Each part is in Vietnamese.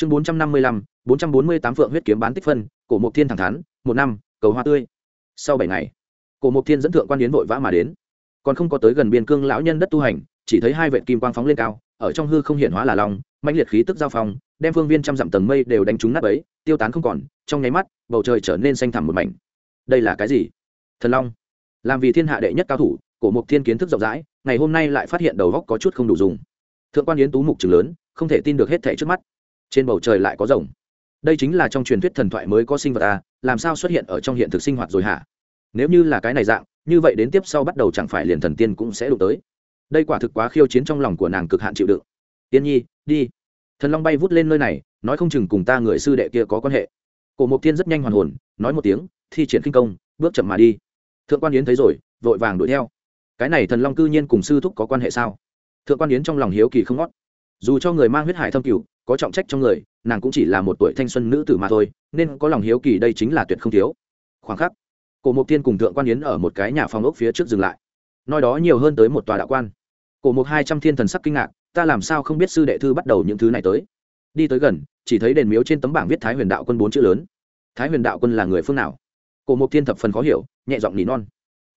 chương bốn trăm năm mươi lăm, bốn trăm bốn mươi tám phượng huyết kiếm bán tích phân, cổ mộc thiên thẳng thắn, một năm, cầu hoa tươi. Sau bảy ngày, cổ mộc thiên dẫn thượng quan yến vội vã mà đến. Còn không có tới gần biên cương lão nhân đất tu hành, chỉ thấy hai vệ kim quang phóng lên cao, ở trong hư không hiện hóa là lòng mạnh liệt khí tức giao phong, đem phương viên trăm dặm tầng mây đều đánh trúng nát ấy tiêu tán không còn, trong nháy mắt, bầu trời trở nên xanh thẳm một mảnh. Đây là cái gì? Thần long. Làm vì thiên hạ đệ nhất cao thủ, cổ mục thiên kiến thức rộng rãi, ngày hôm nay lại phát hiện đầu góc có chút không đủ dùng. Thượng quan yến tú mục trường lớn, không thể tin được hết thẻ trước mắt trên bầu trời lại có rồng. Đây chính là trong truyền thuyết thần thoại mới có sinh vật à làm sao xuất hiện ở trong hiện thực sinh hoạt rồi hả? Nếu như là cái này dạng, như vậy đến tiếp sau bắt đầu chẳng phải liền thần tiên cũng sẽ đụng tới. Đây quả thực quá khiêu chiến trong lòng của nàng cực hạn chịu đựng. Tiên nhi, đi. Thần long bay vút lên nơi này, nói không chừng cùng ta người sư đệ kia có quan hệ. Cổ mộc tiên rất nhanh hoàn hồn, nói một tiếng, thi triển kinh công, bước chậm mà đi. Thượng quan yến thấy rồi, vội vàng đuổi theo. Cái này thần long cư nhiên cùng sư thúc có quan hệ sao? Thượng quan yến trong lòng hiếu kỳ không ngót. Dù cho người mang huyết hải thâm cửu có trọng trách trong người, nàng cũng chỉ là một tuổi thanh xuân nữ tử mà thôi, nên có lòng hiếu kỳ đây chính là tuyệt không thiếu. Khoảng khắc, cổ mộc tiên cùng thượng quan yến ở một cái nhà phòng ốc phía trước dừng lại. Nói đó nhiều hơn tới một tòa đạo quan. Cổ mộc hai trăm thiên thần sắc kinh ngạc, ta làm sao không biết sư đệ thư bắt đầu những thứ này tới? Đi tới gần, chỉ thấy đền miếu trên tấm bảng viết thái huyền đạo quân bốn chữ lớn. Thái huyền đạo quân là người phương nào? Cổ mộc thiên thập phần khó hiểu, nhẹ giọng nỉ non.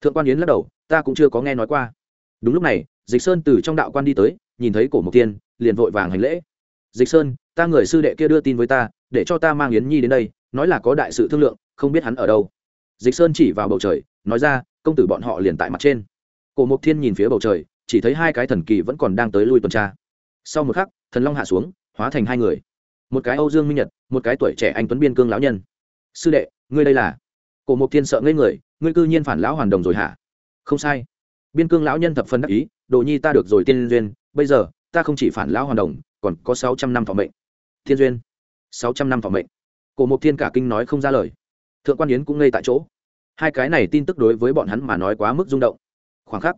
Thượng quan yến lắc đầu, ta cũng chưa có nghe nói qua. Đúng lúc này, dịch sơn từ trong đạo quan đi tới, nhìn thấy cổ mộc thiên, liền vội vàng hành lễ dịch sơn, ta người sư đệ kia đưa tin với ta, để cho ta mang yến nhi đến đây, nói là có đại sự thương lượng, không biết hắn ở đâu. Dịch sơn chỉ vào bầu trời, nói ra, công tử bọn họ liền tại mặt trên. Cổ mộc thiên nhìn phía bầu trời, chỉ thấy hai cái thần kỳ vẫn còn đang tới lui tuần tra. Sau một khắc, thần long hạ xuống, hóa thành hai người. Một cái âu dương minh nhật, một cái tuổi trẻ anh tuấn biên cương lão nhân. Sư đệ, ngươi đây là? Cổ mộc thiên sợ ngây người, ngươi cư nhiên phản lão hoàn đồng rồi hả? Không sai. Biên cương lão nhân thập phân đắc ý, đồ nhi ta được rồi tiên duyên, bây giờ ta không chỉ phản lão hoàn đồng còn có sáu trăm năm phòng mệnh. Thiên duyên. Sáu trăm năm phòng mệnh. Cổ mộc thiên cả kinh nói không ra lời. Thượng quan yến cũng ngây tại chỗ. Hai cái này tin tức đối với bọn hắn mà nói quá mức rung động. Khoảng khắc,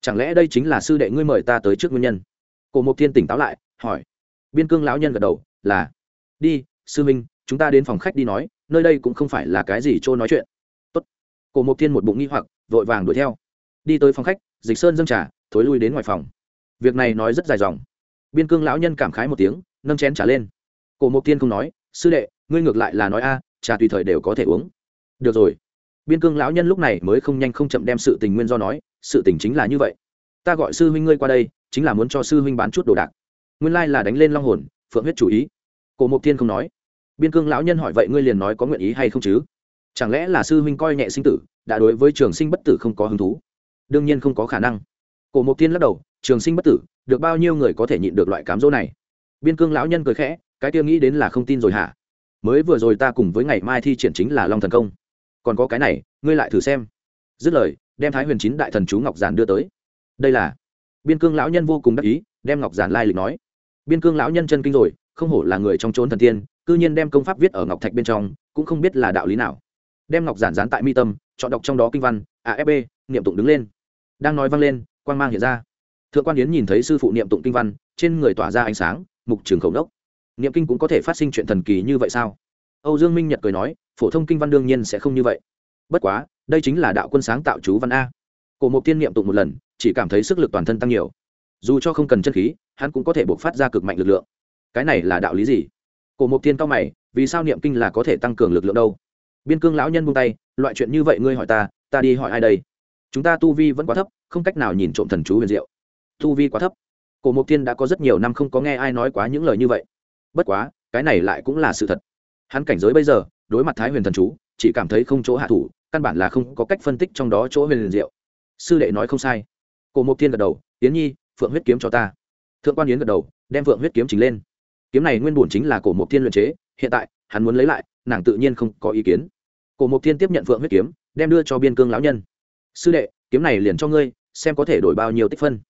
chẳng lẽ đây chính là sư đệ ngươi mời ta tới trước nguyên nhân? Cổ mộc thiên tỉnh táo lại, hỏi. Biên cương lão nhân gật đầu, là. Đi, sư minh chúng ta đến phòng khách đi nói, nơi đây cũng không phải là cái gì trôi nói chuyện. Tốt. cổ mộc thiên một bụng nghi hoặc, vội vàng đuổi theo. Đi tới phòng khách, dịch sơn dâng trà, thối lui đến ngoài phòng. Việc này nói rất dài dòng biên cương lão nhân cảm khái một tiếng, nâng chén trả lên. Cổ mộc thiên không nói, sư đệ, ngươi ngược lại là nói a, trà tùy thời đều có thể uống. Được rồi. Biên cương lão nhân lúc này mới không nhanh không chậm đem sự tình nguyên do nói, sự tình chính là như vậy. Ta gọi sư huynh ngươi qua đây, chính là muốn cho sư huynh bán chút đồ đạc. Nguyên lai là đánh lên long hồn, phượng huyết chủ ý. Cổ mộc thiên không nói. Biên cương lão nhân hỏi, vậy ngươi liền nói có nguyện ý hay không chứ? Chẳng lẽ là sư huynh coi nhẹ sinh tử, đã đối với trường sinh bất tử không có hứng thú? Đương nhiên không có khả năng. Cổ mộc thiên lắc đầu trường sinh bất tử, được bao nhiêu người có thể nhịn được loại cám dỗ này? Biên cương lão nhân cười khẽ, cái kia nghĩ đến là không tin rồi hả? Mới vừa rồi ta cùng với ngày mai thi triển chính là long thần công. Còn có cái này, ngươi lại thử xem. Dứt lời, đem thái huyền chín đại thần chú ngọc giản đưa tới. Đây là. Biên cương lão nhân vô cùng đắc ý, đem ngọc giản lai lịch nói. Biên cương lão nhân chân kinh rồi, không hổ là người trong trốn thần tiên, cư nhiên đem công pháp viết ở ngọc thạch bên trong, cũng không biết là đạo lý nào. Đem ngọc giản dán tại mi tâm, chọn đọc trong đó kinh văn afb niệm tụng đứng lên. Đang nói vang lên, quang mang hiện ra thượng quan yến nhìn thấy sư phụ niệm tụng kinh văn, trên người tỏa ra ánh sáng, mục trường khổng đốc. Niệm kinh cũng có thể phát sinh chuyện thần kỳ như vậy sao? Âu dương minh nhật cười nói, phổ thông kinh văn đương nhiên sẽ không như vậy. Bất quá, đây chính là đạo quân sáng tạo chú văn a. Cổ mục tiên niệm tụng một lần, chỉ cảm thấy sức lực toàn thân tăng nhiều. Dù cho không cần chân khí, hắn cũng có thể buộc phát ra cực mạnh lực lượng. Cái này là đạo lý gì? Cổ mục tiên cao mày, vì sao niệm kinh là có thể tăng cường lực lượng đâu? Biên cương lão nhân buông tay, loại chuyện như vậy ngươi hỏi ta ta đi hỏi ai đây? Chúng ta tu vi vẫn quá thấp, không cách nào nhìn trộm thần chú huyền diệu tu vi quá thấp. Cổ mộc thiên đã có rất nhiều năm không có nghe ai nói quá những lời như vậy. Bất quá, cái này lại cũng là sự thật. Hắn cảnh giới bây giờ, đối mặt thái huyền thần chú, chỉ cảm thấy không chỗ hạ thủ, căn bản là không có cách phân tích trong đó chỗ huyền liền diệu. Sư đệ nói không sai. Cổ mộc thiên gật đầu tiến nhi, phượng huyết kiếm cho ta. Thượng quan yến gật đầu, đem phượng huyết kiếm chính lên. Kiếm này nguyên bổn chính là cổ mộc thiên luyện chế, hiện tại, hắn muốn lấy lại, nàng tự nhiên không có ý kiến. Cổ mộc thiên tiếp nhận phượng huyết kiếm, đem đưa cho biên cương lão nhân. Sư đệ, kiếm này liền cho ngươi, xem có thể đổi bao nhiêu tích phân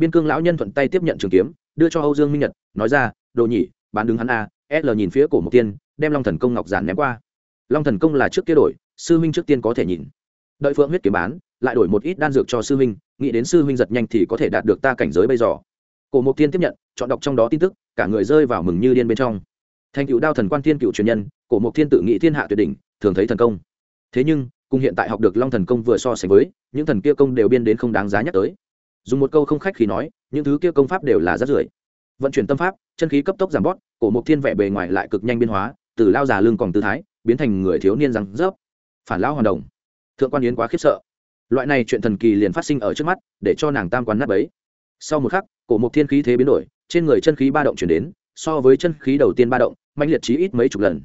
biên cương lão nhân thuận tay tiếp nhận trường kiếm, đưa cho âu dương minh nhật, nói ra, đồ nhỉ, bán đứng hắn a l nhìn phía cổ mục tiên, đem long thần công ngọc giản ném qua. Long thần công là trước kia đổi, sư huynh trước tiên có thể nhìn. Đợi phượng huyết kiếm bán, lại đổi một ít đan dược cho sư huynh, nghĩ đến sư huynh giật nhanh thì có thể đạt được ta cảnh giới bây giờ. Cổ mục tiên tiếp nhận, chọn đọc trong đó tin tức, cả người rơi vào mừng như điên bên trong. Thành cựu đao thần quan tiên cựu truyền nhân, cổ mục thiên tự nghĩ thiên hạ tuyệt đỉnh, thường thấy thần công. Thế nhưng, cùng hiện tại học được long thần công vừa so sánh với, những thần kia công đều biên đến không đáng giá nhắc tới dùng một câu không khách khi nói, những thứ kia công pháp đều là rất rưởi. Vận chuyển tâm pháp, chân khí cấp tốc giảm bót cổ mục thiên vẻ bề ngoài lại cực nhanh biến hóa, từ lao già lưng còn tư thái, biến thành người thiếu niên răng rớp. Phản lao hoàn đồng. Thượng quan yến quá khiếp sợ. Loại này chuyện thần kỳ liền phát sinh ở trước mắt, để cho nàng tam quan nát bấy. Sau một khắc, cổ mục thiên khí thế biến đổi, trên người chân khí ba động chuyển đến, so với chân khí đầu tiên ba động mạnh liệt chí ít mấy chục lần.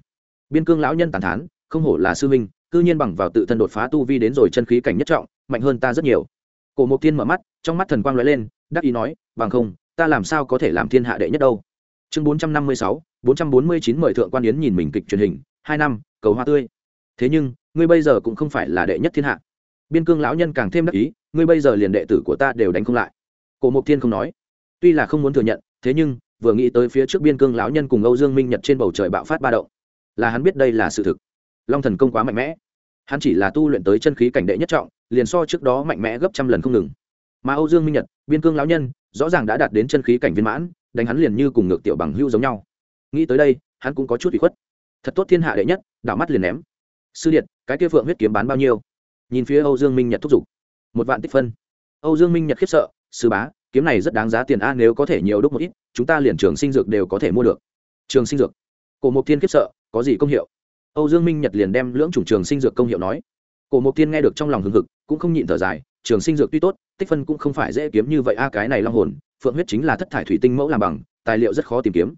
Biên cương lão nhân tàn thán, không hổ là sư minh cư nhiên bằng vào tự thân đột phá tu vi đến rồi chân khí cảnh nhất trọng, mạnh hơn ta rất nhiều. Cổ mục thiên mở mắt trong mắt thần quang lóe lên, đắc ý nói, bằng không, ta làm sao có thể làm thiên hạ đệ nhất đâu? Chương bốn trăm năm mươi sáu, bốn trăm bốn mươi chín mời thượng quan yến nhìn mình kịch truyền hình, hai năm, cầu hoa tươi. Thế nhưng, ngươi bây giờ cũng không phải là đệ nhất thiên hạ. Biên cương lão nhân càng thêm đắc ý, ngươi bây giờ liền đệ tử của ta đều đánh không lại. Cổ mục thiên không nói. Tuy là không muốn thừa nhận, thế nhưng, vừa nghĩ tới phía trước biên cương lão nhân cùng âu dương minh nhật trên bầu trời bạo phát ba động, là hắn biết đây là sự thực. Long thần công quá mạnh mẽ. Hắn chỉ là tu luyện tới chân khí cảnh đệ nhất trọng, liền so trước đó mạnh mẽ gấp trăm lần không ngừng mà âu dương minh nhật, biên cương lão nhân, rõ ràng đã đạt đến chân khí cảnh viên mãn, đánh hắn liền như cùng ngược tiểu bằng hưu giống nhau. Nghĩ tới đây, hắn cũng có chút bị khuất. Thật tốt thiên hạ đệ nhất, đảo mắt liền ném. Sư điện cái kia phượng huyết kiếm bán bao nhiêu? Nhìn phía âu dương minh nhật thúc giục. Một vạn tích phân. Âu dương minh nhật khiếp sợ, sư bá, kiếm này rất đáng giá tiền a, nếu có thể nhiều đúc một ít, chúng ta liền trường sinh dược đều có thể mua được. Trường sinh dược. Cổ mộc thiên khiếp sợ, có gì công hiệu? Âu dương minh nhật liền đem lưỡng chủng trường sinh dược công hiệu nói. Cổ mộc thiên nghe được trong lòng hừng hực, cũng không nhịn thở dài trường sinh dược tuy tốt, tích phân cũng không phải dễ kiếm như vậy. A, cái này long hồn, phượng huyết chính là thất thải thủy tinh mẫu làm bằng, tài liệu rất khó tìm kiếm.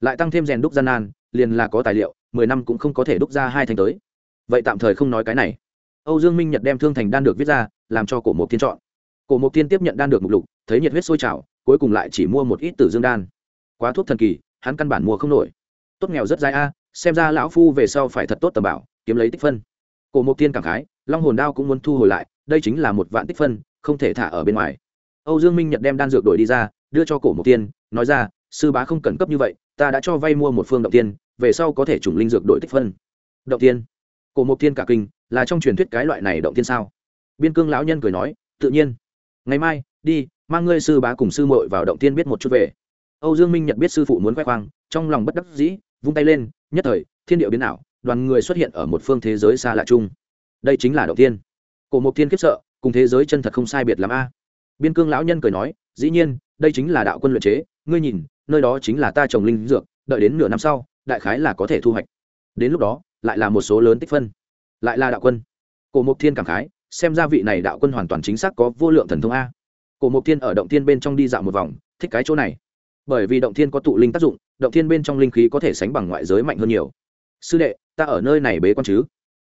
Lại tăng thêm rèn đúc gian nan, liền là có tài liệu, mười năm cũng không có thể đúc ra hai thành tới. Vậy tạm thời không nói cái này. Âu dương minh nhật đem thương thành đan được viết ra, làm cho cổ mục Thiên chọn. Cổ mục Thiên tiếp nhận đan được mục lục, thấy nhiệt huyết sôi trào, cuối cùng lại chỉ mua một ít tử dương đan. Quá thuốc thần kỳ, hắn căn bản mua không nổi. Tốt nghèo rất dai a, xem ra lão phu về sau phải thật tốt tầm bảo, kiếm lấy tích phân. Cổ mục Thiên cảm khái, long hồn đao cũng muốn thu hồi lại đây chính là một vạn tích phân, không thể thả ở bên ngoài. Âu dương minh nhật đem đan dược đổi đi ra, đưa cho cổ mộc tiên, nói ra, sư bá không cần cấp như vậy, ta đã cho vay mua một phương động tiên, về sau có thể chủng linh dược đổi tích phân. Động tiên? Cổ mộc tiên cả kinh, là trong truyền thuyết cái loại này động tiên sao? Biên cương lão nhân cười nói, tự nhiên. Ngày mai, đi, mang ngươi sư bá cùng sư muội vào động tiên biết một chút về. Âu dương minh nhật biết sư phụ muốn khoe khoang, trong lòng bất đắc dĩ, vung tay lên, nhất thời, thiên địa biến ảo, đoàn người xuất hiện ở một phương thế giới xa lạ chung. Đây chính là động tiên cổ mục Thiên khiếp sợ, cùng thế giới chân thật không sai biệt l a. Biên cương lão nhân cười nói, dĩ nhiên, đây chính là đạo quân luyện chế, ngươi nhìn, nơi đó chính là ta trồng linh dược, đợi đến nửa năm sau, đại khái là có thể thu hoạch. Đến lúc đó, lại là một số lớn tích phân. Lại là đạo quân. Cổ mục thiên cảm khái, xem ra vị này đạo quân hoàn toàn chính xác có vô lượng thần thông a. Cổ mục thiên ở động thiên bên trong đi dạo một vòng, thích cái chỗ này. Bởi vì động thiên có tụ linh tác dụng, động thiên bên trong linh khí có thể sánh bằng ngoại giới mạnh hơn nhiều. Sư đệ, ta ở nơi này bế quan chứ?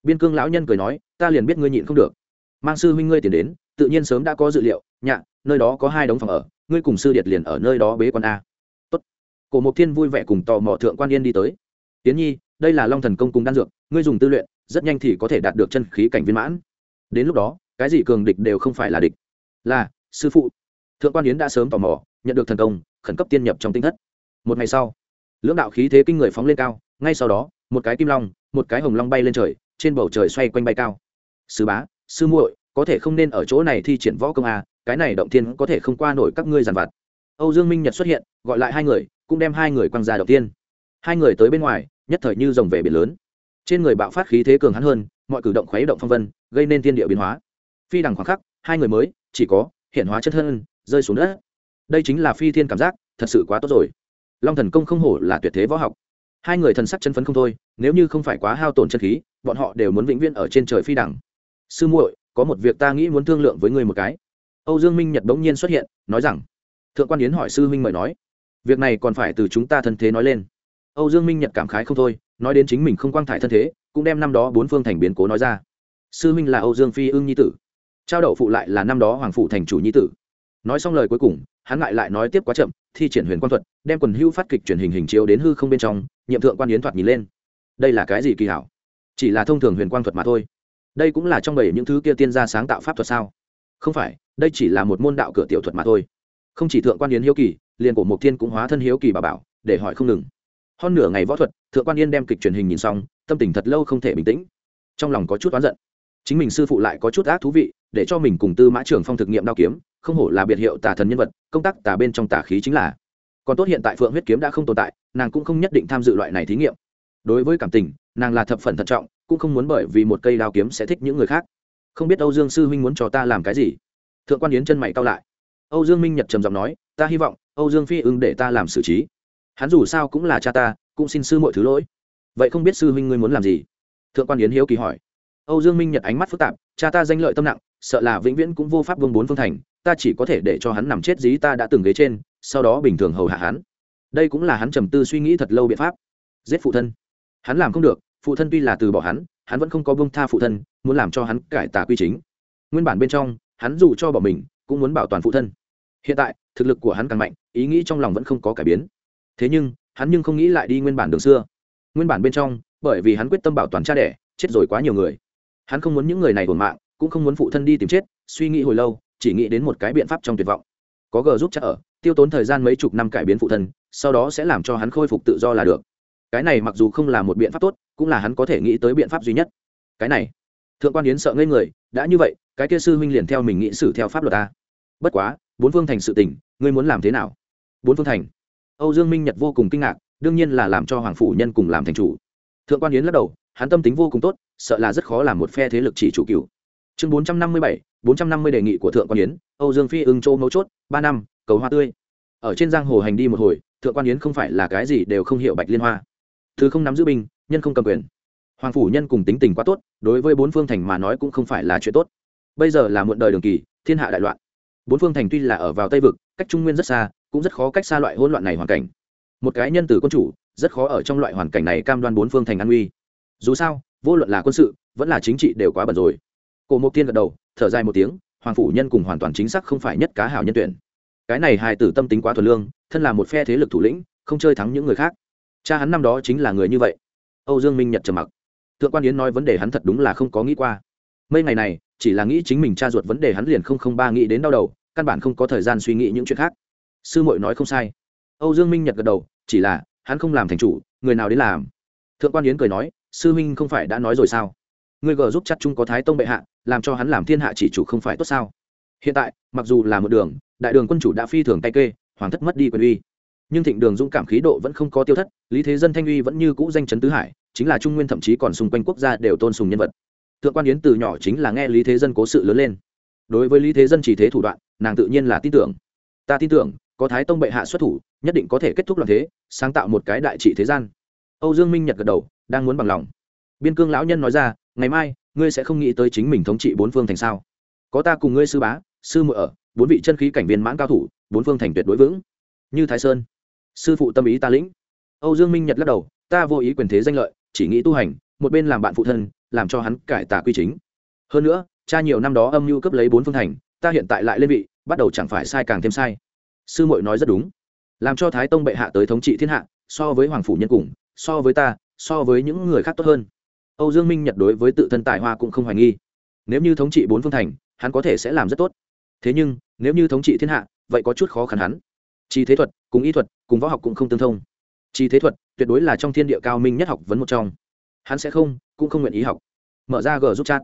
Biên cương lão nhân cười nói, ta liền biết ngươi nhịn không được mang sư huynh ngươi tiền đến, tự nhiên sớm đã có dự liệu. Nhạ, nơi đó có hai đống phòng ở, ngươi cùng sư điệt liền ở nơi đó bế quan a. Tốt. cổ mộc thiên vui vẻ cùng tò mò thượng quan yên đi tới. Tiến nhi, đây là long thần công cùng đan dược, ngươi dùng tư luyện, rất nhanh thì có thể đạt được chân khí cảnh viên mãn. Đến lúc đó, cái gì cường địch đều không phải là địch. Là, sư phụ. Thượng quan yến đã sớm tò mò, nhận được thần công, khẩn cấp tiên nhập trong tinh thất. Một ngày sau, lưỡng đạo khí thế kinh người phóng lên cao, ngay sau đó, một cái kim long, một cái hồng long bay lên trời, trên bầu trời xoay quanh bay cao. Sư bá sư muội, có thể không nên ở chỗ này thi triển võ công à? cái này động tiên có thể không qua nổi các ngươi giàn vặt. Âu dương minh nhật xuất hiện, gọi lại hai người, cũng đem hai người quăng ra động tiên hai người tới bên ngoài, nhất thời như rồng về biển lớn. Trên người bạo phát khí thế cường hắn hơn, mọi cử động khuấy động phong vân, gây nên thiên địa biến hóa. Phi đằng khoảng khắc, hai người mới, chỉ có, hiện hóa chất hơn rơi xuống đất. Đây chính là phi thiên cảm giác, thật sự quá tốt rồi. Long thần công không hổ là tuyệt thế võ học. Hai người thần sắc chân phấn không thôi, nếu như không phải quá hao tổn chân khí, bọn họ đều muốn vĩnh viễn ở trên trời phi đẳng sư muội, có một việc ta nghĩ muốn thương lượng với người một cái. Âu dương minh nhật bỗng nhiên xuất hiện, nói rằng, thượng quan yến hỏi sư minh mời nói, việc này còn phải từ chúng ta thân thế nói lên. Âu dương minh nhật cảm khái không thôi, nói đến chính mình không quang thải thân thế, cũng đem năm đó bốn phương thành biến cố nói ra. Sư minh là âu dương phi ưng nhi tử, trao đậu phụ lại là năm đó hoàng phụ thành chủ nhi tử. Nói xong lời cuối cùng, hắn lại lại nói tiếp quá chậm, thi triển huyền quan thuật, đem quần hưu phát kịch truyền hình hình chiếu đến hư không bên trong, nhiệm thượng quan yến thoạt nhìn lên. Đây là cái gì kỳ hảo? Chỉ là thông thường huyền quan thuật mà thôi đây cũng là trong bảy những thứ kia tiên gia sáng tạo pháp thuật sao? Không phải, đây chỉ là một môn đạo cửa tiểu thuật mà thôi. Không chỉ thượng quan yến hiếu kỳ, liền của mục thiên cũng hóa thân hiếu kỳ bà bảo, để hỏi không ngừng. Hơn nửa ngày võ thuật, thượng quan yên đem kịch truyền hình nhìn xong, tâm tình thật lâu không thể bình tĩnh. Trong lòng có chút oán giận. Chính mình sư phụ lại có chút ác thú vị, để cho mình cùng tư mã trưởng phong thực nghiệm đao kiếm, không hổ là biệt hiệu tà thần nhân vật, công tác tà bên trong tà khí chính là. Còn tốt hiện tại phượng huyết kiếm đã không tồn tại, nàng cũng không nhất định tham dự loại này thí nghiệm. Đối với cảm tình, nàng là thập phần thận trọng cũng không muốn bởi vì một cây đao kiếm sẽ thích những người khác. Không biết âu dương sư huynh muốn cho ta làm cái gì? Thượng quan yến chân mày cao lại. Âu dương minh nhật trầm giọng nói, ta hy vọng âu dương phi ưng để ta làm xử trí. Hắn dù sao cũng là cha ta, cũng xin sư mọi thứ lỗi. Vậy không biết sư huynh ngươi muốn làm gì? Thượng quan yến hiếu kỳ hỏi. Âu dương minh nhật ánh mắt phức tạp, cha ta danh lợi tâm nặng, sợ là vĩnh viễn cũng vô pháp vương bốn phương thành. Ta chỉ có thể để cho hắn nằm chết dí ta đã từng ghế trên, sau đó bình thường hầu hạ hắn. Đây cũng là hắn trầm tư suy nghĩ thật lâu biện pháp. Giết phụ thân. Hắn làm không được phụ thân tuy là từ bỏ hắn hắn vẫn không có bông tha phụ thân, muốn làm cho hắn cải tà quy chính. Nguyên bản bên trong, hắn dù cho bỏ mình, cũng muốn bảo toàn phụ thân. Hiện tại, thực lực của hắn càng mạnh, ý nghĩ trong lòng vẫn không có cải biến. Thế nhưng, hắn nhưng không nghĩ lại đi nguyên bản đường xưa. Nguyên bản bên trong, bởi vì hắn quyết tâm bảo toàn cha đẻ, chết rồi quá nhiều người. Hắn không muốn những người này hồn mạng, cũng không muốn phụ thân đi tìm chết, suy nghĩ hồi lâu, chỉ nghĩ đến một cái biện pháp trong tuyệt vọng. Có g giúp chắc ở, tiêu tốn thời gian mấy chục năm cải biến phụ thân, sau đó sẽ làm cho hắn khôi phục tự do là được. Cái này mặc dù không là một biện pháp tốt cũng là hắn có thể nghĩ tới biện pháp duy nhất. Cái này, thượng quan yến sợ ngây người, đã như vậy, cái kia sư huynh liền theo mình nghĩ xử theo pháp luật ta. Bất quá, bốn phương thành sự tình, ngươi muốn làm thế nào? Bốn phương thành. Âu dương minh nhật vô cùng kinh ngạc, đương nhiên là làm cho hoàng phủ nhân cùng làm thành chủ. Thượng quan yến lắc đầu, hắn tâm tính vô cùng tốt, sợ là rất khó làm một phe thế lực chỉ chủ cựu. Chương bốn trăm năm mươi bảy, bốn trăm năm mươi đề nghị của thượng quan yến, âu dương phi ưng châu mấu chốt, ba năm, cầu hoa tươi. Ở trên giang hồ hành đi một hồi, thượng quan yến không phải là cái gì đều không hiểu bạch liên hoa. Thứ không nắm giữ binh nhân không cầm quyền. Hoàng phủ nhân cùng tính tình quá tốt, đối với bốn phương thành mà nói cũng không phải là chuyện tốt. Bây giờ là muộn đời đường kỳ, thiên hạ đại loạn. Bốn phương thành tuy là ở vào tây vực, cách trung nguyên rất xa, cũng rất khó cách xa loại hỗn loạn này hoàn cảnh. Một cái nhân tử quân chủ, rất khó ở trong loại hoàn cảnh này cam đoan bốn phương thành an uy dù sao, vô luận là quân sự, vẫn là chính trị đều quá bận rồi. Cổ mộc tiên gật đầu, thở dài một tiếng, hoàng phủ nhân cùng hoàn toàn chính xác không phải nhất cá hảo nhân tuyển. Cái này hài tử tâm tính quá thuần lương, thân là một phe thế lực thủ lĩnh, không chơi thắng những người khác. Cha hắn năm đó chính là người như vậy âu dương minh nhật trầm mặc. Thượng quan yến nói vấn đề hắn thật đúng là không có nghĩ qua. Mấy ngày này, chỉ là nghĩ chính mình cha ruột vấn đề hắn liền không không ba nghĩ đến đau đầu, căn bản không có thời gian suy nghĩ những chuyện khác. Sư muội nói không sai. Âu dương minh nhật gật đầu, chỉ là, hắn không làm thành chủ, người nào đến làm? Thượng quan yến cười nói, sư minh không phải đã nói rồi sao? Người gờ giúp chắc chung có thái tông bệ hạ, làm cho hắn làm thiên hạ chỉ chủ không phải tốt sao? Hiện tại, mặc dù là một đường, đại đường quân chủ đã phi thường tay kê, hoàng thất mất đi quyền uy. Nhưng thịnh đường dũng cảm khí độ vẫn không có tiêu thất, lý thế dân thanh uy vẫn như cũ danh chấn tứ hải chính là trung nguyên thậm chí còn xung quanh quốc gia đều tôn sùng nhân vật. Thượng quan yến từ nhỏ chính là nghe lý thế dân cố sự lớn lên. Đối với lý thế dân chỉ thế thủ đoạn, nàng tự nhiên là tin tưởng. Ta tin tưởng, có thái tông bệ hạ xuất thủ, nhất định có thể kết thúc loạn thế, sáng tạo một cái đại trị thế gian. Âu dương minh nhật gật đầu, đang muốn bằng lòng. Biên cương lão nhân nói ra, ngày mai, ngươi sẽ không nghĩ tới chính mình thống trị bốn phương thành sao? Có ta cùng ngươi sư bá, sư muội ở, bốn vị chân khí cảnh viên mãn cao thủ, bốn phương thành tuyệt đối vững. Như thái sơn. Sư phụ tâm ý ta lĩnh. Âu dương minh nhật lắc đầu, ta vô ý quyền thế danh lợi chỉ nghĩ tu hành, một bên làm bạn phụ thân, làm cho hắn cải tà quy chính. Hơn nữa, cha nhiều năm đó âm mưu cấp lấy bốn phương thành, ta hiện tại lại lên vị, bắt đầu chẳng phải sai càng thêm sai. Sư muội nói rất đúng. Làm cho thái tông bệ hạ tới thống trị thiên hạ, so với hoàng phủ nhân cùng, so với ta, so với những người khác tốt hơn. Âu dương minh nhật đối với tự thân tài hoa cũng không hoài nghi. Nếu như thống trị bốn phương thành, hắn có thể sẽ làm rất tốt. Thế nhưng, nếu như thống trị thiên hạ, vậy có chút khó khăn hắn. Chi thế thuật, cùng y thuật, cùng võ học cũng không tương thông chi thế thuật, tuyệt đối là trong thiên địa cao minh nhất học vấn một trong. Hắn sẽ không, cũng không nguyện ý học. Mở ra g giúp chat.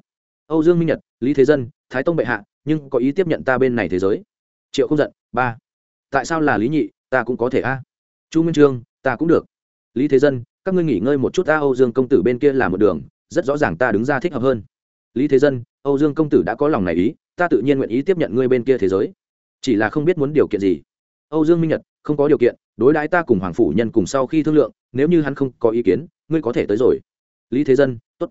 Âu dương minh nhật, lý thế dân, thái tông bệ hạ, nhưng có ý tiếp nhận ta bên này thế giới. Triệu không giận, ba. Tại sao là lý nhị, ta cũng có thể a. Chu minh trương, ta cũng được. Lý thế dân, các ngươi nghỉ ngơi một chút ta âu dương công tử bên kia là một đường, rất rõ ràng ta đứng ra thích hợp hơn. Lý thế dân, âu dương công tử đã có lòng này ý, ta tự nhiên nguyện ý tiếp nhận ngươi bên kia thế giới. Chỉ là không biết muốn điều kiện gì. Âu dương minh nhật, không có điều kiện đối đãi ta cùng hoàng phủ nhân cùng sau khi thương lượng, nếu như hắn không có ý kiến, ngươi có thể tới rồi. Lý thế dân, tốt.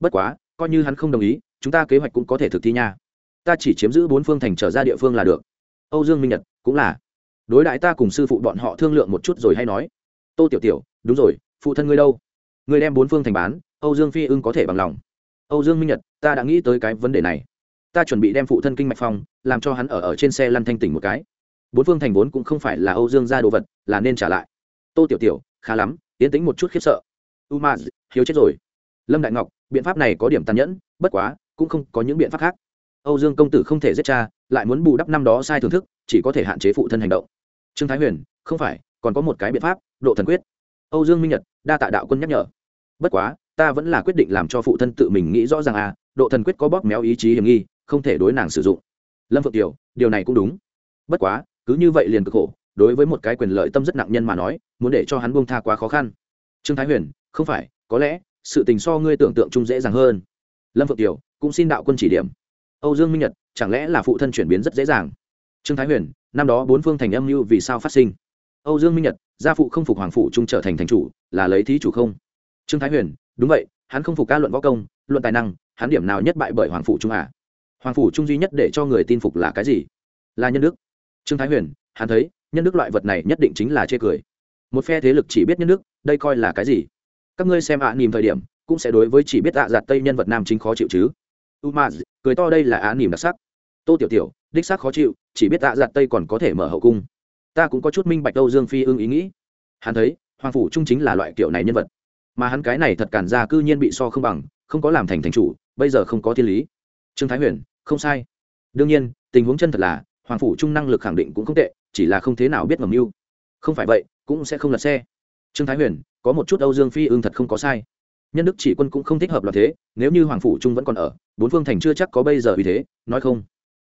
Bất quá, coi như hắn không đồng ý, chúng ta kế hoạch cũng có thể thực thi nha. Ta chỉ chiếm giữ bốn phương thành trở ra địa phương là được. Âu dương minh nhật, cũng là. Đối đãi ta cùng sư phụ bọn họ thương lượng một chút rồi hay nói. Tô tiểu tiểu, đúng rồi, phụ thân ngươi đâu? Ngươi đem bốn phương thành bán, âu dương phi ưng có thể bằng lòng. Âu dương minh nhật, ta đã nghĩ tới cái vấn đề này. Ta chuẩn bị đem phụ thân kinh mạch phong, làm cho hắn ở ở trên xe lăn thanh tỉnh một cái bốn phương thành vốn cũng không phải là âu dương ra đồ vật, là nên trả lại. Tô tiểu tiểu, khá lắm tiến tính một chút khiếp sợ. U ma hiếu chết rồi. Lâm đại ngọc, biện pháp này có điểm tàn nhẫn, bất quá, cũng không có những biện pháp khác. Âu dương công tử không thể giết cha, lại muốn bù đắp năm đó sai thưởng thức, chỉ có thể hạn chế phụ thân hành động. Trương thái huyền, không phải, còn có một cái biện pháp, độ thần quyết. Âu dương minh nhật, đa tạ đạo quân nhắc nhở. Bất quá, ta vẫn là quyết định làm cho phụ thân tự mình nghĩ rõ ràng à độ thần quyết có bóp méo ý chí hiểm nghi, không thể đối nàng sử dụng. Lâm phượng tiểu, điều này cũng đúng. Bất quá cứ như vậy liền cực khổ, đối với một cái quyền lợi tâm rất nặng nhân mà nói, muốn để cho hắn buông tha quá khó khăn. Trương thái huyền, không phải, có lẽ, sự tình so ngươi tưởng tượng chung dễ dàng hơn. Lâm phượng tiểu, cũng xin đạo quân chỉ điểm. Âu dương minh nhật, chẳng lẽ là phụ thân chuyển biến rất dễ dàng? Trương thái huyền, năm đó bốn phương thành âm mưu vì sao phát sinh? Âu dương minh nhật, gia phụ không phục hoàng phụ trung trở thành thành chủ, là lấy thí chủ không? Trương thái huyền, đúng vậy, hắn không phục ca luận võ công, luận tài năng, hắn điểm nào nhất bại bởi hoàng phụ trung à? Hoàng phủ trung duy nhất để cho người tin phục là cái gì? Là nhân đức trương thái huyền hắn thấy nhân đức loại vật này nhất định chính là chê cười. Một phe thế lực chỉ biết nhân đức đây coi là cái gì? Các ngươi xem ạ à, nìm thời điểm cũng sẽ đối với chỉ biết ạ à giạt tây nhân vật nam chính khó chịu chứ. U ma cười to đây là ạ nìm đặc sắc. Tô tiểu tiểu đích xác khó chịu chỉ biết ạ giạt tây còn có thể mở hậu cung. Ta cũng có chút minh bạch đâu dương phi ưng ý nghĩ. Hắn thấy hoàng phủ trung chính là loại kiểu này nhân vật. Mà hắn cái này thật cản ra cư nhiên bị so không bằng không có làm thành thành chủ bây giờ không có thiên lý. Trương thái huyền không sai. Đương nhiên tình huống chân thật là hoàng phủ trung năng lực khẳng định cũng không tệ chỉ là không thế nào biết ngầm mưu. Không phải vậy cũng sẽ không lật xe. Trương thái huyền có một chút âu dương phi ương thật không có sai. Nhân đức chỉ quân cũng không thích hợp là thế nếu như hoàng phủ trung vẫn còn ở bốn phương thành chưa chắc có bây giờ vì thế nói không.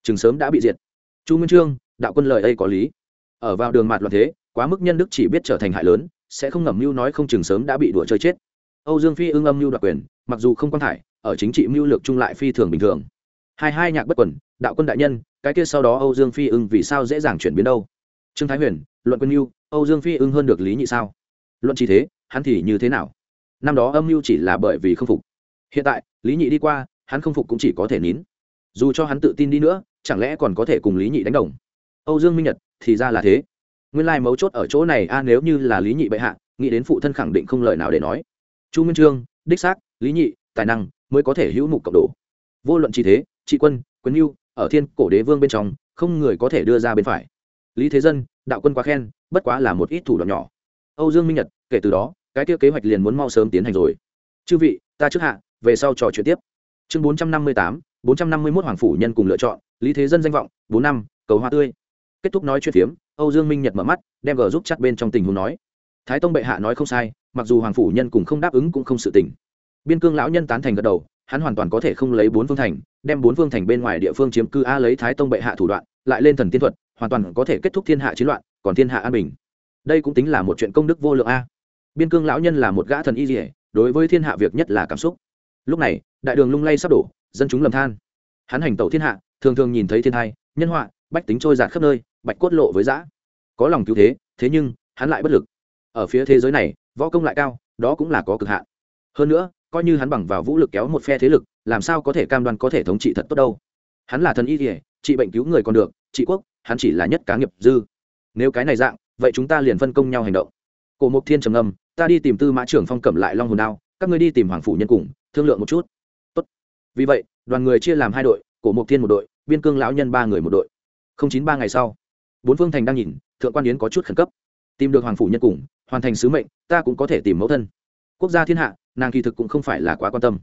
Chừng sớm đã bị diệt. Chu nguyên trương đạo quân lời ấy có lý. Ở vào đường mạt loạn thế quá mức nhân đức chỉ biết trở thành hại lớn sẽ không ngầm mưu nói không chừng sớm đã bị đùa chơi chết. Âu dương phi ương âm mưu đoạt quyền mặc dù không quan thải ở chính trị mưu lược trung lại phi thường bình thường. Hai hai nhạc bất quần, đạo quân đại nhân cái kia sau đó âu dương phi ưng vì sao dễ dàng chuyển biến đâu? Trương thái huyền, luận quân mưu, âu dương phi ưng hơn được lý nhị sao? Luận chỉ thế, hắn thì như thế nào? Năm đó âm mưu chỉ là bởi vì không phục. Hiện tại, lý nhị đi qua, hắn không phục cũng chỉ có thể nín. Dù cho hắn tự tin đi nữa, chẳng lẽ còn có thể cùng lý nhị đánh đồng? Âu dương minh nhật, thì ra là thế. Nguyên lai mấu chốt ở chỗ này, a, nếu như là lý nhị bệ hạ, nghĩ đến phụ thân khẳng định không lời nào để nói. Chu nguyên trương, đích xác, lý nhị, tài năng mới có thể hữu mục cộng đồ vô luận chi thế, trị quân quân mưu ở thiên cổ đế vương bên trong, không người có thể đưa ra bên phải. Lý thế dân, đạo quân quá khen, bất quá là một ít thủ đoạn nhỏ. Âu dương minh nhật, kể từ đó, cái tiêu kế hoạch liền muốn mau sớm tiến hành rồi. Chư vị, ta trước hạ, về sau trò chuyện tiếp. Chương bốn trăm năm mươi tám, bốn trăm năm mươi mốt hoàng phủ nhân cùng lựa chọn, lý thế dân danh vọng, bốn năm, cầu hoa tươi. Kết thúc nói chuyện phiếm, âu dương minh nhật mở mắt, đem gờ giúp chặt bên trong tình huống nói. Thái tông bệ hạ nói không sai, mặc dù hoàng phủ nhân cùng không đáp ứng cũng không sự tình. Biên cương lão nhân tán thành gật đầu, hắn hoàn toàn có thể không lấy bốn phương thành đem bốn phương thành bên ngoài địa phương chiếm cư a lấy thái tông bệ hạ thủ đoạn, lại lên thần tiên thuật, hoàn toàn có thể kết thúc thiên hạ chiến loạn, còn thiên hạ an bình. Đây cũng tính là một chuyện công đức vô lượng a. Biên cương lão nhân là một gã thần y dỉa đối với thiên hạ việc nhất là cảm xúc. Lúc này, đại đường lung lay sắp đổ, dân chúng lầm than. Hắn hành tẩu thiên hạ, thường thường nhìn thấy thiên hai nhân họa, bách tính trôi giạt khắp nơi, bạch cốt lộ với dã. Có lòng cứu thế thế nhưng, hắn lại bất lực. Ở phía thế giới này, võ công lại cao, đó cũng là có cực hạn. Hơn nữa, coi như hắn bằng vào vũ lực kéo một phe thế lực làm sao có thể cam đoan có thể thống trị thật tốt đâu? Hắn là thần y kỉa trị bệnh cứu người còn được, trị quốc, hắn chỉ là nhất cá nghiệp dư. Nếu cái này dạng, vậy chúng ta liền phân công nhau hành động. Cổ mục thiên trầm âm ta đi tìm tư mã trưởng phong cẩm lại long hồn đao, các ngươi đi tìm hoàng phủ nhân cùng, thương lượng một chút. Tốt. vì vậy, đoàn người chia làm hai đội, cổ mục thiên một đội, biên cương lão nhân ba người một đội. Không chín ba ngày sau, bốn phương thành đang nhìn, thượng quan yến có chút khẩn cấp. Tìm được hoàng phủ nhân cùng, hoàn thành sứ mệnh, ta cũng có thể tìm mẫu thân. Quốc gia thiên hạ, nàng kỳ thực cũng không phải là quá quan tâm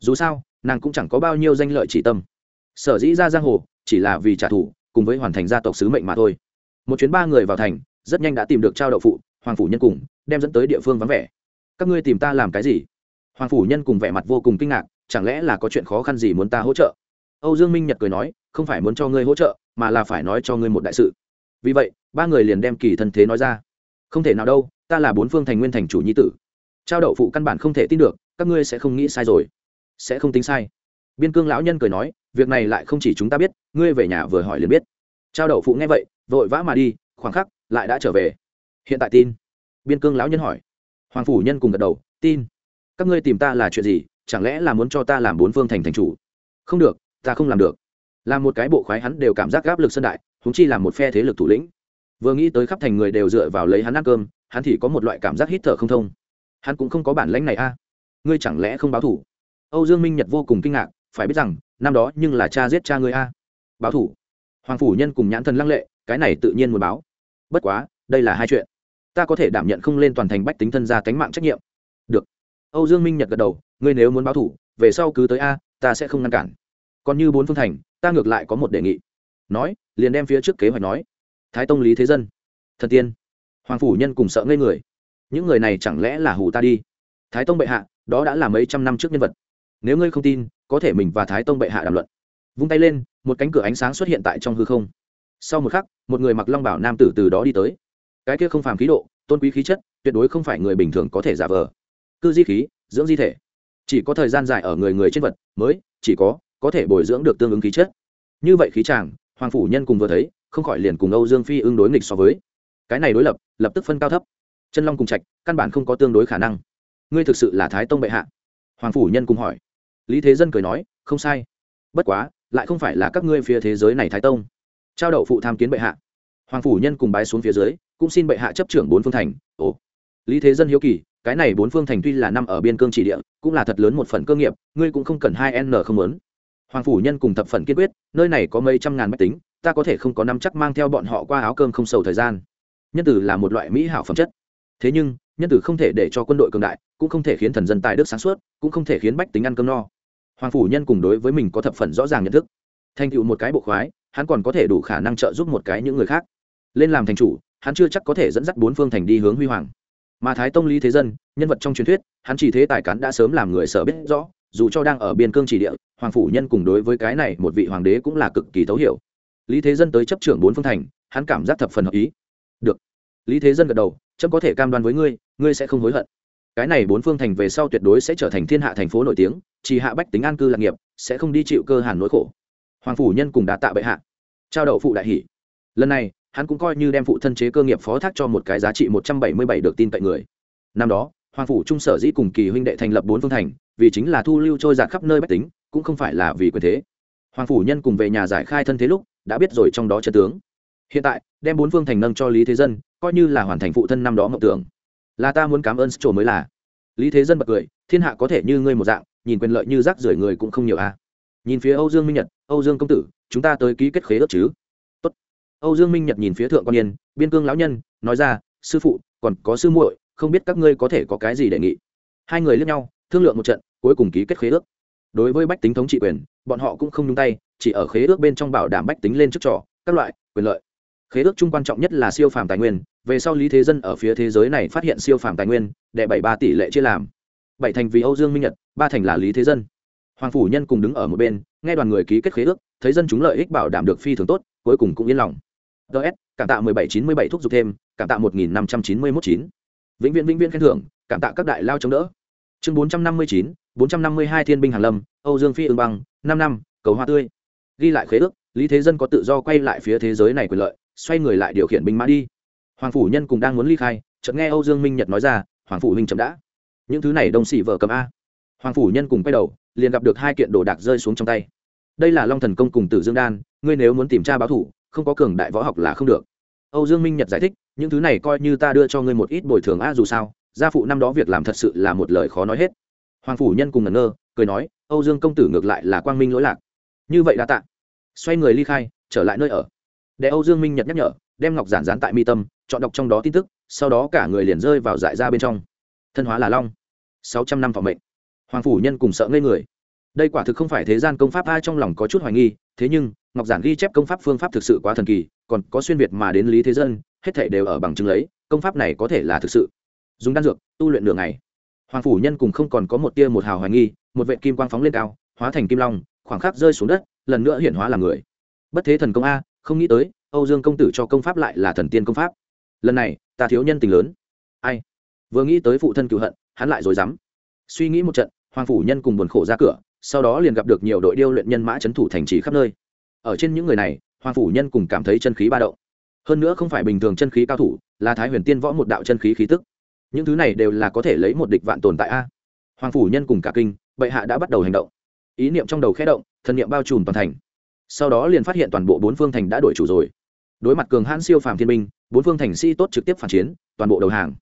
dù sao, nàng cũng chẳng có bao nhiêu danh lợi chỉ tâm. Sở dĩ ra giang hồ, chỉ là vì trả thù, cùng với hoàn thành gia tộc sứ mệnh mà thôi. Một chuyến ba người vào thành, rất nhanh đã tìm được trao đậu phụ, hoàng phủ nhân cùng, đem dẫn tới địa phương vắng vẻ. Các ngươi tìm ta làm cái gì? Hoàng phủ nhân cùng vẻ mặt vô cùng kinh ngạc, chẳng lẽ là có chuyện khó khăn gì muốn ta hỗ trợ? Âu dương minh nhật cười nói, không phải muốn cho ngươi hỗ trợ, mà là phải nói cho ngươi một đại sự. Vì vậy, ba người liền đem kỳ thân thế nói ra. Không thể nào đâu, ta là bốn phương thành nguyên thành chủ nhi tử. Trao đậu phụ căn bản không thể tin được, các ngươi sẽ không nghĩ sai rồi sẽ không tính sai. Biên cương lão nhân cười nói, việc này lại không chỉ chúng ta biết, ngươi về nhà vừa hỏi liền biết. Trao đậu phụ nghe vậy, vội vã mà đi, khoảng khắc, lại đã trở về. Hiện tại tin. Biên cương lão nhân hỏi. Hoàng phủ nhân cùng gật đầu, tin. Các ngươi tìm ta là chuyện gì, chẳng lẽ là muốn cho ta làm bốn phương thành thành chủ? Không được, ta không làm được. Làm một cái bộ khoái hắn đều cảm giác gáp lực sân đại húng chi là một phe thế lực thủ lĩnh. Vừa nghĩ tới khắp thành người đều dựa vào lấy hắn ăn cơm, hắn thì có một loại cảm giác hít thở không thông. Hắn cũng không có bản lãnh này a. Ngươi chẳng lẽ không báo thủ? Âu dương minh nhật vô cùng kinh ngạc, phải biết rằng, năm đó nhưng là cha giết cha ngươi a. Báo thủ. Hoàng phủ nhân cùng nhãn thần lăng lệ, cái này tự nhiên muốn báo. Bất quá, đây là hai chuyện. Ta có thể đảm nhận không lên toàn thành bách tính thân gia cánh mạng trách nhiệm. Được. Âu dương minh nhật gật đầu, ngươi nếu muốn báo thủ, về sau cứ tới a, ta sẽ không ngăn cản. Còn như bốn phương thành, ta ngược lại có một đề nghị. Nói, liền đem phía trước kế hoạch nói. Thái tông lý thế dân. Thần tiên. Hoàng phủ nhân cùng sợ ngây người. Những người này chẳng lẽ là hù ta đi? Thái tông bệ hạ, đó đã là mấy trăm năm trước nhân vật nếu ngươi không tin, có thể mình và thái tông bệ hạ đàm luận. Vung tay lên, một cánh cửa ánh sáng xuất hiện tại trong hư không. Sau một khắc, một người mặc long bảo nam tử từ đó đi tới. Cái kia không phàm khí độ, tôn quý khí chất, tuyệt đối không phải người bình thường có thể giả vờ. Cư di khí, dưỡng di thể. Chỉ có thời gian dài ở người người trên vật, mới, chỉ có có thể bồi dưỡng được tương ứng khí chất. Như vậy khí chàng, hoàng phủ nhân cùng vừa thấy, không khỏi liền cùng âu dương phi ưng đối nghịch so với. Cái này đối lập lập tức phân cao thấp. Chân long cùng trạch, căn bản không có tương đối khả năng. Ngươi thực sự là thái tông bệ hạ? Hoàng phủ nhân cùng hỏi lý thế dân cười nói, không sai. Bất quá, lại không phải là các ngươi phía thế giới này thái tông. Trao đậu phụ tham kiến bệ hạ. Hoàng phủ nhân cùng bái xuống phía dưới, cũng xin bệ hạ chấp trưởng bốn phương thành. Ồ. Lý thế dân hiếu kỳ, cái này bốn phương thành tuy là năm ở biên cương chỉ địa, cũng là thật lớn một phần cơ nghiệp, ngươi cũng không cần hai n không lớn. Hoàng phủ nhân cùng thập phần kiên quyết, nơi này có mấy trăm ngàn máy tính, ta có thể không có năm chắc mang theo bọn họ qua áo cơm không sầu thời gian. Nhân tử là một loại mỹ hảo phẩm chất. Thế nhưng, nhân tử không thể để cho quân đội cường đại, cũng không thể khiến thần dân tài đức sáng suốt, cũng không thể khiến bách tính ăn cơm no hoàng phủ nhân cùng đối với mình có thập phần rõ ràng nhận thức. Thành tựu một cái bộ khoái, hắn còn có thể đủ khả năng trợ giúp một cái những người khác. Lên làm thành chủ, hắn chưa chắc có thể dẫn dắt bốn phương thành đi hướng huy hoàng. Mà thái tông lý thế dân, nhân vật trong truyền thuyết, hắn chỉ thế tài cán đã sớm làm người sở biết rõ, dù cho đang ở biên cương chỉ địa, hoàng phủ nhân cùng đối với cái này một vị hoàng đế cũng là cực kỳ thấu hiểu. Lý thế dân tới chấp trưởng bốn phương thành, hắn cảm giác thập phần hợp ý. Được. Lý thế dân gật đầu, chấm có thể cam đoan với ngươi ngươi sẽ không hối hận cái này bốn phương thành về sau tuyệt đối sẽ trở thành thiên hạ thành phố nổi tiếng, chỉ hạ bách tính an cư lạc nghiệp, sẽ không đi chịu cơ hàn nỗi khổ. Hoàng phủ nhân cùng đã tạ bệ hạ. Trao đậu phụ đại hỷ. Lần này, hắn cũng coi như đem phụ thân chế cơ nghiệp phó thác cho một cái giá trị một trăm bảy mươi bảy được tin cậy người. Năm đó, hoàng phủ trung sở dĩ cùng kỳ huynh đệ thành lập bốn phương thành, vì chính là thu lưu trôi giạt khắp nơi bách tính, cũng không phải là vì quyền thế. Hoàng phủ nhân cùng về nhà giải khai thân thế lúc, đã biết rồi trong đó chân tướng. Hiện tại, đem bốn phương thành nâng cho lý thế dân, coi như là hoàn thành phụ thân năm đó mộng tưởng là ta muốn cảm ơn chỗ mới là. Lý thế dân bật cười, thiên hạ có thể như ngươi một dạng, nhìn quyền lợi như rác rưởi người cũng không nhiều à. nhìn phía âu dương minh nhật, âu dương công tử, chúng ta tới ký kết khế ước chứ. Tốt. âu dương minh nhật nhìn phía thượng quan yên, biên cương lão nhân, nói ra, sư phụ, còn có sư muội, không biết các ngươi có thể có cái gì đề nghị? Hai người lướt nhau, thương lượng một trận, cuối cùng ký kết khế ước. Đối với bách tính thống trị quyền, bọn họ cũng không nhúng tay, chỉ ở khế ước bên trong bảo đảm bách tính lên trước trò, các loại, quyền lợi khế ước chung quan trọng nhất là siêu phàm tài nguyên, về sau lý thế dân ở phía thế giới này phát hiện siêu phàm tài nguyên, đệ bảy ba tỷ lệ chia làm. Bảy thành vì âu dương minh nhật, ba thành là lý thế dân. Hoàng phủ nhân cùng đứng ở một bên, nghe đoàn người ký kết khế ước, thấy dân chúng lợi ích bảo đảm được phi thường tốt, cuối cùng cũng yên lòng. Ts cảm tạ mười bảy chín mươi bảy thuốc giục thêm, cảm tạ một nghìn năm trăm chín mươi mốt chín. Vĩnh viễn vĩnh viễn khen thưởng, cảm tạ các đại lao chống đỡ. Chương bốn trăm năm mươi chín, bốn trăm năm mươi hai thiên binh hàn lâm, âu dương phi ương băng, năm năm, cầu hoa tươi. Ghi lại khế ước, lý thế dân có tự do quay lại phía thế giới này quyền lợi xoay người lại điều khiển binh mã đi. Hoàng phủ nhân cùng đang muốn ly khai, chợt nghe âu dương minh nhật nói ra, hoàng phủ huynh chậm đã. Những thứ này đông xỉ vợ cầm a. Hoàng phủ nhân cùng quay đầu, liền gặp được hai kiện đồ đạc rơi xuống trong tay. Đây là long thần công cùng tử dương đan, ngươi nếu muốn tìm tra báo thủ, không có cường đại võ học là không được. Âu dương minh nhật giải thích, những thứ này coi như ta đưa cho ngươi một ít bồi thường a dù sao, gia phụ năm đó việc làm thật sự là một lời khó nói hết. Hoàng phủ nhân cùng ngẩn ngơ, cười nói, âu dương công tử ngược lại là quang minh lỗi lạc. Như vậy đã tạ. Xoay người ly khai, trở lại nơi ở để âu dương minh nhật nhắc nhở, đem ngọc giản dán tại mi tâm, chọn đọc trong đó tin tức, sau đó cả người liền rơi vào dại ra bên trong. Thân hóa là long. Sáu trăm năm phòng mệnh. Hoàng phủ nhân cùng sợ ngây người. Đây quả thực không phải thế gian công pháp, ai trong lòng có chút hoài nghi, thế nhưng, ngọc giản ghi chép công pháp phương pháp thực sự quá thần kỳ, còn có xuyên việt mà đến lý thế dân, hết thể đều ở bằng chứng lấy, công pháp này có thể là thực sự. Dùng đan dược, tu luyện đường này hoàng phủ nhân cùng không còn có một tia một hào hoài nghi, một vệ kim quang phóng lên cao, hóa thành kim long, khoảng khắc rơi xuống đất, lần nữa hiện hóa là người. Bất thế thần công a không nghĩ tới, âu dương công tử cho công pháp lại là thần tiên công pháp. Lần này, ta thiếu nhân tình lớn. Ai? Vừa nghĩ tới phụ thân cựu hận, hắn lại rồi dám suy nghĩ một trận, hoàng phủ nhân cùng buồn khổ ra cửa, sau đó liền gặp được nhiều đội điêu luyện nhân mã c h ấ n thủ thành trì khắp nơi. Ở trên những người này, hoàng phủ nhân cùng cảm thấy chân khí ba động. Hơn nữa không phải bình thường chân khí cao thủ, là thái huyền tiên võ một đạo chân khí khí tức. Những thứ này đều là có thể lấy một địch vạn tồn tại a. Hoàng phủ nhân cùng cả kinh, bệ hạ đã bắt đầu hành động. Ý niệm trong đầu khẽ động, thần niệm bao trùm toàn thành sau đó liền phát hiện toàn bộ bốn phương thành đã đổi chủ rồi. Đối mặt cường hãn siêu phàm thiên minh bốn phương thành sĩ tốt trực tiếp phản chiến, toàn bộ đầu hàng.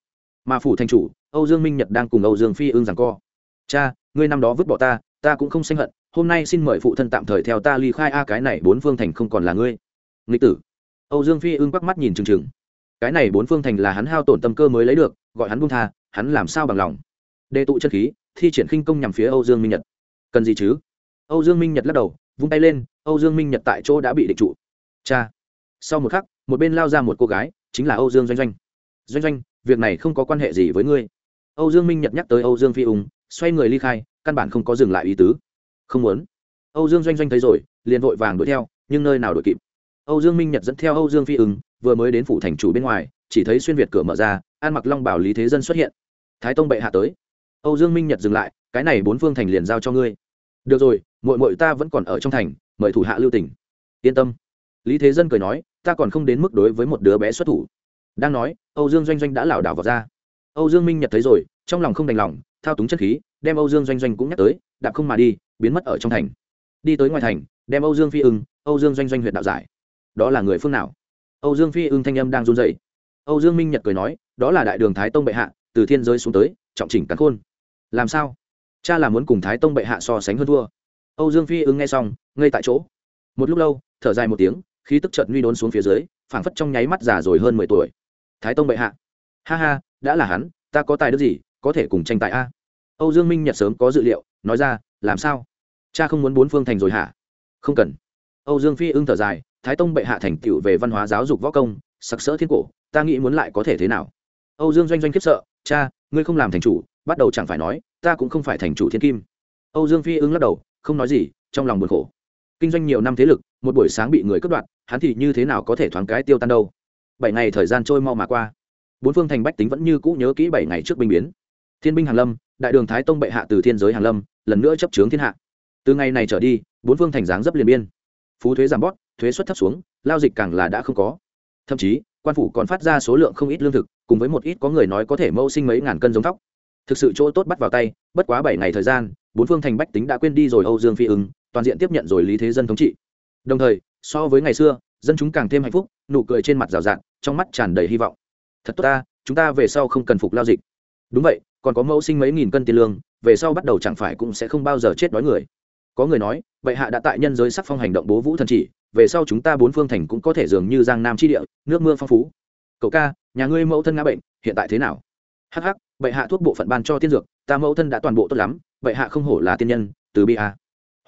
Mà phủ thành chủ, âu dương minh nhật đang cùng âu dương phi ương rằng co. Cha, ngươi năm đó vứt bỏ ta ta cũng không sanh hận, hôm nay xin mời phụ thân tạm thời theo ta ly khai a, cái này bốn phương thành không còn là ngươi. Nghịch tử. Âu dương phi ương quắc mắt nhìn trừng trừng. Cái này bốn phương thành là hắn hao tổn tâm cơ mới lấy được, gọi hắn buông tha, hắn làm sao bằng lòng? Đề tụ chân khí, thi triển khinh công nhằm phía âu dương minh nhật. Cần gì chứ? Âu dương minh nhật lắc đầu, vung tay lên âu dương minh nhật tại chỗ đã bị định trụ. Cha. Sau một khắc, một bên lao ra một cô gái, chính là âu dương doanh doanh. Doanh doanh, việc này không có quan hệ gì với ngươi. Âu dương minh nhật nhắc tới âu dương phi ung xoay người ly khai, căn bản không có dừng lại ý tứ. Không muốn. Âu dương doanh doanh thấy rồi, liền vội vàng đuổi theo, nhưng nơi nào đuổi kịp. Âu dương minh nhật dẫn theo âu dương phi ưng vừa mới đến phủ thành chủ bên ngoài, chỉ thấy xuyên việt cửa mở ra, an mặc long bảo lý thế dân xuất hiện. Thái tông bệ hạ tới. Âu dương minh nhật dừng lại, cái này bốn phương thành liền giao cho ngươi. Được rồi mội mội ta vẫn còn ở trong thành mời thủ hạ lưu tỉnh yên tâm. Lý thế dân cười nói, ta còn không đến mức đối với một đứa bé xuất thủ. Đang nói, âu dương doanh doanh đã lảo đảo vào ra. Âu dương minh nhật thấy rồi, trong lòng không đành lòng, thao túng chất khí, đem âu dương doanh doanh cũng nhắc tới, đạp không mà đi, biến mất ở trong thành. Đi tới ngoài thành, đem âu dương phi ưng, âu dương doanh doanh huyện đạo giải. Đó là người phương nào? Âu dương phi ưng thanh âm đang run dậy âu dương minh nhật cười nói, đó là đại đường thái tông bệ hạ, từ thiên giới xuống tới, trọng chỉnh cắn khôn. Làm sao? Cha là muốn cùng thái tông bệ hạ so sánh hơn thua âu dương phi ứng nghe xong ngay tại chỗ. Một lúc lâu, thở dài một tiếng, khí tức trận nguy đốn xuống phía dưới, phảng phất trong nháy mắt già rồi hơn mười tuổi. Thái tông bệ hạ. Ha ha, đã là hắn, ta có tài đức gì, có thể cùng tranh tài a? Âu dương minh nhật sớm có dự liệu, nói ra, làm sao? Cha không muốn bốn phương thành rồi hả? Không cần. Âu dương phi ưng thở dài, thái tông bệ hạ thành tựu về văn hóa giáo dục võ công, sặc sỡ thiên cổ, ta nghĩ muốn lại có thể thế nào? Âu dương doanh doanh khiếp sợ, cha, ngươi không làm thành chủ, bắt đầu chẳng phải nói, ta cũng không phải thành chủ thiên kim. Âu dương phi ưng lắc đầu không nói gì, trong lòng buồn khổ. Kinh doanh nhiều năm thế lực, một buổi sáng bị người cướp đoạt, hắn thì như thế nào có thể thoáng cái tiêu tan đâu? Bảy ngày thời gian trôi mau mà qua. Bốn phương thành bách tính vẫn như cũ nhớ kỹ bảy ngày trước binh biến. Thiên binh hàn lâm, đại đường thái tông bệ hạ từ thiên giới hàn lâm, lần nữa chấp chướng thiên hạ. Từ ngày này trở đi, bốn phương thành dáng dấp liền biên. Phú thuế giảm bót, thuế xuất thấp xuống, lao dịch càng là đã không có. Thậm chí, quan phủ còn phát ra số lượng không ít lương thực, cùng với một ít có người nói có thể mâu sinh mấy ngàn cân giống thóc. Thực sự chỗ tốt bắt vào tay, bất quá bảy ngày thời gian bốn phương thành bách tính đã quên đi rồi âu dương phi ứng, toàn diện tiếp nhận rồi lý thế dân thống trị. Đồng thời, so với ngày xưa, dân chúng càng thêm hạnh phúc, nụ cười trên mặt rào rạt, trong mắt tràn đầy hy vọng. Thật tốt ta, chúng ta về sau không cần phục lao dịch. Đúng vậy, còn có mẫu sinh mấy nghìn cân tiền lương, về sau bắt đầu chẳng phải cũng sẽ không bao giờ chết đói người. Có người nói vậy hạ đã tại nhân giới sắc phong hành động bố vũ thần chỉ, về sau chúng ta bốn phương thành cũng có thể dường như giang nam tri địa, nước mưa phong phú. Cậu ca, nhà ngươi mẫu thân ngã bệnh, hiện tại thế nào? Hắc hắc vậy hạ thuốc bộ phận ban cho tiên dược, ta mẫu thân đã toàn bộ tốt lắm vậy hạ không hổ là tiên nhân, từ bi a.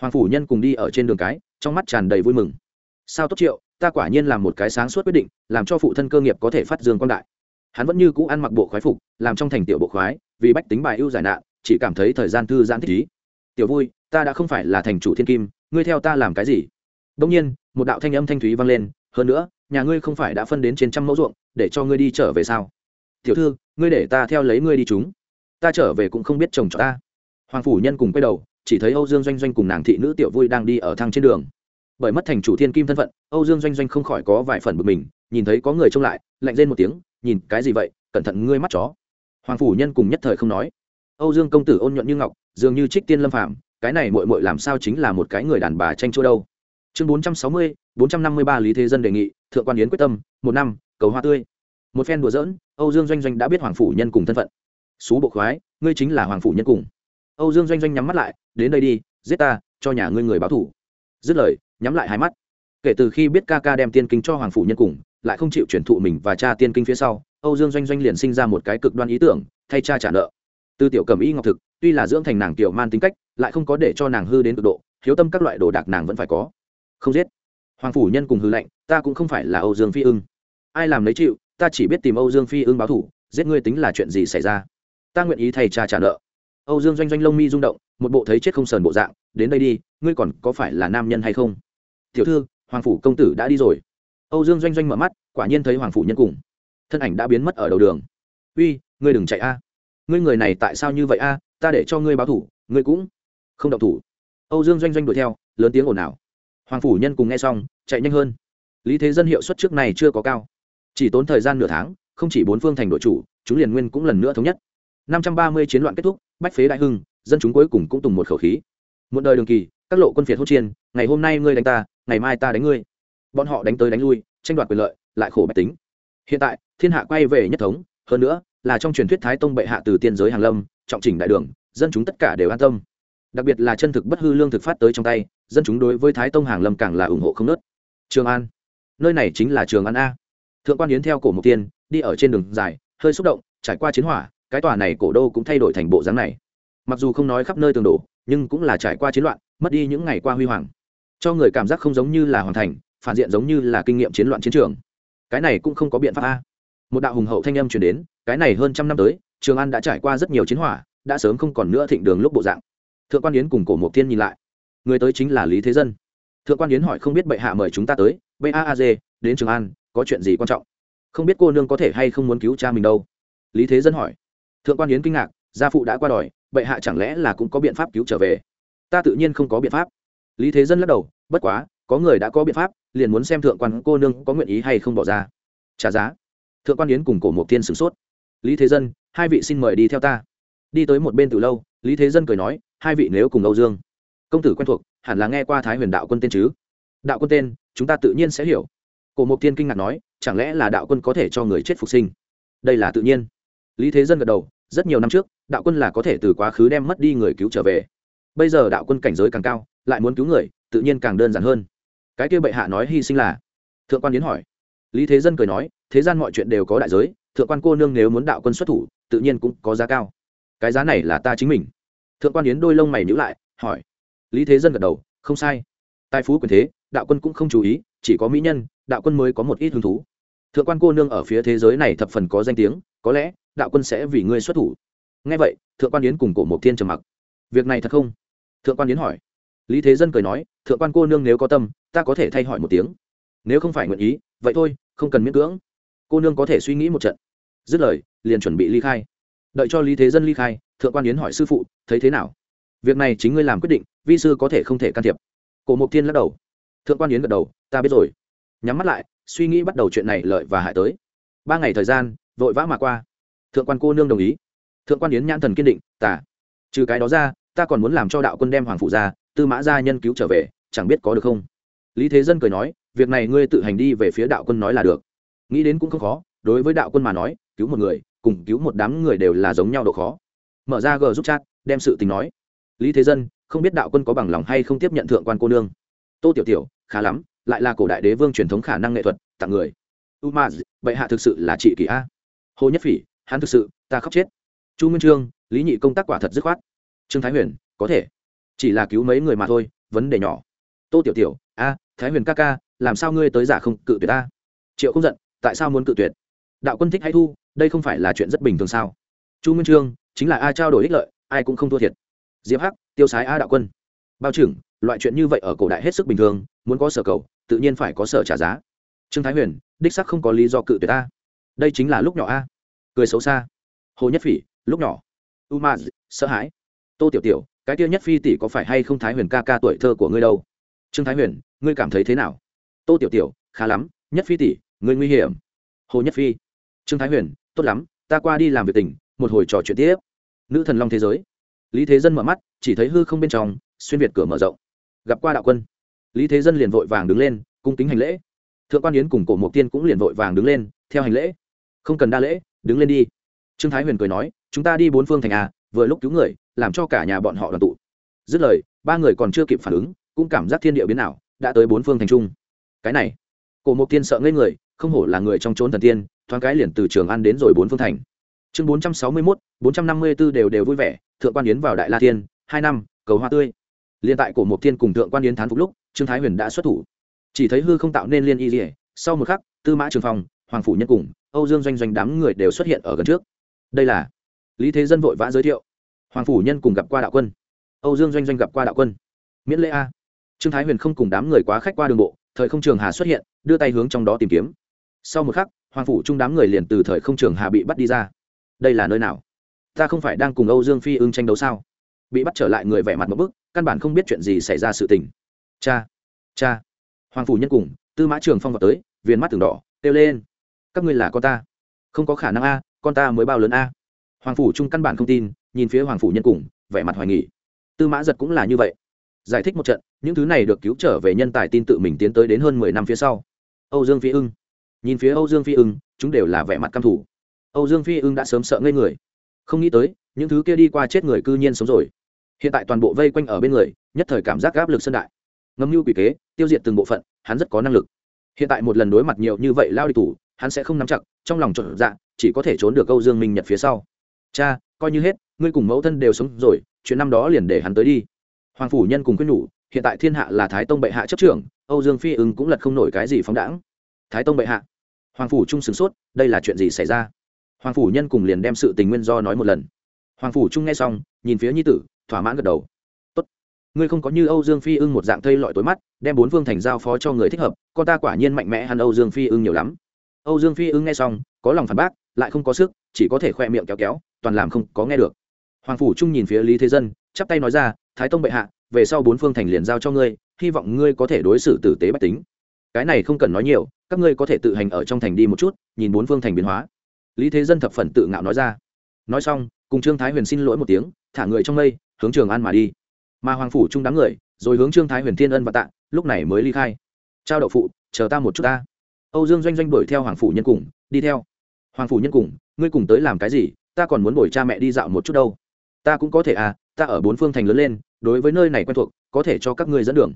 Hoàng phủ nhân cùng đi ở trên đường cái, trong mắt tràn đầy vui mừng. Sao tốt triệu, ta quả nhiên làm một cái sáng suốt quyết định, làm cho phụ thân cơ nghiệp có thể phát dương quang đại. Hắn vẫn như cũ ăn mặc bộ khoái phục, làm trong thành tiểu bộ khoái, vì bách tính bài ưu giải nạn, chỉ cảm thấy thời gian thư giãn thích ý. Tiểu vui, ta đã không phải là thành chủ thiên kim, ngươi theo ta làm cái gì? Đông nhiên, một đạo thanh âm thanh thúy vang lên, hơn nữa, nhà ngươi không phải đã phân đến trên trăm mẫu ruộng, để cho ngươi đi trở về sao? Tiểu thư, ngươi để ta theo lấy ngươi đi chúng. Ta trở về cũng không biết chồng cho ta hoàng phủ nhân cùng quay đầu, chỉ thấy âu dương doanh doanh cùng nàng thị nữ tiểu vui đang đi ở thang trên đường. Bởi mất thành chủ thiên kim thân phận, âu dương doanh doanh không khỏi có vài phần bực mình, nhìn thấy có người trông lại, lạnh lên một tiếng, nhìn, cái gì vậy? Cẩn thận ngươi mắt chó. Hoàng phủ nhân cùng nhất thời không nói. Âu dương công tử ôn nhuận như ngọc, dường như trích tiên lâm phạm cái này mội mội làm sao chính là một cái người đàn bà tranh chua đâu. Chương bốn trăm sáu mươi, bốn trăm năm mươi ba lý thế dân đề nghị, thượng quan yến quyết tâm, một năm, cầu hoa tươi. Một phen đùa dỡn âu dương doanh doanh đã biết hoàng phủ nhân cùng thân phận. Xú bộ khoái, ngươi chính là hoàng phủ nhân cùng âu dương doanh doanh nhắm mắt lại, đến đây đi, giết ta, cho nhà ngươi người báo thủ. Dứt lời, nhắm lại hai mắt. Kể từ khi biết ca ca đem tiên kinh cho hoàng phủ nhân cùng, lại không chịu chuyển thụ mình và cha tiên kinh phía sau, âu dương doanh doanh liền sinh ra một cái cực đoan ý tưởng, thay cha trả nợ. Từ tiểu cầm y ngọc thực, tuy là dưỡng thành nàng tiểu man tính cách, lại không có để cho nàng hư đến cực độ, hiếu tâm các loại đồ đạc nàng vẫn phải có. Không giết. Hoàng phủ nhân cùng hư lệnh, ta cũng không phải là âu dương phi ưng. Ai làm lấy chịu, ta chỉ biết tìm âu dương phi ưng báo thủ, giết ngươi tính là chuyện gì xảy ra. Ta nguyện ý thay cha trả nợ âu dương doanh doanh lông mi rung động, một bộ thấy chết không sờn bộ dạng, đến đây đi, ngươi còn có phải là nam nhân hay không? Tiểu thư, hoàng phủ công tử đã đi rồi. Âu dương doanh doanh mở mắt, quả nhiên thấy hoàng phủ nhân cùng. Thân ảnh đã biến mất ở đầu đường. Uy, ngươi đừng chạy a. Ngươi người này tại sao như vậy a? Ta để cho ngươi báo thủ, ngươi cũng không động thủ. Âu dương doanh doanh đuổi theo, lớn tiếng ồn ào. Hoàng phủ nhân cùng nghe xong, chạy nhanh hơn. Lý thế dân hiệu suất trước này chưa có cao. Chỉ tốn thời gian nửa tháng, không chỉ bốn phương thành đội chủ, chúng liền nguyên cũng lần nữa thống nhất. Năm trăm ba mươi chiến loạn kết thúc bách phế đại hưng, dân chúng cuối cùng cũng tùng một khẩu khí. Một đời đường kỳ, các lộ quân phiệt hốt chiên ngày hôm nay ngươi đánh ta, ngày mai ta đánh ngươi. Bọn họ đánh tới đánh lui, tranh đoạt quyền lợi, lại khổ bách tính. Hiện tại, thiên hạ quay về nhất thống, hơn nữa, là trong truyền thuyết thái tông bệ hạ từ tiên giới hàng lâm, trọng chỉnh đại đường, dân chúng tất cả đều an tâm. Đặc biệt là chân thực bất hư lương thực phát tới trong tay, dân chúng đối với thái tông hàng lâm càng là ủng hộ không nớt. Trường an. Nơi này chính là trường an a. Thượng quan yến theo cổ mục tiên, đi ở trên đường dài, hơi xúc động, trải qua chiến hỏa cái tòa này cổ đô cũng thay đổi thành bộ dáng này. Mặc dù không nói khắp nơi tường đổ, nhưng cũng là trải qua chiến loạn, mất đi những ngày qua huy hoàng. Cho người cảm giác không giống như là hoàn thành, phản diện giống như là kinh nghiệm chiến loạn chiến trường. Cái này cũng không có biện pháp a. Một đạo hùng hậu thanh âm chuyển đến, cái này hơn trăm năm tới, trường an đã trải qua rất nhiều chiến hỏa, đã sớm không còn nữa thịnh đường lúc bộ dạng. Thượng quan yến cùng cổ mộc tiên nhìn lại. Người tới chính là lý thế dân. Thượng quan yến hỏi không biết bệ hạ mời chúng ta tới baaz đến trường an, có chuyện gì quan trọng? Không biết cô nương có thể hay không muốn cứu cha mình đâu? Lý thế dân hỏi thượng quan yến kinh ngạc, gia phụ đã qua đòi bệ hạ chẳng lẽ là cũng có biện pháp cứu trở về? Ta tự nhiên không có biện pháp. Lý thế dân lắc đầu, bất quá, có người đã có biện pháp, liền muốn xem thượng quan cô nương có nguyện ý hay không bỏ ra. Trả giá. Thượng quan yến cùng cổ mộc tiên sửng sốt. Lý thế dân, hai vị xin mời đi theo ta. Đi tới một bên từ lâu, lý thế dân cười nói, hai vị nếu cùng âu dương. Công tử quen thuộc, hẳn là nghe qua thái huyền đạo quân tên chứ? Đạo quân tên, chúng ta tự nhiên sẽ hiểu. Cổ mộc tiên kinh ngạc nói, chẳng lẽ là đạo quân có thể cho người chết phục sinh? Đây là tự nhiên lý thế dân gật đầu, rất nhiều năm trước, đạo quân là có thể từ quá khứ đem mất đi người cứu trở về. Bây giờ đạo quân cảnh giới càng cao, lại muốn cứu người, tự nhiên càng đơn giản hơn. Cái kia bệ hạ nói hy sinh là? Thượng quan đến hỏi. Lý thế dân cười nói, thế gian mọi chuyện đều có đại giới, thượng quan cô nương nếu muốn đạo quân xuất thủ, tự nhiên cũng có giá cao. Cái giá này là ta chính mình. Thượng quan yến đôi lông mày nhữ lại, hỏi. Lý thế dân gật đầu, không sai. Tài phú quyền thế, đạo quân cũng không chú ý, chỉ có mỹ nhân, đạo quân mới có một ít hứng thú. Thượng quan cô nương ở phía thế giới này thập phần có danh tiếng, có lẽ đạo quân sẽ vì ngươi xuất thủ. Ngay vậy, thượng quan yến cùng cổ mộc thiên trầm mặc. Việc này thật không? Thượng quan yến hỏi. Lý thế dân cười nói, thượng quan cô nương nếu có tâm, ta có thể thay hỏi một tiếng. Nếu không phải nguyện ý, vậy thôi, không cần miễn cưỡng. Cô nương có thể suy nghĩ một trận. Dứt lời, liền chuẩn bị ly khai. Đợi cho lý thế dân ly khai, thượng quan yến hỏi sư phụ, thấy thế nào? Việc này chính ngươi làm quyết định, vi sư có thể không thể can thiệp. Cổ mộc thiên lắc đầu. Thượng quan yến gật đầu, ta biết rồi. Nhắm mắt lại, suy nghĩ bắt đầu chuyện này lợi và hại tới. Ba ngày thời gian, vội vã mà qua thượng quan cô nương đồng ý. Thượng quan yến nhãn thần kiên định tả trừ cái đó ra, ta còn muốn làm cho đạo quân đem hoàng phụ ra, tư mã gia nhân cứu trở về, chẳng biết có được không? Lý thế dân cười nói, việc này ngươi tự hành đi về phía đạo quân nói là được. Nghĩ đến cũng không khó, đối với đạo quân mà nói, cứu một người, cùng cứu một đám người đều là giống nhau độ khó. Mở ra g giúp chat, đem sự tình nói. Lý thế dân, không biết đạo quân có bằng lòng hay không tiếp nhận thượng quan cô nương. Tô tiểu tiểu, khá lắm, lại là cổ đại đế vương truyền thống khả năng nghệ thuật, tặng người. Umaz vậy hạ thực sự là chị kỳ a. Hồ nhất phỉ hắn thực sự, ta khóc chết. Chu nguyên trương, lý nhị công tác quả thật dứt khoát. Trương thái huyền, có thể. Chỉ là cứu mấy người mà thôi, vấn đề nhỏ. Tô tiểu tiểu, a, thái huyền ca ca, làm sao ngươi tới giả không cự tuyệt ta? Triệu không giận, tại sao muốn cự tuyệt? Đạo quân thích hay thu, đây không phải là chuyện rất bình thường sao? Chu nguyên trương, chính là a trao đổi ích lợi, ai cũng không thua thiệt. Diệp hắc, tiêu sái a đạo quân. Bao trưởng, loại chuyện như vậy ở cổ đại hết sức bình thường, muốn có sở cầu, tự nhiên phải có sở trả giá. Trương thái huyền, đích sắc không có lý do cự tuyệt a đây chính là lúc nhỏ a cười xấu xa. Hồ nhất phỉ, lúc nhỏ. U ma sợ hãi. Tô tiểu tiểu, cái kia nhất phi tỷ có phải hay không thái huyền ca ca tuổi thơ của ngươi đâu? Trương thái huyền, ngươi cảm thấy thế nào? Tô tiểu tiểu, khá lắm. Nhất phi tỷ, ngươi nguy hiểm. Hồ nhất phi. Trương thái huyền, tốt lắm, ta qua đi làm việc tình, một hồi trò chuyện tiếp. Nữ thần long thế giới. Lý thế dân mở mắt, chỉ thấy hư không bên trong, xuyên việt cửa mở rộng. Gặp qua đạo quân. Lý thế dân liền vội vàng đứng lên, cung kính hành lễ. Thượng quan yến cùng cổ mộc tiên cũng liền vội vàng đứng lên, theo hành lễ. Không cần đa lễ đứng lên đi. Trương thái huyền cười nói, chúng ta đi bốn phương thành à vừa lúc cứu người, làm cho cả nhà bọn họ đoàn tụ. Dứt lời, ba người còn chưa kịp phản ứng, cũng cảm giác thiên địa biến nào đã tới bốn phương thành trung. Cái này, cổ mộc tiên sợ ngây người, không hổ là người trong trốn thần tiên, thoáng cái liền từ trường ăn đến rồi bốn phương thành. Chương bốn trăm sáu mươi mốt, bốn trăm năm mươi b ố đều đều vui vẻ, thượng quan yến vào đại la tiên hai năm, cầu hoa tươi. Liên tại cổ mộc tiên cùng thượng quan yến thán phục lúc, trương thái huyền đã xuất thủ. Chỉ thấy hư không tạo nên liên y dỉa sau một khắc, tư mã trường phòng hoàng phủ nhân cùng, âu dương doanh doanh đám người đều xuất hiện ở gần trước. Đây là lý thế dân vội vã giới thiệu. Hoàng phủ nhân cùng gặp qua đạo quân. Âu dương doanh doanh gặp qua đạo quân. Miễn lễ a. Trương thái huyền không cùng đám người quá khách qua đường bộ, thời không trường hà xuất hiện, đưa tay hướng trong đó tìm kiếm. Sau một khắc, hoàng phủ chung đám người liền từ thời không trường hà bị bắt đi ra. Đây là nơi nào? Ta không phải đang cùng âu dương phi ưng tranh đấu sao? Bị bắt trở lại người vẻ mặt một bức, căn bản không biết chuyện gì xảy ra sự tình. Cha cha. Hoàng phủ nhân cùng, tư mã trường phong vào tới viên mắt từng đỏ, kêu lên các ngươi là con ta. Không có khả năng a, con ta mới bao lớn a. Hoàng phủ trung căn bản không tin, nhìn phía hoàng phủ nhân cùng, vẻ mặt hoài nghỉ tư mã giật cũng là như vậy. Giải thích một trận, những thứ này được cứu trở về nhân tài tin tự mình tiến tới đến hơn mười năm phía sau. Âu dương phi ưng. Nhìn phía âu dương phi ưng, chúng đều là vẻ mặt căm thủ âu dương phi ưng đã sớm sợ ngây người. Không nghĩ tới, những thứ kia đi qua chết người cư nhiên sống rồi. Hiện tại toàn bộ vây quanh ở bên người, nhất thời cảm giác áp lực sân đại. Ngâm mưu quỷ kế, tiêu diệt từng bộ phận, hắn rất có năng lực. Hiện tại một lần đối mặt nhiều như vậy lao đi tủ hắn sẽ không nắm chặt, trong lòng trộn dạ chỉ có thể trốn được âu dương minh nhật phía sau. Cha, coi như hết, ngươi cùng mẫu thân đều sống rồi, chuyện năm đó liền để hắn tới đi. Hoàng phủ nhân cùng quyết nhủ, hiện tại thiên hạ là thái tông bệ hạ chấp trưởng, âu dương phi ưng cũng lật không nổi cái gì phóng đãng. Thái tông bệ hạ. Hoàng phủ trung sửng sốt, đây là chuyện gì xảy ra? Hoàng phủ nhân cùng liền đem sự tình nguyên do nói một lần. Hoàng phủ trung nghe xong, nhìn phía nhi tử, thỏa mãn gật đầu. Tốt. Ngươi không có như âu dương phi ưng một dạng thây lọi tối mắt, đem bốn vương thành giao phó cho người thích hợp, con ta quả nhiên mạnh mẽ hơn âu dương phi ưng nhiều lắm âu dương phi ưng nghe xong, có lòng phản bác, lại không có sức, chỉ có thể khoe miệng kéo kéo, toàn làm không có nghe được. Hoàng phủ trung nhìn phía lý thế dân, chắp tay nói ra, thái tông bệ hạ, về sau bốn phương thành liền giao cho ngươi, hy vọng ngươi có thể đối xử tử tế bách tính. Cái này không cần nói nhiều, các ngươi có thể tự hành ở trong thành đi một chút, nhìn bốn phương thành biến hóa. Lý thế dân thập phần tự ngạo nói ra. Nói xong, cùng trương thái huyền xin lỗi một tiếng, thả người trong mây, hướng trường an mà đi. Mà hoàng phủ Trung đám người, rồi hướng trương thái huyền thiên ân và tạ, lúc này mới ly khai. Trao đậu phụ, chờ ta một chút ta âu dương doanh doanh đuổi theo hoàng phủ nhân cùng, đi theo. Hoàng phủ nhân cùng, ngươi cùng tới làm cái gì? Ta còn muốn bồi cha mẹ đi dạo một chút đâu. Ta cũng có thể à ta ở bốn phương thành lớn lên, đối với nơi này quen thuộc, có thể cho các ngươi dẫn đường.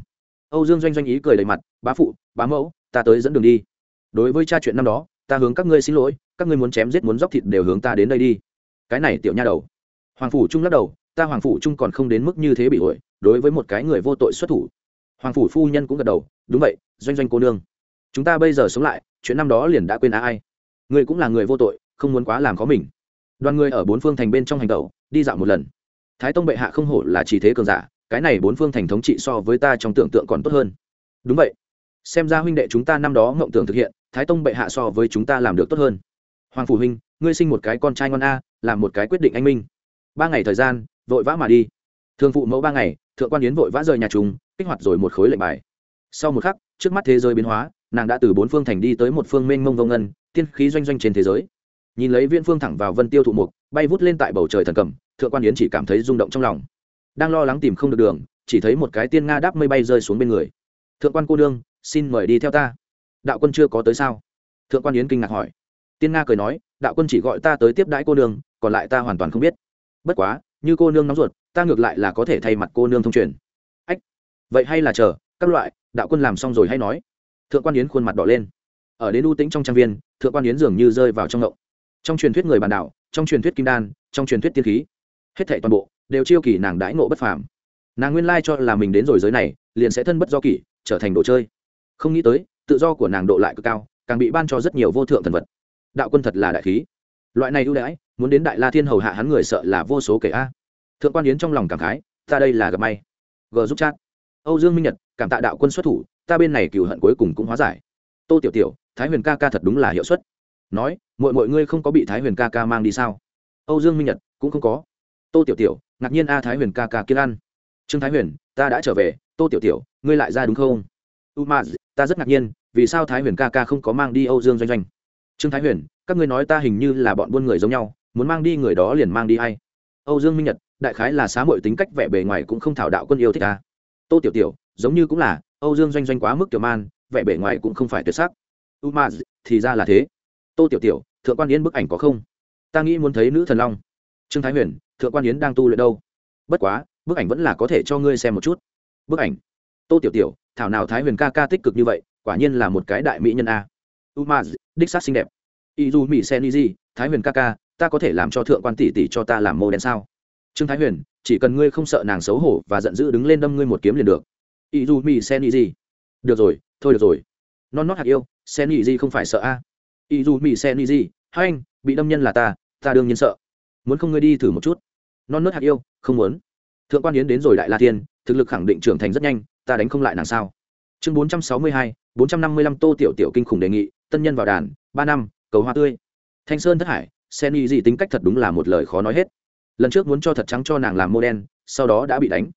Âu dương doanh doanh ý cười đầy mặt, bá phụ, bá mẫu, ta tới dẫn đường đi. Đối với cha chuyện năm đó, ta hướng các ngươi xin lỗi, các ngươi muốn chém giết muốn dóc thịt đều hướng ta đến đây đi. Cái này tiểu nha đầu. Hoàng phủ trung lắc đầu, ta hoàng phủ trung còn không đến mức như thế bị ổi đối với một cái người vô tội xuất thủ. Hoàng phủ phu nhân cũng gật đầu, đúng vậy, doanh doanh cô nương chúng ta bây giờ sống lại, chuyện năm đó liền đã quên á ai. Ngươi cũng là người vô tội, không muốn quá làm có mình. Đoàn người ở bốn phương thành bên trong hành tẩu, đi dạo một lần. Thái tông bệ hạ không hổ là chỉ thế cường giả, cái này bốn phương thành thống trị so với ta trong tưởng tượng còn tốt hơn. Đúng vậy. Xem ra huynh đệ chúng ta năm đó ngộng tưởng thực hiện, thái tông bệ hạ so với chúng ta làm được tốt hơn. Hoàng phủ huynh, ngươi sinh một cái con trai ngon a, làm một cái quyết định anh minh. Ba ngày thời gian, vội vã mà đi. Thường phụ mẫu ba ngày, thượng quan yến vội vã rời nhà chúng kích hoạt rồi một khối lệnh bài. Sau một khắc, trước mắt thế giới biến hóa nàng đã từ bốn phương thành đi tới một phương mênh mông vông ngân, tiên khí doanh doanh trên thế giới. Nhìn lấy viên phương thẳng vào vân tiêu thụ mục, bay vút lên tại bầu trời thần cầm, thượng quan yến chỉ cảm thấy rung động trong lòng. Đang lo lắng tìm không được đường, chỉ thấy một cái tiên nga đáp mây bay rơi xuống bên người. Thượng quan cô đương xin mời đi theo ta. Đạo quân chưa có tới sao? Thượng quan yến kinh ngạc hỏi. Tiên nga cười nói, đạo quân chỉ gọi ta tới tiếp đãi cô nương, còn lại ta hoàn toàn không biết. Bất quá, như cô nương nóng ruột, ta ngược lại là có thể thay mặt cô nương thông truyền. Ách, vậy hay là chờ, các loại, đạo quân làm xong rồi hay nói thượng quan yến khuôn mặt đỏ lên. Ở đến u tĩnh trong trang viên, thượng quan yến dường như rơi vào trong ngộng. Trong truyền thuyết người bàn đảo trong truyền thuyết kim đan, trong truyền thuyết tiên khí, hết thảy toàn bộ đều chiêu kỳ nàng đãi ngộ bất phàm. Nàng nguyên lai cho là mình đến rồi giới này, liền sẽ thân bất do kỷ, trở thành đồ chơi. Không nghĩ tới, tự do của nàng độ lại cực cao, càng bị ban cho rất nhiều vô thượng thần vật. Đạo quân thật là đại khí. Loại này ưu đãi, muốn đến đại la thiên hầu hạ hắn người sợ là vô số kể a. Thượng quan yến trong lòng cảm khái, ta đây là gặp may. G giúp chat. Âu dương minh nhật, cảm tạ đạo quân xuất thủ ta bên này cừu hận cuối cùng cũng hóa giải. Tô tiểu tiểu, thái huyền ca ca thật đúng là hiệu suất. Nói mọi mọi ngươi không có bị thái huyền ca ca mang đi sao? Âu dương minh nhật, cũng không có. Tô tiểu tiểu, ngạc nhiên a thái huyền ca ca kiên ăn. Trương thái huyền, ta đã trở về. Tô tiểu tiểu, ngươi lại ra đúng không? U ma ta rất ngạc nhiên, vì sao thái huyền ca ca không có mang đi âu dương doanh doanh? Trương thái huyền, các ngươi nói ta hình như là bọn buôn người giống nhau, muốn mang đi người đó liền mang đi hay âu dương minh nhật, đại khái là xá mọi tính cách vẻ bề ngoài cũng không thảo đạo quân yêu thích ta. Tô tiểu tiểu, giống như cũng là âu dương doanh doanh quá mức tiểu man, vẻ bề ngoài cũng không phải tuyệt sắc. U ma thì ra là thế. Tô tiểu tiểu, thượng quan yến bức ảnh có không? Ta nghĩ muốn thấy nữ thần long. Trương thái huyền, thượng quan yến đang tu luyện đâu? Bất quá, bức ảnh vẫn là có thể cho ngươi xem một chút. Bức ảnh. Tô tiểu tiểu, thảo nào thái huyền ca ca tích cực như vậy, quả nhiên là một cái đại mỹ nhân a. U ma đích sát xinh đẹp. Y dù mỹ sen y thái huyền ca ca, ta có thể làm cho thượng quan tỷ tỷ cho ta làm mô đen sao? Trương thái huyền, chỉ cần ngươi không sợ nàng xấu hổ và giận dữ đứng lên đâm ngươi một kiếm liền được y dù mỹ sen y được rồi, thôi được rồi. Non nót hạt yêu sen y không phải sợ a? Y dù mỹ sen y hai anh, bị đâm nhân là ta ta đương nhiên sợ. Muốn không ngươi đi thử một chút? Non nớt hạt yêu, không muốn. Thượng quan yến đến rồi đại la tiên thực lực khẳng định trưởng thành rất nhanh, ta đánh không lại nàng sao? Chương bốn trăm sáu mươi hai, bốn trăm năm mươi lăm tô tiểu tiểu kinh khủng đề nghị, tân nhân vào đàn, ba năm, cầu hoa tươi. Thanh sơn thất hải sen y gì tính cách thật đúng là một lời khó nói hết. Lần trước muốn cho thật trắng cho nàng làm mô đen sau đó đã bị đánh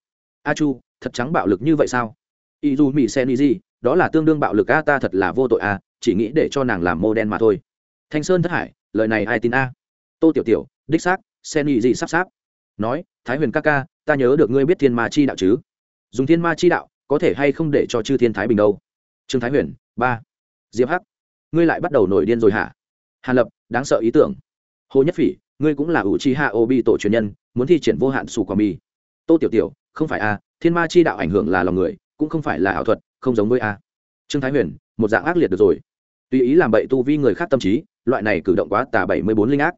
a chu, thật trắng bạo lực như vậy sao? Y dù mỹ sen y gì, đó là tương đương bạo lực a, ta thật là vô tội a, chỉ nghĩ để cho nàng làm mô đen mà thôi. Thanh sơn thất hải, lời này ai tin a? Tô tiểu tiểu, đích xác sen y gì sắp sáp. Nói, thái huyền ca ca, ta nhớ được ngươi biết thiên ma chi đạo chứ? Dùng thiên ma chi đạo, có thể hay không để cho chư thiên thái bình đâu? Trương thái huyền, ba. Diệp hắc, ngươi lại bắt đầu nổi điên rồi hả? Hàn lập, đáng sợ ý tưởng. Hồ nhất phỉ, ngươi cũng là ủ chi hạ ô bi tổ truyền nhân, muốn thi triển vô hạn sù quả mi tô tiểu tiểu không phải a, thiên ma chi đạo ảnh hưởng là lòng người, cũng không phải là ảo thuật, không giống với a. Trương thái huyền, một dạng ác liệt được rồi. Tùy ý làm bậy tu vi người khác tâm trí, loại này cử động quá tà bảy mươi bốn linh ác.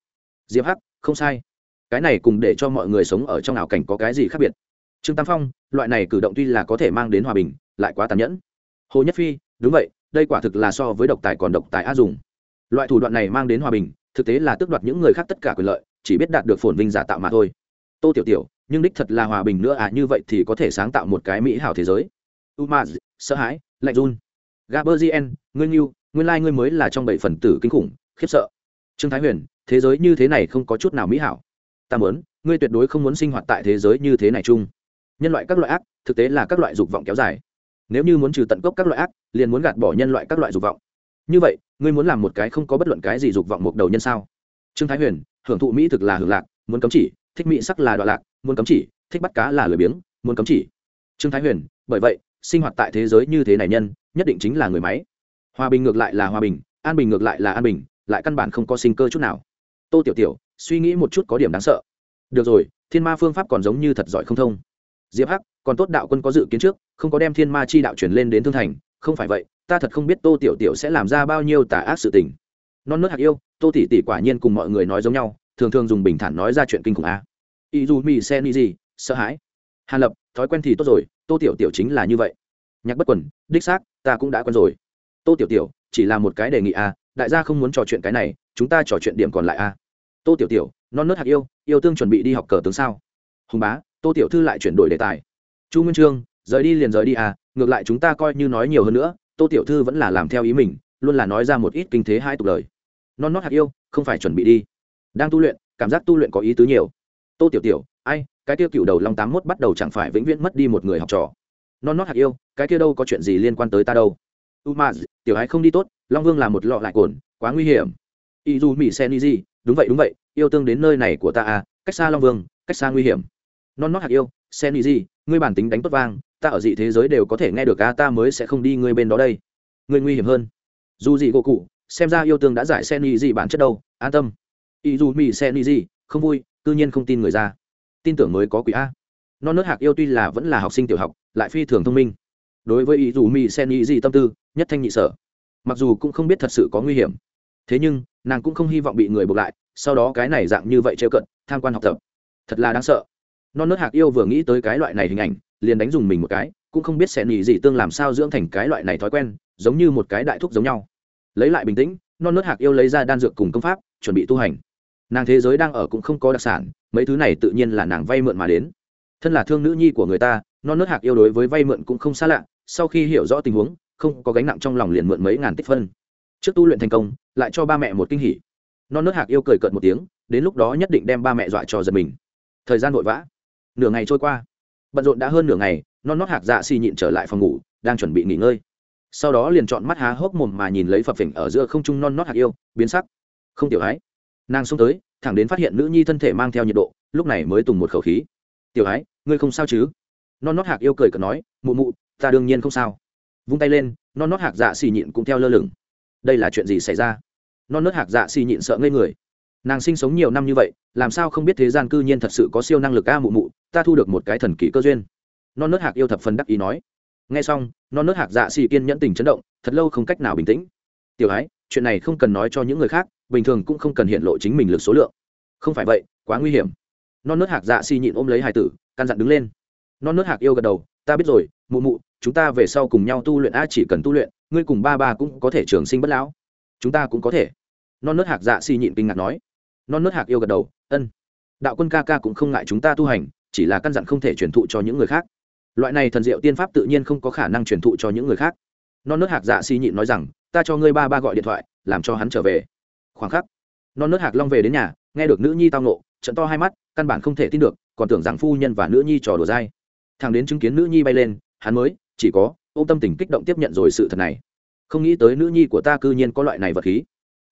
Diệp hắc, không sai. Cái này cùng để cho mọi người sống ở trong ảo cảnh có cái gì khác biệt? Trương tam phong, loại này cử động tuy là có thể mang đến hòa bình, lại quá tàn nhẫn. Hồ nhất phi, đúng vậy, đây quả thực là so với độc tài còn độc tài a dùng. Loại thủ đoạn này mang đến hòa bình, thực tế là tước đoạt những người khác tất cả quyền lợi, chỉ biết đạt được phồn vinh giả tạo mà thôi. Tô tiểu tiểu nhưng đích thật là hòa bình nữa à như vậy thì có thể sáng tạo một cái mỹ hảo thế giới. Umaz, sợ hãi, lạnh run. Gaberzien ngươi nghiêu nguyên lai、like、ngươi mới là trong bảy phần tử kinh khủng, khiếp sợ. Trương thái huyền, thế giới như thế này không có chút nào mỹ hảo. Ta muốn, ngươi tuyệt đối không muốn sinh hoạt tại thế giới như thế này chung. Nhân loại các loại ác, thực tế là các loại dục vọng kéo dài. Nếu như muốn trừ tận gốc các loại ác, liền muốn gạt bỏ nhân loại các loại dục vọng. Như vậy, ngươi muốn làm một cái không có bất luận cái gì dục vọng một đầu nhân sao? Trương thái huyền, hưởng thụ mỹ thực là hưởng lạc, muốn cấm chỉ thích mỹ sắc là đoạn lạc, muốn cấm chỉ, thích bắt cá là lười biếng, muốn cấm chỉ. Trương thái huyền, bởi vậy, sinh hoạt tại thế giới như thế này nhân, nhất định chính là người máy. Hòa bình ngược lại là hòa bình, an bình ngược lại là an bình, lại căn bản không có sinh cơ chút nào. Tô tiểu tiểu, suy nghĩ một chút có điểm đáng sợ. Được rồi, thiên ma phương pháp còn giống như thật giỏi không thông. Diệp hắc, còn tốt đạo quân có dự kiến trước, không có đem thiên ma chi đạo truyền lên đến thương thành. Không phải vậy, ta thật không biết tô tiểu tiểu sẽ làm ra bao nhiêu tà ác sự tình. Non nớt hạt yêu, tô tỷ tỷ quả nhiên cùng mọi người nói giống nhau, thường thường dùng bình thản nói ra chuyện kinh khủng a ý dù mì sen ý gì, sợ hãi. Hàn lập, thói quen thì tốt rồi, tô tiểu tiểu chính là như vậy. Nhạc bất quần, đích xác, ta cũng đã quen rồi. Tô tiểu tiểu, chỉ là một cái đề nghị a đại gia không muốn trò chuyện cái này, chúng ta trò chuyện điểm còn lại a tô tiểu tiểu, non nớt hạt yêu yêu tương chuẩn bị đi học cờ tướng sao? Hùng bá, tô tiểu thư lại chuyển đổi đề tài. Chu nguyên trương, rời đi liền rời đi à ngược lại chúng ta coi như nói nhiều hơn nữa, tô tiểu thư vẫn là làm theo ý mình, luôn là nói ra một ít kinh thế hai tục lời. Non nót hạt yêu, không phải chuẩn bị đi. Đang tu luyện, cảm giác tu luyện có ý tứ nhiều tô tiểu tiểu, ai, cái tiêu cựu đầu long tám mốt bắt đầu chẳng phải vĩnh viễn mất đi một người học trò. Non nót hạt yêu, cái kia đâu có chuyện gì liên quan tới ta đâu. U ma tiểu ái không đi tốt, long vương là một lọ lại cồn quá nguy hiểm. Y du mỹ sen gì đúng vậy đúng vậy, yêu tương đến nơi này của ta à cách xa long vương, cách xa nguy hiểm. Non nót hạt yêu sen gì ngươi bản tính đánh tốt vang, ta ở dị thế giới đều có thể nghe được a ta mới sẽ không đi ngươi bên đó đây. Ngươi nguy hiểm hơn. Dù gì cô cụ xem ra yêu tương đã giải sen gì bản chất đâu, an tâm. Y dù mỹ sen gì không vui cư nhiên không tin người ra. Tin tưởng mới có quỷ a. Non nớt hạc yêu tuy là vẫn là học sinh tiểu học, lại phi thường thông minh. Đối với ý dù mỹ sen gì tâm tư, nhất thanh nhị sở. Mặc dù cũng không biết thật sự có nguy hiểm. Thế nhưng, nàng cũng không hy vọng bị người buộc lại, sau đó cái này dạng như vậy trêu cận, tham quan học tập. Thật là đáng sợ. Non nớt hạc yêu vừa nghĩ tới cái loại này hình ảnh, liền đánh dùng mình một cái, cũng không biết sẽ nghĩ gì tương làm sao dưỡng thành cái loại này thói quen, giống như một cái đại thúc giống nhau. Lấy lại bình tĩnh, non nớt hạc yêu lấy ra đan dược cùng công pháp, chuẩn bị tu hành nàng thế giới đang ở cũng không có đặc sản, mấy thứ này tự nhiên là nàng vay mượn mà đến. Thân là thương nữ nhi của người ta, non nớt hạc yêu đối với vay mượn cũng không xa lạ, sau khi hiểu rõ tình huống, không có gánh nặng trong lòng liền mượn mấy ngàn tích phân. Trước tu luyện thành công, lại cho ba mẹ một kinh hỉ. Non nớt hạc yêu cười cợt một tiếng, đến lúc đó nhất định đem ba mẹ dọa cho giật mình. Thời gian vội vã. Nửa ngày trôi qua. Bận rộn đã hơn nửa ngày, non nót hạc dạ xì nhịn trở lại phòng ngủ, đang chuẩn bị nghỉ ngơi. Sau đó liền chọn mắt há hốc mồm mà nhìn lấy phập phỉnh ở giữa không trung non nót hạc yêu, biến sắc. Không tiểu hái nàng xông tới, thẳng đến phát hiện nữ nhi thân thể mang theo nhiệt độ, lúc này mới tùng một khẩu khí. Tiểu ái ngươi không sao chứ? Non nót hạc yêu cười cợt nói, mụ mụ, ta đương nhiên không sao. Vung tay lên, non nót hạc dạ xì nhịn cũng theo lơ lửng. Đây là chuyện gì xảy ra? Non nớt hạc dạ xì nhịn sợ ngây người. Nàng sinh sống nhiều năm như vậy, làm sao không biết thế gian cư nhiên thật sự có siêu năng lực a mụ mụ, ta thu được một cái thần kỳ cơ duyên. Non nớt hạc yêu thập phần đắc ý nói. Nghe xong, non nớt hạc dạ xì kiên nhẫn tình chấn động, thật lâu không cách nào bình tĩnh. Tiểu ái chuyện này không cần nói cho những người khác bình thường cũng không cần hiện lộ chính mình lực số lượng. Không phải vậy, quá nguy hiểm. Non nớt hạc dạ si nhịn ôm lấy hai tử, căn dặn đứng lên. Non nớt hạc yêu gật đầu, ta biết rồi, mụ mụ, chúng ta về sau cùng nhau tu luyện a chỉ cần tu luyện, ngươi cùng ba ba cũng có thể trường sinh bất lão. Chúng ta cũng có thể. Non nớt hạc dạ si nhịn kinh ngạc nói. Non nớt hạc yêu gật đầu, ân, đạo quân ca ca cũng không ngại chúng ta tu hành, chỉ là căn dặn không thể truyền thụ cho những người khác. Loại này thần diệu tiên pháp tự nhiên không có khả năng truyền thụ cho những người khác. Non nớt hạc dạ si nhịn nói rằng, ta cho ngươi ba ba gọi điện thoại, làm cho hắn trở về khoảng khắc, non nớt hạc long về đến nhà, nghe được nữ nhi tao nộ trận to hai mắt, căn bản không thể tin được, còn tưởng rằng phu nhân và nữ nhi trò đùa dai. Thằng đến chứng kiến nữ nhi bay lên, hắn mới, chỉ có ô tâm tình kích động tiếp nhận rồi sự thật này. Không nghĩ tới nữ nhi của ta cư nhiên có loại này vật khí.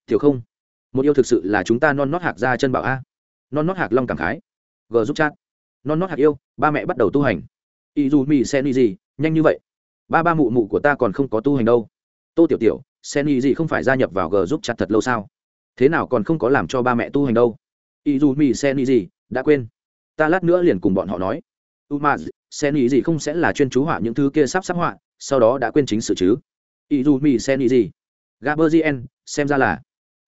Thiểu không, một yêu thực sự là chúng ta non nót hạc ra chân bảo a. Non nót hạc long cảm khái. G giúp chat. Non nót hạc yêu, ba mẹ bắt đầu tu hành. Y dù mì sen y gì, nhanh như vậy. Ba ba mụ mụ của ta còn không có tu hành đâu. Tô tiểu tiểu sen y gì không phải gia nhập vào g giúp chat thật lâu sao? Thế nào còn không có làm cho ba mẹ tu hành đâu. Ý dù mì sen ý gì, đã quên. Ta lát nữa liền cùng bọn họ nói. U ma sen ý gì không sẽ là chuyên chú họa những thứ kia sắp sắp họa, sau đó đã quên chính sự chứ. Ý dù mì sen ý gì. Gaberzien xem ra là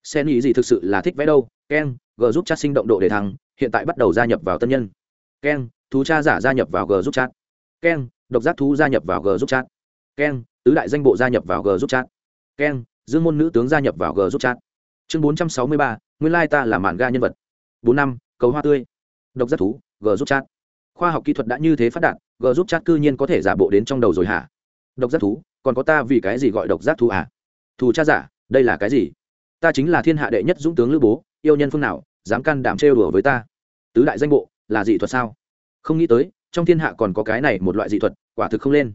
sen ý gì thực sự là thích vẽ đâu. Ken, g giúp chat sinh động độ để thắng hiện tại bắt đầu gia nhập vào tân nhân. Ken, thú cha giả gia nhập vào g giúp chat. Ken, độc giác thú gia nhập vào g giúp chat. Ken, tứ đại danh bộ gia nhập vào g giúp chat. Ken, dương môn nữ tướng gia nhập vào g giúp chat chương bốn trăm sáu mươi ba, nguyên lai ta là màn ga nhân vật. Bốn năm, cầu hoa tươi. Độc giác thú, g giúp chat. Khoa học kỹ thuật đã như thế phát đạt, g giúp chat cư nhiên có thể giả bộ đến trong đầu rồi hả? Độc giác thú, còn có ta vì cái gì gọi độc giác thú à? Thù cha giả, đây là cái gì? Ta chính là thiên hạ đệ nhất dũng tướng lữ bố, yêu nhân phương nào, dám can đảm trêu đùa với ta? Tứ đại danh bộ, là dị thuật sao? Không nghĩ tới, trong thiên hạ còn có cái này một loại dị thuật, quả thực không lên.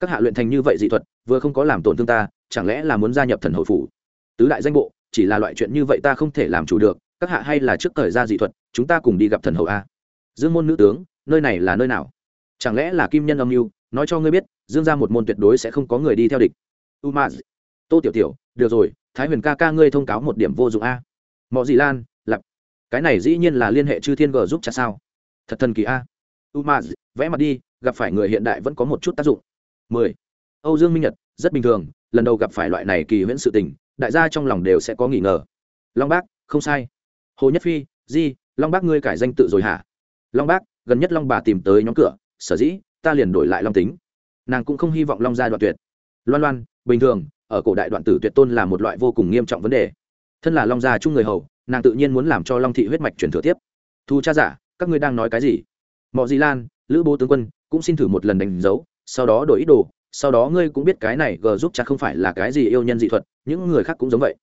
Các hạ luyện thành như vậy dị thuật, vừa không có làm tổn thương ta, chẳng lẽ là muốn gia nhập thần hồi phủ? Tứ đại danh bộ chỉ là loại chuyện như vậy ta không thể làm chủ được, các hạ hay là trước thời ra dị thuật, chúng ta cùng đi gặp thần hậu a. Dương môn nữ tướng, nơi này là nơi nào? Chẳng lẽ là kim nhân âm mưu? Nói cho ngươi biết, dương ra một môn tuyệt đối sẽ không có người đi theo địch. U ma tô tiểu tiểu, được rồi, thái huyền ca ca ngươi thông cáo một điểm vô dụng a. Mọi gì lan lặp cái này dĩ nhiên là liên hệ chư thiên g giúp chặt sao? Thật thần kỳ a. U ma vẽ mặt đi, gặp phải người hiện đại vẫn có một chút tác dụng. Mười. Âu dương minh nhật, rất bình thường, lần đầu gặp phải loại này kỳ huyễn sự tình đại gia trong lòng đều sẽ có nghi ngờ. Long bác, không sai. Hồ nhất phi, di, long bác ngươi cải danh tự rồi hả? Long bác, gần nhất long bà tìm tới nhóm cửa, sở dĩ, ta liền đổi lại long tính. Nàng cũng không hy vọng long gia đoạn tuyệt. Loan loan, bình thường, ở cổ đại đoạn tử tuyệt tôn là một loại vô cùng nghiêm trọng vấn đề. Thân là long gia chung người hầu, nàng tự nhiên muốn làm cho long thị huyết mạch truyền thừa tiếp. Thu cha giả, các ngươi đang nói cái gì? Mọi di lan, lữ bố tướng quân, cũng xin thử một lần đánh dấu, sau đó đổi ý đồ sau đó ngươi cũng biết cái này g giúp chắc không phải là cái gì yêu nhân dị thuật, những người khác cũng giống vậy.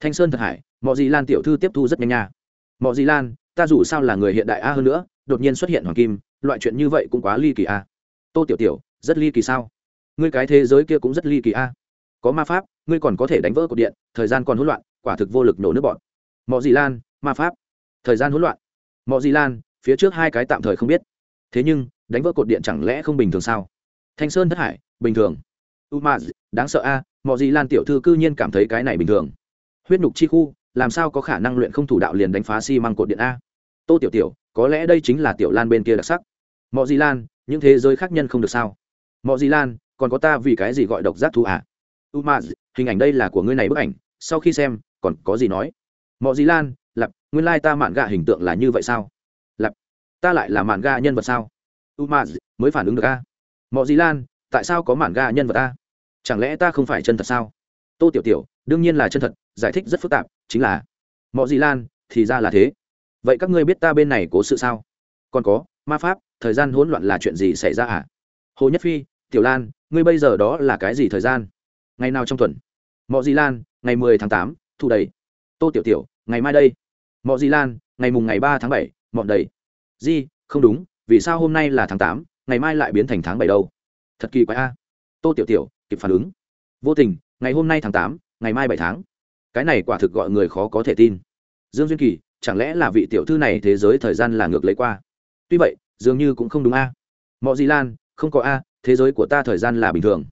Thanh sơn thật hải mọi gì lan tiểu thư tiếp thu rất nhanh nha. Mọi gì lan, ta dù sao là người hiện đại a hơn nữa, đột nhiên xuất hiện hoàng kim, loại chuyện như vậy cũng quá ly kỳ a. Tô tiểu tiểu, rất ly kỳ sao? Ngươi cái thế giới kia cũng rất ly kỳ a. Có ma pháp, ngươi còn có thể đánh vỡ cột điện, thời gian còn hỗn loạn, quả thực vô lực nổ nước bọn. Mọi gì lan, ma pháp. Thời gian hỗn loạn. Mọi gì lan, phía trước hai cái tạm thời không biết. Thế nhưng, đánh vỡ cột điện chẳng lẽ không bình thường sao? Thanh sơn thất hải bình thường. U ma, đáng sợ a mọi gì lan tiểu thư cư nhiên cảm thấy cái này bình thường. Huyết nhục chi khu, làm sao có khả năng luyện không thủ đạo liền đánh phá xi、si、măng cột điện a? Tô tiểu tiểu, có lẽ đây chính là tiểu lan bên kia đặc sắc. Mọi gì lan, những thế giới khác nhân không được sao? Mọi gì lan, còn có ta vì cái gì gọi độc giác thú à? U ma, hình ảnh đây là của ngươi này bức ảnh, sau khi xem, còn có gì nói? Mọi gì lan lặp nguyên lai ta mạn gạ hình tượng là như vậy sao? Lặp ta lại là mạn gạ nhân vật sao? U ma, mới phản ứng được a. Mọi gì lan tại sao có mảng ga nhân vật ta? chẳng lẽ ta không phải chân thật sao? Tô tiểu tiểu, đương nhiên là chân thật, giải thích rất phức tạp, chính là mọi gì lan, thì ra là thế. Vậy các ngươi biết ta bên này cố sự sao? Còn có, ma pháp, thời gian hỗn loạn là chuyện gì xảy ra à hồ nhất phi, tiểu lan, ngươi bây giờ đó là cái gì thời gian? Ngày nào trong tuần? Mọi gì lan, ngày mười tháng tám, thu đầy. Tô tiểu tiểu, ngày mai đây. Mọi gì lan, ngày mùng ngày ba tháng bảy, mọn đầy. Di, không đúng, vì sao hôm nay là tháng tám, ngày mai lại biến thành tháng bảy đâu? Thật kỳ quái a. Tô tiểu tiểu, kịp phản ứng. Vô tình, ngày hôm nay tháng tám, ngày mai bảy tháng. Cái này quả thực gọi người khó có thể tin. Dương duyên kỳ, chẳng lẽ là vị tiểu thư này thế giới thời gian là ngược lấy qua? Tuy vậy, dường như cũng không đúng a. Mọi gì lan, không có a, thế giới của ta thời gian là bình thường.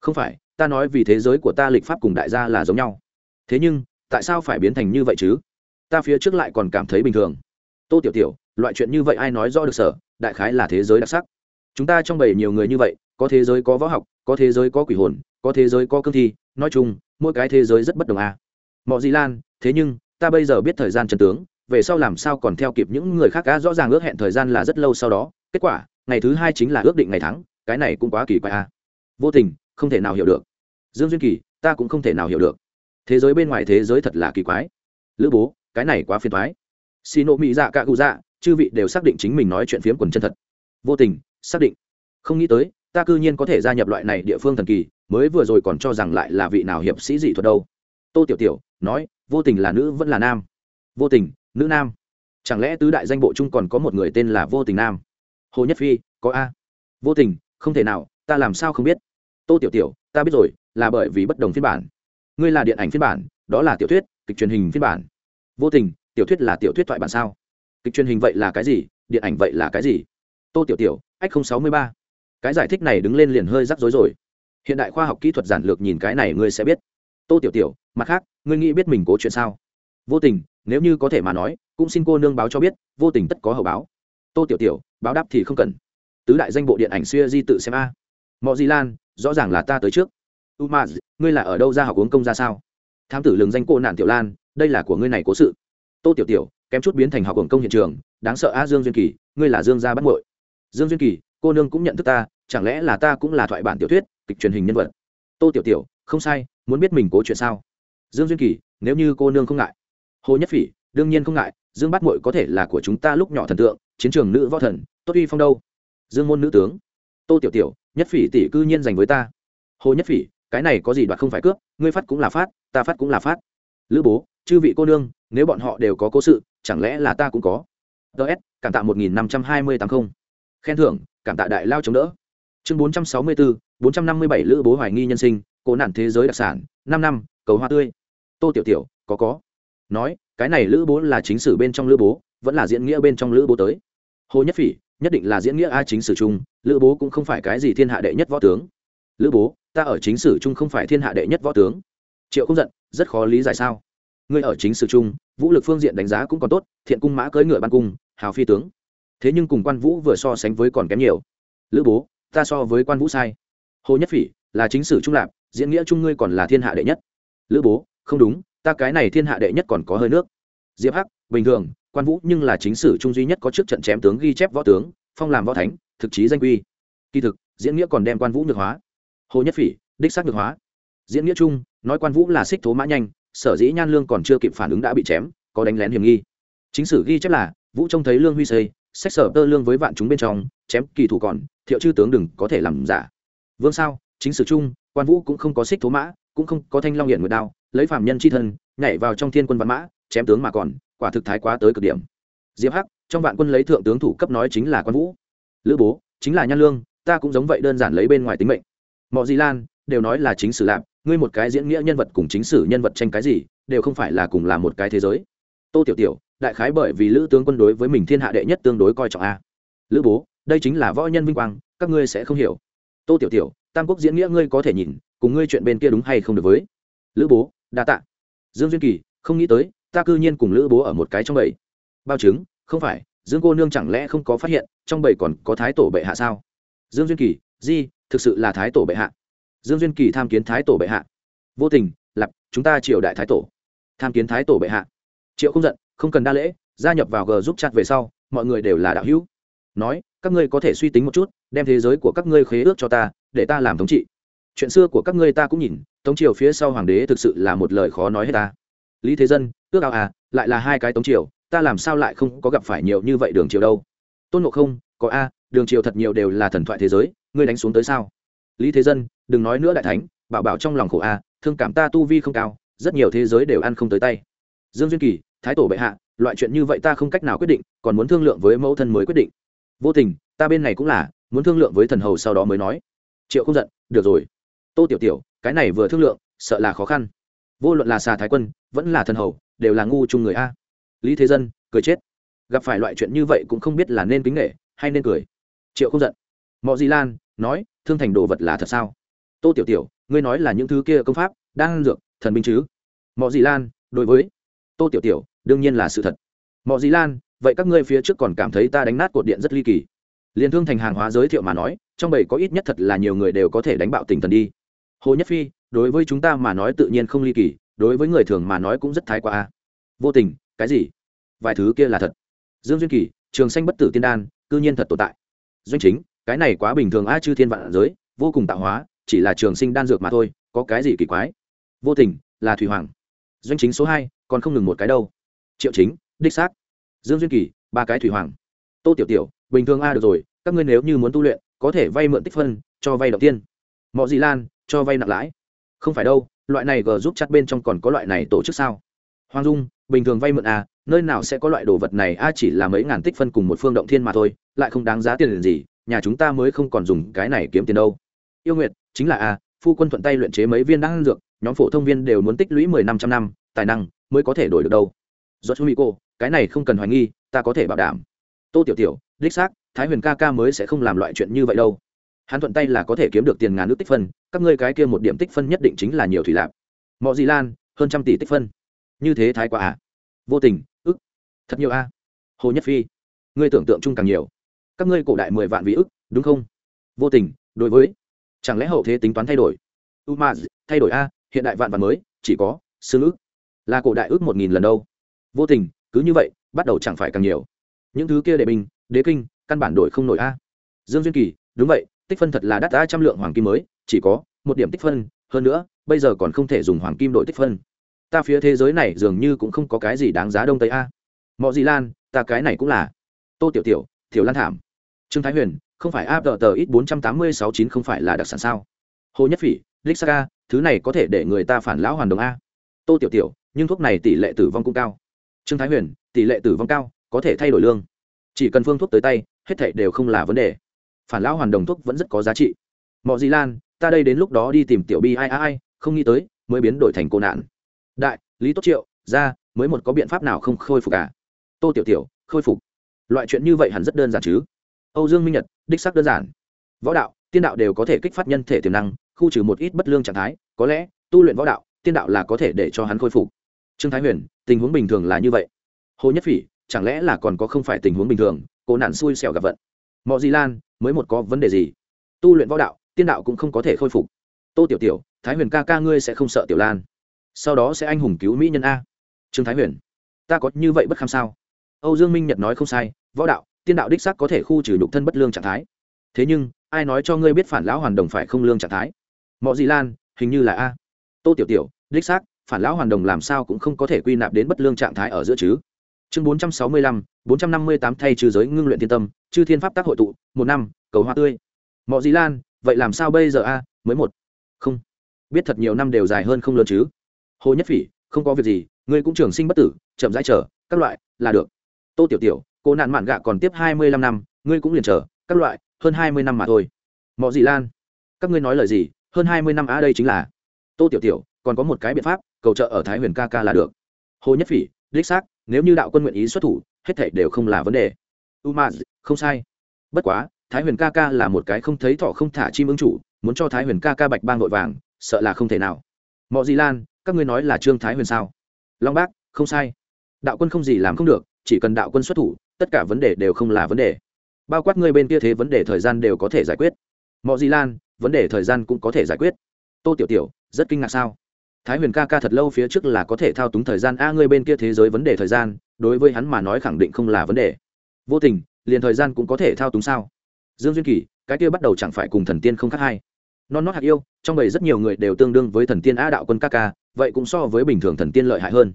Không phải, ta nói vì thế giới của ta lịch pháp cùng đại gia là giống nhau. Thế nhưng, tại sao phải biến thành như vậy chứ? Ta phía trước lại còn cảm thấy bình thường. Tô tiểu tiểu, loại chuyện như vậy ai nói rõ được sở? Đại khái là thế giới đặc sắc chúng ta trong bầy nhiều người như vậy, có thế giới có võ học, có thế giới có quỷ hồn, có thế giới có cương thi, nói chung, mỗi cái thế giới rất bất đồng à. mọi gì lan, thế nhưng, ta bây giờ biết thời gian chân tướng, về sau làm sao còn theo kịp những người khác cá rõ ràng ước hẹn thời gian là rất lâu sau đó, kết quả, ngày thứ hai chính là ước định ngày tháng cái này cũng quá kỳ quái à. vô tình, không thể nào hiểu được. Dương duyên kỳ, ta cũng không thể nào hiểu được. Thế giới bên ngoài thế giới thật là kỳ quái. Lữ bố, cái này quá phiền thoái xì nộ mỹ dạ cạ cụ dạ chư vị đều xác định chính mình nói chuyện phiếm quần chân thật. Vô tình xác định. Không nghĩ tới, ta cư nhiên có thể gia nhập loại này địa phương thần kỳ, mới vừa rồi còn cho rằng lại là vị nào hiệp sĩ dị thuật đâu. Tô tiểu tiểu nói, vô tình là nữ vẫn là nam? Vô tình, nữ nam. Chẳng lẽ tứ đại danh bộ chung còn có một người tên là vô tình nam? Hồ nhất phi, có a. Vô tình, không thể nào, ta làm sao không biết? Tô tiểu tiểu, ta biết rồi, là bởi vì bất đồng phiên bản. Ngươi là điện ảnh phiên bản, đó là tiểu thuyết, kịch truyền hình phiên bản. Vô tình, tiểu thuyết là tiểu thuyết thoại bản sao? Kịch truyền hình vậy là cái gì, điện ảnh vậy là cái gì? Tô tiểu tiểu ách không sáu mươi ba. Cái giải thích này đứng lên liền hơi rắc rối rồi. Hiện đại khoa học kỹ thuật giản lược nhìn cái này ngươi sẽ biết. Tô tiểu tiểu, mặt khác, ngươi nghĩ biết mình cố chuyện sao? Vô tình, nếu như có thể mà nói, cũng xin cô nương báo cho biết, vô tình tất có hậu báo. Tô tiểu tiểu, báo đáp thì không cần. Tứ đại danh bộ điện ảnh xuya di tự xem a. Mọi di lan, rõ ràng là ta tới trước. U ngươi là ở đâu ra học uống công ra sao? Thám tử lường danh cô nạn tiểu lan, đây là của ngươi này cố sự. Tô tiểu tiểu, kém chút biến thành học uống công hiện trường, đáng sợ a dương duyên kỳ, ngươi là dương gia bắt ngội dương duyên kỳ, cô nương cũng nhận thức ta, chẳng lẽ là ta cũng là thoại bản tiểu thuyết, kịch truyền hình nhân vật? Tô tiểu tiểu, không sai, muốn biết mình cố chuyện sao? Dương duyên kỳ, nếu như cô nương không ngại. Hồ nhất phỉ, đương nhiên không ngại, dương bát mội có thể là của chúng ta lúc nhỏ thần tượng, chiến trường nữ võ thần, tốt uy phong đâu? Dương môn nữ tướng. Tô tiểu tiểu, nhất phỉ tỷ cư nhiên dành với ta. Hồ nhất phỉ, cái này có gì đoạt không phải cướp, ngươi phát cũng là phát, ta phát cũng là phát. Lữ bố, chư vị cô nương, nếu bọn họ đều có cố sự, chẳng lẽ là ta cũng có? Ts cảm tạ một nghìn năm trăm hai mươi tám không khen thưởng, cảm tạ đại lao chống đỡ. Chương bốn trăm sáu mươi bốn bốn trăm năm mươi bảy lữ bố hoài nghi nhân sinh cố nạn thế giới đặc sản, năm năm, cầu hoa tươi. Tô tiểu tiểu, có có. Nói, cái này lữ bố là chính sử bên trong lữ bố, vẫn là diễn nghĩa bên trong lữ bố tới. Hồ nhất phỉ, nhất định là diễn nghĩa a chính sử chung, lữ bố cũng không phải cái gì thiên hạ đệ nhất võ tướng. Lữ bố, ta ở chính sử chung không phải thiên hạ đệ nhất võ tướng. Triệu không giận, rất khó lý giải sao. Ngươi ở chính sử chung, vũ lực phương diện đánh giá cũng còn tốt, thiện cung mã cưỡi ngựa ban cung, hào phi tướng thế nhưng cùng quan vũ vừa so sánh với còn kém nhiều. Lữ bố, ta so với quan vũ sai. Hồ nhất phỉ, là chính sử trung lạp, diễn nghĩa trung ngươi còn là thiên hạ đệ nhất. Lữ bố, không đúng, ta cái này thiên hạ đệ nhất còn có hơi nước. Diệp hắc, bình thường, quan vũ nhưng là chính sử trung duy nhất có trước trận chém tướng ghi chép võ tướng, phong làm võ thánh, thực chí danh quy kỳ thực, diễn nghĩa còn đem quan vũ nhược hóa. Hồ nhất phỉ, đích xác nhược hóa. Diễn nghĩa trung, nói quan vũ là xích thố mã nhanh, sở dĩ nhan lương còn chưa kịp phản ứng đã bị chém, có đánh lén hiểm nghi. Chính sử ghi chép là, vũ trông thấy lương huy xây sách sở tơ lương với vạn chúng bên trong chém kỳ thủ còn thiệu chư tướng đừng có thể làm giả. Vương sao chính sử trung, quan vũ cũng không có xích thố mã cũng không có thanh long hiển nguyệt đao lấy phạm nhân c h i thân nhảy vào trong thiên quân văn mã chém tướng mà còn quả thực thái quá tới cực điểm. Diệp hắc trong vạn quân lấy thượng tướng thủ cấp nói chính là quan vũ. Lữ bố chính là nhan lương ta cũng giống vậy đơn giản lấy bên ngoài tính mệnh. Mọi di lan đều nói là chính sử lạp ngươi một cái diễn nghĩa nhân vật cùng chính sử nhân vật tranh cái gì đều không phải là cùng là một cái thế giới. Tô tiểu tiểu đại khái bởi vì lữ tướng quân đối với mình thiên hạ đệ nhất tương đối coi trọng a. Lữ bố, đây chính là võ nhân vinh quang, các ngươi sẽ không hiểu. Tô tiểu tiểu, tam quốc diễn nghĩa ngươi có thể nhìn, cùng ngươi chuyện bên kia đúng hay không được với? Lữ bố, đa tạ. Dương duyên kỳ, không nghĩ tới, ta cư nhiên cùng lữ bố ở một cái trong bầy. Bao chứng, không phải, dương cô nương chẳng lẽ không có phát hiện, trong bầy còn có thái tổ bệ hạ sao? Dương duyên kỳ, di, thực sự là thái tổ bệ hạ. Dương duyên kỳ tham kiến thái tổ bệ hạ. Vô tình lập chúng ta triều đại thái tổ. Tham kiến thái tổ bệ hạ. Triệu không giận không cần đa lễ, gia nhập vào g giúp chặt về sau, mọi người đều là đạo hữu. Nói, các ngươi có thể suy tính một chút, đem thế giới của các ngươi khế ước cho ta, để ta làm thống trị. Chuyện xưa của các ngươi ta cũng nhìn, tống triều phía sau hoàng đế thực sự là một lời khó nói hết ta. Lý thế dân, ước ao à lại là hai cái tống triều, ta làm sao lại không có gặp phải nhiều như vậy đường triều đâu? Tôn ngộ không, có a, đường triều thật nhiều đều là thần thoại thế giới, ngươi đánh xuống tới sao? Lý thế dân, đừng nói nữa đại thánh, bảo bảo trong lòng khổ a, thương cảm ta tu vi không cao, rất nhiều thế giới đều ăn không tới tay. Dương duyên kỳ thái tổ bệ hạ, loại chuyện như vậy ta không cách nào quyết định, còn muốn thương lượng với mẫu thân mới quyết định. Vô tình, ta bên này cũng là, muốn thương lượng với thần hầu sau đó mới nói. Triệu không giận, được rồi. Tô tiểu tiểu, cái này vừa thương lượng, sợ là khó khăn. Vô luận là xà thái quân, vẫn là thần hầu, đều là ngu chung người a. Lý thế dân, cười chết. Gặp phải loại chuyện như vậy cũng không biết là nên kính nghệ hay nên cười. Triệu không giận. Mọi di lan, nói, thương thành đồ vật là thật sao? Tô tiểu tiểu, ngươi nói là những thứ kia công pháp đang dược, thần binh chứ? Mọi di lan, đối với. Tô tiểu tiểu đương nhiên là sự thật. Mọi dĩ lan, vậy các ngươi phía trước còn cảm thấy ta đánh nát cột điện rất ly kỳ? Liền thương thành hàng hóa giới thiệu mà nói, trong bầy có ít nhất thật là nhiều người đều có thể đánh bạo tình thần đi. Hồ nhất phi, đối với chúng ta mà nói tự nhiên không ly kỳ, đối với người thường mà nói cũng rất thái quá vô tình, cái gì? Vài thứ kia là thật. Dương duyên kỳ, trường sanh bất tử tiên đan, cư nhiên thật tồn tại. Doanh chính, cái này quá bình thường a chư thiên vạn giới, vô cùng tạo hóa, chỉ là trường sinh đan dược mà thôi, có cái gì kỳ quái? Vô tình, là thủy hoàng. Doanh chính số hai, còn không ngừng một cái đâu triệu chính, đích xác. Dương duyên kỳ, ba cái thủy hoàng. Tô tiểu tiểu, bình thường a được rồi, các ngươi nếu như muốn tu luyện, có thể vay mượn tích phân, cho vay đầu tiên. Mọi gì lan, cho vay nặng lãi. Không phải đâu, loại này g giúp chặt bên trong còn có loại này tổ chức sao? Hoàng dung, bình thường vay mượn a, nơi nào sẽ có loại đồ vật này? A chỉ là mấy ngàn tích phân cùng một phương động thiên mà thôi, lại không đáng giá tiền gì, nhà chúng ta mới không còn dùng cái này kiếm tiền đâu. Yêu nguyệt, chính là a, phu quân thuận tay luyện chế mấy viên đan dược, nhóm phổ thông viên đều muốn tích lũy mười năm trăm năm, tài năng mới có thể đổi được đâu do chú mỹ cô cái này không cần hoài nghi, ta có thể bảo đảm. Tô tiểu tiểu, đích xác, thái huyền ca ca mới sẽ không làm loại chuyện như vậy đâu. Hắn thuận tay là có thể kiếm được tiền ngàn nước tích phân, các ngươi cái kia một điểm tích phân nhất định chính là nhiều thủy lạc mọi gì lan, hơn trăm tỷ tích phân. Như thế thái quá à? Vô tình, ức. Thật nhiều a hồ nhất phi, ngươi tưởng tượng chung càng nhiều. Các ngươi cổ đại mười vạn vị ức, đúng không? Vô tình, đối với. Chẳng lẽ hậu thế tính toán thay đổi? U ma thay đổi a, hiện đại vạn vạn mới, chỉ có, xương ức. Là cổ đại ước một nghìn lần đâu vô tình, cứ như vậy, bắt đầu chẳng phải càng nhiều. Những thứ kia đệ binh, đế kinh, căn bản đổi không nổi a. Dương duyên kỳ, đúng vậy, tích phân thật là đắt đã trăm lượng hoàng kim mới, chỉ có một điểm tích phân, hơn nữa, bây giờ còn không thể dùng hoàng kim đổi tích phân. Ta phía thế giới này dường như cũng không có cái gì đáng giá đông tây a. Mọi gì lan, ta cái này cũng là. Tô tiểu tiểu tiểu lan thảm. Trương thái huyền, không phải a tờ tờ ít bốn trăm tám mươi sáu chín không phải là đặc sản sao? Hồ nhất phỉ đích thứ này có thể để người ta phản lão hoàn đồng a. Tô tiểu tiểu, nhưng thuốc này tỷ lệ tử vong cũng cao trương thái huyền, tỷ lệ tử vong cao, có thể thay đổi lương. Chỉ cần phương thuốc tới tay, hết thảy đều không là vấn đề. Phản lão hoàn đồng thuốc vẫn rất có giá trị. Mọi Di lan, ta đây đến lúc đó đi tìm tiểu bi ai ai ai, không nghĩ tới, mới biến đổi thành cô nạn. Đại, lý tốt triệu, ra, mới một có biện pháp nào không khôi phục cả tô tiểu tiểu, khôi phục. Loại chuyện như vậy hẳn rất đơn giản chứ? Âu dương minh nhật, đích sắc đơn giản. Võ đạo, tiên đạo đều có thể kích phát nhân thể tiềm năng, khu trừ một ít bất lương trạng thái, có lẽ, tu luyện võ đạo, tiên đạo là có thể để cho hắn khôi phục trương thái huyền, tình huống bình thường là như vậy. Hồ nhất phỉ, chẳng lẽ là còn có không phải tình huống bình thường cô nạn xui xẻo gặp vận. Mọi di lan, mới một có vấn đề gì? Tu luyện võ đạo, tiên đạo cũng không có thể khôi phục. Tô tiểu tiểu, thái huyền ca ca ngươi sẽ không sợ tiểu lan. Sau đó sẽ anh hùng cứu mỹ nhân a. Trương thái huyền, ta có như vậy bất kham sao? Âu dương minh nhật nói không sai, võ đạo, tiên đạo đích sắc có thể khu trừ nhục thân bất lương trạng thái. Thế nhưng, ai nói cho ngươi biết phản lão hoàn đồng phải không lương trạng thái? Mọi gì lan, hình như là a. Tô tiểu tiểu, đích xác phản lão hoàn đồng làm sao cũng không có thể quy nạp đến bất lương trạng thái ở giữa chứ. Chương bốn trăm sáu mươi lăm, bốn trăm năm mươi tám thay trừ giới ngưng luyện thiên tâm, chư thiên pháp tác hội tụ, một năm, cầu hoa tươi. Mọi dĩ lan, vậy làm sao bây giờ a? Mới một. Không. Biết thật nhiều năm đều dài hơn không lớn chứ. Hồ nhất phỉ, không có việc gì, ngươi cũng trường sinh bất tử, chậm rãi chờ, các loại, là được. Tô tiểu tiểu, cô nạn mạn gạ còn tiếp hai mươi lăm năm, ngươi cũng liền chờ, các loại, hơn hai mươi năm mà thôi. Mọi dĩ lan, các ngươi nói lời gì, hơn hai mươi năm á đây chính là. Tô tiểu tiểu còn có một cái biện pháp, cầu trợ ở thái huyền ca ca là được. Hồ nhất phỉ, đích xác, nếu như đạo quân nguyện ý xuất thủ, hết thảy đều không là vấn đề. U ma không sai. Bất quá, thái huyền ca ca là một cái không thấy thọ không thả chim ứng chủ, muốn cho thái huyền ca ca bạch bang vội vàng, sợ là không thể nào. Mọi gì lan các ngươi nói là trương thái huyền sao? Long bác, không sai. Đạo quân không gì làm không được, chỉ cần đạo quân xuất thủ, tất cả vấn đề đều không là vấn đề. Bao quát ngươi bên kia thế vấn đề thời gian đều có thể giải quyết. Mọi gì lan vấn đề thời gian cũng có thể giải quyết. Tô tiểu tiểu, rất kinh ngạc sao? Thái huyền ca ca thật lâu phía trước là có thể thao túng thời gian. A, ngươi bên kia thế giới vấn đề thời gian, đối với hắn mà nói khẳng định không là vấn đề. Vô tình, liền thời gian cũng có thể thao túng sao? Dương duyên kỳ, cái kia bắt đầu chẳng phải cùng thần tiên không khác hay? Non nót hạt yêu, trong bầy rất nhiều người đều tương đương với thần tiên a đạo quân ca ca, vậy cũng so với bình thường thần tiên lợi hại hơn.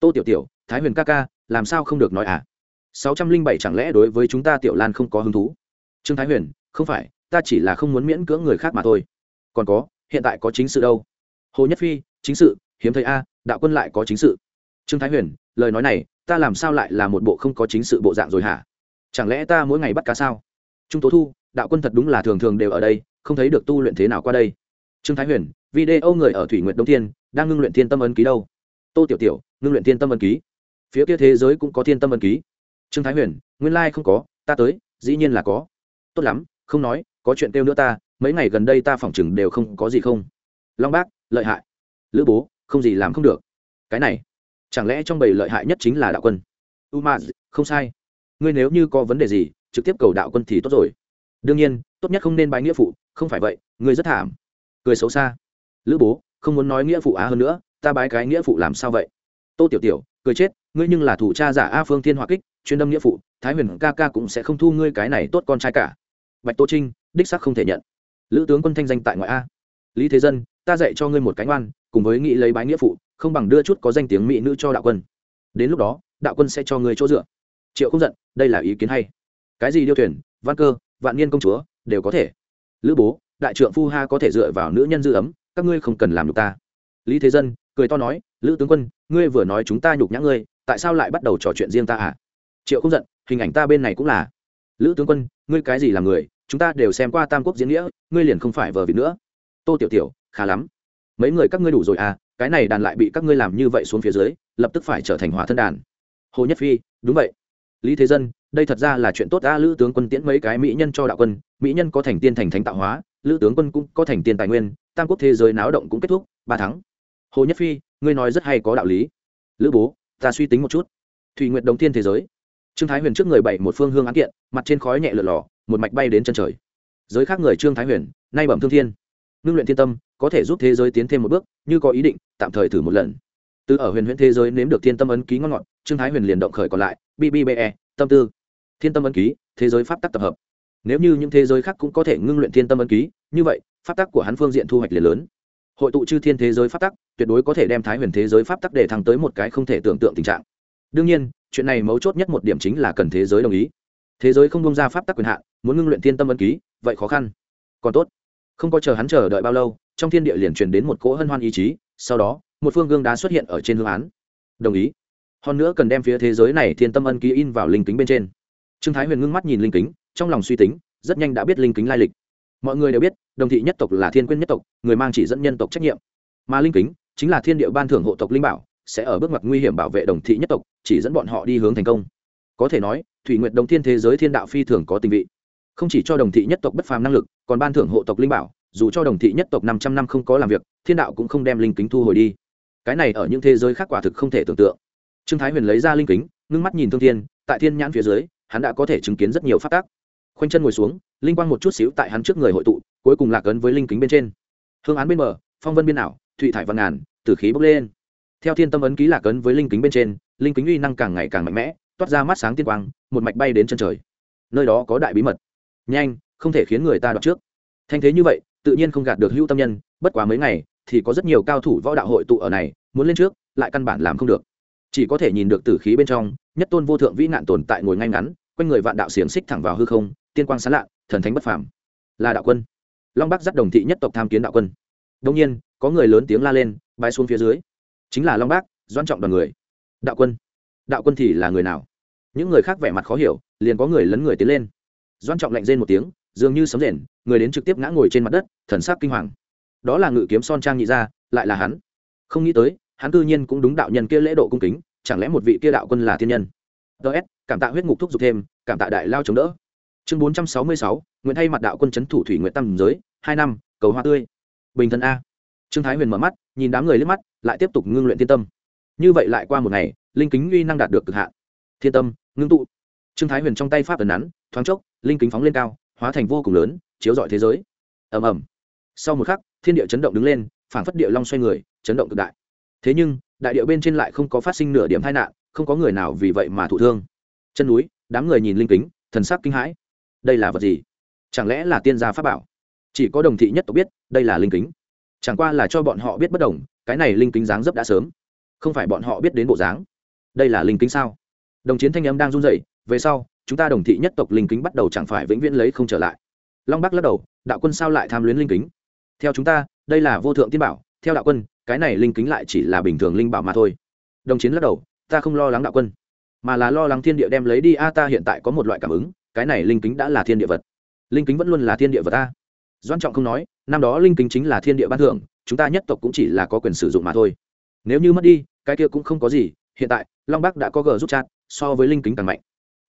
Tô tiểu tiểu, thái huyền ca ca, làm sao không được nói à? Sáu trăm linh bảy chẳng lẽ đối với chúng ta tiểu lan không có hứng thú? Trương thái huyền, không phải, ta chỉ là không muốn miễn cưỡng người khác mà thôi. Còn có, hiện tại có chính sự đâu. Hồ nhất phi chính sự, hiếm thấy a, đạo quân lại có chính sự. Trương thái huyền, lời nói này, ta làm sao lại là một bộ không có chính sự bộ dạng rồi hả? Chẳng lẽ ta mỗi ngày bắt cá sao? Trung tố thu, đạo quân thật đúng là thường thường đều ở đây, không thấy được tu luyện thế nào qua đây. Trương thái huyền, video người ở thủy nguyện đông thiên, đang ngưng luyện thiên tâm ấn ký đâu? Tô tiểu tiểu, ngưng luyện thiên tâm ấn ký. Phía kia thế giới cũng có thiên tâm ấn ký. Trương thái huyền, nguyên lai、like、không có, ta tới, dĩ nhiên là có. Tốt lắm, không nói, có chuyện kêu nữa ta, mấy ngày gần đây ta phỏng chừng đều không có gì không. Long bác, lợi hại lữ bố, không gì làm không được. Cái này, chẳng lẽ trong bầy lợi hại nhất chính là đạo quân? U ma không sai. Ngươi nếu như có vấn đề gì, trực tiếp cầu đạo quân thì tốt rồi. Đương nhiên, tốt nhất không nên bái nghĩa phụ, không phải vậy, ngươi rất thảm. Cười xấu xa. Lữ bố, không muốn nói nghĩa phụ á hơn nữa, ta bái cái nghĩa phụ làm sao vậy? Tô tiểu tiểu, cười chết, ngươi nhưng là thủ cha giả a phương thiên hòa kích, chuyên đâm nghĩa phụ, thái huyền ca ca cũng sẽ không thu ngươi cái này tốt con trai cả. Bạch tô trinh, đích sắc không thể nhận. Lữ tướng quân thanh danh tại ngoại a. Lý thế dân ta dạy cho ngươi một cánh oan, cùng với nghĩ lấy bái nghĩa phụ, không bằng đưa chút có danh tiếng mỹ nữ cho đạo quân. Đến lúc đó, đạo quân sẽ cho ngươi chỗ dựa. Triệu không giận, đây là ý kiến hay. Cái gì điêu thuyền, văn cơ, vạn niên công chúa, đều có thể. Lữ bố, đại trượng phu ha có thể dựa vào nữ nhân dư ấm, các ngươi không cần làm được ta. Lý thế dân cười to nói, lữ tướng quân, ngươi vừa nói chúng ta nhục nhã ngươi, tại sao lại bắt đầu trò chuyện riêng ta à? Triệu không giận, hình ảnh ta bên này cũng là. Lữ tướng quân, ngươi cái gì là người, chúng ta đều xem qua tam quốc diễn nghĩa, ngươi liền không phải vờ vịt nữa. Tô tiểu tiểu khá lắm. Mấy người các ngươi đủ rồi à cái này đàn lại bị các ngươi làm như vậy xuống phía dưới, lập tức phải trở thành hỏa thân đàn. Hồ nhất phi, đúng vậy. Lý thế dân, đây thật ra là chuyện tốt đã lữ tướng quân tiễn mấy cái mỹ nhân cho đạo quân, mỹ nhân có thành tiên thành thánh tạo hóa, lữ tướng quân cũng có thành tiên tài nguyên, tam quốc thế giới náo động cũng kết thúc, ba tháng hồ nhất phi, ngươi nói rất hay có đạo lý. Lữ bố, ta suy tính một chút. Thủy nguyện đồng Thiên thế giới. Trương thái huyền trước người bảy một phương hương án kiện, mặt trên khói nhẹ lượt lò, một mạch bay đến chân trời. Giới khác người trương thái huyền, nay bẩm thương thiên ngưng luyện thiên tâm, có thể giúp thế giới tiến thêm một bước, như có ý định, tạm thời thử một lần. Từ ở huyền huyễn thế giới nếm được thiên tâm ấn ký ngon ngọt, trương thái huyền liền động khởi còn lại bbbe tâm tư. Thiên tâm ấn ký, thế giới pháp tắc tập hợp. Nếu như những thế giới khác cũng có thể ngưng luyện thiên tâm ấn ký, như vậy, pháp tắc của hắn phương diện thu hoạch liền lớn. Hội tụ chư thiên thế giới pháp tắc, tuyệt đối có thể đem thái huyền thế giới pháp tắc để thăng tới một cái không thể tưởng tượng tình trạng. Đương nhiên, chuyện này mấu chốt nhất một điểm chính là cần thế giới đồng ý. Thế giới không bông ra pháp tắc quyền hạn, muốn ngưng luyện thiên tâm ấn ký, vậy khó khăn. Còn tốt không có chờ hắn chờ đợi bao lâu, trong thiên địa liền truyền đến một cỗ hân hoan ý chí, sau đó, một phương gương đá xuất hiện ở trên hương án. Đồng ý. Hơn nữa cần đem phía thế giới này thiên tâm ân ký in vào linh kính bên trên. Trương thái huyền ngưng mắt nhìn linh kính, trong lòng suy tính, rất nhanh đã biết linh kính lai lịch. Mọi người đều biết, đồng thị nhất tộc là thiên quyên nhất tộc, người mang chỉ dẫn nhân tộc trách nhiệm. Mà linh kính, chính là thiên địa ban thưởng hộ tộc linh bảo, sẽ ở bước ngoặt nguy hiểm bảo vệ đồng thị nhất tộc, chỉ dẫn bọn họ đi hướng thành công. Có thể nói, thủy nguyện đồng thiên thế giới thiên đạo phi thường có tình vị không chỉ cho đồng thị nhất tộc bất phàm năng lực, còn ban thưởng hộ tộc linh bảo, dù cho đồng thị nhất tộc năm trăm năm không có làm việc, thiên đạo cũng không đem linh kính thu hồi đi. Cái này ở những thế giới khác quả thực không thể tưởng tượng. Trương thái huyền lấy ra linh kính, ngưng mắt nhìn thương thiên, tại thiên nhãn phía dưới, hắn đã có thể chứng kiến rất nhiều phát tác. Khoanh chân ngồi xuống, linh quang một chút xíu tại hắn trước người hội tụ, cuối cùng lạc ấn với linh kính bên trên. Hương án bên bờ, phong vân biên ảo, thụy thải văn ngàn, tử khí bốc lên. Theo thiên tâm ấn ký lạc ấn với linh kính bên trên, linh kính uy năng càng ngày càng mạnh mẽ, toát ra mắt sáng tiên quang, một mạch bay đến chân trời. Nơi đó có đại bí mật nhanh, không thể khiến người ta đọc trước. Thanh thế như vậy, tự nhiên không gạt được hữu tâm nhân, bất quá mấy ngày, thì có rất nhiều cao thủ võ đạo hội tụ ở này, muốn lên trước, lại căn bản làm không được. Chỉ có thể nhìn được tử khí bên trong, nhất tôn vô thượng vĩ nạn tồn tại ngồi ngay ngắn, quanh người vạn đạo xiềng xích thẳng vào hư không, tiên quang sán lạ, thần thánh bất phàm. Là đạo quân. Long bắc dắt đồng thị nhất tộc tham kiến đạo quân. Đông nhiên, có người lớn tiếng la lên bay xuống phía dưới. Chính là long bác doan trọng đoàn người. Đạo quân. Đạo quân thì là người nào? Những người khác vẻ mặt khó hiểu, liền có người lấn người tiến lên doan trọng lạnh rên một tiếng dường như sấm rền người đến trực tiếp ngã ngồi trên mặt đất thần sắc kinh hoàng. Đó là ngự kiếm son trang nhị ra, lại là hắn. Không nghĩ tới hắn cư nhiên cũng đúng đạo nhân kia lễ độ cung kính chẳng lẽ một vị kia đạo quân là thiên nhân? Ts cảm tạ huyết ngục thúc giục thêm cảm tạ đại lao chống đỡ. Chương bốn trăm sáu mươi sáu nguyễn thay mặt đạo quân c h ấ n thủ thủy nguyện tâm giới hai năm cầu hoa tươi. Bình thân a. Trương thái huyền mở mắt nhìn đám người liếc mắt lại tiếp tục ngưng luyện thiên tâm. Như vậy lại qua một ngày linh kính uy năng đạt được cực hạn. Thiên tâm ngưng tụ. Trương thái huyền trong tay pháp ẩn nắn thoáng chốc linh kính phóng lên cao, hóa thành vô cùng lớn, chiếu rọi thế giới. Ầm ầm. Sau một khắc, thiên địa chấn động đứng lên, phảng phất địa long xoay người, chấn động cực đại. Thế nhưng, đại địa bên trên lại không có phát sinh nửa điểm tai nạn, không có người nào vì vậy mà thụ thương. Chân núi, đám người nhìn linh kính, thần sắc kinh hãi. Đây là vật gì? Chẳng lẽ là tiên gia pháp bảo? Chỉ có đồng thị nhất tộc biết, đây là linh kính. Chẳng qua là cho bọn họ biết bất đồng, cái này linh kính dáng dấp đã sớm. Không phải bọn họ biết đến bộ dáng. Đây là linh kính sao? Đồng chiến thanh âm đang run rẩy, về sau chúng ta đồng thị nhất tộc linh kính bắt đầu chẳng phải vĩnh viễn lấy không trở lại. Long bắc lắc đầu, đạo quân sao lại tham luyến linh kính? Theo chúng ta, đây là vô thượng tiên bảo, theo đạo quân, cái này linh kính lại chỉ là bình thường linh bảo mà thôi. Đồng chiến lắc đầu, ta không lo lắng đạo quân, mà là lo lắng thiên địa đem lấy đi, a, ta hiện tại có một loại cảm ứng, cái này linh kính đã là thiên địa vật. Linh kính vẫn luôn là thiên địa vật ta doan trọng không nói, năm đó linh kính chính là thiên địa ban thưởng, chúng ta nhất tộc cũng chỉ là có quyền sử dụng mà thôi. Nếu như mất đi, cái kia cũng không có gì, hiện tại, long bắc đã có gờ giúp chat, so với linh kính càng mạnh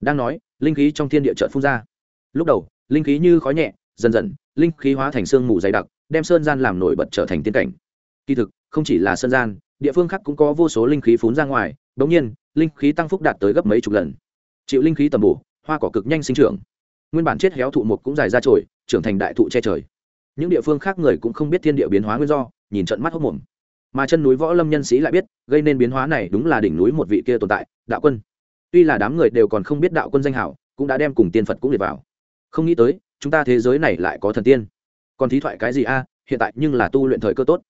đang nói, linh khí trong thiên địa trợn phun ra. Lúc đầu, linh khí như khói nhẹ, dần dần, linh khí hóa thành sương mù dày đặc, đem sơn gian làm nổi bật trở thành tiên cảnh. Kỳ thực, không chỉ là sơn gian, địa phương khác cũng có vô số linh khí phun ra ngoài đ ỗ n g nhiên, linh khí tăng phúc đạt tới gấp mấy chục lần. Chịu linh khí tầm bổ, hoa cỏ cực nhanh sinh trưởng. Nguyên bản chết héo thụ một cũng dài ra trồi, trưởng thành đại thụ che trời. Những địa phương khác người cũng không biết thiên địa biến hóa nguyên do, nhìn trận mắt hốc mồm. Mà chân núi võ lâm nhân sĩ lại biết, gây nên biến hóa này đúng là đỉnh núi một vị kia tồn tại, đạo quân tuy là đám người đều còn không biết đạo quân danh hảo, cũng đã đem cùng tiên phật cũng liệt vào. Không nghĩ tới, chúng ta thế giới này lại có thần tiên. Còn thí thoại cái gì a, hiện tại nhưng là tu luyện thời cơ tốt.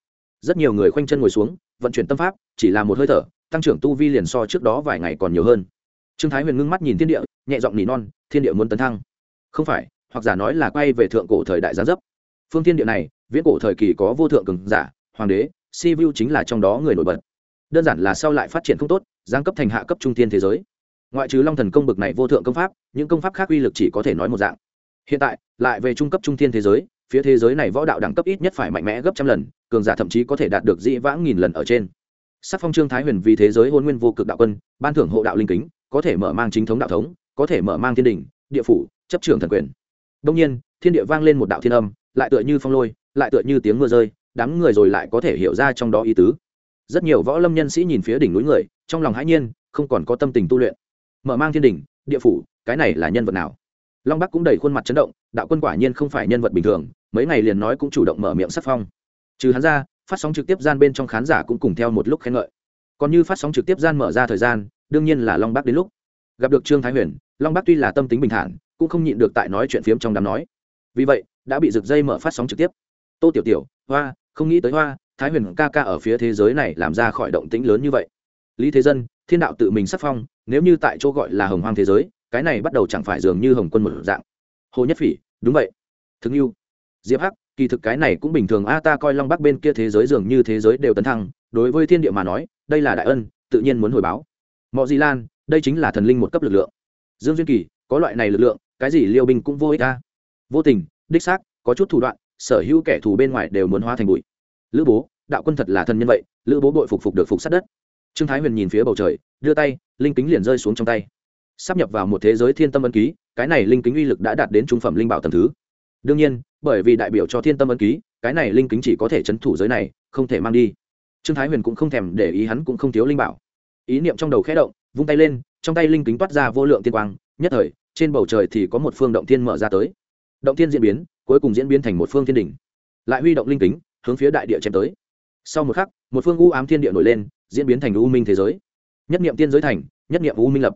Rất nhiều người khoanh chân ngồi xuống, vận chuyển tâm pháp, chỉ là một hơi thở, tăng trưởng tu vi liền so trước đó vài ngày còn nhiều hơn. Trương thái huyền ngưng mắt nhìn thiên địa, nhẹ giọng nỉ non, thiên địa muốn tấn thăng. Không phải, hoặc giả nói là quay về thượng cổ thời đại gián dấp. Phương thiên địa này, viễn cổ thời kỳ có vô thượng cường giả, hoàng đế, si vu chính là trong đó người nổi bật. Đơn giản là sau lại phát triển không tốt, giáng cấp thành hạ cấp trung tiên thế giới ngoại trừ long thần công bực này vô thượng công pháp, những công pháp khác uy lực chỉ có thể nói một dạng. Hiện tại, lại về trung cấp trung thiên thế giới, phía thế giới này võ đạo đẳng cấp ít nhất phải mạnh mẽ gấp trăm lần, cường giả thậm chí có thể đạt được dĩ vãng nghìn lần ở trên. Sắc phong trương thái huyền vì thế giới hôn nguyên vô cực đạo quân, ban thưởng hộ đạo linh kính, có thể mở mang chính thống đạo thống, có thể mở mang thiên đình, địa phủ, chấp trường thần quyền. Đông nhiên, thiên địa vang lên một đạo thiên âm, lại tựa như phong lôi, lại tựa như tiếng mưa rơi, đám người rồi lại có thể hiểu ra trong đó ý tứ. Rất nhiều võ lâm nhân sĩ nhìn phía đỉnh núi người, trong lòng hãi nhiên, không còn có tâm tình tu luyện mở mang thiên đình, địa phủ, cái này là nhân vật nào? Long bắc cũng đầy khuôn mặt chấn động, đạo quân quả nhiên không phải nhân vật bình thường, mấy ngày liền nói cũng chủ động mở miệng sắc phong. Trừ hắn ra, phát sóng trực tiếp gian bên trong khán giả cũng cùng theo một lúc khen ngợi. Còn như phát sóng trực tiếp gian mở ra thời gian, đương nhiên là long bắc đến lúc. Gặp được trương thái huyền, long bắc tuy là tâm tính bình thản, cũng không nhịn được tại nói chuyện phiếm trong đám nói. Vì vậy, đã bị rực dây mở phát sóng trực tiếp. Tô tiểu tiểu, hoa, không nghĩ tới hoa, thái huyền ca ca ở phía thế giới này làm ra khỏi động tĩnh lớn như vậy. Lý thế dân thiên đạo tự mình sắc phong, nếu như tại chỗ gọi là hồng hoang thế giới, cái này bắt đầu chẳng phải dường như hồng quân một dạng. Hồ nhất phỉ, đúng vậy. Thương yêu diệp hắc, kỳ thực cái này cũng bình thường a, ta coi long bắc bên kia thế giới dường như thế giới đều tấn thăng, đối với thiên địa mà nói, đây là đại ân, tự nhiên muốn hồi báo. Mọi di lan, đây chính là thần linh một cấp lực lượng. Dương duyên kỳ, có loại này lực lượng, cái gì liêu binh cũng vô ích a. Vô tình, đích xác, có chút thủ đoạn, sở hữu kẻ thù bên ngoài đều muốn hóa thành bụi. Lữ bố, đạo quân thật là thân nhân vậy, lữ bố bội phục phục được phục sát đất trương thái huyền nhìn phía bầu trời, đưa tay, linh kính liền rơi xuống trong tay. Sắp nhập vào một thế giới thiên tâm ân ký, cái này linh kính uy lực đã đạt đến trung phẩm linh bảo tầm thứ. Đương nhiên, bởi vì đại biểu cho thiên tâm ân ký, cái này linh kính chỉ có thể chấn thủ giới này, không thể mang đi. Trương thái huyền cũng không thèm để ý hắn cũng không thiếu linh bảo. Ý niệm trong đầu khẽ động, vung tay lên, trong tay linh kính toát ra vô lượng tiên quang, nhất thời, trên bầu trời thì có một phương động thiên mở ra tới. Động thiên diễn biến, cuối cùng diễn biến thành một phương thiên đỉnh. Lại huy động linh kính, hướng phía đại địa chém tới. Sau một khắc, một phương u ám thiên địa nổi lên diễn biến thành u minh thế giới. Nhất niệm tiên giới thành, nhất niệm u minh lập.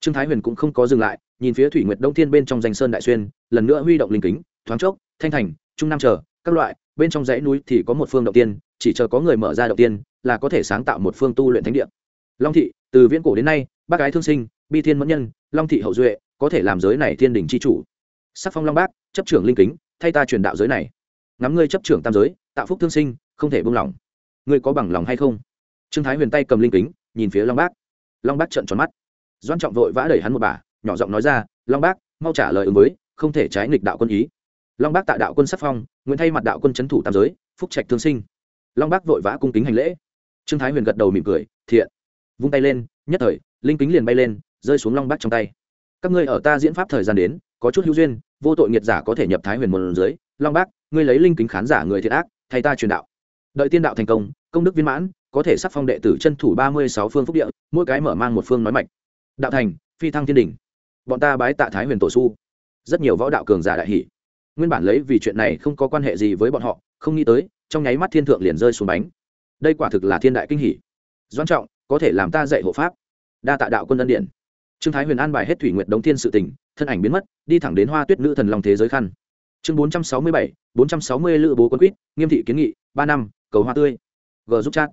Trương thái huyền cũng không có dừng lại, nhìn phía thủy nguyệt đông thiên bên trong danh sơn đại xuyên, lần nữa huy động linh kính, thoáng chốc, thanh thành, trung nam chờ, các loại, bên trong dãy núi thì có một phương động tiên, chỉ chờ có người mở ra động tiên là có thể sáng tạo một phương tu luyện thánh địa. Long thị, từ viễn cổ đến nay, bác gái thương sinh, bi thiên mẫn nhân, long thị hậu duệ, có thể làm giới này thiên đình c chủ. Sắc phong long bác, chấp trưởng linh kính, thay ta truyền đạo giới này. Ngắm ngươi chấp trưởng tam giới, tạo phúc thương sinh, không thể buông lỏng. Ngươi có bằng lòng hay không? Trương thái huyền tay cầm linh kính, nhìn phía long bác. Long bác trợn tròn mắt. Doan trọng vội vã đẩy hắn một bà, nhỏ giọng nói ra, long bác, mau trả lời ứng với, không thể trái nghịch đạo quân ý. Long bác tạ đạo quân sắc phong, nguyện thay mặt đạo quân c h ấ n thủ tam giới, phúc trạch thương sinh. Long bác vội vã cung kính hành lễ. Trương thái huyền gật đầu mỉm cười, thiện. Vung tay lên, nhất thời, linh kính liền bay lên, rơi xuống long bác trong tay. Các ngươi ở ta diễn pháp thời gian đến, có chút hữu duyên, vô tội nghiệt giả có thể nhập thái huyền một dưới. Long bác, ngươi lấy linh kính khán giả người thiệt ác, thay ta truyền đạo. Đợi tiên đạo thành công công đức viên mãn có thể sắc phong đệ tử chân thủ ba mươi sáu phương phúc địa, mỗi cái mở mang một phương nói mạch. Đạo thành, phi thăng thiên đình bọn ta bái tạ thái huyền tổ su. Rất nhiều võ đạo cường giả đại hỷ nguyên bản lấy vì chuyện này không có quan hệ gì với bọn họ, không nghĩ tới, trong nháy mắt thiên thượng liền rơi xuống bánh. Đây quả thực là thiên đại kinh hỷ doan trọng, có thể làm ta dạy hộ pháp. Đa tạ đạo quân ân điện trương thái huyền an bài hết thủy nguyện đống thiên sự tỉnh thân ảnh biến mất, đi thẳng đến hoa tuyết nữ thần lòng thế giới khăn. Chương bốn trăm sáu mươi bảy, bốn trăm sáu mươi lữ bố quân quýt nghiêm thị kiến nghị, ba năm, cầu hoa tươi. G giúp chat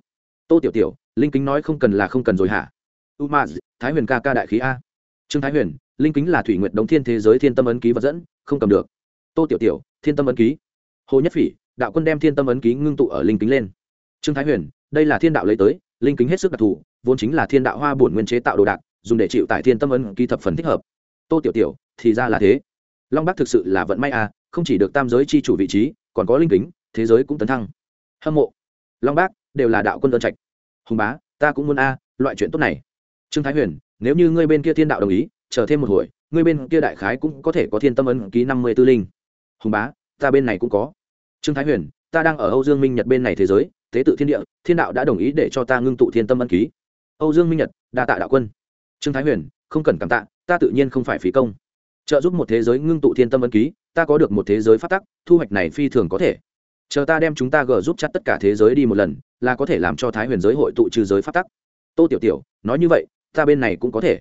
tô tiểu tiểu, linh kính nói không cần là không cần rồi hả? U ma thái huyền ca ca đại khí a. Trương thái huyền, linh kính là thủy nguyện đống thiên thế giới thiên tâm ấn ký vật dẫn, không cầm được. Tô tiểu tiểu, thiên tâm ấn ký. Hồ nhất phỉ, đạo quân đem thiên tâm ấn ký ngưng tụ ở linh kính lên. Trương thái huyền, đây là thiên đạo lấy tới, linh kính hết sức đặc thù, vốn chính là thiên đạo hoa bổn nguyên chế tạo đồ đạc, dùng để chịu tại thiên tâm ấn ký thập phần thích hợp. Tô tiểu tiểu, thì ra là thế. Long bắc thực sự là vận may a, không chỉ được tam giới chi chủ vị trí, còn có linh kính, thế giới cũng tấn thăng. Hâm mộ. Long bác đều là đạo quân ơn trạch. Hùng bá, ta cũng muốn a, loại chuyện tốt này. Trương thái huyền, nếu như ngươi bên kia thiên đạo đồng ý, chờ thêm một hồi, ngươi bên kia đại khái cũng có thể có thiên tâm ấn ký năm mươi tư linh. Hùng bá, ta bên này cũng có. Trương thái huyền, ta đang ở âu dương minh nhật bên này thế giới, tế tự thiên địa, thiên đạo đã đồng ý để cho ta ngưng tụ thiên tâm ấn ký. Âu dương minh nhật, đa tạ đạo quân. Trương thái huyền, không cần cảm tạ, ta tự nhiên không phải phí công. Trợ giúp một thế giới ngưng tụ thiên tâm ấn ký, ta có được một thế giới phát tắc, thu hoạch này phi thường có thể chờ ta đem chúng ta gờ giúp chặt tất cả thế giới đi một lần, là có thể làm cho thái huyền giới hội tụ trừ giới phát tắc. Tô tiểu tiểu, nói như vậy, ta bên này cũng có thể.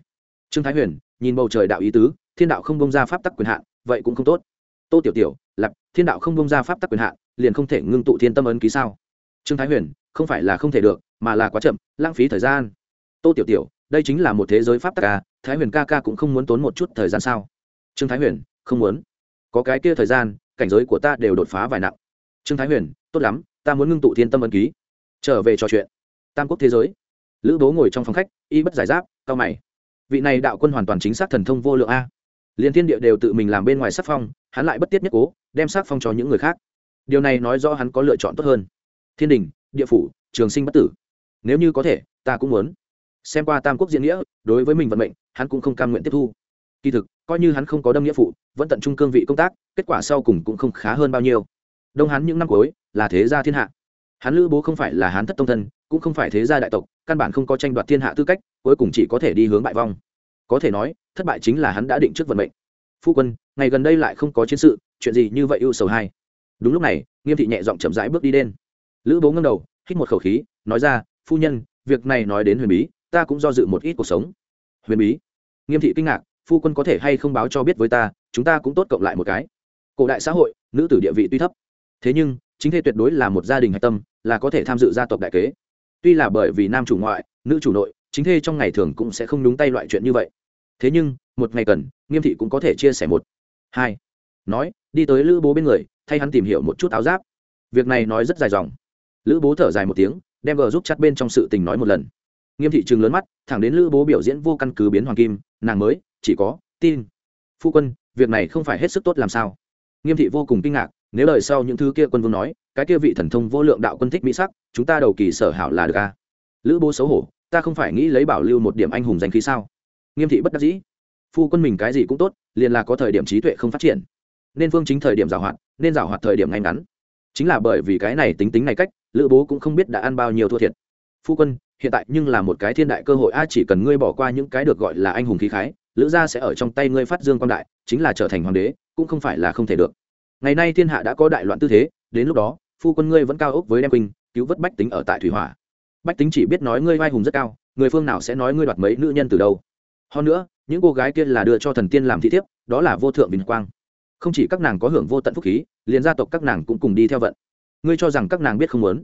Trương thái huyền, nhìn bầu trời đạo ý tứ, thiên đạo không bông ra pháp tắc quyền hạn, vậy cũng không tốt. Tô tiểu tiểu, lặp, thiên đạo không bông ra pháp tắc quyền hạn, liền không thể ngưng tụ thiên tâm ấn ký sao? Trương thái huyền, không phải là không thể được, mà là quá chậm, lãng phí thời gian. Tô tiểu tiểu, đây chính là một thế giới pháp tắc ca thái huyền ca ca cũng không muốn tốn một chút thời gian sao? Trương thái huyền, không muốn. Có cái kia thời gian, cảnh giới của ta đều đột phá vài nặng trương thái huyền, tốt lắm, ta muốn ngưng tụ thiên tâm ân ký. Trở về trò chuyện. Tam quốc thế giới. Lữ bố ngồi trong phòng khách, y bất giải giáp, cao mày. Vị này đạo quân hoàn toàn chính xác thần thông vô lượng a. Liền thiên địa đều tự mình làm bên ngoài sắc phong, hắn lại bất tiết nhất cố, đem sắc phong cho những người khác. Điều này nói rõ hắn có lựa chọn tốt hơn. Thiên đình, địa phủ, trường sinh bất tử. Nếu như có thể, ta cũng muốn. Xem qua tam quốc diễn nghĩa, đối với mình vận mệnh, hắn cũng không cam nguyện tiếp thu. Kỳ thực, coi như hắn không có đâm nghĩa phụ, vẫn tận trung cương vị công tác, kết quả sau cùng cũng không khá hơn bao nhiêu đông hắn những năm cuối là thế gia thiên hạ. Hắn lữ bố không phải là hán thất tông thân, cũng không phải thế gia đại tộc, căn bản không có tranh đoạt thiên hạ tư cách, cuối cùng chỉ có thể đi hướng bại vong. Có thể nói, thất bại chính là hắn đã định trước vận mệnh. Phu quân, ngày gần đây lại không có chiến sự, chuyện gì như vậy ưu sầu hai đúng lúc này, nghiêm thị nhẹ giọng chậm rãi bước đi lên. Lữ bố ngâm đầu, hít một khẩu khí, nói ra, phu nhân, việc này nói đến huyền bí, ta cũng do dự một ít cuộc sống. Huyền bí? Nghiêm thị kinh ngạc, phu quân có thể hay không báo cho biết với ta, chúng ta cũng tốt cộng lại một cái. Cổ đại xã hội, nữ tử địa vị tuy thấp thế nhưng, chính thê tuyệt đối là một gia đình hạch tâm, là có thể tham dự gia tộc đại kế. Tuy là bởi vì nam chủ ngoại, nữ chủ nội, chính thê trong ngày thường cũng sẽ không đúng tay loại chuyện như vậy. Thế nhưng, một ngày cần, nghiêm thị cũng có thể chia sẻ một. Hai. Nói, đi tới lữ bố bên người, thay hắn tìm hiểu một chút áo giáp. Việc này nói rất dài dòng. Lữ bố thở dài một tiếng, đem gờ giúp chặt bên trong sự tình nói một lần. Nghiêm thị trường lớn mắt, thẳng đến lữ bố biểu diễn vô căn cứ biến hoàng kim, nàng mới, chỉ có, tin. Phu quân, việc này không phải hết sức tốt làm sao? Nghiêm thị vô cùng kinh ngạc nếu lời sau những thứ kia quân vương nói, cái kia vị thần thông vô lượng đạo quân thích mỹ sắc, chúng ta đầu kỳ sở hảo là được a à? lữ bố xấu hổ, ta không phải nghĩ lấy bảo lưu một điểm anh hùng danh khí sao? Nghiêm thị bất đắc dĩ. Phu quân mình cái gì cũng tốt, liền là có thời điểm trí tuệ không phát triển. Nên phương chính thời điểm giảo hoạt, nên giảo hoạt thời điểm ngay ngắn. Chính là bởi vì cái này tính tính này cách, lữ bố cũng không biết đã ăn bao nhiêu thua thiệt. Phu quân, hiện tại nhưng là một cái thiên đại cơ hội, a, chỉ cần ngươi bỏ qua những cái được gọi là anh hùng khí khái, lữ gia sẽ ở trong tay ngươi phát dương quan đại, chính là trở thành hoàng đế, cũng không phải là không thể được ngày nay thiên hạ đã có đại loạn tư thế, đến lúc đó, phu quân ngươi vẫn cao ốc với đem quỳnh cứu vớt bách tính ở tại thủy hỏa. Bách tính chỉ biết nói ngươi vai hùng rất cao, người phương nào sẽ nói ngươi đoạt mấy nữ nhân từ đâu. Hơn nữa, những cô gái kia là đưa cho thần tiên làm thị thiếp, đó là vô thượng bình quang. Không chỉ các nàng có hưởng vô tận phúc khí, liền gia tộc các nàng cũng cùng đi theo vận. Ngươi cho rằng các nàng biết không muốn?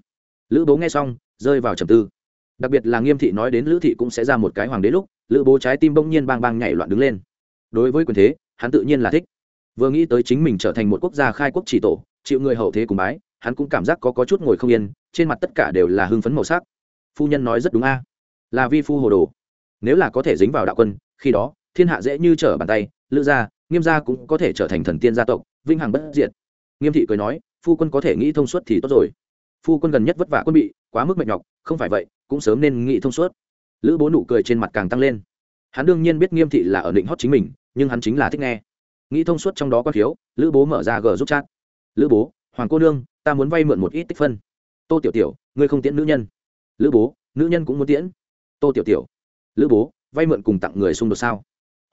Lữ bố nghe xong, rơi vào trầm tư. Đặc biệt là nghiêm thị nói đến lữ thị cũng sẽ ra một cái hoàng đế lúc, lữ bố trái tim bỗng nhiên bang bang nhảy loạn đứng lên. Đối với quyền thế, hắn tự nhiên là thích vừa nghĩ tới chính mình trở thành một quốc gia khai quốc chỉ tổ chịu người hậu thế cùng bái hắn cũng cảm giác có, có chút ngồi không yên trên mặt tất cả đều là hưng phấn màu sắc. Phu nhân nói rất đúng a. Là vi phu hồ đồ. Nếu là có thể dính vào đạo quân khi đó thiên hạ dễ như trở bàn tay lữ gia nghiêm gia cũng có thể trở thành thần tiên gia tộc vinh hằng bất diệt. Nghiêm thị cười nói phu quân có thể nghĩ thông suốt thì tốt rồi. Phu quân gần nhất vất vả quân bị quá mức mệt nhọc không phải vậy cũng sớm nên nghĩ thông suốt. Lữ bố nụ cười trên mặt càng tăng lên. Hắn đương nhiên biết nghiêm thị là ở định hót chính mình nhưng hắn chính là thích nghe nghĩ thông suốt trong đó có thiếu lữ bố mở ra g giúp chat. Lữ bố, hoàng cô nương, ta muốn vay mượn một ít tích phân. Tô tiểu tiểu, ngươi không tiễn nữ nhân. Lữ bố, nữ nhân cũng muốn tiễn. Tô tiểu tiểu, lữ bố, vay mượn cùng tặng người xung đột sao?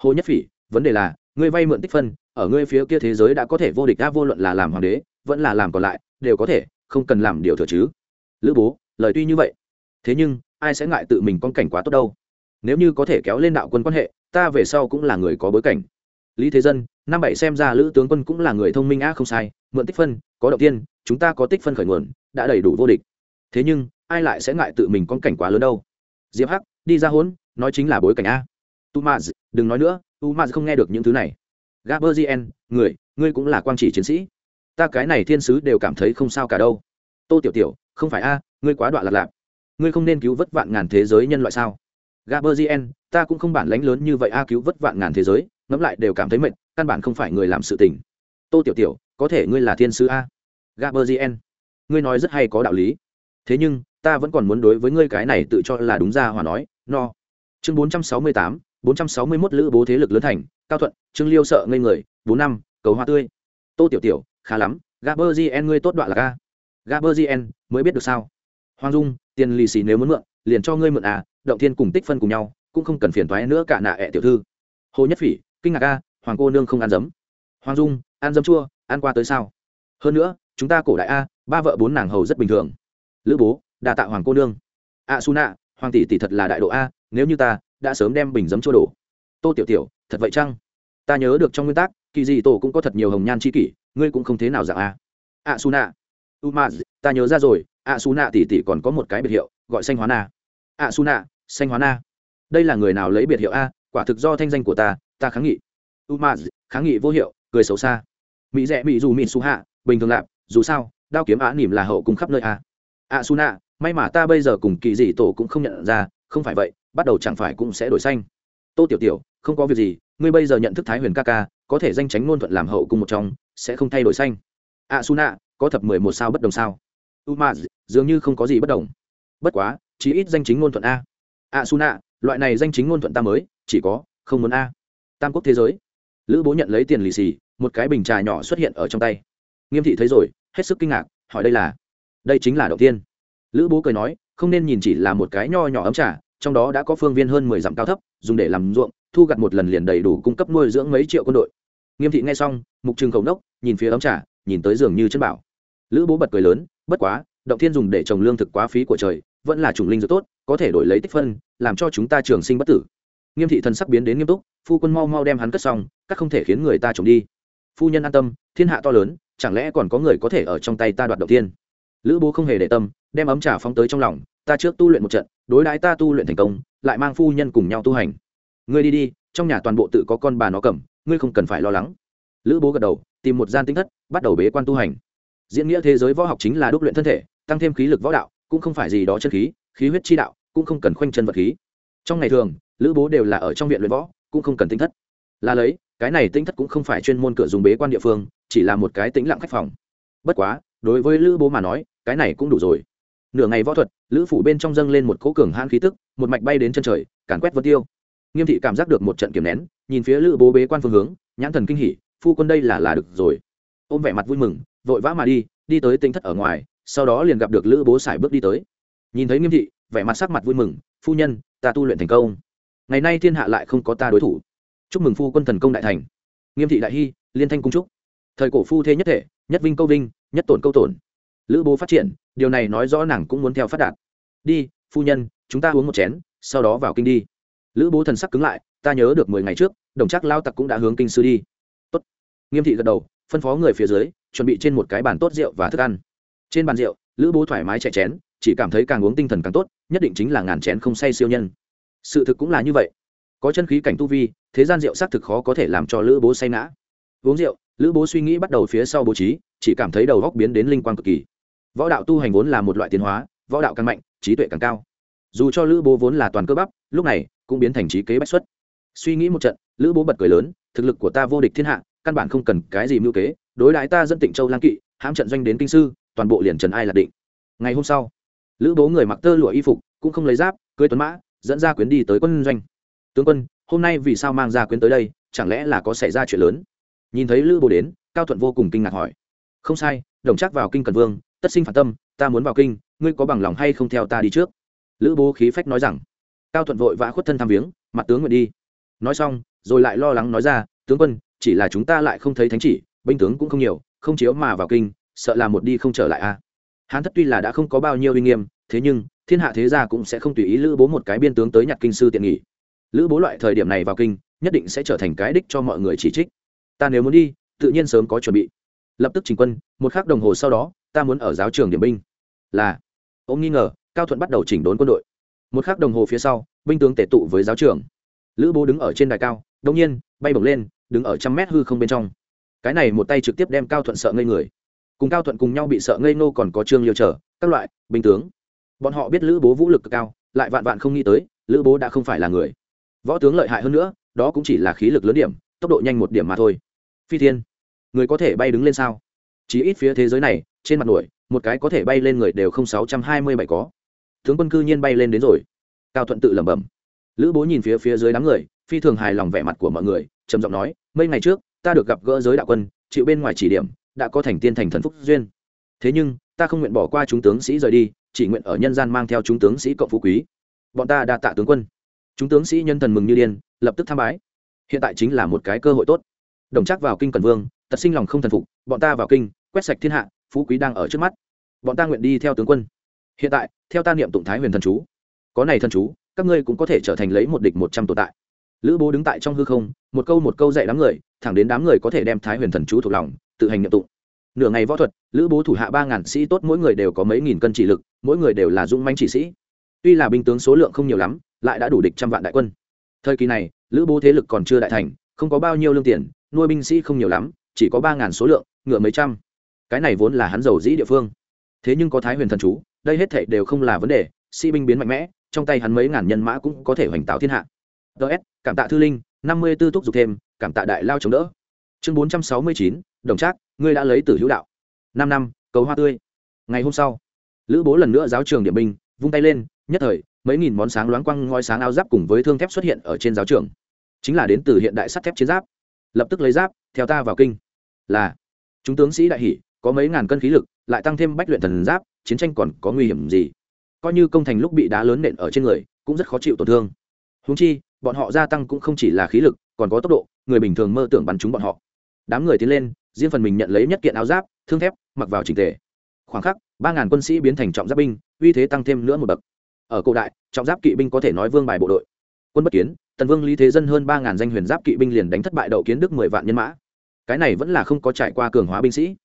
Hồ nhất phỉ, vấn đề là, ngươi vay mượn tích phân, ở ngươi phía kia thế giới đã có thể vô địch đã vô luận là làm hoàng đế, vẫn là làm còn lại, đều có thể, không cần làm điều thừa chứ. Lữ bố, lời tuy như vậy, thế nhưng, ai sẽ ngại tự mình con cảnh quá tốt đâu? Nếu như có thể kéo lên đạo quân quan hệ, ta về sau cũng là người có bối cảnh lý thế dân năm bảy xem ra lữ tướng quân cũng là người thông minh á không sai mượn tích phân có động tiên chúng ta có tích phân khởi nguồn đã đầy đủ vô địch. Thế nhưng ai lại sẽ ngại tự mình con cảnh quá lớn đâu? Diệp hắc đi ra hỗn nói chính là bối cảnh a tu Ma, đừng nói nữa tu Ma không nghe được những thứ này. Gaberzien người ngươi cũng là quang chỉ chiến sĩ. Ta cái này thiên sứ đều cảm thấy không sao cả đâu. Tô tiểu tiểu không phải a ngươi quá đoạn lạc lạc. Ngươi không nên cứu vất vạn ngàn thế giới nhân loại sao? Gaberzien ta cũng không bản lánh lớn như vậy a cứu vất vạn ngàn thế giới ngẫm lại đều cảm thấy mệt, căn bản không phải người làm sự tình. Tô tiểu tiểu, có thể ngươi là thiên sứ a? Gaberzien ngươi nói rất hay có đạo lý. Thế nhưng, ta vẫn còn muốn đối với ngươi cái này tự cho là đúng ra hòa nói, no. Chương bốn trăm sáu mươi tám, bốn trăm sáu mươi mốt lữ bố thế lực lớn thành, cao thuận, trương liêu sợ ngây người, bốn năm, cầu hoa tươi. Tô tiểu tiểu, khá lắm gaberzien ngươi tốt đoạn là ga. gaberzien mới biết được sao? Hoàng dung, tiền lì xì nếu muốn mượn, liền cho ngươi mượn à động thiên cùng tích phân cùng nhau, cũng không cần phiền thoái nữa cả nạ ẹ tiểu thư. Hồ nhất phỉ kinh ngạc a, hoàng cô nương không ăn dấm hoàng dung, ăn dấm chua, ăn qua tới sao? Hơn nữa, chúng ta cổ đại a, ba vợ bốn nàng hầu rất bình thường. Lữ bố đa tạ hoàng cô nương. A su nạ hoàng tỷ tỷ thật là đại độ a, nếu như ta đã sớm đem bình dấm chua đổ. Tô tiểu tiểu, thật vậy chăng? Ta nhớ được trong nguyên tắc, kỳ gì tổ cũng có thật nhiều hồng nhan c h i kỷ, ngươi cũng không thế nào dạng a. A su nạ u ma, ta nhớ ra rồi, a su nạ tỷ tỷ còn có một cái biệt hiệu, gọi xanh hóa na. A su nạ xanh hóa na. Đây là người nào lấy biệt hiệu a? Quả thực do thanh danh của ta ta kháng nghị. U kháng nghị vô hiệu, cười xấu xa. Mỹ rẽ mỹ dù mỹ su hạ, bình thường lạp, dù sao, đao kiếm á nỉm là hậu cung khắp nơi a a su nạ may mà ta bây giờ cùng kỳ dị tổ cũng không nhận ra, không phải vậy, bắt đầu chẳng phải cũng sẽ đổi xanh. Tô tiểu tiểu, không có việc gì, ngươi bây giờ nhận thức thái huyền ca ca, có thể danh tránh ngôn thuận làm hậu cung một trong, sẽ không thay đổi xanh. A su nạ có thập mười một sao bất đồng sao? U dường như không có gì bất đồng. Bất quá, chí ít danh chính ngôn thuận a. A su nạ loại này danh chính ngôn thuận ta mới, chỉ có, không muốn a. Tam quốc thế giới. Lữ bố nhận lấy tiền lì xì, một cái bình trà nhỏ xuất hiện ở trong tay. Nghiêm thị thấy rồi, hết sức kinh ngạc, hỏi đây là? Đây chính là đầu tiên. Lữ bố cười nói, không nên nhìn chỉ là một cái nho nhỏ ấm trà, trong đó đã có phương viên hơn mười dặm cao thấp, dùng để làm ruộng, thu gặt một lần liền đầy đủ cung cấp nuôi dưỡng mấy triệu quân đội. Nghiêm thị nghe xong, mục trường khẩu nốc, nhìn phía ấm trà, nhìn tới giường như chân bảo. Lữ bố bật cười lớn, bất quá, động thiên dùng để trồng lương thực quá phí của trời, vẫn là chủng linh dược tốt, có thể đổi lấy tích phân làm cho chúng ta trường sinh bất tử. Nghiêm thị thần sắc biến đến nghiêm túc, phu quân mau mau đem hắn cất xong, các không thể khiến người ta trộm đi. Phu nhân an tâm, thiên hạ to lớn, chẳng lẽ còn có người có thể ở trong tay ta đoạt đầu tiên lữ bố không hề để tâm, đem ấm trà phóng tới trong lòng, ta trước tu luyện một trận, đối đãi ta tu luyện thành công, lại mang phu nhân cùng nhau tu hành. Ngươi đi đi, trong nhà toàn bộ tự có con bà nó cầm, ngươi không cần phải lo lắng. Lữ bố gật đầu, tìm một gian tinh thất, bắt đầu bế quan tu hành. Diễn nghĩa thế giới võ học chính là đúc luyện thân thể, tăng thêm khí lực võ đạo, cũng không phải gì đó chân khí khí huyết chi đạo cũng không cần khoanh chân vật khí. Trong ngày thường, lữ bố đều là ở trong viện luyện võ, cũng không cần tinh thất. Là lấy, cái này tinh thất cũng không phải chuyên môn cửa dùng bế quan địa phương, chỉ là một cái tĩnh lặng khách phòng. Bất quá, đối với lữ bố mà nói, cái này cũng đủ rồi. Nửa ngày võ thuật, lữ phủ bên trong dâng lên một cỗ cường hãn khí tức, một mạch bay đến chân trời, càn quét vân tiêu. Nghiêm thị cảm giác được một trận kiểm nén, nhìn phía lữ bố bế quan phương hướng, nhãn thần kinh hỉ, phu quân đây là là được rồi. Ôm vẻ mặt vui mừng, vội vã mà đi đi tới tinh thất ở ngoài, sau đó liền gặp được lữ bố xài bước đi tới. Nhìn thấy nghiêm thị vẻ mặt sắc mặt vui mừng, phu nhân, ta tu luyện thành công. Ngày nay thiên hạ lại không có ta đối thủ. Chúc mừng phu quân thần công đại thành. Nghiêm thị đại hy, liên thanh cung trúc thời cổ phu thế nhất thể, nhất vinh câu vinh, nhất tổn câu tổn. Lữ bố phát triển, điều này nói rõ nàng cũng muốn theo phát đạt. Đi, phu nhân, chúng ta uống một chén, sau đó vào kinh đi. Lữ bố thần sắc cứng lại, ta nhớ được mười ngày trước, đồng chắc lao tặc cũng đã hướng kinh sư đi. Tốt. nghiêm thị gật đầu, phân phó người phía dưới, chuẩn bị trên một cái bàn tốt rượu và thức ăn. Trên bàn rượu, lữ bố thoải mái chạy chén chỉ cảm thấy càng uống tinh thần càng tốt, nhất định chính là ngàn chén không say siêu nhân. Sự thực cũng là như vậy. Có chân khí cảnh tu vi, thế gian rượu xác thực khó có thể làm cho lữ bố say ngã. Uống rượu, lữ bố suy nghĩ bắt đầu phía sau bố trí, chỉ cảm thấy đầu góc biến đến linh quang cực kỳ. Võ đạo tu hành vốn là một loại tiến hóa, võ đạo càng mạnh, trí tuệ càng cao. Dù cho lữ bố vốn là toàn cơ bắp, lúc này cũng biến thành trí kế bách xuất. Suy nghĩ một trận, lữ bố bật cười lớn, thực lực của ta vô địch thiên hạ, căn bản không cần cái gì mưu kế, đối đãi ta dẫn tịnh châu lang kỵ, hãm trận doanh đến kinh sư, toàn bộ liền trần ai là định. Ngày hôm sau lữ bố người mặc tơ lụa y phục, cũng không lấy giáp, cưới tuấn mã, dẫn ra quyến đi tới quân doanh. Tướng quân, hôm nay vì sao mang ra quyến tới đây, chẳng lẽ là có xảy ra chuyện lớn? Nhìn thấy lữ bố đến, cao thuận vô cùng kinh ngạc hỏi. Không sai, đồng chắc vào kinh cần vương, tất sinh phản tâm, ta muốn vào kinh, ngươi có bằng lòng hay không theo ta đi trước? Lữ bố khí phách nói rằng. Cao thuận vội vã khuất thân tham viếng, mặt tướng nguyện đi. Nói xong, rồi lại lo lắng nói ra, tướng quân, chỉ là chúng ta lại không thấy thánh chỉ, binh tướng cũng không nhiều, không chiếu mà vào kinh, sợ là một đi không trở lại a à hán thất tuy là đã không có bao nhiêu uy nghiêm, thế nhưng, thiên hạ thế gia cũng sẽ không tùy ý lữ bố một cái biên tướng tới nhặt kinh sư tiện nghỉ lữ bố loại thời điểm này vào kinh, nhất định sẽ trở thành cái đích cho mọi người chỉ trích. Ta nếu muốn đi, tự nhiên sớm có chuẩn bị. Lập tức trình quân, một khắc đồng hồ sau đó, ta muốn ở giáo trường điểm binh. Là. Ông nghi ngờ, cao thuận bắt đầu chỉnh đốn quân đội. Một khắc đồng hồ phía sau, binh tướng tể tụ với giáo trường. Lữ bố đứng ở trên đài cao đông nhiên, bay bổng lên, đứng ở trăm mét hư không bên trong. Cái này một tay trực tiếp đem cao thuận sợ ngây người cùng cao thuận cùng nhau bị sợ ngây nô còn có trương liêu trở các loại, binh tướng. Bọn họ biết lữ bố vũ lực cực cao, lại vạn vạn không nghĩ tới, lữ bố đã không phải là người. Võ tướng lợi hại hơn nữa, đó cũng chỉ là khí lực lớn điểm, tốc độ nhanh một điểm mà thôi. Phi thiên, người có thể bay đứng lên sao? Chỉ ít phía thế giới này, trên mặt nổi, một cái có thể bay lên người đều không sáu trăm hai mươi bảy có. Tướng quân cư nhiên bay lên đến rồi. Cao thuận tự lẩm bẩm. Lữ bố nhìn phía phía dưới đám người, phi thường hài lòng vẻ mặt của mọi người, trầm giọng nói, mấy ngày trước, ta được gặp gỡ giới đạo quân, chịu bên ngoài chỉ điểm đã có thành tiên thành thần phúc duyên. Thế nhưng, ta không nguyện bỏ qua chúng tướng sĩ rời đi, chỉ nguyện ở nhân gian mang theo chúng tướng sĩ cộng phú quý. Bọn ta đã tạ tướng quân. Chúng tướng sĩ nhân thần mừng như điên, lập tức tham bái. Hiện tại chính là một cái cơ hội tốt. Đồng chắc vào kinh cần vương tật sinh lòng không thần phục, bọn ta vào kinh, quét sạch thiên hạ, phú quý đang ở trước mắt. Bọn ta nguyện đi theo tướng quân. Hiện tại, theo ta niệm tụng thái huyền thần chú, có này thần chú, các ngươi cũng có thể trở thành lấy một địch một trăm tồn tại. Lữ bố đứng tại trong hư không, một câu một câu dạy đám người, thẳng đến đám người có thể đem thái huyền thần chú thuộc lòng tự hành niệm tụng. Nửa ngày võ thuật, lữ bố thủ hạ ba ngàn sĩ tốt mỗi người đều có mấy nghìn cân chỉ lực, mỗi người đều là dũng manh chỉ sĩ. Tuy là binh tướng số lượng không nhiều lắm, lại đã đủ địch trăm vạn đại quân. Thời kỳ này, lữ bố thế lực còn chưa đại thành, không có bao nhiêu lương tiền, nuôi binh sĩ không nhiều lắm, chỉ có ba ngàn số lượng, ngựa mấy trăm. Cái này vốn là hắn giàu dĩ địa phương. Thế nhưng có thái huyền thần chú, đây hết thệ đều không là vấn đề, sĩ binh biến mạnh mẽ, trong tay hắn mấy ngàn nhân mã cũng có thể hoành tạo thiên hạ. Ts cảm tạ thư linh, năm mươi b ố thúc giục thêm, cảm tạ đại lao chống đỡ. Chương bốn trăm sáu mươi chín đồng trác, ngươi đã lấy tử hữu đạo. Năm năm, cầu hoa tươi. Ngày hôm sau, lữ bố lần nữa giáo trường điểm binh, vung tay lên, nhất thời, mấy nghìn món sáng loáng quăng ngoi sáng áo giáp cùng với thương thép xuất hiện ở trên giáo trường. Chính là đến từ hiện đại sắt thép chiến giáp. Lập tức lấy giáp, theo ta vào kinh. Là, chúng tướng sĩ đại hỷ, có mấy ngàn cân khí lực, lại tăng thêm bách luyện thần giáp, chiến tranh còn có nguy hiểm gì? Coi như công thành lúc bị đá lớn nện ở trên người, cũng rất khó chịu tổn thương. Húng chi, bọn họ gia tăng cũng không chỉ là khí lực, còn có tốc độ, người bình thường mơ tưởng bắn trúng bọn họ. Đám người tiến lên riêng phần mình nhận lấy nhất kiện áo giáp, thương thép, mặc vào trình tề. Khoảng khắc, ba ngàn quân sĩ biến thành trọng giáp binh, uy thế tăng thêm nữa một bậc. Ở cổ đại, trọng giáp kỵ binh có thể nói vương bài bộ đội. Quân bất kiến, tần vương lý thế dân hơn ba ngàn danh huyền giáp kỵ binh liền đánh thất bại đậu kiến đức mười vạn nhân mã. Cái này vẫn là không có trải qua cường hóa binh sĩ.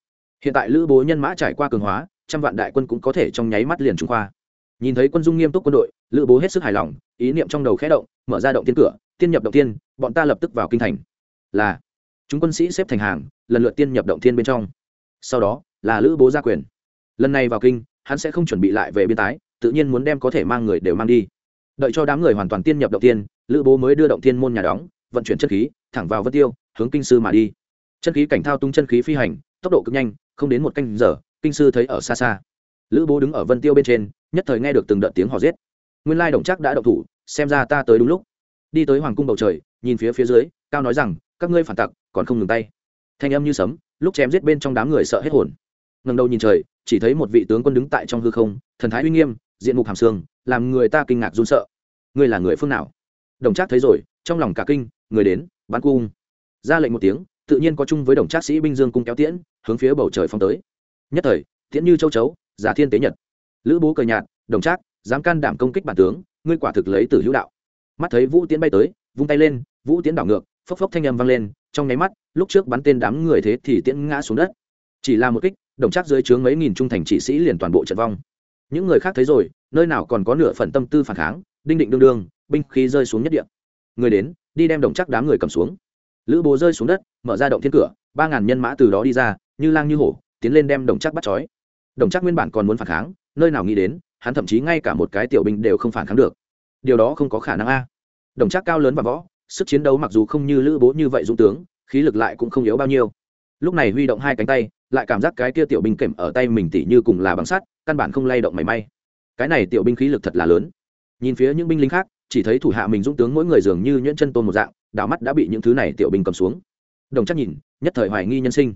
Hiện tại lữ bố nhân mã trải qua cường hóa, trăm vạn đại quân cũng có thể trong nháy mắt liền trung khoa. Nhìn thấy quân dung nghiêm túc quân đội, lữ bố hết sức hài lòng, ý niệm trong đầu khẽ động, mở ra động tiên cửa, tiên nhập động tiên, bọn ta lập tức vào kinh thành. Là chúng quân sĩ xếp thành hàng, lần lượt tiên nhập động thiên bên trong. Sau đó, là lữ bố gia quyền. Lần này vào kinh, hắn sẽ không chuẩn bị lại về biên tái, tự nhiên muốn đem có thể mang người đều mang đi. Đợi cho đám người hoàn toàn tiên nhập động tiên lữ bố mới đưa động tiên môn nhà đóng, vận chuyển chất khí, thẳng vào vân tiêu, hướng kinh sư mà đi. Chân khí cảnh thao tung chân khí phi hành, tốc độ cực nhanh, không đến một canh giờ, kinh sư thấy ở xa xa. Lữ bố đứng ở vân tiêu bên trên, nhất thời nghe được từng đợt tiếng hò giết. Nguyên lai đồng chắc đã động thủ, xem ra ta tới đúng lúc. Đi tới hoàng cung bầu trời, nhìn phía phía dưới, cao nói rằng, các ngươi phản tặc còn không ngừng tay. Thanh âm như sấm, lúc chém giết bên trong đám người sợ hết hồn. Ngần đầu nhìn trời, chỉ thấy một vị tướng quân đứng tại trong hư không, thần thái uy nghiêm, diện mục hàm xương làm người ta kinh ngạc run sợ. Ngươi là người phương nào? Đồng trác thấy rồi, trong lòng cả kinh, người đến, bắn cung. Ra lệnh một tiếng, tự nhiên có chung với đồng trác sĩ binh dương cung kéo tiễn, hướng phía bầu trời phong tới. Nhất thời, tiễn như châu chấu, giả thiên tế nhật. Lữ bố cờ nhạt, đồng trác, dám can đảm công kích bản tướng, ngươi quả thực lấy từ hữu đạo. Mắt thấy vũ tiễn bay tới, vung tay lên, vũ tiễn đảo ngược, phốc phốc thanh âm vang lên trong nháy mắt, lúc trước bắn tên đám người thế thì tiễn ngã xuống đất. Chỉ là một kích, đồng chắc dưới trướng mấy nghìn trung thành trị sĩ liền toàn bộ trận vong. Những người khác thấy rồi, nơi nào còn có nửa phần tâm tư phản kháng, đinh định đương đương, binh khí rơi xuống nhất địa. Người đến, đi đem đồng chắc đám người cầm xuống. Lữ bố rơi xuống đất, mở ra động thiên cửa, ba ngàn nhân mã từ đó đi ra, như lang như hổ, tiến lên đem đồng chắc bắt trói. Đồng chắc nguyên bản còn muốn phản kháng, nơi nào nghĩ đến, hắn thậm chí ngay cả một cái tiểu binh đều không phản kháng được. Điều đó không có khả năng a. Đồng chắc cao lớn và võ sức chiến đấu mặc dù không như lữ bố như vậy dũng tướng, khí lực lại cũng không yếu bao nhiêu. Lúc này huy động hai cánh tay, lại cảm giác cái kia tiểu binh kèm ở tay mình tỉ như cùng là bằng sắt, căn bản không lay động mảy may. Cái này tiểu binh khí lực thật là lớn. Nhìn phía những binh lính khác, chỉ thấy thủ hạ mình dũng tướng mỗi người dường như nhuyễn chân tôn một dạng, đảo mắt đã bị những thứ này tiểu binh cầm xuống. Đồng chắc nhìn, nhất thời hoài nghi nhân sinh.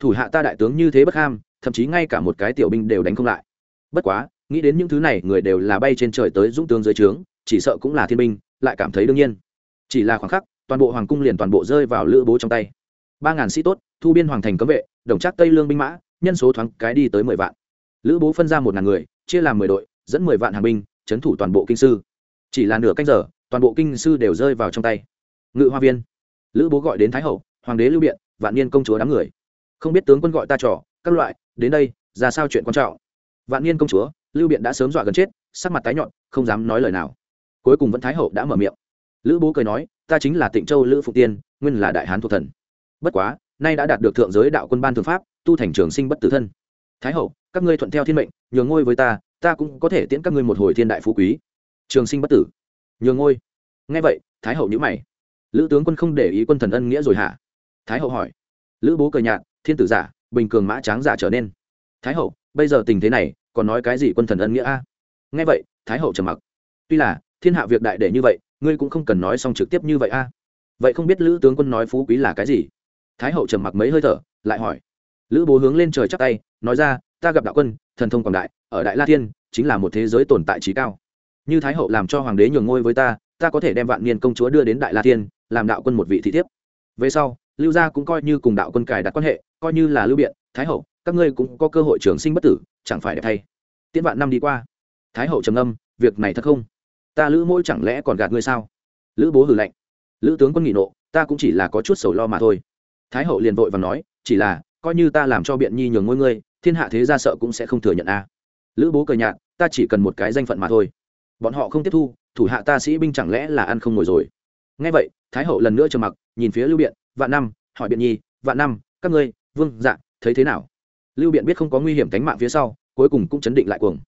Thủ hạ ta đại tướng như thế bất ham, thậm chí ngay cả một cái tiểu binh đều đánh không lại. Bất quá, nghĩ đến những thứ này, người đều là bay trên trời tới dũng tướng dưới trướng, chỉ sợ cũng là thiên binh, lại cảm thấy đương nhiên chỉ là khoảng khắc toàn bộ hoàng cung liền toàn bộ rơi vào lữ bố trong tay. Ba ngàn sĩ tốt thu biên hoàng thành cấm vệ đồng trác tây lương binh mã nhân số thoáng cái đi tới mười vạn. Lữ bố phân ra một ngàn người chia làm mười đội dẫn mười vạn hàng binh trấn thủ toàn bộ kinh sư. Chỉ là nửa canh giờ toàn bộ kinh sư đều rơi vào trong tay. Ngự hoa viên. Lữ bố gọi đến thái hậu hoàng đế lưu biện vạn niên công chúa đám người. Không biết tướng quân gọi ta trò, các loại đến đây ra sao chuyện quan trọng? Vạn niên công chúa lưu biện đã sớm dọa gần chết sắc mặt tái nhọn không dám nói lời nào. Cuối cùng vẫn thái hậu đã mở miệng lữ bố cười nói, ta chính là tịnh châu lữ phụ tiên, nguyên là đại hán thuộc thần. Bất quá, nay đã đạt được thượng giới đạo quân ban thường pháp, tu thành trường sinh bất tử thân. Thái hậu, các ngươi thuận theo thiên mệnh, nhường ngôi với ta ta cũng có thể tiễn các ngươi một hồi thiên đại phú quý. Trường sinh bất tử. Nhường ngôi. Nghe vậy, thái hậu nhữ mày. Lữ tướng quân không để ý quân thần ân nghĩa rồi hả? Thái hậu hỏi. Lữ bố cười nhạt, thiên tử giả, bình cường mã tráng giả trở nên. Thái hậu, bây giờ tình thế này, còn nói cái gì quân thần ân nghĩa a? Nghe vậy, thái hậu trầm mặc. Tuy là, thiên hạ việc đại để như vậy ngươi cũng không cần nói xong trực tiếp như vậy a. Vậy không biết lữ tướng quân nói phú quý là cái gì? Thái hậu trầm mặc mấy hơi thở, lại hỏi. Lữ bố hướng lên trời chắc tay, nói ra, ta gặp đạo quân, thần thông quảng đại, ở đại la thiên, chính là một thế giới tồn tại trí cao. Như thái hậu làm cho hoàng đế nhường ngôi với ta ta có thể đem vạn niên công chúa đưa đến đại la thiên, làm đạo quân một vị thị thiếp. Về sau, lưu gia cũng coi như cùng đạo quân cài đặt quan hệ, coi như là lưu biện, thái hậu, các ngươi cũng có cơ hội trường sinh bất tử, chẳng phải đẹp thay. Tiễn vạn năm đi qua. Thái hậu trầm âm việc này thật không? Ta lữ mỗi chẳng lẽ còn gạt ngươi sao? Lữ bố hử lạnh. Lữ tướng quân nghị nộ, ta cũng chỉ là có chút sầu lo mà thôi. Thái hậu liền vội và nói, chỉ là, coi như ta làm cho biện nhi nhường ngôi ngươi, thiên hạ thế ra sợ cũng sẽ không thừa nhận a. Lữ bố cờ nhạt, ta chỉ cần một cái danh phận mà thôi. Bọn họ không tiếp thu, thủ hạ ta sĩ binh chẳng lẽ là ăn không ngồi rồi? Ngay vậy, thái hậu lần nữa trầm mặc, nhìn phía lưu biện, vạn năm, hỏi biện nhi, vạn năm, các ngươi, vương dạ thấy thế nào? Lưu biện biết không có nguy hiểm cánh mạng phía sau, cuối cùng cũng chấn định lại cuồng.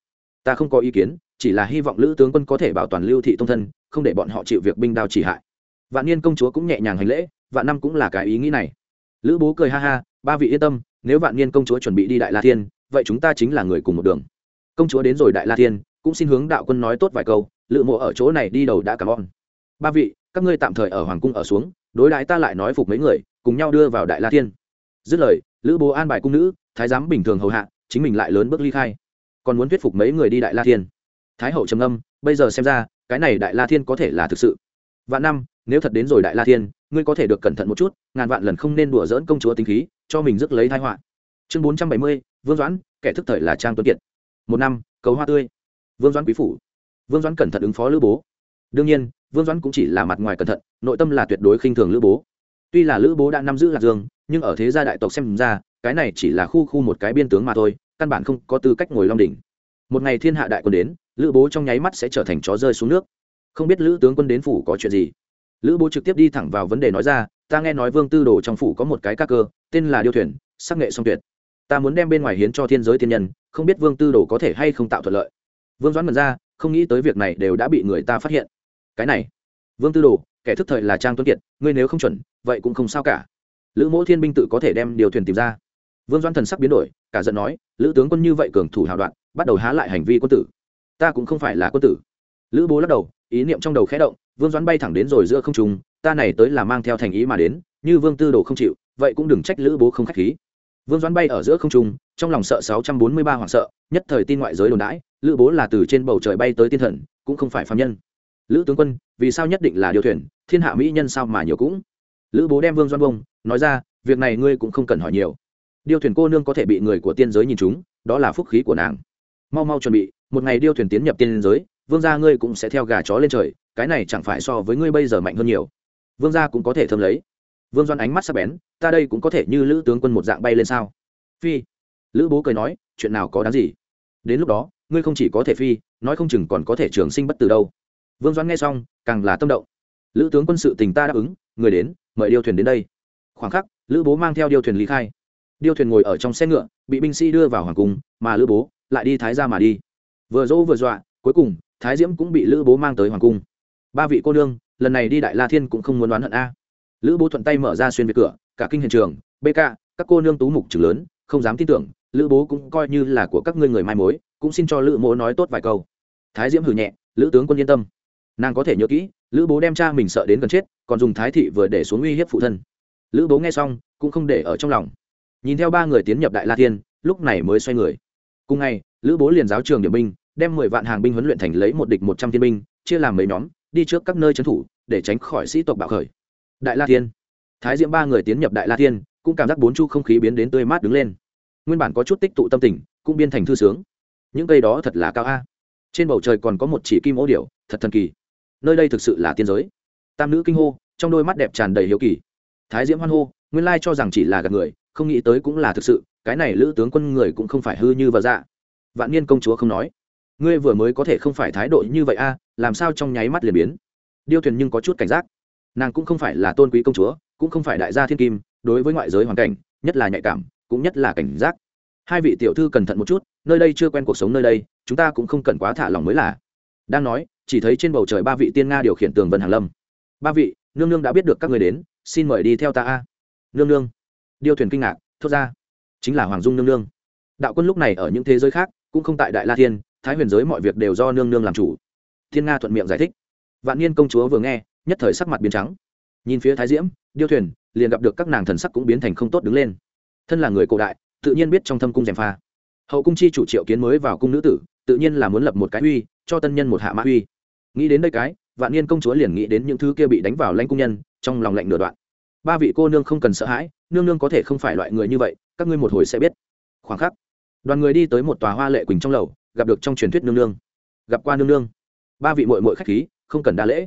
Ta không có ý kiến chỉ là hy vọng lữ tướng quân có thể bảo toàn lưu thị tông thân, không để bọn họ chịu việc binh đao chỉ hại. Vạn niên công chúa cũng nhẹ nhàng hành lễ, vạn năm cũng là cái ý nghĩ này. Lữ bố cười ha ha, ba vị yên tâm, nếu vạn niên công chúa chuẩn bị đi đại la thiên, vậy chúng ta chính là người cùng một đường. Công chúa đến rồi đại la thiên, cũng xin hướng đạo quân nói tốt vài câu, lữ mộ ở chỗ này đi đầu đã cảm ơn. Ba vị, các ngươi tạm thời ở hoàng cung ở xuống, đối đãi ta lại nói phục mấy người, cùng nhau đưa vào đại la thiên. Dứt lời, lữ bố an bài cung nữ, thái giám bình thường hầu hạ, chính mình lại lớn bước ly khai. Còn muốn thuyết phục mấy người đi đại la thiên thái hậu trầm âm bây giờ xem ra, cái này đại la thiên có thể là thực sự. Vạn năm, nếu thật đến rồi đại la thiên, ngươi có thể được cẩn thận một chút, ngàn vạn lần không nên đùa dỡn công chúa tính khí, cho mình rước lấy thái họa. Chương bốn trăm bảy mươi, vương doãn, kẻ thức thời là trang tuấn kiệt. Một năm, cầu hoa tươi. Vương doãn quý phủ. Vương doãn cẩn thận ứng phó lữ bố. Đương nhiên, vương doãn cũng chỉ là mặt ngoài cẩn thận, nội tâm là tuyệt đối khinh thường lữ bố. Tuy là lữ bố đã nắm giữ lạc dương, nhưng ở thế gia đại tộc xem ra, cái này chỉ là khu khu một cái biên tướng mà thôi, căn bản không có tư cách ngồi long đỉnh. Một ngày thiên hạ đại quân đến lữ bố trong nháy mắt sẽ trở thành chó rơi xuống nước. Không biết lữ tướng quân đến phủ có chuyện gì? Lữ bố trực tiếp đi thẳng vào vấn đề nói ra, ta nghe nói vương tư đồ trong phủ có một cái ca cơ, tên là điêu thuyền, sắc nghệ song tuyệt. Ta muốn đem bên ngoài hiến cho thiên giới thiên nhân, không biết vương tư đồ có thể hay không tạo thuận lợi. Vương doãn mật ra, không nghĩ tới việc này đều đã bị người ta phát hiện. Cái này, vương tư đồ, kẻ thức thời là trang tuấn kiệt, ngươi nếu không chuẩn, vậy cũng không sao cả. Lữ mỗ thiên binh tự có thể đem điều thuyền tìm ra. Vương doan thần sắc biến đổi, cả giận nói, lữ tướng quân như vậy cường thủ hào đoạn, bắt đầu há lại hành vi quân tử ta cũng không phải là quân tử. Lữ bố lắc đầu, ý niệm trong đầu khẽ động, vương doãn bay thẳng đến rồi giữa không trùng ta này tới là mang theo thành ý mà đến, như vương tư đồ không chịu, vậy cũng đừng trách lữ bố không khách khí. Vương doãn bay ở giữa không trung, trong lòng sợ sáu trăm bốn mươi ba hoảng sợ, nhất thời tin ngoại giới đồn đãi, lữ bố là từ trên bầu trời bay tới tiên thần, cũng không phải phạm nhân. Lữ tướng quân, vì sao nhất định là điều thuyền, thiên hạ mỹ nhân sao mà nhiều cũng? Lữ bố đem vương doãn bông, nói ra, việc này ngươi cũng không cần hỏi nhiều. Điều thuyền cô nương có thể bị người của tiên giới nhìn chúng, đó là phúc khí của nàng. Mau mau chuẩn bị một ngày điêu thuyền tiến nhập tiên giới, vương gia ngươi cũng sẽ theo gà chó lên trời, cái này chẳng phải so với ngươi bây giờ mạnh hơn nhiều. Vương gia cũng có thể thơm lấy. Vương doan ánh mắt sắc bén, ta đây cũng có thể như lữ tướng quân một dạng bay lên sao? Phi. Lữ bố cười nói, chuyện nào có đáng gì? Đến lúc đó, ngươi không chỉ có thể phi, nói không chừng còn có thể trường sinh bất từ đâu. Vương doan nghe xong, càng là tâm động. Lữ tướng quân sự tình ta đáp ứng, người đến, mời điêu thuyền đến đây. Khoảng khắc, lữ bố mang theo điêu thuyền lý khai. Điêu thuyền ngồi ở trong xe ngựa, bị binh sĩ đưa vào hoàng cung, mà lữ bố lại đi thái ra mà đi vừa dỗ vừa dọa, cuối cùng, thái diễm cũng bị lữ bố mang tới hoàng cung. Ba vị cô nương, lần này đi đại la thiên cũng không muốn đoán hận a. Lữ bố thuận tay mở ra xuyên về cửa, cả kinh hiện trường bk các cô nương tú mục trưởng lớn, không dám tin tưởng, lữ bố cũng coi như là của các ngươi người mai mối, cũng xin cho lữ mỗ nói tốt vài câu. Thái diễm hừ nhẹ, lữ tướng quân yên tâm. Nàng có thể nhớ kỹ, lữ bố đem cha mình sợ đến gần chết, còn dùng thái thị vừa để xuống uy hiếp phụ thân. Lữ bố nghe xong, cũng không để ở trong lòng. Nhìn theo ba người tiến nhập đại la thiên, lúc này mới xoay người. Cùng ngày, lữ bố liền giáo trường điểm binh đem mười vạn hàng binh huấn luyện thành lấy một địch một trăm thiên binh chia làm mấy nhóm đi trước các nơi trấn thủ để tránh khỏi sĩ tộc bạo khởi. Đại la thiên. Thái diễm ba người tiến nhập đại la thiên cũng cảm giác bốn chu không khí biến đến tươi mát đứng lên. Nguyên bản có chút tích tụ tâm tình cũng biên thành thư sướng. Những cây đó thật là cao a. Trên bầu trời còn có một chỉ kim ô điểu, thật thần kỳ. Nơi đây thực sự là tiên giới. Tam nữ kinh hô trong đôi mắt đẹp tràn đầy hiếu kỳ. Thái diễm hoan hô nguyên lai cho rằng chỉ là gạt người không nghĩ tới cũng là thực sự cái này lữ tướng quân người cũng không phải hư như và dạ. Vạn niên công chúa không nói ngươi vừa mới có thể không phải thái độ như vậy a, làm sao trong nháy mắt liền biến? Điêu thuyền nhưng có chút cảnh giác. Nàng cũng không phải là tôn quý công chúa, cũng không phải đại gia thiên kim, đối với ngoại giới hoàn cảnh, nhất là nhạy cảm, cũng nhất là cảnh giác. Hai vị tiểu thư cẩn thận một chút, nơi đây chưa quen cuộc sống nơi đây, chúng ta cũng không cần quá thả lòng mới là. Đang nói, chỉ thấy trên bầu trời ba vị tiên nga điều khiển tường vân hàng lâm. Ba vị, nương nương đã biết được các người đến, xin mời đi theo ta a. Nương nương. Điêu thuyền kinh ngạc, thốt ra. Chính là hoàng dung nương nương. Đạo quân lúc này ở những thế giới khác, cũng không tại đại la thiên thái huyền giới mọi việc đều do nương nương làm chủ. Thiên nga thuận miệng giải thích. Vạn niên công chúa vừa nghe, nhất thời sắc mặt biến trắng. Nhìn phía thái diễm, điêu thuyền, liền gặp được các nàng thần sắc cũng biến thành không tốt đứng lên. Thân là người cổ đại, tự nhiên biết trong thâm cung gièm pha. Hậu cung chi chủ triệu kiến mới vào cung nữ tử, tự nhiên là muốn lập một cái uy, cho tân nhân một hạ mã uy. Nghĩ đến đây cái, vạn niên công chúa liền nghĩ đến những thứ kia bị đánh vào lãnh cung nhân, trong lòng lạnh nửa đoạn. Ba vị cô nương không cần sợ hãi, nương nương có thể không phải loại người như vậy, các ngươi một hồi sẽ biết. Khoảng khắc, đoàn người đi tới một tòa hoa lệ quỳnh trong lầu gặp được trong truyền thuyết nương nương. Gặp qua nương nương. Ba vị mội mội khách khí, không cần đa lễ.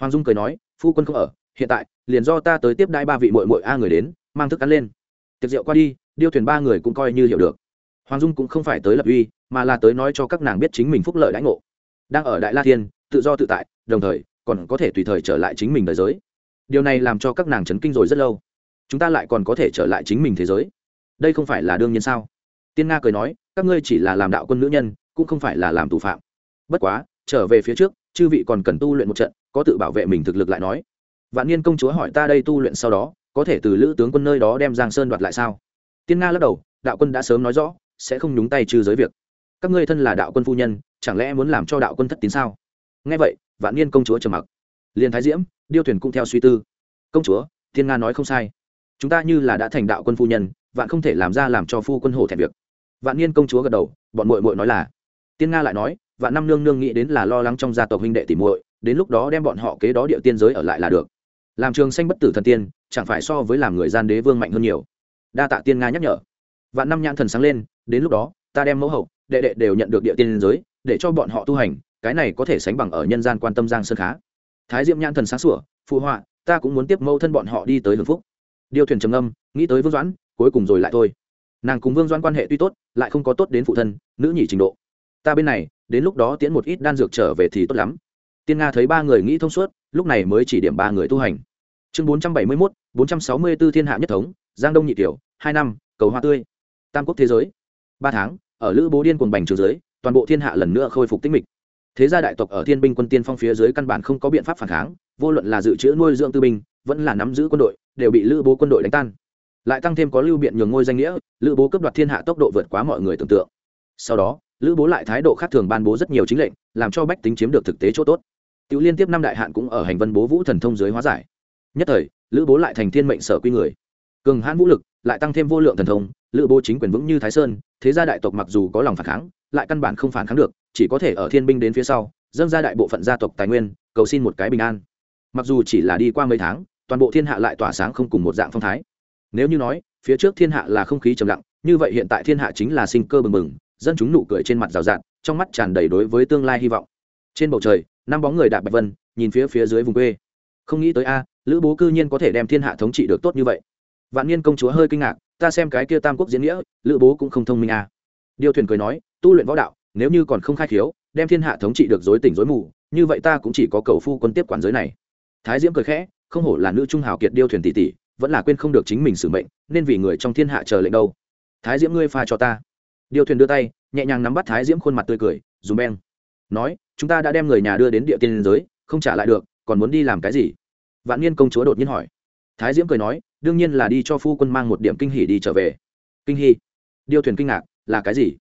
Hoàng dung cười nói, phu quân không ở, hiện tại, liền do ta tới tiếp đai ba vị mội mội a người đến, mang thức ăn lên. Tiệc rượu qua đi, điêu thuyền ba người cũng coi như hiểu được. Hoàng dung cũng không phải tới lập uy, mà là tới nói cho các nàng biết chính mình phúc lợi đãi ngộ. Đang ở đại la thiên, tự do tự tại, đồng thời, còn có thể tùy thời trở lại chính mình đời giới. Điều này làm cho các nàng chấn kinh rồi rất lâu. Chúng ta lại còn có thể trở lại chính mình thế giới. Đây không phải là đương nhiên sao? Tiên nga cười nói, các ngươi chỉ là làm đạo quân nữ nhân cũng không phải là làm tù phạm. Bất quá, trở về phía trước, chư vị còn cần tu luyện một trận, có tự bảo vệ mình thực lực lại nói. Vạn niên công chúa hỏi ta đây tu luyện sau đó, có thể từ lữ tướng quân nơi đó đem giang sơn đoạt lại sao? Tiên nga lắc đầu, đạo quân đã sớm nói rõ, sẽ không nhúng tay trừ giới việc. Các ngươi thân là đạo quân phu nhân, chẳng lẽ muốn làm cho đạo quân thất tín sao? Nghe vậy, vạn niên công chúa trầm mặc. Liền thái diễm, điêu thuyền cũng theo suy tư. Công chúa, tiên nga nói không sai. Chúng ta như là đã thành đạo quân phu nhân, vạn không thể làm ra làm cho phu quân hổ thẹn việc. Vạn niên công chúa gật đầu, bọn mội mội nói là tiên nga lại nói vạn năm nương nương nghĩ đến là lo lắng trong gia tộc huynh đệ tỉ muội, đến lúc đó đem bọn họ kế đó địa tiên giới ở lại là được. Làm trường sanh bất tử thần tiên, chẳng phải so với làm người gian đế vương mạnh hơn nhiều. Đa tạ tiên nga nhắc nhở. Vạn năm nhãn thần sáng lên, đến lúc đó, ta đem mẫu hậu, đệ đệ đều nhận được địa tiên giới, để cho bọn họ tu hành, cái này có thể sánh bằng ở nhân gian quan tâm giang sơn khá. Thái diệm nhãn thần sáng sủa, phụ họa, ta cũng muốn tiếp mẫu thân bọn họ đi tới hưởng phúc. Điêu thuyền trầm âm nghĩ tới vương doãn, cuối cùng rồi lại thôi. Nàng cùng vương doãn quan hệ tuy tốt, lại không có tốt đến phụ thân, nữ nhị trình độ ta bên này, đến lúc đó tiến một ít đan dược trở về thì tốt lắm. Tiên nga thấy ba người nghĩ thông suốt, lúc này mới chỉ điểm ba người tu hành. Chương bốn trăm bảy mươi mốt, bốn trăm sáu mươi b ố thiên hạ nhất thống, giang đông nhị tiểu, hai năm, cầu hoa tươi. Tam quốc thế giới. Ba tháng, ở lữ bố điên cuồng bành trường giới toàn bộ thiên hạ lần nữa khôi phục tích mịch. Thế gia đại tộc ở thiên binh quân tiên phong phía dưới căn bản không có biện pháp phản kháng, vô luận là dự trữ nuôi dưỡng tư binh, vẫn là nắm giữ quân đội, đều bị lữ bố quân đội đánh tan. Lại tăng thêm có lưu biện nhường ngôi danh nghĩa, lữ bố cấp đoạt thiên hạ tốc độ vượt quá mọi người tưởng tượng. Sau đó lữ bố lại thái độ khác thường ban bố rất nhiều chính lệnh, làm cho bách tính chiếm được thực tế chỗ tốt. Tiểu liên tiếp năm đại hạn cũng ở hành vân bố vũ thần thông dưới hóa giải. Nhất thời, lữ bố lại thành thiên mệnh sở quy người. Cường hãn vũ lực, lại tăng thêm vô lượng thần thông, lữ bố chính quyền vững như thái sơn, thế gia đại tộc mặc dù có lòng phản kháng, lại căn bản không phản kháng được, chỉ có thể ở thiên binh đến phía sau, dâng ra đại bộ phận gia tộc tài nguyên, cầu xin một cái bình an. Mặc dù chỉ là đi qua mấy tháng, toàn bộ thiên hạ lại tỏa sáng không cùng một dạng phong thái. Nếu như nói, phía trước thiên hạ là không khí trầm lặng, như vậy hiện tại thiên hạ chính là sinh cơ bừng bừng dân chúng nụ cười trên mặt rào rạt, trong mắt tràn đầy đối với tương lai hy vọng. Trên bầu trời, năm bóng người đạp bạch vân, nhìn phía phía dưới vùng quê. Không nghĩ tới a, lữ bố cư nhiên có thể đem thiên hạ thống trị được tốt như vậy. Vạn niên công chúa hơi kinh ngạc, ta xem cái kia tam quốc diễn nghĩa, lữ bố cũng không thông minh a. Điêu thuyền cười nói, tu luyện võ đạo, nếu như còn không khai khiếu, đem thiên hạ thống trị được dối tỉnh dối mù, như vậy ta cũng chỉ có cầu phu quân tiếp quản giới này. Thái diễm cười khẽ, không hổ là nữ trung hào kiệt điêu thuyền tỷ tỷ, vẫn là quên không được chính mình sử mệnh, nên vì người trong thiên hạ chờ lệnh đâu. Thái diễm ngươi pha cho ta điêu thuyền đưa tay, nhẹ nhàng nắm bắt thái diễm khuôn mặt tươi cười dùm beng. Nói, chúng ta đã đem người nhà đưa đến địa tiên giới, không trả lại được, còn muốn đi làm cái gì? Vạn niên công chúa đột nhiên hỏi. Thái diễm cười nói, đương nhiên là đi cho phu quân mang một điểm kinh hỉ đi trở về. Kinh hỉ? Điêu thuyền kinh ngạc, là cái gì?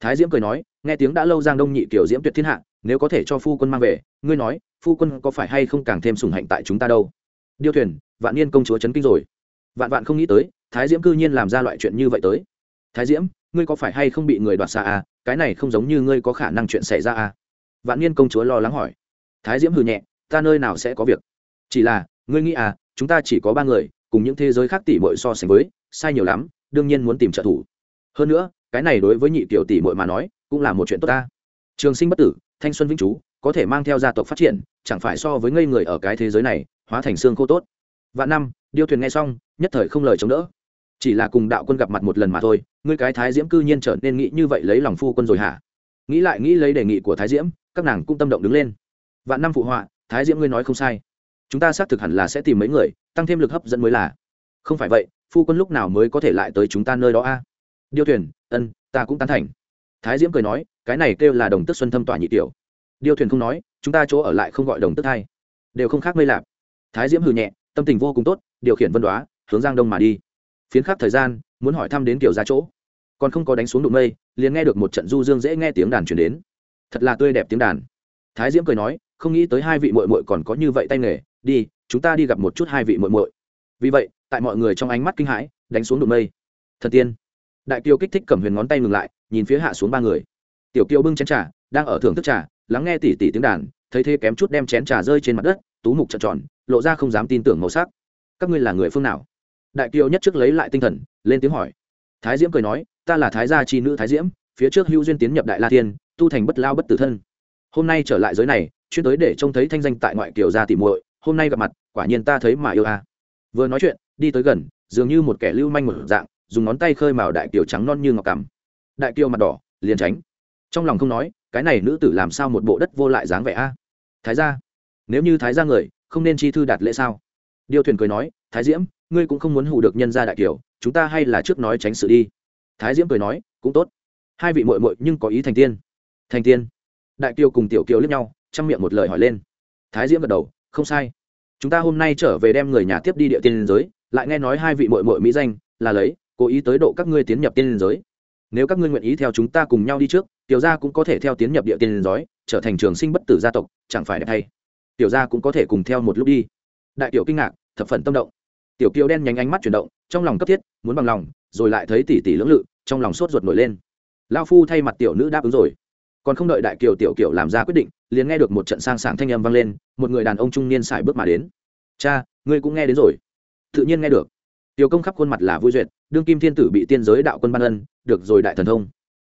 Thái diễm cười nói, nghe tiếng đã lâu giang đông nhị kiểu diễm tuyệt thiên hạ, nếu có thể cho phu quân mang về, ngươi nói, phu quân có phải hay không càng thêm sùng hạnh tại chúng ta đâu? Điêu thuyền, vạn niên công chúa chấn kinh rồi. Vạn vạn không nghĩ tới, thái diễm cư nhiên làm ra loại chuyện như vậy tới. Thái diễm ngươi có phải hay không bị người đoạt xa à? Cái này không giống như ngươi có khả năng chuyện xảy ra à? Vạn niên công chúa lo lắng hỏi. Thái diễm hừ nhẹ, ta nơi nào sẽ có việc? Chỉ là, ngươi nghĩ à chúng ta chỉ có ba người, cùng những thế giới khác tỷ muội so sánh với, sai nhiều lắm, đương nhiên muốn tìm trợ thủ. Hơn nữa, cái này đối với nhị tiểu tỷ muội mà nói, cũng là một chuyện tốt ta. Trường sinh bất tử, thanh xuân vĩnh chú có thể mang theo gia tộc phát triển, chẳng phải so với ngây người ở cái thế giới này, hóa thành xương khô tốt. Vạn năm, điêu thuyền nghe xong, nhất thời không lời chống đỡ. Chỉ là cùng đạo quân gặp mặt một lần mà thôi ngươi cái thái diễm cư nhiên trở nên nghĩ như vậy lấy lòng phu quân rồi hả? Nghĩ lại nghĩ lấy đề nghị của thái diễm, các nàng cũng tâm động đứng lên. Vạn năm phụ họa, thái diễm ngươi nói không sai. Chúng ta xác thực hẳn là sẽ tìm mấy người, tăng thêm lực hấp dẫn mới là. Không phải vậy, phu quân lúc nào mới có thể lại tới chúng ta nơi đó a? Điêu thuyền, ân, ta cũng tán thành. Thái diễm cười nói, cái này kêu là đồng tức xuân thâm tỏa nhị tiểu. Điêu thuyền không nói, chúng ta chỗ ở lại không gọi đồng tức thay đều không khác mây lạp. Thái diễm hừ nhẹ, tâm tình vô cùng tốt, điều khiển vân đoá, hướng giang đông mà đi. Phiến khắc thời gian, muốn hỏi thăm đến kiểu ra chỗ còn không có đánh xuống đụng mây, liền nghe được một trận du dương dễ nghe tiếng đàn chuyển đến. Thật là tươi đẹp tiếng đàn. Thái diễm cười nói, không nghĩ tới hai vị mội mội còn có như vậy tay nghề, đi, chúng ta đi gặp một chút hai vị mội mội vì vậy, tại mọi người trong ánh mắt kinh hãi, đánh xuống đụng mây. Thần tiên. Đại kiều kích thích cầm huyền ngón tay ngừng lại, nhìn phía hạ xuống ba người. Tiểu kiều bưng chén trà, đang ở thưởng thức trà, lắng nghe tỉ tỉ tiếng đàn, thấy thế kém chút đem chén trà rơi trên mặt đất, tú mục trợn tròn, lộ ra không dám tin tưởng màu sắc. Các ngươi là người phương nào? Đại kiều nhất trước lấy lại tinh thần, lên tiếng hỏi. Thái diễm cười nói ta là thái gia chi nữ thái diễm, phía trước hữu duyên tiến nhập đại la thiên, tu thành bất lao bất tử thân. Hôm nay trở lại giới này, chuyên tới để trông thấy thanh danh tại ngoại kiều gia tỉ muội, hôm nay gặp mặt, quả nhiên ta thấy mà yêu a. Vừa nói chuyện, đi tới gần, dường như một kẻ lưu manh một dạng, dùng ngón tay khơi mào đại kiều trắng non như ngọc cằm. Đại kiều mặt đỏ, liền tránh. Trong lòng không nói, cái này nữ tử làm sao một bộ đất vô lại dáng vẻ a? Thái gia, nếu như thái gia người, không nên chi thư đạt lễ sao? Điêu thuyền cười nói, thái diễm, ngươi cũng không muốn hủ được nhân gia đại kiều, chúng ta hay là trước nói tránh sự đi thái diễm cười nói, cũng tốt. Hai vị muội muội nhưng có ý thành tiên. Thành tiên? Đại kiều cùng tiểu kiều liếc nhau chăm miệng một lời hỏi lên. Thái diễm gật đầu, không sai. Chúng ta hôm nay trở về đem người nhà tiếp đi địa tiên giới, lại nghe nói hai vị muội muội mỹ danh, là lấy, cố ý tới độ các ngươi tiến nhập tiên giới. Nếu các ngươi nguyện ý theo chúng ta cùng nhau đi trước, tiểu gia cũng có thể theo tiến nhập địa tiên giới, trở thành trường sinh bất tử gia tộc, chẳng phải đẹp thay? tiểu gia cũng có thể cùng theo một lúc đi. Đại tiểu kinh ngạc, thập phần tâm động. Tiểu kiều đen nhánh ánh mắt chuyển động, trong lòng cấp thiết, muốn bằng lòng rồi lại thấy tỷ tỷ lưỡng lự, trong lòng sốt ruột nổi lên. Lao phu thay mặt tiểu nữ đáp ứng rồi. Còn không đợi đại kiều tiểu kiều làm ra quyết định, liền nghe được một trận sang sảng thanh âm vang lên, một người đàn ông trung niên xài bước mà đến. Cha, ngươi cũng nghe đến rồi. Tự nhiên nghe được. Tiểu công khắp khuôn mặt là vui duyệt, đương kim thiên tử bị tiên giới đạo quân ban ân, được rồi đại thần thông.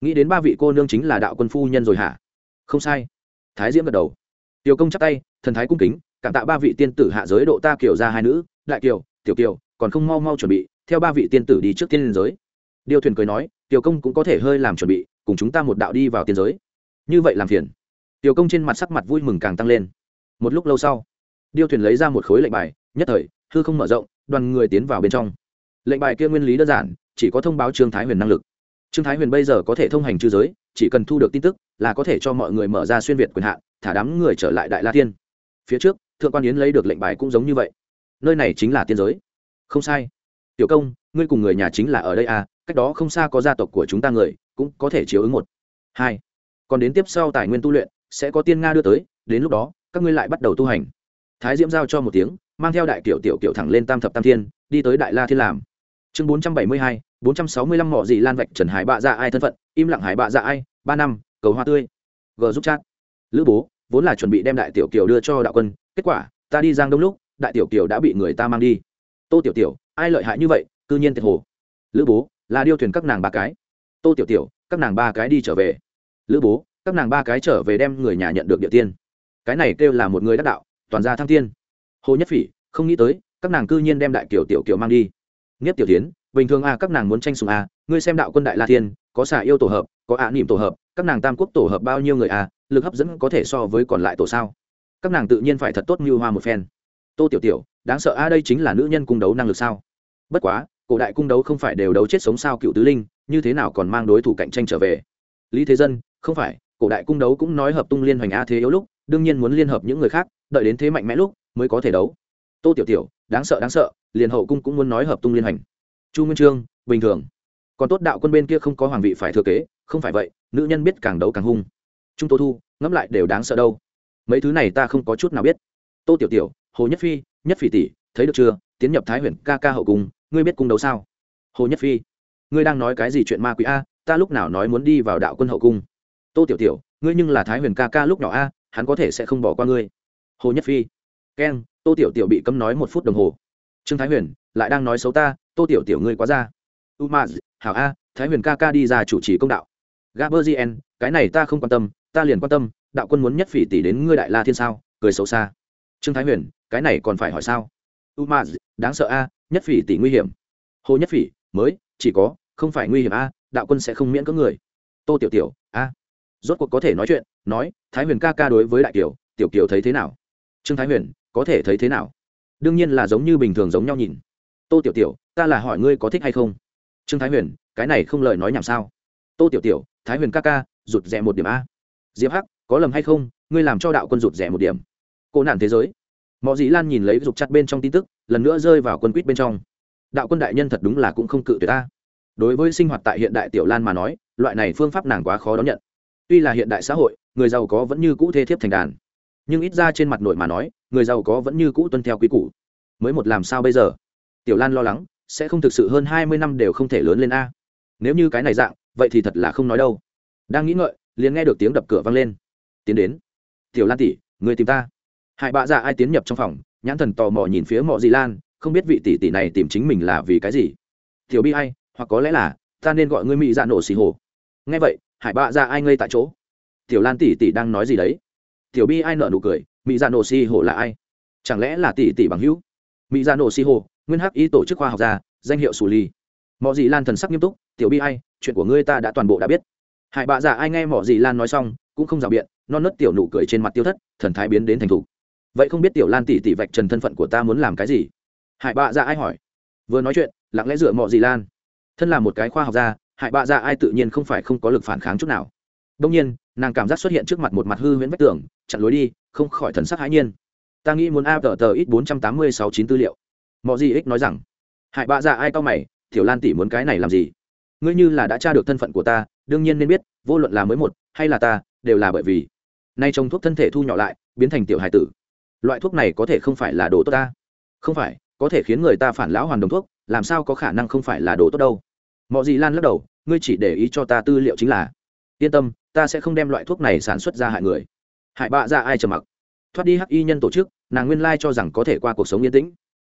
Nghĩ đến ba vị cô nương chính là đạo quân phu nhân rồi hả? Không sai. Thái diễm gật đầu. Tiểu công chắp tay, thần thái cung kính, cảm tạ ba vị tiên tử hạ giới độ ta kiểu ra hai nữ, đại kiều, tiểu kiều, còn không mau mau chuẩn bị theo ba vị tiên tử đi trước tiên giới. Điêu thuyền cười nói, tiểu công cũng có thể hơi làm chuẩn bị, cùng chúng ta một đạo đi vào tiên giới. Như vậy làm phiền. Tiểu công trên mặt sắc mặt vui mừng càng tăng lên. Một lúc lâu sau điêu thuyền lấy ra một khối lệnh bài, nhất thời, hư không mở rộng, đoàn người tiến vào bên trong. Lệnh bài kia nguyên lý đơn giản, chỉ có thông báo trương thái huyền năng lực. Trương thái huyền bây giờ có thể thông hành chư giới, chỉ cần thu được tin tức, là có thể cho mọi người mở ra xuyên việt quyền hạn, thả đám người trở lại đại la thiên. Phía trước, thượng quan yến lấy được lệnh bài cũng giống như vậy. Nơi này chính là tiên giới. Không sai tiểu công, ngươi cùng người nhà chính là ở đây à cách đó không xa có gia tộc của chúng ta người, cũng có thể chiếu ứng một. Hai. Còn đến tiếp sau tài nguyên tu luyện, sẽ có tiên nga đưa tới, đến lúc đó, các ngươi lại bắt đầu tu hành. Thái diễm giao cho một tiếng, mang theo đại kiểu tiểu kiểu thẳng lên tam thập tam thiên, đi tới đại la thiên làm. Chương bốn trăm bảy mươi hai, bốn trăm sáu mươi lăm mỏ dị lan vạch trần hải bạ dạ ai thân phận, im lặng hải bạ dạ ai, ba năm, cầu hoa tươi. G giúp chat. Lữ bố, vốn là chuẩn bị đem đại tiểu kiều đưa cho đạo quân, kết quả, ta đi giang đông lúc, đại tiểu kiều đã bị người ta mang đi. Tô tiểu tiểu ai lợi hại như vậy, cư nhiên tiệt hồ. Lữ bố, là điêu thuyền các nàng ba cái. Tô tiểu tiểu, các nàng ba cái đi trở về. Lữ bố, các nàng ba cái trở về đem người nhà nhận được địa tiên. Cái này kêu là một người đắc đạo, toàn gia thăng tiên. Hồ nhất phỉ, không nghĩ tới, các nàng cư nhiên đem đại kiểu tiểu kiểu mang đi. Nghiếp tiểu tiến, bình thường a các nàng muốn tranh sùng a à, ngươi xem đạo quân đại la thiên, có xả yêu tổ hợp, có ạ niệm tổ hợp, các nàng tam quốc tổ hợp bao nhiêu người a lực hấp dẫn có thể so với còn lại tổ sao? Các nàng tự nhiên phải thật tốt như hoa một phen. Tô tiểu tiểu, đáng sợ a đây chính là nữ nhân cung đấu năng lực sao? Bất quá cổ đại cung đấu không phải đều đấu chết sống sao cựu tứ linh như thế nào còn mang đối thủ cạnh tranh trở về? Lý thế dân không phải cổ đại cung đấu cũng nói hợp tung liên hoành a thế yếu lúc đương nhiên muốn liên hợp những người khác đợi đến thế mạnh mẽ lúc mới có thể đấu. Tô tiểu tiểu đáng sợ đáng sợ liền hậu cung cũng muốn nói hợp tung liên hoành. Chu nguyên trương bình thường. Còn tốt đạo quân bên kia không có hoàng vị phải thừa kế không phải vậy nữ nhân biết càng đấu càng hung. Trung tô thu ngẫm lại đều đáng sợ đâu. Mấy thứ này ta không có chút nào biết. Tô tiểu tiểu hồ nhất phi nhất phỉ tỷ thấy được chưa? Tiến nhập thái huyền, ca ca hậu cung ngươi biết cung đấu sao? Hồ nhất phi, ngươi đang nói cái gì chuyện ma quỷ a? Ta lúc nào nói muốn đi vào đạo quân hậu cung? Tô tiểu tiểu, ngươi nhưng là thái huyền ca ca lúc nhỏ a, hắn có thể sẽ không bỏ qua ngươi. Hồ nhất phi, keng, tô tiểu tiểu bị cấm nói một phút đồng hồ. Trương thái huyền, lại đang nói xấu ta, tô tiểu tiểu ngươi quá ra. U ma hảo a, thái huyền ca ca đi ra chủ trì công đạo. Gaberzien cái này ta không quan tâm, ta liền quan tâm, đạo quân muốn nhất phỉ tỷ đến ngươi đại la thiên sao? Cười xấu xa. Trương thái huyền, cái này còn phải hỏi sao? U ma đáng sợ a nhất phỉ tỷ nguy hiểm. Hồ nhất phỉ, mới, chỉ có, không phải nguy hiểm a, đạo quân sẽ không miễn có người. Tô tiểu tiểu, a. Rốt cuộc có thể nói chuyện, nói, thái huyền ca ca đối với đại kiều, tiểu kiều thấy thế nào? Trương thái huyền, có thể thấy thế nào? Đương nhiên là giống như bình thường giống nhau nhìn. Tô tiểu tiểu, ta là hỏi ngươi có thích hay không? Trương thái huyền, cái này không lời nói nhảm sao? Tô tiểu tiểu, thái huyền ca ca, rụt rè một điểm a. Diệp hắc, có lầm hay không? Ngươi làm cho đạo quân rụt rè một điểm. Cô nạn thế giới mọi dĩ lan nhìn lấy rụt chặt bên trong tin tức, lần nữa rơi vào quân quýt bên trong. Đạo quân đại nhân thật đúng là cũng không cự tuyệt ta. Đối với sinh hoạt tại hiện đại tiểu lan mà nói, loại này phương pháp nàng quá khó đón nhận. Tuy là hiện đại xã hội, người giàu có vẫn như cũ thê thiếp thành đàn. Nhưng ít ra trên mặt nội mà nói, người giàu có vẫn như cũ tuân theo quý cũ mới một làm sao bây giờ? Tiểu lan lo lắng, sẽ không thực sự hơn hai mươi năm đều không thể lớn lên a. Nếu như cái này dạng, vậy thì thật là không nói đâu. Đang nghĩ ngợi, liền nghe được tiếng đập cửa vang lên. Tiến đến. Tiểu lan tỷ, người tìm ta hai bạ dạ ai tiến nhập trong phòng, nhãn thần tò mò nhìn phía mọ dị lan, không biết vị tỷ tỷ này tìm chính mình là vì cái gì. Tiểu bi ai, hoặc có lẽ là, ta nên gọi ngươi mỹ dạ nổ xì hồ. Nghe vậy hải bạ dạ ai ngây tại chỗ. Tiểu lan tỷ tỷ đang nói gì đấy? Tiểu bi ai nợ nụ cười mỹ dạ nổ xì hồ là ai? Chẳng lẽ là tỷ tỷ bằng hữu? Mỹ dạ nổ xì hồ, nguyên hắc y tổ chức khoa học gia, danh hiệu sù ly mọi dì lan thần sắc nghiêm túc, tiểu bi ai, chuyện của ngươi ta đã toàn bộ đã biết. Hải bạ dạ ai nghe mỏ dì lan nói xong, cũng không rào biện, non nớt tiểu nụ cười trên mặt tiêu thất, thần thái biến đến thành thục vậy không biết tiểu lan tỷ tỷ vạch trần thân phận của ta muốn làm cái gì? Hải bạ ra ai hỏi? Vừa nói chuyện, lặng lẽ dựa mọ gì lan. Thân là một cái khoa học gia, hải bạ ra ai tự nhiên không phải không có lực phản kháng chút nào. Đông nhiên, nàng cảm giác xuất hiện trước mặt một mặt hư huyễn vách tường, chặn lối đi, không khỏi thần sắc hãi nhiên. Ta nghĩ muốn a tờ tờ ít bốn trăm tám mươi sáu chín tư liệu. Mọi gì ích nói rằng, hải bạ ra ai to mày, tiểu lan tỷ muốn cái này làm gì? Ngươi như là đã tra được thân phận của ta, đương nhiên nên biết, vô luận là mới một hay là ta, đều là bởi vì, nay trồng thuốc thân thể thu nhỏ lại, biến thành tiểu hải tử loại thuốc này có thể không phải là đồ tốt ta. Không phải, có thể khiến người ta phản lão hoàn đồng thuốc, làm sao có khả năng không phải là đồ tốt đâu. Mọi gì lan lắc đầu, ngươi chỉ để ý cho ta tư liệu chính là, yên tâm, ta sẽ không đem loại thuốc này sản xuất ra hại người. Hại bạ ra ai trầm mặc. Thoát đi hắc y nhân tổ chức, nàng nguyên lai cho rằng có thể qua cuộc sống yên tĩnh.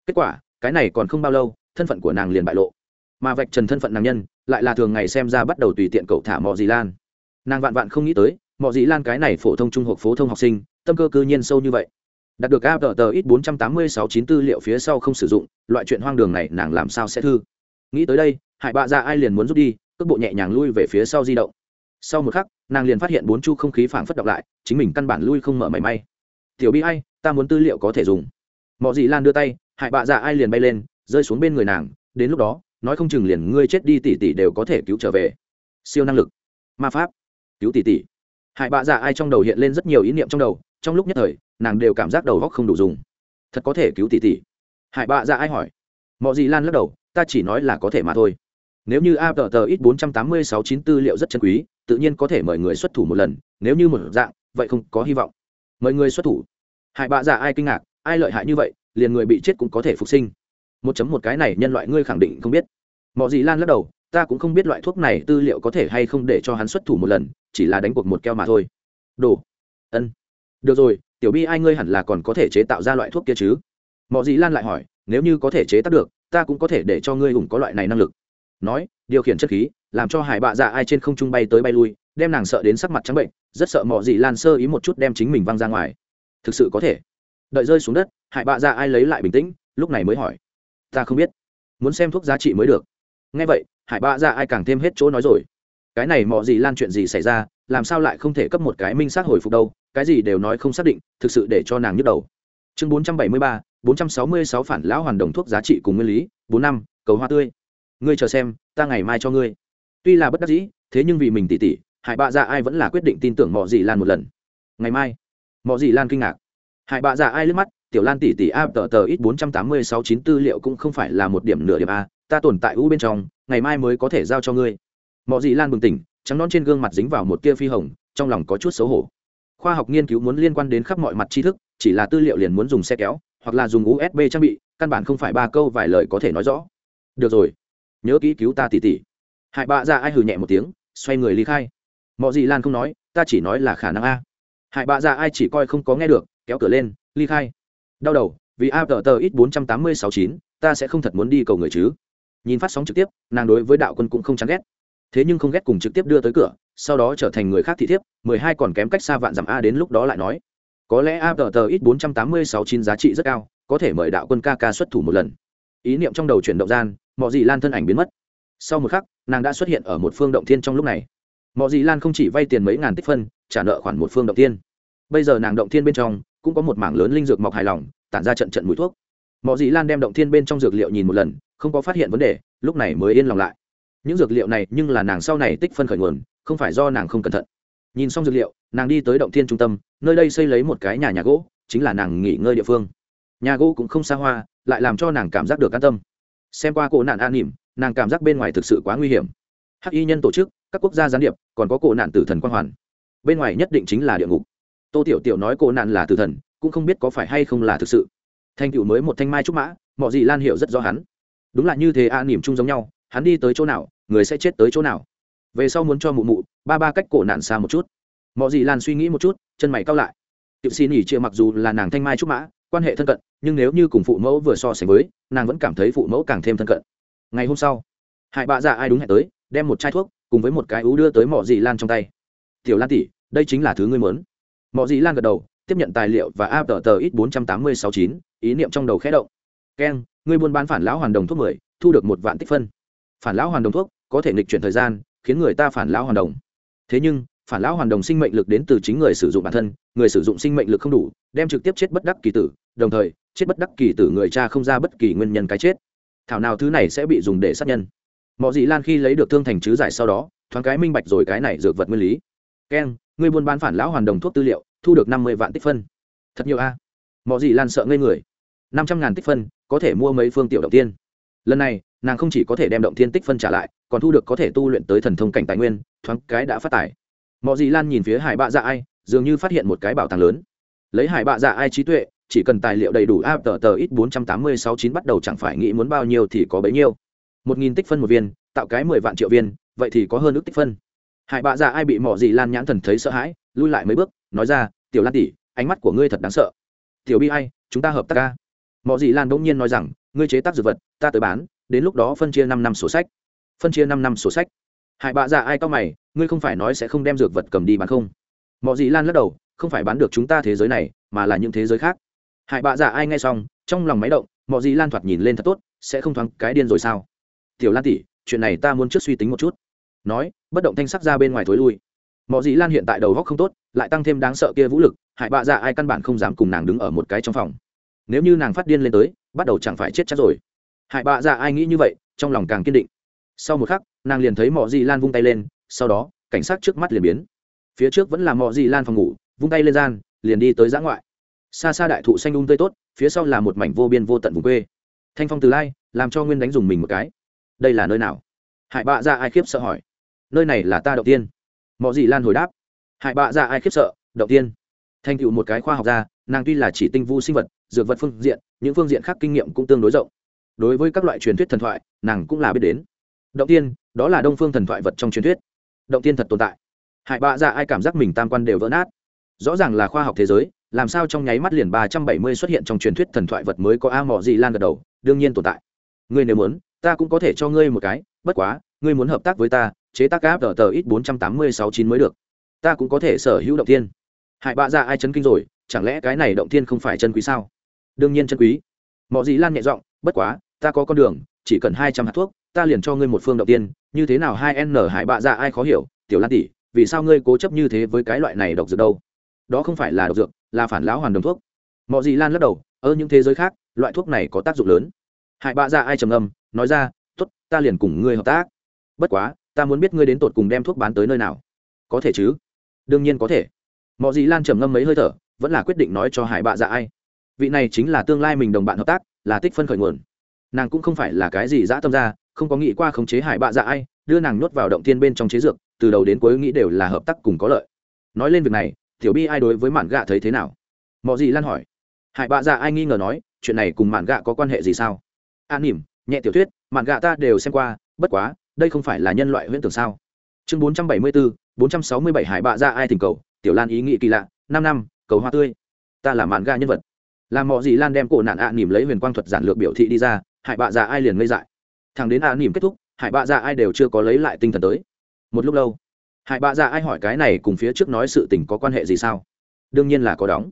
Kết quả, cái này còn không bao lâu, thân phận của nàng liền bại lộ. Mà vạch trần thân phận nàng nhân, lại là thường ngày xem ra bắt đầu tùy tiện cậu thả mọi gì lan. Nàng vạn vạn không nghĩ tới mọi gì lan cái này phổ thông trung học phổ thông học sinh, tâm cơ cư nhiên sâu như vậy đạt được ap tờ ít bốn trăm tám mươi sáu chín tư liệu phía sau không sử dụng, loại chuyện hoang đường này nàng làm sao sẽ thư? Nghĩ tới đây, hải bạ ra ai liền muốn rút đi, cước bộ nhẹ nhàng lui về phía sau di động. Sau một khắc, nàng liền phát hiện bốn chu không khí phảng phất đọc lại, chính mình căn bản lui không mở mảy may. Tiểu bi ai, ta muốn tư liệu có thể dùng. Mọi gì lan đưa tay, hải bạ dạ ai liền bay lên, rơi xuống bên người nàng, đến lúc đó, nói không chừng liền ngươi chết đi tỉ tỉ đều có thể cứu trở về. Siêu năng lực. Ma pháp. Cứu tỷ tỷ. Hải bạ dạ ai trong đầu hiện lên rất nhiều ý niệm trong đầu trong lúc nhất thời, nàng đều cảm giác đầu góc không đủ dùng. Thật có thể cứu tỷ tỷ. Hải bạ ra ai hỏi. Mọi gì lan lắc đầu, ta chỉ nói là có thể mà thôi. Nếu như a tờ tờ ít bốn trăm tám mươi sáu chín tư liệu rất chân quý, tự nhiên có thể mời người xuất thủ một lần, nếu như một dạng, vậy không có hy vọng. Mời người xuất thủ. Hải bạ ra ai kinh ngạc, ai lợi hại như vậy, liền người bị chết cũng có thể phục sinh. Một chấm một cái này nhân loại ngươi khẳng định không biết. Mọi gì lan lắc đầu, ta cũng không biết loại thuốc này tư liệu có thể hay không để cho hắn xuất thủ một lần, chỉ là đánh cuộc một keo mà thôi. Đồ. Ân được rồi, tiểu bi ai ngươi hẳn là còn có thể chế tạo ra loại thuốc kia chứ? Mọi gì lan lại hỏi, nếu như có thể chế tác được, ta cũng có thể để cho ngươi hùng có loại này năng lực. Nói, điều khiển chất khí, làm cho hải bạ dạ ai trên không trung bay tới bay lui, đem nàng sợ đến sắc mặt trắng bệnh, rất sợ mọi gì lan sơ ý một chút đem chính mình văng ra ngoài. Thực sự có thể. Đợi rơi xuống đất, hải bạ dạ ai lấy lại bình tĩnh, lúc này mới hỏi, ta không biết. Muốn xem thuốc giá trị mới được. Ngay vậy, hải bạ dạ ai càng thêm hết chỗ nói rồi. Cái này mọi gì lan chuyện gì xảy ra, làm sao lại không thể cấp một cái minh xác hồi phục đâu? Cái gì đều nói không xác định, thực sự để cho nàng nhức đầu. Chương bốn trăm bảy mươi ba, bốn trăm sáu mươi sáu phản lão hoàn đồng thuốc giá trị cùng nguyên lý, bốn năm, cầu hoa tươi. Ngươi chờ xem, ta ngày mai cho ngươi. Tuy là bất đắc dĩ, thế nhưng vì mình tỉ tỉ, hải bạ dạ ai vẫn là quyết định tin tưởng mọi gì lan một lần. Ngày mai mọi gì lan kinh ngạc. Hải bạ dạ ai liếc mắt, tiểu lan tỷ tỷ a, tờ tờ ít bốn trăm tám mươi sáu chín tư liệu cũng không phải là một điểm nửa điểm a, ta tồn tại u bên trong, ngày mai mới có thể giao cho ngươi. Mọi gì lan bừng tỉnh, trắng nón trên gương mặt dính vào một tia phi hồng, trong lòng có chút xấu hổ khoa học nghiên cứu muốn liên quan đến khắp mọi mặt tri thức, chỉ là tư liệu liền muốn dùng xe kéo, hoặc là dùng usb trang bị, căn bản không phải ba câu vài lời có thể nói rõ. Được rồi, nhớ kỹ cứu ta tỉ tỉ. Hại bạ ra ai hừ nhẹ một tiếng, xoay người ly khai. Mọi gì lan không nói, ta chỉ nói là khả năng a. Hại bạ ra ai chỉ coi không có nghe được, kéo cửa lên, ly khai. Đau đầu, vì a tờ tờ ít bốn trăm tám mươi sáu chín, ta sẽ không thật muốn đi cầu người chứ. Nhìn phát sóng trực tiếp, nàng đối với đạo quân cũng không chán ghét. Thế nhưng không ghét cùng trực tiếp đưa tới cửa sau đó trở thành người khác thị thiếp, mười hai còn kém cách xa vạn dặm a đến lúc đó lại nói. Có lẽ a tờ tờ ít bốn trăm tám mươi sáu chín giá trị rất cao, có thể mời đạo quân ca ca xuất thủ một lần. Ý niệm trong đầu chuyển động gian mọi gì lan thân ảnh biến mất. Sau một khắc, nàng đã xuất hiện ở một phương động thiên trong lúc này. Mọi gì lan không chỉ vay tiền mấy ngàn tích phân, trả nợ khoản một phương động thiên. Bây giờ nàng động thiên bên trong, cũng có một mảng lớn linh dược mọc hài lòng, tản ra trận trận mùi thuốc. Mọi gì lan đem động thiên bên trong dược liệu nhìn một lần, không có phát hiện vấn đề, lúc này mới yên lòng lại những dược liệu này nhưng là nàng sau này tích phân khởi nguồn, không phải do nàng không cẩn thận. Nhìn xong dược liệu, nàng đi tới động thiên trung tâm, nơi đây xây lấy một cái nhà nhà gỗ, chính là nàng nghỉ ngơi địa phương. Nhà gỗ cũng không xa hoa, lại làm cho nàng cảm giác được an tâm. Xem qua cổ nạn an nỉm, nàng cảm giác bên ngoài thực sự quá nguy hiểm. Hắc y nhân tổ chức, các quốc gia gián điệp, còn có cổ nạn tử thần quang hoàn. Bên ngoài nhất định chính là địa ngục. Tô tiểu tiểu nói cổ nạn là tử thần, cũng không biết có phải hay không là thực sự. Thanh cựu mới một thanh mai trúc mã mọi gì lan hiểu rất rõ hắn. Đúng là như thế, an nỉm chung giống nhau hắn đi tới chỗ nào, người sẽ chết tới chỗ nào. Về sau muốn cho mụ mụ, ba ba cách cổ nạn xa một chút. Mọi gì lan suy nghĩ một chút, chân mày cao lại. Tiểu xin ỉ chia mặc dù là nàng thanh mai trúc mã, quan hệ thân cận, nhưng nếu như cùng phụ mẫu vừa so sánh với, nàng vẫn cảm thấy phụ mẫu càng thêm thân cận. Ngày hôm sau hại bạ dạ ai đúng hẹn tới, đem một chai thuốc cùng với một cái ú đưa tới mọi dị lan trong tay. Tiểu lan tỷ, đây chính là thứ ngươi mớn mọi dị lan gật đầu, tiếp nhận tài liệu và áp tờ tờ ít bốn trăm tám mươi sáu chín, ý niệm trong đầu khẽ động. Keng ngươi buôn bán phản lão hoàn đồng thuốc mười, thu được một vạn tích phân phản lão hoàn đồng thuốc, có thể nghịch chuyển thời gian, khiến người ta phản lão hoàn đồng. Thế nhưng, phản lão hoàn đồng sinh mệnh lực đến từ chính người sử dụng bản thân, người sử dụng sinh mệnh lực không đủ, đem trực tiếp chết bất đắc kỳ tử, đồng thời, chết bất đắc kỳ tử người cha không ra bất kỳ nguyên nhân cái chết. Thảo nào thứ này sẽ bị dùng để sát nhân. Mọi dị lan khi lấy được thương thành chứ giải sau đó, thoáng cái minh bạch rồi cái này dược vật nguyên lý. Keng người buôn bán phản lão hoàn đồng thuốc tư liệu, thu được năm mươi vạn tích phân. Thật nhiều a. À? mọi dị lan sợ ngây người. Năm trăm ngàn tích phân, có thể mua mấy phương tiểu động tiên. Lần này nàng không chỉ có thể đem động thiên tích phân trả lại, còn thu được có thể tu luyện tới thần thông cảnh tài nguyên, thoáng cái đã phát tài. mọi dị lan nhìn phía hải bạ dạ ai, dường như phát hiện một cái bảo tàng lớn. Lấy hải bạ dạ ai trí tuệ, chỉ cần tài liệu đầy đủ a tờ tờ ít bốn trăm tám mươi sáu chín bắt đầu chẳng phải nghĩ muốn bao nhiêu thì có bấy nhiêu. Một nghìn tích phân một viên, tạo cái mười vạn triệu viên, vậy thì có hơn ước tích phân. Hải bạ dạ ai bị mỏ dị lan nhãn thần thấy sợ hãi, lui lại mấy bước, nói ra, tiểu lan tỷ, ánh mắt của ngươi thật đáng sợ. Tiểu bi ai, chúng ta hợp tác ca. Mỏ dị lan bỗng nhiên nói rằng, ngươi chế tác dược vật, ta tới bán đến lúc đó phân chia năm năm sổ sách. Phân chia năm năm sổ sách. Hải bạ dạ ai cao mày, ngươi không phải nói sẽ không đem dược vật cầm đi bán không? Mọi gì lan lắc đầu, không phải bán được chúng ta thế giới này, mà là những thế giới khác. Hải bạ dạ ai nghe xong, trong lòng máy động mọi gì lan thoạt nhìn lên thật tốt, sẽ không thoáng cái điên rồi sao? Tiểu lan tỷ, chuyện này ta muốn trước suy tính một chút. Nói, bất động thanh sắc ra bên ngoài thối lui. Mọi gì lan hiện tại đầu góc không tốt, lại tăng thêm đáng sợ kia vũ lực, hải bạ dạ ai căn bản không dám cùng nàng đứng ở một cái trong phòng. Nếu như nàng phát điên lên tới, bắt đầu chẳng phải chết chắc rồi hải bạ dạ ai nghĩ như vậy, trong lòng càng kiên định. Sau một khắc, nàng liền thấy mọi Dị lan vung tay lên, sau đó, cảnh sát trước mắt liền biến. Phía trước vẫn là mò dị lan phòng ngủ, vung tay lên gian, liền đi tới giã ngoại. Xa xa đại thụ xanh ung um tươi tốt, phía sau là một mảnh vô biên vô tận vùng quê. Thanh phong từ lai, làm cho nguyên đánh dùng mình một cái. Đây là nơi nào? Hải bạ ra dạ ai khiếp sợ hỏi. Nơi này là ta đầu tiên. Mọi gì lan hồi đáp. Hải bạ ra dạ ai khiếp sợ đầu tiên. Thành tựu một cái khoa học gia, nàng tuy là chỉ tinh vu sinh vật, dược vật phương diện, những phương diện khác kinh nghiệm cũng tương đối rộng đối với các loại truyền thuyết thần thoại, nàng cũng là biết đến. Động tiên, đó là đông phương thần thoại vật trong truyền thuyết. Động tiên thật tồn tại. Hải bạ ra dạ ai cảm giác mình tam quan đều vỡ nát. Rõ ràng là khoa học thế giới, làm sao trong nháy mắt liền ba trăm bảy mươi xuất hiện trong truyền thuyết thần thoại vật mới có a mò gì lan gật đầu, đương nhiên tồn tại. Ngươi nếu muốn, ta cũng có thể cho ngươi một cái, bất quá, ngươi muốn hợp tác với ta, chế tác áp tờ tờ ít bốn trăm tám mươi sáu chín mới được. Ta cũng có thể sở hữu động Tiên. hại bạ ra dạ ai chấn kinh rồi, chẳng lẽ cái này động Tiên không phải chân quý sao? Đương nhiên chân quý. Mọi gì lan nhẹ giọng, bất quá ta có con đường, chỉ cần hai trăm hạt thuốc, ta liền cho ngươi một phương đầu tiên, như thế nào hai n hải bạ ra ai khó hiểu, tiểu lan tỷ, vì sao ngươi cố chấp như thế với cái loại này độc dược đâu? Đó không phải là độc dược, là phản lão hoàn đồng thuốc. Mọi gì lan lắc đầu ở những thế giới khác, loại thuốc này có tác dụng lớn. Hại bạ ra ai trầm âm nói ra t ố t ta liền cùng ngươi hợp tác. Bất quá, ta muốn biết ngươi đến tột cùng đem thuốc bán tới nơi nào. Có thể chứ. Đương nhiên có thể. Mọi gì lan trầm ngâm mấy hơi thở, vẫn là quyết định nói cho hải bạ dạ ai, vị này chính là tương lai mình đồng bạn hợp tác, là tích phân khởi nguồn nàng cũng không phải là cái gì dã tâm ra, không có nghĩ qua khống chế hải bạ dạ ai, đưa nàng nhốt vào động thiên bên trong chế dược, từ đầu đến cuối nghĩ đều là hợp tác cùng có lợi. Nói lên việc này, tiểu bi ai đối với mạn gạ thấy thế nào? Mọi gì lan hỏi. Hải bạ dạ ai nghi ngờ nói, chuyện này cùng mạn gạ có quan hệ gì sao? An nỉm, nhẹ tiểu thuyết, mạn gạ ta đều xem qua, bất quá, đây không phải là nhân loại huyễn tưởng sao? Chương bốn trăm bảy mươi bốn bốn trăm sáu mươi bảy hải bạ dạ ai tình cầu, tiểu lan ý nghĩ kỳ lạ, năm năm, cầu hoa tươi. Ta là mạn gạ nhân vật. Làm mọi gì lan đem cổ nạn ạ à nỉm lấy huyền quang thuật giản lược biểu thị đi ra hải bạ già ai liền ngây dại. Thằng đến ạ nỉm kết thúc, hải bạ già ai đều chưa có lấy lại tinh thần tới. Một lúc lâu, hải bạ già ai hỏi cái này cùng phía trước nói sự tình có quan hệ gì sao? Đương nhiên là có đóng.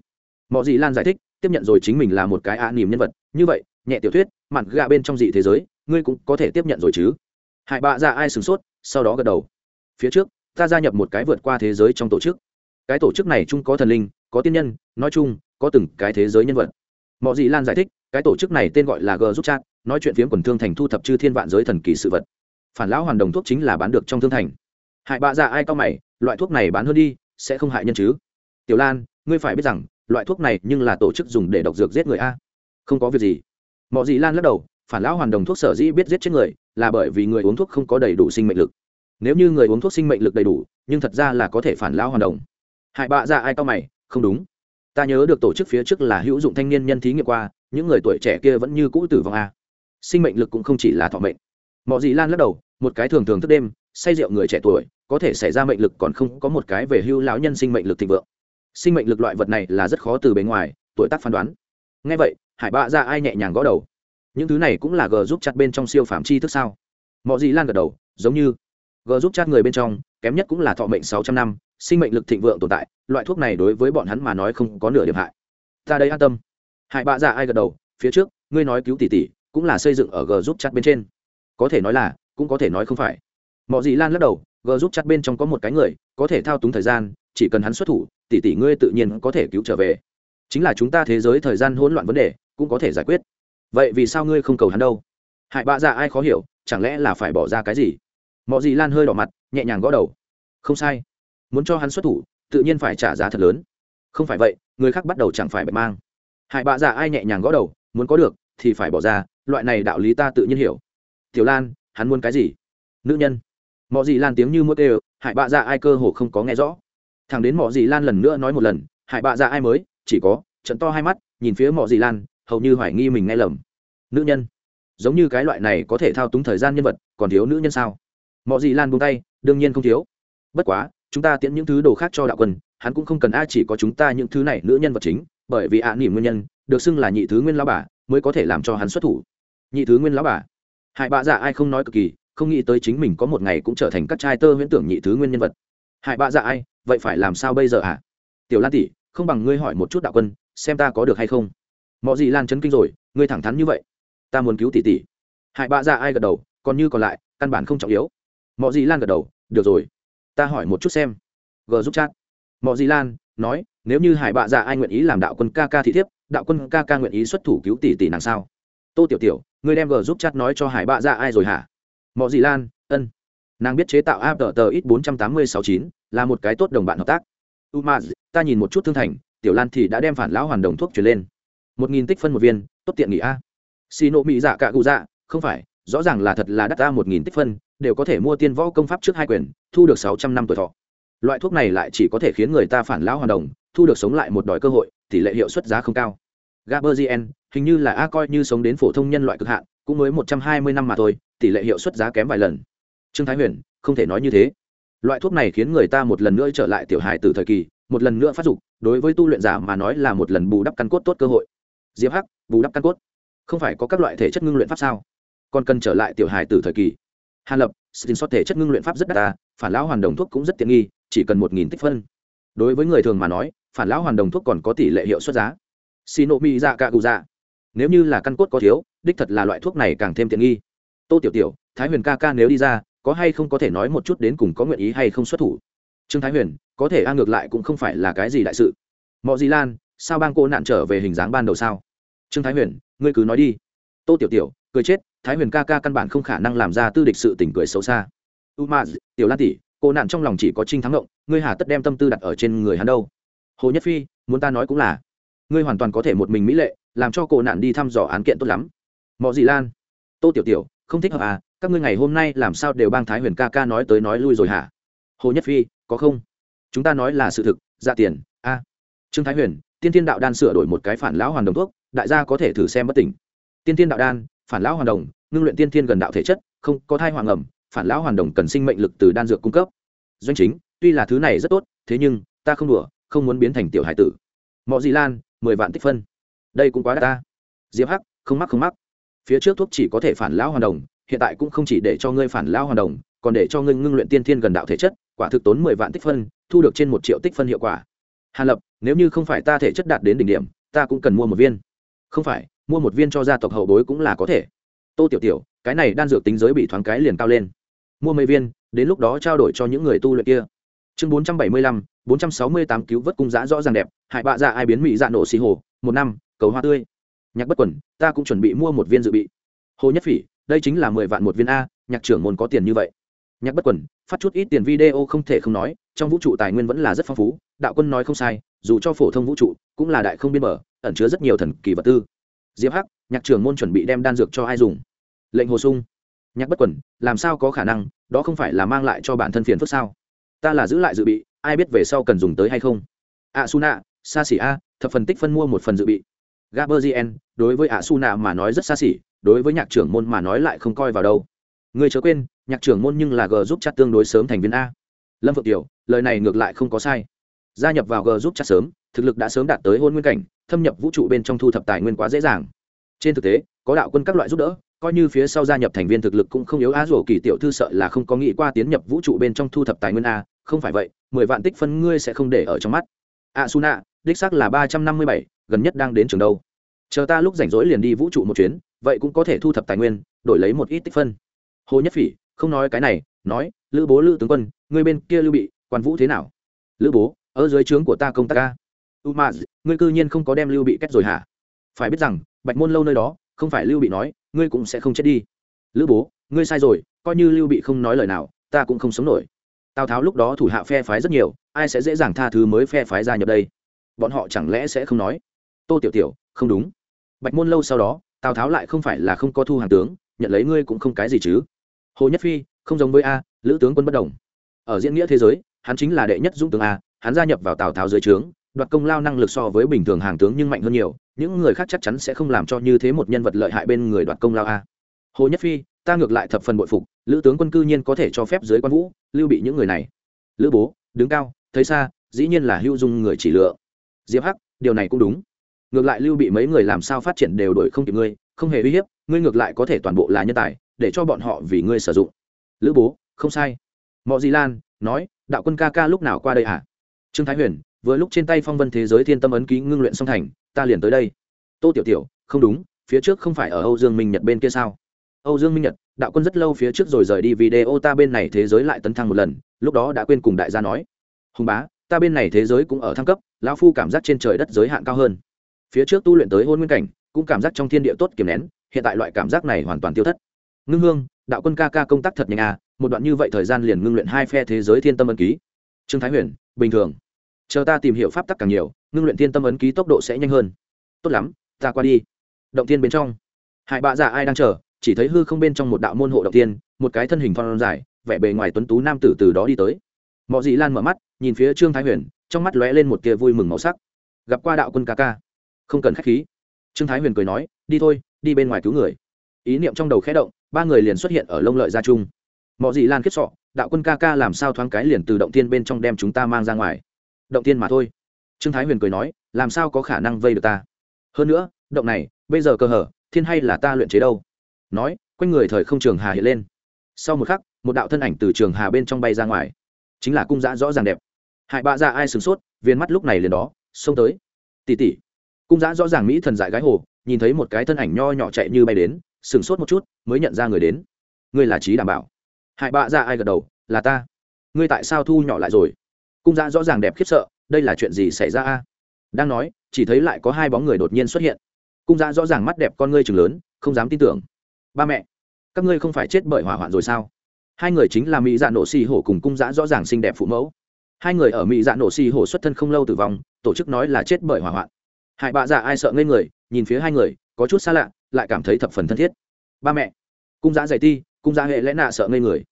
Mọi gì lan giải thích, tiếp nhận rồi chính mình là một cái ạ nỉm nhân vật. Như vậy, nhẹ tiểu thuyết mặn gạ bên trong dị thế giới, ngươi cũng có thể tiếp nhận rồi chứ? Hải bạ già ai sửng sốt, sau đó gật đầu. Phía trước, ta gia nhập một cái vượt qua thế giới trong tổ chức. Cái tổ chức này chung có thần linh, có tiên nhân, nói chung, có từng cái thế giới nhân vật. Mọi gì lan giải thích, cái tổ chức này tên gọi là g giúp chat nói chuyện phiếm quần thương thành thu thập chư thiên vạn giới thần kỳ sự vật. Phản lão hoàn đồng thuốc chính là bán được trong thương thành. Hại bạ dạ ai cao mày, loại thuốc này bán hơn đi, sẽ không hại nhân chứ. Tiểu lan, ngươi phải biết rằng, loại thuốc này nhưng là tổ chức dùng để độc dược giết người a. Không có việc gì. Mọi gì lan lắc đầu, phản lão hoàn đồng thuốc sở dĩ biết giết chết người, là bởi vì người uống thuốc không có đầy đủ sinh mệnh lực. Nếu như người uống thuốc sinh mệnh lực đầy đủ, nhưng thật ra là có thể phản lão hoàn đồng. Hại bạ ra ai cao mày, không đúng. Ta nhớ được tổ chức phía trước là hữu dụng thanh niên nhân thí nghiệm qua, những người tuổi trẻ kia vẫn như cũ tử vong a sinh mệnh lực cũng không chỉ là thọ mệnh. Mọi gì lan lắc đầu, một cái thường thường thức đêm, say rượu người trẻ tuổi, có thể xảy ra mệnh lực còn không có một cái về hưu lão nhân sinh mệnh lực thịnh vượng. Sinh mệnh lực loại vật này là rất khó từ bề ngoài, tuổi tác phán đoán. Ngay vậy, hải bạ ra ai nhẹ nhàng gõ đầu. Những thứ này cũng là g giúp chặt bên trong siêu phạm chi thức sao? Mọi gì lan gật đầu, giống như g giúp chặt người bên trong, kém nhất cũng là thọ mệnh sáu trăm năm, sinh mệnh lực thịnh vượng tồn tại, loại thuốc này đối với bọn hắn mà nói không có nửa điểm hại. Ta đây an tâm. Hải bạ ra ai gật đầu, phía trước, ngươi nói cứu tỷ tỷ cũng là xây dựng ở g giúp chặt bên trên. Có thể nói là, cũng có thể nói không phải. Mọi gì lan lắc đầu, g giúp chặt bên trong có một cái người, có thể thao túng thời gian, chỉ cần hắn xuất thủ, tỷ tỷ ngươi tự nhiên có thể cứu trở về. Chính là chúng ta thế giới thời gian hỗn loạn vấn đề, cũng có thể giải quyết. Vậy vì sao ngươi không cầu hắn đâu? Hại bạ ra ai khó hiểu, chẳng lẽ là phải bỏ ra cái gì? Mọi gì lan hơi đỏ mặt, nhẹ nhàng gõ đầu. Không sai. Muốn cho hắn xuất thủ, tự nhiên phải trả giá thật lớn. Không phải vậy, người khác bắt đầu chẳng phải bạch mang. Hại bạ ra ai nhẹ nhàng gõ đầu, muốn có được, thì phải bỏ ra loại này đạo lý ta tự nhiên hiểu. Tiểu lan, hắn muốn cái gì? Nữ nhân. Mọi gì lan tiếng như mũi đều hại bạ dạ ai cơ hồ không có nghe rõ. Thằng đến mọi gì lan lần nữa nói một lần hại bạ dạ ai mới, chỉ có, trận to hai mắt, nhìn phía mọi gì lan, hầu như hoài nghi mình nghe lầm. Nữ nhân. Giống như cái loại này có thể thao túng thời gian nhân vật, còn thiếu nữ nhân sao? Mọi gì lan buông tay, đương nhiên không thiếu. Bất quá, chúng ta tiễn những thứ đồ khác cho đạo quân, hắn cũng không cần a chỉ có chúng ta những thứ này nữ nhân vật chính, bởi vì ạ nỉm nguyên nhân, được xưng là nhị thứ nguyên lao bà, mới có thể làm cho hắn xuất thủ nhị thứ nguyên lão bà. Hại bạ dạ ai không nói cực kỳ, không nghĩ tới chính mình có một ngày cũng trở thành các trai tơ huyễn tưởng nhị thứ nguyên nhân vật. Hại bạ dạ ai, vậy phải làm sao bây giờ ạ à? tiểu lan tỷ, không bằng ngươi hỏi một chút đạo quân, xem ta có được hay không. Mọi gì lan chấn kinh rồi, ngươi thẳng thắn như vậy. Ta muốn cứu tỷ tỷ. Hại bạ dạ ai gật đầu, còn như còn lại, căn bản không trọng yếu. Mọi gì lan gật đầu, được rồi. Ta hỏi một chút xem. G giúp chat. Mọi gì lan nói, nếu như hải bạ dạ ai nguyện ý làm đạo quân ca ca thị thiếp, đạo quân ca ca nguyện ý xuất thủ cứu tỷ tỷ nàng sao? Tô tiểu tiểu ngươi đem gờ giúp chat nói cho hải bạ dạ ai rồi hả? Mọi gì lan, ân. Nàng biết chế tạo ap tờ ít bốn trăm tám mươi sáu chín là một cái tốt đồng bạn hợp tác. Umaz ta nhìn một chút thương thành, tiểu lan thì đã đem phản lão hoàn đồng thuốc chuyển lên. Một nghìn tích phân một viên, tốt tiện nghỉ a. Xì nộ mỹ dạ cạ cụ dạ không phải, rõ ràng là thật là đắt ta một nghìn tích phân, đều có thể mua tiên võ công pháp trước hai quyền, thu được sáu trăm năm tuổi thọ. Loại thuốc này lại chỉ có thể khiến người ta phản lão hoàn đồng, thu được sống lại một đòi cơ hội, tỷ lệ hiệu suất giá không cao gaberzien hình như là a coi như sống đến phổ thông nhân loại cực hạn, cũng mới một trăm hai mươi năm mà thôi, tỷ lệ hiệu suất giá kém vài lần. Trương thái huyền, không thể nói như thế. Loại thuốc này khiến người ta một lần nữa trở lại tiểu hài từ thời kỳ, một lần nữa phát dục, đối với tu luyện giả mà nói là một lần bù đắp căn cốt tốt cơ hội. Diệp hắc, bù đắp căn cốt. Không phải có các loại thể chất ngưng luyện pháp sao? Còn cần trở lại tiểu hài từ thời kỳ. Hàn lập, xin xót thể chất ngưng luyện pháp rất đắt ta phản lão hoàn đồng thuốc cũng rất tiện nghi, chỉ cần một nghìn tích phân. Đối với người thường mà nói, phản lão hoàn đồng thuốc còn có tỷ lệ hiệu suất giá xin nộ mỹ dạ cạ cụ dạ nếu như là căn cốt có thiếu, đích thật là loại thuốc này càng thêm tiện nghi. Tô tiểu tiểu, thái huyền ca ca nếu đi ra, có hay không có thể nói một chút đến cùng có nguyện ý hay không xuất thủ? Trương thái huyền, có thể a ngược lại cũng không phải là cái gì đại sự. Mọi gì lan, sao bang cô nạn trở về hình dáng ban đầu sao? Trương thái huyền, ngươi cứ nói đi. Tô tiểu tiểu, cười chết, thái huyền ca ca căn bản không khả năng làm ra tư địch sự tình cười xấu xa. U ma tiểu lan tỷ, cô nạn trong lòng chỉ có trinh thắng động ngươi hà tất đem tâm tư đặt ở trên người hắn đâu. Hồ nhất phi, muốn ta nói cũng là ngươi hoàn toàn có thể một mình mỹ lệ, làm cho cô nạn đi thăm dò án kiện tốt lắm. Mọi gì lan, tô tiểu tiểu, không thích hợp à các ngươi ngày hôm nay làm sao đều bang thái huyền ca ca nói tới nói lui rồi hả? Hồ nhất phi, có không? Chúng ta nói là sự thực dạ tiền, a. Trương thái huyền, tiên tiên đạo đan sửa đổi một cái phản lão hoàn đồng thuốc, đại gia có thể thử xem bất tỉnh. Tiên tiên đạo đan, phản lão hoàn đồng, ngưng luyện tiên tiên gần đạo thể chất, không có thai hoàng ẩm, phản lão hoàn đồng cần sinh mệnh lực từ đan dược cung cấp. Doanh chính, tuy là thứ này rất tốt, thế nhưng, ta không đùa, không muốn biến thành tiểu hải tử. Mọi gì lan mười vạn tích phân. Đây cũng quá đắt ta. Diệp hắc, không mắc không mắc. Phía trước thuốc chỉ có thể phản lão hoàn đồng, hiện tại cũng không chỉ để cho ngươi phản lão hoàn đồng, còn để cho ngươi ngưng luyện tiên thiên gần đạo thể chất, quả thực tốn mười vạn tích phân, thu được trên một triệu tích phân hiệu quả. Hàn lập, nếu như không phải ta thể chất đạt đến đỉnh điểm, ta cũng cần mua một viên. Không phải, mua một viên cho gia tộc hậu bối cũng là có thể. Tô tiểu tiểu, cái này đan dược tính giới bị thoáng cái liền cao lên. Mua mấy viên, đến lúc đó trao đổi cho những người tu luyện kia. Chương bốn trăm bảy mươi lăm bốn trăm sáu mươi tám cứu vớt cung giã rõ ràng đẹp, hại bạ dạ ai biến mỹ dạ nổ xì hồ, một năm, cầu hoa tươi. Nhạc bất quần, ta cũng chuẩn bị mua một viên dự bị. Hồ nhất phỉ, đây chính là mười vạn một viên a, nhạc trưởng môn có tiền như vậy. Nhạc bất quần, phát chút ít tiền video không thể không nói, trong vũ trụ tài nguyên vẫn là rất phong phú, đạo quân nói không sai, dù cho phổ thông vũ trụ, cũng là đại không biên mở ẩn chứa rất nhiều thần kỳ vật tư. Diệp hắc, nhạc trưởng môn chuẩn bị đem đan dược cho ai dùng? Lệnh hồ sung. Nhạc bất quần, làm sao có khả năng, đó không phải là mang lại cho bản thân phiền phức sao? Ta là giữ lại dự bị ai biết về sau cần dùng tới hay không. A su nạ xa xỉ a, thập phần tích phân mua một phần dự bị. Gaberzien đối với a su nạ mà nói rất xa xỉ, đối với nhạc trưởng môn mà nói lại không coi vào đâu. Người chớ quên, nhạc trưởng môn nhưng là g giúp chat tương đối sớm thành viên a. Lâm phượng tiểu, lời này ngược lại không có sai. Gia nhập vào g giúp chat sớm, thực lực đã sớm đạt tới hôn nguyên cảnh, thâm nhập vũ trụ bên trong thu thập tài nguyên quá dễ dàng. Trên thực tế, có đạo quân các loại giúp đỡ, coi như phía sau gia nhập thành viên thực lực cũng không yếu. Á rổ kỳ tiểu thư sợ là không có nghĩ qua tiến nhập vũ trụ bên trong thu thập tài nguyên a không phải vậy, mười vạn tích phân ngươi sẽ không để ở trong mắt. A su nạ đích xác là ba trăm năm mươi bảy, gần nhất đang đến trường đâu. Chờ ta lúc rảnh rỗi liền đi vũ trụ một chuyến, vậy cũng có thể thu thập tài nguyên, đổi lấy một ít tích phân. Hồ nhất phỉ, không nói cái này, nói, lữ bố, lữ tướng quân ngươi bên kia lưu bị, quan vũ thế nào? Lữ bố, ở dưới trướng của ta công tác ca u ma ngươi cư nhiên không có đem lưu bị kết rồi hả? Phải biết rằng, bạch môn lâu nơi đó, không phải lưu bị nói, ngươi cũng sẽ không chết đi. Lữ bố, ngươi sai rồi, coi như lưu bị không nói lời nào, ta cũng không sống nổi tào tháo lúc đó thủ hạ phe phái rất nhiều, ai sẽ dễ dàng tha thứ mới phe phái ra nhập đây? Bọn họ chẳng lẽ sẽ không nói? Tô tiểu tiểu, không đúng. Bạch môn lâu sau đó, tào tháo lại không phải là không có thu hàng tướng, nhận lấy ngươi cũng không cái gì chứ. Hồ nhất phi, không giống với a, lữ tướng quân bất đồng. Ở diễn nghĩa thế giới, hắn chính là đệ nhất dũng tướng a, hắn gia nhập vào tào tháo dưới trướng, đoạt công lao năng lực so với bình thường hàng tướng nhưng mạnh hơn nhiều, những người khác chắc chắn sẽ không làm cho như thế một nhân vật lợi hại bên người đoạt công lao a. Hồ nhất phi ta ngược lại thập phần bội phục, lữ tướng quân cư nhiên có thể cho phép dưới quan vũ, lưu bị những người này. Lữ bố, đứng cao, thấy xa, dĩ nhiên là hưu dung người chỉ lựa diệp hắc, điều này cũng đúng. Ngược lại lưu bị mấy người làm sao phát triển đều đổi không kịp ngươi, không hề uy hiếp, ngươi ngược lại có thể toàn bộ là nhân tài, để cho bọn họ vì ngươi sử dụng. Lữ bố, không sai. Mọi di lan, nói, đạo quân ca ca lúc nào qua đây hả? Trương thái huyền, vừa lúc trên tay phong vân thế giới thiên tâm ấn ký ngưng luyện song thành, ta liền tới đây. Tô tiểu tiểu, không đúng, phía trước không phải ở âu dương minh nhật bên kia sao? Âu dương minh nhật, đạo quân rất lâu phía trước rồi rời đi video ta bên này thế giới lại tấn thăng một lần, lúc đó đã quên cùng đại gia nói. Hùng bá, ta bên này thế giới cũng ở thăng cấp, lão phu cảm giác trên trời đất giới hạn cao hơn. Phía trước tu luyện tới hôn nguyên cảnh, cũng cảm giác trong thiên địa tốt kiềm nén, hiện tại loại cảm giác này hoàn toàn tiêu thất. Ngưng hương, đạo quân ca ca công tác thật nhanh à một đoạn như vậy thời gian liền ngưng luyện hai phe thế giới thiên tâm ấn ký. Trương thái huyền, bình thường. Chờ ta tìm hiểu pháp tắc càng nhiều, ngưng luyện thiên tâm ấn ký tốc độ sẽ nhanh hơn. Tốt lắm, ta qua đi. Động thiên bên trong. Hải bạ giả ai đang chờ? Chỉ thấy hư không bên trong một đạo môn hộ động tiên, một cái thân hình thon dài, vẻ bề ngoài tuấn tú nam tử từ đó đi tới. Mọi dị lan mở mắt, nhìn phía trương thái huyền, trong mắt lóe lên một tia vui mừng màu sắc. Gặp qua đạo quân ca ca. Không cần khách khí. Trương thái huyền cười nói, đi thôi, đi bên ngoài cứu người. Ý niệm trong đầu khẽ động, ba người liền xuất hiện ở lông lợi gia trung. Mọi dị lan khiếp sọ đạo quân ca ca làm sao thoáng cái liền từ động tiên bên trong đem chúng ta mang ra ngoài? Động tiên mà thôi. Trương thái huyền cười nói, làm sao có khả năng vây được ta? Hơn nữa, động này, bây giờ cơ hở, thiên hay là ta luyện chế đâu? Nói, quanh người thời không trường hà hiện lên. Sau một khắc, một đạo thân ảnh từ trường hà bên trong bay ra ngoài. Chính là cung giã rõ ràng đẹp. Hại bạ ra ai sửng sốt, viên mắt lúc này liền đó xông tới. Tỉ tỉ. Cung giã rõ ràng mỹ thần dại gái hồ, nhìn thấy một cái thân ảnh nho nhỏ chạy như bay đến, sửng sốt một chút, mới nhận ra người đến. Ngươi là trí đảm bảo. Hại bạ ra ai gật đầu, là ta. Ngươi tại sao thu nhỏ lại rồi? Cung giã rõ ràng đẹp khiếp sợ, đây là chuyện gì xảy ra a? Đang nói, chỉ thấy lại có hai bóng người đột nhiên xuất hiện. Cung giã rõ ràng mắt đẹp con ngươi chừng lớn, không dám tin tưởng ba mẹ, các ngươi không phải chết bởi hỏa hoạn rồi sao? Hai người chính là mỹ dạ nổ xì hổ cùng cung giã rõ ràng xinh đẹp phụ mẫu. Hai người ở mỹ dạ nổ xì hổ xuất thân không lâu tử vong, tổ chức nói là chết bởi hỏa hoạn. Hại bạ dạ ai sợ ngây người, nhìn phía hai người, có chút xa lạ, lại cảm thấy thập phần thân thiết. Ba mẹ, cung giã dày ti, cung giã hệ lẽ nạ sợ ngây người.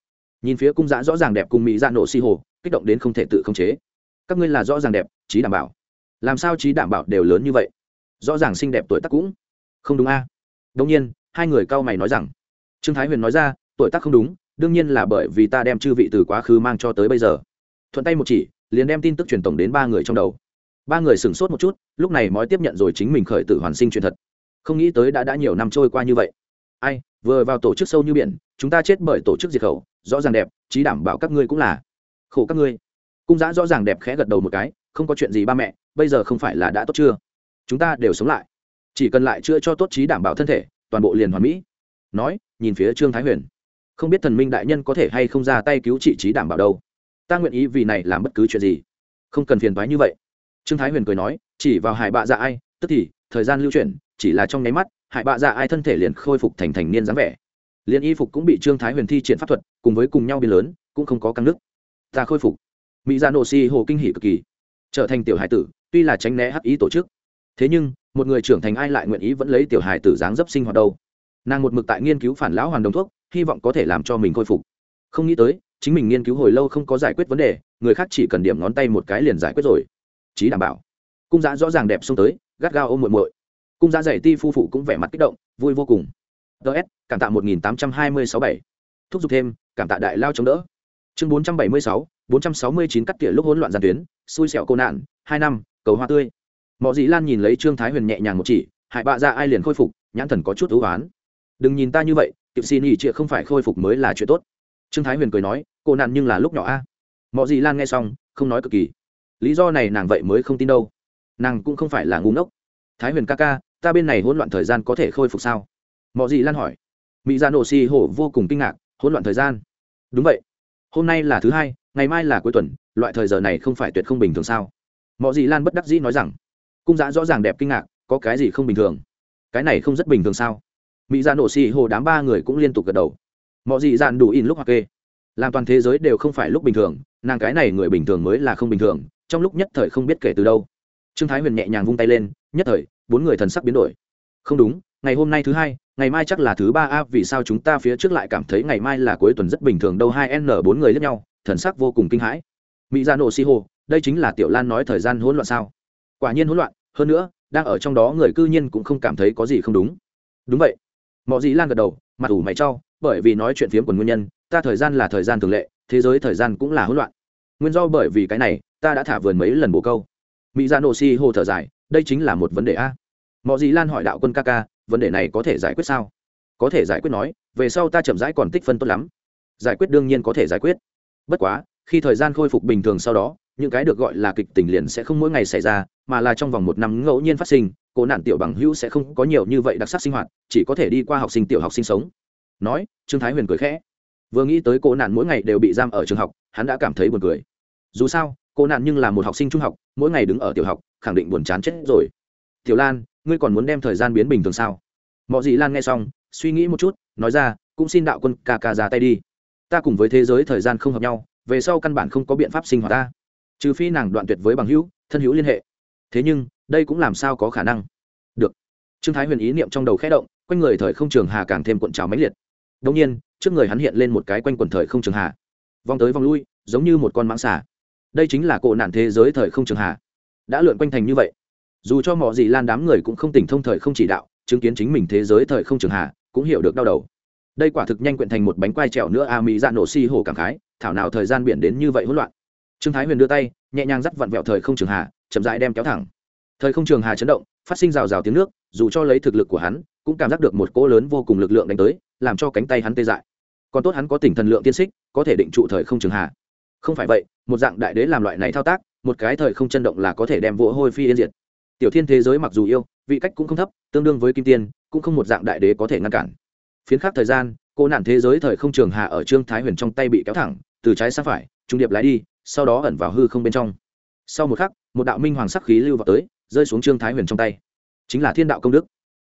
Nhìn phía cung giã rõ ràng đẹp cùng mỹ dạ nổ xì hổ, kích động đến không thể tự khống chế. Các ngươi là rõ ràng đẹp, trí đảm bảo. Làm sao trí đảm bảo đều lớn như vậy? Rõ ràng xinh đẹp tuổi tác cũng không đúng a. À? đông nhiên hai người cao mày nói rằng, trương thái huyền nói ra, tuổi tác không đúng, đương nhiên là bởi vì ta đem chư vị từ quá khứ mang cho tới bây giờ. Thuận tay một chỉ, liền đem tin tức truyền tổng đến ba người trong đầu. Ba người sửng sốt một chút, lúc này mới tiếp nhận rồi chính mình khởi tử hoàn sinh truyền thật. Không nghĩ tới đã đã nhiều năm trôi qua như vậy. Ai, vừa vào tổ chức sâu như biển, chúng ta chết bởi tổ chức diệt khẩu, rõ ràng đẹp trí đảm bảo các ngươi cũng là khổ các ngươi. Cung giã rõ ràng đẹp khẽ gật đầu một cái, không có chuyện gì ba mẹ, bây giờ không phải là đã tốt chưa? Chúng ta đều sống lại. Chỉ cần lại chữa cho tốt trí đảm bảo thân thể toàn bộ liền hoàn mỹ. Nói, nhìn phía trương thái huyền. Không biết thần minh đại nhân có thể hay không ra tay cứu trị trí đảm bảo đâu. Ta nguyện ý vì này làm bất cứ chuyện gì. Không cần phiền thoái như vậy. Trương thái huyền cười nói, chỉ vào hải bạ dạ ai, tức thì, thời gian lưu chuyển, chỉ là trong nháy mắt, hải bạ dạ ai thân thể liền khôi phục thành thành niên dáng vẻ. Liền y phục cũng bị trương thái huyền thi triển pháp thuật, cùng với cùng nhau biên lớn, cũng không có căng nước ta khôi phục. Mỹ gia nổ si hồ kinh hỉ cực kỳ. Trở thành tiểu hải tử, tuy là tránh né hắc ý tổ chức. Thế nhưng một người trưởng thành ai lại nguyện ý vẫn lấy tiểu hài tử dáng dấp sinh hoạt đâu? Nàng một mực tại nghiên cứu phản lão hoàn đồng thuốc, hy vọng có thể làm cho mình khôi phục. Không nghĩ tới, chính mình nghiên cứu hồi lâu không có giải quyết vấn đề, người khác chỉ cần điểm ngón tay một cái liền giải quyết rồi. Chí đảm bảo. Cung giá rõ ràng đẹp xông tới, gắt gao ôm muội muội. Cung giá dày ti phu phụ cũng vẻ mặt kích động, vui vô cùng. Ts cảm tạ một nghìn tám trăm hai mươi sáu bảy. Thúc giục thêm, cảm tạ đại lao chống đỡ. Chương bốn trăm bảy mươi sáu, bốn trăm sáu mươi chín cắt tỉa lúc hỗn loạn giàn tuyến, xui xẻo cô nạn, hai năm, cầu hoa tươi mọi dị lan nhìn lấy trương thái huyền nhẹ nhàng một chỉ, hại bạ ra ai liền khôi phục, nhãn thần có chút ưu oán. Đừng nhìn ta như vậy tiệp xin ý chịa không phải khôi phục mới là chuyện tốt. Trương thái huyền cười nói, cô nạn nhưng là lúc nhỏ a. À. mọi dị lan nghe xong, không nói cực kỳ. Lý do này nàng vậy mới không tin đâu. Nàng cũng không phải là ngu ngốc. Thái huyền ca ca, ta bên này hỗn loạn thời gian có thể khôi phục sao? Mọi dị lan hỏi. Mỹ gia dạ nổ xì hổ vô cùng kinh ngạc, hỗn loạn thời gian? Đúng vậy. Hôm nay là thứ hai, ngày mai là cuối tuần, loại thời giờ này không phải tuyệt không bình thường sao? Mọi dị lan bất đắc dĩ nói rằng cung giã rõ ràng đẹp kinh ngạc, có cái gì không bình thường? Cái này không rất bình thường sao? Mỹ dạ ra nổ xì hồ đám ba người cũng liên tục gật đầu. Mọi gì dạn đủ in lúc hoặc kê. Làm toàn thế giới đều không phải lúc bình thường, nàng cái này người bình thường mới là không bình thường, trong lúc nhất thời không biết kể từ đâu. Trương thái huyền nhẹ nhàng vung tay lên, nhất thời, bốn người thần sắc biến đổi. Không đúng, ngày hôm nay thứ hai, ngày mai chắc là thứ ba a, vì sao chúng ta phía trước lại cảm thấy ngày mai là cuối tuần rất bình thường đâu? Hai n, bốn người lẫn nhau, thần sắc vô cùng kinh hãi. Mỹ dạ ra nổ xì hồ, đây chính là tiểu lan nói thời gian hỗn loạn sao? Quả nhiên hỗn loạn hơn nữa đang ở trong đó người cư nhiên cũng không cảm thấy có gì không đúng. Đúng vậy. Mọi gì lan gật đầu mặt ủ mày trao, bởi vì nói chuyện phiếm của nguyên nhân ta thời gian là thời gian thường lệ thế giới thời gian cũng là hỗn loạn. Nguyên do bởi vì cái này ta đã thả vườn mấy lần bồ câu. Mỹ ra dạ nổ si hô thở dài đây chính là một vấn đề a. Mọi gì lan hỏi đạo quân ca ca vấn đề này có thể giải quyết sao? Có thể giải quyết nói về sau ta chậm rãi còn tích phân tốt lắm. Giải quyết đương nhiên có thể giải quyết. Bất quá khi thời gian khôi phục bình thường sau đó những cái được gọi là kịch tình liền sẽ không mỗi ngày xảy ra, mà là trong vòng một năm ngẫu nhiên phát sinh, cố nạn tiểu bằng hữu sẽ không có nhiều như vậy đặc sắc sinh hoạt, chỉ có thể đi qua học sinh tiểu học sinh sống. Nói, trương thái huyền cười khẽ. Vừa nghĩ tới cô nạn mỗi ngày đều bị giam ở trường học, hắn đã cảm thấy buồn cười. Dù sao cô nạn nhưng là một học sinh trung học, mỗi ngày đứng ở tiểu học, khẳng định buồn chán chết rồi. Tiểu lan, ngươi còn muốn đem thời gian biến bình thường sao? Mọi gì lan nghe xong, suy nghĩ một chút, nói ra, cũng xin đạo quân ca ca ra tay đi. Ta cùng với thế giới thời gian không hợp nhau, về sau căn bản không có biện pháp sinh hoạt ta trừ phi nàng đoạn tuyệt với bằng hữu, thân hữu liên hệ. Thế nhưng, đây cũng làm sao có khả năng? Được. Trương thái huyền ý niệm trong đầu khẽ động, quanh người thời không trường hà càng thêm cuộn trào mãnh liệt. Đông nhiên, trước người hắn hiện lên một cái quanh quần thời không trường hà. Vòng tới vòng lui, giống như một con mãng xà. Đây chính là cộ nạn thế giới thời không trường hà. Đã lượn quanh thành như vậy, dù cho mọi gì lan đám người cũng không tỉnh thông thời không chỉ đạo, chứng kiến chính mình thế giới thời không trường hà, cũng hiểu được đau đầu. Đây quả thực nhanh quyện thành một bánh quai trèo nữa a, mỹ dạ nổ si hồ cảm khái, thảo nào thời gian biển đến như vậy hỗn loạn trương thái huyền đưa tay, nhẹ nhàng dắt vặn vẹo thời không trường hà, chậm rãi đem kéo thẳng. Thời không trường hà chấn động, phát sinh rào rào tiếng nước, dù cho lấy thực lực của hắn, cũng cảm giác được một cỗ lớn vô cùng lực lượng đánh tới, làm cho cánh tay hắn tê dại. Còn tốt hắn có tỉnh thần lượng tiên xích, có thể định trụ thời không trường hà. Không phải vậy, một dạng đại đế làm loại này thao tác, một cái thời không chân động là có thể đem vỗ hôi phi yên diệt. Tiểu thiên thế giới mặc dù yêu, vị cách cũng không thấp, tương đương với kim tiên, cũng không một dạng đại đế có thể ngăn cản. Phiến khác thời gian, cô nạn thế giới thời không trường hà ở trương thái huyền trong tay bị kéo thẳng, từ trái sang phải, trung điệp lái đi sau đó ẩn vào hư không bên trong. Sau một khắc, một đạo minh hoàng sắc khí lưu vào tới, rơi xuống trương thái huyền trong tay. Chính là thiên đạo công đức.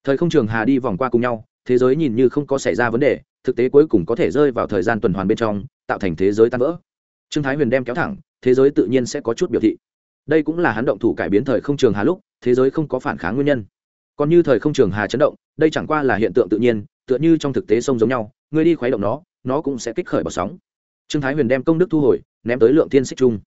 Thời không trường hà đi vòng qua cùng nhau, thế giới nhìn như không có xảy ra vấn đề, thực tế cuối cùng có thể rơi vào thời gian tuần hoàn bên trong, tạo thành thế giới tan vỡ. Trương thái huyền đem kéo thẳng, thế giới tự nhiên sẽ có chút biểu thị. Đây cũng là hắn động thủ cải biến thời không trường hà lúc, thế giới không có phản kháng nguyên nhân. Còn như thời không trường hà chấn động, đây chẳng qua là hiện tượng tự nhiên, tựa như trong thực tế sông giống nhau người đi khuấy động nó nó cũng sẽ kích khởi bọt sóng trương thái huyền đem công đức thu hồi, ném tới lượng thiên xích trung.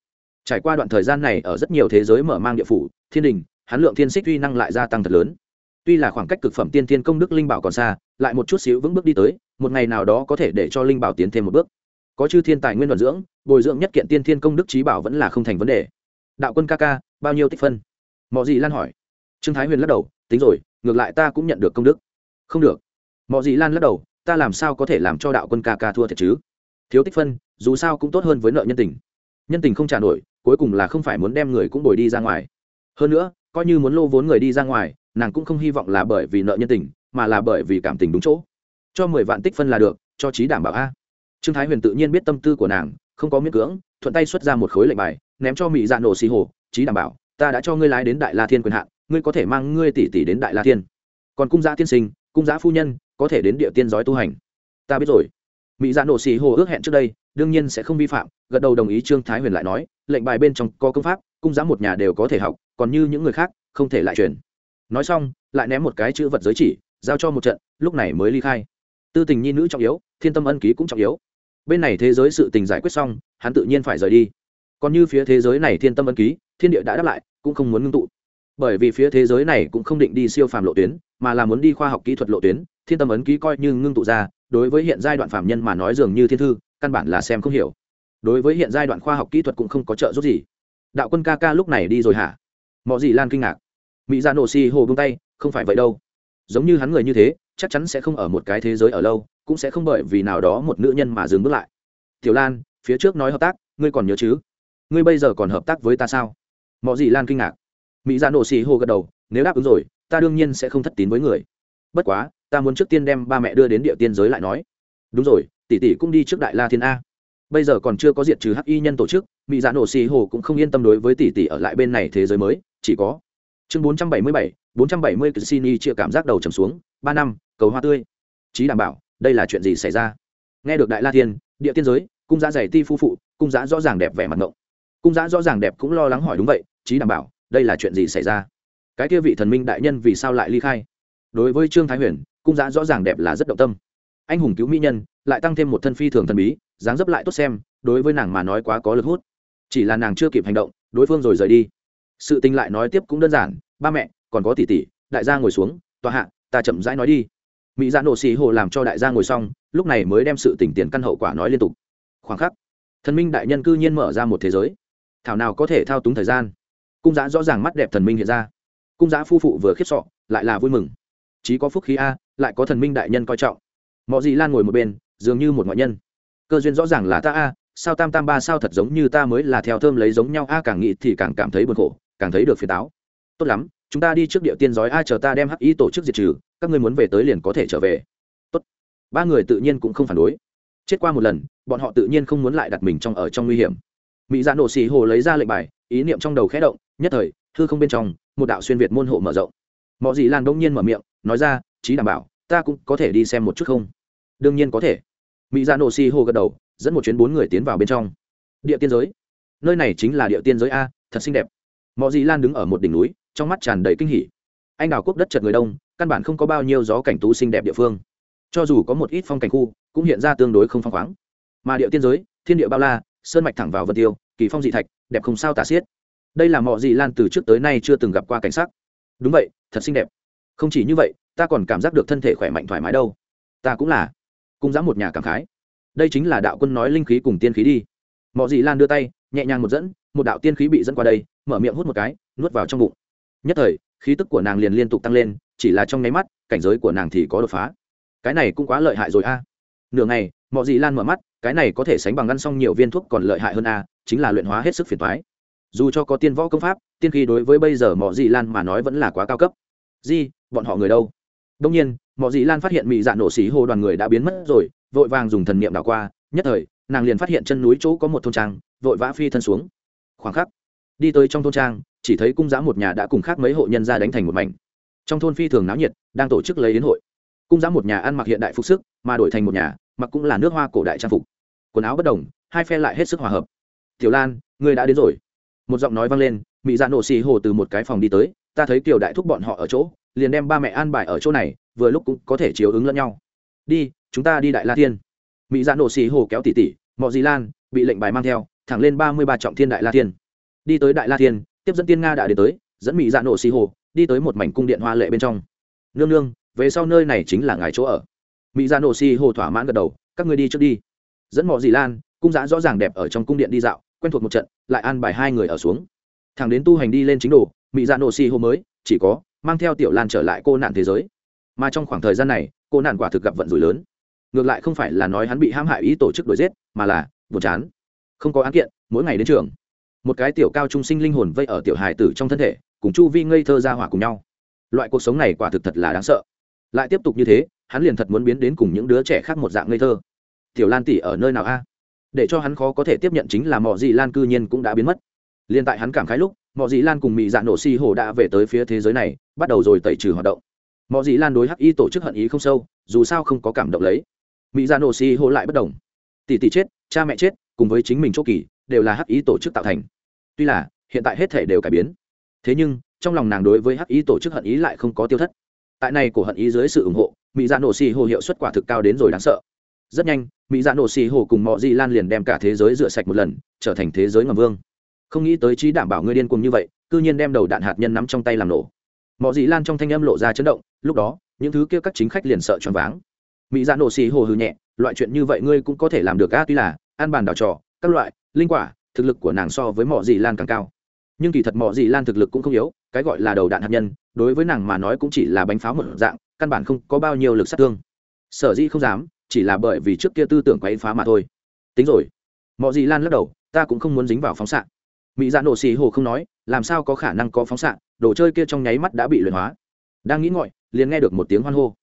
trải qua đoạn thời gian này ở rất nhiều thế giới mở mang địa phủ, thiên đình, hắn lượng thiên xích uy năng lại gia tăng thật lớn. Tuy là khoảng cách cực phẩm tiên thiên công đức linh bảo còn xa, lại một chút xíu vững bước đi tới, một ngày nào đó có thể để cho linh bảo tiến thêm một bước. Có chư thiên tài nguyên đoàn dưỡng, bồi dưỡng nhất kiện tiên thiên công đức trí bảo vẫn là không thành vấn đề. Đạo quân ca ca, bao nhiêu tích phân? Mọi gì lan hỏi. Trương thái huyền lắc đầu, tính rồi, ngược lại ta cũng nhận được công đức. Không được. Mọi gì lan lắc đầu, ta làm sao có thể làm cho đạo quân ca ca thua thiệt chứ? Thiếu tích phân dù sao cũng tốt hơn với nợ nhân tình. Nhân tình không trả nổi, cuối cùng là không phải muốn đem người cũng bồi đi ra ngoài. Hơn nữa, coi như muốn lô vốn người đi ra ngoài, nàng cũng không hy vọng là bởi vì nợ nhân tình, mà là bởi vì cảm tình đúng chỗ. Cho mười vạn tích phân là được, cho trí đảm bảo a. Trương thái huyền tự nhiên biết tâm tư của nàng, không có miễn cưỡng, thuận tay xuất ra một khối lệnh bài, ném cho mỹ dạ nổ xì hồ, trí đảm bảo, ta đã cho ngươi lái đến đại la thiên quyền hạn, ngươi có thể mang ngươi tỷ tỷ đến đại la thiên. Còn cung gia tiên sinh, cung gia phu nhân, có thể đến địa tiên giói tu hành. Ta biết rồi mỹ dạ nổ xì hồ ước hẹn trước đây, đương nhiên sẽ không vi phạm, gật đầu đồng ý trương thái huyền lại nói, lệnh bài bên trong có công pháp, cung giá một nhà đều có thể học, còn như những người khác, không thể lại truyền. Nói xong, lại ném một cái chữ vật giới chỉ, giao cho một trận, lúc này mới ly khai. Tư tình nhi nữ trọng yếu, thiên tâm ân ký cũng trọng yếu. Bên này thế giới sự tình giải quyết xong, hắn tự nhiên phải rời đi. Còn như phía thế giới này thiên tâm ân ký, thiên địa đã đáp lại, cũng không muốn ngưng tụ. Bởi vì phía thế giới này cũng không định đi siêu phàm lộ tuyến, mà là muốn đi khoa học kỹ thuật lộ tuyến, thiên tâm ấn ký coi như ngưng tụ ra đối với hiện giai đoạn phạm nhân mà nói dường như thiên thư, căn bản là xem không hiểu. Đối với hiện giai đoạn khoa học kỹ thuật cũng không có trợ giúp gì. Đạo quân ca ca lúc này đi rồi hả? Mọi gì lan kinh ngạc. Mỹ ra dạ nổ xì hồ bông tay, không phải vậy đâu. Giống như hắn người như thế, chắc chắn sẽ không ở một cái thế giới ở lâu, cũng sẽ không bởi vì nào đó một nữ nhân mà dừng bước lại. Tiểu lan, phía trước nói hợp tác, ngươi còn nhớ chứ? Ngươi bây giờ còn hợp tác với ta sao? Mọi gì lan kinh ngạc. Mỹ ra dạ nổ xì hồ gật đầu, nếu đáp ứng rồi, ta đương nhiên sẽ không thất tín với người. Bất quá ta muốn trước tiên đem ba mẹ đưa đến địa tiên giới lại nói. Đúng rồi, tỷ tỷ cũng đi trước đại la thiên a. Bây giờ còn chưa có diệt trừ hắc y nhân tổ chức mỹ dạ nổ xì hồ cũng không yên tâm đối với tỷ tỷ ở lại bên này thế giới mới, chỉ có. Chương bốn trăm bảy mươi bảy, bốn trăm bảy mươi cự chia cảm giác đầu trầm xuống, ba năm, cầu hoa tươi. Trí đảm bảo, đây là chuyện gì xảy ra? Nghe được đại la thiên, địa tiên giới, cung giá giày ti phu phụ, cung giá rõ ràng đẹp vẻ mặt ngộng. Cung giá rõ ràng đẹp cũng lo lắng hỏi đúng vậy trí đảm bảo, đây là chuyện gì xảy ra? Cái kia vị thần minh đại nhân vì sao lại ly khai? Đối với trương thái huyền cung giá rõ ràng đẹp là rất động tâm. Anh hùng cứu mỹ nhân, lại tăng thêm một thân phi thường thần bí, dáng dấp lại tốt xem, đối với nàng mà nói quá có lực hút. Chỉ là nàng chưa kịp hành động, đối phương rồi rời đi. Sự tình lại nói tiếp cũng đơn giản, ba mẹ, còn có tỷ tỷ, đại gia ngồi xuống, tòa hạ, ta chậm rãi nói đi. Mỹ dạ nổ xì hồ làm cho đại gia ngồi xong, lúc này mới đem sự tỉnh tiền căn hậu quả nói liên tục. Khoảng khắc, thần minh đại nhân cư nhiên mở ra một thế giới. Thảo nào có thể thao túng thời gian? Cung giã rõ ràng mắt đẹp thần minh hiện ra. Cung giã phu phụ vừa khiếp sọ, lại là vui mừng chí có phúc khí a, lại có thần minh đại nhân coi trọng. Mọi gì lan ngồi một bên, dường như một ngoại nhân. Cơ duyên rõ ràng là ta a, sao tam tam ba sao thật giống như ta mới là theo thơm lấy giống nhau a, càng nghĩ thì càng cảm thấy buồn khổ, càng thấy được phiền táo. Tốt lắm, chúng ta đi trước địa tiên giói a, chờ ta đem hắc ý tổ chức diệt trừ, các ngươi muốn về tới liền có thể trở về. Tốt. Ba người tự nhiên cũng không phản đối. Chết qua một lần, bọn họ tự nhiên không muốn lại đặt mình trong ở trong nguy hiểm. Mỹ dạ nổ xì hồ lấy ra lệnh bài, ý niệm trong đầu khẽ động, nhất thời, hư không bên trong, một đạo xuyên việt môn hộ mở rộng. Mọi gì lan đông nhiên mở miệng nói ra trí đảm bảo, ta cũng có thể đi xem một chút không? Đương nhiên có thể. Mỹ ra nổ xì hô gật đầu, dẫn một chuyến bốn người tiến vào bên trong. Địa tiên giới. Nơi này chính là địa tiên giới a, thật xinh đẹp. Mọi dị lan đứng ở một đỉnh núi, trong mắt tràn đầy kinh hỉ. Anh đào quốc đất chật người đông, căn bản không có bao nhiêu gió cảnh tú xinh đẹp địa phương. Cho dù có một ít phong cảnh khu, cũng hiện ra tương đối không phong khoáng. Mà địa tiên giới, thiên địa bao la, sơn mạch thẳng vào vân tiêu, kỳ phong dị thạch, đẹp không sao tả xiết. Đây là mọi dị lan từ trước tới nay chưa từng gặp qua cảnh sắc. Đúng vậy, thật xinh đẹp không chỉ như vậy, ta còn cảm giác được thân thể khỏe mạnh thoải mái đâu. Ta cũng là. Cung dám một nhà cảm khái. Đây chính là đạo quân nói linh khí cùng tiên khí đi. Mọi dị lan đưa tay, nhẹ nhàng một dẫn, một đạo tiên khí bị dẫn qua đây, mở miệng hút một cái, nuốt vào trong bụng. Nhất thời, khí tức của nàng liền liên tục tăng lên, chỉ là trong nháy mắt, cảnh giới của nàng thì có đột phá. Cái này cũng quá lợi hại rồi a. Nửa ngày mọi dị lan mở mắt, cái này có thể sánh bằng ngăn xong nhiều viên thuốc còn lợi hại hơn a, chính là luyện hóa hết sức phiền thoái dù cho có tiên võ công pháp, tiên khí đối với bây giờ mọi dị lan mà nói vẫn là quá cao cấp. Di bọn họ người đâu? Đông nhiên mọi dị lan phát hiện mỹ dạ nổ xí hồ đoàn người đã biến mất rồi, vội vàng dùng thần niệm đảo qua, nhất thời, nàng liền phát hiện chân núi chỗ có một thôn trang, vội vã phi thân xuống. Khoảng khắc, đi tới trong thôn trang, chỉ thấy cung giã một nhà đã cùng khác mấy hộ nhân ra đánh thành một mảnh. Trong thôn phi thường náo nhiệt, đang tổ chức lấy đến hội. Cung giã một nhà ăn mặc hiện đại phục sức, mà đổi thành một nhà, mặc cũng là nước hoa cổ đại trang phục. Quần áo bất đồng, hai phe lại hết sức hòa hợp. Tiểu lan, người đã đến rồi. Một giọng nói vang lên mỹ dạ nổ xì hồ từ một cái phòng đi tới, ta thấy kiều đại thúc bọn họ ở chỗ liền đem ba mẹ an bài ở chỗ này, vừa lúc cũng có thể chiếu ứng lẫn nhau. Đi, chúng ta đi đại la thiên. Mỹ dạ nổ xì hồ kéo tỉ tỉ mọi dì lan, bị lệnh bài mang theo, thẳng lên ba mươi ba trọng thiên đại la thiên. Đi tới đại la thiên, tiếp dẫn tiên nga đã đến tới, dẫn mỹ dạ nổ xì hồ đi tới một mảnh cung điện hoa lệ bên trong. Nương nương, về sau nơi này chính là ngài chỗ ở. Mỹ dạ nổ xì hồ thỏa mãn gật đầu, các người đi trước đi. Dẫn mọi dì lan, cung giã rõ ràng đẹp ở trong cung điện đi dạo, quen thuộc một trận, lại an bài hai người ở xuống. Thẳng đến tu hành đi lên chính đồ, mỹ dạ nổ xì hồ mới, chỉ có mang theo tiểu lan trở lại cô nạn thế giới. Mà trong khoảng thời gian này, cô nạn quả thực gặp vận rủi lớn. Ngược lại không phải là nói hắn bị hãm hại ý tổ chức đuổi giết, mà là buồn chán. Không có án kiện, mỗi ngày đến trường. Một cái tiểu cao trung sinh linh hồn vây ở tiểu hài tử trong thân thể, cùng chu vi ngây thơ ra hỏa cùng nhau. Loại cuộc sống này quả thực thật là đáng sợ. Lại tiếp tục như thế, hắn liền thật muốn biến đến cùng những đứa trẻ khác một dạng ngây thơ. Tiểu lan tỷ ở nơi nào a? Để cho hắn khó có thể tiếp nhận chính là mọi gì lan cư nhiên cũng đã biến mất. Liền tại hắn cảm khái lúc mọi dị lan cùng mỹ dạ nổ xì hồ đã về tới phía thế giới này, bắt đầu rồi tẩy trừ hoạt động. Mọi dị lan đối hắc y tổ chức hận ý không sâu, dù sao không có cảm động lấy. Mỹ dạ nổ xì hồ lại bất đồng tỷ tỷ chết, cha mẹ chết, cùng với chính mình chỗ kỳ, đều là hắc ý tổ chức tạo thành. Tuy là, hiện tại hết thể đều cải biến. Thế nhưng, trong lòng nàng đối với hắc ý tổ chức hận ý lại không có tiêu thất. Tại này của hận ý dưới sự ủng hộ mỹ dạ nổ xì hồ hiệu suất quả thực cao đến rồi đáng sợ. Rất nhanh mỹ dạ nổ xì hồ cùng mọi di lan liền đem cả thế giới rửa sạch một lần, trở thành thế giới ngầm vương không nghĩ tới trí đảm bảo ngươi điên cuồng như vậy, cư nhiên đem đầu đạn hạt nhân nắm trong tay làm nổ. Mọi Dị lan trong thanh âm lộ ra chấn động, lúc đó, những thứ kia các chính khách liền sợ choáng váng. Mỹ dạ nổ xì hồ hừ nhẹ, loại chuyện như vậy ngươi cũng có thể làm được a tuy là, an bàn đào trò, các loại, linh quả, thực lực của nàng so với mọi dị lan càng cao. Nhưng kỳ thật mọi dị lan thực lực cũng không yếu, cái gọi là đầu đạn hạt nhân, đối với nàng mà nói cũng chỉ là bánh pháo một dạng, căn bản không có bao nhiêu lực sát thương. Sở dĩ không dám, chỉ là bởi vì trước kia tư tưởng quấy phá mà thôi. Tính rồi. Mọi dị lan lắc đầu, ta cũng không muốn dính vào phóng xạ mỹ dạ nổ xì hồ không nói, làm sao có khả năng có phóng xạ, đồ chơi kia trong nháy mắt đã bị luyện hóa. Đang nghĩ ngọi liền nghe được một tiếng hoan hô.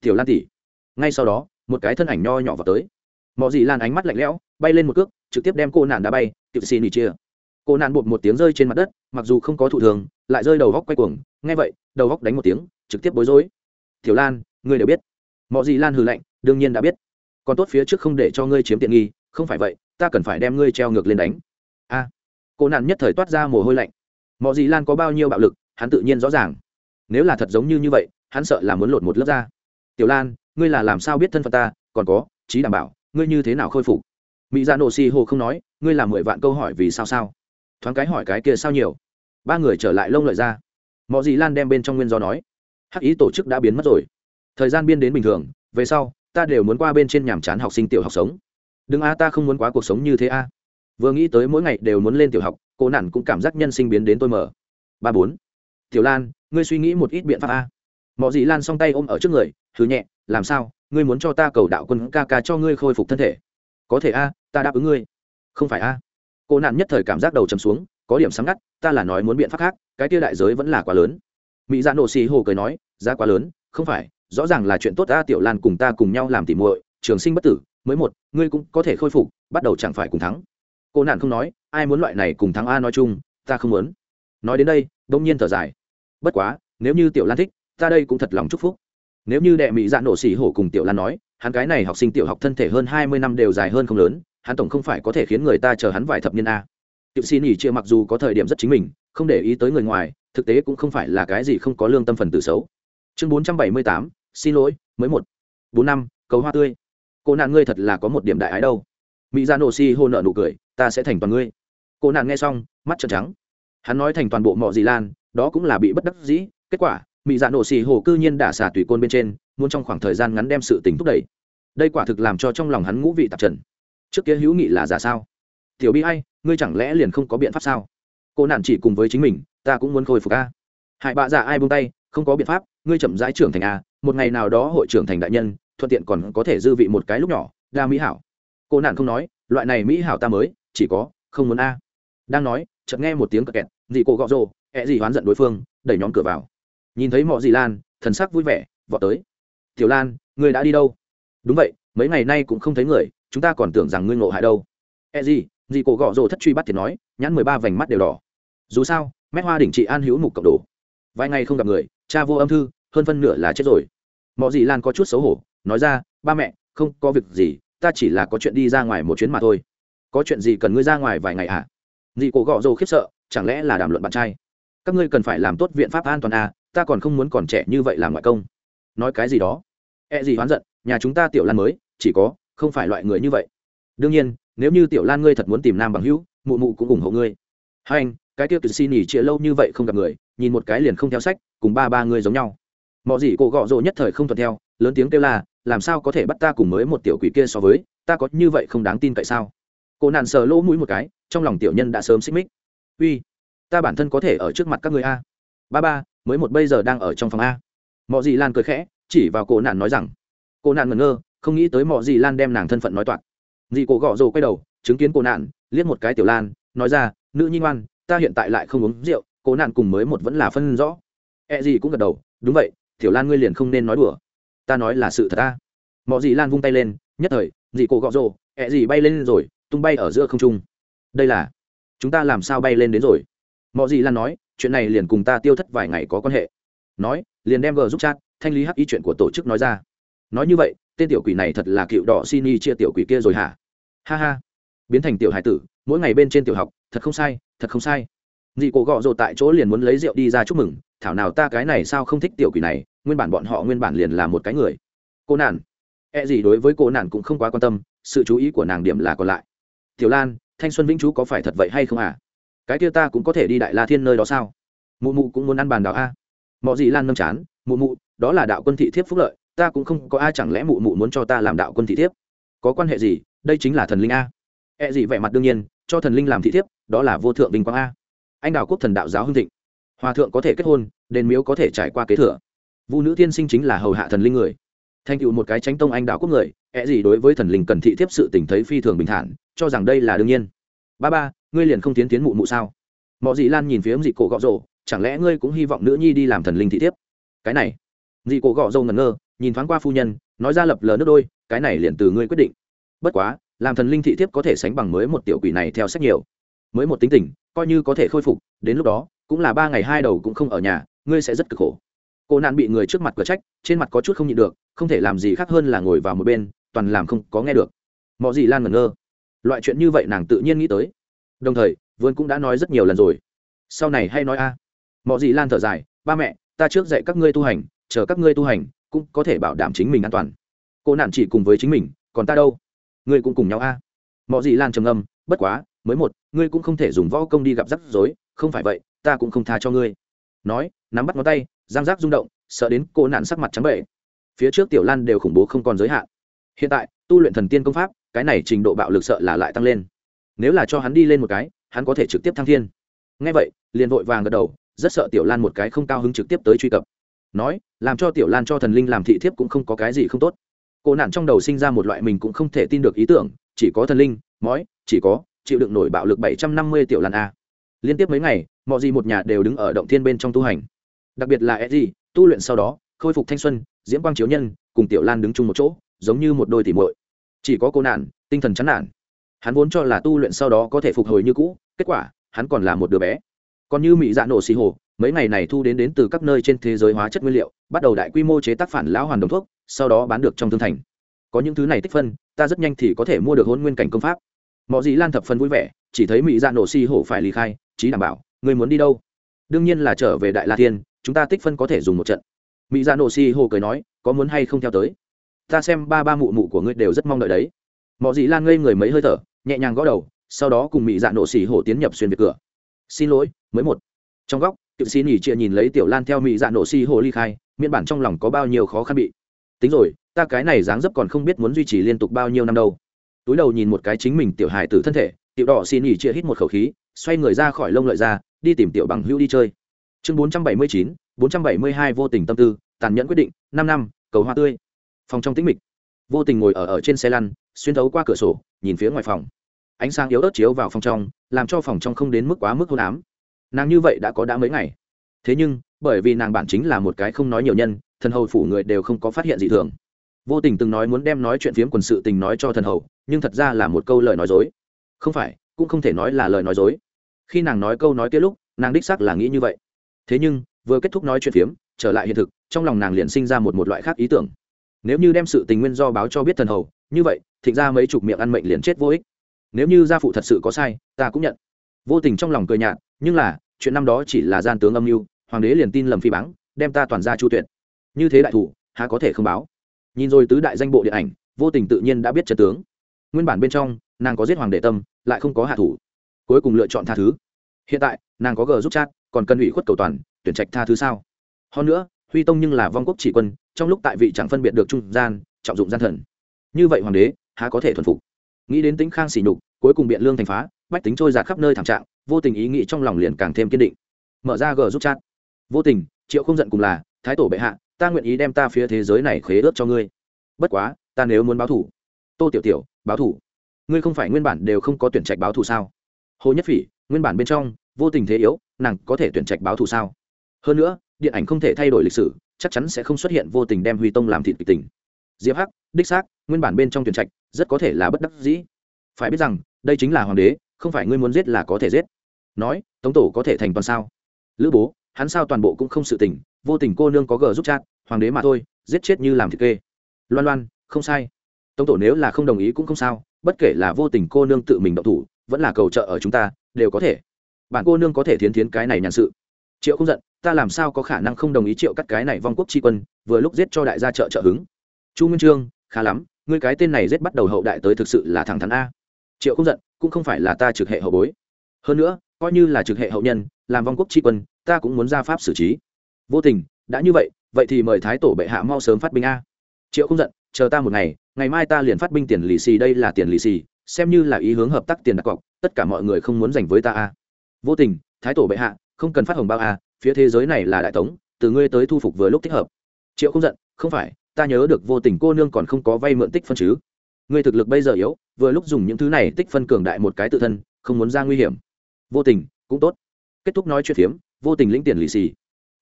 Tiểu lan tỉ ngay sau đó, một cái thân ảnh nho nhỏ vào tới. Mọi gì lan ánh mắt lạnh lẽo, bay lên một cước, trực tiếp đem cô nạn đá bay, tiểu xì nỉ chia. Cô nạn bột một tiếng rơi trên mặt đất, mặc dù không có thụ thường, lại rơi đầu góc quay cuồng. Nghe vậy, đầu góc đánh một tiếng, trực tiếp bối rối. Tiểu lan, ngươi đều biết. Mọi gì lan hừ lạnh, đương nhiên đã biết. Còn tốt phía trước không để cho ngươi chiếm tiện nghi, không phải vậy, ta cần phải đem ngươi treo ngược lên đánh cô nạn nhất thời toát ra mồ hôi lạnh. Mọi gì lan có bao nhiêu bạo lực, hắn tự nhiên rõ ràng. Nếu là thật giống như như vậy, hắn sợ là muốn lột một lớp ra tiểu lan, ngươi là làm sao biết thân phận ta? Còn có, trí đảm bảo, ngươi như thế nào khôi phục? Mỹ ra nổ xì hồ không nói, ngươi làm mười vạn câu hỏi vì sao sao? Thoáng cái hỏi cái kia sao nhiều? Ba người trở lại lông lợi ra. Mọi gì lan đem bên trong nguyên do nói, hắc ý tổ chức đã biến mất rồi. Thời gian biên đến bình thường, về sau, ta đều muốn qua bên trên nhàm chán học sinh tiểu học sống. Đừng a, ta không muốn quá cuộc sống như thế a vừa nghĩ tới mỗi ngày đều muốn lên tiểu học, cô nản cũng cảm giác nhân sinh biến đến tôi mở ba bốn. Tiểu lan, ngươi suy nghĩ một ít biện pháp a. Mọi gì lan song tay ôm ở trước người thứ nhẹ, làm sao? Ngươi muốn cho ta cầu đạo quân ca ca cho ngươi khôi phục thân thể? Có thể a, ta đáp ứng ngươi. Không phải a. Cô nạn nhất thời cảm giác đầu chầm xuống, có điểm sáng ngắt, ta là nói muốn biện pháp khác, cái tia đại giới vẫn là quá lớn. Mỹ dạ nổ xì hồ cười nói, giá quá lớn, không phải, rõ ràng là chuyện tốt ta, tiểu lan cùng ta cùng nhau làm tỉ muội, trường sinh bất tử, mới một, ngươi cũng có thể khôi phục, bắt đầu chẳng phải cùng thắng cô nạn không nói, ai muốn loại này cùng thắng a nói chung, ta không muốn. Nói đến đây đông nhiên thở dài. Bất quá, nếu như tiểu lan thích, ta đây cũng thật lòng chúc phúc. Nếu như đệ mỹ dạ nổ xỉ hổ cùng tiểu lan nói, hắn cái này học sinh tiểu học thân thể hơn hai mươi năm đều dài hơn không lớn, hắn tổng không phải có thể khiến người ta chờ hắn vài thập niên a. Tiểu xin ỉ chia mặc dù có thời điểm rất chính mình, không để ý tới người ngoài, thực tế cũng không phải là cái gì không có lương tâm phần tử xấu. Chương bốn trăm bảy mươi tám, xin lỗi, mới một. Bốn năm, cầu hoa tươi. Cô nạn ngươi thật là có một điểm đại ái đâu. Mỹ ra nổ si hô nợ nụ cười ta sẽ thành toàn ngươi. Cô nạn nghe xong, mắt trợn trắng. Hắn nói thành toàn bộ mọi gì lan, đó cũng là bị bất đắc dĩ. Kết quả mỹ dạ nổ xì hồ cư nhiên đả xả tùy côn bên trên, muốn trong khoảng thời gian ngắn đem sự tình thúc đẩy. Đây quả thực làm cho trong lòng hắn ngũ vị tạp trần. Trước kia hữu nghị là giả sao? Tiểu bi ai, ngươi chẳng lẽ liền không có biện pháp sao? Cô nạn chỉ cùng với chính mình, ta cũng muốn khôi phục a. Hại bạ dạ ai buông tay, không có biện pháp, ngươi chậm rãi trưởng thành a. Một ngày nào đó hội trưởng thành đại nhân, thuận tiện còn có thể dư vị một cái lúc nhỏ. Đa mỹ hảo. Cô nạn không nói, loại này mỹ hảo ta mới chỉ có, không muốn a. Đang nói, chợt nghe một tiếng cật kẹt, dị cổ gọ rồ, ẹ gì hoán giận đối phương, đẩy nhóm cửa vào. Nhìn thấy mọi dị lan, thần sắc vui vẻ, vọt tới. Tiểu lan, ngươi đã đi đâu? Đúng vậy, mấy ngày nay cũng không thấy người, chúng ta còn tưởng rằng ngươi ngộ hại đâu. E gì dị cổ gọ rồ thất truy bắt thì nói, nhãn mười ba vành mắt đều đỏ. Dù sao, mét hoa đỉnh trị an hữu mục cộng đồ. Vài ngày không gặp người, cha vô âm thư, hơn phân nửa là chết rồi. Mọi dì lan có chút xấu hổ, nói ra, ba mẹ, không có việc gì, ta chỉ là có chuyện đi ra ngoài một chuyến mà thôi có chuyện gì cần ngươi ra ngoài vài ngày à? Dị cổ gọ rồ khiếp sợ, chẳng lẽ là đàm luận bạn trai? Các ngươi cần phải làm tốt viện pháp an toàn à ta còn không muốn còn trẻ như vậy làm ngoại công. Nói cái gì đó? E gì hoán giận, nhà chúng ta tiểu lan mới, chỉ có, không phải loại người như vậy. Đương nhiên, nếu như tiểu lan ngươi thật muốn tìm nam bằng hữu, mụ mụ cũng ủng hộ ngươi. Hai anh, cái tiêu kiệt xin nhỉ chia lâu như vậy không gặp người, nhìn một cái liền không theo sách, cùng ba ba người giống nhau. Mọi gì cổ gọ rồ nhất thời không thuận theo, lớn tiếng kêu là làm sao có thể bắt ta cùng mới một tiểu quỷ kia so với, ta có như vậy không đáng tin cậy sao? Cô nạn sờ lỗ mũi một cái, trong lòng tiểu nhân đã sớm xích mích. Uy, ta bản thân có thể ở trước mặt các người a. Ba ba, mới một bây giờ đang ở trong phòng a. Mọi gì lan cười khẽ, chỉ vào cô nạn nói rằng. Cô nạn ngẩn ngơ, không nghĩ tới mọi gì lan đem nàng thân phận nói toạc. Dì cổ gõ rồ quay đầu, chứng kiến cô nạn, liếc một cái tiểu lan, nói ra, nữ nhi ngoan, ta hiện tại lại không uống rượu, cô nạn cùng mới một vẫn là phân rõ. E gì cũng gật đầu, đúng vậy, tiểu lan ngươi liền không nên nói đùa. Ta nói là sự thật ta mọi gì lan vung tay lên, nhất thời dì cổ gõ rồ e gì bay lên rồi tung bay ở giữa không trung. Đây là, chúng ta làm sao bay lên đến rồi? Mọi gì lan nói, chuyện này liền cùng ta tiêu thất vài ngày có quan hệ. Nói, liền đem gờ giúp chat, thanh lý hắc ý chuyện của tổ chức nói ra. Nói như vậy, tên tiểu quỷ này thật là cựu đỏ xin y chia tiểu quỷ kia rồi hả? Ha ha. Biến thành tiểu hải tử, mỗi ngày bên trên tiểu học, thật không sai, thật không sai. Dị cổ gọ rồ tại chỗ liền muốn lấy rượu đi ra chúc mừng, thảo nào ta cái này sao không thích tiểu quỷ này, nguyên bản bọn họ nguyên bản liền là một cái người. Cô nản. E gì đối với cô nản cũng không quá quan tâm, sự chú ý của nàng điểm là còn lại tiểu lan, thanh xuân vĩnh chú có phải thật vậy hay không à? Cái kia ta cũng có thể đi đại la thiên nơi đó sao? Mụ mụ cũng muốn ăn bàn đào a. Mọi gì lan nâm chán, mụ mụ, đó là đạo quân thị thiếp phúc lợi, ta cũng không có ai chẳng lẽ mụ mụ muốn cho ta làm đạo quân thị thiếp? Có quan hệ gì? Đây chính là thần linh a. E gì vẻ mặt đương nhiên, cho thần linh làm thị thiếp, đó là vô thượng vinh quang a. Anh đào quốc thần đạo giáo hưng thịnh. Hòa thượng có thể kết hôn, đền miếu có thể trải qua kế thừa. Vũ nữ tiên sinh chính là hầu hạ thần linh người thành tựu một cái tránh tông anh đạo quốc người ẹ gì đối với thần linh cần thị thiếp sự tình thấy phi thường bình thản, cho rằng đây là đương nhiên. Ba ba, ngươi liền không tiến tiến mụ mụ sao? Mọi dị lan nhìn phía dị cổ gọ rồ, chẳng lẽ ngươi cũng hy vọng nữ nhi đi làm thần linh thị thiếp? Cái này. Dị cổ gọ rồ ngẩn ngơ, nhìn thoáng qua phu nhân, nói ra lập lờ nước đôi, cái này liền từ ngươi quyết định. Bất quá, làm thần linh thị thiếp có thể sánh bằng mới một tiểu quỷ này theo sách nhiều. Mới một tính tình, coi như có thể khôi phục, đến lúc đó, cũng là ba ngày hai đầu cũng không ở nhà, ngươi sẽ rất cực khổ cô nạn bị người trước mặt cửa trách, trên mặt có chút không nhịn được, không thể làm gì khác hơn là ngồi vào một bên, toàn làm không có nghe được. Mọi gì lan ngẩn ngơ. Loại chuyện như vậy nàng tự nhiên nghĩ tới. Đồng thời vườn cũng đã nói rất nhiều lần rồi. Sau này hay nói a. Mọi gì lan thở dài, ba mẹ, ta trước dạy các ngươi tu hành, chờ các ngươi tu hành, cũng có thể bảo đảm chính mình an toàn. Cô nạn chỉ cùng với chính mình, còn ta đâu? Ngươi cũng cùng nhau a. Mọi gì lan trầm âm bất quá, mới một, ngươi cũng không thể dùng võ công đi gặp rắc rối, không phải vậy, ta cũng không tha cho ngươi. Nói, nắm bắt ngón tay giang giác rung động, sợ đến cô nạn sắc mặt trắng bệ phía trước tiểu lan đều khủng bố không còn giới hạn. Hiện tại, tu luyện thần tiên công pháp, cái này trình độ bạo lực sợ là lại tăng lên. Nếu là cho hắn đi lên một cái, hắn có thể trực tiếp thăng thiên. Ngay vậy, liền vội vàng gật đầu, rất sợ tiểu lan một cái không cao hứng trực tiếp tới truy cập. Nói, làm cho tiểu lan cho thần linh làm thị thiếp cũng không có cái gì không tốt. Cô nạn trong đầu sinh ra một loại mình cũng không thể tin được ý tưởng, chỉ có thần linh, mói, chỉ có, chịu đựng nổi bạo lực bảy trăm năm mươi tiểu lan a. Liên tiếp mấy ngày, mọi gì một nhà đều đứng ở động thiên bên trong tu hành đặc biệt là edgy tu luyện sau đó, khôi phục thanh xuân, diễm quang chiếu nhân, cùng tiểu lan đứng chung một chỗ, giống như một đôi tỉ muội. Chỉ có cô nạn, tinh thần chán nản. Hắn vốn cho là tu luyện sau đó có thể phục hồi như cũ, kết quả, hắn còn là một đứa bé. Còn như mỹ dạ nổ xì hồ, mấy ngày này thu đến đến từ các nơi trên thế giới hóa chất nguyên liệu, bắt đầu đại quy mô chế tác phản lão hoàn đồng thuốc, sau đó bán được trong thương thành. Có những thứ này tích phân, ta rất nhanh thì có thể mua được hôn nguyên cảnh công pháp. Mọi gì lan thập phần vui vẻ, chỉ thấy mỹ dạ nổ xì hổ phải ly khai trí đảm bảo người muốn đi đâu? Đương nhiên là trở về đại la thiên chúng ta tích phân có thể dùng một trận. Mỹ dạ nổ xì hổ cười nói, có muốn hay không theo tới? Ta xem ba ba mụ mụ của ngươi đều rất mong đợi đấy. Mọi Dị lan ngây người mấy hơi thở, nhẹ nhàng gõ đầu, sau đó cùng mỹ dạ nổ xì hổ tiến nhập xuyên về cửa. Xin lỗi, mới một. Trong góc cựu xin nhỉ chia nhìn lấy tiểu lan theo mỹ dạ nổ xì hổ ly khai miên bản trong lòng có bao nhiêu khó khăn bị. Tính rồi, ta cái này dáng dấp còn không biết muốn duy trì liên tục bao nhiêu năm đâu. Túi đầu nhìn một cái chính mình tiểu hài tử thân thể, tiểu đỏ xin nhỉ chia hít một khẩu khí, xoay người ra khỏi lông lợi ra, đi tìm tiểu bằng hữu đi chơi chương bốn trăm bảy mươi chín, bốn trăm bảy mươi hai vô tình tâm tư, tàn nhẫn quyết định, năm năm, cầu hoa tươi. Phòng trong tĩnh mịch. Vô tình ngồi ở ở trên xe lăn, xuyên thấu qua cửa sổ, nhìn phía ngoài phòng. Ánh sáng yếu ớt chiếu vào phòng trong, làm cho phòng trong không đến mức quá mức hôn ám. Nàng như vậy đã có đã mấy ngày. Thế nhưng, bởi vì nàng bản chính là một cái không nói nhiều nhân, thần hầu phủ người đều không có phát hiện gì thường. Vô tình từng nói muốn đem nói chuyện phiếm quần sự tình nói cho thần hầu, nhưng thật ra là một câu lời nói dối. Không phải, cũng không thể nói là lời nói dối. Khi nàng nói câu nói kia lúc, nàng đích xác là nghĩ như vậy thế nhưng, vừa kết thúc nói chuyện phiếm, trở lại hiện thực, trong lòng nàng liền sinh ra một một loại khác ý tưởng. Nếu như đem sự tình nguyên do báo cho biết thần hầu, như vậy, thịnh ra mấy chục miệng ăn mệnh liền chết vô ích. Nếu như gia phụ thật sự có sai, ta cũng nhận. Vô tình trong lòng cười nhạt, nhưng là, chuyện năm đó chỉ là gian tướng âm mưu, hoàng đế liền tin lầm phi báng, đem ta toàn ra chu tuyệt. Như thế đại thủ, há có thể không báo? Nhìn rồi tứ đại danh bộ điện ảnh, vô tình tự nhiên đã biết trận tướng. Nguyên bản bên trong, nàng có giết hoàng đệ tâm, lại không có hạ thủ. Cuối cùng lựa chọn tha thứ. Hiện tại, nàng có gờ giúp chat còn cần ủy khuất cầu toàn, tuyển trạch tha thứ sao? Hơn nữa, huy tông nhưng là vong quốc chỉ quân, trong lúc tại vị chẳng phân biệt được trung gian, trọng dụng gian thần. Như vậy hoàng đế, há có thể thuần phục? Nghĩ đến tính khang xỉ nhục, cuối cùng biện lương thành phá, bách tính trôi giạt khắp nơi thảm trạng, vô tình ý nghĩ trong lòng liền càng thêm kiên định. Mở ra gờ giúp chat. Vô tình, triệu không giận cùng là, thái tổ bệ hạ, ta nguyện ý đem ta phía thế giới này khế ước cho ngươi. Bất quá, ta nếu muốn báo thủ. Tô tiểu tiểu, báo thủ? Ngươi không phải nguyên bản đều không có tuyển trạch báo thù sao? Hồ nhất phỉ, nguyên bản bên trong vô tình thế yếu, nàng có thể tuyển trạch báo thù sao? Hơn nữa, điện ảnh không thể thay đổi lịch sử, chắc chắn sẽ không xuất hiện vô tình đem huy tông làm thịt kịch tình. Diệp hắc, đích xác, nguyên bản bên trong tuyển trạch, rất có thể là bất đắc dĩ. Phải biết rằng, đây chính là hoàng đế, không phải ngươi muốn giết là có thể giết. Nói, tống tổ có thể thành toàn sao? Lữ bố, hắn sao toàn bộ cũng không sự tình, vô tình cô nương có gờ giúp chat, hoàng đế mà thôi, giết chết như làm thịt kê. Loan loan, không sai. Tống tổ nếu là không đồng ý cũng không sao, bất kể là vô tình cô nương tự mình động thủ, vẫn là cầu trợ ở chúng ta, đều có thể bạn cô nương có thể thiến thiến cái này nhàn sự. Triệu không giận, ta làm sao có khả năng không đồng ý triệu cắt cái này vong quốc tri quân, vừa lúc giết cho đại gia trợ trợ hứng. Chu nguyên trương, khá lắm, ngươi cái tên này giết bắt đầu hậu đại tới thực sự là thẳng thắn a. Triệu không giận, cũng không phải là ta trực hệ hậu bối. Hơn nữa, coi như là trực hệ hậu nhân, làm vong quốc tri quân, ta cũng muốn ra pháp xử trí. Vô tình, đã như vậy vậy thì mời thái tổ bệ hạ mau sớm phát binh a. Triệu không giận, chờ ta một ngày ngày mai ta liền phát binh tiền lì xì đây là tiền lì xì, xem như là ý hướng hợp tác tiền đặt cọc, tất cả mọi người không muốn dành với ta a vô tình, thái tổ bệ hạ, không cần phát hồng bao à phía thế giới này là đại tống, từ ngươi tới thu phục vừa lúc thích hợp. Triệu không giận, không phải, ta nhớ được vô tình cô nương còn không có vay mượn tích phân chứ. Ngươi thực lực bây giờ yếu, vừa lúc dùng những thứ này tích phân cường đại một cái tự thân, không muốn ra nguy hiểm. Vô tình, cũng tốt. Kết thúc nói chuyện phiếm, vô tình lĩnh tiền lì xì.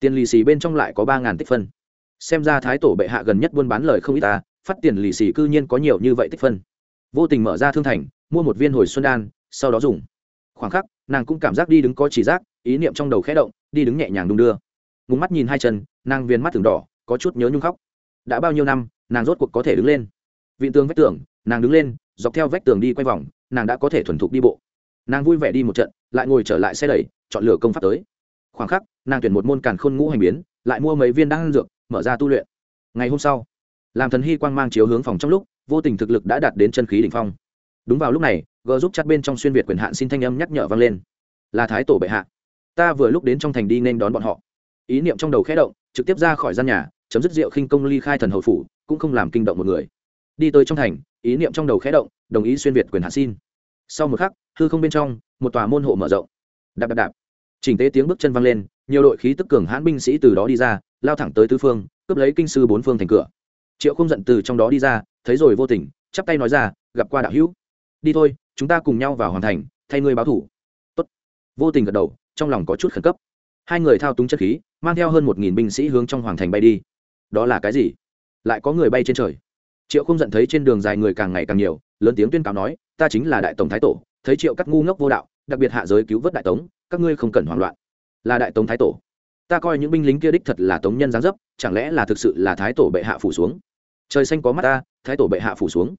Tiền lì xì bên trong lại có ba ngàn tích phân. Xem ra thái tổ bệ hạ gần nhất buôn bán lời không ít ta phát tiền lì xì cư nhiên có nhiều như vậy tích phân. Vô tình mở ra thương thành, mua một viên hồi xuân đan, sau đó dùng khoảng khắc, nàng cũng cảm giác đi đứng có chỉ giác, ý niệm trong đầu khẽ động, đi đứng nhẹ nhàng đung đưa. Ngùng mắt nhìn hai chân, nàng viên mắt thường đỏ, có chút nhớ nhung khóc. Đã bao nhiêu năm, nàng rốt cuộc có thể đứng lên? Vị tường vách tường, nàng đứng lên, dọc theo vách tường đi quay vòng, nàng đã có thể thuần thục đi bộ. Nàng vui vẻ đi một trận, lại ngồi trở lại xe đẩy, chọn lựa công pháp tới. Khoảng khắc, nàng tuyển một môn càn khôn ngũ hành biến, lại mua mấy viên đan dược, mở ra tu luyện. Ngày hôm sau làm thần hy quang mang chiếu hướng phòng trong lúc, vô tình thực lực đã đạt đến chân khí đỉnh phong. Đúng vào lúc này gờ giúp chặt bên trong xuyên việt quyền hạn xin thanh âm nhắc nhở vang lên. Là thái tổ bệ hạ. Ta vừa lúc đến trong thành đi nên đón bọn họ. Ý niệm trong đầu khẽ động, trực tiếp ra khỏi gian nhà, chấm dứt rượu khinh công ly khai thần hậu phủ, cũng không làm kinh động một người. Đi tới trong thành, ý niệm trong đầu khẽ động, đồng ý xuyên việt quyền hạn xin. Sau một khắc, hư không bên trong, một tòa môn hộ mở rộng. Đạp đạp đạp. Chỉnh tế tiếng bước chân vang lên, nhiều đội khí tức cường hãn binh sĩ từ đó đi ra, lao thẳng tới tứ phương, cướp lấy kinh sư bốn phương thành cửa. Triệu không giận từ trong đó đi ra, thấy rồi vô tình, chắp tay nói ra, gặp qua đạo hữu. Đi thôi chúng ta cùng nhau vào hoàn thành, thay ngươi báo thủ. Tốt. vô tình gật đầu, trong lòng có chút khẩn cấp. Hai người thao túng chất khí, mang theo hơn một nghìn binh sĩ hướng trong hoàng thành bay đi. Đó là cái gì? Lại có người bay trên trời? Triệu không giận thấy trên đường dài người càng ngày càng nhiều, lớn tiếng tuyên cáo nói, ta chính là đại tổng thái tổ, thấy triệu cắt ngu ngốc vô đạo, đặc biệt hạ giới cứu vớt đại tống, các ngươi không cần hoảng loạn. Là đại tống thái tổ. Ta coi những binh lính kia đích thật là tống nhân giáng dấp, chẳng lẽ là thực sự là thái tổ bệ hạ phủ xuống? Trời xanh có mắt ta, thái tổ bệ hạ phủ xuống.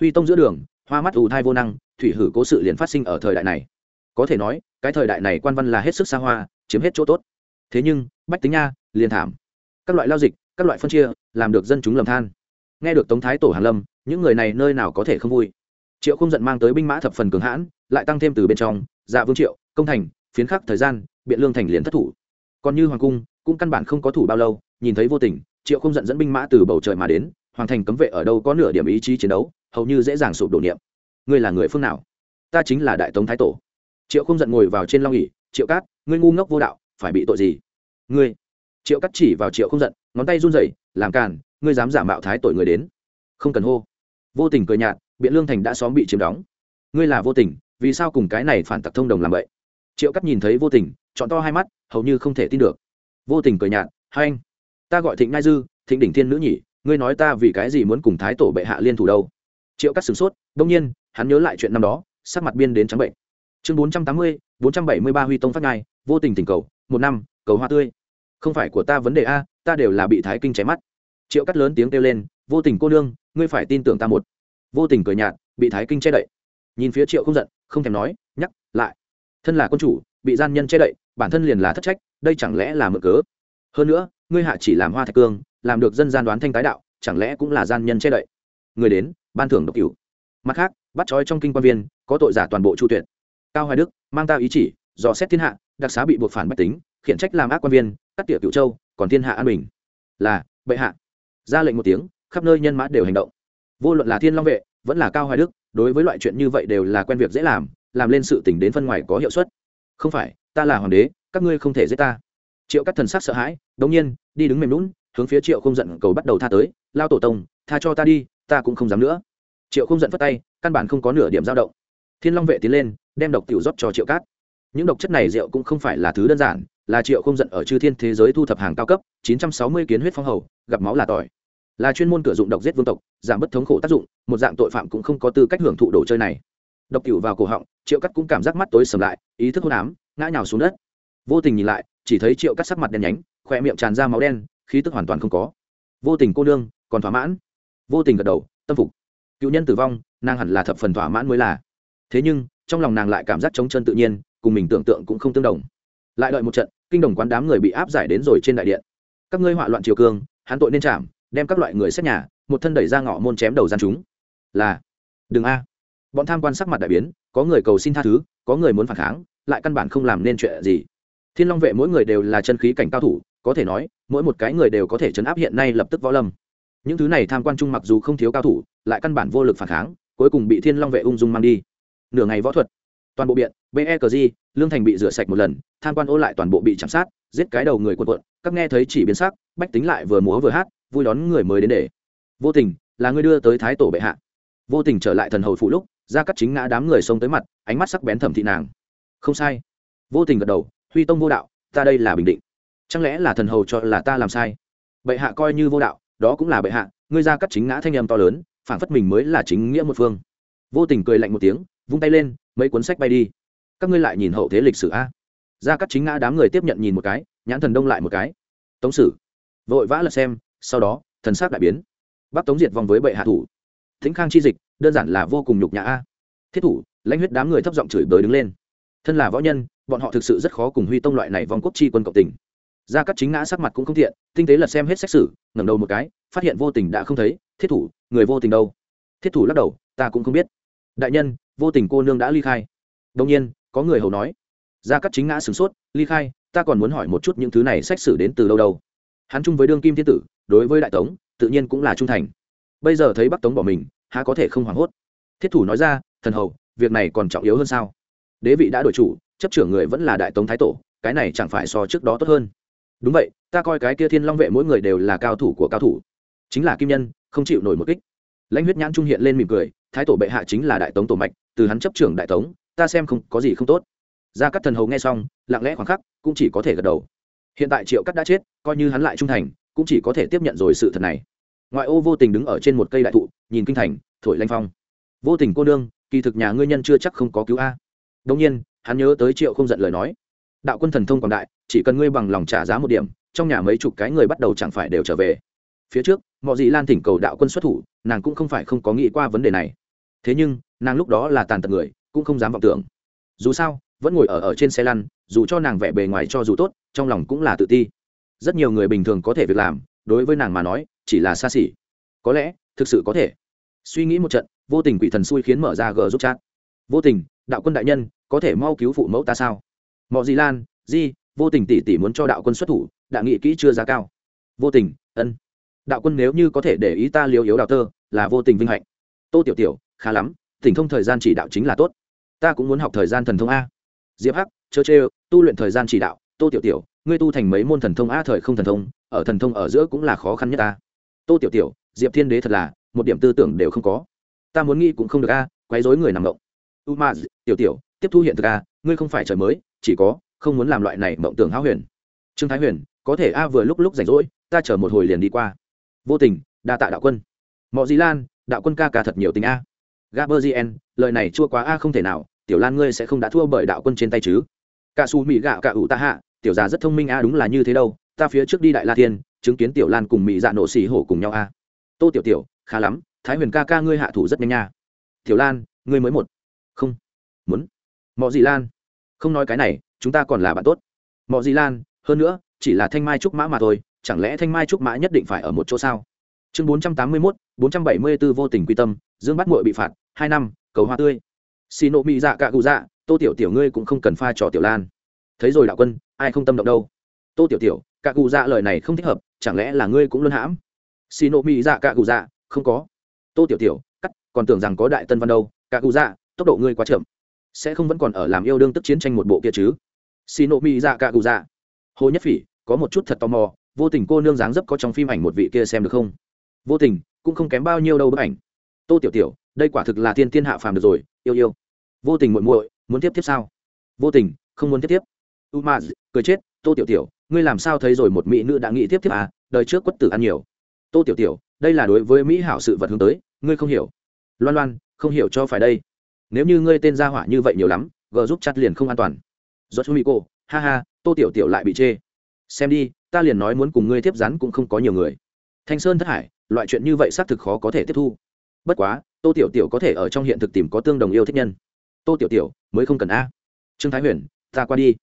Huy tông giữa đường, hoa mắt ù thai vô năng thủy hử cố sự liền phát sinh ở thời đại này. Có thể nói, cái thời đại này quan văn là hết sức xa hoa, chiếm hết chỗ tốt. Thế nhưng, bách tính nha liền thảm, các loại lao dịch, các loại phân chia, làm được dân chúng lầm than. Nghe được tống thái tổ hàn lâm, những người này nơi nào có thể không vui. Triệu không giận mang tới binh mã thập phần cường hãn, lại tăng thêm từ bên trong dạ vương triệu, công thành, phiến khắc thời gian, biện lương thành liền thất thủ. Còn như hoàng cung, cũng căn bản không có thủ bao lâu, nhìn thấy vô tình, triệu không giận dẫn binh mã từ bầu trời mà đến, hoàng thành cấm vệ ở đâu có nửa điểm ý chí chiến đấu, hầu như dễ dàng sụp đổ niệm ngươi là người phương nào? Ta chính là đại tống thái tổ. Triệu không giận ngồi vào trên long ỉ triệu cát, ngươi ngu ngốc vô đạo, phải bị tội gì? Ngươi. Triệu cát chỉ vào triệu không giận, ngón tay run rẩy, làm càn, ngươi dám giả mạo thái tội người đến. Không cần hô. Vô tình cười nhạt, biện lương thành đã xóm bị chiếm đóng. Ngươi là vô tình, vì sao cùng cái này phản tặc thông đồng làm vậy? Triệu cắt nhìn thấy vô tình chọn to hai mắt, hầu như không thể tin được. Vô tình cười nhạt, hai anh, ta gọi thịnh ngai dư, thịnh đỉnh thiên nữ nhỉ ngươi nói ta vì cái gì muốn cùng thái tổ bệ hạ liên thủ đâu? Triệu cắt sửng sốt, đông nhiên hắn nhớ lại chuyện năm đó, sắc mặt biên đến trắng bệnh. Chương bốn trăm tám mươi, bốn trăm bảy mươi ba huy tông phát ngai vô tình tình cầu, một năm, cầu hoa tươi. Không phải của ta vấn đề a, ta đều là bị thái kinh cháy mắt. Triệu cắt lớn tiếng kêu lên, vô tình cô nương, ngươi phải tin tưởng ta một. Vô tình cười nhạt, bị thái kinh che đậy. Nhìn phía triệu không giận, không thèm nói, nhắc lại. Thân là quân chủ, bị gian nhân che đậy, bản thân liền là thất trách, đây chẳng lẽ là mượn cớ? Hơn nữa, ngươi hạ chỉ làm hoa thạch cương, làm được dân gian đoán thanh tái đạo, chẳng lẽ cũng là gian nhân che đậy? Người đến, ban thưởng độc cửu. Mặt khác bắt trói trong kinh quan viên, có tội giả toàn bộ chu tuyệt. Cao hoài đức, mang ta ý chỉ, dò xét thiên hạ, đặc xá bị buộc phản bách tính, khiển trách làm ác quan viên, cắt tỉa cửu châu, còn thiên hạ an bình. Là, bệ hạ. Ra lệnh một tiếng, khắp nơi nhân mã đều hành động. Vô luận là thiên long vệ, vẫn là cao hoài đức, đối với loại chuyện như vậy đều là quen việc dễ làm làm lên sự tỉnh đến phân ngoài có hiệu suất. Không phải, ta là hoàng đế, các ngươi không thể giết ta. Triệu các thần sắc sợ hãi, đống nhiên, đi đứng mềm lún hướng phía triệu không giận cầu bắt đầu tha tới, lao tổ tông, tha cho ta đi, ta cũng không dám nữa triệu không giận phất tay, căn bản không có nửa điểm dao động. Thiên long vệ tiến lên, đem độc tiểu rót cho triệu cát. Những độc chất này rượu cũng không phải là thứ đơn giản, là triệu không giận ở chư thiên thế giới thu thập hàng cao cấp 960 kiến huyết phong hầu, gặp máu là tỏi. Là chuyên môn cửa dụng độc giết vương tộc, giảm bất thống khổ tác dụng, một dạng tội phạm cũng không có tư cách hưởng thụ đồ chơi này. Độc cửu vào cổ họng, triệu cắt cũng cảm giác mắt tối sầm lại, ý thức hôn ám, ngã nhào xuống đất. Vô tình nhìn lại, chỉ thấy triệu cắt sắc mặt đen nhánh khỏe miệng tràn ra máu đen, khí tức hoàn toàn không có. Vô tình cô nương, còn thỏa mãn. Vô tình gật đầu, tâm phục cựu nhân tử vong, nàng hẳn là thập phần thỏa mãn mới là. Thế nhưng, trong lòng nàng lại cảm giác trống chân tự nhiên, cùng mình tưởng tượng cũng không tương đồng. Lại đợi một trận, kinh đồng quán đám người bị áp giải đến rồi trên đại điện. Các ngươi họa loạn triều cương hắn tội nên chạm đem các loại người xét nhà, một thân đẩy ra ngõ môn chém đầu gian chúng. Là, đừng a. Bọn tham quan sắc mặt đại biến, có người cầu xin tha thứ, có người muốn phản kháng, lại căn bản không làm nên chuyện gì. Thiên long vệ mỗi người đều là chân khí cảnh cao thủ, có thể nói, mỗi một cái người đều có thể chấn áp hiện nay lập tức võ lâm những thứ này tham quan chung mặc dù không thiếu cao thủ, lại căn bản vô lực phản kháng, cuối cùng bị thiên long vệ ung dung mang đi. Nửa ngày võ thuật, toàn bộ biện begg lương thành bị rửa sạch một lần, tham quan ô lại toàn bộ bị chạm sát, giết cái đầu người quần quận các nghe thấy chỉ biến sắc, bách tính lại vừa múa vừa hát, vui đón người mới đến để. Vô tình, là người đưa tới thái tổ bệ hạ. Vô tình trở lại thần hầu phụ lúc ra cắt chính ngã đám người xông tới mặt, ánh mắt sắc bén thẩm thị nàng. Không sai. Vô tình gật đầu, huy tông vô đạo, ta đây là bình định. Chẳng lẽ là thần hầu cho là ta làm sai? Bệ hạ coi như vô đạo đó cũng là bệ hạ, ngươi ra cắt chính ngã thanh em to lớn phản phất mình mới là chính nghĩa một phương. Vô tình cười lạnh một tiếng, vung tay lên, mấy cuốn sách bay đi. Các ngươi lại nhìn hậu thế lịch sử a. Ra cắt chính ngã đám người tiếp nhận nhìn một cái, nhãn thần đông lại một cái. Tống sử, vội vã lật xem, sau đó, thần sát đại biến. Bắc tống diệt vong với bệ hạ thủ. Thính khang chi dịch, đơn giản là vô cùng nhục nhã a. Thiết thủ, lãnh huyết đám người thấp giọng chửi bới đứng lên. Thân là võ nhân, bọn họ thực sự rất khó cùng huy tông loại này vòng quốc chi quân cộng tình gia cắt chính ngã sắc mặt cũng không thiện tinh tế lật xem hết xét xử, ngẩng đầu một cái, phát hiện vô tình đã không thấy, thiết thủ, người vô tình đâu? Thiết thủ lắc đầu, ta cũng không biết. Đại nhân, vô tình cô nương đã ly khai. Đông nhiên, có người hầu nói. Gia cắt chính ngã sửng sốt, ly khai, ta còn muốn hỏi một chút những thứ này xét xử đến từ đâu đâu? Hắn chung với đương kim thiên tử, đối với đại tống, tự nhiên cũng là trung thành. Bây giờ thấy bắc tống bỏ mình, há có thể không hoảng hốt? Thiết thủ nói ra, thần hầu, việc này còn trọng yếu hơn sao? Đế vị đã đổi chủ, chấp trưởng người vẫn là đại tống thái tổ, cái này chẳng phải so trước đó tốt hơn đúng vậy, ta coi cái kia thiên long vệ mỗi người đều là cao thủ của cao thủ. Chính là kim nhân, không chịu nổi một kích. Lãnh huyết nhãn trung hiện lên mỉm cười, thái tổ bệ hạ chính là đại tống tổ mạch, từ hắn chấp trưởng đại tống, ta xem không có gì không tốt. Ra các thần hầu nghe xong, lặng lẽ khoảng khắc, cũng chỉ có thể gật đầu. Hiện tại triệu cắt đã chết, coi như hắn lại trung thành, cũng chỉ có thể tiếp nhận rồi sự thật này. Ngoại ô vô tình đứng ở trên một cây đại thụ, nhìn kinh thành, thổi lanh phong. Vô tình cô nương, kỳ thực nhà ngươi nhân chưa chắc không có cứu a. Đông nhiên, hắn nhớ tới triệu không giận lời nói đạo quân thần thông quảng đại, chỉ cần ngươi bằng lòng trả giá một điểm, trong nhà mấy chục cái người bắt đầu chẳng phải đều trở về. Phía trước mọi gì lan thỉnh cầu đạo quân xuất thủ, nàng cũng không phải không có nghĩ qua vấn đề này. Thế nhưng, nàng lúc đó là tàn tật người, cũng không dám vọng tưởng. Dù sao, vẫn ngồi ở ở trên xe lăn, dù cho nàng vẻ bề ngoài cho dù tốt, trong lòng cũng là tự ti. Rất nhiều người bình thường có thể việc làm, đối với nàng mà nói, chỉ là xa xỉ. Có lẽ, thực sự có thể. Suy nghĩ một trận, vô tình quỷ thần xui khiến mở ra gờ giúp chat. Vô tình, đạo quân đại nhân, có thể mau cứu phụ mẫu ta sao? Mọi gì lan, di, vô tình tỷ tỷ muốn cho đạo quân xuất thủ đã nghị kỹ chưa giá cao. Vô tình, ân. Đạo quân nếu như có thể để ý ta liều yếu đạo tơ, là vô tình vinh hạnh. Tô tiểu tiểu, khá lắm, tỉnh thông thời gian chỉ đạo chính là tốt. Ta cũng muốn học thời gian thần thông a. Diệp hắc, chớ chê, tu luyện thời gian chỉ đạo, tô tiểu tiểu, ngươi tu thành mấy môn thần thông a thời không thần thông, ở thần thông ở giữa cũng là khó khăn nhất ta tô tiểu tiểu, diệp thiên đế thật là, một điểm tư tưởng đều không có. Ta muốn nghĩ cũng không được a, quấy rối người nằm động u ma tiểu tiểu, tiếp thu hiện thực a, ngươi không phải trời mới chỉ có, không muốn làm loại này mộng tưởng háo huyền. Trương thái huyền, có thể a vừa lúc lúc rảnh rỗi, ta chờ một hồi liền đi qua. Vô tình, đa tạ đạo quân. Mọi di lan, đạo quân ca ca thật nhiều tình a. Gaberzien lời này chua quá a không thể nào, tiểu lan ngươi sẽ không đã thua bởi đạo quân trên tay chứ. Cả su mỹ gạo cả ủ ta hạ, tiểu già rất thông minh a đúng là như thế đâu, ta phía trước đi đại la thiên, chứng kiến tiểu lan cùng mỹ dạ nổ xì hổ cùng nhau a. Tô tiểu tiểu, khá lắm, thái huyền ca ca ngươi hạ thủ rất nhanh nha. Tiểu lan, ngươi mới một. Không. Muốn. Mọi gì lan không nói cái này, chúng ta còn là bạn tốt. Mọi gì lan, hơn nữa, chỉ là thanh mai trúc mã mà thôi, chẳng lẽ thanh mai trúc mã nhất định phải ở một chỗ sao? Chương bốn trăm tám mươi mốt, bốn trăm bảy mươi b ố vô tình quy tâm, dương bắt mội bị phạt, hai năm, cầu hoa tươi. Xì nộ mị dạ cạ cụ dạ tô tiểu tiểu ngươi cũng không cần pha trò tiểu lan. Thấy rồi đạo quân, ai không tâm động đâu. Tô tiểu tiểu, cạ cụ dạ lời này không thích hợp, chẳng lẽ là ngươi cũng luân hãm? Xì nộ mị dạ cạ cụ dạ không có. Tô tiểu tiểu, cắt, còn tưởng rằng có đại tân văn đâu. Cạ cụ dạ tốc độ ngươi quá chậm sẽ không vẫn còn ở làm yêu đương tức chiến tranh một bộ kia chứ. Xin nộ mỹ dạ cạ cụ dạ hồ nhất phỉ, có một chút thật tò mò, vô tình cô nương dáng dấp có trong phim ảnh một vị kia xem được không? Vô tình, cũng không kém bao nhiêu đâu bức ảnh. Tô tiểu tiểu, đây quả thực là thiên tiên hạ phàm được rồi, yêu yêu. Vô tình muội muội, muốn tiếp tiếp sao? Vô tình, không muốn tiếp tiếp. U ma cười chết, tô tiểu tiểu, ngươi làm sao thấy rồi một mỹ nữ đã nghĩ tiếp tiếp à đời trước quất tử ăn nhiều. Tô tiểu tiểu, đây là đối với mỹ hảo sự vật hướng tới, ngươi không hiểu. Loan loan, không hiểu cho phải đây nếu như ngươi tên gia hỏa như vậy nhiều lắm gờ giúp chặt liền không an toàn. Do chú mỹ cô ha ha, tô tiểu tiểu lại bị chê. Xem đi, ta liền nói muốn cùng ngươi tiếp rắn cũng không có nhiều người. Thanh sơn thất hải, loại chuyện như vậy xác thực khó có thể tiếp thu. Bất quá, tô tiểu tiểu có thể ở trong hiện thực tìm có tương đồng yêu thích nhân. Tô tiểu tiểu, mới không cần a. Trương thái huyền, ta qua đi.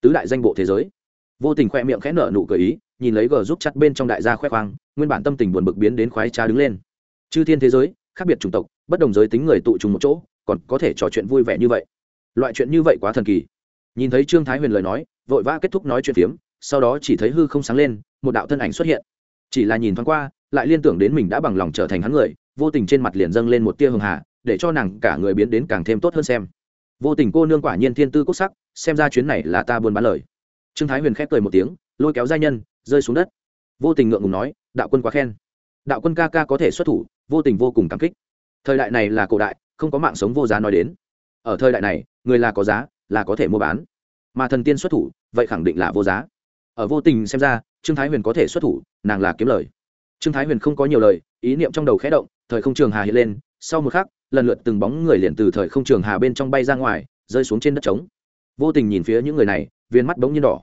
Tứ đại danh bộ thế giới. Vô tình khoe miệng khẽ nở nụ cười ý, nhìn lấy gờ giúp chặt bên trong đại gia khoe khoang, nguyên bản tâm tình buồn bực biến đến khoái trá đứng lên. Chư thiên thế giới, khác biệt chủng tộc, bất đồng giới tính người tụ trùng một chỗ còn có thể trò chuyện vui vẻ như vậy. Loại chuyện như vậy quá thần kỳ. Nhìn thấy trương thái huyền lời nói, vội vã kết thúc nói chuyện phiếm, sau đó chỉ thấy hư không sáng lên, một đạo thân ảnh xuất hiện. Chỉ là nhìn thoáng qua, lại liên tưởng đến mình đã bằng lòng trở thành hắn người, vô tình trên mặt liền dâng lên một tia hường hà, để cho nàng cả người biến đến càng thêm tốt hơn xem. Vô tình cô nương quả nhiên thiên tư cốt sắc, xem ra chuyến này là ta buôn bán lời. Trương thái huyền khép cười một tiếng, lôi kéo giai nhân, rơi xuống đất. Vô tình ngượng ngùng nói, đạo quân quá khen. Đạo quân ca ca có thể xuất thủ, vô tình vô cùng cảm kích. Thời đại này là cổ đại không có mạng sống vô giá nói đến. Ở thời đại này, người là có giá, là có thể mua bán. Mà thần tiên xuất thủ, vậy khẳng định là vô giá. Ở vô tình xem ra, trương thái huyền có thể xuất thủ, nàng là kiếm lời. Trương thái huyền không có nhiều lời, ý niệm trong đầu khẽ động, thời không trường hà hiện lên. Sau một khắc, lần lượt từng bóng người liền từ thời không trường hà bên trong bay ra ngoài, rơi xuống trên đất trống. Vô tình nhìn phía những người này, viên mắt bỗng nhiên đỏ.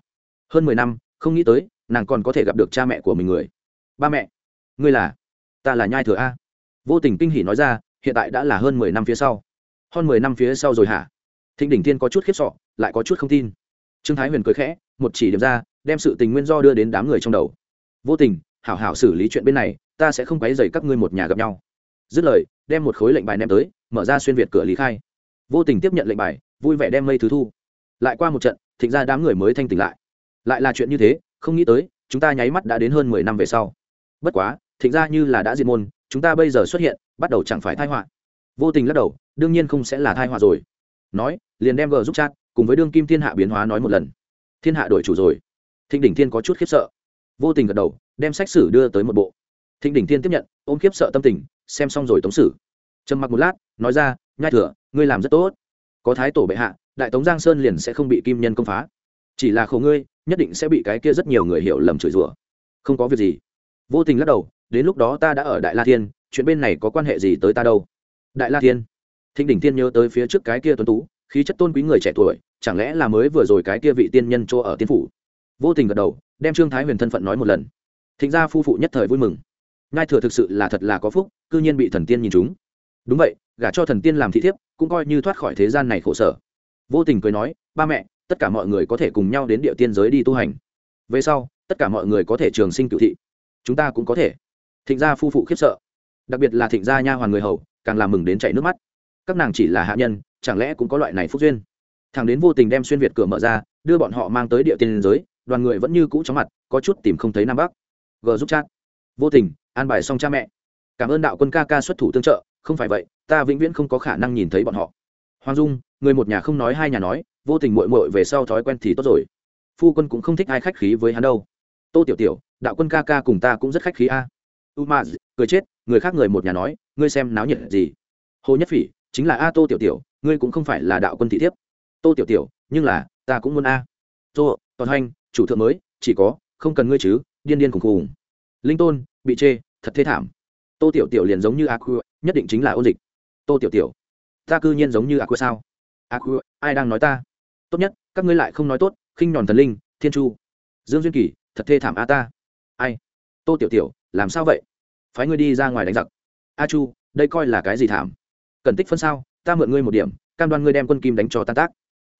Hơn mười năm, không nghĩ tới, nàng còn có thể gặp được cha mẹ của mình người. Ba mẹ, ngươi là, ta là nhai thừa a. Vô tình kinh hỉ nói ra hiện tại đã là hơn mười năm phía sau. Hơn mười năm phía sau rồi hả? Thịnh đỉnh Thiên có chút khiếp sọ lại có chút không tin. Trương thái huyền cười khẽ, một chỉ điểm ra, đem sự tình nguyên do đưa đến đám người trong đầu. Vô tình, hảo hảo xử lý chuyện bên này, ta sẽ không quấy dày các ngươi một nhà gặp nhau. Dứt lời, đem một khối lệnh bài ném tới, mở ra xuyên việt cửa lý khai. Vô tình tiếp nhận lệnh bài, vui vẻ đem mây thứ thu. Lại qua một trận, thịnh ra đám người mới thanh tỉnh lại. Lại là chuyện như thế, không nghĩ tới, chúng ta nháy mắt đã đến hơn mười năm về sau. Bất quá, thịnh ra như là đã diệt môn, chúng ta bây giờ xuất hiện bắt đầu chẳng phải thai họa. Vô tình lắc đầu, đương nhiên không sẽ là thai họa rồi. Nói, liền đem gờ giúp chat, cùng với đương kim thiên hạ biến hóa nói một lần. Thiên hạ đổi chủ rồi. Thịnh đỉnh thiên có chút khiếp sợ. Vô tình gật đầu, đem sách sử đưa tới một bộ. Thịnh đỉnh thiên tiếp nhận, ôm khiếp sợ tâm tình, xem xong rồi tống sử. Trầm mặc một lát, nói ra, nhai thừa, ngươi làm rất tốt. Có thái tổ bệ hạ, đại tống giang sơn liền sẽ không bị kim nhân công phá. Chỉ là khổ ngươi, nhất định sẽ bị cái kia rất nhiều người hiểu lầm chửi rủa. Không có việc gì. Vô tình lắc đầu đến lúc đó ta đã ở đại la thiên, chuyện bên này có quan hệ gì tới ta đâu? Đại la thiên, thịnh đỉnh thiên nhớ tới phía trước cái kia tuấn tú, khí chất tôn quý người trẻ tuổi, chẳng lẽ là mới vừa rồi cái kia vị tiên nhân chỗ ở tiên phủ? Vô tình gật đầu, đem trương thái huyền thân phận nói một lần. Thịnh gia phu phụ nhất thời vui mừng. Ngai thừa thực sự là thật là có phúc, cư nhiên bị thần tiên nhìn chúng. Đúng vậy, gả cho thần tiên làm thị thiếp, cũng coi như thoát khỏi thế gian này khổ sở. Vô tình cười nói, ba mẹ, tất cả mọi người có thể cùng nhau đến địa tiên giới đi tu hành. Về sau, tất cả mọi người có thể trường sinh cựu thị. Chúng ta cũng có thể thịnh gia phu phụ khiếp sợ. Đặc biệt là thịnh gia nha hoàn người hầu, càng làm mừng đến chảy nước mắt. Các nàng chỉ là hạ nhân, chẳng lẽ cũng có loại này phúc duyên? Thằng đến vô tình đem xuyên việt cửa mở ra, đưa bọn họ mang tới địa tiên giới, đoàn người vẫn như cũ chóng mặt, có chút tìm không thấy nam bắc. G giúp chat. Vô tình, an bài xong cha mẹ. Cảm ơn đạo quân ca ca xuất thủ tương trợ, không phải vậy, ta vĩnh viễn không có khả năng nhìn thấy bọn họ. Hoàng dung, người một nhà không nói hai nhà nói, vô tình mội mội về sau thói quen thì tốt rồi. Phu quân cũng không thích ai khách khí với hắn đâu. Tô tiểu tiểu, đạo quân ca ca cùng ta cũng rất khách khí a umaz, cười chết, người khác người một nhà nói, ngươi xem náo nhiệt gì? Hồ nhất phỉ, chính là a tô tiểu tiểu, ngươi cũng không phải là đạo quân thị thiếp. Tô tiểu tiểu, nhưng là, ta cũng muốn a. Tô, toàn hoành, chủ thượng mới, chỉ có, không cần ngươi chứ, điên điên cùng cùng linh tôn, bị chê, thật thê thảm. Tô tiểu tiểu liền giống như a khu nhất định chính là ôn dịch. Tô tiểu tiểu, ta cư nhiên giống như a khu sao? A khu ai đang nói ta? Tốt nhất, các ngươi lại không nói tốt, khinh nhòn thần linh, thiên chu, dương duyên kỳ, thật thê thảm a ta. Ai? Tô tiểu tiểu làm sao vậy? Phái ngươi đi ra ngoài đánh giặc. A chu, đây coi là cái gì thảm? Cần tích phân sao? Ta mượn ngươi một điểm, cam đoan ngươi đem quân kim đánh cho tan tác.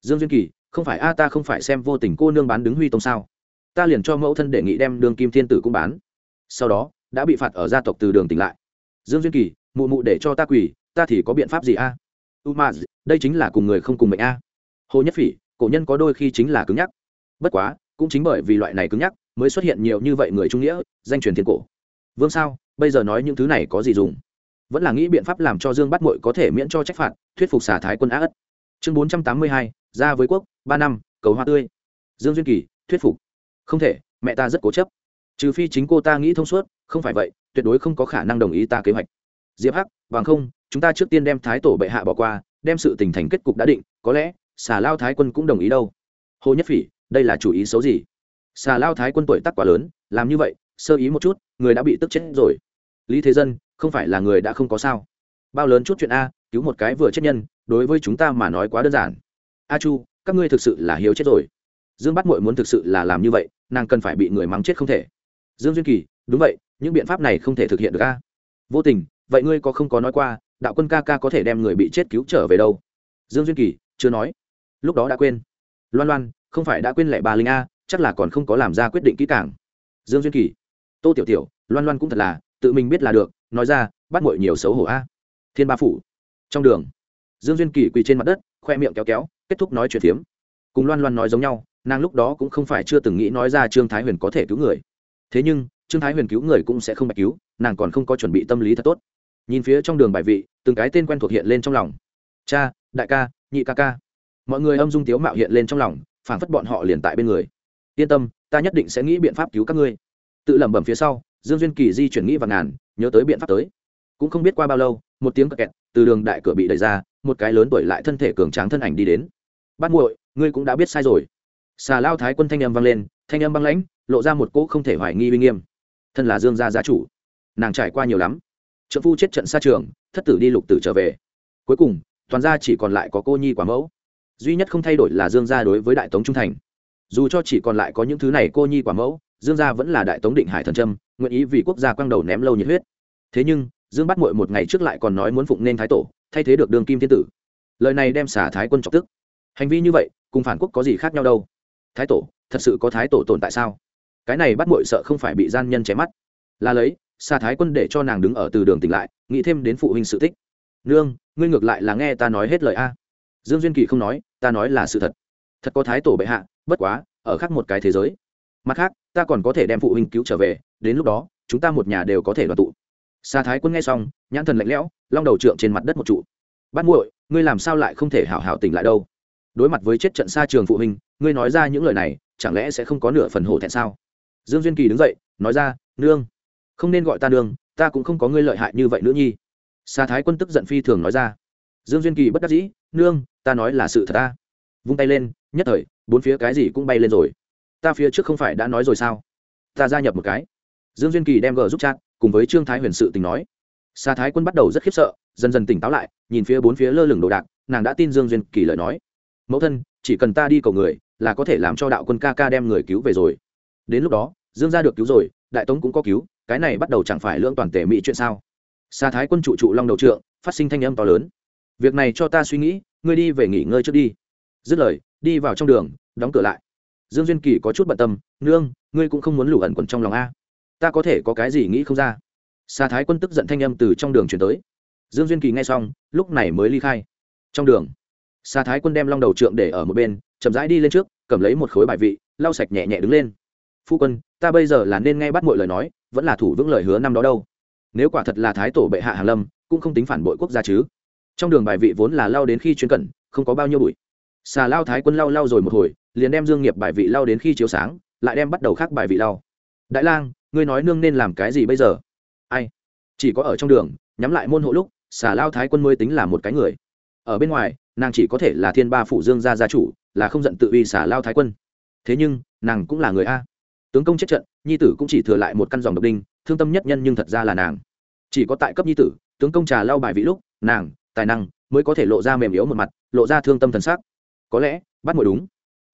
Dương duyên kỳ, không phải a, ta không phải xem vô tình cô nương bán đứng huy tông sao? Ta liền cho mẫu thân đề nghị đem đường kim thiên tử cũng bán. Sau đó, đã bị phạt ở gia tộc từ đường tỉnh lại. Dương duyên kỳ, mụ mụ để cho ta quỳ, ta thì có biện pháp gì a? U ma đây chính là cùng người không cùng mệnh a. Hồ nhất phỉ, cổ nhân có đôi khi chính là cứng nhắc. Bất quá, cũng chính bởi vì loại này cứng nhắc, mới xuất hiện nhiều như vậy người trung nghĩa, danh truyền thiên cổ vương sao? Bây giờ nói những thứ này có gì dùng? Vẫn là nghĩ biện pháp làm cho dương bắt mội có thể miễn cho trách phạt, thuyết phục xả thái quân á ất chương bốn trăm tám mươi hai, ra với quốc, ba năm, cầu hoa tươi. Dương duyên kỳ, thuyết phục. Không thể, mẹ ta rất cố chấp. Trừ phi chính cô ta nghĩ thông suốt, không phải vậy, tuyệt đối không có khả năng đồng ý ta kế hoạch. Diệp hắc, bằng không, chúng ta trước tiên đem thái tổ bệ hạ bỏ qua, đem sự tình thành kết cục đã định, có lẽ xà lao thái quân cũng đồng ý đâu. Hồ nhất phỉ, đây là chủ ý xấu gì? Xà lao thái quân tuổi tắc quá lớn, làm như vậy sơ ý một chút, người đã bị tức chết rồi. Lý thế dân, không phải là người đã không có sao. Bao lớn chút chuyện a, cứu một cái vừa chết nhân, đối với chúng ta mà nói quá đơn giản. A chu, các ngươi thực sự là hiếu chết rồi. Dương bắt mội muốn thực sự là làm như vậy, nàng cần phải bị người mắng chết không thể. Dương duyên kỳ, đúng vậy, những biện pháp này không thể thực hiện được a. Vô tình, vậy ngươi có không có nói qua, đạo quân ca ca có thể đem người bị chết cứu trở về đâu? Dương duyên kỳ, chưa nói. Lúc đó đã quên. Loan loan, không phải đã quên lẻ bà linh a, chắc là còn không có làm ra quyết định kỹ càng. Dương duyên kỳ tô tiểu tiểu, loan loan cũng thật là, tự mình biết là được, nói ra, bắt mội nhiều xấu hổ a. Thiên ba phủ, trong đường, dương duyên kỳ quỳ trên mặt đất, khoe miệng kéo kéo, kết thúc nói chuyện phiếm. Cùng loan loan nói giống nhau, nàng lúc đó cũng không phải chưa từng nghĩ nói ra trương thái huyền có thể cứu người. Thế nhưng, trương thái huyền cứu người cũng sẽ không bạch cứu, nàng còn không có chuẩn bị tâm lý thật tốt. Nhìn phía trong đường bài vị, từng cái tên quen thuộc hiện lên trong lòng. Cha, đại ca, nhị ca ca. Mọi người âm dung tiếu mạo hiện lên trong lòng, phảng phất bọn họ liền tại bên người. Yên tâm, ta nhất định sẽ nghĩ biện pháp cứu các ngươi tự lẩm bẩm phía sau, dương duyên kỳ di chuyển nghĩ và ngàn, nhớ tới biện pháp tới. Cũng không biết qua bao lâu, một tiếng kẹt từ đường đại cửa bị đẩy ra, một cái lớn tuổi lại thân thể cường tráng thân ảnh đi đến. Bắt muội, ngươi cũng đã biết sai rồi. Xà lao thái quân thanh âm vang lên, thanh âm băng lãnh, lộ ra một cỗ không thể hoài nghi uy nghiêm. Thân là dương gia gia chủ, nàng trải qua nhiều lắm. Trợ phu chết trận xa trường, thất tử đi lục tử trở về. Cuối cùng, toàn gia chỉ còn lại có cô nhi quả mẫu. Duy nhất không thay đổi là dương gia đối với đại tống trung thành. Dù cho chỉ còn lại có những thứ này cô nhi quả mẫu dương gia vẫn là đại tống định hải thần trâm nguyện ý vì quốc gia quang đầu ném lâu nhiệt huyết. Thế nhưng, dương bắt muội một ngày trước lại còn nói muốn phụng nên thái tổ, thay thế được đường kim thiên tử. Lời này đem xả thái quân chọc tức. Hành vi như vậy, cùng phản quốc có gì khác nhau đâu? Thái tổ, thật sự có thái tổ tồn tại sao? Cái này bắt muội sợ không phải bị gian nhân chém mắt. Là lấy xa thái quân để cho nàng đứng ở từ đường tỉnh lại, nghĩ thêm đến phụ huynh sự tích. Nương, ngươi ngược lại là nghe ta nói hết lời a. Dương duyên kỳ không nói, ta nói là sự thật. Thật có thái tổ bệ hạ, bất quá, ở khác một cái thế giới mặt khác, ta còn có thể đem phụ huynh cứu trở về, đến lúc đó, chúng ta một nhà đều có thể đoàn tụ. Sa thái quân nghe xong, nhãn thần lạnh lẽo, long đầu trượng trên mặt đất một trụ. Bắt muội, ngươi làm sao lại không thể hảo hảo tỉnh lại đâu? Đối mặt với chết trận xa trường phụ huynh, ngươi nói ra những lời này, chẳng lẽ sẽ không có nửa phần hổ thẹn sao? Dương duyên kỳ đứng dậy, nói ra, nương, không nên gọi ta nương, ta cũng không có ngươi lợi hại như vậy nữa nhi. Sa thái quân tức giận phi thường nói ra. Dương duyên kỳ bất đắc dĩ, nương, ta nói là sự thật ta. Vung tay lên, nhất thời, bốn phía cái gì cũng bay lên rồi ta phía trước không phải đã nói rồi sao? Ta gia nhập một cái. Dương duyên kỳ đem gờ giúp chat, cùng với trương thái huyền sự tình nói. Sa thái quân bắt đầu rất khiếp sợ, dần dần tỉnh táo lại, nhìn phía bốn phía lơ lửng đồ đạc, nàng đã tin dương duyên kỳ lời nói. Mẫu thân, chỉ cần ta đi cầu người, là có thể làm cho đạo quân ca ca đem người cứu về rồi. Đến lúc đó, dương gia được cứu rồi, đại tống cũng có cứu, cái này bắt đầu chẳng phải lưỡng toàn tể mỹ chuyện sao? Sa thái quân trụ trụ long đầu trượng, phát sinh thanh âm to lớn. Việc này cho ta suy nghĩ, ngươi đi về nghỉ ngơi trước đi. Dứt lời, đi vào trong đường, đóng cửa lại dương duyên kỳ có chút bận tâm, nương, ngươi cũng không muốn lủ ẩn quẩn trong lòng a. Ta có thể có cái gì nghĩ không ra? Xa thái quân tức giận thanh âm từ trong đường chuyển tới. Dương duyên kỳ nghe xong, lúc này mới ly khai. Trong đường xa thái quân đem long đầu trượng để ở một bên, chậm rãi đi lên trước, cầm lấy một khối bài vị, lau sạch nhẹ nhẹ đứng lên. Phu quân, ta bây giờ là nên nghe bắt mọi lời nói, vẫn là thủ vững lời hứa năm đó đâu. Nếu quả thật là thái tổ bệ hạ hàn lâm, cũng không tính phản bội quốc gia chứ. Trong đường bài vị vốn là lao đến khi chuyến cẩn, không có bao nhiêu bụi xà lao thái quân lao lao rồi một hồi, liền đem dương nghiệp bài vị lao đến khi chiếu sáng, lại đem bắt đầu khác bài vị lao đại lang, ngươi nói nương nên làm cái gì bây giờ? Ai? Chỉ có ở trong đường, nhắm lại môn hộ lúc, xà lao thái quân mới tính là một cái người. Ở bên ngoài, nàng chỉ có thể là thiên ba phủ dương gia gia chủ, là không giận tự uy xà lao thái quân. Thế nhưng, nàng cũng là người a. Tướng công chết trận, nhi tử cũng chỉ thừa lại một căn dòng độc đinh, thương tâm nhất nhân nhưng thật ra là nàng. Chỉ có tại cấp nhi tử, tướng công trà lao bài vị lúc, nàng, tài năng, mới có thể lộ ra mềm yếu một mặt, lộ ra thương tâm thần sắc có lẽ, bắt ngồi đúng.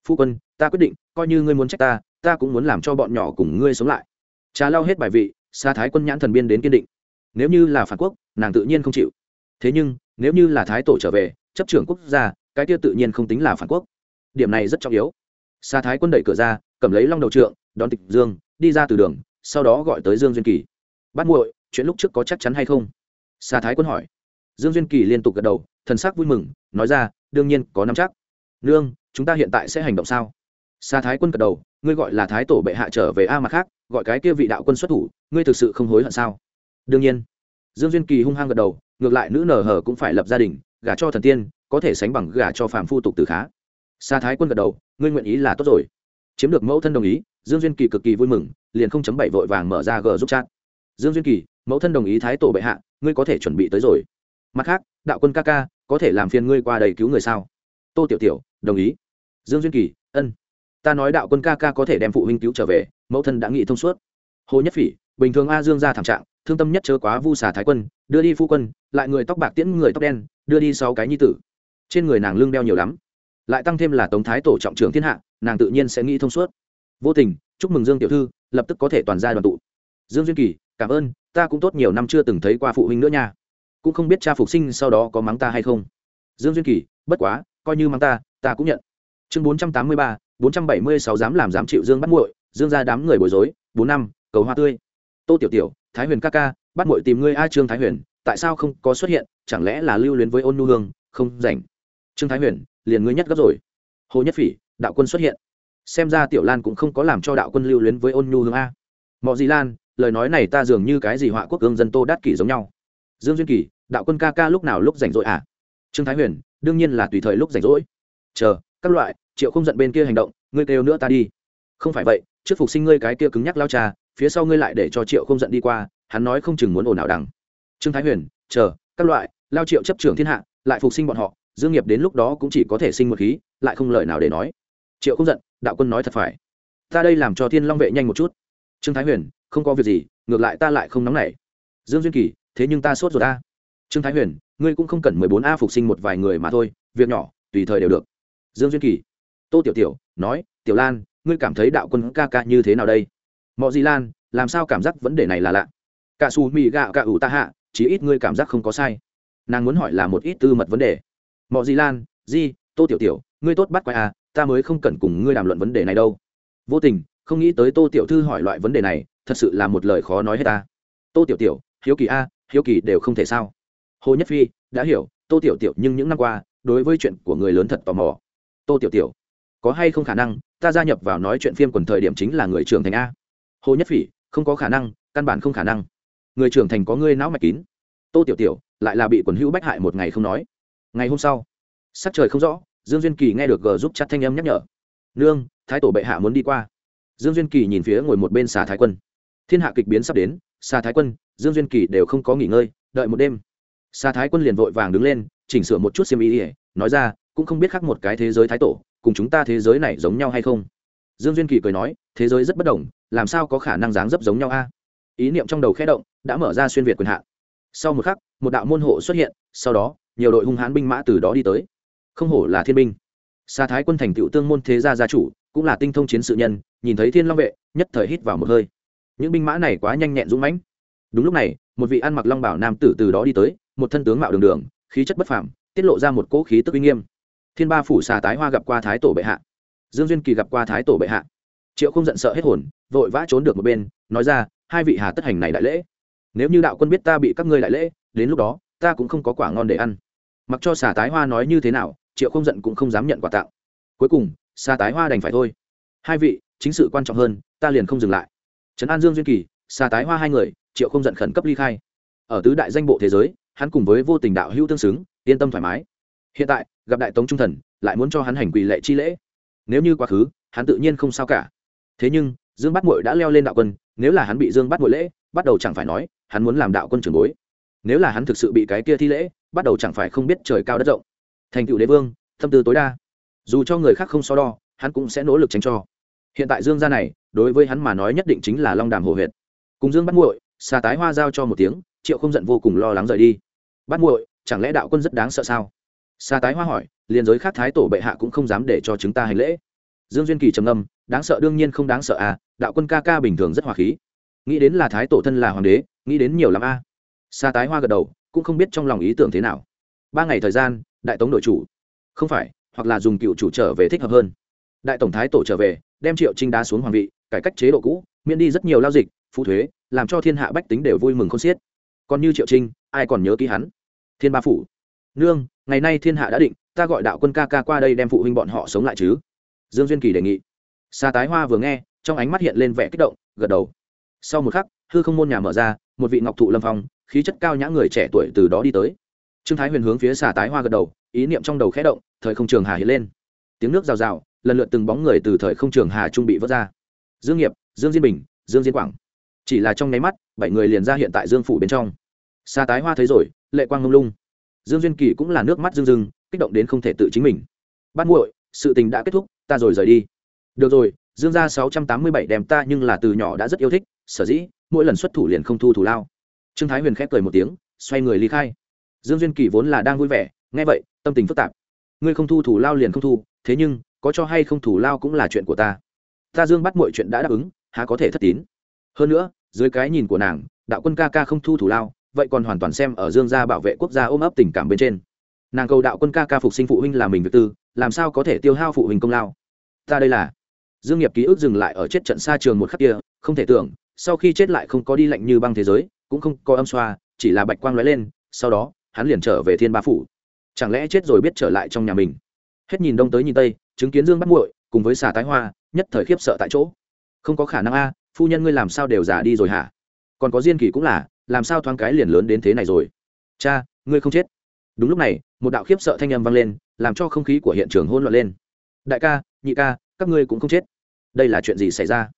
Phu quân, ta quyết định, coi như ngươi muốn trách ta ta cũng muốn làm cho bọn nhỏ cùng ngươi sống lại. Trà lao hết bài vị xa thái quân nhãn thần biên đến kiên định. Nếu như là phản quốc, nàng tự nhiên không chịu. Thế nhưng, nếu như là thái tổ trở về, chấp trưởng quốc gia, cái tiêu tự nhiên không tính là phản quốc. Điểm này rất trọng yếu. Xa thái quân đẩy cửa ra, cầm lấy long đầu trượng, đón tịch dương, đi ra từ đường, sau đó gọi tới dương duyên kỳ. Bắt muội, chuyện lúc trước có chắc chắn hay không? Xa thái quân hỏi. Dương duyên kỳ liên tục gật đầu, thần sắc vui mừng, nói ra, đương nhiên, có nắm chắc nương, chúng ta hiện tại sẽ hành động sao? Xa thái quân gật đầu, ngươi gọi là thái tổ bệ hạ trở về a mặt khác, gọi cái kia vị đạo quân xuất thủ, ngươi thực sự không hối hận sao? Đương nhiên. Dương duyên kỳ hung hăng gật đầu, ngược lại nữ nở hở cũng phải lập gia đình, gả cho thần tiên, có thể sánh bằng gả cho Phạm phu tục từ khá. Xa thái quân gật đầu, ngươi nguyện ý là tốt rồi. Chiếm được mẫu thân đồng ý, dương duyên kỳ cực kỳ vui mừng, liền không chấm bảy vội vàng mở ra g giúp chat. Dương duyên kỳ, mẫu thân đồng ý thái tổ bệ hạ, ngươi có thể chuẩn bị tới rồi. Mặt khác, đạo quân ca ca, có thể làm phiền ngươi qua đây cứu người sao? Tô tiểu tiểu, đồng ý. Dương duyên kỳ, ân. Ta nói đạo quân ca ca có thể đem phụ huynh cứu trở về, mẫu thân đã nghĩ thông suốt. Hồ nhất phỉ, bình thường a dương ra thảm trạng, thương tâm nhất chớ quá vu xà thái quân, đưa đi phu quân, lại người tóc bạc tiễn người tóc đen, đưa đi sáu cái nhi tử. Trên người nàng lương đeo nhiều lắm, lại tăng thêm là tống thái tổ trọng trưởng thiên hạ, nàng tự nhiên sẽ nghĩ thông suốt. Vô tình, chúc mừng dương tiểu thư, lập tức có thể toàn gia đoàn tụ. Dương duyên kỳ, cảm ơn, ta cũng tốt nhiều năm chưa từng thấy qua phụ huynh nữa nha. Cũng không biết cha phục sinh sau đó có mắng ta hay không. Dương duyên kỳ, bất quá coi như mang ta ta cũng nhận. Chương bốn trăm tám mươi ba, bốn trăm bảy mươi sáu dám làm dám chịu dương bắt muội, dương ra đám người bối rối, bốn năm, cầu hoa tươi. Tô tiểu tiểu, thái huyền ca ca bắt muội tìm ngươi a trương thái huyền, tại sao không có xuất hiện, chẳng lẽ là lưu luyến với ôn nu hương, không rảnh? Trương thái huyền, liền ngươi nhất gấp rồi. Hồ nhất phỉ, đạo quân xuất hiện. Xem ra tiểu lan cũng không có làm cho đạo quân lưu luyến với ôn nhu hương a. Mọi gì lan, lời nói này ta dường như cái gì họa quốc cương dân tô đát kỷ giống nhau. Dương duyên kỳ, đạo quân ca ca lúc nào lúc rảnh rỗi à? Trương thái huyền đương nhiên là tùy thời lúc rảnh rỗi. Chờ, các loại, triệu không giận bên kia hành động, ngươi kêu nữa ta đi. Không phải vậy, trước phục sinh ngươi cái kia cứng nhắc lao trà phía sau ngươi lại để cho triệu không giận đi qua, hắn nói không chừng muốn ồn ào đằng. Trương thái huyền, chờ, các loại, lao triệu chấp trưởng thiên hạ, lại phục sinh bọn họ, dương nghiệp đến lúc đó cũng chỉ có thể sinh một khí, lại không lời nào để nói. Triệu không giận, đạo quân nói thật phải. Ta đây làm cho thiên long vệ nhanh một chút. Trương thái huyền, không có việc gì, ngược lại ta lại không nóng nảy. Dương duyên kỳ, thế nhưng ta sốt rồi ta. Trương thái huyền ngươi cũng không cần mười bốn a phục sinh một vài người mà thôi, việc nhỏ, tùy thời đều được. Dương duyên kỳ, tô tiểu tiểu, nói, tiểu lan, ngươi cảm thấy đạo quân ca ca như thế nào đây? Mọi gì lan, làm sao cảm giác vấn đề này là lạ? Cả xù mì gạo cả ủ ta hạ chỉ ít ngươi cảm giác không có sai. Nàng muốn hỏi là một ít tư mật vấn đề. Mọi gì lan, di, tô tiểu tiểu, ngươi tốt bắt quay à ta mới không cần cùng ngươi đàm luận vấn đề này đâu. Vô tình, không nghĩ tới tô tiểu thư hỏi loại vấn đề này, thật sự là một lời khó nói hết ta. Tô tiểu tiểu, hiếu kỳ a, hiếu kỳ đều không thể sao hồ nhất phi, đã hiểu, tô tiểu tiểu nhưng những năm qua, đối với chuyện của người lớn thật tò mò. Tô tiểu tiểu, có hay không khả năng, ta gia nhập vào nói chuyện phim quần thời điểm chính là người trưởng thành a? Hồ nhất phỉ không có khả năng, căn bản không khả năng. Người trưởng thành có ngươi não mạch kín. Tô tiểu tiểu, lại là bị quần hữu bách hại một ngày không nói. Ngày hôm sau, sắc trời không rõ, dương duyên kỳ nghe được g giúp chặt thanh âm nhắc nhở. Nương, thái tổ bệ hạ muốn đi qua. Dương duyên kỳ nhìn phía ngồi một bên xà thái quân. Thiên hạ kịch biến sắp đến, xà thái quân, dương duyên kỳ đều không có nghỉ ngơi, đợi một đêm Sa thái quân liền vội vàng đứng lên, chỉnh sửa một chút xiêm ý ỉa nói ra, cũng không biết khác một cái thế giới thái tổ, cùng chúng ta thế giới này giống nhau hay không? Dương duyên kỳ cười nói, thế giới rất bất đồng, làm sao có khả năng dáng dấp giống nhau a? Ý niệm trong đầu khẽ động, đã mở ra xuyên việt quyền hạn. Sau một khắc, một đạo môn hộ xuất hiện, sau đó, nhiều đội hung hãn binh mã từ đó đi tới. Không hổ là thiên binh. Sa thái quân thành tựu tương môn thế gia gia chủ, cũng là tinh thông chiến sự nhân, nhìn thấy thiên long vệ, nhất thời hít vào một hơi. Những binh mã này quá nhanh nhẹn dũng mãnh. Đúng lúc này, một vị ăn mặc long bảo nam tử từ đó đi tới một thân tướng mạo đường đường, khí chất bất phàm, tiết lộ ra một cỗ khí tức uy nghiêm. Thiên ba phủ xà tái hoa gặp qua thái tổ bệ hạ. Dương duyên kỳ gặp qua thái tổ bệ hạ. Triệu không giận sợ hết hồn, vội vã trốn được một bên, nói ra, hai vị hà tất hành này đại lễ. Nếu như đạo quân biết ta bị các ngươi đại lễ, đến lúc đó, ta cũng không có quả ngon để ăn. Mặc cho xà tái hoa nói như thế nào, triệu không giận cũng không dám nhận quà tặng cuối cùng, xà tái hoa đành phải thôi. Hai vị, chính sự quan trọng hơn, ta liền không dừng lại. Trấn an dương duyên kỳ, xà tái hoa hai người, triệu không giận khẩn cấp ly khai. Ở tứ đại danh bộ thế giới hắn cùng với vô tình đạo hữu tương xứng, yên tâm thoải mái. Hiện tại, gặp đại tống trung thần, lại muốn cho hắn hành quỳ lệ chi lễ. Nếu như quá khứ, hắn tự nhiên không sao cả. Thế nhưng, dương bắt mội đã leo lên đạo quân, nếu là hắn bị dương bắt mội lễ, bắt đầu chẳng phải nói, hắn muốn làm đạo quân trường bối. Nếu là hắn thực sự bị cái kia thi lễ, bắt đầu chẳng phải không biết trời cao đất rộng. Thành cựu đế vương tâm tư tối đa. Dù cho người khác không so đo, hắn cũng sẽ nỗ lực tránh cho. Hiện tại dương gia này, đối với hắn mà nói nhất định chính là long đàm hồ huyệt. Cùng dương bắt muội xà tái hoa giao cho một tiếng, triệu không giận vô cùng lo lắng rời đi bắt muội, chẳng lẽ đạo quân rất đáng sợ sao? Sa tái hoa hỏi, liền giới khác thái tổ bệ hạ cũng không dám để cho chúng ta hành lễ. Dương duyên kỳ trầm ngâm, đáng sợ đương nhiên không đáng sợ à đạo quân ca ca bình thường rất hòa khí. Nghĩ đến là thái tổ thân là hoàng đế, nghĩ đến nhiều lắm a. À. xa tái hoa gật đầu, cũng không biết trong lòng ý tưởng thế nào. Ba ngày thời gian, đại tống đội chủ. Không phải, hoặc là dùng cựu chủ trở về thích hợp hơn. Đại tổng thái tổ trở về, đem triệu trinh đá xuống hoàng vị, cải cách chế độ cũ, miễn đi rất nhiều lao dịch phụ thuế, làm cho thiên hạ bách tính đều vui mừng không xiết. Còn như triệu trinh, ai còn nhớ ký hắn? Thiên ba phủ. Nương, ngày nay thiên hạ đã định, ta gọi đạo quân ca ca qua đây đem phụ huynh bọn họ sống lại chứ? Dương duyên kỳ đề nghị. Xa tái hoa vừa nghe, trong ánh mắt hiện lên vẻ kích động, gật đầu. Sau một khắc, hư không môn nhà mở ra, một vị ngọc thụ lâm phong, khí chất cao nhã người trẻ tuổi từ đó đi tới. Trương thái huyền hướng phía xà tái hoa gật đầu, ý niệm trong đầu khẽ động, thời không trường hà hiện lên. Tiếng nước rào rào, lần lượt từng bóng người từ thời không trường hà trung bị vớt ra. Dương nghiệp, dương diên bình, dương diên quảng. Chỉ là trong nháy mắt, bảy người liền ra hiện tại dương phủ bên trong. Xà tái hoa thấy rồi lệ quang ngông lung. Dương duyên kỳ cũng là nước mắt rưng rưng, kích động đến không thể tự chính mình. Bắt muội, sự tình đã kết thúc, ta rồi rời đi. Được rồi, dương gia sáu trăm tám mươi bảy đem ta nhưng là từ nhỏ đã rất yêu thích, sở dĩ, mỗi lần xuất thủ liền không thu thủ lao. Trương thái huyền khép cười một tiếng, xoay người ly khai. Dương duyên kỳ vốn là đang vui vẻ, nghe vậy, tâm tình phức tạp. Ngươi không thu thủ lao liền không thu, thế nhưng, có cho hay không thủ lao cũng là chuyện của ta. Ta dương bắt mọi chuyện đã đáp ứng, há có thể thất tín. Hơn nữa, dưới cái nhìn của nàng, đạo quân ca ca không thu thủ lao vậy còn hoàn toàn xem ở dương gia bảo vệ quốc gia ôm ấp tình cảm bên trên. Nàng cầu đạo quân ca ca phục sinh phụ huynh là mình việc tư, làm sao có thể tiêu hao phụ huynh công lao? Ta đây là. Dương nghiệp ký ức dừng lại ở chết trận xa trường một khắc kia, không thể tưởng, sau khi chết lại không có đi lạnh như băng thế giới, cũng không có âm xoa, chỉ là bạch quang lóe lên, sau đó, hắn liền trở về thiên ba phủ. Chẳng lẽ chết rồi biết trở lại trong nhà mình? Hết nhìn đông tới nhìn tây, chứng kiến dương bắt muội, cùng với xà tái hoa, nhất thời khiếp sợ tại chỗ. Không có khả năng a, phu nhân ngươi làm sao đều già đi rồi hả? Còn có diên kỳ cũng là làm sao thoáng cái liền lớn đến thế này rồi? Cha, ngươi không chết. Đúng lúc này, một đạo khiếp sợ thanh âm vang lên, làm cho không khí của hiện trường hỗn loạn lên. Đại ca, nhị ca, các ngươi cũng không chết. Đây là chuyện gì xảy ra?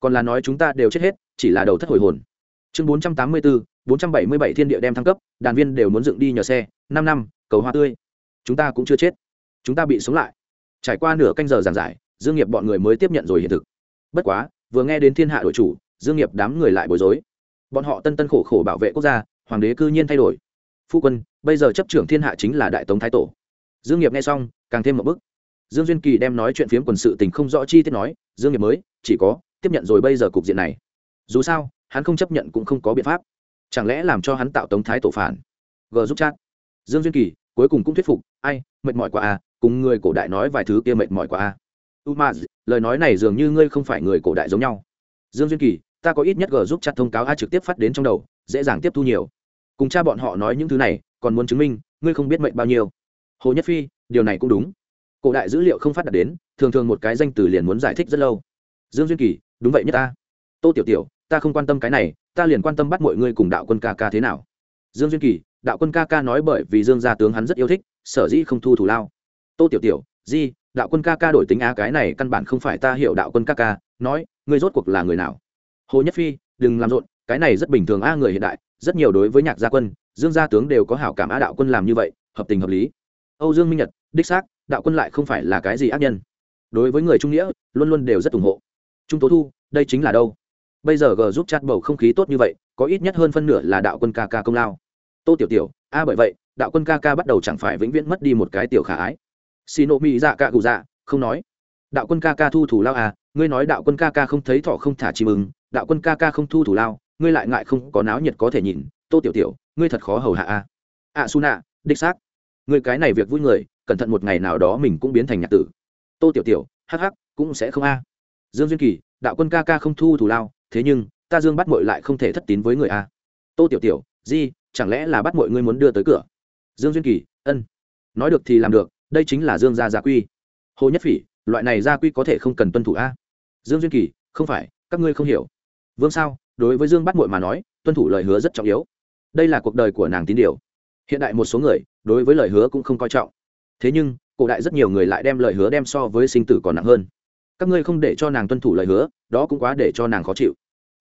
Còn là nói chúng ta đều chết hết, chỉ là đầu thất hồi hồn. Chương bốn trăm tám mươi bốn bốn trăm bảy mươi bảy thiên địa đem thăng cấp, đàn viên đều muốn dựng đi nhờ xe, năm năm, cầu hoa tươi. Chúng ta cũng chưa chết. Chúng ta bị sống lại. Trải qua nửa canh giờ giảng giải, dương nghiệp bọn người mới tiếp nhận rồi hiện thực. Bất quá, vừa nghe đến thiên hạ đội chủ, dương nghiệp đám người lại bối rối bọn họ tân tân khổ khổ bảo vệ quốc gia, hoàng đế cư nhiên thay đổi. Phu quân, bây giờ chấp trưởng thiên hạ chính là đại tống thái tổ. Dương nghiệp nghe xong, càng thêm một bức. Dương duyên kỳ đem nói chuyện phiếm quần sự tình không rõ chi tiết nói, dương nghiệp mới, chỉ có tiếp nhận rồi bây giờ cục diện này. Dù sao, hắn không chấp nhận cũng không có biện pháp. Chẳng lẽ làm cho hắn tạo tống thái tổ phản? G giúp chat. Dương duyên kỳ, cuối cùng cũng thuyết phục, ai, mệt mỏi quá à cùng người cổ đại nói vài thứ kia mệt mỏi quá à. U ma lời nói này dường như ngươi không phải người cổ đại giống nhau. Dương duyên kỳ ta có ít nhất g giúp chặt thông cáo a trực tiếp phát đến trong đầu, dễ dàng tiếp thu nhiều. Cùng cha bọn họ nói những thứ này, còn muốn chứng minh, ngươi không biết mệnh bao nhiêu. Hồ nhất phi, điều này cũng đúng. Cổ đại dữ liệu không phát đạt đến, thường thường một cái danh từ liền muốn giải thích rất lâu. Dương duyên kỳ, đúng vậy nhất ta. Tô tiểu tiểu, ta không quan tâm cái này, ta liền quan tâm bắt mọi ngươi cùng đạo quân ca ca thế nào. Dương duyên kỳ, đạo quân ca ca nói bởi vì dương gia tướng hắn rất yêu thích, sở dĩ không thu thủ lao. Tô tiểu tiểu, di, đạo quân ca ca đổi tính a cái này căn bản không phải ta hiểu đạo quân ca ca, nói, ngươi rốt cuộc là người nào? Hồ nhất phi, đừng làm rộn, cái này rất bình thường a, người hiện đại, rất nhiều đối với nhạc gia quân, dương gia tướng đều có hảo cảm a, đạo quân làm như vậy, hợp tình hợp lý. Âu dương minh nhật, đích xác, đạo quân lại không phải là cái gì ác nhân. Đối với người trung nghĩa, luôn luôn đều rất ủng hộ. Trung tố thu, đây chính là đâu? Bây giờ g giúp chặt bầu không khí tốt như vậy, có ít nhất hơn phân nửa là đạo quân ca ca công lao. Tô tiểu tiểu, a, bởi vậy, đạo quân ca ca bắt đầu chẳng phải vĩnh viễn mất đi một cái tiểu khả ái. Xin nộ mỹ dạ cạ cụ dạ không nói. Đạo quân ca ca thu thủ lao à ngươi nói đạo quân ca ca không thấy thọ không thả chim ưng đạo quân ca ca không thu thủ lao, ngươi lại ngại không có náo nhiệt có thể nhìn, tô tiểu tiểu, ngươi thật khó hầu hạ a. A su nạ đích xác. Ngươi cái này việc vui người, cẩn thận một ngày nào đó mình cũng biến thành nhạc tử. Tô tiểu tiểu, hắc hắc, cũng sẽ không a. Dương duyên kỳ, đạo quân ca ca không thu thủ lao, thế nhưng, ta dương bắt mội lại không thể thất tín với người a. Tô tiểu tiểu di chẳng lẽ là bắt mội ngươi muốn đưa tới cửa? Dương duyên kỳ, ân. Nói được thì làm được, đây chính là dương gia gia quy. Hồ nhất phỉ, loại này gia quy có thể không cần tuân thủ a. Dương duyên kỳ, không phải, các ngươi không hiểu vương sao, đối với dương bắt mội mà nói, tuân thủ lời hứa rất trọng yếu. Đây là cuộc đời của nàng tín điều. Hiện đại một số người, đối với lời hứa cũng không coi trọng. Thế nhưng, cổ đại rất nhiều người lại đem lời hứa đem so với sinh tử còn nặng hơn. Các ngươi không để cho nàng tuân thủ lời hứa, đó cũng quá để cho nàng khó chịu.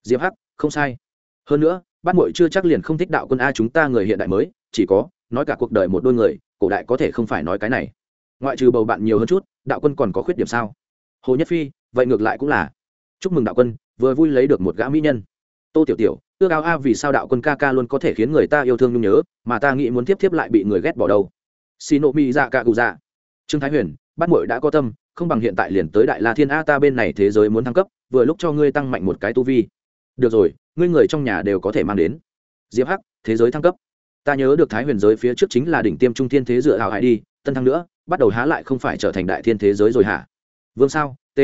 Diệp hắc, không sai. Hơn nữa, bát mội chưa chắc liền không thích đạo quân a chúng ta người hiện đại mới, chỉ có, nói cả cuộc đời một đôi người, cổ đại có thể không phải nói cái này. Ngoại trừ bầu bạn nhiều hơn chút, đạo quân còn có khuyết điểm sao? Hồ nhất phi, vậy ngược lại cũng là. Chúc mừng đạo quân vừa vui lấy được một gã mỹ nhân. Tô tiểu tiểu, ước ao a vì sao đạo quân ca ca luôn có thể khiến người ta yêu thương nhung nhớ, mà ta nghĩ muốn tiếp tiếp lại bị người ghét bỏ đâu. Xin ô mi dạ cả cụ dạ trương thái huyền bắt mội đã có tâm, không bằng hiện tại liền tới đại la thiên a ta bên này thế giới muốn thăng cấp, vừa lúc cho ngươi tăng mạnh một cái tu vi. Được rồi, ngươi người trong nhà đều có thể mang đến. Diệp hắc, thế giới thăng cấp. Ta nhớ được thái huyền giới phía trước chính là đỉnh tiêm trung thiên thế dựa hào hải đi, tân thăng nữa, bắt đầu há lại không phải trở thành đại thiên thế giới rồi hả? Vương sao? T.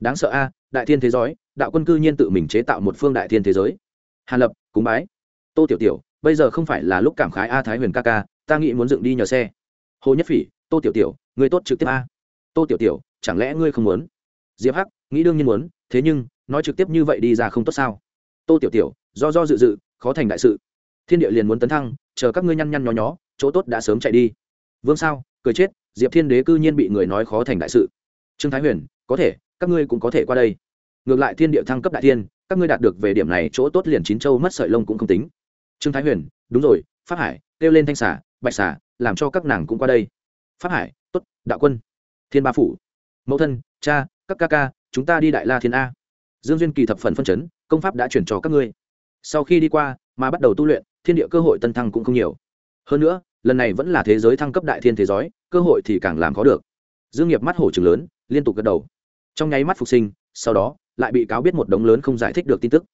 Đáng sợ a, đại thiên thế giới đạo quân cư nhiên tự mình chế tạo một phương đại thiên thế giới. Hàn lập, cúng bái. Tô tiểu tiểu, bây giờ không phải là lúc cảm khái a thái huyền ca ca, ta nghĩ muốn dựng đi nhờ xe. Hồ nhất phỉ, tô tiểu tiểu, người tốt trực tiếp a. Tô tiểu tiểu, chẳng lẽ ngươi không muốn? Diệp hắc, nghĩ đương nhiên muốn, thế nhưng, nói trực tiếp như vậy đi ra không tốt sao? Tô tiểu tiểu, do do dự dự, khó thành đại sự. Thiên địa liền muốn tấn thăng, chờ các ngươi nhăn nhăn nhó nhó, chỗ tốt đã sớm chạy đi. Vương sao, cười chết, diệp thiên đế cư nhiên bị người nói khó thành đại sự. Trương thái huyền, có thể, các ngươi cũng có thể qua đây ngược lại thiên địa thăng cấp đại thiên, các ngươi đạt được về điểm này chỗ tốt liền chín châu mất sợi lông cũng không tính. Trương thái huyền, đúng rồi, pháp hải, kêu lên thanh xả bạch xả làm cho các nàng cũng qua đây. Pháp hải t ố t đạo quân. Thiên ba phủ. Mẫu thân, cha, các ca ca, chúng ta đi đại la thiên a. Dương duyên kỳ thập phần phân chấn, công pháp đã chuyển cho các ngươi. Sau khi đi qua, mà bắt đầu tu luyện, thiên địa cơ hội tân thăng cũng không nhiều. Hơn nữa, lần này vẫn là thế giới thăng cấp đại thiên thế giới, cơ hội thì càng làm khó được. Dương nghiệp mắt hổ trường lớn, liên tục gật đầu. Trong nháy mắt phục sinh sau đó, lại bị cáo biết một đống lớn không giải thích được tin tức.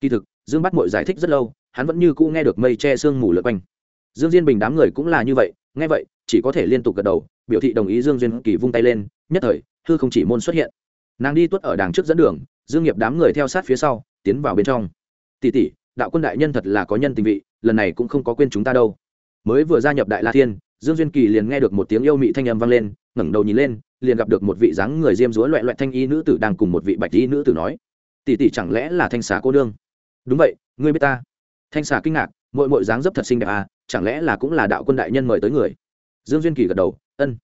Kỳ thực, dương bắt mội giải thích rất lâu, hắn vẫn như cũ nghe được mây che sương mù lượt quanh. Dương diên bình đám người cũng là như vậy, nghe vậy, chỉ có thể liên tục gật đầu, biểu thị đồng ý dương duyên kỳ vung tay lên, nhất thời, hư không chỉ môn xuất hiện. Nàng đi tuất ở đàng trước dẫn đường, dương nghiệp đám người theo sát phía sau, tiến vào bên trong. Tỷ tỷ, đạo quân đại nhân thật là có nhân tình vị, lần này cũng không có quên chúng ta đâu. Mới vừa gia nhập đại la thiên, dương duyên kỳ liền nghe được một tiếng yêu mị thanh âm vang lên, ngẩng đầu nhìn lên liền gặp được một vị dáng người diêm dúa loẹ loẹt thanh y nữ tử đang cùng một vị bạch y nữ tử nói, tỷ tỷ chẳng lẽ là thanh xà cô đương đúng vậy, ngươi biết ta. Thanh xà kinh ngạc mội mội dáng dấp thật xinh đẹp à chẳng lẽ là cũng là đạo quân đại nhân mời tới người? Dương duyên kỳ gật đầu, ân,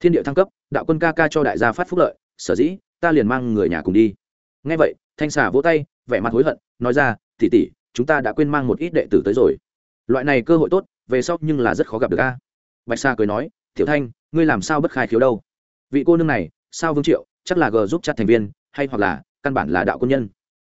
thiên địa thăng cấp, đạo quân ca ca cho đại gia phát phúc lợi, sở dĩ, ta liền mang người nhà cùng đi. Ngay vậy, thanh xà vỗ tay, vẻ mặt hối hận, nói ra, tỷ tỷ, chúng ta đã quên mang một ít đệ tử tới rồi. Loại này cơ hội tốt, về sau nhưng là rất khó gặp được a. Bạch sa cười nói, tiểu thanh, ngươi làm sao bất khai khiếu đâu? Vị cô nương này, sao vương triệu, chắc là g giúp chặt thành viên, hay hoặc là, căn bản là đạo quân nhân.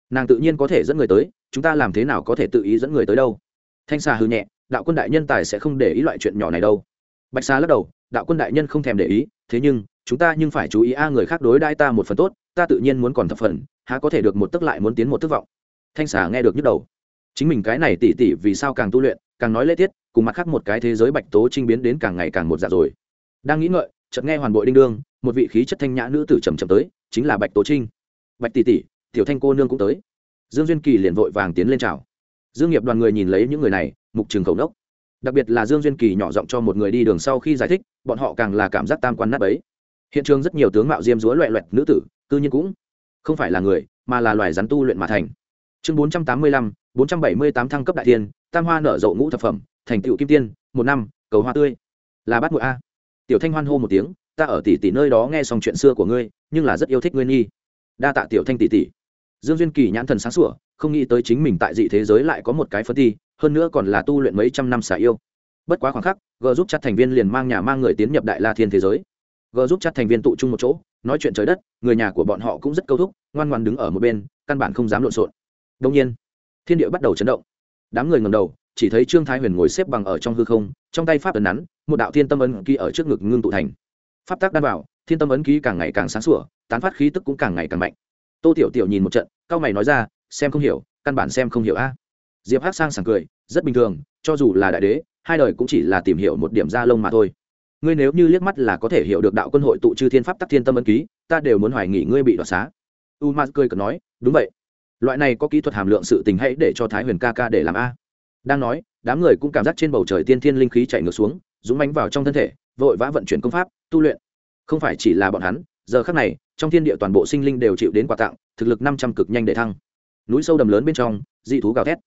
Nàng tự nhiên có thể dẫn người tới, chúng ta làm thế nào có thể tự ý dẫn người tới đâu? Thanh xà hư nhẹ, đạo quân đại nhân tài sẽ không để ý loại chuyện nhỏ này đâu. Bạch xà lắc đầu, đạo quân đại nhân không thèm để ý, thế nhưng, chúng ta nhưng phải chú ý a, người khác đối đãi ta một phần tốt, ta tự nhiên muốn còn thập phần, há có thể được một tức lại muốn tiến một tức vọng. Thanh xà nghe được nhức đầu. Chính mình cái này tỉ tỉ vì sao càng tu luyện, càng nói lễ tiết, cùng mặt khác một cái thế giới bạch tố trinh biến đến càng ngày càng một dạ rồi. Đang nghĩ ngợi, chợt nghe hoàn bội đinh đương một vị khí chất thanh nhã nữ tử trầm trầm tới, chính là bạch tố trinh. Bạch tỷ tỷ, tiểu thanh cô nương cũng tới. Dương duyên kỳ liền vội vàng tiến lên chào. Dương nghiệp đoàn người nhìn lấy những người này, mục trường khẩu nốc. Đặc biệt là dương duyên kỳ nhỏ giọng cho một người đi đường sau khi giải thích, bọn họ càng là cảm giác tam quan nát ấy hiện trường rất nhiều tướng mạo diêm dúa loẹ loẹt nữ tử, cư nhiên cũng không phải là người, mà là loài rắn tu luyện mà thành. Chương bốn trăm tám mươi lăm, bốn trăm bảy mươi tám thăng cấp đại tiên tam hoa nở rộ ngũ thập phẩm, thành tựu kim tiên, một năm, cầu hoa tươi. Là bát mũi a. Tiểu thanh hoan hô một tiếng ta ở tỷ tỷ nơi đó nghe xong chuyện xưa của ngươi, nhưng là rất yêu thích ngươi nghi. Đa tạ tiểu thanh tỷ tỷ dương duyên kỳ nhãn thần sáng sủa, không nghĩ tới chính mình tại dị thế giới lại có một cái phân thi hơn nữa còn là tu luyện mấy trăm năm xả yêu. Bất quá khoảng khắc, g giúp chặt thành viên liền mang nhà mang người tiến nhập đại la thiên thế giới. G giúp chặt thành viên tụ chung một chỗ, nói chuyện trời đất, người nhà của bọn họ cũng rất câu thúc, ngoan ngoan đứng ở một bên, căn bản không dám lộn xộn. Đông nhiên, thiên địa bắt đầu chấn động. Đám người ngầm đầu, chỉ thấy trương thái huyền ngồi xếp bằng ở trong hư không, trong tay pháp ấn nắn, một đạo thiên tâm ấn kỳ ở trước ngực ngưng tụ thành pháp tác đan vào, thiên tâm ấn ký càng ngày càng sáng sủa, tán phát khí tức cũng càng ngày càng mạnh. Tô tiểu tiểu nhìn một trận cao mày nói ra, xem không hiểu, căn bản xem không hiểu a. Diệp hắc sang sảng cười, rất bình thường, cho dù là đại đế, hai đời cũng chỉ là tìm hiểu một điểm da lông mà thôi. Ngươi nếu như liếc mắt là có thể hiểu được đạo quân hội tụ chư thiên pháp tắc thiên tâm ấn ký, ta đều muốn hoài nghỉ ngươi bị đoạt xá. U ma cười cợt nói, đúng vậy. Loại này có kỹ thuật hàm lượng sự tình hãy để cho thái huyền ca ca để làm a. Đang nói, đám người cũng cảm giác trên bầu trời tiên thiên linh khí chạy ngược xuống, dũng mánh vào trong thân thể, vội vã vận chuyển công pháp tu luyện. Không phải chỉ là bọn hắn, giờ khác này, trong thiên địa toàn bộ sinh linh đều chịu đến quà tặng, thực lực năm trăm cực nhanh để thăng. Núi sâu đầm lớn bên trong, dị thú gào thét.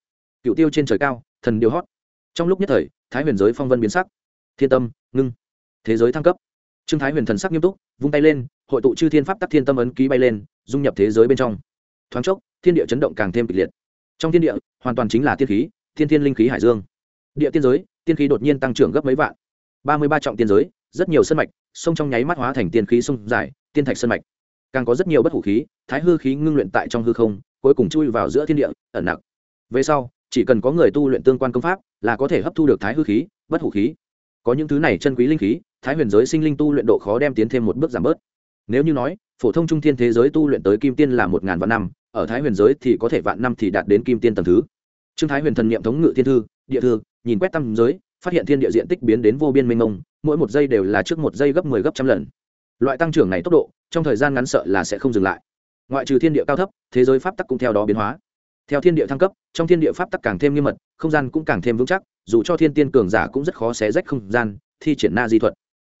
Cựu tiêu trên trời cao, thần điêu hót. Trong lúc nhất thời, thái huyền giới phong vân biến sắc. Thiên tâm, ngưng. Thế giới thăng cấp. Trương thái huyền thần sắc nghiêm túc, vung tay lên, hội tụ chư thiên pháp tắc thiên tâm ấn ký bay lên, dung nhập thế giới bên trong. Thoáng chốc, thiên địa chấn động càng thêm kịch liệt. Trong thiên địa, hoàn toàn chính là thiên khí, thiên thiên linh khí hải dương. Địa tiên giới, tiên khí đột nhiên tăng trưởng gấp mấy vạn ba mươi ba trọng tiên giới, rất nhiều sân mạch, sông trong nháy mắt hóa thành tiên khí sông dài, tiên thạch sân mạch. Càng có rất nhiều bất hủ khí, thái hư khí ngưng luyện tại trong hư không, cuối cùng chui vào giữa thiên địa, ẩn nặc. Về sau, chỉ cần có người tu luyện tương quan công pháp, là có thể hấp thu được thái hư khí, bất hủ khí. Có những thứ này chân quý linh khí, thái huyền giới sinh linh tu luyện độ khó đem tiến thêm một bước giảm bớt. Nếu như nói, phổ thông trung thiên thế giới tu luyện tới kim tiên là một ngàn vạn năm, ở thái huyền giới thì có thể vạn năm thì đạt đến kim tiên tầng thứ. Trương thái huyền thần niệm thống ngự thiên thư, địa thư, nhìn quét tâm giới phát hiện thiên địa diện tích biến đến vô biên mênh mông, mỗi một giây đều là trước một giây gấp mười 10 gấp trăm lần. Loại tăng trưởng này tốc độ, trong thời gian ngắn sợ là sẽ không dừng lại. Ngoại trừ thiên địa cao thấp, thế giới pháp tắc cũng theo đó biến hóa. Theo thiên địa thăng cấp, trong thiên địa pháp tắc càng thêm nghiêm mật, không gian cũng càng thêm vững chắc, dù cho thiên tiên cường giả cũng rất khó xé rách không gian, thi triển na di thuật.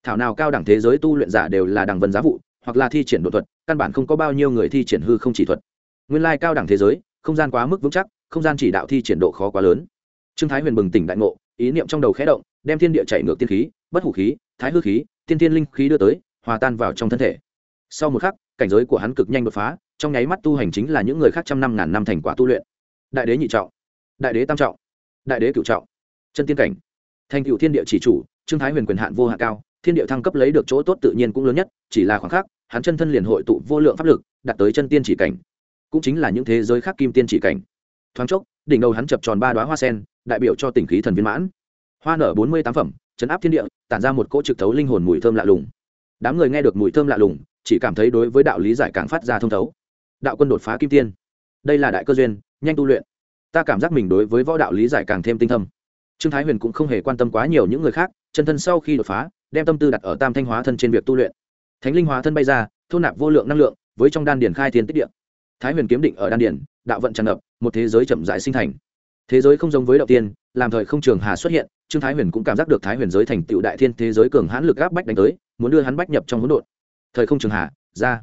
Thảo nào cao đẳng thế giới tu luyện giả đều là đằng vân giá vụ, hoặc là thi triển đột thuật, căn bản không có bao nhiêu người thi triển hư không chỉ thuật. Nguyên lai cao đẳng thế giới, không gian quá mức vững chắc, không gian chỉ đạo thi triển độ khó quá lớn. Trương thái huyền bừng tỉnh đại ngộ ý niệm trong đầu khẽ động, đem thiên địa chạy ngược tiên khí, bất hủ khí, thái hư khí, tiên tiên linh khí đưa tới, hòa tan vào trong thân thể. Sau một khắc, cảnh giới của hắn cực nhanh đột phá, trong nháy mắt tu hành chính là những người khác trăm năm ngàn năm thành quả tu luyện. Đại đế nhị trọng, đại đế tam trọng, đại đế cửu trọng, chân tiên cảnh. Thành cựu thiên địa chỉ chủ, trương thái huyền quyền hạn vô hạn cao, thiên địa thăng cấp lấy được chỗ tốt tự nhiên cũng lớn nhất, chỉ là khoảng khắc, hắn chân thân liền hội tụ vô lượng pháp lực, đạt tới chân tiên chỉ cảnh. Cũng chính là những thế giới khác kim tiên chỉ cảnh. Thoáng chốc đỉnh đầu hắn chập tròn ba đoá hoa sen, đại biểu cho tỉnh khí thần viên mãn. Hoa nở bốn mươi tám phẩm, chấn áp thiên địa, tản ra một cỗ trực thấu linh hồn mùi thơm lạ lùng. Đám người nghe được mùi thơm lạ lùng, chỉ cảm thấy đối với đạo lý giải càng phát ra thông thấu. Đạo quân đột phá kim tiên. Đây là đại cơ duyên, nhanh tu luyện. Ta cảm giác mình đối với võ đạo lý giải càng thêm tinh thâm. Trương thái huyền cũng không hề quan tâm quá nhiều những người khác, chân thân sau khi đột phá, đem tâm tư đặt ở tam thanh hóa thân trên việc tu luyện. Thánh linh hóa thân bay ra, thôn nạp vô lượng năng lượng, với trong đan điển khai thiên tích địa. Thái huyền kiếm định ở đan điển đạo vận tràn ngập, một thế giới chậm rãi sinh thành. Thế giới không giống với đầu tiên, làm thời không trường hà xuất hiện, trương thái huyền cũng cảm giác được thái huyền giới thành tựu đại thiên thế giới cường hãn lực áp bách đánh tới, muốn đưa hắn bách nhập trong hỗn độn. Thời không trường hà, ra.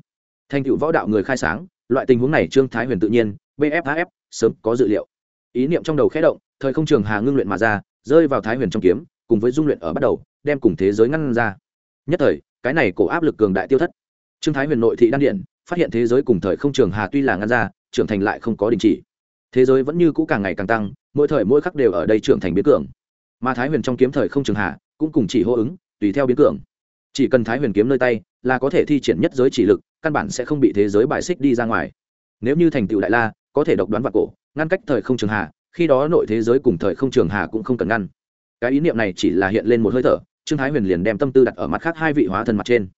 Thành tựu võ đạo người khai sáng, loại tình huống này trương thái huyền tự nhiên bfhf sớm có dự liệu. Ý niệm trong đầu khẽ động, thời không trường hà ngưng luyện mà ra, rơi vào thái huyền trong kiếm, cùng với dung luyện ở bắt đầu, đem cùng thế giới ngăn ra. Nhất thời, cái này cổ áp lực cường đại tiêu thất. Trương thái huyền nội thị đan điện, phát hiện thế giới cùng thời không trường hà tuy là ngăn ra trưởng thành lại không có đình chỉ. Thế giới vẫn như cũ càng ngày càng tăng mỗi thời mỗi khắc đều ở đây trưởng thành biến cường. Mà thái huyền trong kiếm thời không trường hạ cũng cùng chỉ hô ứng tùy theo biến cường. Chỉ cần thái huyền kiếm nơi tay là có thể thi triển nhất giới chỉ lực căn bản sẽ không bị thế giới bài xích đi ra ngoài. Nếu như thành tựu đại la có thể độc đoán vạn cổ ngăn cách thời không trường hạ, khi đó nội thế giới cùng thời không trường hạ cũng không cần ngăn. Cái ý niệm này chỉ là hiện lên một hơi thở trương thái huyền liền đem tâm tư đặt ở mặt khác hai vị hóa thân mặt trên.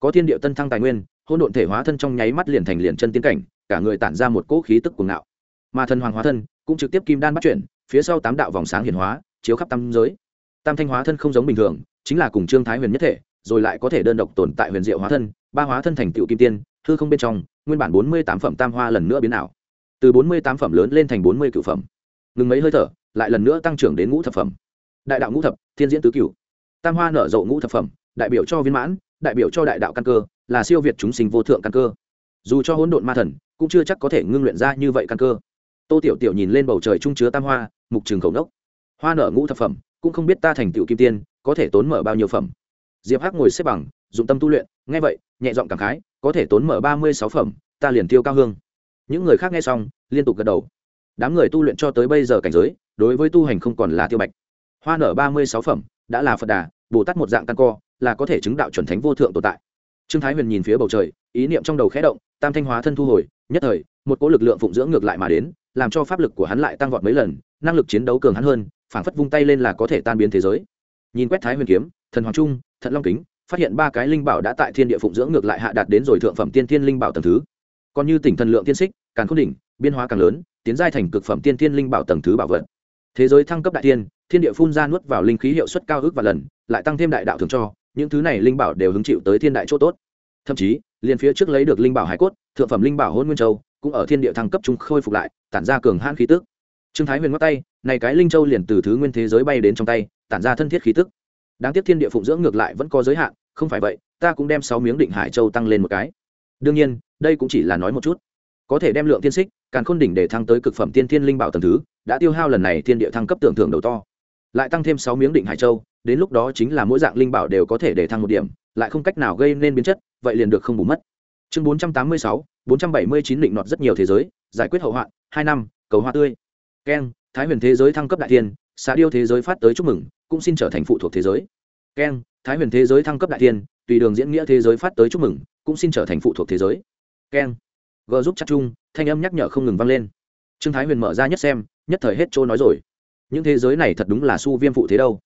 Có thiên điệu tân thăng tài nguyên hôn độn thể hóa thân trong nháy mắt liền thành liền chân tiến cảnh cả người tản ra một cỗ khí tức cuồng ngạo. Mà thần hoàng hóa thân cũng trực tiếp kim đan bắt chuyển, phía sau tám đạo vòng sáng hiển hóa, chiếu khắp tam giới. Tam thanh hóa thân không giống bình thường, chính là cùng trương thái huyền nhất thể, rồi lại có thể đơn độc tồn tại huyền diệu hóa thân, ba hóa thân thành tựu kim tiên, hư không bên trong, nguyên bản bốn mươi tám phẩm tam hoa lần nữa biến ảo. Từ bốn mươi tám phẩm lớn lên thành bốn mươi cựu phẩm. Ngừng mấy hơi thở, lại lần nữa tăng trưởng đến ngũ thập phẩm. Đại đạo ngũ thập, thiên diễn tứ cửu. Tam hoa nở rộ ngũ thập phẩm, đại biểu cho viên mãn, đại biểu cho đại đạo căn cơ, là siêu việt chúng sinh vô thượng căn cơ dù cho hỗn độn ma thần cũng chưa chắc có thể ngưng luyện ra như vậy căn cơ. Tô tiểu tiểu nhìn lên bầu trời trung chứa tam hoa, mục trường khẩu nốc hoa nở ngũ thập phẩm, cũng không biết ta thành tựu kim tiên, có thể tốn mở bao nhiêu phẩm. Diệp hắc ngồi xếp bằng, dụng tâm tu luyện, nghe vậy, nhẹ giọng cảm khái, có thể tốn mở ba mươi sáu phẩm, ta liền tiêu cao hương. Những người khác nghe xong, liên tục gật đầu. Đám người tu luyện cho tới bây giờ cảnh giới, đối với tu hành không còn là tiêu bạch. Hoa nở ba mươi sáu phẩm, đã là phật đà, bồ tát một dạng căn co, là có thể chứng đạo chuẩn thánh vô thượng tồn tại trương thái huyền nhìn phía bầu trời, ý niệm trong đầu khẽ động, tam thanh hóa thân thu hồi, nhất thời, một cỗ lực lượng phụng dưỡng ngược lại mà đến, làm cho pháp lực của hắn lại tăng vọt mấy lần, năng lực chiến đấu cường hắn hơn, phảng phất vung tay lên là có thể tan biến thế giới. Nhìn quét thái huyền kiếm, thần hoàng trung thận long kính, phát hiện ba cái linh bảo đã tại thiên địa phụng dưỡng ngược lại hạ đạt đến rồi thượng phẩm tiên thiên linh bảo tầng thứ. Còn như tỉnh thần lượng tiên xích, càng khôn đỉnh, biên hóa càng lớn, tiến giai thành cực phẩm tiên thiên linh bảo tầng thứ bảo vật. Thế giới thăng cấp đại thiên thiên địa phun ra nuốt vào linh khí hiệu suất cao ước và lần, lại tăng thêm đại đạo thường cho những thứ này linh bảo đều hứng chịu tới thiên đại chỗ tốt. Thậm chí, liền phía trước lấy được linh bảo hải cốt, thượng phẩm linh bảo hôn nguyên châu, cũng ở thiên địa thăng cấp trung khôi phục lại, tản ra cường hãn khí tức. Trương thái huyền ngắt tay, này cái linh châu liền từ thứ nguyên thế giới bay đến trong tay, tản ra thân thiết khí tức. Đáng tiếc thiên địa phụng dưỡng ngược lại vẫn có giới hạn, không phải vậy, ta cũng đem sáu miếng định hải châu tăng lên một cái. Đương nhiên, đây cũng chỉ là nói một chút. Có thể đem lượng tiên xích, càn khôn đỉnh để thăng tới cực phẩm tiên thiên linh bảo tầng thứ, đã tiêu hao lần này thiên địa thăng cấp tưởng thưởng đầu to lại tăng thêm sáu miếng định hải châu, đến lúc đó chính là mỗi dạng linh bảo đều có thể để thăng một điểm, lại không cách nào gây nên biến chất, vậy liền được không bù mất. Chương bốn trăm tám mươi sáu, bốn trăm bảy mươi chín định nọt rất nhiều thế giới, giải quyết hậu hoạn, hai năm, cầu hoa tươi. Keng thái huyền thế giới thăng cấp đại thiên xã điêu thế giới phát tới chúc mừng, cũng xin trở thành phụ thuộc thế giới. Keng thái huyền thế giới thăng cấp đại thiên, tùy đường diễn nghĩa thế giới phát tới chúc mừng, cũng xin trở thành phụ thuộc thế giới. Keng g giúp chắc chung, thanh âm nhắc nhở không ngừng vang lên. Trương thái huyền mở ra nhất xem, nhất thời hết trôi nói rồi những thế giới này thật đúng là su viêm phụ thế đâu.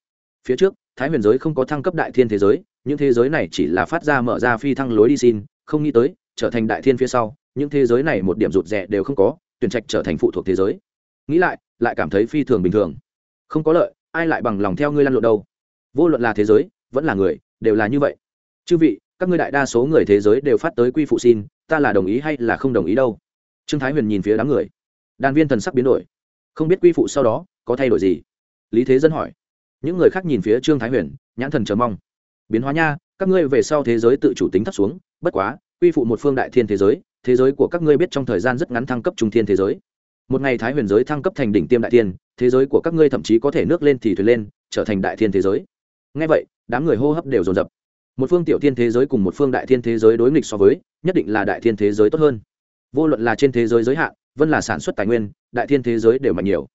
Phía trước, thái huyền giới không có thăng cấp đại thiên thế giới, những thế giới này chỉ là phát ra mở ra phi thăng lối đi xin, không nghĩ tới, trở thành đại thiên phía sau, những thế giới này một điểm rụt rè đều không có, tuyển trạch trở thành phụ thuộc thế giới. Nghĩ lại lại cảm thấy phi thường bình thường. Không có lợi, ai lại bằng lòng theo ngươi lăn lộn đâu. Vô luận là thế giới, vẫn là người, đều là như vậy. Chư vị, các ngươi đại đa số người thế giới đều phát tới quy phụ xin, ta là đồng ý hay là không đồng ý đâu? Trương thái huyền nhìn phía đám người. Đàn viên thần sắc biến đổi không biết quy phụ sau đó có thay đổi gì? Lý thế dân hỏi. Những người khác nhìn phía trương thái huyền, nhãn thần chờ mong. Biến hóa nha, các ngươi về sau thế giới tự chủ tính thấp xuống, bất quá, quy phụ một phương đại thiên thế giới thế giới của các ngươi biết trong thời gian rất ngắn thăng cấp trung thiên thế giới. Một ngày thái huyền giới thăng cấp thành đỉnh tiêm đại thiên, thế giới của các ngươi thậm chí có thể nước lên thì thuyền lên, trở thành đại thiên thế giới. Ngay vậy, đám người hô hấp đều dồn dập. Một phương tiểu thiên thế giới cùng một phương đại thiên thế giới đối nghịch so với, nhất định là đại thiên thế giới tốt hơn. Vô luận là trên thế giới giới hạn vân là sản xuất tài nguyên, đại thiên thế giới đều mạnh nhiều.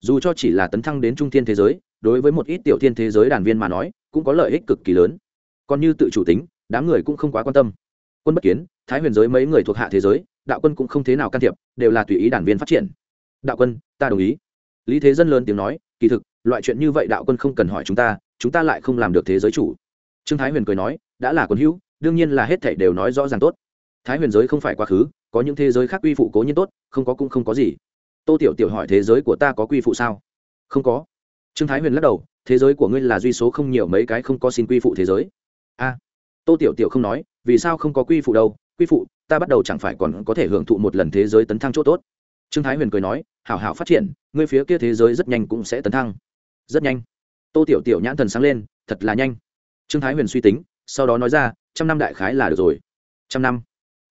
Dù cho chỉ là tấn thăng đến trung thiên thế giới, đối với một ít tiểu thiên thế giới đàn viên mà nói, cũng có lợi ích cực kỳ lớn. Còn như tự chủ tính, đám người cũng không quá quan tâm. Quân bất kiến, thái huyền giới mấy người thuộc hạ thế giới, đạo quân cũng không thế nào can thiệp, đều là tùy ý đàn viên phát triển. Đạo quân, ta đồng ý. Lý thế dân lớn tiếng nói, kỳ thực, loại chuyện như vậy đạo quân không cần hỏi chúng ta chúng ta lại không làm được thế giới chủ. Trương thái huyền cười nói, đã là quân hữu, đương nhiên là hết thảy đều nói rõ ràng tốt. Thái huyền giới không phải quá khứ có những thế giới khác quy phụ cố nhiên tốt, không có cũng không có gì. Tô tiểu tiểu hỏi, thế giới của ta có quy phụ sao? Không có. Trương thái huyền lắc đầu, thế giới của ngươi là duy số không nhiều mấy cái không có xin quy phụ thế giới. A. Tô tiểu tiểu không nói, vì sao không có quy phụ đâu? Quy phụ, ta bắt đầu chẳng phải còn có thể hưởng thụ một lần thế giới tấn thăng chỗ tốt. Trương thái huyền cười nói, hảo hảo phát triển, ngươi phía kia thế giới rất nhanh cũng sẽ tấn thăng. Rất nhanh. Tô tiểu tiểu nhãn thần sáng lên, thật là nhanh. Trương thái huyền suy tính, sau đó nói ra, trăm năm đại khái là được rồi. Trăm năm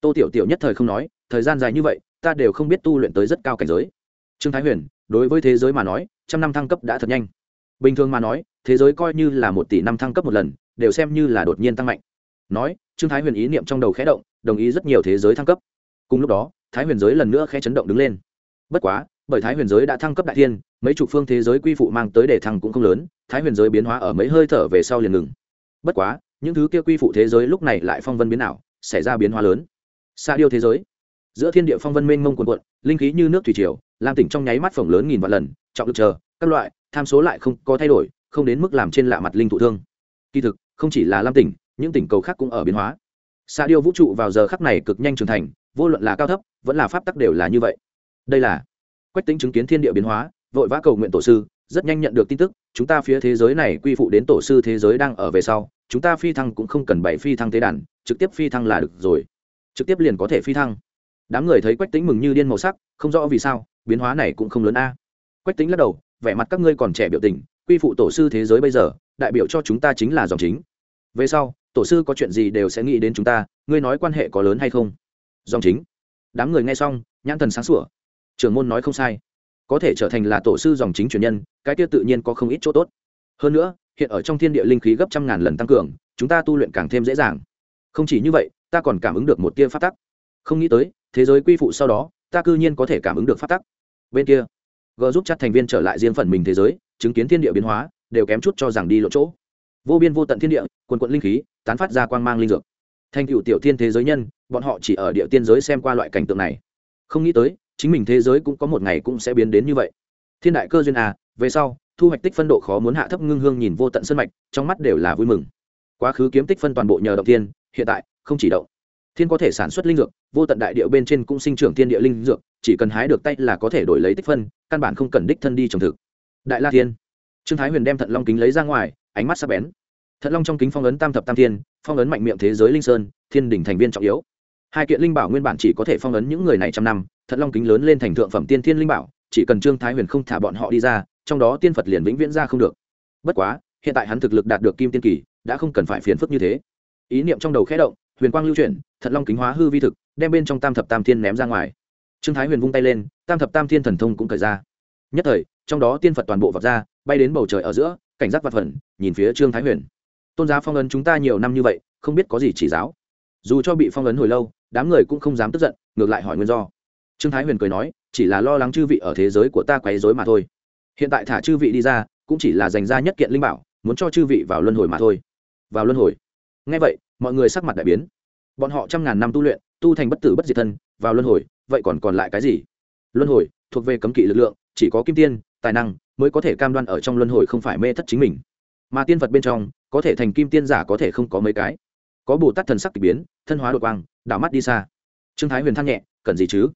tô tiểu tiểu nhất thời không nói, thời gian dài như vậy, ta đều không biết tu luyện tới rất cao cảnh giới. Trương thái huyền, đối với thế giới mà nói, trăm năm thăng cấp đã thật nhanh. Bình thường mà nói, thế giới coi như là một tỷ năm thăng cấp một lần, đều xem như là đột nhiên tăng mạnh. Nói, trương thái huyền ý niệm trong đầu khẽ động, đồng ý rất nhiều thế giới thăng cấp. Cùng lúc đó, thái huyền giới lần nữa khẽ chấn động đứng lên. Bất quá, bởi thái huyền giới đã thăng cấp đại thiên, mấy chục phương thế giới quy phụ mang tới để thăng cũng không lớn, thái huyền giới biến hóa ở mấy hơi thở về sau liền ngừng. Bất quá, những thứ kia quy phụ thế giới lúc này lại phong vân biến ảo, xảy ra biến hóa lớn xa điêu thế giới. Giữa thiên địa phong vân mênh mông quần quận linh khí như nước thủy triều làm tỉnh trong nháy mắt phồng lớn nghìn vạn lần, trọng lực chờ, các loại, tham số lại không có thay đổi, không đến mức làm trên lạ mặt linh thụ thương. Kỳ thực, không chỉ là lam tỉnh, những tỉnh cầu khác cũng ở biến hóa. Xa điêu vũ trụ vào giờ khắc này cực nhanh trưởng thành, vô luận là cao thấp, vẫn là pháp tắc đều là như vậy. Đây là quách tính chứng kiến thiên địa biến hóa, vội vã cầu nguyện tổ sư, rất nhanh nhận được tin tức, chúng ta phía thế giới này quy phụ đến tổ sư thế giới đang ở về sau, chúng ta phi thăng cũng không cần bảy phi thăng tế đàn, trực tiếp phi thăng là được rồi trực tiếp liền có thể phi thăng. Đám người thấy quách tính mừng như điên màu sắc, không rõ vì sao, biến hóa này cũng không lớn a. Quách tính lắc đầu, vẻ mặt các ngươi còn trẻ biểu tình, quy phụ tổ sư thế giới bây giờ, đại biểu cho chúng ta chính là dòng chính. Về sau, tổ sư có chuyện gì đều sẽ nghĩ đến chúng ta, ngươi nói quan hệ có lớn hay không? Dòng chính. Đám người nghe xong, nhãn thần sáng sủa. Trưởng môn nói không sai. Có thể trở thành là tổ sư dòng chính truyền nhân, cái tiêu tự nhiên có không ít chỗ tốt. Hơn nữa, hiện ở trong thiên địa linh khí gấp trăm ngàn lần tăng cường, chúng ta tu luyện càng thêm dễ dàng. Không chỉ như vậy ta còn cảm ứng được một tia phát tắc. Không nghĩ tới, thế giới quy phụ sau đó, ta cư nhiên có thể cảm ứng được phát tắc. Bên kia, g giúp chắc thành viên trở lại riêng phần mình thế giới, chứng kiến thiên địa biến hóa, đều kém chút cho rằng đi lộ chỗ. Vô biên vô tận thiên địa, quần quận linh khí, tán phát ra quang mang linh dược. Thành cựu tiểu thiên thế giới nhân, bọn họ chỉ ở địa tiên giới xem qua loại cảnh tượng này. Không nghĩ tới, chính mình thế giới cũng có một ngày cũng sẽ biến đến như vậy. Thiên đại cơ duyên à về sau, thu hoạch tích phân độ khó muốn hạ thấp ngưng hương nhìn vô tận sân mạch, trong mắt đều là vui mừng. Quá khứ kiếm tích phân toàn bộ nhờ động tiên hiện tại không chỉ động. Thiên có thể sản xuất linh dược, vô tận đại địa bên trên cũng sinh trưởng thiên địa linh dược, chỉ cần hái được tay là có thể đổi lấy tích phân, căn bản không cần đích thân đi trồng thực. Đại la thiên. Trương thái huyền đem thận long kính lấy ra ngoài, ánh mắt sắc bén. Thận long trong kính phong ấn tam thập tam thiên, phong ấn mạnh miệng thế giới linh sơn, thiên đình thành viên trọng yếu. Hai kiện linh bảo nguyên bản chỉ có thể phong ấn những người này trăm năm, thận long kính lớn lên thành thượng phẩm tiên thiên linh bảo, chỉ cần trương thái huyền không thả bọn họ đi ra, trong đó tiên phật liền vĩnh viễn ra không được. Bất quá, hiện tại hắn thực lực đạt được kim tiên kỳ, đã không cần phải phiền phức như thế. Ý niệm trong đầu khẽ động huyền quang lưu chuyển thận long kính hóa hư vi thực, đem bên trong tam thập tam thiên ném ra ngoài. Trương thái huyền vung tay lên, tam thập tam thiên thần thông cũng cởi ra. Nhất thời, trong đó tiên phật toàn bộ vọt ra, bay đến bầu trời ở giữa, cảnh giác vật phần, nhìn phía trương thái huyền. Tôn giá phong ấn chúng ta nhiều năm như vậy, không biết có gì chỉ giáo. Dù cho bị phong ấn hồi lâu, đám người cũng không dám tức giận, ngược lại hỏi nguyên do. Trương thái huyền cười nói, chỉ là lo lắng chư vị ở thế giới của ta quấy rối mà thôi. Hiện tại thả chư vị đi ra, cũng chỉ là dành ra nhất kiện linh bảo, muốn cho chư vị vào luân hồi mà thôi. Vào luân hồi. Ngay vậy mọi người sắc mặt đại biến. Bọn họ trăm ngàn năm tu luyện, tu thành bất tử bất diệt thân, vào luân hồi, vậy còn còn lại cái gì? Luân hồi, thuộc về cấm kỵ lực lượng, chỉ có kim tiên, tài năng mới có thể cam đoan ở trong luân hồi không phải mê thất chính mình. Mà tiên phật bên trong, có thể thành kim tiên giả có thể không có mấy cái. Có bồ tát thần sắc k ỳ biến, thân hóa đột quang, đảo mắt đi xa. Trương thái huyền thăng nhẹ, cần gì chứ?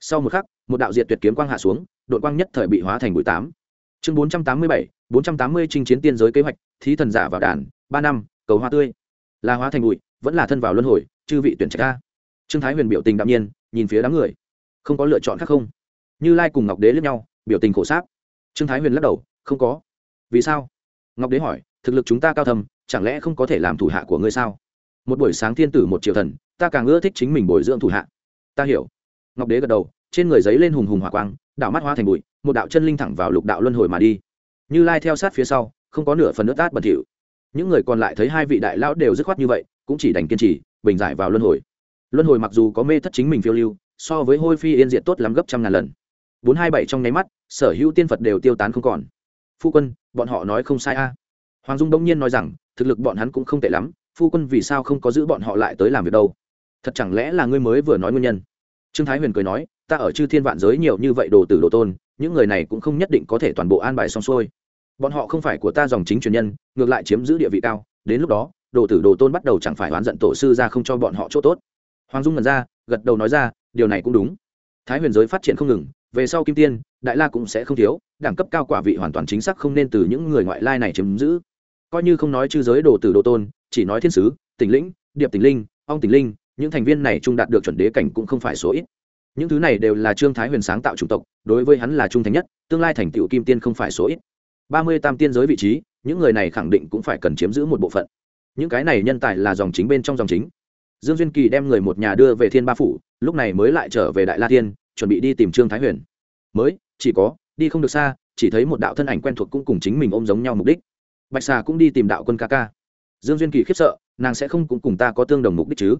Sau một khắc, một đạo diệt tuyệt kiếm quang hạ xuống đội quang nhất thời bị hóa thành bụi tám. Chương bốn trăm tám mươi bảy, bốn trăm tám mươi chinh chiến tiên giới kế hoạch, thí thần giả vào đàn, ba năm, cầu hoa tươi là hóa thành bụi, vẫn là thân vào luân hồi, chư vị tuyển trạch ca trương thái huyền biểu tình đạm nhiên, nhìn phía đám người. Không có lựa chọn khác không. Như lai cùng ngọc đế lẫn nhau, biểu tình khổ sáp. Trương thái huyền lắc đầu, không có. Vì sao? Ngọc đế hỏi, thực lực chúng ta cao thầm chẳng lẽ không có thể làm thủ hạ của ngươi sao? Một buổi sáng thiên tử một triệu thần, ta càng ưa thích chính mình bồi dưỡng thủ hạ. Ta hiểu. Ngọc đế gật đầu, trên người giấy lên hùng hùng hỏa quang đạo mắt hoa thành bụi, một đạo chân linh thẳng vào lục đạo luân hồi mà đi. Như lai theo sát phía sau, không có nửa phần nước át bẩn thỉu những người còn lại thấy hai vị đại lão đều dứt khoát như vậy, cũng chỉ đành kiên trì, bình giải vào luân hồi. Luân hồi mặc dù có mê thất chính mình phiêu lưu, so với hôi phi yên diện tốt lắm gấp trăm ngàn lần. Bốn hai bảy trong nháy mắt, sở hữu tiên phật đều tiêu tán không còn. Phu quân, bọn họ nói không sai a. Hoàng dung đông nhiên nói rằng, thực lực bọn hắn cũng không tệ lắm, phu quân vì sao không có giữ bọn họ lại tới làm việc đâu? Thật chẳng lẽ là ngươi mới vừa nói nguyên nhân? Trương thái huyền cười nói, ta ở chư thiên vạn giới nhiều như vậy đồ tử đồ tôn, những người này cũng không nhất định có thể toàn bộ an bài xong xuôi bọn họ không phải của ta dòng chính truyền nhân, ngược lại chiếm giữ địa vị cao, đến lúc đó, đồ tử đồ tôn bắt đầu chẳng phải oán giận tổ sư ra không cho bọn họ chỗ tốt. Hoàng dung ngần ra, gật đầu nói ra, điều này cũng đúng. Thái huyền giới phát triển không ngừng, về sau kim tiên, đại la cũng sẽ không thiếu, đẳng cấp cao quả vị hoàn toàn chính xác không nên từ những người ngoại lai này chiếm giữ. Coi như không nói chư giới đồ tử đồ tôn, chỉ nói thiên sứ, tỉnh lĩnh, điệp tỉnh linh, ong tỉnh linh, những thành viên này trung đạt được chuẩn đế cảnh cũng không phải số ít. Những thứ này đều là trương thái huyền sáng tạo chủng tộc, đối với hắn là trung thành nhất, tương lai thành tựu kim tiên không phải số ít ba mươi tam tiên giới vị trí, những người này khẳng định cũng phải cần chiếm giữ một bộ phận. Những cái này nhân tài là dòng chính bên trong dòng chính. Dương duyên kỳ đem người một nhà đưa về thiên ba phủ, lúc này mới lại trở về đại la thiên chuẩn bị đi tìm trương thái huyền. Mới, chỉ có, đi không được xa, chỉ thấy một đạo thân ảnh quen thuộc cũng cùng chính mình ôm giống nhau mục đích. Bạch xà cũng đi tìm đạo quân ca ca. Dương duyên kỳ khiếp sợ, nàng sẽ không cũng cùng ta có tương đồng mục đích chứ?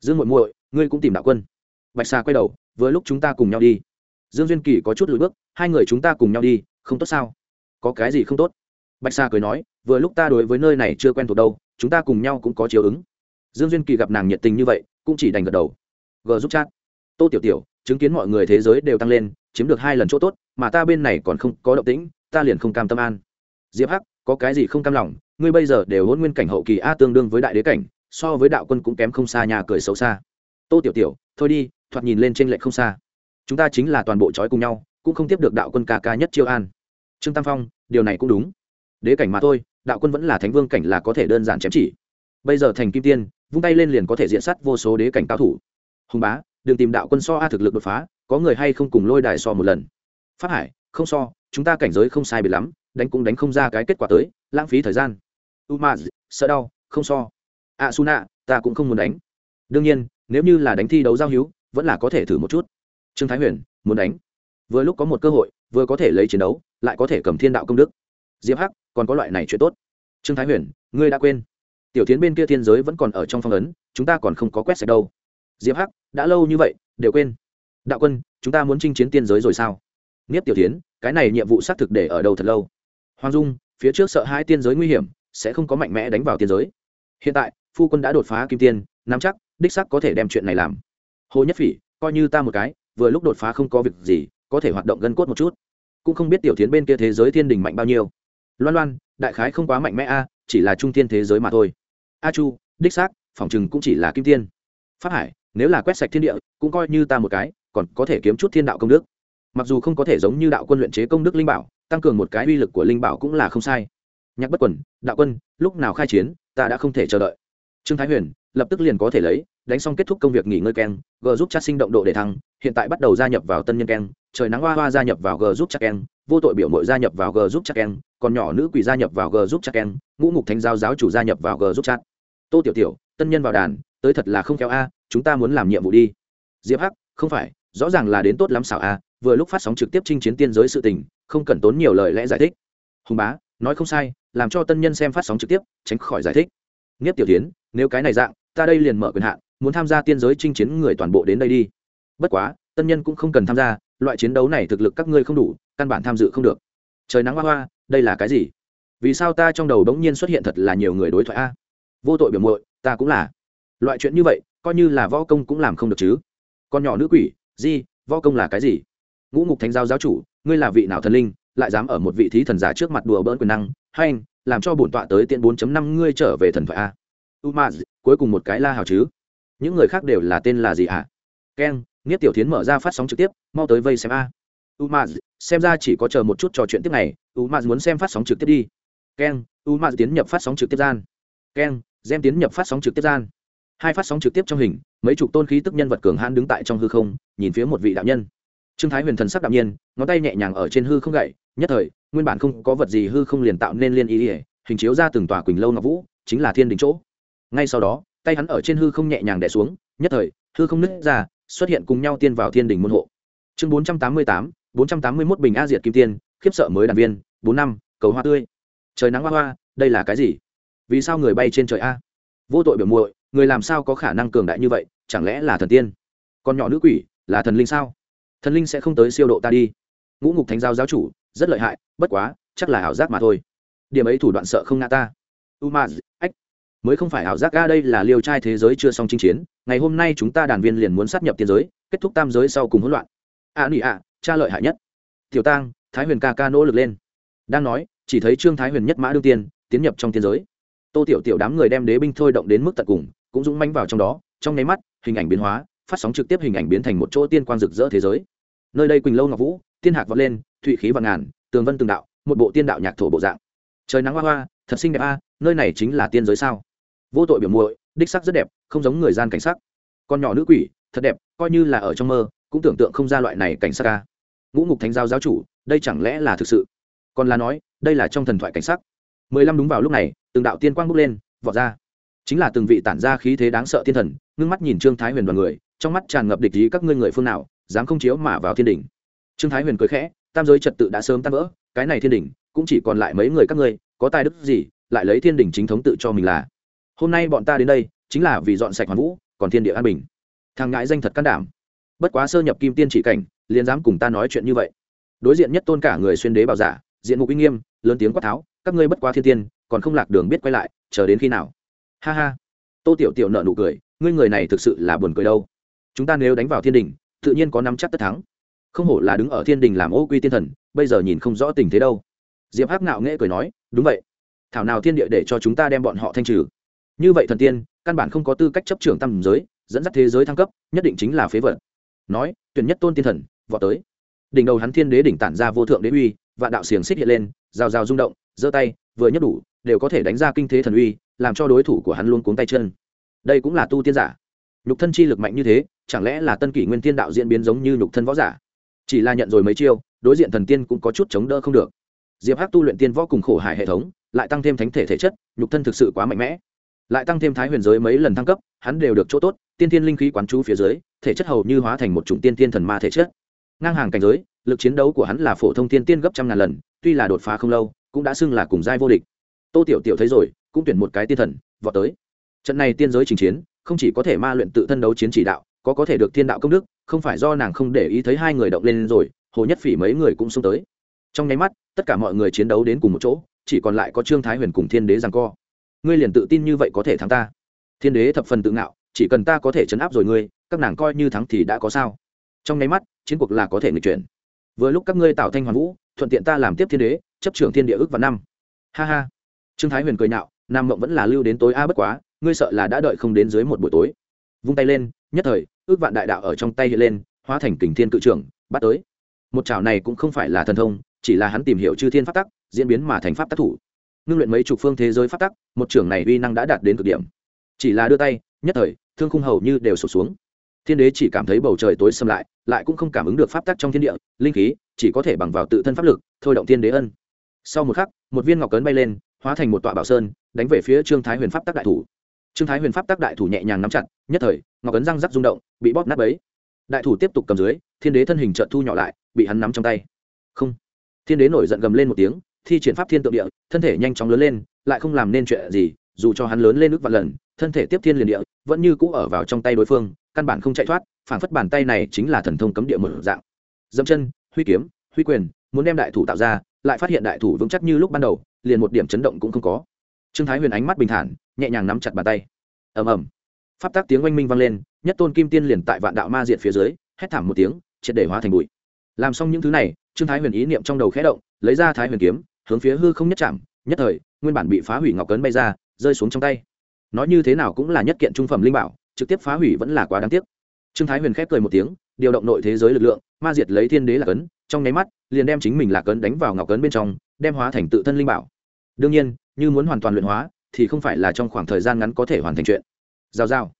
Dương muội muội, ngươi cũng tìm đạo quân. Bạch xà quay đầu, vừa lúc chúng ta cùng nhau đi. Dương duyên kỳ có chút lùi bước, hai người chúng ta cùng nhau đi, không tốt sao? Có cái gì không tốt? Bạch Sa cười nói, vừa lúc ta đối với nơi này chưa quen thuộc đâu, chúng ta cùng nhau cũng có chiếu ứng. Dương duyên kỳ gặp nàng nhiệt tình như vậy, cũng chỉ đành gật đầu. G giúp chat. Tô tiểu tiểu, chứng kiến mọi người thế giới đều tăng lên, chiếm được hai lần chỗ tốt, mà ta bên này còn không có động tĩnh, ta liền không cam tâm an. Diệp hắc, có cái gì không cam lòng, ngươi bây giờ đều hôn nguyên cảnh hậu kỳ a tương đương với đại đế cảnh, so với đạo quân cũng kém không xa nhà cười xấu xa. Tô tiểu tiểu, thôi đi, thoạt nhìn lên trên lệch không xa. Chúng ta chính là toàn bộ trói cùng nhau, cũng không tiếp được đạo quân ca ca nhất chiêu an trương tam phong, điều này cũng đúng. Đế cảnh mà thôi, đạo quân vẫn là thánh vương cảnh là có thể đơn giản chém chỉ. Bây giờ thành kim tiên, vung tay lên liền có thể diện sắt vô số đế cảnh cao thủ. Hùng bá, đừng tìm đạo quân so a thực lực đột phá, có người hay không cùng lôi đài so một lần. Phát hải, không so, chúng ta cảnh giới không sai biệt lắm, đánh cũng đánh không ra cái kết quả tới, lãng phí thời gian. U ma sợ đau, không so. A su nạ ta cũng không muốn đánh. Đương nhiên, nếu như là đánh thi đấu giao hữu, vẫn là có thể thử một chút. Trương thái huyền, muốn đánh. Vừa lúc có một cơ hội, vừa có thể lấy chiến đấu lại có thể cầm thiên đạo công đức. Diệp hắc, còn có loại này chuyện tốt. Trương thái huyền, ngươi đã quên. Tiểu tiến bên kia thiên giới vẫn còn ở trong phong ấn, chúng ta còn không có quét sạch đâu. Diệp hắc, đã lâu như vậy, đều quên. Đạo quân, chúng ta muốn chinh chiến tiên giới rồi sao? Nghiếp tiểu tiến cái này nhiệm vụ xác thực để ở đâu thật lâu. Hoàng dung, phía trước sợ hai tiên giới nguy hiểm, sẽ không có mạnh mẽ đánh vào tiên giới. Hiện tại, phu quân đã đột phá kim tiên, nắm chắc, đích sắc có thể đem chuyện này làm. Hồ nhất phỉ, coi như ta một cái, vừa lúc đột phá không có việc gì, có thể hoạt động gân cốt một chút cũng không biết tiểu tiến bên kia thế giới thiên đình mạnh bao nhiêu. Loan loan, đại khái không quá mạnh mẽ a, chỉ là trung tiên thế giới mà thôi. A chu, đích xác, phòng chừng cũng chỉ là kim tiên. Phát hải, nếu là quét sạch thiên địa, cũng coi như ta một cái, còn có thể kiếm chút thiên đạo công đức. Mặc dù không có thể giống như đạo quân luyện chế công đức linh bảo, tăng cường một cái uy lực của linh bảo cũng là không sai. Nhắc bất quần, đạo quân, lúc nào khai chiến, ta đã không thể chờ đợi. Trương thái huyền, lập tức liền có thể lấy đánh xong kết thúc công việc nghỉ ngơi keng, g giúp chat sinh động độ để thăng, hiện tại bắt đầu gia nhập vào tân nhân keng, trời nắng hoa hoa gia nhập vào g giúp chat keng, vô tội biểu mội gia nhập vào g giúp chat keng, còn nhỏ nữ quỷ gia nhập vào g giúp chat keng, ngũ mục thánh giáo giáo chủ gia nhập vào g giúp chat. Tô tiểu tiểu, tân nhân vào đàn, tới thật là không kéo a, chúng ta muốn làm nhiệm vụ đi. Diệp hắc, không phải, rõ ràng là đến tốt lắm xảo a, vừa lúc phát sóng trực tiếp chinh chiến tiên giới sự tình, không cần tốn nhiều lời lẽ giải thích. Hùng bá, nói không sai, làm cho tân nhân xem phát sóng trực tiếp, tránh khỏi giải thích. Nghiếp tiểu tiến, nếu cái này dạng, ta đây liền mở quyền hạn muốn tham gia tiên giới chinh chiến người toàn bộ đến đây đi. Bất quá, tân nhân cũng không cần tham gia, loại chiến đấu này thực lực các ngươi không đủ, căn bản tham dự không được. Trời nắng hoa hoa, đây là cái gì? Vì sao ta trong đầu đống nhiên xuất hiện thật là nhiều người đối thoại a? Vô tội biểu muội, ta cũng là. Loại chuyện như vậy, coi như là võ công cũng làm không được chứ. Con nhỏ nữ quỷ, di, võ công là cái gì? Ngũ ngục thánh giáo giáo chủ, ngươi là vị nào thần linh, lại dám ở một vị thí thần giả trước mặt đùa bỡn quyền năng, hay anh làm cho bổn tọa tới tiện 4 năm ngươi trở về thần thoại a? Umaz, cuối cùng một cái la hào chứ những người khác đều là tên là gì ạ? À? keng nghĩa tiểu tiến mở ra phát sóng trực tiếp, mau tới vây xem a. Umaz, xem ra chỉ có chờ một chút trò chuyện tiếp này, umaz muốn xem phát sóng trực tiếp đi. Keng umaz tiến nhập phát sóng trực tiếp gian. Keng gem tiến nhập phát sóng trực tiếp gian. Hai phát sóng trực tiếp trong hình, mấy chục tôn khí tức nhân vật cường hãn đứng tại trong hư không, nhìn phía một vị đạo nhân. Trương thái huyền thần sắc đạm nhiên, ngón tay nhẹ nhàng ở trên hư không gậy, nhất thời, nguyên bản không có vật gì hư không liền tạo nên liên ý ỉa hình chiếu ra từng tòa quỳnh lâu ngọc vũ, chính là thiên đình chỗ. Ngay sau đó tay hắn ở trên hư không nhẹ nhàng đè xuống, nhất thời, hư không nứt ra, xuất hiện cùng nhau tiên vào thiên đình môn hộ. Chương bốn trăm tám mươi tám, bốn trăm tám mươi mốt bình a diệt kim tiên, khiếp sợ mới đàn viên, bốn năm, cầu hoa tươi. Trời nắng hoa hoa, đây là cái gì? Vì sao người bay trên trời a? Vô tội biểu muội, người làm sao có khả năng cường đại như vậy, chẳng lẽ là thần tiên? Con nhỏ nữ quỷ, là thần linh sao? Thần linh sẽ không tới siêu độ ta đi. Ngũ ngục thánh giáo giáo chủ, rất lợi hại, bất quá, chắc là ảo giác mà thôi. Điểm ấy thủ đoạn sợ không ngã ta. Umaz mới không phải ảo giác ga đây là liều trai thế giới chưa xong chinh chiến, ngày hôm nay chúng ta đàn viên liền muốn sát nhập tiên giới, kết thúc tam giới sau cùng hỗn loạn. A nị ạ cha lợi hại nhất. Tiểu tang, thái huyền ca ca nỗ lực lên. Đang nói, chỉ thấy trương thái huyền nhất mã đương tiên, tiến nhập trong tiên giới. Tô tiểu tiểu đám người đem đế binh thôi động đến mức tận cùng, cũng dũng manh vào trong đó, trong nháy mắt, hình ảnh biến hóa, phát sóng trực tiếp hình ảnh biến thành một chỗ tiên quang rực rỡ thế giới. Nơi đây quỳnh lâu ngọc vũ, tiên hạc vọt lên, thụy khí vạn ngàn, tường vân từng đạo, một bộ tiên đạo nhạc thổ bộ dạng. Trời nắng hoa hoa, thật xinh đẹp a, nơi này chính là tiên giới sao? Vô tội biểu muội, đích sắc rất đẹp, không giống người gian cảnh sắc. Con nhỏ nữ quỷ, thật đẹp, coi như là ở trong mơ, cũng tưởng tượng không ra loại này cảnh sắc ca ngũ ngục thánh giáo giáo chủ, đây chẳng lẽ là thực sự? Còn là nói, đây là trong thần thoại cảnh sắc. Mười lăm đúng vào lúc này, từng đạo tiên quang bốc lên, vọt ra. Chính là từng vị tản ra khí thế đáng sợ thiên thần, ngưng mắt nhìn trương thái huyền đoàn người, trong mắt tràn ngập địch ý các ngươi người phương nào, dám không chiếu mà vào thiên đỉnh. Trương thái huyền cười khẽ, tam giới trật tự đã sớm tan vỡ, cái này thiên đỉnh, cũng chỉ còn lại mấy người các ngươi, có tài đức gì, lại lấy thiên đỉnh chính thống tự cho mình là hôm nay bọn ta đến đây, chính là vì dọn sạch hoàn vũ, còn thiên địa an bình. Thằng ngãi danh thật can đảm. Bất quá sơ nhập kim tiên chỉ cảnh, liền dám cùng ta nói chuyện như vậy. Đối diện nhất tôn cả người xuyên đế bảo giả, diện mục uy nghiêm, lớn tiếng quát tháo, các ngươi bất quá thiên tiên, còn không lạc đường biết quay lại, chờ đến khi nào? Ha ha. Tô tiểu tiểu nợ nụ cười, ngươi người này thực sự là buồn cười đâu. Chúng ta nếu đánh vào thiên đình, tự nhiên có nắm chắc tất thắng. Không hổ là đứng ở thiên đình làm ô quy tiên thần, bây giờ nhìn không rõ tình thế đâu. Diệp hắc nạo nghễ cười nói, đúng vậy. Thảo nào thiên địa để cho chúng ta đem bọn họ thanh trừ? Như vậy thần tiên, căn bản không có tư cách chấp trưởng tam giới, dẫn dắt thế giới thăng cấp, nhất định chính là phế vật. Nói, tuyển nhất tôn tiên thần, vọt tới. Đỉnh đầu hắn thiên đế đỉnh tản ra vô thượng đế uy và đạo xiềng xích hiện lên, rào rào rung động, giơ tay, vừa nhất đủ, đều có thể đánh ra kinh thế thần uy, làm cho đối thủ của hắn luôn cuống tay chân. Đây cũng là tu tiên giả. Nhục thân chi lực mạnh như thế, chẳng lẽ là tân kỷ nguyên tiên đạo diễn biến giống như nhục thân võ giả? Chỉ là nhận rồi mấy chiêu, đối diện thần tiên cũng có chút chống đỡ không được. Diệp hắc tu luyện tiên võ cùng khổ hải hệ thống, lại tăng thêm thánh thể thể chất, nhục thân thực sự quá mạnh mẽ lại tăng thêm thái huyền giới mấy lần thăng cấp, hắn đều được chỗ tốt, tiên tiên linh khí quán chú phía dưới, thể chất hầu như hóa thành một chủng tiên tiên thần ma thể chất. Ngang hàng cảnh giới, lực chiến đấu của hắn là phổ thông tiên tiên gấp trăm ngàn lần, tuy là đột phá không lâu, cũng đã xưng là cùng giai vô địch. Tô tiểu tiểu thấy rồi, cũng tuyển một cái tiên thần, vọt tới. Trận này tiên giới trình chiến, không chỉ có thể ma luyện tự thân đấu chiến chỉ đạo, có có thể được thiên đạo công đức, không phải do nàng không để ý thấy hai người động lên rồi, hồ nhất phỉ mấy người cũng xông tới. Trong nháy mắt, tất cả mọi người chiến đấu đến cùng một chỗ, chỉ còn lại có trương thái huyền cùng thiên đế rằng co ngươi liền tự tin như vậy có thể thắng ta. Thiên đế thập phần tự ngạo, chỉ cần ta có thể chấn áp rồi ngươi, các nàng coi như thắng thì đã có sao. Trong nháy mắt, chiến cuộc là có thể nghịch chuyển. Vừa lúc các ngươi tạo thanh hoàn vũ, thuận tiện ta làm tiếp thiên đế, chấp trưởng thiên địa ước vào năm. Ha ha. Trương thái huyền cười nhạo, nam mộng vẫn là lưu đến tối a bất quá, ngươi sợ là đã đợi không đến dưới một buổi tối. Vung tay lên, nhất thời, ước vạn đại đạo ở trong tay hiện lên, hóa thành kình thiên cự trưởng, bắt tới. Một chảo này cũng không phải là thần thông, chỉ là hắn tìm hiểu chư thiên pháp tắc, diễn biến mà thành pháp tác thủ ngưng luyện mấy chục phương thế giới pháp tắc, một trưởng này uy năng đã đạt đến cực điểm. Chỉ là đưa tay, nhất thời, thương khung hầu như đều sụp xuống. Thiên đế chỉ cảm thấy bầu trời tối xâm lại lại cũng không cảm ứng được pháp tắc trong thiên địa, linh khí, chỉ có thể bằng vào tự thân pháp lực, thôi động thiên đế ân. Sau một khắc, một viên ngọc cấn bay lên, hóa thành một tọa bảo sơn, đánh về phía trương thái huyền pháp tắc đại thủ. Trương thái huyền pháp tắc đại thủ nhẹ nhàng nắm chặt, nhất thời, ngọc cấn răng rắc rung động, bị bóp nát bấy. Đại thủ tiếp tục cầm dưới, thiên đế thân hình trợn thu nhỏ lại, bị hắn nắm trong tay. Không. Thiên đế nổi giận gầm lên một tiếng thi triển pháp thiên tượng địa, thân thể nhanh chóng lớn lên, lại không làm nên chuyện gì, dù cho hắn lớn lên nước vạn lần, thân thể tiếp thiên liền địa, vẫn như cũ ở vào trong tay đối phương, căn bản không chạy thoát phản phất bàn tay này chính là thần thông cấm địa một dạng. Dẫm chân, huy kiếm, huy quyền, muốn đem đại thủ tạo ra, lại phát hiện đại thủ vững chắc như lúc ban đầu, liền một điểm chấn động cũng không có. Trương thái huyền ánh mắt bình thản, nhẹ nhàng nắm chặt bàn tay. Ầm ầm. Pháp tác tiếng oanh minh vang lên, nhất tôn kim tiên liền tại vạn đạo ma diện phía dưới, hét thảm một tiếng, triệt để hóa thành bụi. Làm xong những thứ này, trương thái huyền ý niệm trong đầu khẽ động, lấy ra thái huyền kiếm hướng phía hư không nhất chạm, nhất thời, nguyên bản bị phá hủy ngọc cấn bay ra, rơi xuống trong tay. Nói như thế nào cũng là nhất kiện trung phẩm linh bảo, trực tiếp phá hủy vẫn là quá đáng tiếc. Trương thái huyền khép cười một tiếng, điều động nội thế giới lực lượng, ma diệt lấy thiên đế lạc cấn, trong nháy mắt, liền đem chính mình lạc cấn đánh vào ngọc cấn bên trong, đem hóa thành tự thân linh bảo. Đương nhiên, như muốn hoàn toàn luyện hóa, thì không phải là trong khoảng thời gian ngắn có thể hoàn thành chuyện. Giao giao.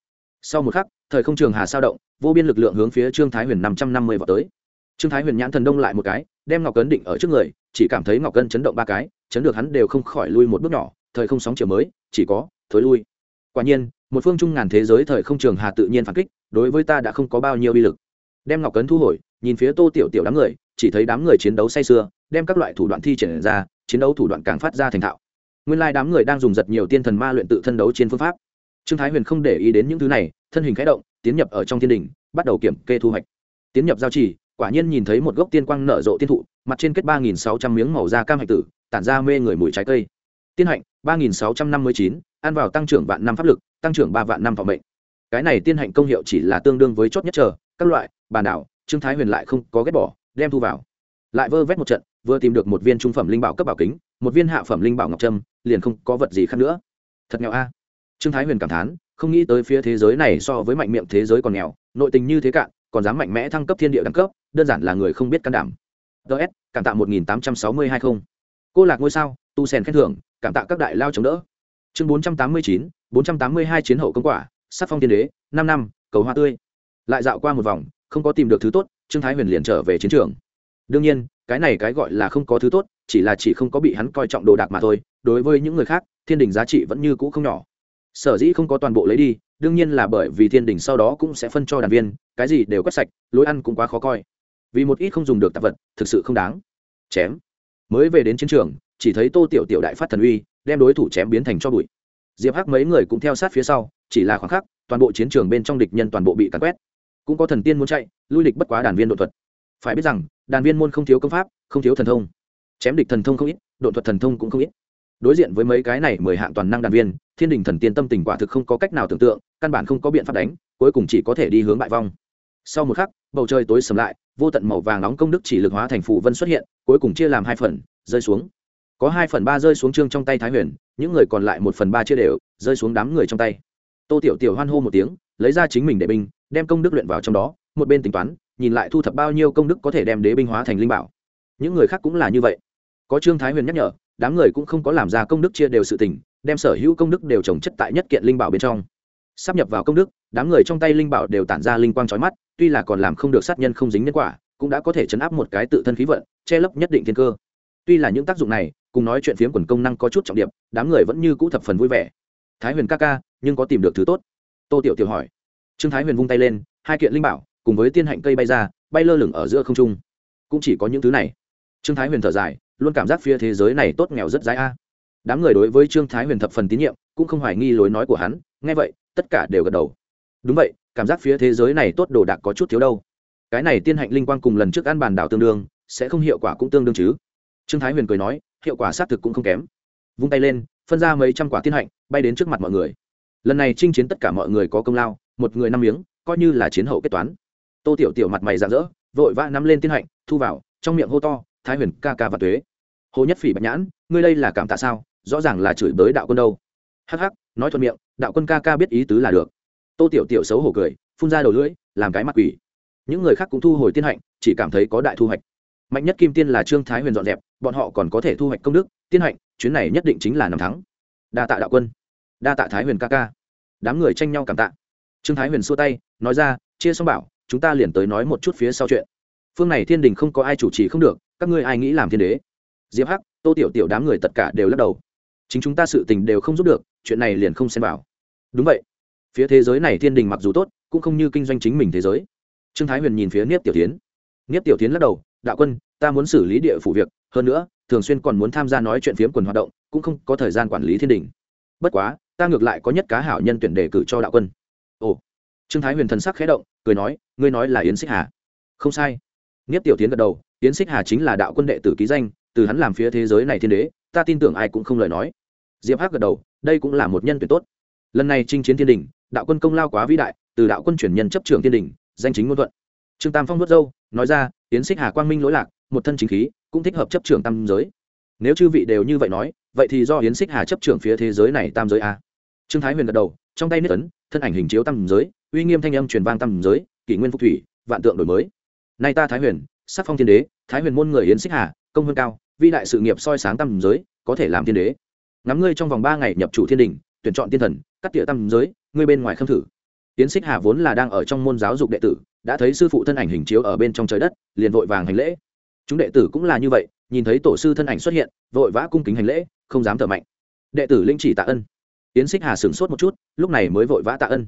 Sau một khắc, thời không trường hà sao động, vô biên lực lượng hướng phía trương thái huyền năm trăm năm mươi vào tới. Trương thái huyền nhãn thần đông lại một cái, đem ngọc cấn định ở trước người chỉ cảm thấy ngọc cân chấn động ba cái, chấn được hắn đều không khỏi lui một bước nhỏ, thời không sóng chiều mới, chỉ có thối lui. Quả nhiên, một phương trung ngàn thế giới thời không trường hà tự nhiên phản kích, đối với ta đã không có bao nhiêu uy lực. Đem ngọc cấn thu hồi, nhìn phía tô tiểu tiểu đám người, chỉ thấy đám người chiến đấu say sưa, đem các loại thủ đoạn thi triển ra, chiến đấu thủ đoạn càng phát ra thành thạo. Nguyên lai đám người đang dùng giật nhiều tiên thần ma luyện tự thân đấu trên phương pháp. Trương thái huyền không để ý đến những thứ này, thân hình khẽ động, tiến nhập ở trong thiên đình, bắt đầu kiểm kê thu hoạch. Tiến nhập giao chỉ quả nhiên nhìn thấy một gốc tiên quang nở rộ tiên thụ, mặt trên kết ba nghìn sáu trăm miếng màu da cam hạch tử, tản ra mê người mùi trái cây. Tiên hạnh, ba nghìn sáu trăm năm mươi chín, ăn vào tăng trưởng vạn năm pháp lực, tăng trưởng ba vạn năm phòng mệnh. Cái này tiên hạnh công hiệu chỉ là tương đương với chốt nhất chờ, các loại bàn đảo, trương thái huyền lại không có ghét bỏ, đem thu vào. Lại vơ vét một trận, vừa tìm được một viên trung phẩm linh bảo cấp bảo kính, một viên hạ phẩm linh bảo ngọc trâm, liền không có vật gì khác nữa. Thật nghèo a. Trương thái huyền cảm thán, không nghĩ tới phía thế giới này so với mạnh miệng thế giới còn nghèo, nội tình như thế cạn còn dám mạnh mẽ thăng cấp thiên địa đẳng cấp, đơn giản là người không biết can đảm. Ts cảm tạ một nghìn tám trăm sáu mươi hai không. Cô lạc ngôi sao, tu sen khen thưởng, cảm tạ các đại lao chống đỡ. Chương bốn trăm tám mươi chín, bốn trăm tám mươi hai chiến hậu công quả, sắc phong tiên đế, năm năm, cầu hoa tươi. Lại dạo qua một vòng, không có tìm được thứ tốt, trương thái huyền liền trở về chiến trường. Đương nhiên, cái này cái gọi là không có thứ tốt, chỉ là chỉ không có bị hắn coi trọng đồ đạc mà thôi, đối với những người khác, thiên đình giá trị vẫn như cũ không nhỏ. Sở dĩ không có toàn bộ lấy đi đương nhiên là bởi vì thiên đình sau đó cũng sẽ phân cho đàn viên, cái gì đều quét sạch, lối ăn cũng quá khó coi. Vì một ít không dùng được tạp vật, thực sự không đáng. Chém. Mới về đến chiến trường, chỉ thấy tô tiểu tiểu đại phát thần uy, đem đối thủ chém biến thành cho bụi. Diệp hắc mấy người cũng theo sát phía sau, chỉ là khoảng khắc, toàn bộ chiến trường bên trong địch nhân toàn bộ bị cắn quét. Cũng có thần tiên muốn chạy, lui địch bất quá đàn viên đột thuật. Phải biết rằng, đàn viên môn không thiếu công pháp, không thiếu thần thông. Chém địch thần thông không ít đột thuật thần thông cũng không ít đối diện với mấy cái này mười hạng toàn năng đàn viên, thiên đình thần tiên tâm tình quả thực không có cách nào tưởng tượng, căn bản không có biện pháp đánh, cuối cùng chỉ có thể đi hướng bại vong. Sau một khắc, bầu trời tối sầm lại, vô tận màu vàng nóng công đức chỉ lực hóa thành phủ vân xuất hiện, cuối cùng chia làm hai phần, rơi xuống. Có hai phần ba rơi xuống trương trong tay thái huyền, những người còn lại một phần ba chia đều, rơi xuống đám người trong tay. Tô tiểu tiểu hoan hô một tiếng, lấy ra chính mình để binh, đem công đức luyện vào trong đó, một bên tính toán, nhìn lại thu thập bao nhiêu công đức có thể đem đế binh hóa thành linh bảo. Những người khác cũng là như vậy có trương thái huyền nhắc nhở, đám người cũng không có làm ra công đức chia đều sự tình, đem sở hữu công đức đều trồng chất tại nhất kiện linh bảo bên trong. Sắp nhập vào công đức, đám người trong tay linh bảo đều tản ra linh quang trói mắt, tuy là còn làm không được sát nhân không dính nhân quả, cũng đã có thể chấn áp một cái tự thân khí vận, che lấp nhất định thiên cơ. Tuy là những tác dụng này, cùng nói chuyện phiếm quần công năng có chút trọng điểm, đám người vẫn như cũ thập phần vui vẻ. Thái huyền ca ca, nhưng có tìm được thứ tốt? Tô tiểu tiểu hỏi. Trương thái huyền vung tay lên, hai kiện linh bảo, cùng với tiên hạnh cây bay ra, bay lơ lửng ở giữa không trung. Cũng chỉ có những thứ này. Trương thái huyền thở dài luôn cảm giác phía thế giới này tốt nghèo rất dãi a. Đám người đối với trương thái huyền thập phần tín nhiệm, cũng không hoài nghi lối nói của hắn, nghe vậy, tất cả đều gật đầu. Đúng vậy, cảm giác phía thế giới này tốt đồ đạc có chút thiếu đâu. Cái này tiên hạnh linh quang cùng lần trước ăn bàn đảo tương đương, sẽ không hiệu quả cũng tương đương chứ. Trương thái huyền cười nói, hiệu quả xác thực cũng không kém. Vung tay lên, phân ra mấy trăm quả tiên hạnh, bay đến trước mặt mọi người. Lần này chinh chiến tất cả mọi người có công lao, một người năm miếng, coi như là chiến hậu kết toán. Tô tiểu tiểu mặt mày rạng rỡ, vội vã nắm lên tiên hạnh, thu vào, trong miệng hô to, thái huyền ca ca và tuế hồ nhất phỉ bạch nhãn, ngươi đây là cảm tạ sao? Rõ ràng là chửi bới đạo quân đâu. Hắc hắc, nói thuận miệng, đạo quân ca ca biết ý tứ là được. Tô tiểu tiểu xấu hổ cười, phun ra đầu lưỡi, làm cái mặt quỷ. Những người khác cũng thu hồi tiên hạnh, chỉ cảm thấy có đại thu hoạch. Mạnh nhất kim tiên là trương thái huyền dọn dẹp, bọn họ còn có thể thu hoạch công đức, tiên hạnh, chuyến này nhất định chính là năm thắng. Đa tạ đạo quân. Đa tạ thái huyền ca ca. Đám người tranh nhau cảm tạ. Trương thái huyền xua tay, nói ra, chia xong bảo, chúng ta liền tới nói một chút phía sau chuyện. Phương này thiên đình không có ai chủ trì không được, các ngươi ai nghĩ làm thiên đế? Diệp hắc, tô tiểu tiểu đám người tất cả đều lắc đầu. Chính chúng ta sự tình đều không giúp được, chuyện này liền không xem vào. Đúng vậy. Phía thế giới này thiên đình mặc dù tốt, cũng không như kinh doanh chính mình thế giới. Trương thái huyền nhìn phía niếp tiểu tiến niếp tiểu tiến lắc đầu, đạo quân, ta muốn xử lý địa phủ việc, hơn nữa, thường xuyên còn muốn tham gia nói chuyện phiếm quần hoạt động, cũng không có thời gian quản lý thiên đình. Bất quá, ta ngược lại có nhất cá hảo nhân tuyển đề cử cho đạo quân. Ồ. Trương thái huyền thần sắc khẽ động, cười nói, ngươi nói là yến xích hà. Không sai. Nghiếp tiểu tiến gật đầu, yến xích hà chính là đạo quân đệ tử ký danh từ hắn làm phía thế giới này thiên đế, ta tin tưởng ai cũng không lời nói. Diệp hắc gật đầu, đây cũng là một nhân tuyển tốt. Lần này chinh chiến thiên đình, đạo quân công lao quá vĩ đại, từ đạo quân chuyển nhân chấp trưởng thiên đình, danh chính ngôn thuận. Trương tam phong nuốt dâu nói ra, yến xích hà quang minh lỗi lạc, một thân chính khí, cũng thích hợp chấp trưởng tam giới. Nếu chư vị đều như vậy nói, vậy thì do yến xích hà chấp trưởng phía thế giới này tam giới a trương thái huyền gật đầu, trong tay nước tấn thân ảnh hình chiếu tam giới, uy nghiêm thanh âm truyền vang tam giới, kỷ nguyên phục thủy, vạn tượng đổi mới. Nay ta thái huyền, sắc phong thiên đế, thái huyền môn người yến xích hà, công hơn cao vi đại sự nghiệp soi sáng tam giới, có thể làm thiên đế. Ngắm ngươi trong vòng ba ngày nhập chủ thiên đình, tuyển chọn tiên thần, cắt tỉa tam giới, ngươi bên ngoài khâm thử. Tiến xích hà vốn là đang ở trong môn giáo dục đệ tử, đã thấy sư phụ thân ảnh hình chiếu ở bên trong trời đất, liền vội vàng hành lễ. Chúng đệ tử cũng là như vậy, nhìn thấy tổ sư thân ảnh xuất hiện, vội vã cung kính hành lễ, không dám thở mạnh. Đệ tử linh chỉ tạ ân. Tiến xích hà sửng sốt một chút, lúc này mới vội vã tạ ân.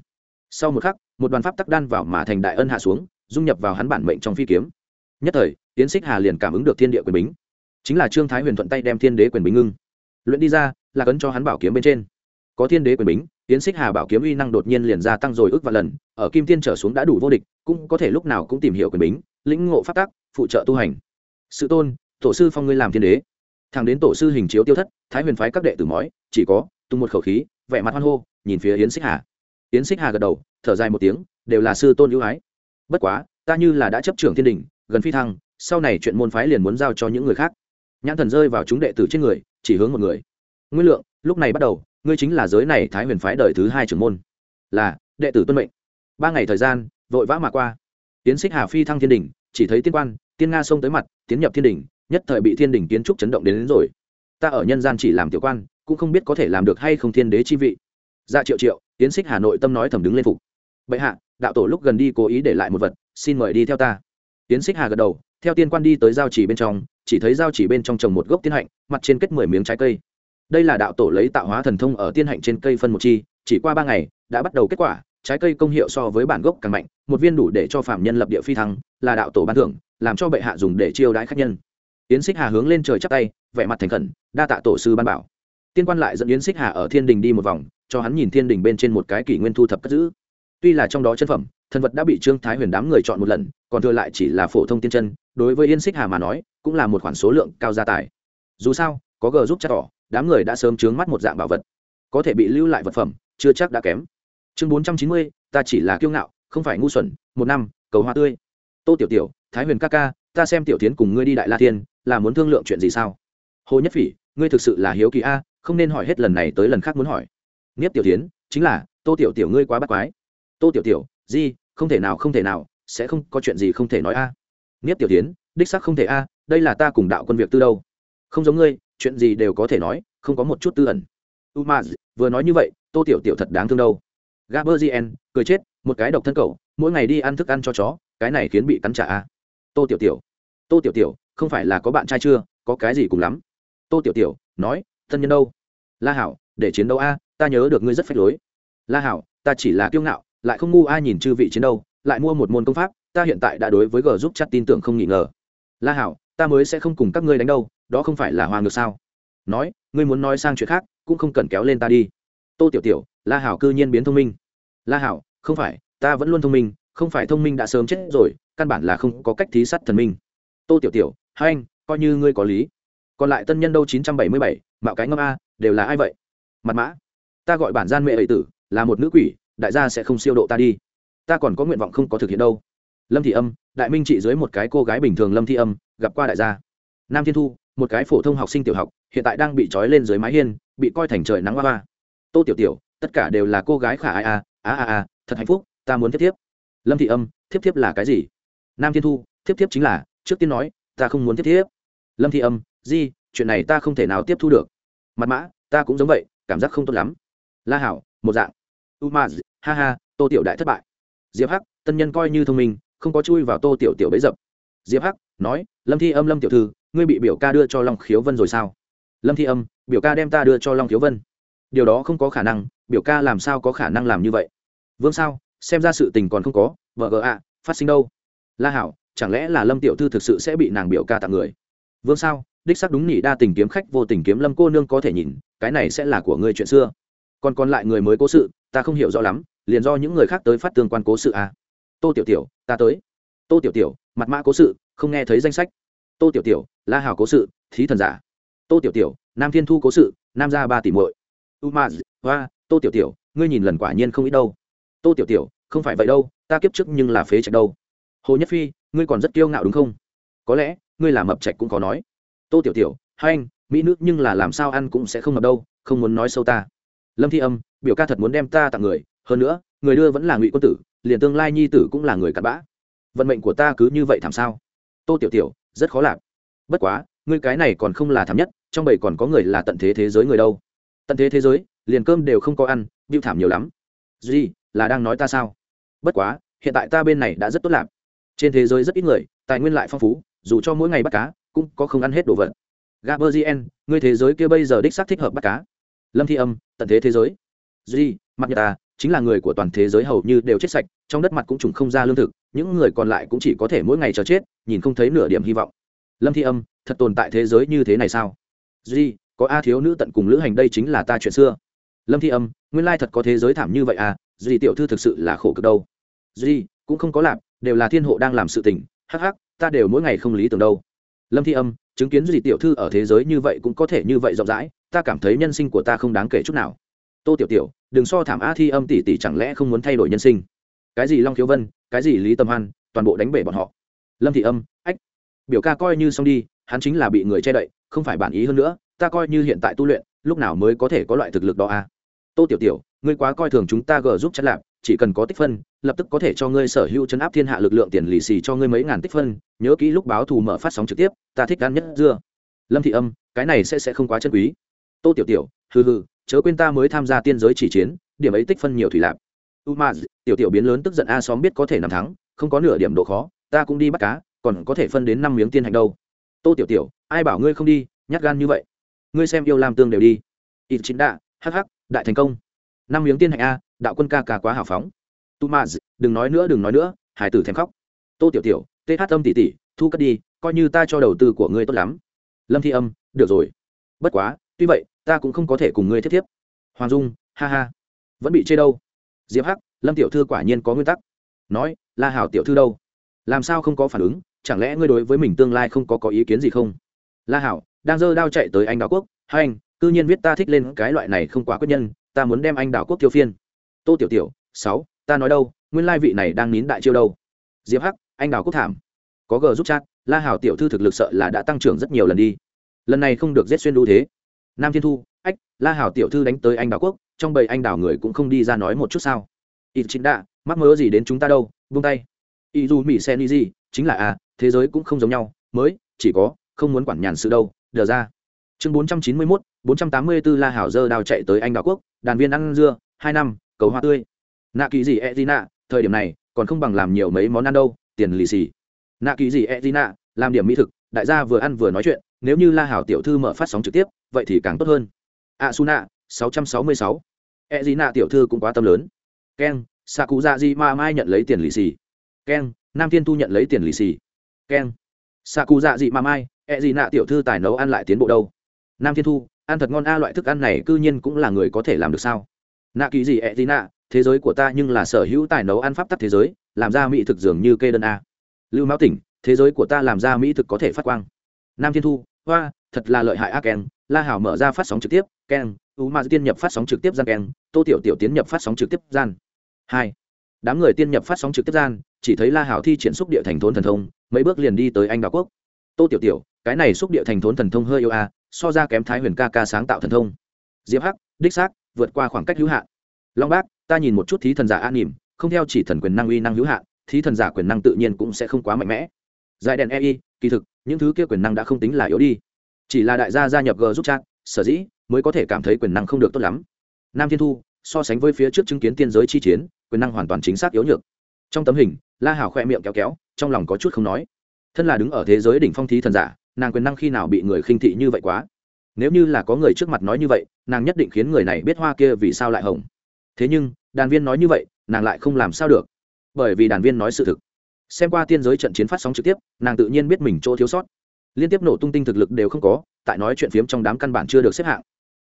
Sau một khắc, một đoàn pháp tắc đan vào mà thành đại ân hạ xuống, dung nhập vào hắn bản mệnh trong phi kiếm. Nhất thời tiến xích hà liền cảm ứng được thiên địa quyền bính chính là trương thái huyền thuận tay đem thiên đế quyền bính ngưng luyện đi ra là cấn cho hắn bảo kiếm bên trên có thiên đế quyền bính yến xích hà bảo kiếm uy năng đột nhiên liền gia tăng rồi ước và lần ở kim tiên trở xuống đã đủ vô địch cũng có thể lúc nào cũng tìm hiểu quyền bính lĩnh ngộ pháp tắc phụ trợ tu hành sự tôn tổ sư phong ngươi làm thiên đế thằng đến tổ sư hình chiếu tiêu thất thái huyền phái các đệ tử mói chỉ có tung một khẩu khí vẻ mặt hoan hô nhìn phía yến xích hà yến xích hà gật đầu thở dài một tiếng đều là sư tôn ưu ái bất quá ta như là đã chấp trưởng thiên đình gần phi thăng sau này chuyện môn phái liền muốn giao cho những người khác nhãn thần rơi vào chúng đệ tử trên người chỉ hướng một người. Nguyên lượng lúc này bắt đầu ngươi chính là giới này thái huyền phái đời thứ hai trưởng môn. Là đệ tử tuân mệnh. Ba ngày thời gian vội vã mà qua. Tiến xích hà phi thăng thiên đình chỉ thấy tiên quan tiên nga xông tới mặt tiến nhập thiên đình nhất thời bị thiên đình kiến trúc chấn động đến, đến rồi. Ta ở nhân gian chỉ làm tiểu quan cũng không biết có thể làm được hay không thiên đế chi vị. Dạ triệu triệu tiến xích hà nội tâm nói thầm đứng lên phục. Bệ hạ đạo tổ lúc gần đi cố ý để lại một vật xin mời đi theo ta. Tiến xích hà gật đầu theo tiên quan đi tới giao chỉ bên trong, chỉ thấy giao chỉ bên trong trồng một gốc tiên hạnh, mặt trên kết mười miếng trái cây. Đây là đạo tổ lấy tạo hóa thần thông ở tiên hạnh trên cây phân một chi, chỉ qua ba ngày, đã bắt đầu kết quả, trái cây công hiệu so với bản gốc càng mạnh, một viên đủ để cho phạm nhân lập địa phi thăng, là đạo tổ ban thưởng, làm cho bệ hạ dùng để chiêu đãi khách nhân. Yến xích hà hướng lên trời chắp tay, vẻ mặt thành khẩn, đa tạ tổ sư ban bảo. Tiên quan lại dẫn yến xích hà ở thiên đình đi một vòng, cho hắn nhìn thiên đình bên trên một cái kỷ nguyên thu thập cất giữ. Tuy là trong đó chân phẩm thần vật đã bị trương thái huyền đám người chọn một lần, còn thừa lại chỉ là phổ thông tiên chân, đối với yên xích hà mà nói, cũng là một khoản số lượng cao gia tài. Dù sao, có g giúp chắc tỏ, đám người đã sớm trướng mắt một dạng bảo vật. Có thể bị lưu lại vật phẩm, chưa chắc đã kém. Chương bốn trăm chín mươi, ta chỉ là kiêu ngạo, không phải ngu xuẩn, một năm, cầu hoa tươi. Tô tiểu tiểu, thái huyền ca ca, ta xem tiểu tiến cùng ngươi đi đại la thiên, là muốn thương lượng chuyện gì sao? Hồ nhất phỉ, ngươi thực sự là hiếu kỳ a, không nên hỏi hết lần này tới lần khác muốn hỏi. Nghiếp tiểu tiến, chính là, tô tiểu tiểu ngươi quá bắt quái. Tô tiểu tiểu di, không thể nào, không thể nào, sẽ không, có chuyện gì không thể nói a. Nghiếp tiểu tiến, đích sắc không thể a, đây là ta cùng đạo quân việc tư đâu. Không giống ngươi, chuyện gì đều có thể nói, không có một chút tư ẩn. U vừa nói như vậy, tô tiểu tiểu thật đáng thương đâu. Gaberzien cười chết, một cái độc thân cậu, mỗi ngày đi ăn thức ăn cho chó, cái này khiến bị cắn trả a. Tô tiểu tiểu, tô tiểu tiểu, không phải là có bạn trai chưa, có cái gì cùng lắm. Tô tiểu tiểu, nói, thân nhân đâu? La hảo, để chiến đấu a, ta nhớ được ngươi rất phách lối. La hảo, ta chỉ là kiêu ngạo lại không ngu ai nhìn chư vị chiến đâu, lại mua một môn công pháp, ta hiện tại đã đối với g giúp chắc tin tưởng không nghi ngờ. La hảo, ta mới sẽ không cùng các ngươi đánh đâu, đó không phải là hoa ngược sao? Nói, ngươi muốn nói sang chuyện khác, cũng không cần kéo lên ta đi. Tô tiểu tiểu, la hảo cư nhiên biến thông minh. La hảo, không phải, ta vẫn luôn thông minh, không phải thông minh đã sớm chết rồi, căn bản là không có cách thí sát thần minh. Tô tiểu tiểu, hai anh, coi như ngươi có lý. Còn lại tân nhân đâu chín trăm bảy mươi bảy, mạo cái ngâm a, đều là ai vậy? Mặt mã. Ta gọi bản gian mẹ ấy tử, là một nữ quỷ đại gia sẽ không siêu độ ta đi. Ta còn có nguyện vọng không có thực hiện đâu. Lâm thị âm, đại minh trị dưới một cái cô gái bình thường lâm thị âm, gặp qua đại gia. Nam thiên thu, một cái phổ thông học sinh tiểu học, hiện tại đang bị trói lên dưới mái hiên, bị coi thành trời nắng hoa hoa. Tô tiểu tiểu, tất cả đều là cô gái khả ai a a a a thật hạnh phúc, ta muốn tiếp tiếp. Lâm thị âm thiếp thiếp là cái gì? Nam thiên thu, tiếp tiếp chính là, trước tiên nói, ta không muốn tiếp tiếp. Lâm thi âm, di, chuyện này ta không thể nào tiếp thu được. Mặt mã, ta cũng giống vậy, cảm giác không tốt lắm. La hảo, một dạng umaz ha ha, tô tiểu đại thất bại. Diệp hắc, tân nhân coi như thông minh, không có chui vào tô tiểu tiểu bấy dập. Diệp hắc, nói, lâm thi âm lâm tiểu thư, ngươi bị biểu ca đưa cho long khiếu vân rồi sao? Lâm thi âm, biểu ca đem ta đưa cho long khiếu vân. Điều đó không có khả năng, biểu ca làm sao có khả năng làm như vậy? Vương sao, xem ra sự tình còn không có, vợ gỡ ạ, phát sinh đâu? La hảo, chẳng lẽ là lâm tiểu thư thực sự sẽ bị nàng biểu ca tặng người? Vương sao, đích xác đúng nhỉ, đa tình kiếm khách, vô tình kiếm lâm cô nương có thể nhìn, cái này sẽ là của ngươi chuyện xưa. Còn còn lại người mới cố sự ta không hiểu rõ lắm, liền do những người khác tới phát tương quan cố sự à. tô tiểu tiểu, ta tới. Tô tiểu tiểu, mặt mã cố sự, không nghe thấy danh sách. Tô tiểu tiểu, la hào cố sự, thí thần giả. Tô tiểu tiểu, nam thiên thu cố sự, nam gia ba tỷ muội. Umaz hoa, tô tiểu tiểu, ngươi nhìn lần quả nhiên không ít đâu. Tô tiểu tiểu, không phải vậy đâu, ta kiếp trước nhưng là phế trạch đâu. Hồ nhất phi, ngươi còn rất kiêu ngạo đúng không? Có lẽ, ngươi là mập trạch cũng có nói. Tô tiểu tiểu, hai anh, mỹ nước nhưng là làm sao ăn cũng sẽ không mập đâu, không muốn nói sâu ta. Lâm thi âm biểu ca thật muốn đem ta tặng người, hơn nữa, người đưa vẫn là ngụy quân tử, liền tương lai nhi tử cũng là người cặn bã. Vận mệnh của ta cứ như vậy thảm sao? Tô tiểu tiểu, rất khó làm bất quá, ngươi cái này còn không là thảm nhất, trong bầy còn có người là tận thế thế giới người đâu. Tận thế thế giới, liền cơm đều không có ăn bịu thảm nhiều lắm. Duy, là đang nói ta sao? Bất quá, hiện tại ta bên này đã rất tốt lạc. Trên thế giới rất ít người, tài nguyên lại phong phú, dù cho mỗi ngày bắt cá, cũng có không ăn hết đồ vật. Gaberzien ngươi thế giới kia bây giờ đích xác thích hợp bắt cá. Lâm thi âm, tận thế thế giới duy, mặt nhật ta, chính là người của toàn thế giới hầu như đều chết sạch, trong đất mặt cũng trùng không ra lương thực, những người còn lại cũng chỉ có thể mỗi ngày chờ chết, nhìn không thấy nửa điểm hy vọng. Lâm thi âm, thật tồn tại thế giới như thế này sao? Duy, có a thiếu nữ tận cùng lữ hành đây chính là ta chuyện xưa. Lâm thi âm, nguyên lai thật có thế giới thảm như vậy à duy tiểu thư thực sự là khổ cực đâu. Duy, cũng không có làm, đều là thiên hộ đang làm sự tình, hắc hắc, ta đều mỗi ngày không lý tưởng đâu. Lâm thi âm, chứng kiến duy tiểu thư ở thế giới như vậy cũng có thể như vậy rộng rãi, ta cảm thấy nhân sinh của ta không đáng kể chút nào tô tiểu tiểu, đừng so thảm a thi âm tỷ tỷ chẳng lẽ không muốn thay đổi nhân sinh? Cái gì long thiếu vân, cái gì lý tâm hoan, toàn bộ đánh bể bọn họ. Lâm thị âm, ách, biểu ca coi như xong đi, hắn chính là bị người che đậy, không phải bản ý hơn nữa, ta coi như hiện tại tu luyện, lúc nào mới có thể có loại thực lực đó a? Tô tiểu tiểu, ngươi quá coi thường chúng ta gờ giúp chất lạp, chỉ cần có tích phân, lập tức có thể cho ngươi sở hữu chấn áp thiên hạ lực lượng tiền lì xì cho ngươi mấy ngàn tích phân, nhớ kỹ lúc báo thù mở phát sóng trực tiếp, ta thích ăn nhất dưa. Lâm thị âm, cái này sẽ sẽ không quá chân quý. Tô tiểu tiểu, hừ hừ chớ quên ta mới tham gia tiên giới chỉ chiến, điểm ấy tích phân nhiều thủy lạp umaz, tiểu tiểu biến lớn tức giận a xóm biết có thể nằm thắng, không có nửa điểm độ khó, ta cũng đi bắt cá, còn có thể phân đến năm miếng tiên hành đâu. Tô tiểu tiểu, ai bảo ngươi không đi, nhát gan như vậy. Ngươi xem yêu làm tương đều đi. Ít chính đạ hh đại thành công. Năm miếng tiên hạnh a, đạo quân ca ca quá hào phóng. Tu đừng nói nữa, đừng nói nữa, hải tử thèm khóc. Tô tiểu tiểu th âm tỷ tỷ thu cất đi, coi như ta cho đầu tư của ngươi tốt lắm. Lâm thi âm, được rồi. Bất quá tuy vậy, ta cũng không có thể cùng ngươi thiết thiếp. Hoàng dung, ha ha. Vẫn bị chê đâu? Diệp hắc, lâm tiểu thư quả nhiên có nguyên tắc. Nói, la hảo tiểu thư đâu? Làm sao không có phản ứng? Chẳng lẽ ngươi đối với mình tương lai không có có ý kiến gì không? La hảo, đang dơ đao chạy tới anh đảo quốc. Hai anh, cư nhiên viết ta thích lên cái loại này không quá quyết nhân, ta muốn đem anh đảo quốc tiêu phiên. Tô tiểu tiểu, sáu, ta nói đâu? Nguyên lai vị này đang nín đại chiêu đâu? Diệp hắc, anh đảo quốc thảm. Có g giúp chat, la hảo tiểu thư thực lực sợ là đã tăng trưởng rất nhiều lần đi. Lần này không được giết xuyên đu thế nam thiên thu, ách, la hảo tiểu thư đánh tới anh đảo quốc, trong bầy anh đảo người cũng không đi ra nói một chút sao? Ít chính đạ mắc mớ gì đến chúng ta đâu, buông tay. Ý dù mỹ sen gì chính là à thế giới cũng không giống nhau, mới, chỉ có, không muốn quản nhàn sự đâu, đờ ra. Chương bốn trăm chín mươi mốt, bốn trăm tám mươi b ố la hảo dơ đào chạy tới anh đảo quốc, đàn viên ăn dưa, hai năm, cầu hoa tươi. Nạ kỳ gì e d nạ thời điểm này, còn không bằng làm nhiều mấy món ăn đâu, tiền lì xì. Nạ kỳ gì e d nạ làm điểm mỹ thực, đại gia vừa ăn vừa nói chuyện nếu như la hảo tiểu thư mở phát sóng trực tiếp, vậy thì càng tốt hơn. A su nạ sáu trăm sáu mươi sáu. E d nạ tiểu thư cũng quá tâm lớn. Keng xạ cụ dạ di ma mai nhận lấy tiền lì xì. Keng nam thiên thu nhận lấy tiền lì xì. Keng xạ cụ dạ dị ma mai e gì nạ tiểu thư tài nấu ăn lại tiến bộ đâu? Nam thiên thu, ăn thật ngon a, loại thức ăn này c ư nhiên cũng là người có thể làm được sao? Nạ kỳ gì e gì nạ thế giới của ta nhưng là sở hữu tài nấu ăn pháp tắc thế giới, làm ra mỹ thực dường như kê đơn a. Lưu mão tỉnh, thế giới của ta làm ra mỹ thực có thể phát quang. Nam thiên thu hoa, thật là lợi hại a keng. La hảo mở ra phát sóng trực tiếp, keng u ma tiên nhập phát sóng trực tiếp gian keng, tô tiểu tiểu tiến nhập phát sóng trực tiếp gian. Hai, đám người tiên nhập phát sóng trực tiếp gian, chỉ thấy la hảo thi triển xúc địa thành thốn thần thông, mấy bước liền đi tới anh đảo quốc. Tô tiểu tiểu, cái này xúc địa thành thốn thần thông hơi yêu a, so ra kém thái huyền ca ca sáng tạo thần thông. Diệp hắc, đích xác, vượt qua khoảng cách hữu hạn. Long bác, ta nhìn một chút thí thần giả an nỉm, không theo chỉ thần quyền năng uy năng hữu hạn, thí thần giả quyền năng tự nhiên cũng sẽ không quá mạnh mẽ. Giải đèn ei kỳ thực những thứ kia quyền năng đã không tính là yếu đi. Chỉ là đại gia gia nhập g giúp chat, sở dĩ mới có thể cảm thấy quyền năng không được tốt lắm. Nam thiên thu, so sánh với phía trước chứng kiến tiên giới chi chiến, quyền năng hoàn toàn chính xác yếu nhược. Trong tấm hình, la hảo khoe miệng kéo kéo, trong lòng có chút không nói. Thân là đứng ở thế giới đỉnh phong thí thần giả, nàng quyền năng khi nào bị người khinh thị như vậy quá? Nếu như là có người trước mặt nói như vậy, nàng nhất định khiến người này biết hoa kia vì sao lại hồng. Thế nhưng, đàn viên nói như vậy, nàng lại không làm sao được. Bởi vì đàn viên nói sự thực xem qua tiên giới trận chiến phát sóng trực tiếp, nàng tự nhiên biết mình chỗ thiếu sót. Liên tiếp nổ tung tinh thực lực đều không có, tại nói chuyện phiếm trong đám căn bản chưa được xếp hạng.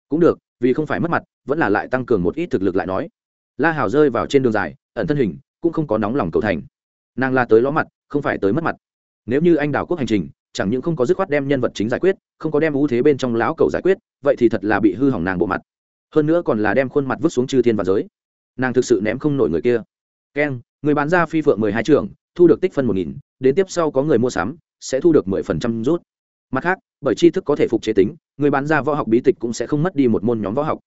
Cũng được, vì không phải mất mặt, vẫn là lại tăng cường một ít thực lực lại nói. La hào rơi vào trên đường dài, ẩn thân hình, cũng không có nóng lòng cầu thành. Nàng la tới ló mặt, không phải tới mất mặt. Nếu như anh đảo quốc hành trình, chẳng những không có dứt khoát đem nhân vật chính giải quyết, không có đem ưu thế bên trong lão cầu giải quyết, vậy thì thật là bị hư hỏng nàng bộ mặt. Hơn nữa còn là đem khuôn mặt vứt xuống chư thiên và giới. Nàng thực sự ném không nổi người kia keng, người bán ra phi phượng mười hai trưởng, thu được tích phân một nghìn, đến tiếp sau có người mua sắm, sẽ thu được mười phần trăm rút. Mặt khác, bởi tri thức có thể phục chế tính, người bán ra võ học bí tịch cũng sẽ không mất đi một môn nhóm võ học.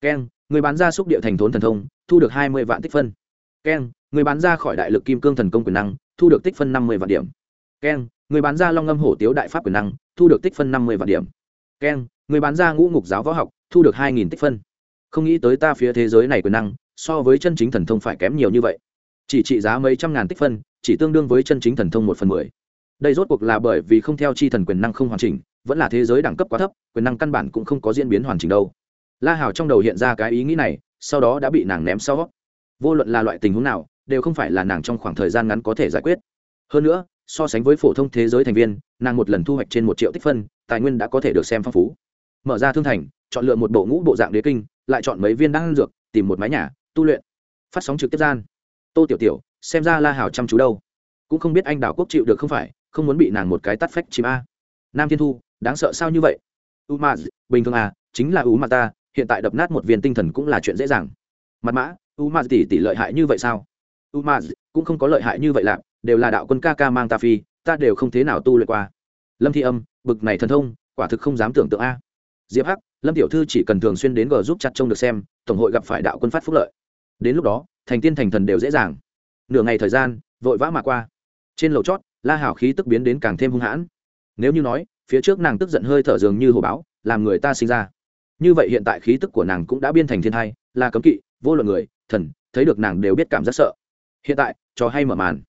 Keng, người bán ra xúc địa thành thốn thần thông, thu được hai mươi vạn tích phân. Keng, người bán ra khỏi đại lực kim cương thần công quyền năng, thu được tích phân năm mươi vạn điểm. Keng, người bán ra long ngâm hổ tiếu đại pháp quyền năng, thu được tích phân năm mươi vạn điểm. Keng, người bán ra ngũ ngục giáo võ học, thu được hai nghìn tích phân. Không nghĩ tới ta phía thế giới này quyền năng, so với chân chính thần thông phải kém nhiều như vậy chỉ trị giá mấy trăm ngàn tích phân, chỉ tương đương với chân chính thần thông một phần mười. Đây rốt cuộc là bởi vì không theo chi thần quyền năng không hoàn chỉnh, vẫn là thế giới đẳng cấp quá thấp, quyền năng căn bản cũng không có diễn biến hoàn chỉnh đâu. La hào trong đầu hiện ra cái ý nghĩ này, sau đó đã bị nàng ném sau. Vô luận là loại tình huống nào, đều không phải là nàng trong khoảng thời gian ngắn có thể giải quyết. Hơn nữa, so sánh với phổ thông thế giới thành viên, nàng một lần thu hoạch trên một triệu tích phân, tài nguyên đã có thể được xem phong phú. Mở ra thương thành, chọn lựa một bộ ngũ bộ dạng đế kinh, lại chọn mấy viên đan dược, tìm một mái nhà, tu luyện. Phát sóng trực tiếp gian tô tiểu tiểu, xem ra la hào chăm chú đâu. Cũng không biết anh đào quốc chịu được không phải, không muốn bị nàng một cái tắt phách chìm a. Nam thiên thu, đáng sợ sao như vậy? U ma, bình thường à chính là u ma ta, hiện tại đập nát một viên tinh thần cũng là chuyện dễ dàng. Mặt mã, u ma tỷ tỷ lợi hại như vậy sao? U ma cũng không có lợi hại như vậy lạp đều là đạo quân ca ca mang ta phi, ta đều không thế nào tu luyện qua. Lâm thi âm, bực này thần thông, quả thực không dám tưởng tượng a. Diệp hắc, lâm tiểu thư chỉ cần thường xuyên đến g giúp chặt trông được xem, tổng hội gặp phải đạo quân phát phúc lợi. Đến lúc đó thành tiên thành thần đều dễ dàng. Nửa ngày thời gian, vội vã mà qua. Trên lầu chót, la hảo khí tức biến đến càng thêm hung hãn. Nếu như nói, phía trước nàng tức giận hơi thở dường như hồ báo, làm người ta sinh ra. Như vậy hiện tại khí tức của nàng cũng đã biên thành thiên thai là cấm kỵ, vô luận người, thần, thấy được nàng đều biết cảm giác sợ. Hiện tại, trò hay mở màn.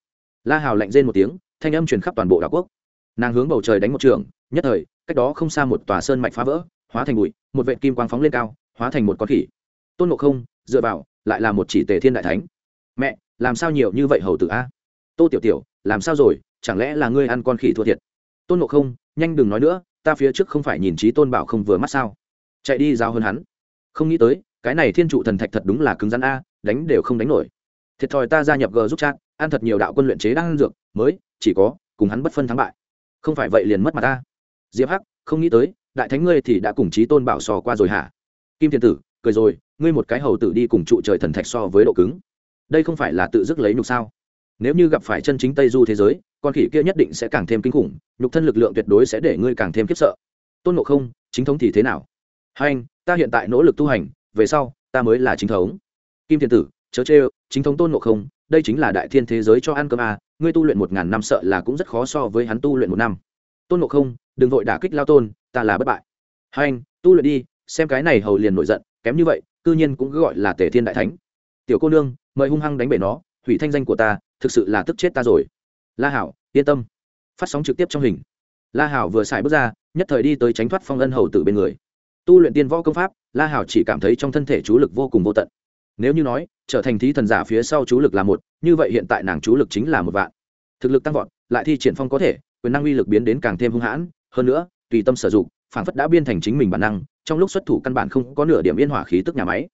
La hào lạnh rên một tiếng, thanh âm truyền khắp toàn bộ đảo quốc. Nàng hướng bầu trời đánh một trường, nhất thời, cách đó không xa một tòa sơn mạch phá vỡ, hóa thành bụi, một vệ kim quang phóng lên cao, hóa thành một con khỉ. Tôn ngộ không, dựa vào lại là một chỉ tề thiên đại thánh. Mẹ, làm sao nhiều như vậy hầu tử a? Tô tiểu tiểu, làm sao rồi? Chẳng lẽ là ngươi ăn con khỉ thua thiệt? Tôn ngộ không, nhanh đừng nói nữa, ta phía trước không phải nhìn trí tôn bảo không vừa mắt sao? Chạy đi giao hơn hắn. Không nghĩ tới, cái này thiên trụ thần thạch thật đúng là cứng rắn a, đánh đều không đánh nổi. Thiệt thòi ta gia nhập g giúp chat, ăn thật nhiều đạo quân luyện chế đang ăn dược, mới, chỉ có, cùng hắn bất phân thắng bại. Không phải vậy liền mất mặt ta. Diệp hắc, không nghĩ tới, đại thánh ngươi thì đã cùng trí tôn bảo sò qua rồi hả? Kim thiên tử, cười rồi ngươi một cái hầu tử đi cùng trụ trời thần thạch so với độ cứng. Đây không phải là tự dứt lấy nhục sao? Nếu như gặp phải chân chính tây du thế giới con khỉ kia nhất định sẽ càng thêm kinh khủng nhục thân lực lượng tuyệt đối sẽ để ngươi càng thêm khiếp sợ. Tôn ngộ không chính thống thì thế nào? Hai anh ta hiện tại nỗ lực tu hành về sau ta mới là chính thống. Kim thiên tử chớ chê chính thống tôn ngộ không đây chính là đại thiên thế giới cho ăn cơm à, ngươi tu luyện một ngàn năm sợ là cũng rất khó so với hắn tu luyện một năm. Tôn ngộ không đừng vội đả kích lao tôn ta là bất bại. Hai anh tu luyện đi xem cái này hầu liền nổi giận kém như vậy cư nhiên cũng gọi là tề thiên đại thánh. Tiểu cô nương, mời hung hăng đánh bể nó, hủy thanh danh của ta, thực sự là tức chết ta rồi. La hảo, yên tâm. Phát sóng trực tiếp trong hình. La hảo vừa xài bước ra, nhất thời đi tới tránh thoát phong ân hầu tử bên người. Tu luyện tiên võ công pháp, la hảo chỉ cảm thấy trong thân thể chú lực vô cùng vô tận. Nếu như nói, trở thành thí thần giả phía sau chú lực là một, như vậy hiện tại nàng chú lực chính là một vạn. Thực lực tăng vọt, lại thi triển phong có thể, quyền năng uy lực biến đến càng thêm hung hãn. Hơn nữa, tùy tâm sử dụng, phản phất đã biên thành chính mình bản năng trong lúc xuất thủ căn bản không có nửa điểm yên hỏa khí tức nhà máy.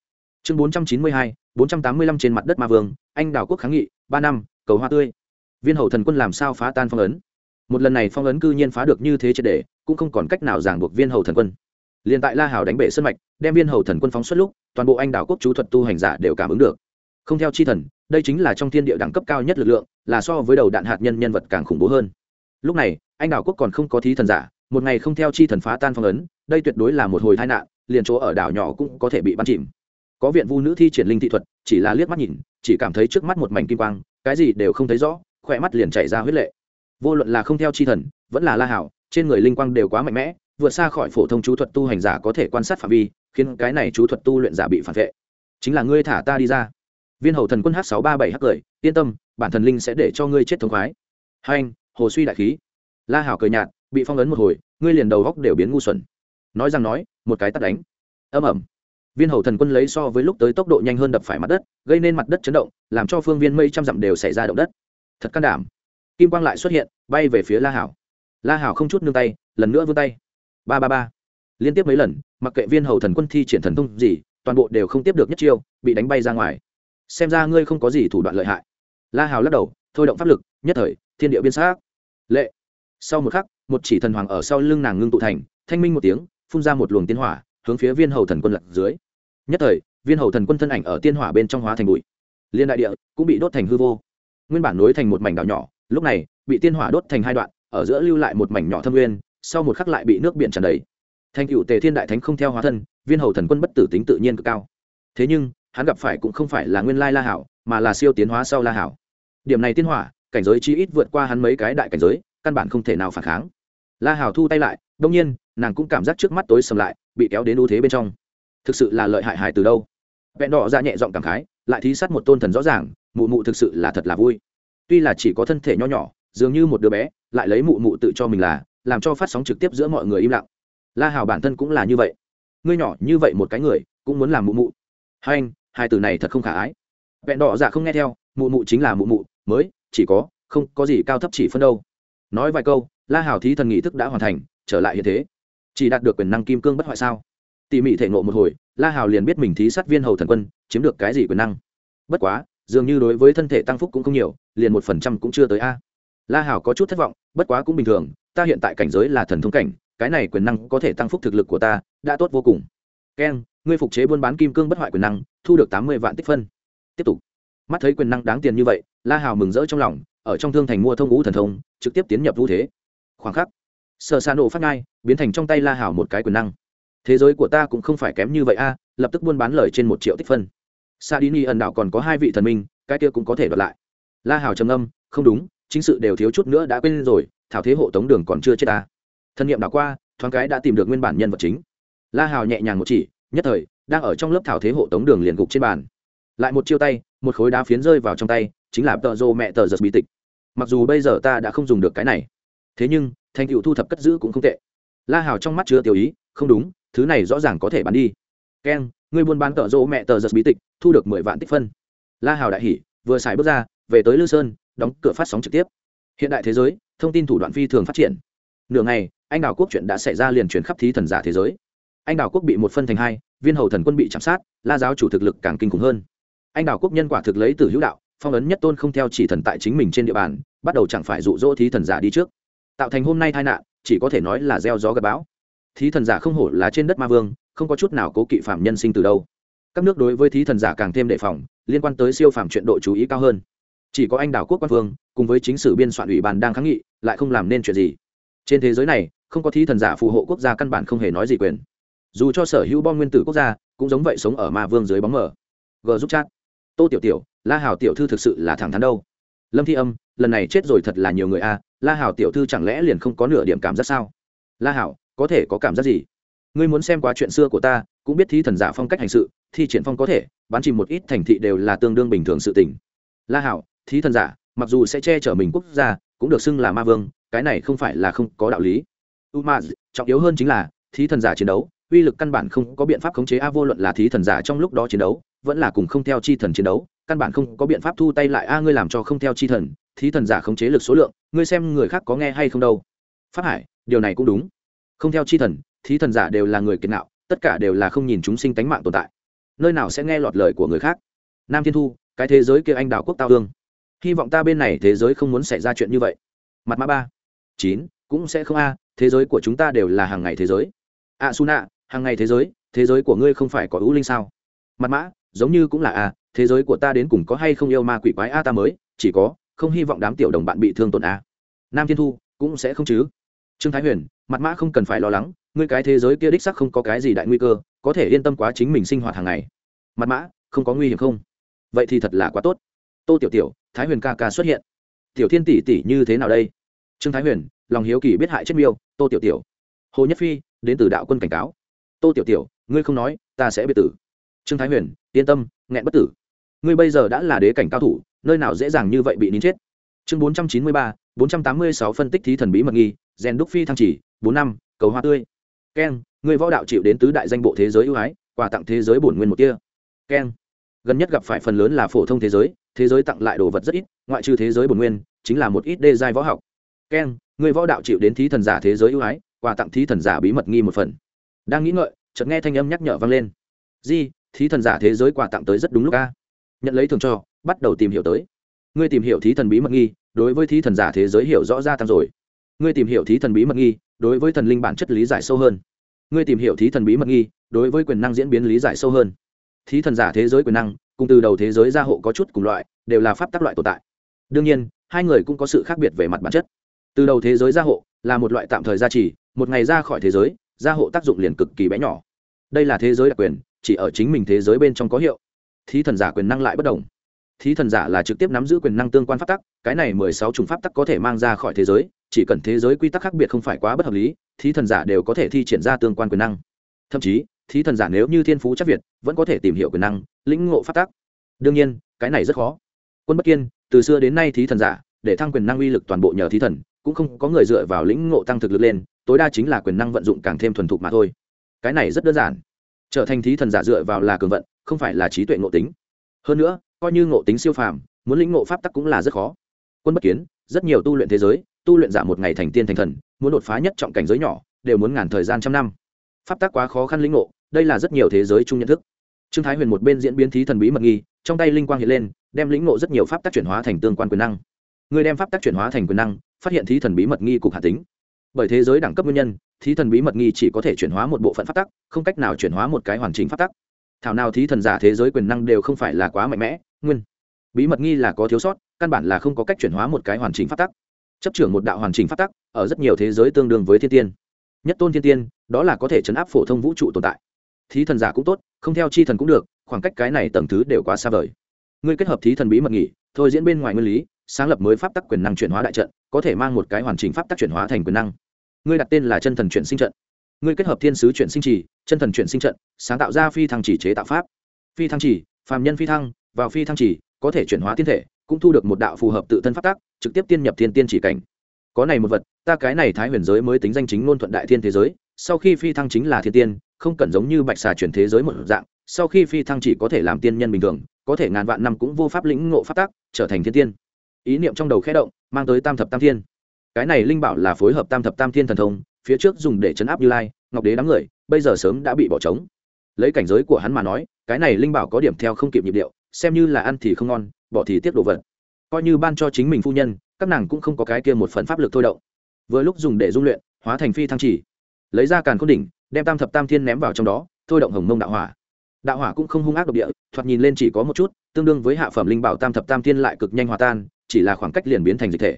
Chương bốn trăm chín mươi hai, bốn trăm tám mươi lăm trên mặt đất ma vương, anh đào quốc kháng nghị, ba năm, cầu hoa tươi. Viên hậu thần quân làm sao phá tan phong ấn? Một lần này phong ấn cư nhiên phá được như thế triệt để, cũng không còn cách nào giảng buộc viên hầu thần quân. Liền tại la hào đánh bể sân mạch, đem viên hầu thần quân phóng xuất lúc, toàn bộ anh đảo quốc chú thuật tu hành giả đều cảm ứng được. Không theo chi thần, đây chính là trong thiên địa đẳng cấp cao nhất lực lượng, là so với đầu đạn hạt nhân nhân vật càng khủng bố hơn. Lúc này, anh đảo quốc còn không có thí thần giả, một ngày không theo chi thần phá tan phong ấn đây tuyệt đối là một hồi tai nạn, liền chỗ ở đảo nhỏ cũng có thể bị bắn chìm. Có viện vu nữ thi triển linh thị thuật, chỉ là liếc mắt nhìn, chỉ cảm thấy trước mắt một mảnh kim quang, cái gì đều không thấy rõ, khỏe mắt liền chảy ra huyết lệ. Vô luận là không theo chi thần, vẫn là la hảo, trên người linh quang đều quá mạnh mẽ, vượt xa khỏi phổ thông chú thuật tu hành giả có thể quan sát phạm vi, khiến cái này chú thuật tu luyện giả bị phản vệ. Chính là ngươi thả ta đi ra. Viên hầu thần quân h sáu ba bảy h cười, yên tâm, bản thần linh sẽ để cho ngươi chết thống khoái. Hai anh, hồ suy đại khí. La hảo cười nhạt, bị phong ấn một hồi, ngươi liền đầu góc đều biến ngu xuẩn nói rằng nói, một cái tắt đánh. Âm ẩm viên hầu thần quân lấy so với lúc tới tốc độ nhanh hơn đập phải mặt đất, gây nên mặt đất chấn động, làm cho phương viên mây trăm dặm đều xảy ra động đất. Thật can đảm. Kim quang lại xuất hiện, bay về phía la hảo. La hảo không chút nương tay, lần nữa vươn tay. Ba ba ba. Liên tiếp mấy lần, mặc kệ viên hầu thần quân thi triển thần thông gì, toàn bộ đều không tiếp được nhất chiêu, bị đánh bay ra ngoài. Xem ra ngươi không có gì thủ đoạn lợi hại. La hào lắc đầu, thôi động pháp lực, nhất thời, thiên địa biên xác lệ. Sau một khắc, một chỉ thần hoàng ở sau lưng nàng ngưng tụ thành, thanh minh một tiếng phun ra một luồng tiên hỏa, hướng phía viên hầu thần quân lật dưới. Nhất thời, viên hầu thần quân thân ảnh ở tiên hỏa bên trong hóa thành bụi. Liên đại địa cũng bị đốt thành hư vô. Nguyên bản nối thành một mảnh đảo nhỏ, lúc này, bị tiên hỏa đốt thành hai đoạn, ở giữa lưu lại một mảnh nhỏ thâm nguyên, sau một khắc lại bị nước biển tràn đầy. Thành cựu tề thiên đại thánh không theo hóa thân, viên hầu thần quân bất tử tính tự nhiên cực cao. Thế nhưng, hắn gặp phải cũng không phải là nguyên lai la hảo, mà là siêu tiến hóa sau la hảo. Điểm này tiên hỏa, cảnh giới chi ít vượt qua hắn mấy cái đại cảnh giới, căn bản không thể nào phản kháng. La hảo thu tay lại đông nhiên nàng cũng cảm giác trước mắt tối sầm lại, bị kéo đến ưu thế bên trong. Thực sự là lợi hại hài từ đâu? Vẹn đỏ ra nhẹ giọng cảm khái, lại thí sát một tôn thần rõ ràng, mụ mụ thực sự là thật là vui. Tuy là chỉ có thân thể nho nhỏ, dường như một đứa bé, lại lấy mụ mụ tự cho mình là, làm cho phát sóng trực tiếp giữa mọi người im lặng. La hào bản thân cũng là như vậy. Ngươi nhỏ như vậy một cái người, cũng muốn làm mụ mụ. Hai anh, hai từ này thật không khả ái. Vẹn đỏ dạ không nghe theo, mụ mụ chính là mụ mụ, mới, chỉ có, không có gì cao thấp chỉ phân đâu. Nói vài câu, la hào thí thần nghị thức đã hoàn thành, trở lại hiện thế chỉ đạt được quyền năng kim cương bất hoại sao? Tỉ mỉ thể ngộ một hồi, la hào liền biết mình thí sát viên hầu thần quân, chiếm được cái gì quyền năng. Bất quá, dường như đối với thân thể tăng phúc cũng không nhiều, liền một phần trăm cũng chưa tới a. La hào có chút thất vọng, bất quá cũng bình thường, ta hiện tại cảnh giới là thần thông cảnh, cái này quyền năng có thể tăng phúc thực lực của ta, đã tốt vô cùng. Keng ngươi phục chế buôn bán kim cương bất hoại quyền năng, thu được tám mươi vạn tích phân. Tiếp tục. Mắt thấy quyền năng đáng tiền như vậy, la hào mừng rỡ trong lòng, ở trong thương thành mua thông ngũ thần thông, trực tiếp tiến nhập vũ thế. Khoảng khắc sợ xa nổ phát ngai, biến thành trong tay la Hảo một cái quyền năng. Thế giới của ta cũng không phải kém như vậy a, lập tức buôn bán lời trên một triệu tích phân. Sa đi ni ẩn đảo còn có hai vị thần minh, cái kia cũng có thể đoạt lại. La Hảo trầm âm không đúng, chính sự đều thiếu chút nữa đã quên rồi, thảo thế hộ tống đường còn chưa chết ta. Thân nhiệm đảo qua, thoáng cái đã tìm được nguyên bản nhân vật chính. La hào nhẹ nhàng một chỉ, nhất thời, đang ở trong lớp thảo thế hộ tống đường liền gục trên bàn. Lại một chiêu tay, một khối đá phiến rơi vào trong tay, chính là tợ rô mẹ tờ giật bi tịch. Mặc dù bây giờ ta đã không dùng được cái này, thế nhưng thành tựu thu thập cất giữ cũng không tệ. La hào trong mắt chứa tiểu ý, không đúng, thứ này rõ ràng có thể bán đi. Keng người buôn bán tợ rô mẹ tờ giật bí tịch, thu được mười vạn tích phân. La hào đại hỉ, vừa xài bước ra, về tới lư sơn, đóng cửa phát sóng trực tiếp. Hiện đại thế giới, thông tin thủ đoạn phi thường phát triển. Nửa ngày, anh đào quốc chuyện đã xảy ra liền chuyển khắp thí thần giả thế giới. Anh đào quốc bị một phân thành hai, viên hầu thần quân bị chạm sát, la giáo chủ thực lực càng kinh khủng hơn. Anh đào quốc nhân quả thực lấy từ hữu đạo, phong ấn nhất tôn không theo chỉ thần tại chính mình trên địa bàn, bắt đầu chẳng phải dụ dỗ thí thần giả đi trước tạo thành hôm nay tai nạn, chỉ có thể nói là gieo gió gặp bão. Thí thần giả không hổ là trên đất ma vương, không có chút nào cố kỵ phạm nhân sinh từ đâu. Các nước đối với thí thần giả càng thêm đề phòng, liên quan tới siêu phạm chuyện độ chú ý cao hơn. Chỉ có anh đảo quốc quan vương, cùng với chính sử biên soạn ủy ban đang kháng nghị, lại không làm nên chuyện gì. Trên thế giới này, không có thí thần giả phù hộ quốc gia căn bản không hề nói gì quyền. Dù cho sở hữu bom nguyên tử quốc gia, cũng giống vậy sống ở ma vương dưới bóng mờ. G giúp chat. Tô tiểu tiểu, la hào tiểu thư thực sự là thẳng thắn đâu? Lâm thi âm, lần này chết rồi thật là nhiều người a la hảo tiểu thư chẳng lẽ liền không có nửa điểm cảm giác sao? La hảo, có thể có cảm giác gì? Ngươi muốn xem qua chuyện xưa của ta, cũng biết thi thần giả phong cách hành sự, thi triển phong có thể, bán chìm một ít thành thị đều là tương đương bình thường sự tình. La hảo, thí thần giả, mặc dù sẽ che chở mình quốc gia, cũng được xưng là ma vương, cái này không phải là không có đạo lý. Umaz ma trọng yếu hơn chính là, thí thần giả chiến đấu, uy lực căn bản không có biện pháp khống chế a vô luận là thí thần giả trong lúc đó chiến đấu, vẫn là cùng không theo chi thần chiến đấu, căn bản không có biện pháp thu tay lại a, ngươi làm cho không theo chi thần thí thần giả khống chế lực số lượng, ngươi xem người khác có nghe hay không đâu. Pháp hải, điều này cũng đúng. Không theo chi thần, thí thần giả đều là người kiệt nạo tất cả đều là không nhìn chúng sinh tánh mạng tồn tại. Nơi nào sẽ nghe lọt lời của người khác? Nam thiên thu, cái thế giới kia anh đào quốc tao hương hy vọng ta bên này thế giới không muốn xảy ra chuyện như vậy. Mặt mã ba. Chín, cũng sẽ không a, thế giới của chúng ta đều là hàng ngày thế giới. A su nạ hàng ngày thế giới thế giới của ngươi không phải có ưu linh sao? Mặt mã, giống như cũng là a, thế giới của ta đến cùng có hay không yêu ma quỷ quái a ta mới, chỉ có không hy vọng đám tiểu đồng bạn bị thương tổn a. Nam thiên thu, cũng sẽ không chứ. Trương thái huyền, mặt mã không cần phải lo lắng, ngươi cái thế giới kia đích sắc không có cái gì đại nguy cơ, có thể yên tâm quá chính mình sinh hoạt hàng ngày. Mặt mã, không có nguy hiểm không? Vậy thì thật là quá tốt. Tô tiểu tiểu, thái huyền ca ca xuất hiện. Tiểu thiên tỷ tỷ như thế nào đây? Trương thái huyền, lòng hiếu kỳ biết hại chết miêu, tô tiểu tiểu. Hồ nhất phi, đến từ đạo quân cảnh cáo. Tô tiểu tiểu, ngươi không nói, ta sẽ biệt tử. Trương thái huyền, yên tâm, nghẹn bất tử. Ngươi bây giờ đã là đế cảnh cao thủ nơi nào dễ dàng như vậy bị nín chết. Chương bốn trăm chín mươi ba, bốn trăm tám mươi sáu phân tích thí thần bí mật nghi, rèn đúc phi thăng chỉ, bốn năm, cầu hoa tươi. Keng, người võ đạo chịu đến tứ đại danh bộ thế giới ưu ái, quà tặng thế giới bổn nguyên một kia. Keng, gần nhất gặp phải phần lớn là phổ thông thế giới thế giới tặng lại đồ vật rất ít, ngoại trừ thế giới bổn nguyên, chính là một ít đê giai võ học. Keng, người võ đạo chịu đến thí thần giả thế giới ưu ái, quà tặng thí thần giả bí mật nghi một phần. Đang nghĩ ngợi, chợt nghe thanh âm nhắc nhở vang lên. Di, thí thần giả thế giới quà tặng tới rất đúng lúc a. Nhận lấy thường cho bắt đầu tìm hiểu tới. Ngươi tìm hiểu thí thần bí mật nghi, đối với thí thần giả thế giới hiểu rõ ra tăng rồi. Ngươi tìm hiểu thí thần bí mật nghi, đối với thần linh bản chất lý giải sâu hơn. Ngươi tìm hiểu thí thần bí mật nghi, đối với quyền năng diễn biến lý giải sâu hơn. Thí thần giả thế giới quyền năng, cùng từ đầu thế giới gia hộ có chút cùng loại, đều là pháp tắc loại tồn tại. Đương nhiên, hai người cũng có sự khác biệt về mặt bản chất. Từ đầu thế giới gia hộ là một loại tạm thời gia trì, một ngày ra khỏi thế giới, gia hộ tác dụng liền cực kỳ bé nhỏ. Đây là thế giới đặc quyền, chỉ ở chính mình thế giới bên trong có hiệu. Thí thần giả quyền năng lại bất đồng thí thần giả là trực tiếp nắm giữ quyền năng tương quan pháp tắc, cái này mười sáu chủng pháp tắc có thể mang ra khỏi thế giới, chỉ cần thế giới quy tắc khác biệt không phải quá bất hợp lý, thí thần giả đều có thể thi triển ra tương quan quyền năng. Thậm chí, thí thần giả nếu như thiên phú chắc việt, vẫn có thể tìm hiểu quyền năng, lĩnh ngộ pháp tắc. Đương nhiên, cái này rất khó. Quân bất kiên, từ xưa đến nay thí thần giả, để thăng quyền năng uy lực toàn bộ nhờ thí thần, cũng không có người dựa vào lĩnh ngộ tăng thực lực lên, tối đa chính là quyền năng vận dụng càng thêm thuần thục mà thôi. Cái này rất đơn giản. Trở thành thí thần giả dựa vào là cường vận, không phải là trí tuệ ngộ tính hơn nữa, coi như ngộ tính siêu phàm, muốn lĩnh ngộ pháp tắc cũng là rất khó. Quân bất kiến, rất nhiều tu luyện thế giới, tu luyện giả một ngày thành tiên thành thần, muốn đột phá nhất trọng cảnh giới nhỏ, đều muốn ngàn thời gian trăm năm. Pháp tắc quá khó khăn lĩnh ngộ, đây là rất nhiều thế giới chung nhận thức. Trương thái huyền một bên diễn biến thí thần bí mật nghi, trong tay linh quang hiện lên, đem lĩnh ngộ rất nhiều pháp tắc chuyển hóa thành tương quan quyền năng. Người đem pháp tắc chuyển hóa thành quyền năng, phát hiện thí thần bí mật nghi cục hạ tính. Bởi thế giới đẳng cấp nguyên nhân, thí thần bí mật nghi chỉ có thể chuyển hóa một bộ phận pháp tắc, không cách nào chuyển hóa một cái hoàn chỉnh pháp tắc thảo nào thí thần giả thế giới quyền năng đều không phải là quá mạnh mẽ, nguyên, bí mật nghi là có thiếu sót, căn bản là không có cách chuyển hóa một cái hoàn chỉnh pháp tắc. Chấp trưởng một đạo hoàn chỉnh pháp tắc, ở rất nhiều thế giới tương đương với thiên tiên. Nhất tôn thiên tiên, đó là có thể chấn áp phổ thông vũ trụ tồn tại. Thí thần giả cũng tốt, không theo chi thần cũng được, khoảng cách cái này tầng thứ đều quá xa vời. Ngươi kết hợp thí thần bí mật nghỉ, thôi diễn bên ngoài nguyên lý, sáng lập mới pháp tắc quyền năng chuyển hóa đại trận, có thể mang một cái hoàn chỉnh pháp tắc chuyển hóa thành quyền năng. Ngươi đặt tên là chân thần chuyển sinh trận ngươi kết hợp thiên sứ chuyển sinh trì chân thần chuyển sinh trận sáng tạo ra phi thăng chỉ chế tạo pháp. Phi thăng chỉ phàm nhân phi thăng vào phi thăng chỉ có thể chuyển hóa thiên thể cũng thu được một đạo phù hợp tự thân pháp tác, trực tiếp tiên nhập thiên tiên chỉ cảnh. Có này một vật ta cái này thái huyền giới mới tính danh chính ngôn thuận đại thiên thế giới sau khi phi thăng chính là thiên tiên không cần giống như bạch xà chuyển thế giới một dạng sau khi phi thăng chỉ có thể làm tiên nhân bình thường có thể ngàn vạn năm cũng vô pháp lĩnh ngộ pháp tác, trở thành thiên tiên. Ý niệm trong đầu khẽ động mang tới tam thập tam thiên. Cái này linh bảo là phối hợp tam thập tam thiên thần thông phía trước dùng để chấn áp như lai, ngọc đế đám người, bây giờ sớm đã bị bỏ trống. Lấy cảnh giới của hắn mà nói, cái này linh bảo có điểm theo không kịp nhịp điệu, xem như là ăn thì không ngon, bỏ thì tiếp đồ vật. Coi như ban cho chính mình phu nhân, các nàng cũng không có cái kia một phần pháp lực thôi động. Vừa lúc dùng để dung luyện, hóa thành phi thăng chỉ. Lấy ra càn khôn đỉnh, đem tam thập tam thiên ném vào trong đó, thôi động hồng mông đạo hỏa. Đạo hỏa cũng không hung ác độc địa, thoạt nhìn lên chỉ có một chút, tương đương với hạ phẩm linh bảo tam thập tam thiên lại cực nhanh hòa tan, chỉ là khoảng cách liền biến thành dịch thể.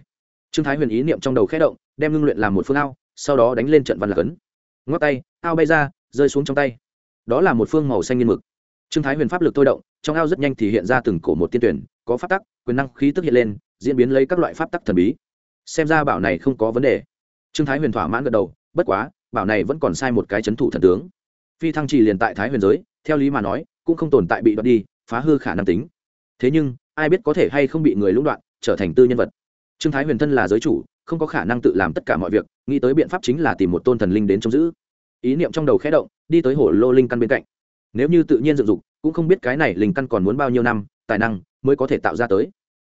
Trương thái huyền ý niệm trong đầu khẽ động, đem ngưng luyện làm một phương ao sau đó đánh lên trận văn lạc ấn. Ngoắc tay, ao bay ra, rơi xuống trong tay. Đó là một phương màu xanh nghiên mực. Trương thái huyền pháp lực thôi động, trong ao rất nhanh thì hiện ra từng cổ một tiên tuyển, có pháp tắc, quyền năng khí tức hiện lên, diễn biến lấy các loại pháp tắc thần bí. Xem ra bảo này không có vấn đề. Trương thái huyền thỏa mãn gật đầu, bất quá, bảo này vẫn còn sai một cái c h ấ n thủ thần tướng. Phi thăng trì liền tại thái huyền giới, theo lý mà nói, cũng không tồn tại bị đoạt đi, phá hư khả năng tính. Thế nhưng, ai biết có thể hay không bị người lũng đoạn, trở thành tư nhân vật. Trương thái huyền thân là giới chủ không có khả năng tự làm tất cả mọi việc, nghĩ tới biện pháp chính là tìm một tôn thần linh đến trông giữ. Ý niệm trong đầu khẽ động, đi tới hồ lô linh căn bên cạnh. Nếu như tự nhiên dựng dục, cũng không biết cái này linh căn còn muốn bao nhiêu năm, tài năng mới có thể tạo ra tới.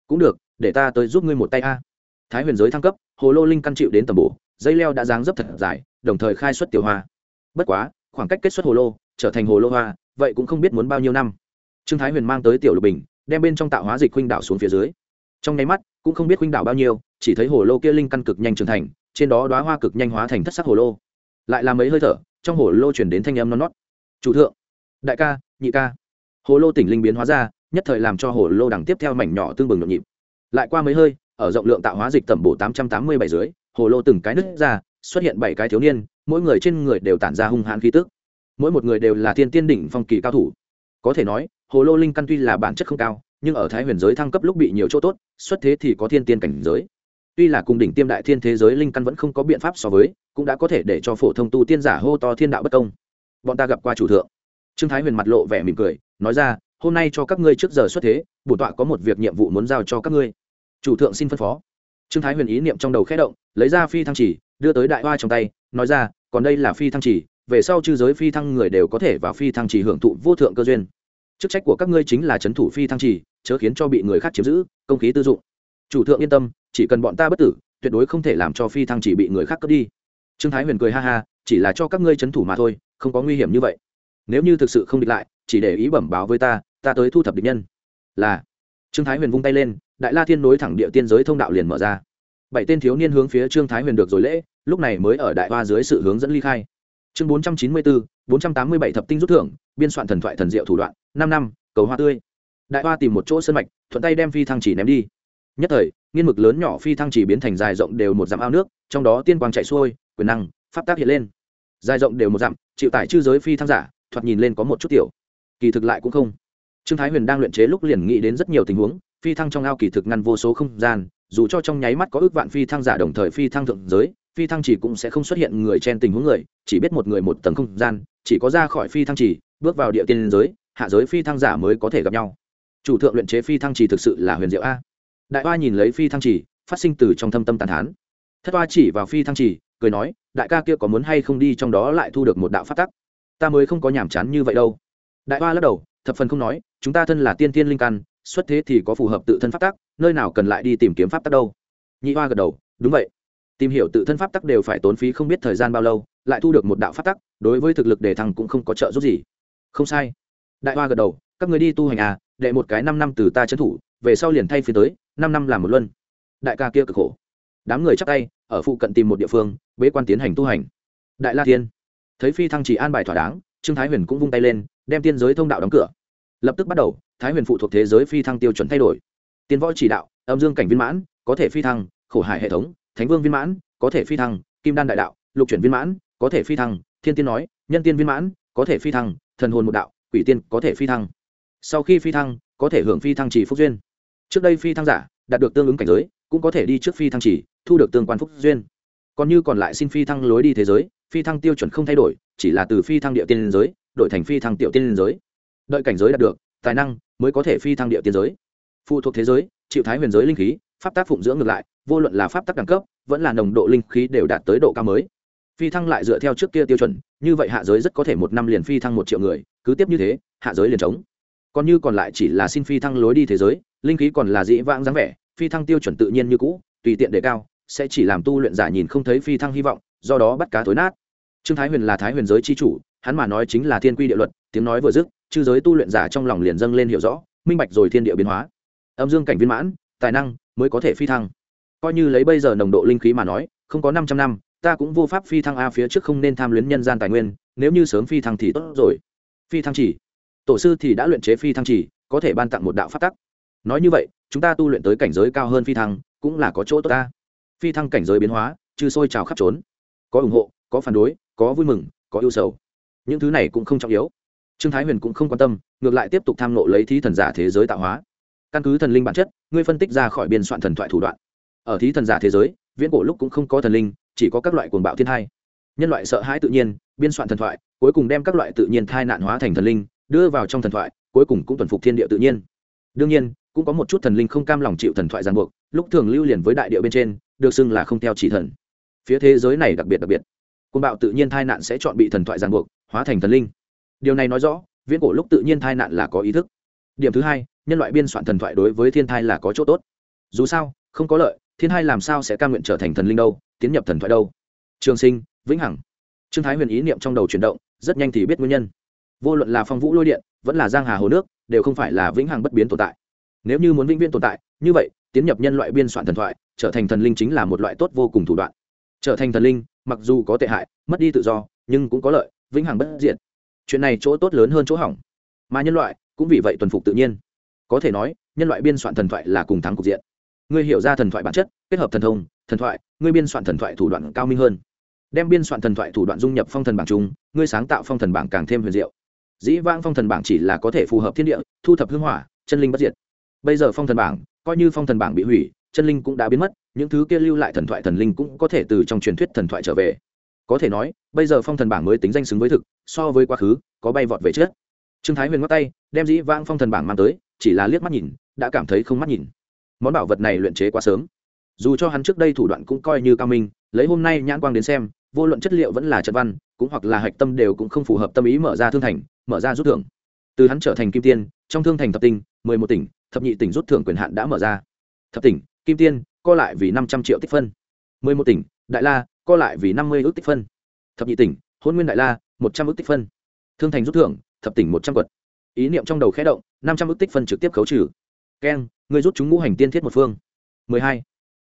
Cũng được, để ta tới giúp ngươi một tay a. Thái huyền giới thăng cấp, hồ lô linh căn chịu đến tầm bổ, dây leo đã dáng dấp thật dài, đồng thời khai xuất tiểu hoa. Bất quá, khoảng cách kết xuất hồ lô, trở thành hồ lô hoa, vậy cũng không biết muốn bao nhiêu năm. Trương thái huyền mang tới tiểu lục bình, đem bên trong tạo hóa dịch huynh đảo xuống phía dưới trong nháy mắt, cũng không biết huynh đảo bao nhiêu, chỉ thấy hồ lô kia linh căn cực nhanh trưởng thành, trên đó đoá hoa cực nhanh hóa thành thất sắc hồ lô. Lại làm mấy hơi thở, trong hồ lô chuyển đến thanh âm non nót chủ thượng, đại ca, nhị ca. Hồ lô tỉnh linh biến hóa ra, nhất thời làm cho hồ lô đằng tiếp theo mảnh nhỏ tương bừng nhộn nhịp. Lại qua mấy hơi, ở rộng lượng tạo hóa dịch tẩm bổ tám trăm tám mươi bảy dưới, hồ lô từng cái nứt ra, xuất hiện bảy cái thiếu niên, mỗi người trên người đều tản ra hung hãn khí tức. Mỗi một người đều là thiên tiên đỉnh phong kỳ cao thủ. Có thể nói, hồ lô linh căn tuy là bản chất không cao nhưng ở thái huyền giới thăng cấp lúc bị nhiều chỗ tốt, xuất thế thì có thiên tiên cảnh giới. Tuy là cùng đỉnh tiêm đại thiên thế giới linh căn vẫn không có biện pháp so với, cũng đã có thể để cho phổ thông tu tiên giả hô to thiên đạo bất công. Bọn ta gặp qua chủ thượng. Trương thái huyền mặt lộ vẻ mỉm cười, nói ra, hôm nay cho các ngươi trước giờ xuất thế, bổn tọa có một việc nhiệm vụ muốn giao cho các ngươi. Chủ thượng xin phân phó. Trương thái huyền ý niệm trong đầu khẽ động, lấy ra phi thăng chỉ, đưa tới đại hoa trong tay, nói ra, còn đây là phi thăng chỉ, về sau chư giới phi thăng người đều có thể vào phi thăng chỉ hưởng thụ vô thượng cơ duyên chức trách của các ngươi chính là c h ấ n thủ phi thăng chỉ chớ khiến cho bị người khác chiếm giữ, công khí tư dụng. Chủ thượng yên tâm, chỉ cần bọn ta bất tử, tuyệt đối không thể làm cho phi thăng chỉ bị người khác cướp đi. Trương thái huyền cười ha ha, chỉ là cho các ngươi c h ấ n thủ mà thôi, không có nguy hiểm như vậy. Nếu như thực sự không địch lại, chỉ để ý bẩm báo với ta ta tới thu thập địch nhân. Là. Trương thái huyền vung tay lên, đại la thiên nối thẳng địa tiên giới thông đạo liền mở ra. Bảy tên thiếu niên hướng phía trương thái huyền được rồi lễ, lúc này mới ở đại hoa dưới sự hướng dẫn ly khai. Chương bốn trăm chín mươi bốn bốn trăm tám mươi bảy thập tinh rút thưởng, biên soạn thần thoại thần diệu thủ đoạn, năm năm, cầu hoa tươi. Đại hoa tìm một chỗ sơn mạch, thuận tay đem phi thăng chỉ ném đi. Nhất thời, nghiên mực lớn nhỏ phi thăng chỉ biến thành dài rộng đều một dặm ao nước, trong đó tiên quang chạy xuôi, quyền năng, pháp tác hiện lên. Dài rộng đều một dặm, chịu tải chư giới phi thăng giả, thoạt nhìn lên có một chút tiểu. Kỳ thực lại cũng không. Trương thái huyền đang luyện chế lúc liền nghĩ đến rất nhiều tình huống, phi thăng trong ao kỳ thực ngăn vô số không gian, dù cho trong nháy mắt có ước vạn phi thăng giả đồng thời phi thăng thượng giới phi thăng chỉ cũng sẽ không xuất hiện người trên tình huống người, chỉ biết một người một tầng không gian, chỉ có ra khỏi phi thăng chỉ, bước vào địa tiên giới, hạ giới phi thăng giả mới có thể gặp nhau. Chủ thượng luyện chế phi thăng chỉ thực sự là huyền diệu a. Đại oa nhìn lấy phi thăng chỉ, phát sinh từ trong thâm tâm tàn thán. Thất oa chỉ vào phi thăng chỉ, cười nói, đại ca kia có muốn hay không đi trong đó lại thu được một đạo phát tắc? Ta mới không có nhàm chán như vậy đâu. Đại oa lắc đầu, thập phần không nói, chúng ta thân là tiên tiên linh căn, xuất thế thì có phù hợp tự thân pháp tắc, nơi nào cần lại đi tìm kiếm pháp tắc đâu. Nhị oa gật đầu, đúng vậy tìm hiểu tự thân pháp tắc đều phải tốn phí không biết thời gian bao lâu, lại thu được một đạo pháp tắc, đối với thực lực đề thăng cũng không có trợ giúp gì. Không sai. Đại hoa gật đầu, các người đi tu hành à đệ một cái năm năm từ ta trấn thủ, về sau liền thay phía tới, năm năm làm một luân. Đại ca kia cực khổ. Đám người chắc tay, ở phụ cận tìm một địa phương, bế quan tiến hành tu hành. Đại la thiên. Thấy phi thăng chỉ an bài thỏa đáng, trương thái huyền cũng vung tay lên, đem tiên giới thông đạo đóng cửa. Lập tức bắt đầu, thái huyền phụ thuộc thế giới phi thăng tiêu chuẩn thay đổi. Tiên võ chỉ đạo, âm dương cảnh viên mãn, có thể phi thăng, khổ hải hệ thống thánh vương viên mãn, có thể phi thăng, kim đan đại đạo, lục chuyển viên mãn, có thể phi thăng, thiên tiên nói, nhân tiên viên mãn, có thể phi thăng, thần hồn một đạo, quỷ tiên có thể phi thăng. Sau khi phi thăng, có thể hưởng phi thăng chỉ phúc duyên. Trước đây phi thăng giả, đạt được tương ứng cảnh giới, cũng có thể đi trước phi thăng chỉ thu được tương quan phúc duyên. Còn như còn lại xin phi thăng lối đi thế giới, phi thăng tiêu chuẩn không thay đổi, chỉ là từ phi thăng địa tiên giới, đổi thành phi thăng tiểu tiên giới. Đợi cảnh giới đạt được, tài năng mới có thể phi thăng địa tiên giới. Phụ thuộc thế giới, chịu thái huyền giới linh khí pháp tác phụng dưỡng ngược lại, vô luận là pháp tác đẳng cấp, vẫn là nồng độ linh khí đều đạt tới độ cao mới. Phi thăng lại dựa theo trước kia tiêu chuẩn, như vậy hạ giới rất có thể một năm liền phi thăng một triệu người, cứ tiếp như thế, hạ giới liền trống. Còn như còn lại chỉ là xin phi thăng lối đi thế giới, linh khí còn là dĩ vãng dáng vẻ, phi thăng tiêu chuẩn tự nhiên như cũ, tùy tiện đề cao, sẽ chỉ làm tu luyện giả nhìn không thấy phi thăng hy vọng, do đó bắt cá tối nát. Trương thái huyền là thái huyền giới c h i chủ, hắn mà nói chính là thiên quy địa luật, tiếng nói vừa dứt, chư giới tu luyện giả trong lòng liền dâng lên hiểu rõ, minh bạch rồi thiên địa biến hóa. Âm dương cảnh viên mãn tài năng mới có thể phi thăng. Coi như lấy bây giờ nồng độ linh khí mà nói, không có 500 năm, ta cũng vô pháp phi thăng a phía trước không nên tham luyến nhân gian tài nguyên, nếu như sớm phi thăng thì tốt rồi. Phi thăng chỉ. Tổ sư thì đã luyện chế phi thăng chỉ, có thể ban tặng một đạo pháp tắc. Nói như vậy, chúng ta tu luyện tới cảnh giới cao hơn phi thăng, cũng là có chỗ tốt ta. Phi thăng cảnh giới biến hóa chư sôi trào khắp trốn. Có ủng hộ, có phản đối, có vui mừng, có ưu sầu. Những thứ này cũng không trọng yếu. Trương thái huyền cũng không quan tâm, ngược lại tiếp tục tham nộ lấy thí thần giả thế giới tạo hóa căn cứ thần linh bản chất, ngươi phân tích ra khỏi biên soạn thần thoại thủ đoạn. Ở thí thần giả thế giới, viễn cổ lúc cũng không có thần linh, chỉ có các loại cuồng bạo thiên thai. Nhân loại sợ hãi tự nhiên, biên soạn thần thoại, cuối cùng đem các loại tự nhiên thai nạn hóa thành thần linh, đưa vào trong thần thoại, cuối cùng cũng tuần phục thiên địa tự nhiên. Đương nhiên, cũng có một chút thần linh không cam lòng chịu thần thoại ràng buộc, lúc thường lưu liền với đại địa bên trên, được xưng là không theo chỉ thần. Phía thế giới này đặc biệt đặc biệt. Côn bạo tự nhiên thai nạn sẽ chọn bị thần thoại ràng buộc, hóa thành thần linh. Điều này nói rõ, viễn cổ lúc tự nhiên thai nạn là có ý thức. Điểm thứ hai nhân loại biên soạn thần thoại đối với thiên thai là có chỗ tốt. Dù sao, không có lợi, thiên Thai làm sao sẽ ca nguyện trở thành thần linh đâu, tiến nhập thần thoại đâu. Trường sinh, vĩnh hằng. Trương thái huyền ý niệm trong đầu chuyển động, rất nhanh thì biết nguyên nhân. Vô luận là phong vũ lôi điện, vẫn là giang hà hồ nước, đều không phải là vĩnh hằng bất biến tồn tại. Nếu như muốn vĩnh viễn tồn tại, như vậy, tiến nhập nhân loại biên soạn thần thoại, trở thành thần linh chính là một loại tốt vô cùng thủ đoạn. Trở thành thần linh, mặc dù có tệ hại, mất đi tự do, nhưng cũng có lợi, vĩnh hằng bất diệt. Chuyện này chỗ tốt lớn hơn chỗ hỏng. Mà nhân loại cũng vì vậy tuần phục tự nhiên có thể nói, nhân loại biên soạn thần thoại là cùng thắng cục diện. Ngươi hiểu ra thần thoại bản chất, kết hợp thần thông, thần thoại, ngươi biên soạn thần thoại thủ đoạn cao minh hơn. Đem biên soạn thần thoại thủ đoạn dung nhập phong thần bảng chung, ngươi sáng tạo phong thần bảng càng thêm huyền diệu. Dĩ vãng phong thần bảng chỉ là có thể phù hợp thiên địa, thu thập hương hỏa, chân linh bất diệt. Bây giờ phong thần bảng, coi như phong thần bảng bị hủy, chân linh cũng đã biến mất, những thứ kia lưu lại thần thoại thần linh cũng có thể từ trong truyền thuyết thần thoại trở về. Có thể nói, bây giờ phong thần bảng mới tính danh xứng với thực, so với quá khứ, có bay vọt về trước. Trương thái huyền ngắt tay, đem dĩ vãng phong thần bảng mang tới chỉ là liếc mắt nhìn, đã cảm thấy không mắt nhìn. Món bảo vật này luyện chế quá sớm. Dù cho hắn trước đây thủ đoạn cũng coi như cao minh, lấy hôm nay nhãn quang đến xem, vô luận chất liệu vẫn là chất văn, cũng hoặc là hạch tâm đều cũng không phù hợp tâm ý mở ra thương thành, mở ra rút thưởng. Từ hắn trở thành kim tiên, trong thương thành thập tinh, mười một tỉnh, thập nhị tỉnh rút thưởng quyền hạn đã mở ra. Thập tỉnh, kim tiên, co lại vì năm trăm triệu tích phân. mười một tỉnh, đại la, co lại vì năm mươi ước tích phân. Thập nhị tỉnh, hôn nguyên đại la, một trăm ước tích phân. Thương thành rút thưởng, thập tỉnh một trăm quật ý niệm trong đầu khẽ động, năm trăm ước tích phân trực tiếp khấu trừ. Keng người rút chúng ngũ hành tiên thiết một phương. Mười hai.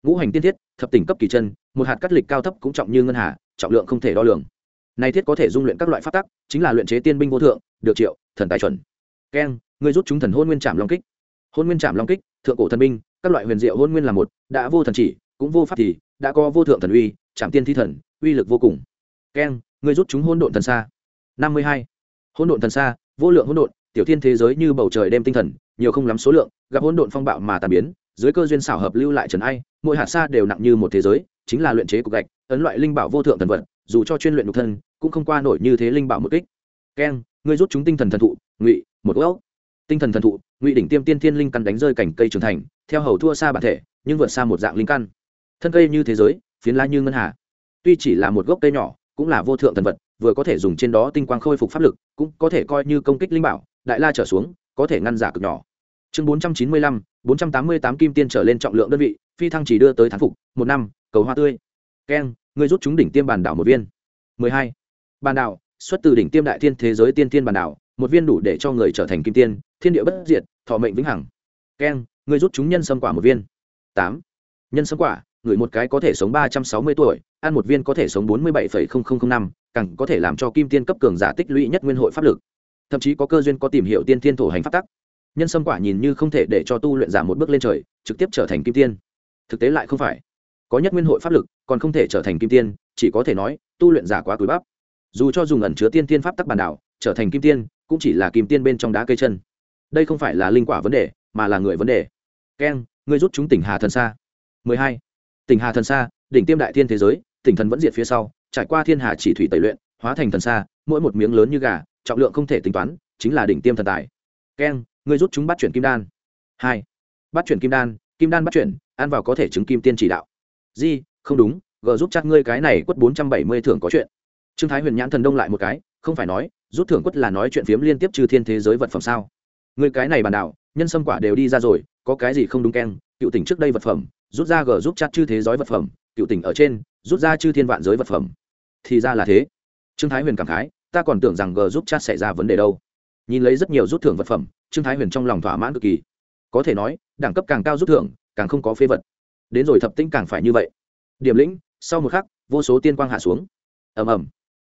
Ngũ hành tiên thiết, thập tỉnh cấp kỳ chân, một hạt cắt lịch cao thấp cũng trọng như ngân hà, trọng lượng không thể đo lường. Này thiết có thể dung luyện các loại phát tắc, chính là luyện chế tiên binh vô thượng, được triệu, thần tài chuẩn. Keng người rút chúng thần hôn nguyên trạm long kích. Hôn nguyên trạm long kích, thượng cổ thần binh, các loại huyền diệu hôn nguyên là một, đã vô thần chỉ, cũng vô pháp thì, đã có vô thượng thần uy trạm tiên thi thần, uy lực vô cùng. Keng người rút chúng hôn độn thần xa. Năm mươi hai. Hôn độn thần xa, vô lượng hôn độn tiểu thiên thế giới như bầu trời đem tinh thần, nhiều không lắm số lượng, gặp hỗn độn phong bạo mà tàn biến, dưới cơ duyên xảo hợp lưu lại trần ai, mỗi hạt xa đều nặng như một thế giới, chính là luyện chế cục gạch, ấn loại linh bảo vô thượng thần vật, dù cho chuyên luyện nhục thân, cũng không qua nổi như thế linh bảo một kích. Keng ngươi rút chúng tinh thần thần thụ, ngụy, một gốc. Tinh thần thần thụ, ngụy đỉnh tiêm tiên thiên linh căn đánh rơi cảnh cây trưởng thành, theo hầu thua xa bản thể, nhưng vượt xa một dạng linh căn. Thân cây như thế giới, phiến lá như ngân hà. Tuy chỉ là một gốc cây nhỏ, cũng là vô thượng thần vật, vừa có thể dùng trên đó tinh quang khôi phục pháp lực, cũng có thể coi như công kích linh bảo đại la trở xuống, có thể ngăn giả cực nhỏ. Chương bốn trăm chín mươi lăm, bốn trăm tám mươi tám kim tiên trở lên trọng lượng đơn vị, phi thăng chỉ đưa tới thán phục, một năm, cầu hoa tươi. Keng người rút chúng đỉnh tiêm bàn đảo một viên. mười hai bàn đảo, xuất từ đỉnh tiêm đại thiên thế giới tiên tiên bàn đảo, một viên đủ để cho người trở thành kim tiên, thiên địa bất diệt, thọ mệnh vĩnh hằng. Keng người rút chúng nhân sâm quả một viên. Tám, nhân sâm quả, người một cái có thể sống ba trăm sáu mươi tuổi, ăn một viên có thể sống bốn mươi bảy năm, càng có thể làm cho kim tiên cấp cường giả tích lũy nhất nguyên hội pháp lực thậm chí có cơ duyên có tìm hiểu tiên thiên thổ hành pháp tắc. Nhân sâm quả nhìn như không thể để cho tu luyện giả một bước lên trời, trực tiếp trở thành kim tiên. Thực tế lại không phải. Có nhất nguyên hội pháp lực, còn không thể trở thành kim tiên, chỉ có thể nói, tu luyện giả quá cúi bắp. Dù cho dùng ẩn chứa tiên tiên pháp tắc bàn đảo, trở thành kim tiên, cũng chỉ là kim tiên bên trong đá cây chân. Đây không phải là linh quả vấn đề, mà là người vấn đề. Keng ngươi rút chúng tỉnh hà thần xa mười hai. Tỉnh hà thần xa đỉnh tiêm đại thiên thế giới, tỉnh thần vẫn diệt phía sau, trải qua thiên hà chỉ thủy tẩy luyện, hóa thành thần xa mỗi một miếng lớn như gà trọng lượng không thể tính toán, chính là đỉnh tiêm thần tài. Keng ngươi rút chúng bắt chuyển kim đan. Hai. Bắt chuyển kim đan kim đan bắt chuyển, ăn vào có thể chứng kim tiên chỉ đạo. Di, không đúng, g giúp chắc ngươi cái này quất bốn trăm bảy mươi thưởng có chuyện. Trương thái huyền nhãn thần đông lại một cái, không phải nói, rút thưởng quất là nói chuyện phiếm liên tiếp trừ thiên thế giới vật phẩm sao. Người cái này bàn đảo nhân sâm quả đều đi ra rồi, có cái gì không đúng keng cựu tỉnh trước đây vật phẩm, rút ra g giúp chắc chư thế giới vật phẩm, cựu tỉnh ở trên, rút ra chư thiên vạn giới vật phẩm. Thì ra là thế. Trương thái huyền cảm khái ta còn tưởng rằng g giúp chat xảy ra vấn đề đâu. Nhìn lấy rất nhiều rút thưởng vật phẩm, trương thái huyền trong lòng thỏa mãn cực kỳ. Có thể nói, đẳng cấp càng cao rút thưởng, càng không có phế vật. Đến rồi thập tinh càng phải như vậy. Điểm lĩnh, sau một khắc, vô số tiên quang hạ xuống. Ầm ầm.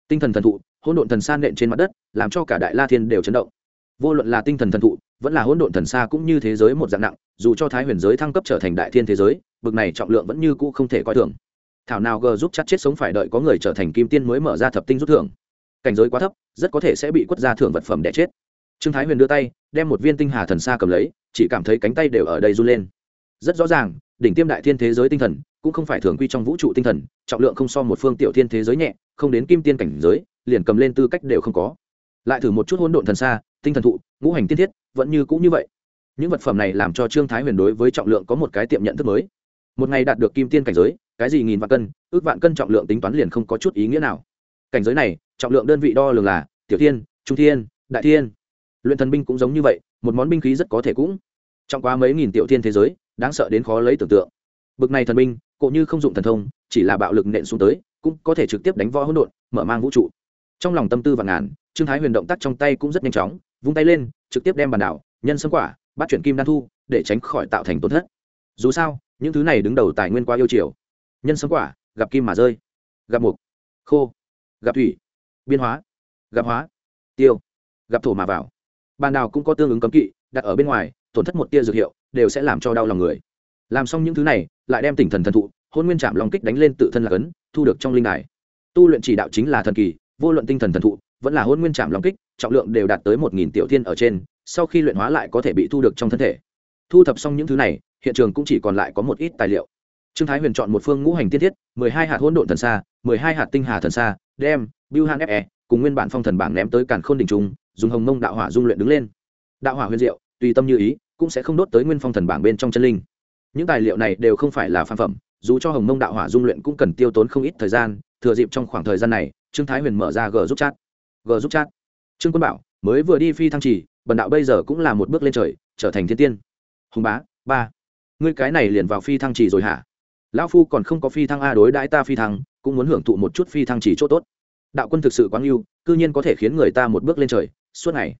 Tinh thần thần thụ, hỗn độn thần san nện trên mặt đất, làm cho cả đại la thiên đều chấn động. Vô luận là tinh thần thần thụ, vẫn là hỗn độn thần xa cũng như thế giới một dạng nặng, dù cho thái huyền giới thăng cấp trở thành đại thiên thế giới, bực này trọng lượng vẫn như cũ không thể coi thường. Thảo nào g giúp chắc chết sống phải đợi có người trở thành kim tiên mới mở ra thập tinh rút thưởng cảnh giới quá thấp, rất có thể sẽ bị quất ra thưởng vật phẩm đẻ chết. Trương thái huyền đưa tay, đem một viên tinh hà thần xa cầm lấy, chỉ cảm thấy cánh tay đều ở đây run lên. Rất rõ ràng, đỉnh tiêm đại thiên thế giới tinh thần, cũng không phải thường quy trong vũ trụ tinh thần, trọng lượng không so một phương tiểu thiên thế giới nhẹ, không đến kim tiên cảnh giới, liền cầm lên tư cách đều không có. Lại thử một chút hỗn độn thần xa tinh thần thụ, ngũ hành tiên thiết, vẫn như cũng như vậy. Những vật phẩm này làm cho trương thái huyền đối với trọng lượng có một cái tiệm nhận thức mới. Một ngày đạt được kim tiên cảnh giới, cái gì nghìn vạn cân, ước vạn cân trọng lượng tính toán liền không có chút ý nghĩa nào. Cảnh giới này trọng lượng đơn vị đo lường là tiểu thiên, trung thiên, đại thiên. Luyện thần binh cũng giống như vậy, một món binh khí rất có thể cũng trong quá mấy nghìn tiểu thiên thế giới, đáng sợ đến khó lấy tưởng tượng. Bực này thần binh cộ như không dụng thần thông, chỉ là bạo lực nện xuống tới, cũng có thể trực tiếp đánh võ hỗn độn, mở mang vũ trụ. Trong lòng tâm tư và ngàn, trương thái huyền động tác trong tay cũng rất nhanh chóng, vung tay lên, trực tiếp đem bàn đảo, nhân sâm quả, bắt chuyển kim đan thu, để tránh khỏi tạo thành tổn thất. Dù sao, những thứ này đứng đầu tài nguyên qua yêu chiều. Nhân sâm quả, gặp kim mà rơi. Gặp mục. Khô. Gặp thủy biên hóa, gặp hóa, tiêu, gặp thổ mà vào. Bàn đào cũng có tương ứng cấm kỵ, đặt ở bên ngoài, tổn thất một tia dược hiệu, đều sẽ làm cho đau lòng người. Làm xong những thứ này, lại đem tỉnh thần thần thụ, hôn nguyên trạm lòng kích đánh lên tự thân là cấn, thu được trong linh đài. Tu luyện chỉ đạo chính là thần kỳ, vô luận tinh thần thần thụ, vẫn là hôn nguyên trạm lòng kích, trọng lượng đều đạt tới một nghìn tiểu thiên ở trên, sau khi luyện hóa lại có thể bị thu được trong thân thể. Thu thập xong những thứ này, hiện trường cũng chỉ còn lại có một ít tài liệu. Trương thái huyền chọn một phương ngũ hành tiên thiết, mười hai hạt hỗn độn thần xa mười hai hạt tinh hà thần xa đem Biu han fe cùng nguyên bản phong thần bảng ném tới càn khôn đình trung, dùng hồng mông đạo hỏa dung luyện đứng lên. Đạo hỏa huyền diệu, tùy tâm như ý, cũng sẽ không đốt tới nguyên phong thần bảng bên trong chân linh. Những tài liệu này đều không phải là phan phẩm, dù cho hồng mông đạo hỏa dung luyện cũng cần tiêu tốn không ít thời gian, thừa dịp trong khoảng thời gian này, trương thái huyền mở ra g giúp chat. G giúp chat. Trương quân bảo, mới vừa đi phi thăng trì, bần đạo bây giờ cũng là một bước lên trời, trở thành thiên tiên. Hùng bá, ba. Ngươi cái này liền vào phi thăng trì rồi hả? Lão phu còn không có phi thăng a, đối đãi ta phi thăng, cũng muốn hưởng thụ một chút phi thăng trì chỗ tốt đạo quân thực sự quá ngưu cư nhiên có thể khiến người ta một bước lên trời, suốt ngày.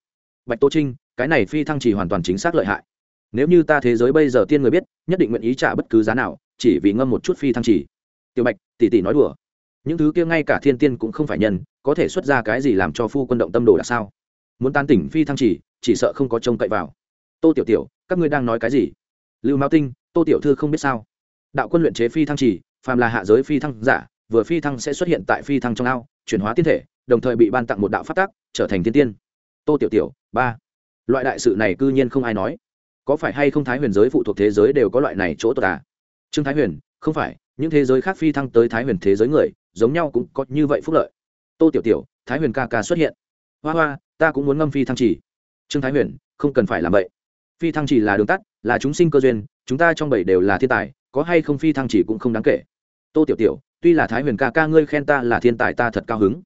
Bạch tô trinh, cái này phi thăng trì hoàn toàn chính xác lợi hại. Nếu như ta thế giới bây giờ tiên người biết, nhất định nguyện ý trả bất cứ giá nào, chỉ vì ngâm một chút phi thăng trì tiểu bạch, tỷ tỷ nói đùa. Những thứ kia ngay cả thiên tiên cũng không phải nhân, có thể xuất ra cái gì làm cho phu quân động tâm đồ là sao? Muốn tan tỉnh phi thăng trì chỉ sợ không có trông cậy vào. Tô tiểu tiểu, các ngươi đang nói cái gì? Lưu mao tinh, tô tiểu thư không biết sao? Đạo quân luyện chế phi thăng trì phàm là hạ giới phi thăng giả, vừa phi thăng sẽ xuất hiện tại phi thăng trong ao chuyển hóa tiên thể, đồng thời bị ban tặng một đạo phát tác trở thành thiên tiên. Tô tiểu tiểu, ba. Loại đại sự này cư nhiên không ai nói. Có phải hay không thái huyền giới phụ thuộc thế giới đều có loại này chỗ tốt à? Trương thái huyền, không phải, những thế giới khác phi thăng tới thái huyền thế giới người, giống nhau cũng có như vậy phúc lợi. Tô tiểu tiểu, thái huyền ca ca xuất hiện. Hoa hoa, ta cũng muốn ngâm phi thăng chỉ. Trương thái huyền, không cần phải làm vậy. Phi thăng chỉ là đường tắt, là chúng sinh cơ duyên, chúng ta trong bảy đều là thiên tài, có hay không phi thăng chỉ cũng không đáng kể. Tô tiểu tiểu tuy là thái huyền ca ca ngươi khen ta là thiên tài ta thật cao hứng.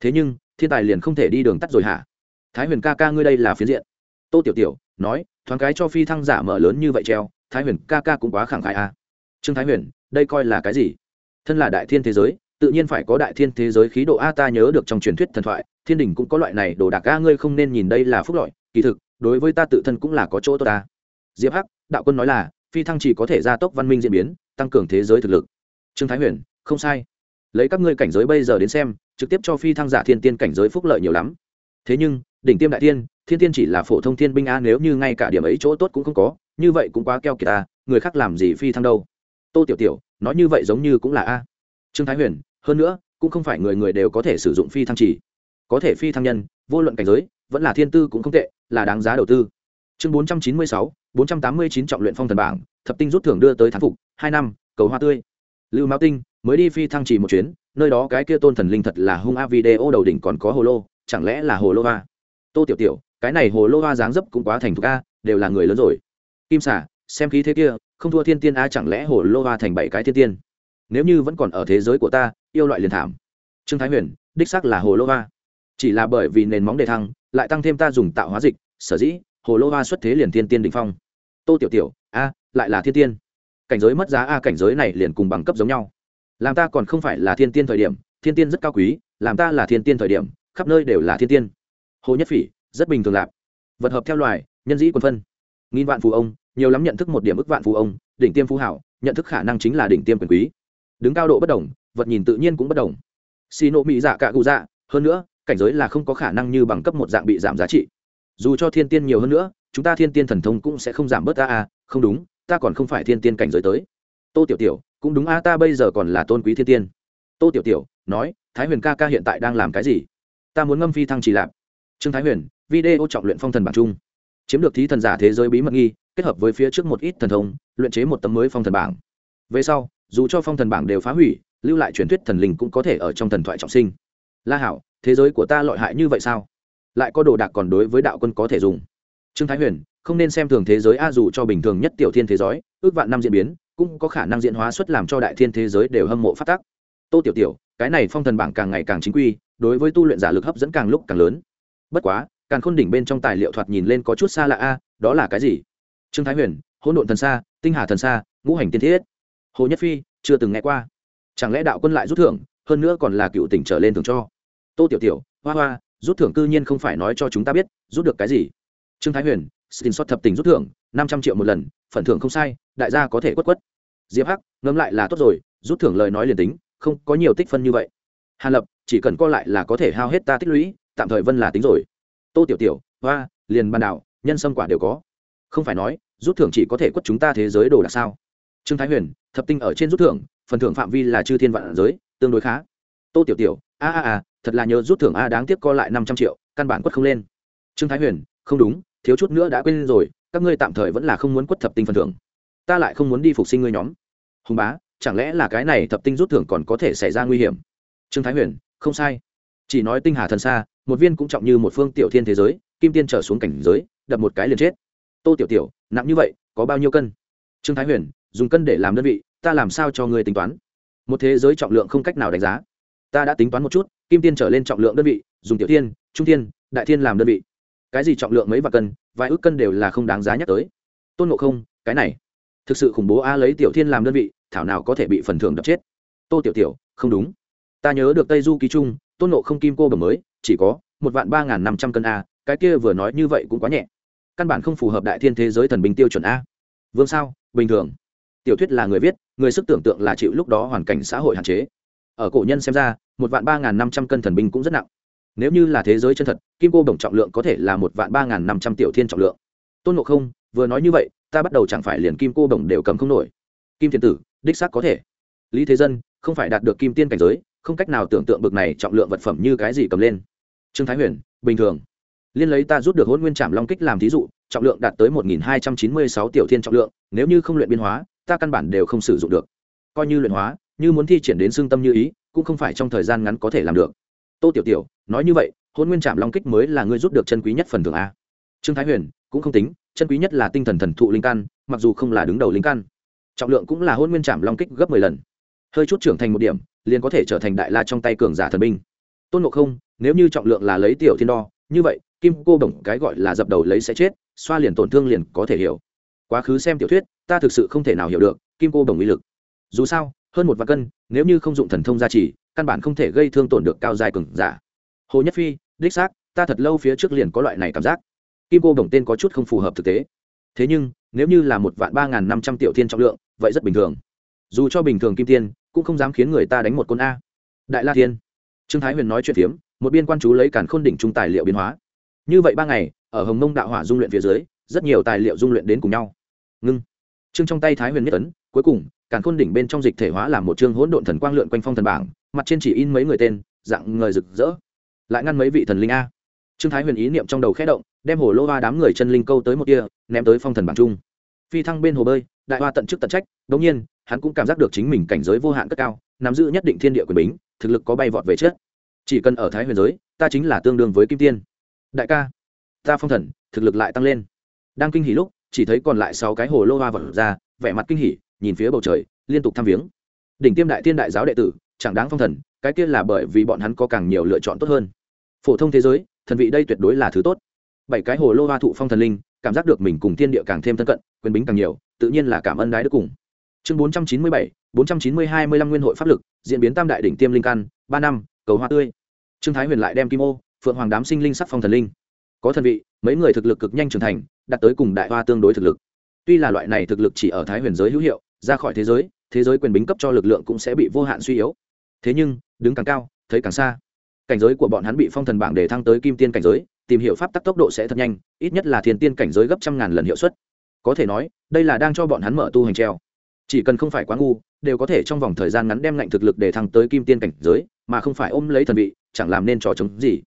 Thế nhưng, thiên tài liền không thể đi đường tắt rồi hả? Thái huyền ca ca ngươi đây là phiến diện. Tô tiểu tiểu nói, thoáng cái cho phi thăng giả mở lớn như vậy treo, thái huyền ca ca cũng quá khẳng khái à. trương thái huyền, đây coi là cái gì? Thân là đại thiên thế giới, tự nhiên phải có đại thiên thế giới khí độ a, ta nhớ được trong truyền thuyết thần thoại, thiên đình cũng có loại này đồ đạc a, ngươi không nên nhìn đây là phúc lợi, kỳ thực, đối với ta tự thân cũng là có chỗ tốt ta. Diệp hắc, đạo quân nói là, phi thăng chỉ có thể gia tốc văn minh diễn biến, tăng cường thế giới thực lực. Trương thái huyền không sai. Lấy các ngươi cảnh giới bây giờ đến xem, trực tiếp cho phi thăng giả thiên tiên cảnh giới phúc lợi nhiều lắm. Thế nhưng, đỉnh tiêm đại tiên thiên tiên chỉ là phổ thông thiên binh a nếu như ngay cả điểm ấy chỗ tốt cũng không có, như vậy cũng quá keo kiệt ta người khác làm gì phi thăng đâu. Tô tiểu tiểu, nói như vậy giống như cũng là a. Trương thái huyền, hơn nữa, cũng không phải người người đều có thể sử dụng phi thăng chỉ. Có thể phi thăng nhân, vô luận cảnh giới, vẫn là thiên tư cũng không tệ, là đáng giá đầu tư. Chương bốn trăm chín mươi sáu, bốn trăm tám mươi chín trọng luyện phong thần bảng, thập tinh rút thưởng đưa tới thán phục, hai năm, cầu hoa tươi. Lưu mao tinh mới đi phi thăng trì một chuyến, nơi đó cái kia tôn thần linh thật là hung a video đầu đỉnh còn có hồ lô, chẳng lẽ là hồ lô va tô tiểu tiểu, cái này hồ lô va dáng dấp cũng quá thành thục a, đều là người lớn rồi. Kim xả xem khí thế kia, không thua thiên tiên a, chẳng lẽ hồ lô va thành bảy cái thiên tiên? Nếu như vẫn còn ở thế giới của ta, yêu loại liền thảm. Trương thái huyền, đích xác là hồ lô va chỉ là bởi vì nền móng đề thăng, lại tăng thêm ta dùng tạo hóa dịch, sở dĩ, hồ lô va xuất thế liền thiên tiên đình phong. Tô tiểu tiểu, a, lại là thiên tiên. Cảnh giới mất giá a, cảnh giới này liền cùng bằng cấp giống nhau làm ta còn không phải là thiên tiên thời điểm, thiên tiên rất cao quý, làm ta là thiên tiên thời điểm, khắp nơi đều là thiên tiên. Hồ nhất phỉ, rất bình thường lạp. Vật hợp theo loài, nhân dĩ quân phân. Nghìn vạn phù ông, nhiều lắm nhận thức một điểm ức vạn phù ông, đỉnh tiêm phú hảo, nhận thức khả năng chính là đỉnh tiêm quyền quý. Đứng cao độ bất đồng, vật nhìn tự nhiên cũng bất đồng. Xì nộ mỹ dạ cạ cụ dạ hơn nữa, cảnh giới là không có khả năng như bằng cấp một dạng bị giảm giá trị. Dù cho thiên tiên nhiều hơn nữa, chúng ta thiên tiên thần thông cũng sẽ không giảm bớt ta à không đúng, ta còn không phải thiên tiên cảnh giới tới tô tiểu tiểu, cũng đúng a, ta bây giờ còn là tôn quý thiên tiên. Tô tiểu tiểu, nói, thái huyền ca ca hiện tại đang làm cái gì? Ta muốn ngâm phi thăng chỉ lạp. Trương thái huyền, video trọng luyện phong thần bảng chung. Chiếm được thí thần giả thế giới bí mật nghi, kết hợp với phía trước một ít thần thông, luyện chế một tấm mới phong thần bảng. Về sau, dù cho phong thần bảng đều phá hủy, lưu lại truyền thuyết thần linh cũng có thể ở trong thần thoại trọng sinh. La hảo, thế giới của ta lợi hại như vậy sao? Lại có đồ đạc còn đối với đạo quân có thể dùng. Trương thái huyền, không nên xem thường thế giới a, dù cho bình thường nhất tiểu thiên thế giới, ước vạn năm diễn biến cũng có khả năng diễn hóa xuất làm cho đại thiên thế giới đều hâm mộ phát tác tô tiểu tiểu, cái này phong thần bảng càng ngày càng chính quy, đối với tu luyện giả lực hấp dẫn càng lúc càng lớn. Bất quá càng khôn đỉnh bên trong tài liệu thoạt nhìn lên có chút xa lạ a, đó là cái gì? Trương thái huyền, hỗn độn thần xa tinh hà thần xa ngũ hành tiên thiết. Hồ nhất phi, chưa từng nghe qua. Chẳng lẽ đạo quân lại rút thưởng, hơn nữa còn là cựu tỉnh trở lên thường cho? Tô tiểu tiểu, hoa hoa, rút thưởng cư nhiên không phải nói cho chúng ta biết, rút được cái gì? Trương thái huyền xin xót thập tình rút thưởng, năm trăm triệu một lần, phần thưởng không sai, đại gia có thể quất quất. Diệp hắc, ngẫm lại là tốt rồi, rút thưởng lời nói liền tính, không có nhiều tích phân như vậy. Hàn lập, chỉ cần co lại là có thể hao hết ta tích lũy, tạm thời vân là tính rồi. Tô tiểu tiểu, hoa, liền ban đảo, nhân sâm quả đều có. Không phải nói, rút thưởng chỉ có thể quất chúng ta thế giới đồ là sao? Trương thái huyền, thập tinh ở trên rút thưởng, phần thưởng phạm vi là chư thiên vạn giới, tương đối khá. Tô tiểu tiểu, a a a, thật là nhớ rút thưởng a đáng tiếc co lại năm trăm triệu, căn bản quất không lên. Trương thái huyền, không đúng thiếu chút nữa đã quên rồi, các ngươi tạm thời vẫn là không muốn quất thập tinh phần thưởng. Ta lại không muốn đi phục sinh ngươi nhóm. Hùng bá, chẳng lẽ là cái này thập tinh rút thưởng còn có thể xảy ra nguy hiểm? Trương thái huyền, không sai. Chỉ nói tinh hà thần xa, một viên cũng trọng như một phương tiểu thiên thế giới, kim tiên trở xuống cảnh giới, đập một cái liền chết. Tô tiểu tiểu, nặng như vậy, có bao nhiêu cân? Trương thái huyền, dùng cân để làm đơn vị, ta làm sao cho ngươi tính toán? Một thế giới trọng lượng không cách nào đánh giá. Ta đã tính toán một chút, kim tiên trở lên trọng lượng đơn vị, dùng tiểu thiên trung thiên đại thiên làm đơn vị cái gì trọng lượng mấy vạn cân, vài ước cân đều là không đáng giá nhắc tới. Tôn ngộ không, cái này, thực sự khủng bố a, lấy tiểu thiên làm đơn vị, thảo nào có thể bị phần thưởng đập chết. Tô tiểu tiểu, không đúng. Ta nhớ được tây du ký trung, tôn ngộ không kim cô bẩm mới, chỉ có một vạn ba n g h n năm trăm cân a, cái kia vừa nói như vậy cũng quá nhẹ. Căn bản không phù hợp đại thiên thế giới thần bình tiêu chuẩn a. Vương sao? Bình thường. Tiểu thuyết là người viết, người sức tưởng tượng là chịu lúc đó hoàn cảnh xã hội hạn chế. Ở cổ nhân xem ra, một vạn ba n g h n năm trăm cân thần binh cũng rất nặng nếu như là thế giới chân thật, kim cô bổng trọng lượng có thể là một vạn ba n g h n năm trăm tiểu thiên trọng lượng. Tôn ngộ không, vừa nói như vậy, ta bắt đầu chẳng phải liền kim cô bổng đều cầm không nổi. Kim thiên tử, đích xác có thể. Lý thế dân, không phải đạt được kim tiên cảnh giới, không cách nào tưởng tượng bực này trọng lượng vật phẩm như cái gì cầm lên. Trương thái huyền, bình thường. Liên lấy ta rút được hôn nguyên trảm long kích làm thí dụ, trọng lượng đạt tới một nghìn hai trăm chín mươi sáu tiểu thiên trọng lượng, nếu như không luyện biên hóa, ta căn bản đều không sử dụng được. Coi như luyện hóa, như muốn thi triển đến xương tâm như ý, cũng không phải trong thời gian ngắn có thể làm được tô tiểu tiểu, nói như vậy, hôn nguyên trạm long kích mới là ngươi rút được chân quý nhất phần thưởng a. Trương thái huyền, cũng không tính, chân quý nhất là tinh thần thần thụ linh căn, mặc dù không là đứng đầu linh căn. Trọng lượng cũng là hôn nguyên trạm long kích gấp mười lần. Hơi chút trưởng thành một điểm, liền có thể trở thành đại la trong tay cường giả thần binh. Tôn ngộ không, nếu như trọng lượng là lấy tiểu thiên đo, như vậy, kim cô đồng, cái gọi là dập đầu lấy sẽ chết, xoa liền tổn thương liền có thể hiểu. Quá khứ xem tiểu thuyết, ta thực sự không thể nào hiểu được, kim cô đồng uy lực. Dù sao, hơn một vạn cân, nếu như không dụng thần thông gia trì căn bản không thể gây thương tổn được cao dài cường giả. Hồ nhất phi, đích xác, ta thật lâu phía trước liền có loại này cảm giác. Kim cô đồng tên có chút không phù hợp thực tế. Thế nhưng, nếu như là một vạn ba n g h n năm trăm tiểu thiên trọng lượng, vậy rất bình thường. Dù cho bình thường kim tiên, cũng không dám khiến người ta đánh một con a. Đại la thiên. Trương thái huyền nói chuyện phiếm, một biên quan chú lấy cản khôn đỉnh trung tài liệu biến hóa. Như vậy ba ngày, ở hồng mông đạo hỏa dung luyện phía dưới, rất nhiều tài liệu dung luyện đến cùng nhau. Ngưng. Trương trong tay thái huyền nhất ấn, cuối cùng cản khôn đỉnh bên trong dịch thể hóa làm một chương hỗn độn thần quang lượn quanh phong thần bảng mặt trên chỉ in mấy người tên, dạng người rực rỡ. Lại ngăn mấy vị thần linh a. Trương thái huyền ý niệm trong đầu khẽ động, đem hồ lô hoa đám người chân linh câu tới một kia, ném tới phong thần bảng trung. Phi thăng bên hồ bơi, đại hoa tận chức tận trách đ nhiên, hắn cũng cảm giác được chính mình cảnh giới vô hạn cất cao, nắm giữ nhất định thiên địa quyền bính, thực lực có bay vọt về chết chỉ cần ở thái huyền giới, ta chính là tương đương với kim tiên. Đại ca, ta phong thần, thực lực lại tăng lên. Đang kinh hỉ lúc, chỉ thấy còn lại sáu cái hồ lô hoa vật ra, vẻ mặt kinh hỉ, nhìn phía bầu trời, liên tục thăm viếng. Đỉnh tiêm đại tiên đại giáo đệ tử chẳng đáng phong thần, cái kia là bởi vì bọn hắn có càng nhiều lựa chọn tốt hơn. Phổ thông thế giới, thần vị đây tuyệt đối là thứ tốt. Bảy cái hồ lô hoa thụ phong thần linh, cảm giác được mình cùng thiên địa càng thêm thân cận, quyền bính càng nhiều, tự nhiên là cảm ơn đái đức cùng. Chương bốn trăm chín mươi bảy, bốn trăm chín mươi hai mươi lăm nguyên hội pháp lực, diễn biến tam đại đỉnh tiêm linh căn, ba năm, cầu hoa tươi. Trương thái huyền lại đem kim ô, phượng hoàng đám sinh linh sắc phong thần linh. Có thần vị, mấy người thực lực cực nhanh trưởng thành, đạt tới cùng đại hoa tương đối thực lực. Tuy là loại này thực lực chỉ ở thái huyền giới hữu hiệu, ra khỏi thế giới thế giới quyền bính cấp cho lực lượng cũng sẽ bị vô hạn suy yếu thế nhưng, đứng càng cao, thấy càng xa. Cảnh giới của bọn hắn bị phong thần bảng để thăng tới kim tiên cảnh giới, tìm hiểu pháp tắc tốc độ sẽ thật nhanh, ít nhất là thiên tiên cảnh giới gấp trăm ngàn lần hiệu suất. Có thể nói, đây là đang cho bọn hắn mở tu hành treo. Chỉ cần không phải quá ngu, đều có thể trong vòng thời gian ngắn đem ngạnh thực lực để thăng tới kim tiên cảnh giới, mà không phải ôm lấy thần vị, chẳng làm nên trò chống gì.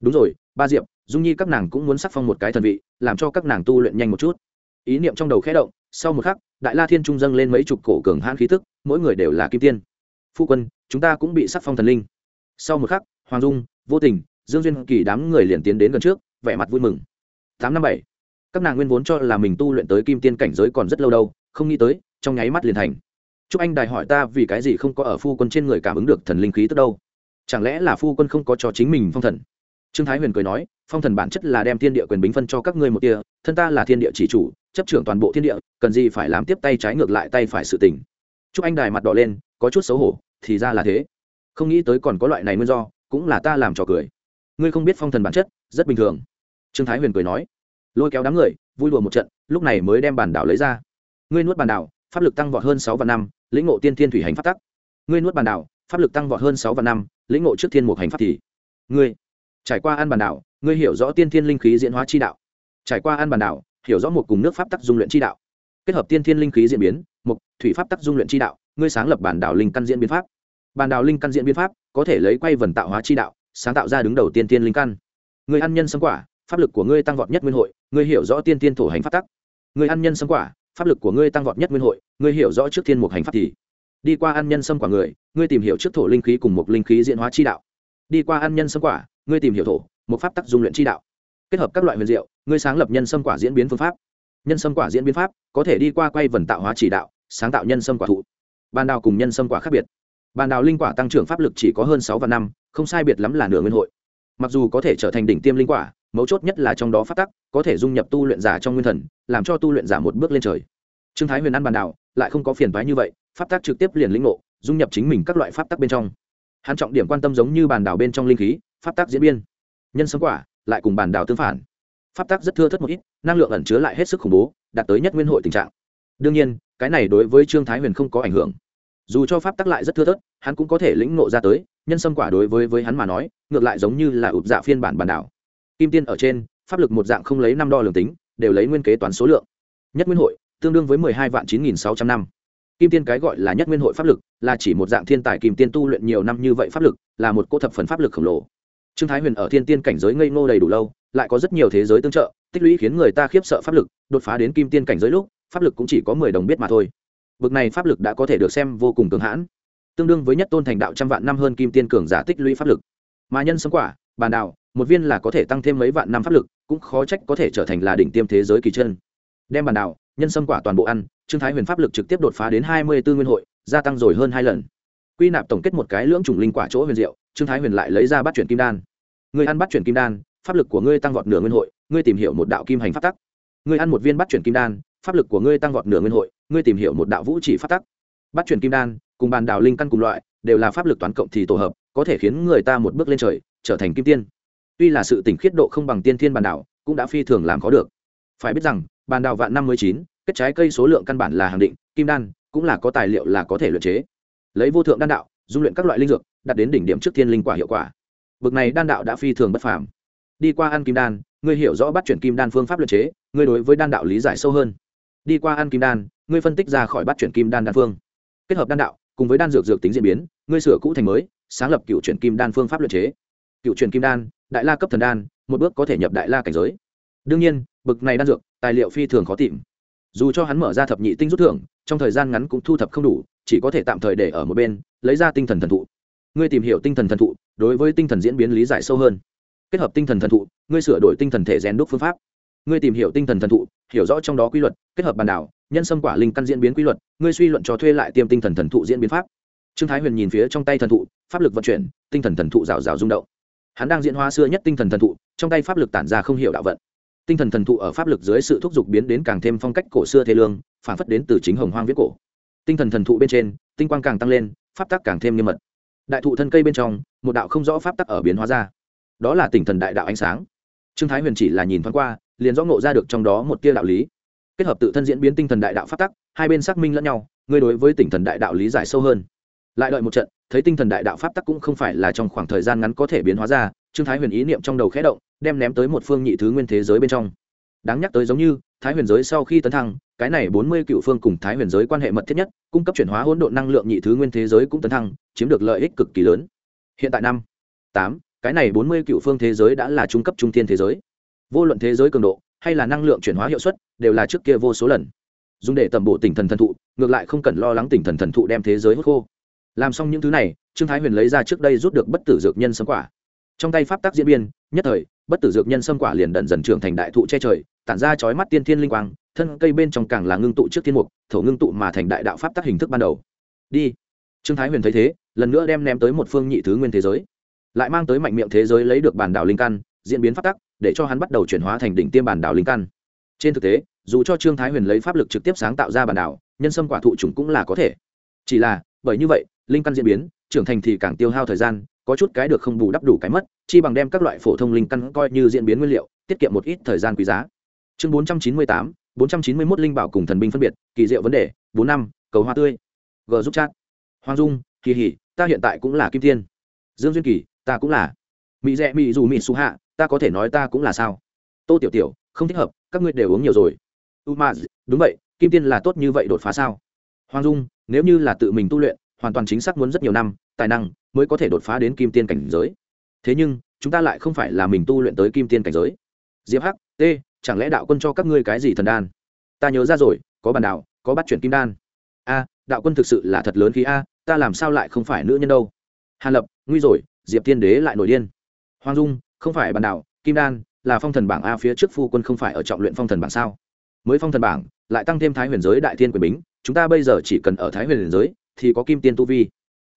Đúng rồi, ba diệp, dung nhi các nàng cũng muốn sắc phong một cái thần vị, làm cho các nàng tu luyện nhanh một chút. Ý niệm trong đầu khẽ động, sau một khắc, đại la thiên trung dâng lên mấy chục cổ cường hãn khí tức, mỗi người đều là kim tiên. Phu quân chúng ta cũng bị sắc phong thần linh. Sau một khắc, hoàng dung, vô tình, dương duyên kỳ đám người liền tiến đến gần trước, vẻ mặt vui mừng. Tám năm bảy, các nàng nguyên vốn cho là mình tu luyện tới kim tiên cảnh giới còn rất lâu đâu, không nghĩ tới, trong nháy mắt liền thành. Chúc anh đài hỏi ta vì cái gì không có ở phu quân trên người cảm ứng được thần linh khí tức đâu? Chẳng lẽ là phu quân không có cho chính mình phong thần? Trương thái huyền cười nói, phong thần bản chất là đem thiên địa quyền bính phân cho các ngươi một tia, thân ta là thiên địa chỉ chủ, chấp trưởng toàn bộ thiên địa, cần gì phải làm tiếp tay trái ngược lại tay phải sự tình. Chúc anh đài mặt đỏ lên, có chút xấu hổ thì ra là thế. Không nghĩ tới còn có loại này nguyên do, cũng là ta làm trò cười. Ngươi không biết phong thần bản chất, rất bình thường. Trương thái huyền cười nói. Lôi kéo đám người, vui đùa một trận, lúc này mới đem bản đảo lấy ra. Ngươi nuốt bản đảo, pháp lực tăng vọt hơn sáu và năm, lĩnh ngộ tiên thiên thủy hành pháp tắc. Ngươi nuốt bản đảo, pháp lực tăng vọt hơn sáu và năm, lĩnh ngộ trước thiên một hành pháp thì. Ngươi, trải qua ăn bản đảo, ngươi hiểu rõ tiên thiên linh khí diễn hóa chi đạo. Trải qua ăn bản đảo, hiểu rõ một cùng nước pháp tắc dung luyện chi đạo. Kết hợp tiên thiên linh khí diễn biến một thủy pháp tắc dung luyện chi đạo ngươi sáng lập bản đảo linh căn diễn biến pháp. Bản đảo linh căn diễn biến pháp có thể lấy quay vần tạo hóa chi đạo, sáng tạo ra đứng đầu tiên tiên linh căn. Người ăn nhân sâm quả, pháp lực của ngươi tăng vọt nhất nguyên hội, ngươi hiểu rõ tiên tiên thổ hành pháp tắc. Người ăn nhân sâm quả, pháp lực của ngươi tăng vọt nhất nguyên hội, ngươi hiểu rõ trước thiên mục hành pháp thì. Đi qua ăn nhân sâm quả người, ngươi tìm hiểu trước thổ linh khí cùng một linh khí diễn hóa chi đạo. Đi qua ăn nhân sâm quả, ngươi tìm hiểu thổ một pháp tắc dung luyện chi đạo. Kết hợp các loại huyền diệu, ngươi sáng lập nhân sâm quả diễn biến phương pháp. Nhân sâm quả diễn biến pháp có thể đi qua quay vần tạo hóa chỉ đạo, sáng tạo nhân sâm quả thụ. Bàn đào cùng nhân sâm quả khác biệt. Bàn đào linh quả tăng trưởng pháp lực chỉ có hơn sáu và năm, không sai biệt lắm là nửa nguyên hội. Mặc dù có thể trở thành đỉnh tiêm linh quả, mấu chốt nhất là trong đó phát tắc, có thể dung nhập tu luyện giả trong nguyên thần, làm cho tu luyện giả một bước lên trời. Trương thái huyền ăn bàn đào lại không có phiền thoái như vậy, pháp tắc trực tiếp liền lĩnh ngộ, dung nhập chính mình các loại pháp tắc bên trong. Hắn trọng điểm quan tâm giống như bàn đào bên trong linh khí, pháp tắc diễn biên nhân sâm quả, lại cùng bàn đào tương phản. Pháp tắc rất thưa thất một ít, năng lượng ẩn chứa lại hết sức khủng bố, đạt tới nhất nguyên hội tình trạng. Đương nhiên cái này đối với trương thái huyền không có ảnh hưởng. Dù cho pháp tắc lại rất thưa thớt, hắn cũng có thể lĩnh ngộ ra tới, nhân sâm quả đối với với hắn mà nói, ngược lại giống như là ụp dạ phiên bản bản đảo. Kim tiên ở trên, pháp lực một dạng không lấy năm đo lường tính, đều lấy nguyên kế toán số lượng. Nhất nguyên hội, tương đương với mười hai vạn chín nghìn sáu trăm năm. Kim tiên cái gọi là nhất nguyên hội pháp lực, là chỉ một dạng thiên tài kim tiên tu luyện nhiều năm như vậy pháp lực, là một cô thập phần pháp lực khổng lồ. Trương thái huyền ở thiên tiên cảnh giới ngây ngô đầy đủ lâu, lại có rất nhiều thế giới tương trợ, tích lũy khiến người ta khiếp sợ pháp lực, đột phá đến kim tiên cảnh giới lúc pháp lực cũng chỉ có mười đồng biết mà thôi. Bực này pháp lực đã có thể được xem vô cùng cường hãn, tương đương với nhất tôn thành đạo trăm vạn năm hơn kim tiên cường giả tích lũy pháp lực. Mà nhân sống quả, bàn đạo một viên là có thể tăng thêm mấy vạn năm pháp lực, cũng khó trách có thể trở thành là đỉnh tiêm thế giới kỳ chân. Đem bàn đạo nhân sâm quả toàn bộ ăn, trương thái huyền pháp lực trực tiếp đột phá đến hai mươi bốn nguyên hội, gia tăng rồi hơn hai lần. Quy nạp tổng kết một cái lưỡng trùng linh quả chỗ huyền diệu, trương thái huyền lại lấy ra bắt chuyển kim đan. Người ăn bắt chuyển kim đan, pháp lực của ngươi tăng vọt nửa nguyên hội, ngươi tìm hiểu một đạo kim hành pháp tắc. Ngươi ăn một viên bắt chuyển kim đan pháp lực của ngươi tăng vọt nửa nguyên hội, ngươi tìm hiểu một đạo vũ chỉ pháp tắc. Bắt chuyển kim đan, cùng bàn đào linh căn cùng loại, đều là pháp lực toán cộng thì tổ hợp, có thể khiến người ta một bước lên trời, trở thành kim tiên. Tuy là sự tỉnh khiết độ không bằng tiên thiên bàn đảo, cũng đã phi thường làm có được. Phải biết rằng, bàn đào vạn năm mươi chín, kết trái cây số lượng căn bản là hàng định, kim đan cũng là có tài liệu là có thể luyện chế. Lấy vô thượng đan đạo, dung luyện các loại linh dược, đạt đến đỉnh điểm trước thiên linh quả hiệu quả. Bực này đan đạo đã phi thường bất phàm. Đi qua ăn kim đan, ngươi hiểu rõ bắt chuyển kim đan phương pháp luyện chế, ngươi đối với đan đạo lý giải sâu hơn đi qua ăn kim đan, ngươi phân tích ra khỏi bắt chuyển kim đan đan phương. Kết hợp đan đạo, cùng với đan dược dược tính diễn biến, ngươi sửa cũ thành mới, sáng lập cựu chuyển kim đan phương pháp luyện chế. Cựu chuyển kim đan, đại la cấp thần đan, một bước có thể nhập đại la cảnh giới. Đương nhiên, bực này đan dược, tài liệu phi thường khó tìm. Dù cho hắn mở ra thập nhị tinh rút thưởng, trong thời gian ngắn cũng thu thập không đủ, chỉ có thể tạm thời để ở một bên, lấy ra tinh thần thần thụ. Ngươi tìm hiểu tinh thần thần thụ, đối với tinh thần diễn biến lý giải sâu hơn. Kết hợp tinh thần thần thụ, ngươi sửa đổi tinh thần thể rèn đúc phương pháp ngươi tìm hiểu tinh thần thần thụ, hiểu rõ trong đó quy luật, kết hợp bàn đảo, nhân sâm quả linh căn diễn biến quy luật, ngươi suy luận cho thuê lại tiêm tinh thần thần thụ diễn biến pháp. Trương thái huyền nhìn phía trong tay thần thụ, pháp lực vận chuyển, tinh thần thần thụ rào rào rung động. Hắn đang diễn hóa xưa nhất tinh thần thần thụ, trong tay pháp lực tản ra không hiểu đạo vận. Tinh thần thần thụ ở pháp lực dưới sự thúc giục biến đến càng thêm phong cách cổ xưa thế lương, phản phất đến từ chính hồng hoang viết cổ. Tinh thần thần thụ bên trên, tinh quang càng tăng lên, pháp tắc càng thêm nghiêm mật. Đại thụ thân cây bên trong, một đạo không rõ pháp tắc ở biến hóa ra. Đó là tinh thần đại đạo ánh sáng trương thái huyền chỉ là nhìn thoáng qua, liền rõ ngộ ra được trong đó một tia đạo lý. Kết hợp tự thân diễn biến tinh thần đại đạo phát tắc, hai bên xác minh lẫn nhau, ngươi đối với tinh thần đại đạo lý giải sâu hơn. Lại đợi một trận, thấy tinh thần đại đạo pháp tắc cũng không phải là trong khoảng thời gian ngắn có thể biến hóa ra, trương thái huyền ý niệm trong đầu khẽ động, đem ném tới một phương nhị thứ nguyên thế giới bên trong. Đáng nhắc tới giống như, thái huyền giới sau khi tấn thăng, cái này bốn mươi cựu phương cùng thái huyền giới quan hệ mật thiết nhất, cung cấp chuyển hóa hỗn độn năng lượng nhị thứ nguyên thế giới cũng tấn thăng, chiếm được lợi ích cực kỳ lớn. Hiện tại năm, tám cái này bốn mươi cựu phương thế giới đã là trung cấp trung thiên thế giới. Vô luận thế giới cường độ, hay là năng lượng chuyển hóa hiệu suất, đều là trước kia vô số lần. Dùng để tẩm bộ tỉnh thần thần thụ, ngược lại không cần lo lắng tỉnh thần thần thụ đem thế giới hút khô. Làm xong những thứ này, trương thái huyền lấy ra trước đây rút được bất tử dược nhân sâm quả. Trong tay pháp tác diễn biên nhất thời, bất tử dược nhân sâm quả liền đận dần trưởng thành đại thụ che trời, tản ra chói mắt tiên thiên linh quang, thân cây bên trong càng là ngưng tụ trước thiên mục, thổ ngưng tụ mà thành đại đạo pháp tác hình thức ban đầu. Đi. Trương thái huyền thấy thế, lần nữa đem ném tới một phương nhị thứ nguyên thế giới lại mang tới mạnh miệng thế giới lấy được bản đảo linh căn, diễn biến pháp tắc, để cho hắn bắt đầu chuyển hóa thành đỉnh tiêm bản đảo linh căn. Trên thực tế, dù cho trương thái huyền lấy pháp lực trực tiếp sáng tạo ra bản đảo, nhân sâm quả thụ chủng cũng là có thể. Chỉ là, bởi như vậy, linh căn diễn biến, trưởng thành thì càng tiêu hao thời gian, có chút cái được không bù đắp đủ cái mất, chi bằng đem các loại phổ thông linh căn coi như diễn biến nguyên liệu, tiết kiệm một ít thời gian quý giá. Chương bốn trăm chín mươi tám, bốn trăm chín mươi mốt linh bảo cùng thần binh phân biệt, kỳ diệu vấn đề, bốn năm, cầu hoa tươi. G giúp chat. Hoàng dung, kỳ hỉ, ta hiện tại cũng là kim tiên dương duyên kỳ ta cũng là. Mỹ rẽ mỹ dù mỹ su hạ, ta có thể nói ta cũng là sao? Tô tiểu tiểu, không thích hợp, các ngươi đều uống nhiều rồi. U ma, đúng vậy, kim tiên là tốt như vậy đột phá sao? Hoàng dung, nếu như là tự mình tu luyện, hoàn toàn chính xác muốn rất nhiều năm, tài năng mới có thể đột phá đến kim tiên cảnh giới. Thế nhưng, chúng ta lại không phải là mình tu luyện tới kim tiên cảnh giới. Diệp hắc, t, chẳng lẽ đạo quân cho các ngươi cái gì thần đan? Ta nhớ ra rồi, có bàn đạo, có bắt chuyển kim đan. A, đạo quân thực sự là thật lớn khí a, ta làm sao lại không phải nữ nhân đâu? Hàn lập, nguy rồi diệp tiên đế lại nổi điên. Hoàng dung, không phải bàn đảo kim đan, là phong thần bảng a phía trước phu quân không phải ở trọng luyện phong thần bảng sao? Mới phong thần bảng, lại tăng thêm thái huyền giới đại thiên quyền bính, chúng ta bây giờ chỉ cần ở thái huyền giới thì có kim tiên tu vi.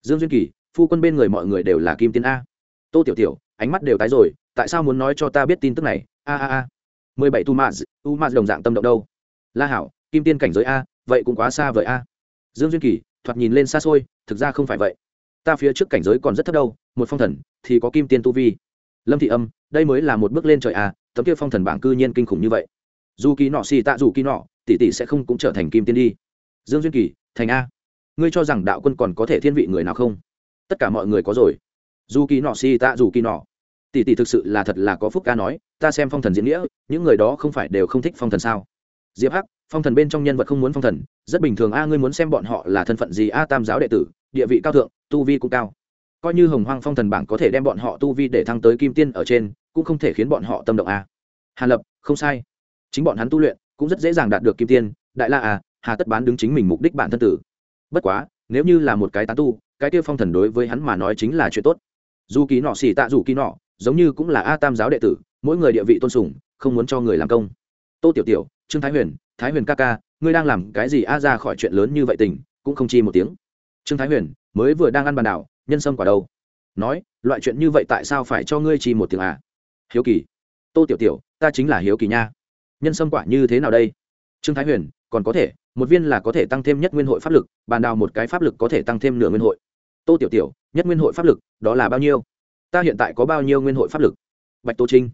Dương duyên kỳ, phu quân bên người mọi người đều là kim tiên a. Tô tiểu tiểu, ánh mắt đều tái rồi, tại sao muốn nói cho ta biết tin tức này? A a a. Mười bảy tu maz tu maz đồng dạng tâm động đâu? La hảo, kim tiên cảnh giới a, vậy cũng quá xa vời a. Dương duyên kỳ, thoạt nhìn lên xa xôi, thực ra không phải vậy ta phía trước cảnh giới còn rất thấp đâu, một phong thần thì có kim tiên tu vi. Lâm thị âm, đây mới là một bước lên trời à? tấm kia phong thần bảng cư nhiên kinh khủng như vậy. Dù kỳ nọ xì tạ dù kỳ nọ, tỷ tỷ sẽ không cũng trở thành kim tiên đi. Dương duyên kỳ, thành a. Ngươi cho rằng đạo quân còn có thể thiên vị người nào không? Tất cả mọi người có rồi. Dù kỳ nọ xì tạ dù kỳ nọ. Tỷ tỷ thực sự là thật là có phúc ca nói, ta xem phong thần diễn nghĩa, những người đó không phải đều không thích phong thần sao? Diệp hắc, phong thần bên trong nhân vật không muốn phong thần, rất bình thường a, ngươi muốn xem bọn họ là thân phận gì a, tam giáo đệ tử địa vị cao thượng, tu vi cũng cao. Coi như hồng hoang phong thần bảng có thể đem bọn họ tu vi để thăng tới kim tiên ở trên, cũng không thể khiến bọn họ tâm động a hàn lập, không sai. Chính bọn hắn tu luyện cũng rất dễ dàng đạt được kim tiên, đại la à hà tất bán đứng chính mình mục đích bản thân tử. Bất quá, nếu như là một cái tán tu, cái tiêu phong thần đối với hắn mà nói chính là chuyện tốt. Dù ký nọ xỉ tạ dù ký nọ, giống như cũng là a tam giáo đệ tử, mỗi người địa vị tôn sùng, không muốn cho người làm công. Tô tiểu tiểu, trương thái huyền thái huyền ca ca, ngươi đang làm cái gì? A ra khỏi chuyện lớn như vậy tình, cũng không chi một tiếng trương thái huyền, mới vừa đang ăn bàn đảo, nhân sâm quả đâu? Nói, loại chuyện như vậy tại sao phải cho ngươi chi một tiếng à? Hiếu kỳ. Tô tiểu tiểu, ta chính là hiếu kỳ nha. Nhân sâm quả như thế nào đây? Trương thái huyền, còn có thể, một viên là có thể tăng thêm nhất nguyên hội pháp lực, bàn đào một cái pháp lực có thể tăng thêm nửa nguyên hội. Tô tiểu tiểu, nhất nguyên hội pháp lực, đó là bao nhiêu? Ta hiện tại có bao nhiêu nguyên hội pháp lực? Bạch tô trinh.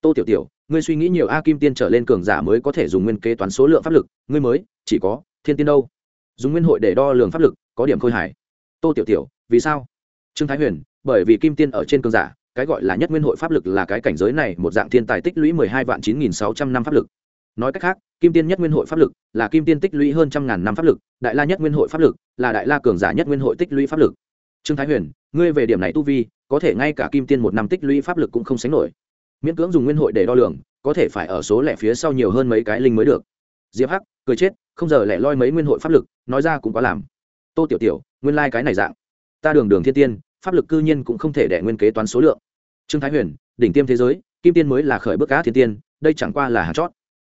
Tô tiểu tiểu, ngươi suy nghĩ nhiều, a kim tiên trở lên cường giả mới có thể dùng nguyên kế toán số lượng pháp lực, ngươi mới, chỉ có, thiên tiên đâu? Dùng nguyên hội để đo lường pháp lực có điểm khôi hài. Tô tiểu tiểu, vì sao? Trương thái huyền, bởi vì kim tiên ở trên cường giả, cái gọi là nhất nguyên hội pháp lực là cái cảnh giới này, một dạng thiên tài tích lũy mười hai vạn chín nghìn sáu trăm năm pháp lực. Nói cách khác, kim tiên nhất nguyên hội pháp lực là kim tiên tích lũy hơn trăm ngàn năm pháp lực, đại la nhất nguyên hội pháp lực là đại la cường giả nhất nguyên hội tích lũy pháp lực. Trương thái huyền, ngươi về điểm này tu vi, có thể ngay cả kim tiên một năm tích lũy pháp lực cũng không sánh nổi. Miễn cưỡng dùng nguyên hội để đo lường, có thể phải ở số lẻ phía sau nhiều hơn mấy cái linh mới được. Diệp hắc, cười chết, không giờ lẻ loi mấy nguyên hội pháp lực, nói ra cũng có làm tô tiểu tiểu, nguyên lai、like、cái này dạng. Ta đường đường thiên tiên, pháp lực cư nhiên cũng không thể đẻ nguyên kế toán số lượng. Trương thái huyền, đỉnh tiêm thế giới, kim tiên mới là khởi bước cá thiên tiên, đây chẳng qua là hàng chót.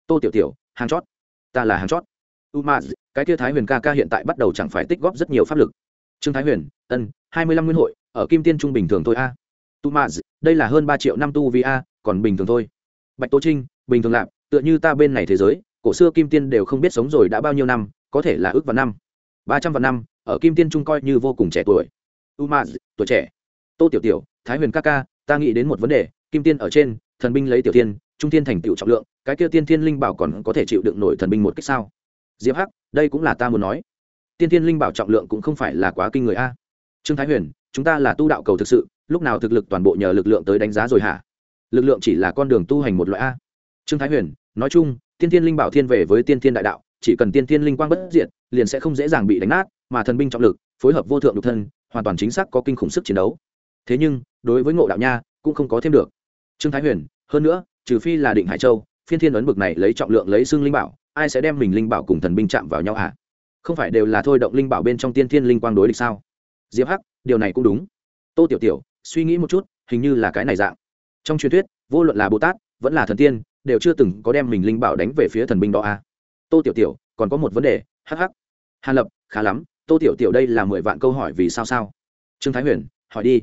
Tô tiểu tiểu, hàng chót. Ta là hàng chót. U ma cái kia thái huyền ca ca hiện tại bắt đầu chẳng phải tích góp rất nhiều pháp lực. Trương thái huyền, ân, hai mươi lăm nguyên hội, ở kim tiên trung bình thường thôi a. Tu ma đây là hơn ba triệu năm tu vì a, còn bình thường thôi. Bạch Tô trinh, bình thường lạp, tựa như ta bên này thế giới, cổ xưa kim tiên đều không biết sống rồi đã bao nhiêu năm, có thể là ước vạn năm. Ba trăm vạn năm ở kim tiên trung coi như vô cùng trẻ tuổi. Umaz, tuổi trẻ. Tô tiểu tiểu, thái huyền ca ca, ta nghĩ đến một vấn đề, kim tiên ở trên, thần binh lấy tiểu tiên trung tiên thành tiểu trọng lượng, cái kia tiên thiên linh bảo còn có thể chịu đựng nổi thần binh một cách sao? Diệp hắc, đây cũng là ta muốn nói. Tiên thiên linh bảo trọng lượng cũng không phải là quá kinh người a. Trương thái huyền, chúng ta là tu đạo cầu thực sự, lúc nào thực lực toàn bộ nhờ lực lượng tới đánh giá rồi hả? Lực lượng chỉ là con đường tu hành một loại a. Trương thái huyền, nói chung, tiên thiên linh bảo thiên về với tiên thiên đại đạo, chỉ cần tiên thiên linh quang bất diệt, liền sẽ không dễ dàng bị đánh nát mà thần binh trọng lực, phối hợp vô thượng lục thân, hoàn toàn chính xác có kinh khủng sức chiến đấu. Thế nhưng, đối với ngộ đạo nha, cũng không có thêm được. Trương thái huyền, hơn nữa, trừ phi là định hải châu, phiên thiên ấn bực này lấy trọng lượng lấy xương linh bảo, ai sẽ đem mình linh bảo cùng thần binh chạm vào nhau hả? À? không phải đều là thôi động linh bảo bên trong tiên thiên linh quang đối địch sao? Diệp hắc, điều này cũng đúng. Tô tiểu tiểu, suy nghĩ một chút, hình như là cái này dạng. Trong truyền thuyết, vô luận là bồ tát, vẫn là thần tiên, đều chưa từng có đem mình linh bảo đánh về phía thần binh đó à. tô tiểu tiểu, còn có một vấn đề, hắc hắc. Hà lập, khá lắm tô tiểu tiểu đây là mười vạn câu hỏi vì sao sao? Trương thái huyền, hỏi đi.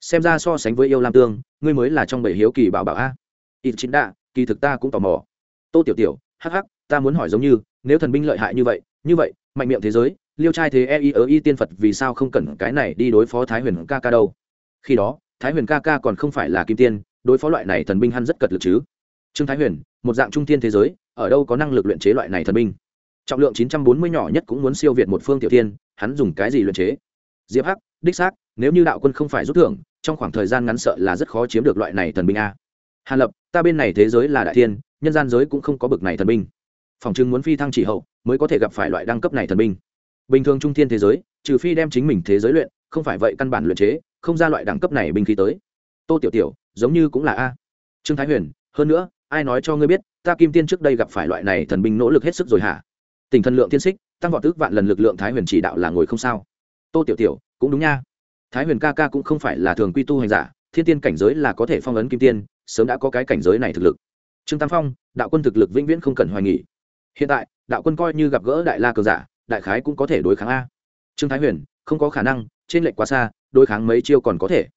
Xem ra so sánh với yêu lam tương, ngươi mới là trong bảy hiếu kỳ bảo bảo a. Ít chính đạ, kỳ thực ta cũng tò mò. Tô tiểu tiểu, hắc hắc, ta muốn hỏi giống như, nếu thần binh lợi hại như vậy như vậy, mạnh miệng thế giới, liêu trai thế e i ớ y tiên phật vì sao không cần cái này đi đối phó thái huyền ca ca đâu? Khi đó, thái huyền ca ca còn không phải là kim tiên, đối phó loại này thần binh hắn rất cật lực chứ. Trương thái huyền, một dạng trung tiên thế giới, ở đâu có năng lực luyện chế loại này thần binh? Trọng lượng chín trăm bốn mươi nhỏ nhất cũng muốn siêu việt một phương tiểu thiên, hắn dùng cái gì luyện chế? Diệp hắc đích xác nếu như đạo quân không phải rút thưởng trong khoảng thời gian ngắn sợ là rất khó chiếm được loại này thần binh a. Hàn lập ta bên này thế giới là đại thiên nhân gian giới cũng không có bực này thần binh. Phòng trưng muốn phi thăng chỉ hậu mới có thể gặp phải loại đăng cấp này thần binh. Bình thường trung thiên thế giới trừ phi đem chính mình thế giới luyện không phải vậy căn bản luyện chế không ra loại đẳng cấp này binh khí tới. Tô tiểu tiểu giống như cũng là a. Trương thái huyền hơn nữa ai nói cho ngươi biết ta kim tiên trước đây gặp phải loại này thần binh nỗ lực hết sức rồi hả? Tình thần lượng tiên xích, tăng vọt tức vạn lần lực lượng thái huyền chỉ đạo là ngồi không sao. Tô tiểu tiểu, cũng đúng nha. Thái huyền ca ca cũng không phải là thường quy tu hành giả, thiên tiên cảnh giới là có thể phong ấn kim tiên, sớm đã có cái cảnh giới này thực lực. Trương tam phong, đạo quân thực lực vĩnh viễn không cần hoài nghỉ hiện tại, đạo quân coi như gặp gỡ đại la cường giả, đại khái cũng có thể đối kháng a. Trương thái huyền, không có khả năng, trên lệnh quá xa, đối kháng mấy chiêu còn có thể.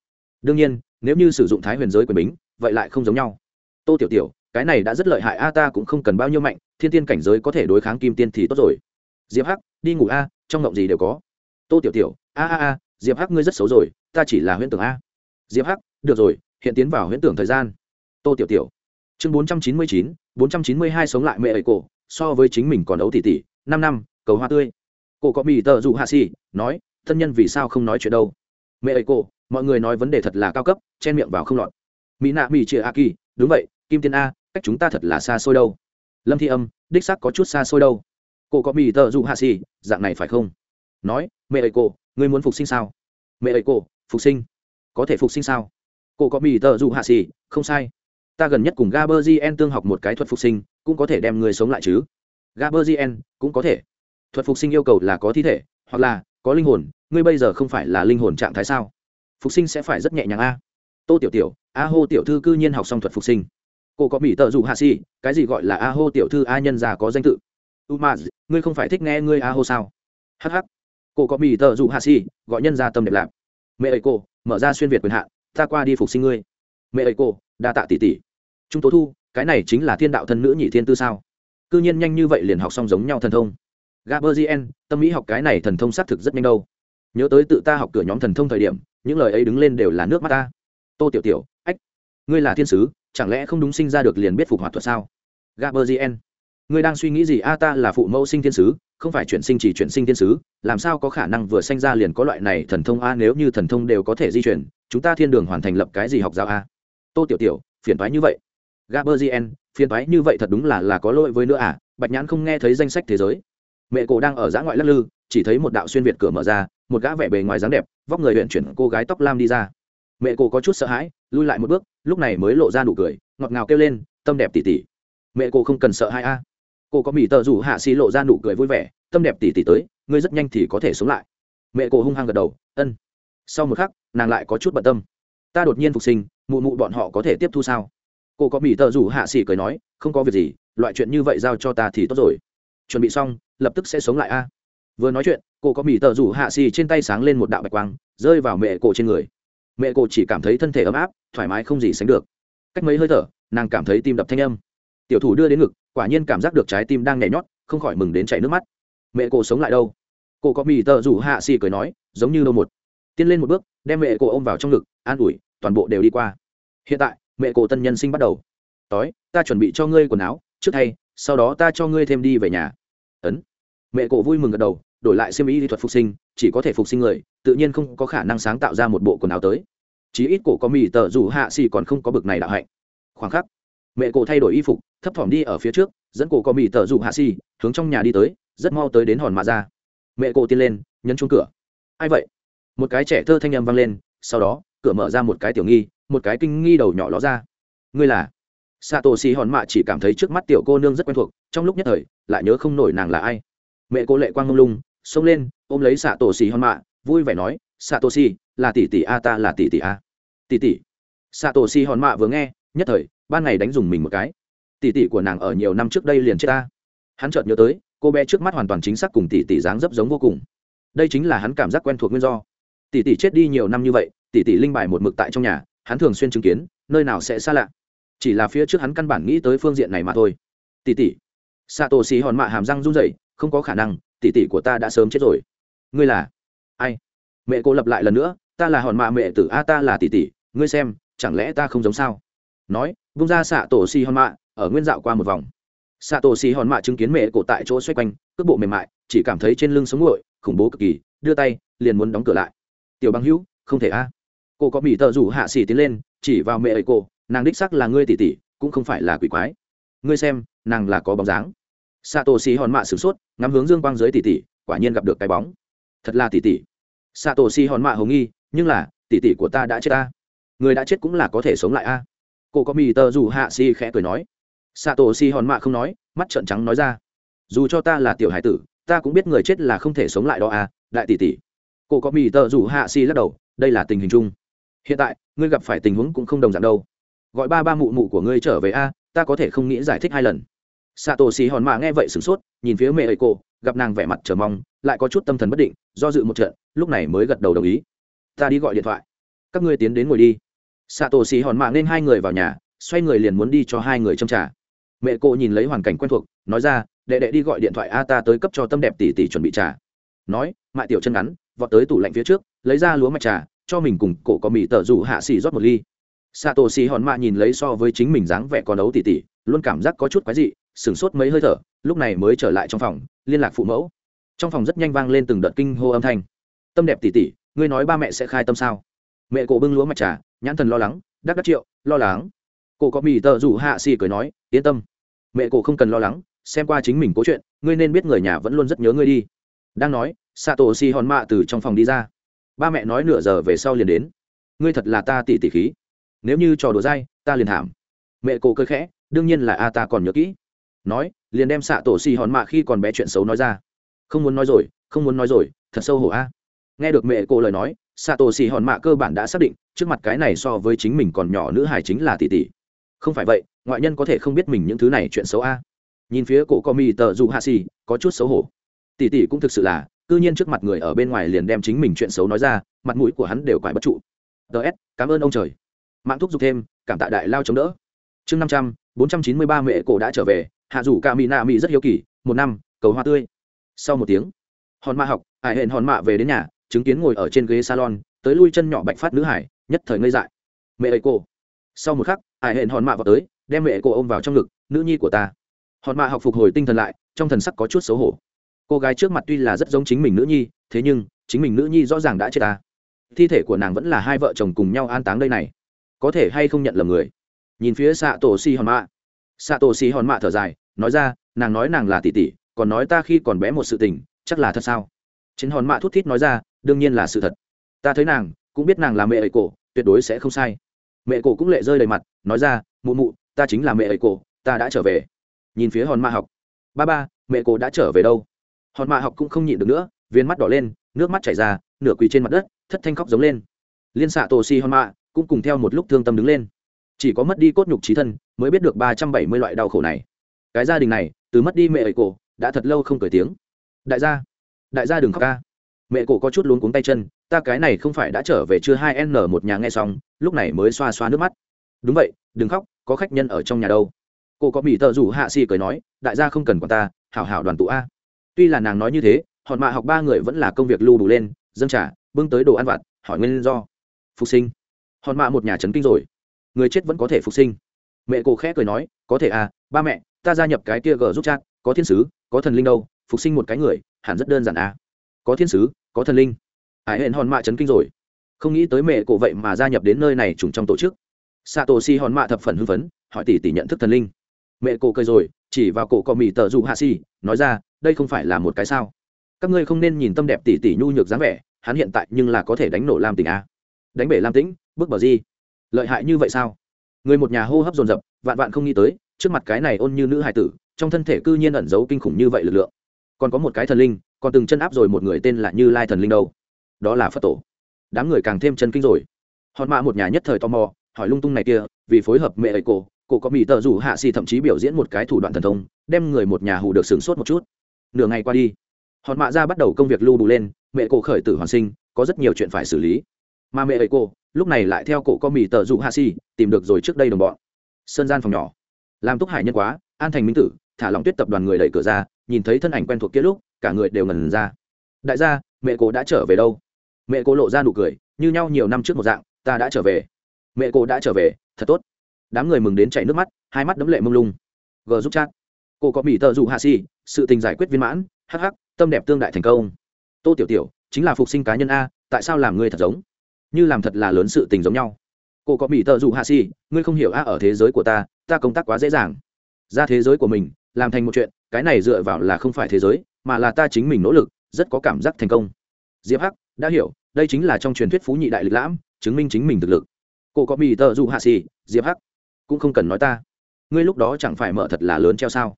Đương nhiên, nếu như sử dụng thái huyền giới quyền bính, vậy lại không giống nhau. Tô tiểu tiểu cái này đã rất lợi hại, a, ta cũng không cần bao nhiêu mạnh, thiên tiên cảnh giới có thể đối kháng kim tiên thì tốt rồi. Diệp hắc, đi ngủ, a, trong ngộng gì đều có. Tô tiểu tiểu, a a a, diệp hắc ngươi rất xấu rồi, ta chỉ là huyễn tưởng, a. Diệp hắc, được rồi, hiện tiến vào huyễn tưởng thời gian. Tô tiểu tiểu, chương bốn trăm chín mươi chín, bốn trăm chín mươi hai sống lại mẹ ấy cổ so với chính mình còn đấu tỷ tỷ năm năm, cầu hoa tươi. Cổ có mì tờ dụ hạ xì, nói, thân nhân vì sao không nói chuyện đâu. Mẹ ấy cô, mọi người nói vấn đề thật là cao cấp, chen miệng vào không lọt. Mỹ nạ mỹ chia a kỳ, đúng vậy, kim tiên a cách chúng ta thật là xa xôi đâu. Lâm thi âm, đích xác có chút xa xôi đâu. Cô có mì tờ dù hạ xì, dạng này phải không? Nói, mẹ ơi cô, ngươi muốn phục sinh sao? Mẹ ơi cô, phục sinh. Có thể phục sinh sao? Cô có mì tờ dù hạ xì, không sai. Ta gần nhất cùng gaberzien tương học một cái thuật phục sinh, cũng có thể đem người sống lại chứ. Gaberzien cũng có thể. Thuật phục sinh yêu cầu là có thi thể, hoặc là có linh hồn, ngươi bây giờ không phải là linh hồn trạng thái sao? Phục sinh sẽ phải rất nhẹ nhàng a. Tô tiểu tiểu, a hô tiểu thư cư nhiên học xong thuật phục sinh cô có bị tợ dù hạ si cái gì gọi là a hô tiểu thư a nhân già có danh tự? U ngươi không phải thích nghe ngươi a hô sao hh cô có bị tợ dù hạ si gọi nhân gia tâm đẹp lạp. Mẹ ấy cô, mở ra xuyên việt quyền hạn ta qua đi phục sinh ngươi. Mẹ ấy cô, đa tạ tỷ tỷ. Trung tố thu, cái này chính là thiên đạo thân nữ nhị thiên tư sao? Cư nhiên nhanh như vậy liền học xong giống nhau thần thông. Gaberzien tâm mỹ học cái này thần thông xác thực rất nhanh đâu. Nhớ tới tự ta học cửa nhóm thần thông thời điểm, những lời ấy đứng lên đều là nước mắt ta. Tô tiểu tiểu, ách, ngươi là thiên sứ chẳng lẽ không đúng sinh ra được liền biết phục hoạt thuật sao? Gaberzien ngươi đang suy nghĩ gì? A ta là phụ mẫu sinh thiên sứ, không phải chuyển sinh chỉ chuyển sinh thiên sứ. Làm sao có khả năng vừa sinh ra liền có loại này thần thông a? Nếu như thần thông đều có thể di chuyển, chúng ta thiên đường hoàn thành lập cái gì học giáo a? Tô tiểu tiểu, phiền toái như vậy. Gaberzien phiền toái như vậy thật đúng là là có lỗi với nữa à? Bạch nhãn không nghe thấy danh sách thế giới. Mẹ cổ đang ở giã ngoại lắc lư, chỉ thấy một đạo xuyên việt cửa mở ra, một gã vẻ bề ngoài dáng đẹp, vóc người huyện chuyển, cô gái tóc lam đi ra mẹ cô có chút sợ hãi, lui lại một bước, lúc này mới lộ ra nụ cười, ngọt ngào kêu lên, tâm đẹp tỉ tỉ. Mẹ cô không cần sợ hai a. Cô có mỹ tờ rủ hạ xì lộ ra nụ cười vui vẻ, tâm đẹp tỉ tỉ tới, ngươi rất nhanh thì có thể sống lại. Mẹ cô hung hăng gật đầu, ân. Sau một khắc, nàng lại có chút bận tâm. Ta đột nhiên phục sinh, mụ mụ bọn họ có thể tiếp thu sao? Cô có mỹ tờ rủ hạ xì cười nói, không có việc gì, loại chuyện như vậy giao cho ta thì tốt rồi. Chuẩn bị xong, lập tức sẽ sống lại a. Vừa nói chuyện, cô có mỹ tờ rủ hạ xì trên tay sáng lên một đạo bạch quang, rơi vào mẹ cổ trên người mẹ cô chỉ cảm thấy thân thể ấm áp, thoải mái không gì sánh được. Cách mấy hơi thở, nàng cảm thấy tim đập thanh âm. Tiểu thủ đưa đến ngực, quả nhiên cảm giác được trái tim đang nhảy nhót, không khỏi mừng đến chảy nước mắt. Mẹ cô sống lại đâu? Cô có mì tờ rủ hạ xì cười nói, giống như đâu một. Tiên lên một bước, đem mẹ cô ôm vào trong ngực, an ủi, toàn bộ đều đi qua. Hiện tại, mẹ cô tân nhân sinh bắt đầu. Tối ta chuẩn bị cho ngươi quần áo, trước thay, sau đó ta cho ngươi thêm đi về nhà. Ấn. Mẹ cô vui mừng gật đầu, đổi lại xem ý lý thuật phục sinh, chỉ có thể phục sinh người, tự nhiên không có khả năng sáng tạo ra một bộ quần áo tới chí ít cổ có mì tờ dù hạ xì còn không có bực này đạo hạnh. Khoảng khắc, mẹ cổ thay đổi y phục, thấp thỏm đi ở phía trước, dẫn cổ có mì tờ dù hạ xì, hướng trong nhà đi tới, rất mau tới đến hòn mạ ra. Mẹ cổ tiên lên, nhấn chuông cửa. Ai vậy? Một cái trẻ thơ thanh âm vang lên, sau đó, cửa mở ra một cái tiểu nghi, một cái kinh nghi đầu nhỏ ló ra. Ngươi là? Xạ tổ xì hòn mạ chỉ cảm thấy trước mắt tiểu cô nương rất quen thuộc, trong lúc nhất thời, lại nhớ không nổi nàng là ai. Mẹ cô lệ quang mông lung, xông lên, ôm lấy xạ tổ xì hòn mạ, vui vẻ nói xạ tổ xì là tỷ tỷ a, ta là tỷ tỷ a. Tỷ tỷ. Xạ tổ xì hòn mạ vừa nghe, nhất thời, ban ngày đánh dùng mình một cái. Tỷ tỷ của nàng ở nhiều năm trước đây liền chết ta. Hắn chợt nhớ tới, cô bé trước mắt hoàn toàn chính xác cùng tỷ tỷ dáng dấp giống vô cùng. Đây chính là hắn cảm giác quen thuộc nguyên do. Tỷ tỷ chết đi nhiều năm như vậy, tỷ tỷ linh bài một mực tại trong nhà, hắn thường xuyên chứng kiến, nơi nào sẽ xa lạ. Chỉ là phía trước hắn căn bản nghĩ tới phương diện này mà thôi. Tỷ tỷ. Xạ tổ xì hòn mạ hàm răng run rẩy, không có khả năng, tỷ tỷ của ta đã sớm chết rồi. Ngươi là ai? Mẹ cô lập lại lần nữa ta là hòn mạ mẹ tử, a, ta là tỷ tỷ, ngươi xem, chẳng lẽ ta không giống sao? Nói vung ra xạ tổ xì hòn mạ, ở nguyên dạo qua một vòng. Xạ tổ xì hòn mạ chứng kiến mẹ cổ tại chỗ xoay quanh, cước bộ mềm mại, chỉ cảm thấy trên lưng sống nguội, khủng bố cực kỳ, đưa tay, liền muốn đóng cửa lại. Tiểu băng hữu, không thể a. Cô có bị tờ rủ hạ xỉ tiến lên, chỉ vào mẹ ấy cô, nàng đích sắc là ngươi tỷ tỷ, cũng không phải là quỷ quái. Ngươi xem, nàng là có bóng dáng. Xạ tổ xì hòn mạ sửng sốt, ngắm hướng dương quang dưới tỷ tỷ, quả nhiên gặp được cái bóng. Thật là tỷ tỷ. Xạ tổ xì hòn mạ hồng nghi nhưng là tỷ tỷ của ta đã chết ta. Người đã chết cũng là có thể sống lại a. Cô có mì tờ dù hạ si khẽ cười nói. Xạ tổ si hòn mạ không nói, mắt trợn trắng nói ra. Dù cho ta là tiểu hải tử, ta cũng biết người chết là không thể sống lại đó à đại tỷ tỷ cô có mì tờ dù hạ si lắc đầu, đây là tình hình chung. Hiện tại, ngươi gặp phải tình huống cũng không đồng dạng đâu. Gọi ba ba mụ mụ của ngươi trở về a, ta có thể không nghĩ giải thích hai lần. Xạ tổ xì hòn mạ nghe vậy sửng sốt, nhìn phía mẹ ấy cô, gặp nàng vẻ mặt chờ mong, lại có chút tâm thần bất định, do dự một trận, lúc này mới gật đầu đồng ý ta đi gọi điện thoại. Các ngươi tiến đến ngồi đi. Xạ tổ xì hòn mạng nên hai người vào nhà, xoay người liền muốn đi cho hai người châm trả mẹ cô nhìn lấy hoàn cảnh quen thuộc, nói ra, đệ đệ đi gọi điện thoại a, ta tới cấp cho tâm đẹp tỷ tỷ chuẩn bị trà. Nói, mại tiểu chân ngắn, vọt tới tủ lạnh phía trước, lấy ra lúa mạch trà, cho mình cùng cổ có mì tờ rủ hạ xì rót một ly. Xạ tổ xì hòn mạ nhìn lấy so với chính mình dáng vẻ con ấu tỷ tỷ luôn cảm giác có chút quái dị, sửng sốt mấy hơi thở, lúc này mới trở lại trong phòng, liên lạc phụ mẫu. Trong phòng rất nhanh vang lên từng đợt kinh hô âm thanh. Tâm đẹp tỷ tỷ ngươi nói ba mẹ sẽ khai tâm sao? Mẹ cổ bưng lúa mạch trà, nhãn thần lo lắng, đắc đắc triệu, lo lắng. Cổ có mì tờ rủ hạ xì cười nói, yên tâm. Mẹ cổ không cần lo lắng, xem qua chính mình cố chuyện, ngươi nên biết người nhà vẫn luôn rất nhớ ngươi đi. Đang nói xạ tổ xì hòn mạ từ trong phòng đi ra. Ba mẹ nói nửa giờ về sau liền đến. Ngươi thật là ta tỉ tỉ khí. Nếu như trò đùa dai, ta liền thảm. Mẹ cổ cơ khẽ, đương nhiên là a, ta còn nhớ kỹ. Nói, liền đem xạ tổ xì hòn mạ khi còn bé chuyện xấu nói ra. Không muốn nói rồi, không muốn nói rồi, thật sâu hổ a nghe được mẹ cô lời nói xạ tổ xì hòn mạ cơ bản đã xác định, trước mặt cái này so với chính mình còn nhỏ nữ hài chính là tỷ tỷ. Không phải vậy, ngoại nhân có thể không biết mình những thứ này chuyện xấu a. Nhìn phía cổ co mi tờ dù hạ xì có chút xấu hổ. Tỷ tỷ cũng thực sự là, cư nhiên trước mặt người ở bên ngoài liền đem chính mình chuyện xấu nói ra, mặt mũi của hắn đều quải bất trụ. Ts cảm ơn ông trời. Mạng thúc giục thêm, cảm tạ đại lao chống đỡ. Chương năm trăm, bốn trăm chín mươi ba mẹ cổ đã trở về, hạ rủ ca mỹ na mỹ rất hiếu kỳ, một năm, cầu hoa tươi. Sau một tiếng, hòn mạ học hải hẹn hòn mạ về đến nhà chứng kiến ngồi ở trên ghế salon, tới lui chân nhỏ bạch phát nữ hải, nhất thời ngây dại. Mẹ ấy cô. Sau một khắc hải hẹn hòn mạ vào tới, đem mẹ cô ôm vào trong ngực, nữ nhi của ta. Hòn mạ học phục hồi tinh thần lại, trong thần sắc có chút xấu hổ. Cô gái trước mặt tuy là rất giống chính mình nữ nhi, thế nhưng, chính mình nữ nhi rõ ràng đã chết ta. Thi thể của nàng vẫn là hai vợ chồng cùng nhau an táng đây này. Có thể hay không nhận lầm người? Nhìn phía xạ tổ si hòn mạ. Xạ tổ si hòn mạ thở dài, nói ra, nàng nói nàng là tỷ tỷ, còn nói ta khi còn bé một sự tình, chắc là thật sao? Chính hòn mạ thút thít nói ra đương nhiên là sự thật. Ta thấy nàng, cũng biết nàng là mẹ ấy cổ, tuyệt đối sẽ không sai. Mẹ cổ cũng lệ rơi đầy mặt, nói ra, mụ mụ, ta chính là mẹ ấy cổ, ta đã trở về. Nhìn phía hòn ma học. Ba ba, mẹ cổ đã trở về đâu? Hòn ma học cũng không nhịn được nữa, viên mắt đỏ lên, nước mắt chảy ra, nửa quỳ trên mặt đất, thất thanh khóc giống lên. Liên xạ tổ si hòn mạ cũng cùng theo một lúc thương tâm đứng lên. Chỉ có mất đi cốt nhục trí thân, mới biết được ba trăm bảy mươi loại đau khổ này. Cái gia đình này, từ mất đi mẹ ấy cổ, đã thật lâu không cười tiếng. Đại gia đại gia đừng khóc ca mẹ cổ có chút luống cuống tay chân, ta cái này không phải đã trở về chưa hai n một nhà nghe xong, lúc này mới xoa xoa nước mắt. Đúng vậy, đừng khóc, có khách nhân ở trong nhà đâu. Cô có bị thợ rủ hạ xì cười nói, đại gia không cần quản ta, hảo hảo đoàn tụ a. Tuy là nàng nói như thế, hòn mạ học ba người vẫn là công việc lưu đủ lên, dâng trả bưng tới đồ ăn vặt, hỏi nguyên do. Phục sinh. Hòn mạ một nhà trấn kinh rồi. Người chết vẫn có thể phục sinh. Mẹ cô khẽ cười nói, có thể à ba mẹ, ta gia nhập cái kia g giúp chat, có thiên sứ, có thần linh đâu, phục sinh một cái người, hẳn rất đơn giản à có thiên sứ, có thần linh. Ải hẹn hòn mạ chấn kinh rồi. Không nghĩ tới mẹ cổ vậy mà gia nhập đến nơi này trùng trong tổ chức. Sato si hòn mạ thập phần hưng phấn, hỏi tỷ tỷ nhận thức thần linh. Mẹ cổ cười rồi, chỉ vào cổ cọ mì tờ dụ hạ si, nói ra, đây không phải là một cái sao? Các ngươi không nên nhìn tâm đẹp tỷ tỷ nhu nhược dáng vẻ, hắn hiện tại nhưng là có thể đánh nổ lam tỉnh a. Đánh bể lam tĩnh, bước bờ di lợi hại như vậy sao? Người một nhà hô hấp dồn dập, vạn vạn không nghĩ tới, trước mặt cái này ôn như nữ hài tử, trong thân thể cư nhiên ẩn giấu kinh khủng như vậy lực lượng. Còn có một cái thần linh còn từng chân áp rồi một người tên là như lai thần linh đâu. Đó là phật tổ. Đám người càng thêm chân kinh rồi. Hòn mạ một nhà nhất thời tò mò, hỏi lung tung này kia, vì phối hợp mẹ ấy cổ cổ có mỹ tờ rủ hạ xì thậm chí biểu diễn một cái thủ đoạn thần thông, đem người một nhà hù được sửng sốt một chút. Nửa ngày qua đi, hòn mạ ra bắt đầu công việc lưu bù lên, mẹ cổ khởi tử hoàn sinh, có rất nhiều chuyện phải xử lý. Mà mẹ ấy cô lúc này lại theo cổ có mỹ tờ rủ hạ xì, tìm được rồi trước đây đồng bọn. Sơn gian phòng nhỏ. Làm túc hải nhân quá, an thành minh tử, thả lòng tuyết tập đoàn người đẩy cửa ra nhìn thấy thân ảnh quen thuộc kia lúc, cả người đều ngần ra. Đại gia, mẹ cô đã trở về đâu? Mẹ cô lộ ra nụ cười, như nhau nhiều năm trước một dạng, ta đã trở về. Mẹ cô đã trở về, thật tốt. Đám người mừng đến chảy nước mắt, hai mắt đấm lệ mông lung. G giúp chat. Cô có mỹ tờ dù hạ si sự tình giải quyết viên mãn hh tâm đẹp tương đại thành công. Tô tiểu tiểu, chính là phục sinh cá nhân a, tại sao làm ngươi thật giống? Như làm thật là lớn sự tình giống nhau. Cô có mỹ tờ dù hạ si ngươi không hiểu a ở thế giới của ta ta công tác quá dễ dàng. Ra thế giới của mình làm thành một chuyện, cái này dựa vào là không phải thế giới, mà là ta chính mình nỗ lực, rất có cảm giác thành công. Diệp hắc, đã hiểu, đây chính là trong truyền thuyết phú nhị đại lịch lãm, chứng minh chính mình thực lực. Cô có bị tờ dù hạ xì, diệp hắc, cũng không cần nói ta. Ngươi lúc đó chẳng phải mở thật là lớn treo sao?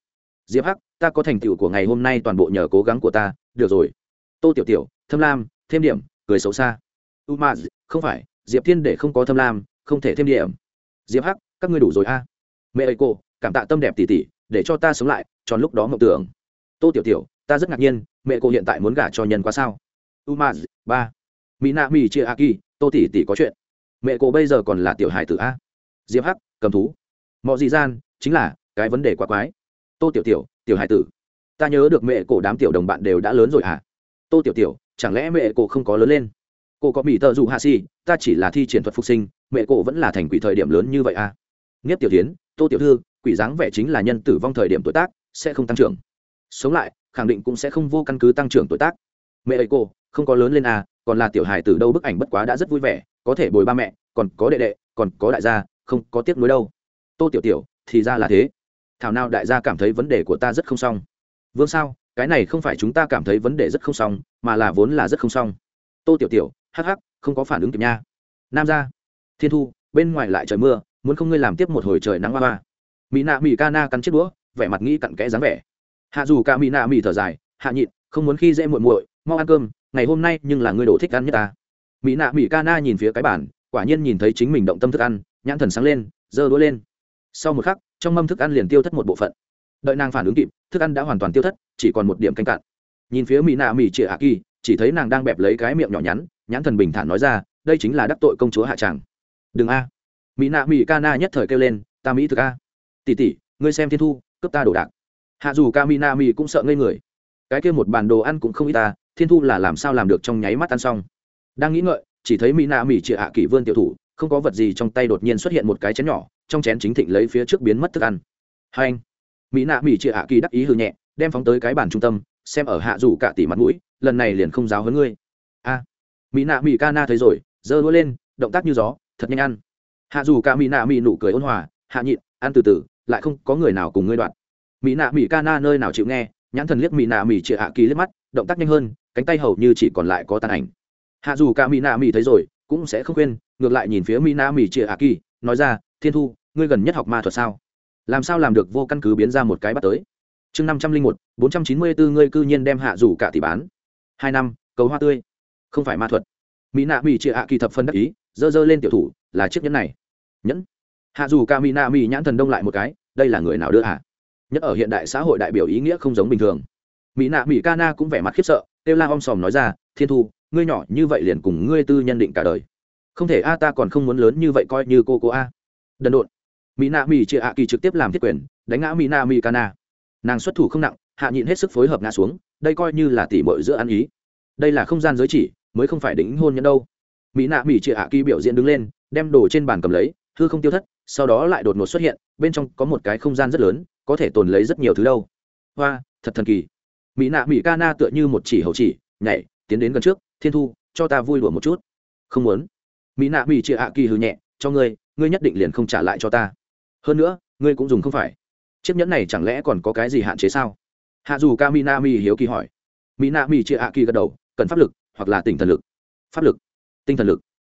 Diệp hắc, ta có thành tựu của ngày hôm nay toàn bộ nhờ cố gắng của ta, được rồi. Tô tiểu tiểu, thâm lam, thêm điểm, cười xấu xa. U ma, không phải, diệp thiên để không có thâm lam, không thể thêm điểm. Diệp hắc, các ngươi đủ rồi a. Mẹ ơi cô, cảm tạ tâm đẹp tỉ tỉ để cho ta sống lại, tròn lúc đó mộng tưởng. Tô tiểu tiểu, ta rất ngạc nhiên, mẹ cô hiện tại muốn gả cho nhân quá sao? Umaz, ba. Mỹ nạ mỹ chia a tô tỷ tỷ có chuyện. Mẹ cô bây giờ còn là tiểu hài tử a. Diệp hắc, cầm thú. Mọi gì gian, chính là, cái vấn đề quá quái. Tô tiểu tiểu tiểu hài tử. Ta nhớ được mẹ cổ đám tiểu đồng bạn đều đã lớn rồi hả? Tô tiểu tiểu, chẳng lẽ mẹ cổ không có lớn lên? Cô có bị tờ dù hạ si, ta chỉ là thi triển thuật phục sinh, mẹ cổ vẫn là thành quỷ thời điểm lớn như vậy à? Nghiếp tiểu tiến, tô tiểu thư quỷ dáng vẻ chính là nhân tử vong thời điểm tuổi tác, sẽ không tăng trưởng. Sống lại, khẳng định cũng sẽ không vô căn cứ tăng trưởng tuổi tác. Mẹ ơi cô, không có lớn lên à còn là tiểu hài từ đâu bức ảnh bất quá đã rất vui vẻ, có thể bồi ba mẹ, còn có đệ đệ, còn có đại gia, không có tiếc nuối đâu. Tô tiểu tiểu, thì ra là thế. Thảo nào đại gia cảm thấy vấn đề của ta rất không xong. Vương sao, cái này không phải chúng ta cảm thấy vấn đề rất không xong, mà là vốn là rất không xong. Tô tiểu tiểu, hắc hắc, không có phản ứng kịp nha. Nam gia, thiên thu, bên ngoài lại trời mưa, muốn không ngươi làm tiếp một hồi trời nắng hoa hoa mỹ nạ mỹ ca na cắn chiếc đũa, vẻ mặt nghĩ cặn kẽ dáng vẻ. Hạ dù cả mỹ nạ mỹ thở dài, hạ nhịn, không muốn khi dễ muội muội, mau ăn cơm, ngày hôm nay nhưng là ngươi đổ thích ăn nhất ta. Mỹ nạ mỹ ca na nhìn phía cái bản quả nhiên nhìn thấy chính mình động tâm thức ăn, nhãn thần sáng lên, giơ đũa lên. Sau một khắc, trong mâm thức ăn liền tiêu thất một bộ phận. Đợi nàng phản ứng kịp, thức ăn đã hoàn toàn tiêu thất, chỉ còn một điểm canh cạn. Nhìn phía mỹ nạ mỹ trịa hạ kỳ, chỉ thấy nàng đang bẹp lấy cái miệng nhỏ nhắn, nhãn thần bình thản nói ra, đây chính là đắc tội công chúa hạ tràng. Đừng a. Mỹ nạ mỹ ca na nhất thời kêu lên, ta mỹ thực a tỉ tỉ ngươi xem thiên thu, cướp ta đồ đạc. Hạ dù ca mi na cũng sợ ngây người. Cái kia một bàn đồ ăn cũng không ít ta, thiên thu là làm sao làm được trong nháy mắt ăn xong. Đang nghĩ ngợi, chỉ thấy mỹ nạ mỹ chị hạ kỳ vươn tiểu thủ, không có vật gì trong tay đột nhiên xuất hiện một cái chén nhỏ, trong chén chính thịnh lấy phía trước biến mất thức ăn. Hai anh. Mỹ nạ mỹ chị hạ kỳ đắc ý hư nhẹ, đem phóng tới cái bàn trung tâm, xem ở hạ dù cả tỷ mặt mũi, lần này liền không giáo hơn ngươi. A. Mỹ nạ mỹ ca na thấy rồi, giơ đũa lên, động tác như gió, thật nhanh ăn. Hạ dù cả mỹ nạ mỹ nụ cười ôn hòa, hạ nhịn ăn từ từ lại không có người nào cùng ngươi đoạn. Mỹ nạ mỹ ca na nơi nào chịu nghe, nhãn thần liếc mỹ nạ mỹ trịa hạ kỳ liếc mắt, động tác nhanh hơn, cánh tay hầu như chỉ còn lại có tàn ảnh. Hạ dù cả mỹ nạ mỹ thấy rồi, cũng sẽ không quên, ngược lại nhìn phía mỹ nạ mỹ trịa hạ kỳ, nói ra, thiên thu, ngươi gần nhất học ma thuật sao? Làm sao làm được vô căn cứ biến ra một cái bắt tới? Chương năm trăm linh một, bốn trăm chín mươi bốn ngươi cư nhiên đem hạ rủ cả tỷ bán. Hai năm, cầu hoa tươi. Không phải ma thuật. Mỹ nạ mỹ chia hạ kỳ thập phân đắc ý, dơ dơ lên tiểu thủ, là chiếc nhẫn này. Nhẫn? Hạ dù ca mỹ na mỹ nhãn thần đông lại một cái, đây là người nào đưa hạ nhất ở hiện đại xã hội đại biểu ý nghĩa không giống bình thường. Mỹ nạ mỹ ca na cũng vẻ mặt khiếp sợ têu la om sòm nói ra, thiên thu, ngươi nhỏ như vậy liền cùng ngươi tư nhân định cả đời. Không thể a, ta còn không muốn lớn như vậy coi như cô cô a. Đần độn. Mỹ nạ mỹ chia hạ kỳ trực tiếp làm thiết quyền, đánh ngã mỹ nạ mỹ ca na nàng xuất thủ không nặng, hạ nhịn hết sức phối hợp ngã xuống, đây coi như là tỉ mội giữa ăn ý. Đây là không gian giới chỉ, mới không phải đính hôn nhân đâu. Mỹ nạ mỹ chị hạ kỳ biểu diễn đứng lên, đem đồ trên bàn cầm lấy thư không tiêu thất sau đó lại đột ngột xuất hiện, bên trong có một cái không gian rất lớn, có thể tồn lấy rất nhiều thứ đâu. Hoa, thật thần kỳ. Mỹ nạ, mỹ ca na tựa như một chỉ hậu chỉ, nhảy, tiến đến gần trước, thiên thu, cho ta vui đùa một chút. Không muốn. Mỹ nạ, mỹ chị hạ kỳ hư nhẹ, cho ngươi ngươi nhất định liền không trả lại cho ta. Hơn nữa, ngươi cũng dùng không phải. Chiếc nhẫn này chẳng lẽ còn có cái gì hạn chế sao? Hạ dù ca mỹ nạ, mỹ hiếu kỳ hỏi. Mỹ nạ, mỹ chia hạ kỳ gật đầu, cần pháp lực hoặc là tinh thần lực. Pháp lực. Tinh thần lực.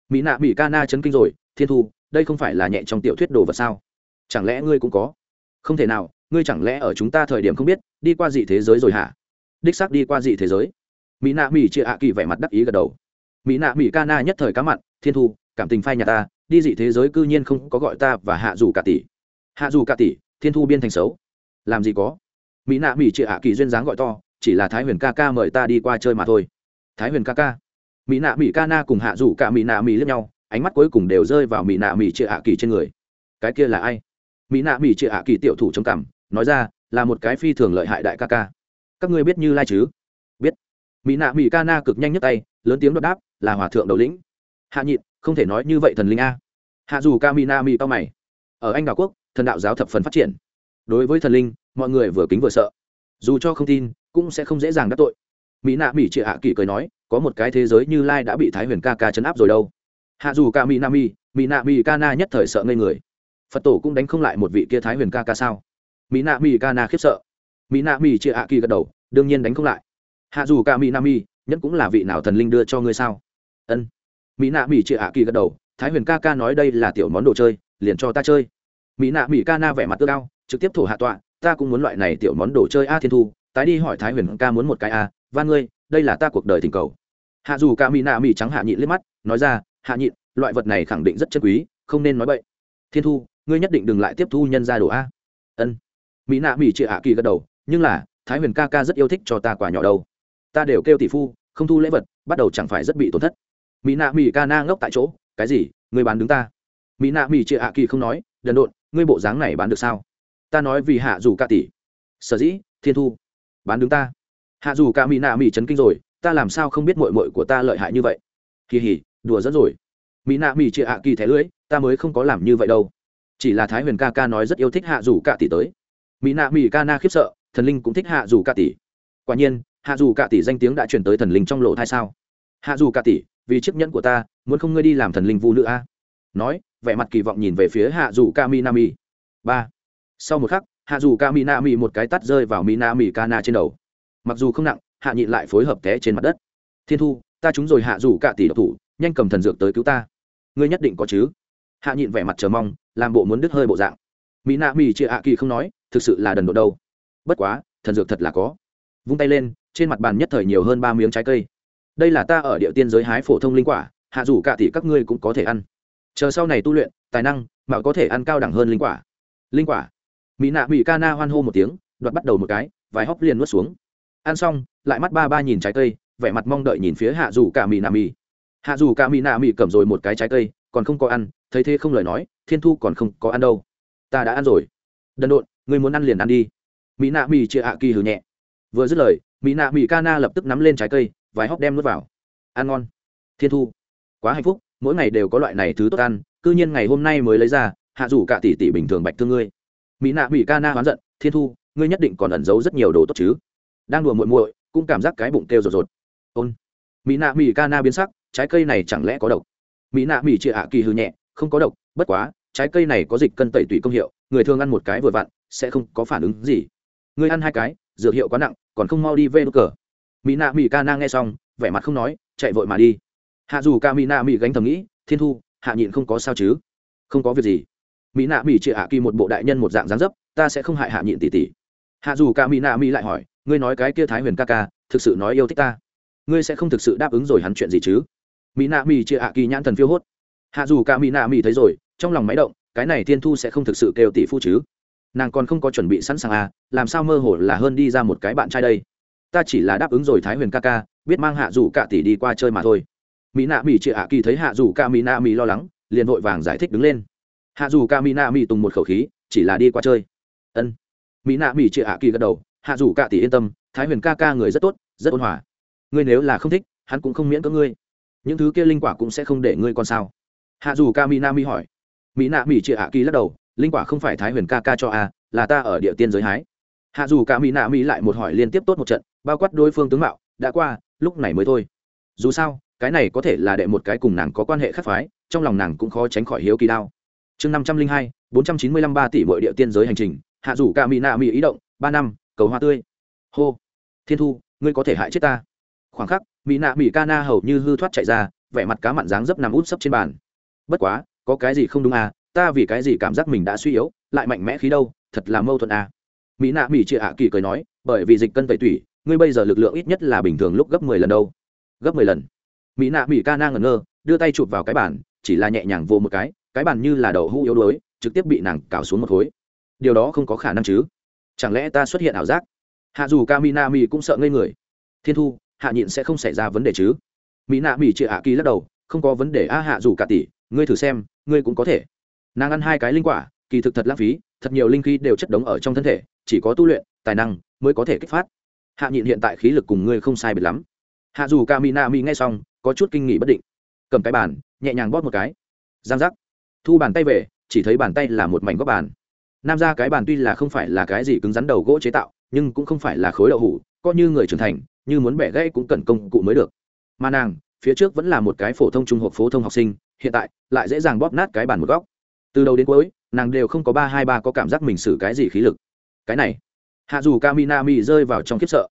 Mỹ nạ, mỹ ca na chấn kinh rồi, thiên thu đây không phải là nhẹ trong tiểu thuyết đồ vật sao? Chẳng lẽ ngươi cũng có? Không thể nào, ngươi chẳng lẽ ở chúng ta thời điểm không biết, đi qua dị thế giới rồi hả? Đích xác đi qua dị thế giới. Mỹ nạ mỹ chia hạ kỳ vẻ mặt đắc ý gật đầu. Mỹ nạ mỹ ca na nhất thời cá mặn, thiên thu, cảm tình phai nhà ta, đi dị thế giới cư nhiên không có gọi ta và hạ dù cả tỷ. Hạ dù cả tỷ, thiên thu biên thành xấu. Làm gì có? Mỹ nạ mỹ chị hạ kỳ duyên dáng gọi to, chỉ là thái huyền ca ca mời ta đi qua chơi mà thôi. Thái huyền ca ca. Mỹ nạ mỹ ca na cùng hạ dù cả mỹ nạ mỹ lẫn nhau ánh mắt cuối cùng đều rơi vào mỹ nạ mỹ chị hạ kỳ trên người. Cái kia là ai? Mỹ nạ mỹ chị hạ kỳ tiểu thủ trong cảm nói ra, là một cái phi thường lợi hại đại ca ca. Các ngươi biết như lai chứ? Biết. Mỹ nạ mỹ ca na cực nhanh nhất tay, lớn tiếng đáp đáp là hòa thượng đầu lĩnh. Hạ nhịn không thể nói như vậy thần linh a. Hạ dù ca mỹ nạ mỹ to mày. Ở anh đảo quốc, thần đạo giáo thập phần phát triển. Đối với thần linh, mọi người vừa kính vừa sợ. Dù cho không tin, cũng sẽ không dễ dàng đắc tội. Mỹ nạ mỹ chị hạ kỳ cười nói, có một cái thế giới như lai đã bị thái huyền ca ca chấn áp rồi đâu hạ dù ca mỹ na mi mỹ nạ mỹ ca na nhất thời sợ ngây người. Phật tổ cũng đánh không lại một vị kia thái huyền ca ca sao? Mỹ nạ mỹ ca na khiếp sợ. Mỹ nạ mỹ chia hạ kỳ gật đầu, đương nhiên đánh không lại. Hạ dù ca mỹ na mi nhất cũng là vị nào thần linh đưa cho ngươi sao? Ân. Mỹ nạ mỹ chị hạ kỳ gật đầu, thái huyền ca ca nói đây là tiểu món đồ chơi, liền cho ta chơi. Mỹ nạ mỹ ca na vẻ mặt tơ cao trực tiếp thổ hạ tọa, ta cũng muốn loại này tiểu món đồ chơi a thiên thu, tái đi hỏi thái huyền ca muốn một cái a, van ngươi, đây là ta cuộc đời tình cầu. Hạ dù ca mỹ nạ mỹ trắng hạ nhịn liếc mắt, nói ra hạ nhịn, loại vật này khẳng định rất chân quý, không nên nói bậy. Thiên thu, ngươi nhất định đừng lại tiếp thu nhân ra đồ a. Ân. Mỹ nạ mỹ chị hạ kỳ gật đầu, nhưng là, thái huyền ca ca rất yêu thích cho ta quả nhỏ đâu. Ta đều kêu tỷ phu, không thu lễ vật, bắt đầu chẳng phải rất bị tổn thất. Mỹ nạ mỹ ca na ngốc tại chỗ, cái gì, ngươi bán đứng ta? Mỹ nạ mỹ chị hạ kỳ không nói, đần độn, ngươi bộ dáng này bán được sao? Ta nói vì hạ dù ca tỷ. Sở dĩ, thiên thu, bán đứng ta. Hạ dù ca mỹ nạ mỹ chấn kinh rồi, ta làm sao không biết mội mội của ta lợi hại như vậy? Kỳ hỉ đùa dẫn rồi. Mỹ nạ mỹ chị hạ kỳ thẻ lưỡi ta mới không có làm như vậy đâu. Chỉ là thái huyền ca ca nói rất yêu thích hạ dù cạ tỷ tới. Mỹ nạ mỹ ca na khiếp sợ, thần linh cũng thích hạ dù cạ tỷ. Quả nhiên, hạ dù cạ tỷ danh tiếng đã chuyển tới thần linh trong lộ thai sao? Hạ dù cạ tỷ, vì chiếc nhẫn của ta, muốn không ngươi đi làm thần linh vu nữ a? Nói, vẻ mặt kỳ vọng nhìn về phía hạ dù ca minami ba. Sau một khắc, hạ dù ca minami một cái tắt rơi vào minami kana trên đầu. Mặc dù không nặng, hạ nhịn lại phối hợp té trên mặt đất. Thiên thu, ta trúng rồi hạ dù cả tỷ độc thủ nhanh cầm thần dược tới cứu ta. Ngươi nhất định có chứ? Hạ nhịn vẻ mặt chờ mong, làm bộ muốn đứt hơi bộ dạng. Mỹ nạ mỹ chị hạ kỳ không nói, thực sự là đần độ đâu. Bất quá, thần dược thật là có. Vung tay lên, trên mặt bàn nhất thời nhiều hơn ba miếng trái cây. Đây là ta ở địa tiên giới hái phổ thông linh quả, hạ dù cả tỷ các ngươi cũng có thể ăn. Chờ sau này tu luyện, tài năng mạo có thể ăn cao đẳng hơn linh quả. Linh quả. Mỹ nạ mỹ ca na hoan hô một tiếng, đoạt bắt đầu một cái, vài hóc liền nuốt xuống. Ăn xong, lại mắt ba ba nhìn trái cây, vẻ mặt mong đợi nhìn phía hạ dù cả mỹ nạ mỹ hạ dù cả mỹ nạ mỹ cầm rồi một cái trái cây, còn không có ăn, thấy thế không lời nói, thiên thu còn không có ăn đâu. Ta đã ăn rồi. Đần độn người muốn ăn liền ăn đi. Mỹ nạ mỹ chia hạ kỳ hừ nhẹ. Vừa dứt lời mỹ nạ mỹ ca na lập tức nắm lên trái cây, vài hóc đem nuốt vào. Ăn ngon. Thiên thu. Quá hạnh phúc, mỗi ngày đều có loại này thứ tốt ăn, cư nhiên ngày hôm nay mới lấy ra, hạ dù cả tỷ tỷ bình thường bạch thương ngươi. Mỹ nạ mỹ ca na oán giận, thiên thu, ngươi nhất định còn ẩn giấu rất nhiều đồ tốt chứ. Đang đùa muội muội, cũng cảm giác cái bụng kêu rột rột. Ôn. Mỹ nạ mỹ ca na biến sắc trái cây này chẳng lẽ có độc? Mỹ nạ mỹ chị hạ kỳ hư nhẹ, không có độc, bất quá, trái cây này có dịch cân tẩy tủy công hiệu, người thường ăn một cái vừa vặn, sẽ không có phản ứng gì. Người ăn hai cái, dược hiệu quá nặng, còn không mau đi về đốt cờ. Mỹ nạ mỹ ca na nghe xong, vẻ mặt không nói, chạy vội mà đi. Hạ dù ca mỹ nạ mỹ gánh thầm nghĩ, thiên thu, hạ nhịn không có sao chứ? Không có việc gì. Mỹ nạ mỹ chị hạ kỳ một bộ đại nhân một dạng dáng dấp, ta sẽ không hại hạ nhịn tỷ tỷ hạ dù ca mỹ nạ mỹ lại hỏi, ngươi nói cái kia thái huyền ca ca, thực sự nói yêu thích ta? Ngươi sẽ không thực sự đáp ứng rồi hắn chuyện gì chứ? Mỹ nạ mỹ chia hạ kỳ nhãn thần phiêu hốt. Hạ dù Cả mỹ nạ mỹ thấy rồi, trong lòng máy động, cái này thiên thu sẽ không thực sự kêu tỷ phu chứ. Nàng còn không có chuẩn bị sẵn sàng à làm sao mơ hồ là hơn đi ra một cái bạn trai đây. Ta chỉ là đáp ứng rồi thái huyền ca ca, biết mang hạ dù cả tỷ đi qua chơi mà thôi. Mỹ nạ mỹ chị hạ kỳ thấy hạ dù ca mỹ nạ mỹ lo lắng, liền vội vàng giải thích đứng lên. Hạ dù ca mỹ nạ mỹ tùng một khẩu khí, chỉ là đi qua chơi. Ân. Mỹ nạ mỹ chị hạ kỳ gật đầu, hạ dù ca tỷ yên tâm, thái huyền ca ca người rất tốt, rất ôn hòa. Ngươi nếu là không thích, hắn cũng không miễn có ngươi những thứ kia linh quả cũng sẽ không để ngươi con sao? Hạ dù ca mỹ nạ mỹ hỏi. Mỹ nạ mỹ chị hạ kỳ lắc đầu linh quả không phải thái huyền ca ca cho a à, là ta ở địa tiên giới hái. Hạ dù ca mỹ nạ mỹ lại một hỏi liên tiếp tốt một trận bao quát đối phương tướng mạo đã qua lúc này mới thôi. Dù sao cái này có thể là đệ một cái cùng nàng có quan hệ khắc phái trong lòng nàng cũng khó tránh khỏi hiếu kỳ đao chương năm trăm linh hai bốn trăm chín mươi lăm ba tỷ mỗi địa tiên giới hành trình hạ dù ca mỹ nạ mỹ ý động ba năm cầu hoa tươi. Hô thiên thu ngươi có thể hại chết ta khoảng khắc, mỹ nạ mỹ ca na hầu như hư thoát chạy ra, vẻ mặt cá mặn dáng dấp nằm út sấp trên bàn. Bất quá, có cái gì không đúng à ta vì cái gì cảm giác mình đã suy yếu, lại mạnh mẽ khí đâu, thật là mâu thuẫn à. Mỹ nạ mỹ chị hạ kỳ cười nói, bởi vì dịch cân tẩy tủy, ngươi bây giờ lực lượng ít nhất là bình thường lúc gấp mười lần đâu. Gấp mười lần. Mỹ nạ mỹ ca na ngẩn ngơ, đưa tay chụp vào cái bàn, chỉ là nhẹ nhàng vô một cái cái bàn như là đậu hũ yếu đuối, trực tiếp bị nàng cào xuống một khối. Điều đó không có khả năng chứ. Chẳng lẽ ta xuất hiện ảo giác? Hạ dù ca mỹ mỹ cũng sợ ngây người. Thiên thu hạ nhịn sẽ không xảy ra vấn đề chứ. Mỹ nạ mỹ chị hạ kỳ lắc đầu, không có vấn đề a hạ dù cả tỷ, ngươi thử xem, ngươi cũng có thể. Nàng ăn hai cái linh quả, kỳ thực thật lãng phí, thật nhiều linh khí đều chất đống ở trong thân thể, chỉ có tu luyện, tài năng mới có thể kích phát. Hạ nhịn hiện tại khí lực cùng ngươi không sai biệt lắm. Hạ dù ca mỹ Nạ mỹ nghe xong, có chút kinh nghỉ bất định. Cầm cái bàn, nhẹ nhàng bóp một cái. Giang giác. Thu bàn tay về, chỉ thấy bàn tay là một mảnh góc bàn. Nam ra cái bàn tuy là không phải là cái gì cứng rắn đầu gỗ chế tạo, nhưng cũng không phải là khối đậu hủ, coi như người trưởng thành như muốn bẻ gãy cũng cần công cụ mới được. Mà nàng, phía trước vẫn là một cái phổ thông trung học phổ thông học sinh, hiện tại lại dễ dàng bóp nát cái bàn một góc. Từ đầu đến cuối, nàng đều không có ba hai ba có cảm giác mình xử cái gì khí lực. Cái này, hạ dù ca mi na mi rơi vào trong khiếp sợ.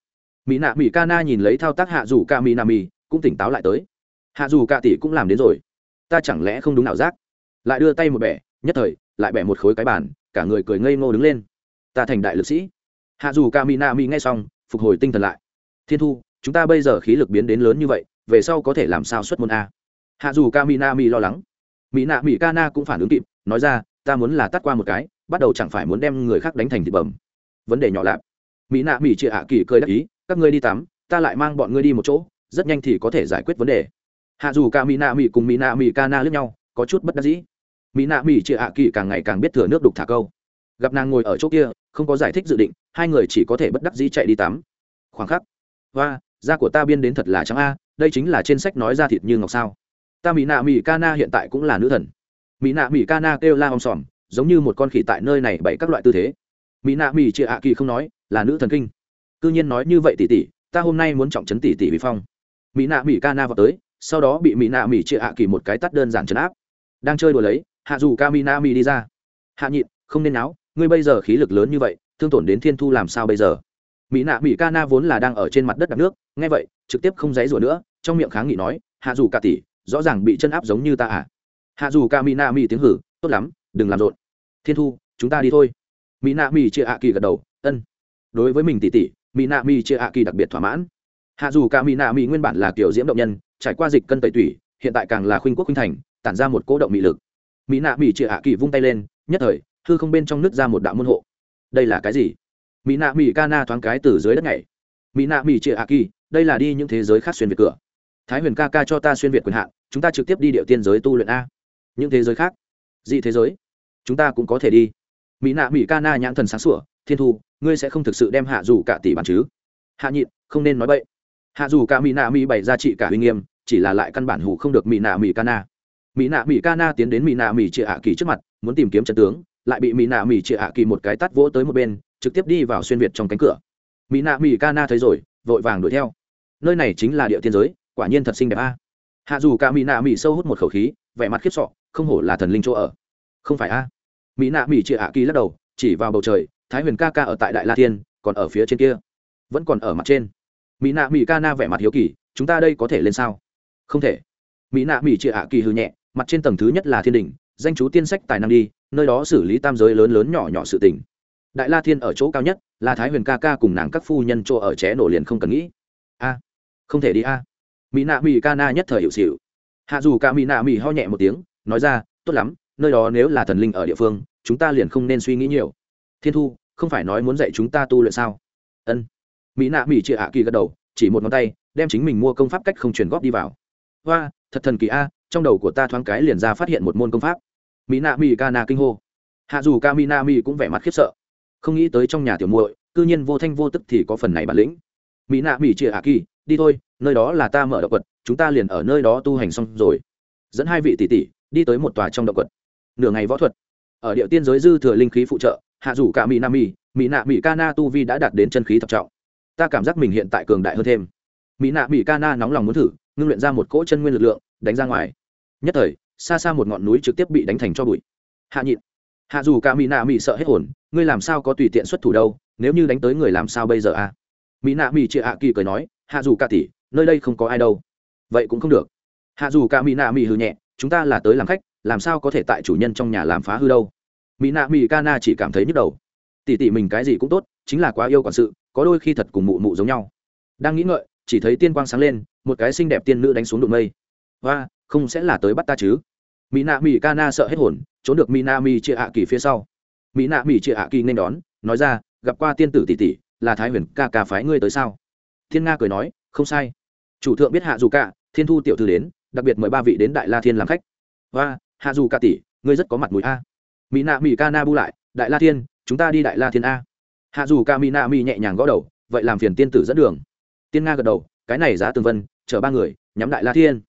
Mỹ nạ mỹ ca na nhìn lấy thao tác hạ dù ca mi na mi cũng tỉnh táo lại tới. Hạ dù ca tỷ cũng làm đến rồi. Ta chẳng lẽ không đúng nào giác? Lại đưa tay một bẻ, nhất thời, lại bẻ một khối cái bàn, cả người cười ngây ngô đứng lên. Ta thành đại lực sĩ. Hạ dù ca mi na mi nghe xong, phục hồi tinh thần lại thiên thu, chúng ta bây giờ khí lực biến đến lớn như vậy, về sau có thể làm sao xuất môn a? Hạ dù ca mi na mi lo lắng. Mỹ nạ mỹ ca na cũng phản ứng kịp, nói ra, ta muốn là tắt qua một cái, bắt đầu chẳng phải muốn đem người khác đánh thành thịt bẩm vấn đề nhỏ lạp mỹ nạ mỹ chị hạ kỳ cười đắc ý, các ngươi đi tắm, ta lại mang bọn ngươi đi một chỗ, rất nhanh thì có thể giải quyết vấn đề. Hạ dù ca mỹ nạ mỹ cùng mỹ nạ mỹ ca na lướt nhau, có chút bất đắc dĩ. Mỹ nạ mỹ chị hạ kỳ càng ngày càng biết thừa nước đục thả câu. Gặp nàng ngồi ở chỗ kia, không có giải thích dự định, hai người chỉ có thể bất đắc dĩ chạy đi tắm. Khoảng khắc và da của ta biên đến thật là trắng a, đây chính là trên sách nói ra thịt như ngọc sao. Ta mỹ nạ mỹ ca na hiện tại cũng là nữ thần. Mỹ nạ mỹ ca na kêu la om sòm, giống như một con khỉ tại nơi này bày các loại tư thế. Mỹ nạ mỹ chị hạ kỳ không nói, là nữ thần kinh. Cư nhiên nói như vậy tỷ tỷ ta hôm nay muốn trọng chấn tỷ tỷ vì phong. Mỹ nạ mỹ ca na vào tới, sau đó bị mỹ nạ mỹ chị hạ kỳ một cái tắt đơn giản chấn áp. Đang chơi đùa lấy, hạ dù ca mỹ nạ mỹ đi ra. Hạ nhịn, không nên náo, ngươi bây giờ khí lực lớn như vậy, thương tổn đến thiên thu làm sao bây giờ? Mỹ nạ mỹ ca na vốn là đang ở trên mặt đất đặt nước, nghe vậy, trực tiếp không dãy rủa nữa, trong miệng kháng nghị nói, hạ dù cả tỷ, rõ ràng bị chân áp giống như ta à? Hạ dù ca mỹ nạ mỹ tiếng hử, tốt lắm, đừng làm rộn. Thiên thu, chúng ta đi thôi. Mỹ nạ mỹ chia ạ kỳ gật đầu, ân. Đối với mình tỷ tỷ, mỹ nạ mỹ chia ạ kỳ đặc biệt thỏa mãn. Hạ dù ca mỹ nạ mỹ nguyên bản là kiểu diễm động nhân, trải qua dịch cân tẩy tủy, hiện tại càng là khuynh quốc khuynh thành, tản ra một cố động mỹ lực. Mỹ nạ mỹ chia ạ kỳ vung tay lên, nhất thời thư không bên trong nước ra một đạo môn hộ. Đây là cái gì? Mỹ nạ mỹ ca na thoáng cái từ dưới đất này. mỹ nạ mỹ chia a kỳ đây là đi những thế giới khác xuyên việt cửa. Thái huyền ca ca cho ta xuyên việt quyền hạn, chúng ta trực tiếp đi địa tiên giới tu luyện a. Những thế giới khác? Dị thế giới? Chúng ta cũng có thể đi. Mỹ nạ mỹ ca na nhãn thần sáng sủa, thiên thu, ngươi sẽ không thực sự đem hạ dù cả tỷ bản chứ? Hạ nhịn không nên nói bậy. Hạ dù cả mỹ nạ mỹ bày ra trị cả uy nghiêm, chỉ là lại căn bản hủ không được mỹ nạ mỹ ca na mỹ nạ mỹ ca na tiến đến mỹ nạ mỹ chị hạ kỳ trước mặt, muốn tìm kiếm trận tướng, lại bị mỹ nạ mỹ chị hạ kỳ một cái tắt vỗ tới một bên trực tiếp đi vào xuyên việt trong cánh cửa. Mỹ nạ mỹ ca na thấy rồi, vội vàng đuổi theo. Nơi này chính là địa tiên giới, quả nhiên thật xinh đẹp a. Hạ dù cả mỹ nạ mỹ sâu hút một khẩu khí, vẻ mặt khiếp sọ không hổ là thần linh chỗ ở. Không phải a. Mỹ nạ mỹ chị hạ kỳ lắc đầu, chỉ vào bầu trời, thái huyền ca ca ở tại đại la thiên, còn ở phía trên kia. Vẫn còn ở mặt trên. Mỹ nạ mỹ ca na vẻ mặt hiếu kỳ, chúng ta đây có thể lên sao? Không thể. Mỹ nạ mỹ chị hạ kỳ hư nhẹ, mặt trên tầng thứ nhất là thiên đình danh chú tiên sách tài năng đi, nơi đó xử lý tam giới lớn lớn nhỏ nhỏ sự tình đại la thiên ở chỗ cao nhất, là thái huyền ca ca cùng nàng các phu nhân chỗ ở ché nổ liền không cần nghĩ. A, không thể đi a. Mỹ nạ mỹ ca na nhất thời hiệu xịu hạ dù cả mỹ nạ mỹ ho nhẹ một tiếng, nói ra, tốt lắm, nơi đó nếu là thần linh ở địa phương, chúng ta liền không nên suy nghĩ nhiều. Thiên thu, không phải nói muốn dạy chúng ta tu luyện sao? Ân. Mỹ nạ mỹ chị hạ kỳ gật đầu, chỉ một ngón tay, đem chính mình mua công pháp cách không truyền góp đi vào. Hoa thật thần kỳ a, trong đầu của ta thoáng cái liền ra phát hiện một môn công pháp. Mỹ nạ mỹ ca na kinh hô. Hạ dù ca mỹ na mỹ cũng vẻ mặt khiếp sợ không nghĩ tới trong nhà tiểu muội, cư nhiên vô thanh vô tức thì có phần này bản lĩnh. Mỹ nạ mỹ chị hạ kỳ, đi thôi, nơi đó là ta mở động quật, chúng ta liền ở nơi đó tu hành xong rồi. Dẫn hai vị tỷ tỷ, đi tới một tòa trong động quật. Nửa ngày võ thuật. Ở địa tiên giới dư thừa linh khí phụ trợ, hạ rủ cả mỹ nam mỹ mỹ nạ mỹ ca na tu vi đã đạt đến chân khí thập trọng. Ta cảm giác mình hiện tại cường đại hơn thêm. Mỹ nạ mỹ ca na nóng lòng muốn thử, ngưng luyện ra một cỗ chân nguyên lực lượng, đánh ra ngoài. Nhất thời, xa xa một ngọn núi trực tiếp bị đánh thành cho bụi. Hạ nhịn hạ dù cả mỹ nạ mỹ sợ hết hồn, ngươi làm sao có tùy tiện xuất thủ đâu, nếu như đánh tới người làm sao bây giờ à? mỹ nạ mỹ chị hạ kỳ cười nói, hạ dù cả tỷ, nơi đây không có ai đâu. Vậy cũng không được. Hạ dù cả mỹ nạ mỹ hư nhẹ, chúng ta là tới làm khách, làm sao có thể tại chủ nhân trong nhà làm phá hư đâu? Mỹ nạ mỹ ca na chỉ cảm thấy nhức đầu. Tỉ tỉ mình cái gì cũng tốt, chính là quá yêu quản sự, có đôi khi thật cùng mụ mụ giống nhau. Đang nghĩ ngợi, chỉ thấy tiên quang sáng lên, một cái xinh đẹp tiên nữ đánh xuống đụng mây. Và không sẽ là tới bắt ta chứ? Mỹ nạ mỹ ca na sợ hết hồn, trốn được mỹ nạ mỹ chia hạ kỳ phía sau. Mỹ nạ mỹ chia hạ kỳ nên đón, nói ra, gặp qua tiên tử tỷ tỷ, là thái huyền ca ca phái ngươi tới sao? Thiên nga cười nói, không sai. Chủ thượng biết hạ dù cả thiên thu tiểu thư đến, đặc biệt mời ba vị đến đại la thiên làm khách. Và hạ dù cả tỷ, ngươi rất có mặt mũi a. Mỹ nạ mỹ ca na bu lại, đại la thiên, chúng ta đi đại la thiên a. Hạ dù ca mỹ nạ mỹ nhẹ nhàng gõ đầu, vậy làm phiền tiên tử dẫn đường. Tiên nga gật đầu, cái này giá tường vân, chở ba người, nhắm đại la thiên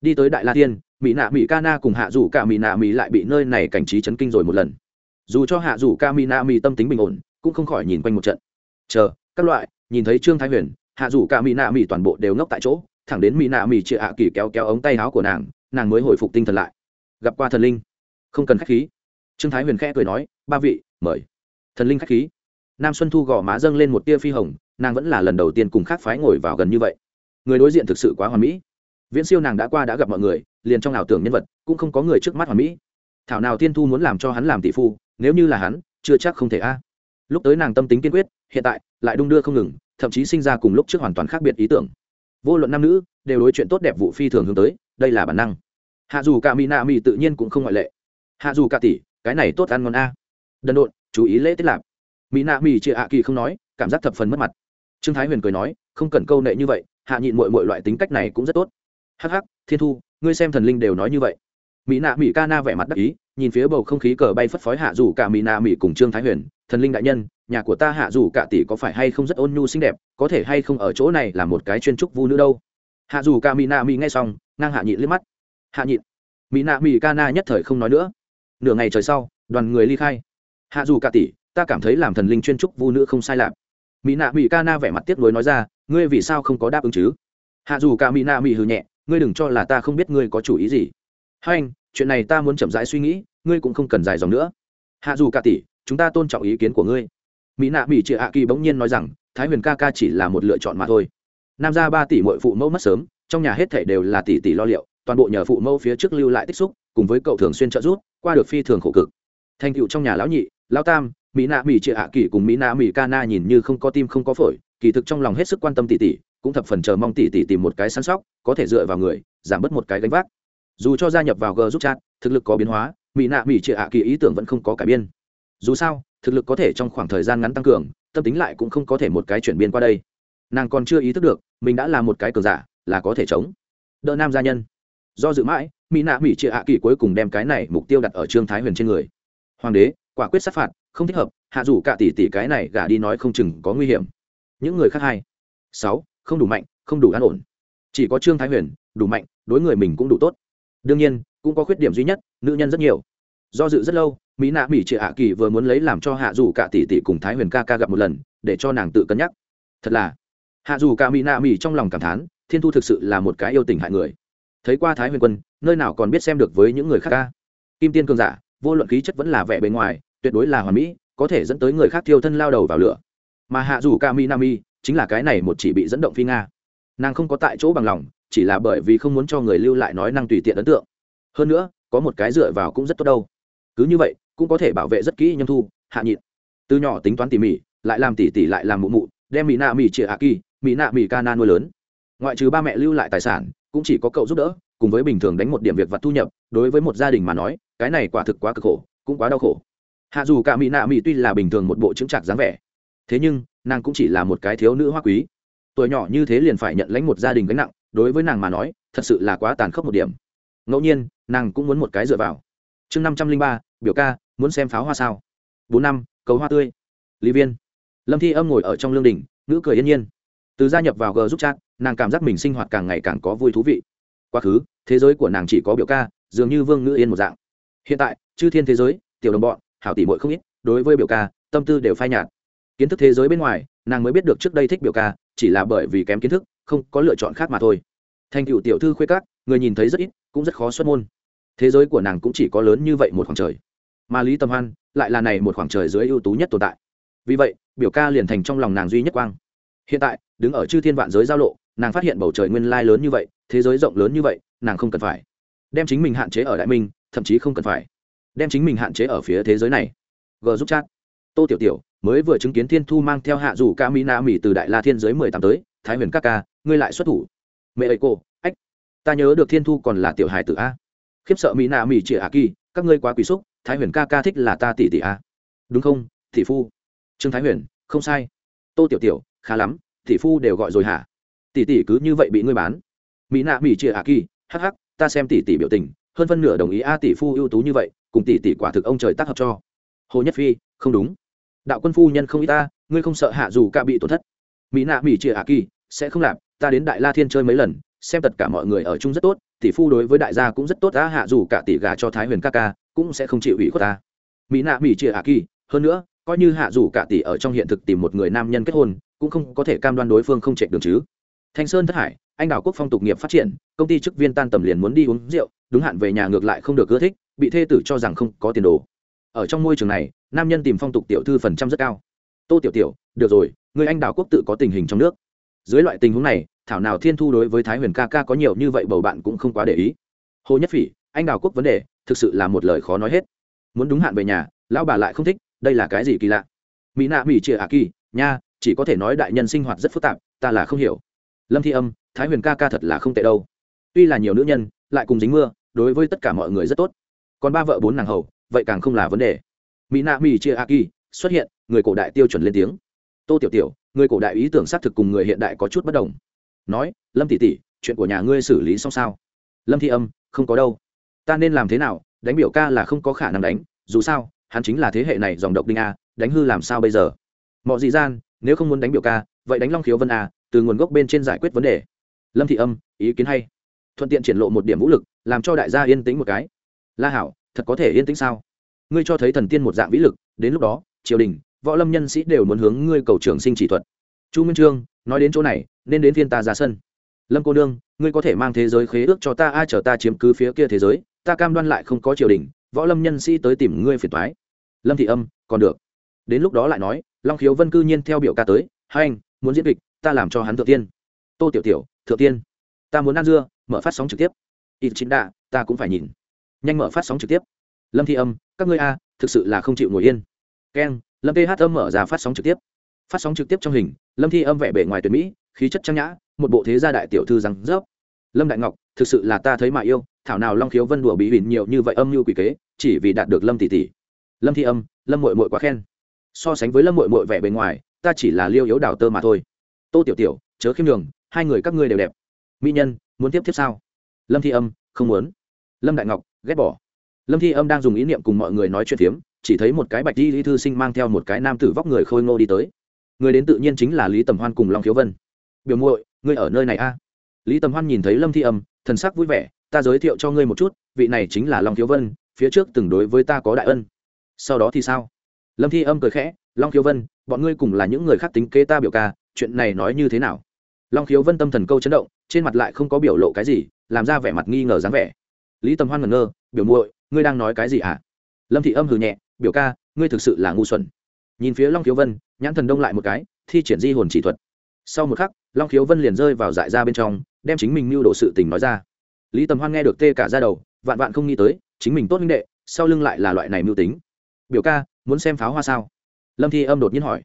đi tới đại la tiên, mỹ nạ mỹ ca na cùng hạ dù ca mỹ nạ mỹ lại bị nơi này cảnh trí chấn kinh rồi một lần. Dù cho hạ dù ca mỹ nạ mỹ tâm tính bình ổn cũng không khỏi nhìn quanh một trận. Chờ các loại nhìn thấy trương thái huyền hạ dù ca mỹ nạ mỹ toàn bộ đều ngốc tại chỗ thẳng đến mỹ nạ mỹ chị hạ kỳ kéo kéo ống tay áo của nàng nàng mới hồi phục tinh thần lại. Gặp qua thần linh. Không cần khách khí. Trương thái huyền khẽ cười nói ba vị mời. Thần linh khách khí. Nam xuân thu gò má dâng lên một tia phi hồng nàng vẫn là lần đầu tiên cùng khác phái ngồi vào gần như vậy. Người đối diện thực sự quá hoàn mỹ viễn siêu nàng đã qua đã gặp mọi người, liền trong ảo tưởng nhân vật cũng không có người trước mắt hoàn mỹ. Thảo nào thiên thu muốn làm cho hắn làm tỷ phu, nếu như là hắn, chưa chắc không thể a. Lúc tới nàng tâm tính kiên quyết, hiện tại lại đung đưa không ngừng, thậm chí sinh ra cùng lúc trước hoàn toàn khác biệt ý tưởng. Vô luận nam nữ, đều đối chuyện tốt đẹp vụ phi thường hướng tới, đây là bản năng. Hạ dù cả mỹ nạ mỹ tự nhiên cũng không ngoại lệ. Hạ dù cả tỷ, cái này tốt ăn ngon a. Đần độn, chú ý lễ tiết lạp mỹ nạ mỹ chị hạ kỳ không nói, cảm giác thập phần mất mặt. Trương thái huyền cười nói, không cần câu nệ như vậy, hạ nhịn mọi mọi loại tính cách này cũng rất tốt hắc hắc, thiên thu, ngươi xem thần linh đều nói như vậy. Mỹ nạ mỹ ca na vẻ mặt đắc ý, nhìn phía bầu không khí cờ bay phất phới hạ dù cả mỹ nạ mỹ cùng trương thái huyền, thần linh đại nhân, nhà của ta hạ dù cả tỷ có phải hay không rất ôn nhu xinh đẹp, có thể hay không ở chỗ này là một cái chuyên trúc vu nữ đâu? Hạ dù cả mỹ nạ mỹ nghe xong, ngang hạ nhịn liếc mắt. Hạ nhịn mỹ nạ mỹ ca na nhất thời không nói nữa. Nửa ngày trời sau, đoàn người ly khai. Hạ dù cả tỷ, ta cảm thấy làm thần linh chuyên trúc vu nữ không sai lạc mỹ nạ mỹ ca na vẻ mặt tiếc nuối nói ra, ngươi vì sao không có đáp ứng chứ? Hạ dù cả mỹ nạ mỹ hừ nhẹ ngươi đừng cho là ta không biết ngươi có chủ ý gì. Hai anh, chuyện này ta muốn chậm rãi suy nghĩ, ngươi cũng không cần dài dòng nữa. Hạ dù cả tỷ, chúng ta tôn trọng ý kiến của ngươi. Mỹ nạ mỹ chị hạ kỳ bỗng nhiên nói rằng, thái huyền ca ca chỉ là một lựa chọn mà thôi. Nam gia ba tỷ mỗi phụ mẫu mất sớm, trong nhà hết thể đều là tỷ tỷ lo liệu, toàn bộ nhờ phụ mẫu phía trước lưu lại tích xúc, cùng với cậu thường xuyên trợ giúp, qua được phi thường khổ cực. Thành cựu trong nhà lão nhị, lão tam, mỹ nạ mỹ chị hạ kỳ cùng mỹ nạ mỹ ca na nhìn như không có tim không có phổi, kỳ thực trong lòng hết sức quan tâm tỷ tỷ cũng thập phần chờ mong tỷ tỷ tìm một cái săn sóc, có thể dựa vào người, giảm bớt một cái gánh vác. Dù cho gia nhập vào g giúp chat, thực lực có biến hóa, mỹ nạ mỹ chị hạ kỳ ý tưởng vẫn không có cải biên. Dù sao, thực lực có thể trong khoảng thời gian ngắn tăng cường, tâm tính lại cũng không có thể một cái chuyển biến qua đây. Nàng còn chưa ý thức được, mình đã là một cái cường giả, là có thể chống. Đỡ nam gia nhân. Do dự mãi, mỹ nạ mỹ chị hạ kỳ cuối cùng đem cái này mục tiêu đặt ở trương thái huyền trên người. Hoàng đế, quả quyết sát phạt, không thích hợp, hạ dù cả tỷ tỷ cái này gả đi nói không chừng có nguy hiểm. Những người khác hai sáu không đủ mạnh, không đủ an ổn. Chỉ có trương thái huyền, đủ mạnh, đối người mình cũng đủ tốt. Đương nhiên, cũng có khuyết điểm duy nhất, nữ nhân rất nhiều. Do dự rất lâu, mỹ nạ mỹ chị hạ kỳ vừa muốn lấy làm cho hạ dù cả tỷ tỷ cùng thái huyền ca ca gặp một lần, để cho nàng tự cân nhắc. Thật là, hạ dù cả mỹ nạ mỹ trong lòng cảm thán, thiên thu thực sự là một cái yêu tình hại người. Thấy qua thái huyền quân, nơi nào còn biết xem được với những người khác ca. Kim tiên cường giả, vô luận khí chất vẫn là vẻ bề ngoài, tuyệt đối là hoàn mỹ, có thể dẫn tới người khác thiêu thân lao đầu vào lửa. Mà hạ dù ca mỹ nam mỹ chính là cái này một chỉ bị dẫn động phi nga. Nàng không có tại chỗ bằng lòng, chỉ là bởi vì không muốn cho người lưu lại nói năng tùy tiện ấn tượng. Hơn nữa, có một cái dựa vào cũng rất tốt đâu. Cứ như vậy, cũng có thể bảo vệ rất kỹ nhâm thu, hạ nhịn từ nhỏ tính toán tỉ mỉ, lại làm tỉ tỉ lại làm mụ mụ, đem mỹ nạ mỹ chĩa hạ kỳ mỹ nạ mỹ ca na nuôi lớn. Ngoại trừ ba mẹ lưu lại tài sản, cũng chỉ có cậu giúp đỡ, cùng với bình thường đánh một điểm việc vặt thu nhập, đối với một gia đình mà nói, cái này quả thực quá cực khổ, cũng quá đau khổ. Hạ dù cả mỹ nạ mỹ tuy là bình thường một bộ chứng trạc dáng vẻ, thế nhưng nàng cũng chỉ là một cái thiếu nữ hoa quý. Tuổi nhỏ như thế liền phải nhận lãnh một gia đình gánh nặng, đối với nàng mà nói, thật sự là quá tàn khốc một điểm. Ngẫu nhiên, nàng cũng muốn một cái dựa vào. Chương năm trăm linh ba, biểu ca, muốn xem pháo hoa sao? Bốn năm, cầu hoa tươi. Lý viên. Lâm thi âm ngồi ở trong lương đình ngữ cười yên nhiên. Từ gia nhập vào g giúp chat, nàng cảm giác mình sinh hoạt càng ngày càng có vui thú vị. Quá khứ, thế giới của nàng chỉ có biểu ca, dường như vương ngữ yên một dạng. Hiện tại, chư thiên thế giới, tiểu đồng bọn, hảo tỷ mội không ít, đối với biểu ca, tâm tư đều phai nhạt kiến thức thế giới bên ngoài, nàng mới biết được trước đây thích biểu ca, chỉ là bởi vì kém kiến thức, không có lựa chọn khác mà thôi. Thành cựu tiểu thư khuê các, người nhìn thấy rất ít, cũng rất khó xuất môn. Thế giới của nàng cũng chỉ có lớn như vậy một khoảng trời. Mà lý tâm hoan lại là này một khoảng trời dưới ưu tú nhất tồn tại. Vì vậy, biểu ca liền thành trong lòng nàng duy nhất quang. Hiện tại, đứng ở chư thiên vạn giới giao lộ, nàng phát hiện bầu trời nguyên lai lớn như vậy, thế giới rộng lớn như vậy, nàng không cần phải. Đem chính mình hạn chế ở đại minh, thậm chí không cần phải. Đem chính mình hạn chế ở phía thế giới này. G giúp chat. Tô tiểu tiểu mới vừa chứng kiến thiên thu mang theo hạ dù ca mỹ na mỹ từ đại la thiên giới mười tám tới, thái huyền các ca, ngươi lại xuất thủ. Mẹ ấy cô, ách, ta nhớ được thiên thu còn là tiểu hài tử a. Khiếp sợ mỹ na mỹ chỉ hạ kỳ, các ngươi quá quý xúc, thái huyền ca ca thích là ta tỷ tỷ a. Đúng không, tỷ phu? Trương thái huyền, không sai. Tô tiểu tiểu, khá lắm, tỷ phu đều gọi rồi hả? Tỷ tỷ cứ như vậy bị ngươi bán. Mỹ nạ mỹ chia hạ kỳ, hắc hắc, ta xem tỷ tỷ biểu tình, hơn phân nửa đồng ý a, tỷ phu ưu tú như vậy, cùng tỷ tỷ quả thực ông trời tác hợp cho. Hồ nhất phi, không đúng đạo quân phu nhân không y ta, ngươi không sợ hạ dù cả bị tổn thất. Mỹ nạ mỹ chia hạ kỳ sẽ không làm, ta đến đại la thiên chơi mấy lần, xem tất cả mọi người ở chung rất tốt, tỷ phu đối với đại gia cũng rất tốt, ta hạ dù cả tỷ gà cho thái huyền ca ca, cũng sẽ không chịu ủy khuất ta. Mỹ nạ mỹ chia hạ kỳ hơn nữa, coi như hạ dù cả tỷ ở trong hiện thực tìm một người nam nhân kết hôn, cũng không có thể cam đoan đối phương không chạy đường chứ. Thanh sơn thất hải, anh đảo quốc phong tục nghiệp phát triển, công ty chức viên tan tầm liền muốn đi uống rượu, đúng hạn về nhà ngược lại không được ưa thích, bị thê tử cho rằng không có tiền đồ. Ở trong môi trường này nam nhân tìm phong tục tiểu thư phần trăm rất cao. Tô tiểu tiểu, được rồi, người anh đào quốc tự có tình hình trong nước. Dưới loại tình huống này, thảo nào thiên thu đối với thái huyền ca ca có nhiều như vậy bầu bạn cũng không quá để ý. Hồ nhất phỉ, anh đào quốc vấn đề, thực sự là một lời khó nói hết. Muốn đúng hạn về nhà, lão bà lại không thích, đây là cái gì kỳ lạ? Mỹ nạ mỹ chia ả à kỳ, nha, chỉ có thể nói đại nhân sinh hoạt rất phức tạp, ta là không hiểu. Lâm thi âm, thái huyền ca ca thật là không tệ đâu. Tuy là nhiều nữ nhân, lại cùng dính mưa, đối với tất cả mọi người rất tốt. Còn ba vợ bốn nàng hầu, vậy càng không là vấn đề mỹ nạ mỹ chia a kỳ xuất hiện, người cổ đại tiêu chuẩn lên tiếng. Tô tiểu tiểu, người cổ đại ý tưởng xác thực cùng người hiện đại có chút bất đồng. Nói, lâm tỷ tỷ, chuyện của nhà ngươi xử lý xong sao? Lâm thi âm, không có đâu. Ta nên làm thế nào? Đánh biểu ca là không có khả năng đánh, dù sao, hắn chính là thế hệ này dòng độc đinh a, đánh hư làm sao bây giờ? Mọi dị gian, nếu không muốn đánh biểu ca, vậy đánh long khiếu vân a, từ nguồn gốc bên trên giải quyết vấn đề. Lâm thị âm, ý kiến hay. Thuận tiện triển lộ một điểm vũ lực, làm cho đại gia yên tĩnh một cái. La hảo, thật có thể yên tĩnh sao? Ngươi cho thấy thần tiên một dạng vĩ lực, đến lúc đó, triều đình, võ lâm nhân sĩ đều muốn hướng ngươi cầu trường sinh chỉ thuật. Chu minh trương, nói đến chỗ này, nên đến phiên ta ra sân. Lâm cô nương, ngươi có thể mang thế giới khế ước cho ta, ai chở ta chiếm cứ phía kia thế giới, ta cam đoan lại không có triều đình, võ lâm nhân sĩ tới tìm ngươi phiền thoái lâm thị âm, còn được. Đến lúc đó lại nói, long khiếu vân cư nhiên theo biểu ca tới, hai anh, muốn diễn kịch, ta làm cho hắn thượng tiên. Tô tiểu tiểu, thượng tiên. Ta muốn ăn dưa, mở phát sóng trực tiếp. Ít chính đạ, ta cũng phải nhìn. Nhanh mở phát sóng trực tiếp lâm thi âm các ngươi a thực sự là không chịu ngồi yên. Keng lâm th âm mở ra phát sóng trực tiếp. Phát sóng trực tiếp trong hình lâm thi âm vẻ bề ngoài tuyệt mỹ khí chất trang nhã một bộ thế gia đại tiểu thư rằng, rớp. Lâm đại ngọc thực sự là ta thấy mà yêu thảo nào long khiếu vân đùa bí huỳnh nhiều như vậy âm như quỷ kế chỉ vì đạt được lâm tỷ tỷ. Lâm thi âm lâm mội mội quá khen. So sánh với lâm mội mội vẻ bề ngoài ta chỉ là liêu yếu đào tơ mà thôi. Tô tiểu tiểu chớ khiêm đường hai người các ngươi đều đẹp. Mỹ nhân muốn tiếp tiếp sao? Lâm thi âm không muốn. Lâm đại ngọc ghét bỏ lâm thi âm đang dùng ý niệm cùng mọi người nói chuyện phiếm, chỉ thấy một cái bạch di lý thư sinh mang theo một cái nam tử vóc người khôi ngô đi tới. Người đến tự nhiên chính là lý tầm hoan cùng long khiếu vân. Biểu muội, ngươi ở nơi này a? Lý tầm hoan nhìn thấy lâm thi âm, thần sắc vui vẻ, ta giới thiệu cho ngươi một chút, vị này chính là long khiếu vân, phía trước từng đối với ta có đại ân. Sau đó thì sao? Lâm thi âm cười khẽ, long khiếu vân, bọn ngươi cùng là những người khác tính kế ta biểu ca, chuyện này nói như thế nào? Long khiếu vân tâm thần câu chấn động, trên mặt lại không có biểu lộ cái gì, làm ra vẻ mặt nghi ngờ dáng vẻ. Lý tầm hoan ngẩn ngơ, biểu muội ngươi đang nói cái gì hả? Lâm thị âm hừ nhẹ, biểu ca, ngươi thực sự là ngu xuẩn. Nhìn phía long khiếu vân, nhãn thần đông lại một cái, thi triển di hồn chỉ thuật. Sau một khắc, long khiếu vân liền rơi vào dại ra bên trong, đem chính mình mưu đồ sự tình nói ra. Lý tầm hoan nghe được tê cả ra đầu, vạn vạn không nghĩ tới, chính mình tốt minh đệ, sau lưng lại là loại này mưu tính. Biểu ca, muốn xem pháo hoa sao? Lâm thi âm đột nhiên hỏi.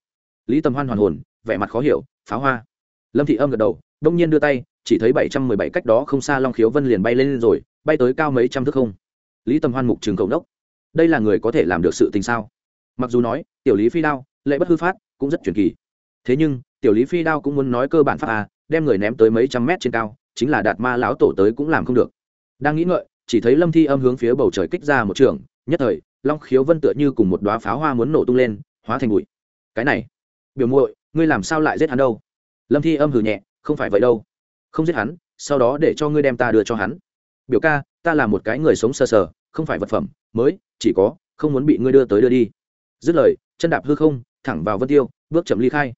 Lý tầm hoan hoàn hồn, vẻ mặt khó hiểu, pháo hoa? Lâm thị âm gật đầu, đông nhiên đưa tay, chỉ thấy bảy trăm mười bảy cách đó không xa long khiếu vân liền bay lên rồi, bay tới cao mấy trăm thước không lý tầm hoan mục trường cầu đốc. Đây là người có thể làm được sự tình sao? Mặc dù nói, tiểu lý phi đao, lệ bất hư phát, cũng rất truyền kỳ. Thế nhưng, tiểu lý phi đao cũng muốn nói cơ bản pháp à đem người ném tới mấy trăm mét trên cao, chính là đạt ma lão tổ tới cũng làm không được. Đang nghĩ ngợi, chỉ thấy lâm thi âm hướng phía bầu trời kích ra một trường, nhất thời, long khiếu vân tựa như cùng một đoá pháo hoa muốn nổ tung lên, hóa thành bụi. Cái này, biểu muội, ngươi làm sao lại giết hắn đâu? Lâm thi âm hừ nhẹ, không phải vậy đâu. Không giết hắn, sau đó để cho ngươi đem ta đưa cho hắn biểu ca, ta là một cái người sống sờ sờ, không phải vật phẩm, mới, chỉ có, không muốn bị ngươi đưa tới đưa đi. Dứt lời, chân đạp hư không, thẳng vào vân tiêu, bước chậm ly khai.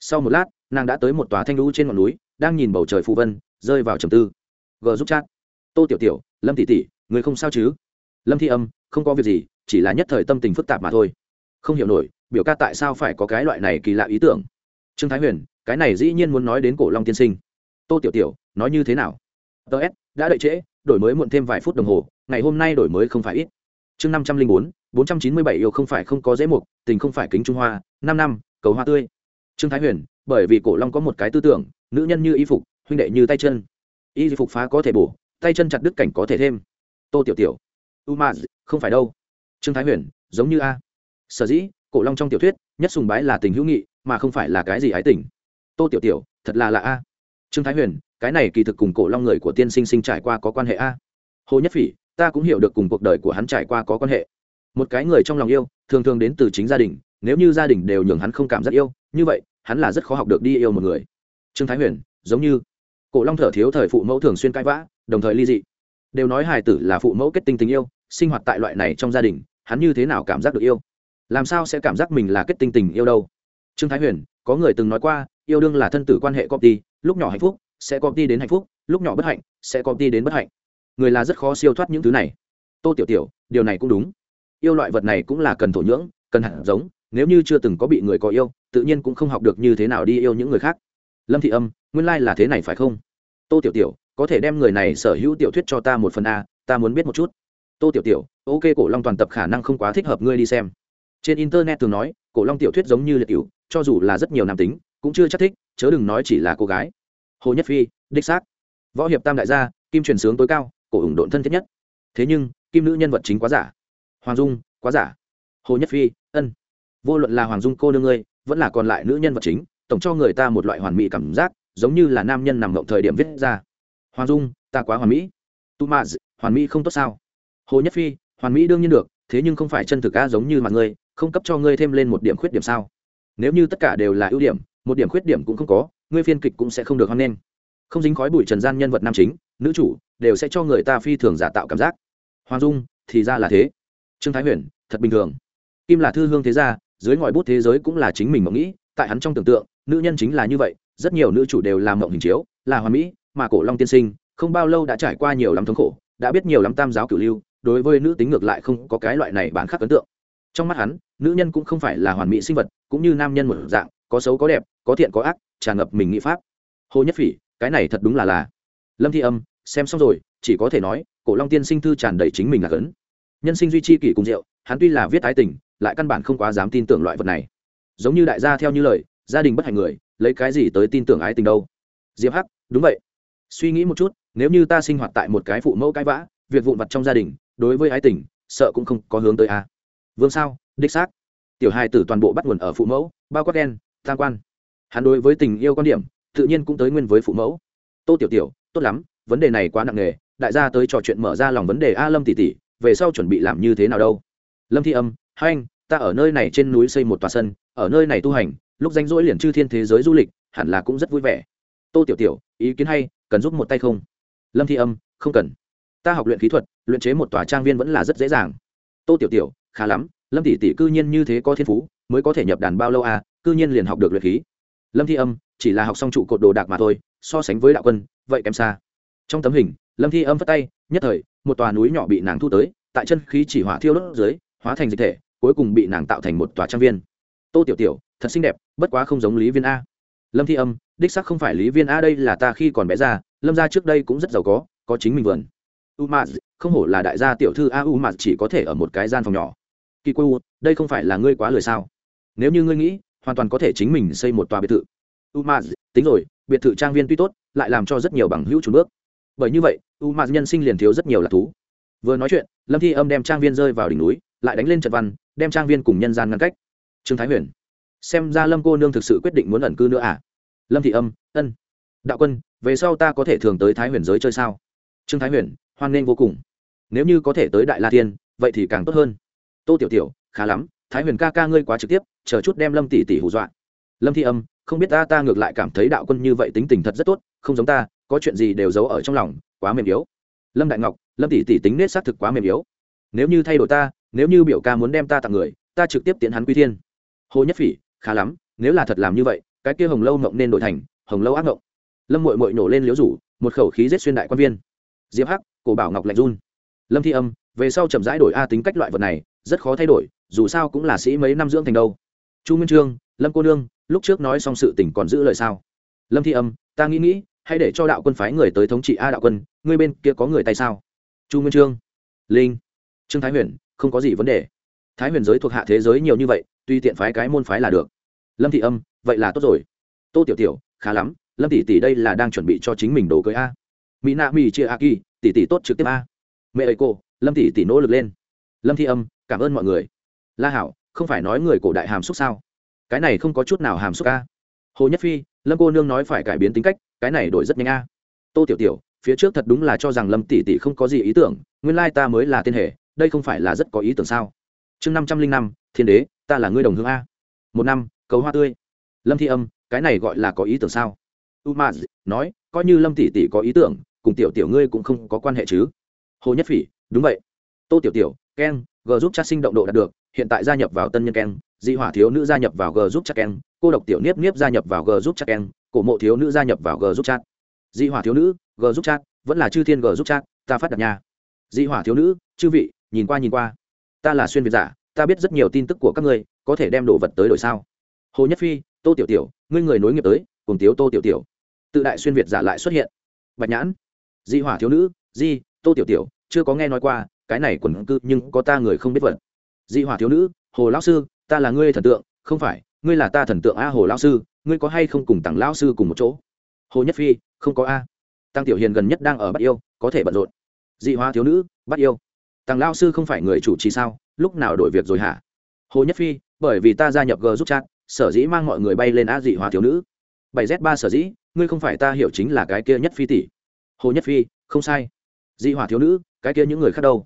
Sau một lát, nàng đã tới một tòa thanh lũ trên ngọn núi, đang nhìn bầu trời phù vân, rơi vào trầm tư. G giúp chat. Tô tiểu tiểu, lâm tỷ tỷ, người không sao chứ? Lâm thi âm, không có việc gì, chỉ là nhất thời tâm tình phức tạp mà thôi. Không hiểu nổi, biểu ca tại sao phải có cái loại này kỳ lạ ý tưởng? Trương thái huyền, cái này dĩ nhiên muốn nói đến cổ long tiên sinh. Tô tiểu tiểu, nói như thế nào? Ts đã đợi trễ đổi mới muộn thêm vài phút đồng hồ, ngày hôm nay đổi mới không phải ít. Chương năm trăm linh bốn bốn trăm chín mươi bảy yêu không phải không có dễ mục, tình không phải kính trung hoa, năm năm, cầu hoa tươi. Trương thái huyền, bởi vì cổ long có một cái tư tưởng, nữ nhân như y phục, huynh đệ như tay chân. Y phục phá có thể bổ, tay chân chặt đứt cảnh có thể thêm. Tô tiểu tiểu. U ma, không phải đâu. Trương thái huyền, giống như a. Sở dĩ, cổ long trong tiểu thuyết, nhất sùng bái là tình hữu nghị, mà không phải là cái gì ái tình. Tô tiểu tiểu, thật là lạ a. Trương thái huyền cái này kỳ thực cùng cổ long người của tiên sinh sinh trải qua có quan hệ a. Hồ nhất phỉ, ta cũng hiểu được cùng cuộc đời của hắn trải qua có quan hệ. Một cái người trong lòng yêu, thường thường đến từ chính gia đình, nếu như gia đình đều nhường hắn không cảm giác yêu, như vậy, hắn là rất khó học được đi yêu một người. Trương thái huyền, giống như cổ long thở thiếu thời phụ mẫu thường xuyên cãi vã, đồng thời ly dị. Đều nói hài tử là phụ mẫu kết tinh tình yêu, sinh hoạt tại loại này trong gia đình, hắn như thế nào cảm giác được yêu? Làm sao sẽ cảm giác mình là kết tinh tình yêu đâu? Trương thái huyền, có người từng nói qua, yêu đương là thân tử quan hệ copy, lúc nhỏ hạnh phúc sẽ có đi đến hạnh phúc, lúc nhỏ bất hạnh, sẽ có đi đến bất hạnh. Người là rất khó siêu thoát những thứ này. Tô tiểu tiểu, điều này cũng đúng. Yêu loại vật này cũng là cần thổ nhưỡng, cần hạt giống, nếu như chưa từng có bị người có yêu, tự nhiên cũng không học được như thế nào đi yêu những người khác. Lâm thị âm, nguyên lai、like、là thế này phải không? Tô tiểu tiểu, có thể đem người này sở hữu tiểu thuyết cho ta một phần a, ta muốn biết một chút. Tô tiểu tiểu, ok, cổ long toàn tập khả năng không quá thích hợp ngươi đi xem. Trên internet thường nói, cổ long tiểu thuyết giống như liệt cựu cho dù là rất nhiều nam tính, cũng chưa chắc thích, chớ đừng nói chỉ là cô gái hồ nhất phi, đích xác. Võ hiệp tam đại gia, kim truyền sướng tối cao, cổ ủng độn thân thiết nhất. Thế nhưng, kim nữ nhân vật chính quá giả. Hoàng dung, quá giả. Hồ nhất phi, ân. Vô luận là hoàng dung cô nương ngươi, vẫn là còn lại nữ nhân vật chính, tổng cho người ta một loại hoàn mỹ cảm giác, giống như là nam nhân nằm mộng thời điểm viết ra. Hoàng dung, ta quá hoàn mỹ. Tu ma hoàn mỹ không tốt sao? Hồ nhất phi, hoàn mỹ đương nhiên được, thế nhưng không phải chân thực ca giống như mà ngươi, không cấp cho ngươi thêm lên một điểm khuyết điểm sao? Nếu như tất cả đều là ưu điểm, một điểm khuyết điểm cũng không có ngươi phiên kịch cũng sẽ không được hoan nghênh. Không dính khói bụi trần gian nhân vật nam chính, nữ chủ, đều sẽ cho người ta phi thường giả tạo cảm giác. Hoàng dung, thì ra là thế. Trương thái huyền, thật bình thường. Kim là thư hương thế gia, dưới ngòi bút thế giới cũng là chính mình mộng nghĩ, tại hắn trong tưởng tượng, nữ nhân chính là như vậy, rất nhiều nữ chủ đều làm mộng hình chiếu, là hoàn mỹ, mà cổ long tiên sinh, không bao lâu đã trải qua nhiều lắm thống khổ, đã biết nhiều lắm tam giáo cửu lưu, đối với nữ tính ngược lại không có cái loại này bản khắc ấn tượng. Trong mắt hắn, nữ nhân cũng không phải là hoàn mỹ sinh vật, cũng như nam nhân một dạng, có xấu có đẹp có thiện có ác tràn ngập mình nghĩ pháp. Hồ nhất phỉ, cái này thật đúng là là. Lâm thi âm, xem xong rồi, chỉ có thể nói, cổ long tiên sinh thư tràn đầy chính mình là cấn. Nhân sinh duy chi kỷ cùng rượu hắn tuy là viết ái tình, lại căn bản không quá dám tin tưởng loại vật này. Giống như đại gia theo như lời, gia đình bất hạnh người, lấy cái gì tới tin tưởng ái tình đâu. Diệp hắc, đúng vậy. Suy nghĩ một chút, nếu như ta sinh hoạt tại một cái phụ mẫu cãi vã, việc vụn vặt trong gia đình, đối với ái tình, sợ cũng không có hướng tới a. Vương sao, đích xác. Tiểu hai tử toàn bộ bắt nguồn ở phụ mẫu, bao quát đen tam quan hắn đối với tình yêu quan điểm, tự nhiên cũng tới nguyên với phụ mẫu. Tô tiểu tiểu, tốt lắm, vấn đề này quá nặng nề, đại gia tới trò chuyện mở ra lòng vấn đề a lâm tỷ tỷ, về sau chuẩn bị làm như thế nào đâu? Lâm thi âm, hai anh, ta ở nơi này trên núi xây một tòa sân, ở nơi này tu hành, lúc danh rỗi liền chư thiên thế giới du lịch, hẳn là cũng rất vui vẻ. Tô tiểu tiểu, ý kiến hay, cần giúp một tay không? Lâm thi âm, không cần. Ta học luyện kỹ thuật, luyện chế một tòa trang viên vẫn là rất dễ dàng. Tô tiểu tiểu, khá lắm, lâm tỷ tỷ cư nhiên như thế có thiên phú, mới có thể nhập đàn bao lâu à cư nhiên liền học được luyện khí lâm thi âm chỉ là học xong trụ cột đồ đạc mà thôi, so sánh với đạo quân, vậy kém xa. Trong tấm hình, lâm thi âm phất tay, nhất thời, một tòa núi nhỏ bị nàng thu tới, tại chân khí chỉ hỏa thiêu đốt dưới, hóa thành dịch thể, cuối cùng bị nàng tạo thành một tòa trang viên. Tô tiểu tiểu, thật xinh đẹp, bất quá không giống lý viên a. Lâm thi âm, đích sắc không phải lý viên a đây là ta khi còn bé ra, lâm ra trước đây cũng rất giàu có có chính mình vườn. U m không hổ là đại gia tiểu thư a, u m chỉ có thể ở một cái gian phòng nhỏ. Kỳ quê đây không phải là ngươi quá lời sao? Nếu như ngươi nghĩ hoàn toàn có thể chính mình xây một tòa biệt thự. U tính rồi, biệt thự trang viên tuy tốt, lại làm cho rất nhiều bằng hữu trùn bước. Bởi như vậy u nhân sinh liền thiếu rất nhiều lạc thú. Vừa nói chuyện, lâm thi âm đem trang viên rơi vào đỉnh núi, lại đánh lên trận văn, đem trang viên cùng nhân gian ngăn cách. Trương thái huyền, xem ra lâm cô nương thực sự quyết định muốn ẩn cư nữa à? Lâm thị âm, ân. Đạo quân, về sau ta có thể thường tới thái huyền giới chơi sao? Trương thái huyền, hoan nghênh vô cùng. Nếu như có thể tới đại la tiên vậy thì càng tốt hơn. Tô tiểu tiểu, khá lắm thái huyền ca ca ngươi quá trực tiếp, chờ chút đem lâm tỷ tỷ hù dọa. Lâm thi âm, không biết ta ta ngược lại cảm thấy đạo quân như vậy tính tình thật rất tốt, không giống ta, có chuyện gì đều giấu ở trong lòng, quá mềm yếu. Lâm đại ngọc, lâm tỷ tỷ tính nết xác thực quá mềm yếu. Nếu như thay đổi ta, nếu như biểu ca muốn đem ta tặng người, ta trực tiếp tiến hắn quy thiên. Hồ nhất phỉ, khá lắm, nếu là thật làm như vậy, cái kia hồng lâu mộng nên đổi thành hồng lâu ác mộng lâm mội mội nổ lên liếu rủ, một khẩu khí giết xuyên đại quan viên. Diệp hắc, cổ bảo ngọc lạnh run. Lâm thi âm, về sau chậm rãi đổi a tính cách loại vật này rất khó thay đổi, dù sao cũng là sĩ mấy năm dưỡng thành đâu. Chu Minh trương, lâm cô nương, lúc trước nói xong sự tình còn giữ lời sao? Lâm thi âm, ta nghĩ nghĩ, hãy để cho đạo quân phái người tới thống trị a đạo quân, ngươi bên kia có người tay sao? Chu Minh trương, linh, trương thái huyền, không có gì vấn đề. Thái huyền giới thuộc hạ thế giới nhiều như vậy tuy tiện phái cái môn phái là được. Lâm thị âm, vậy là tốt rồi. Tô tiểu tiểu, khá lắm, lâm tỷ tỷ đây là đang chuẩn bị cho chính mình đồ cưới a. Mỹ nạ mỹ chia a kỳ tỷ tỷ tốt trực tiếp a. Mẹ ơi cô, lâm tỷ tỷ nỗ lực lên. Lâm Thị âm cảm ơn mọi người. La hảo không phải nói người cổ đại hàm xúc sao? Cái này không có chút nào hàm xúc a hồ nhất phi lâm cô nương nói phải cải biến tính cách cái này đổi rất nhanh a. Tô tiểu tiểu phía trước thật đúng là cho rằng lâm tỷ tỷ không có gì ý tưởng nguyên lai ta mới là tiên hệ đây không phải là rất có ý tưởng sao? Chương năm trăm linh năm thiên đế ta là ngươi đồng hương a. Một năm cầu hoa tươi. Lâm thi âm cái này gọi là có ý tưởng sao? U Ma, nói coi như lâm tỷ tỷ có ý tưởng cùng tiểu tiểu ngươi cũng không có quan hệ chứ. Hồ nhất phỉ đúng vậy. Tô tiểu tiểu ken g giúp chat sinh động độ đạt được hiện tại gia nhập vào tân nhân Keng, di hỏa thiếu nữ gia nhập vào g giúp chat ken cô độc tiểu niếp niếp gia nhập vào g giúp chat ken cổ mộ thiếu nữ gia nhập vào g giúp chat. Di hỏa thiếu nữ g giúp chat vẫn là chư thiên g giúp chat ta phát đặt nhà di hỏa thiếu nữ chư vị nhìn qua nhìn qua. Ta là xuyên việt giả ta biết rất nhiều tin tức của các ngươi có thể đem đồ vật tới đổi sao? Hồ nhất phi tô tiểu tiểu ngươi người nối nghiệp tới cùng tiếu tô tiểu tiểu. Tự đại xuyên việt giả lại xuất hiện. Bạch nhãn. Di hỏa thiếu nữ di tô tiểu tiểu chưa có nghe nói qua cái này quần cư nhưng có ta người không biết vật. Dị hỏa thiếu nữ, hồ lão sư, ta là ngươi thần tượng, không phải, ngươi là ta thần tượng a, hồ lão sư, ngươi có hay không cùng tặng lão sư cùng một chỗ? Hồ nhất phi, không có a. Tăng tiểu hiền gần nhất đang ở bắt yêu, có thể bận rộn. Dị hóa thiếu nữ, bắt yêu. Tăng lão sư không phải người chủ trì sao, lúc nào đổi việc rồi hả? Hồ nhất phi, bởi vì ta gia nhập g giúp chat, sở dĩ mang mọi người bay lên a dị hóa thiếu nữ. Bảy z ba sở dĩ, ngươi không phải ta hiểu chính là cái kia nhất phi tỷ. Hồ nhất phi, không sai. Dị hỏa thiếu nữ, cái kia những người khác đâu?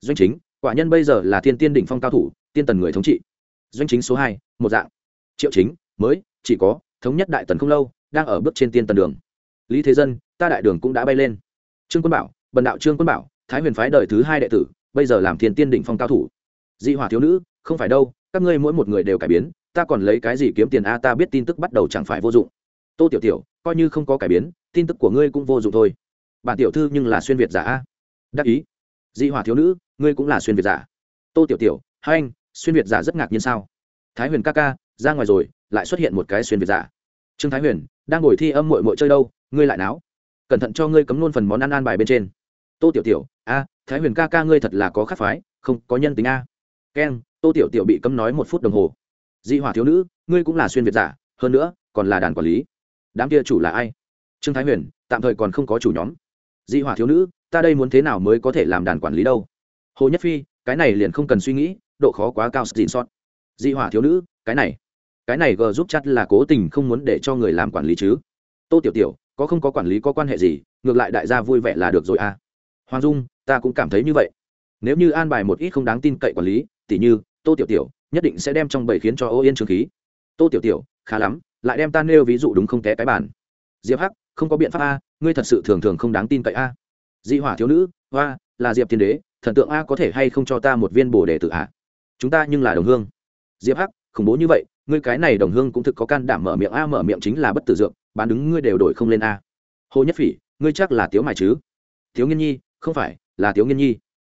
Doanh chính, quả nhân bây giờ là thiên tiên đỉnh phong cao thủ, tiên tần người thống trị. Doanh chính số hai, một dạng. Triệu chính, mới, chỉ có, thống nhất đại tần không lâu, đang ở bước trên tiên tần đường. Lý thế dân, ta đại đường cũng đã bay lên. Trương quân bảo, bần đạo trương quân bảo, thái huyền phái đời thứ hai đệ tử, bây giờ làm thiên tiên đỉnh phong cao thủ. Dị hỏa thiếu nữ, không phải đâu, các ngươi mỗi một người đều cải biến, ta còn lấy cái gì kiếm tiền a, ta biết tin tức bắt đầu chẳng phải vô dụng. Tô tiểu tiểu, coi như không có cải biến, tin tức của ngươi cũng vô dụng thôi. Bản tiểu thư nhưng là xuyên việt giả a. Đắc ý dị hỏa thiếu nữ, ngươi cũng là xuyên việt giả. Tô tiểu tiểu, hai anh, xuyên việt giả rất ngạc nhiên sao? Thái huyền ca ca, ra ngoài rồi, lại xuất hiện một cái xuyên việt giả. Trương thái huyền, đang ngồi thi âm mội mội chơi đâu, ngươi lại náo. Cẩn thận cho ngươi cấm luôn phần món ăn an bài bên trên. Tô tiểu tiểu, a, thái huyền ca ca ngươi thật là có khắc phái, không, có nhân tính a. Keng, tô tiểu tiểu bị cấm nói một phút đồng hồ. Dị hỏa thiếu nữ, ngươi cũng là xuyên việt giả, hơn nữa, còn là đàn quản lý. Đám kia chủ là ai? Trương thái huyền, tạm thời còn không có chủ nhóm dị hỏa thiếu nữ, ta đây muốn thế nào mới có thể làm đàn quản lý đâu? Hồ nhất phi, cái này liền không cần suy nghĩ, độ khó quá cao xin sót dị hỏa thiếu nữ, cái này. Cái này g giúp chắc là cố tình không muốn để cho người làm quản lý chứ. Tô tiểu tiểu, có không có quản lý có quan hệ gì, ngược lại đại gia vui vẻ là được rồi à? Hoàng dung, ta cũng cảm thấy như vậy. Nếu như an bài một ít không đáng tin cậy quản lý, tỉ như, tô tiểu tiểu, nhất định sẽ đem trong bầy khiến cho ô yên trường khí. Tô tiểu tiểu, khá lắm, lại đem ta nêu ví dụ đúng không té cái bản diệp hắc, không có biện pháp a ngươi thật sự thường thường không đáng tin cậy a. Dị hỏa thiếu nữ, hoa, là diệp thiên đế, thần tượng a có thể hay không cho ta một viên bồ đề tự hạ chúng ta nhưng là đồng hương. Diệp hắc, khủng bố như vậy, ngươi cái này đồng hương cũng thực có can đảm mở miệng a, mở miệng chính là bất tử dược, bán đứng ngươi đều đổi không lên a. Hồ nhất phỉ, ngươi chắc là tiếu mài chứ? Thiếu nghiên nhi, không phải, là Thiếu nghiên nhi.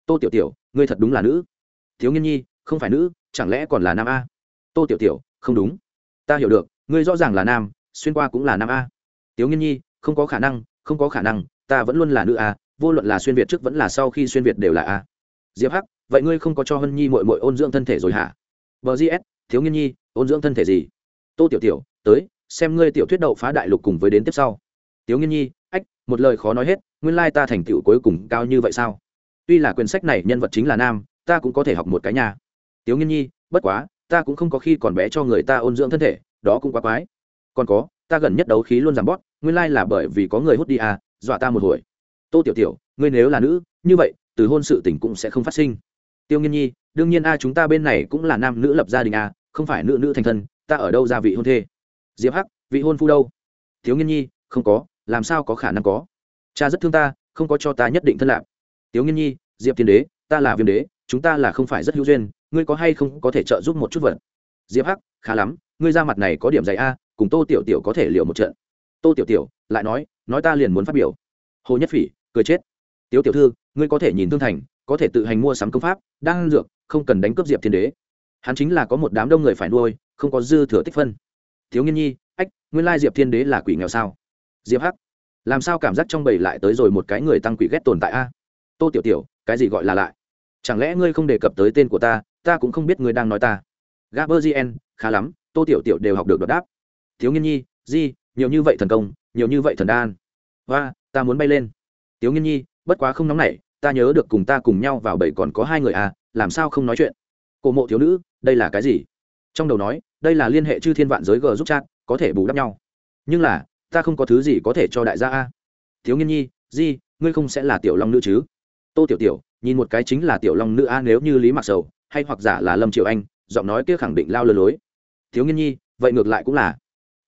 Tô tiểu tiểu, ngươi thật đúng là nữ. Thiếu nghiên nhi, không phải nữ, chẳng lẽ còn là nam a? Tô tiểu tiểu, không đúng. Ta hiểu được, ngươi rõ ràng là nam, xuyên qua cũng là nam a. Tiếu nghiên nhi không có khả năng, không có khả năng, ta vẫn luôn là nữ a, vô luận là xuyên việt trước vẫn là sau khi xuyên việt đều là a. Diệp hắc, vậy ngươi không có cho hân nhi mội mội ôn dưỡng thân thể rồi hả? Bờ gs thiếu nghiên nhi, ôn dưỡng thân thể gì? Tô tiểu tiểu, tới, xem ngươi tiểu thuyết đậu phá đại lục cùng với đến tiếp sau. Tiếu nghiên nhi, ách, một lời khó nói hết, nguyên lai ta thành tựu cuối cùng cao như vậy sao? Tuy là quyển sách này nhân vật chính là nam, ta cũng có thể học một cái nhà tiếu nghiên nhi, bất quá, ta cũng không có khi còn bé cho người ta ôn dưỡng thân thể, đó cũng quá quái. Còn có ta gần nhất đấu khí luôn giảm bót, nguyên lai là bởi vì có người hút đi à dọa ta một hồi. Tô tiểu tiểu, ngươi nếu là nữ, như vậy, từ hôn sự tình cũng sẽ không phát sinh. Tiêu nghiên nhi, đương nhiên a, chúng ta bên này cũng là nam nữ lập gia đình a, không phải nữ nữ thành thân, ta ở đâu ra vị hôn thê? Diệp hắc, vị hôn phu đâu? Thiếu nghiên nhi, không có, làm sao có khả năng có? Cha rất thương ta, không có cho ta nhất định thân lạc. Tiếu nghiên nhi, diệp tiên đế, ta là viêm đế, chúng ta là không phải rất hữu duyên, ngươi có hay không có thể trợ giúp một chút vật? Diệp hắc, khá lắm, ngươi ra mặt này có điểm dạy a cùng tô tiểu tiểu có thể liều một trận. Tô tiểu tiểu, lại nói nói ta liền muốn phát biểu. Hồ nhất phỉ, cười chết. Tiếu tiểu thư, ngươi có thể nhìn thương thành, có thể tự hành mua sắm công pháp đang dược, không cần đánh cướp diệp thiên đế. Hắn chính là có một đám đông người phải nuôi, không có dư thừa tích phân. Thiếu nghiên nhi, ách, nguyên lai diệp thiên đế là quỷ nghèo sao? Diệp hắc, làm sao cảm giác trong bầy lại tới rồi một cái người tăng quỷ ghét tồn tại a? Tô tiểu tiểu, cái gì gọi là lại? Chẳng lẽ ngươi không đề cập tới tên của ta ta cũng không biết ngươi đang nói ta. Gaberzien khá lắm, tô tiểu tiểu đều học được đột đáp thiếu nghiên nhi, di, nhiều như vậy thần công, nhiều như vậy thần đan. Và ta muốn bay lên. Thiếu nghiên nhi, bất quá không nóng nảy, ta nhớ được cùng ta cùng nhau vào bảy còn có hai người à làm sao không nói chuyện? Cổ mộ thiếu nữ, đây là cái gì? Trong đầu nói, đây là liên hệ chư thiên vạn giới g giúp chat, có thể bù đắp nhau. Nhưng là, ta không có thứ gì có thể cho đại gia a. Thiếu nghiên nhi, di, ngươi không sẽ là tiểu long nữ chứ? Tô tiểu tiểu, nhìn một cái chính là tiểu long nữ a, nếu như lý mặc sầu, hay hoặc giả là lâm triệu anh, giọng nói kia khẳng định lao lừa lối. Thiếu nghiên nhi, vậy ngược lại cũng là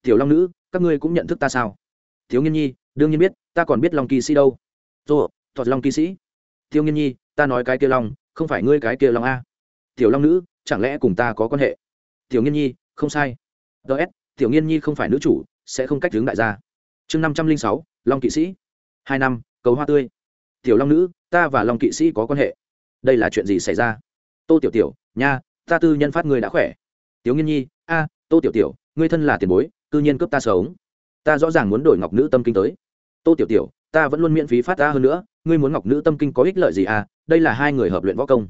tiểu long nữ, các ngươi cũng nhận thức ta sao? Thiếu nghiên nhi, đương nhiên biết, ta còn biết long kỳ sĩ đâu. Tô thuật long kỳ sĩ. Thiếu nghiên nhi, ta nói cái kia long, không phải ngươi cái kia long a. Tiểu long nữ, chẳng lẽ cùng ta có quan hệ? Tiểu nghiên nhi, không sai. Ts tiểu nghiên nhi không phải nữ chủ, sẽ không cách hướng đại gia. Chương năm trăm linh sáu, long kỵ sĩ. Hai năm, cầu hoa tươi. Tiểu long nữ, ta và long kỵ sĩ có quan hệ. Đây là chuyện gì xảy ra? Tô tiểu tiểu, nha, ta tư nhân phát ngươi đã khỏe. Tiểu nghiên nhi, a, tô tiểu tiểu, ngươi thân là tiền bối cư nhiên cướp ta sống. Ta rõ ràng muốn đổi ngọc nữ tâm kinh tới. Tô tiểu tiểu, ta vẫn luôn miễn phí phát ta hơn nữa, ngươi muốn ngọc nữ tâm kinh có ích lợi gì à? Đây là hai người hợp luyện võ công.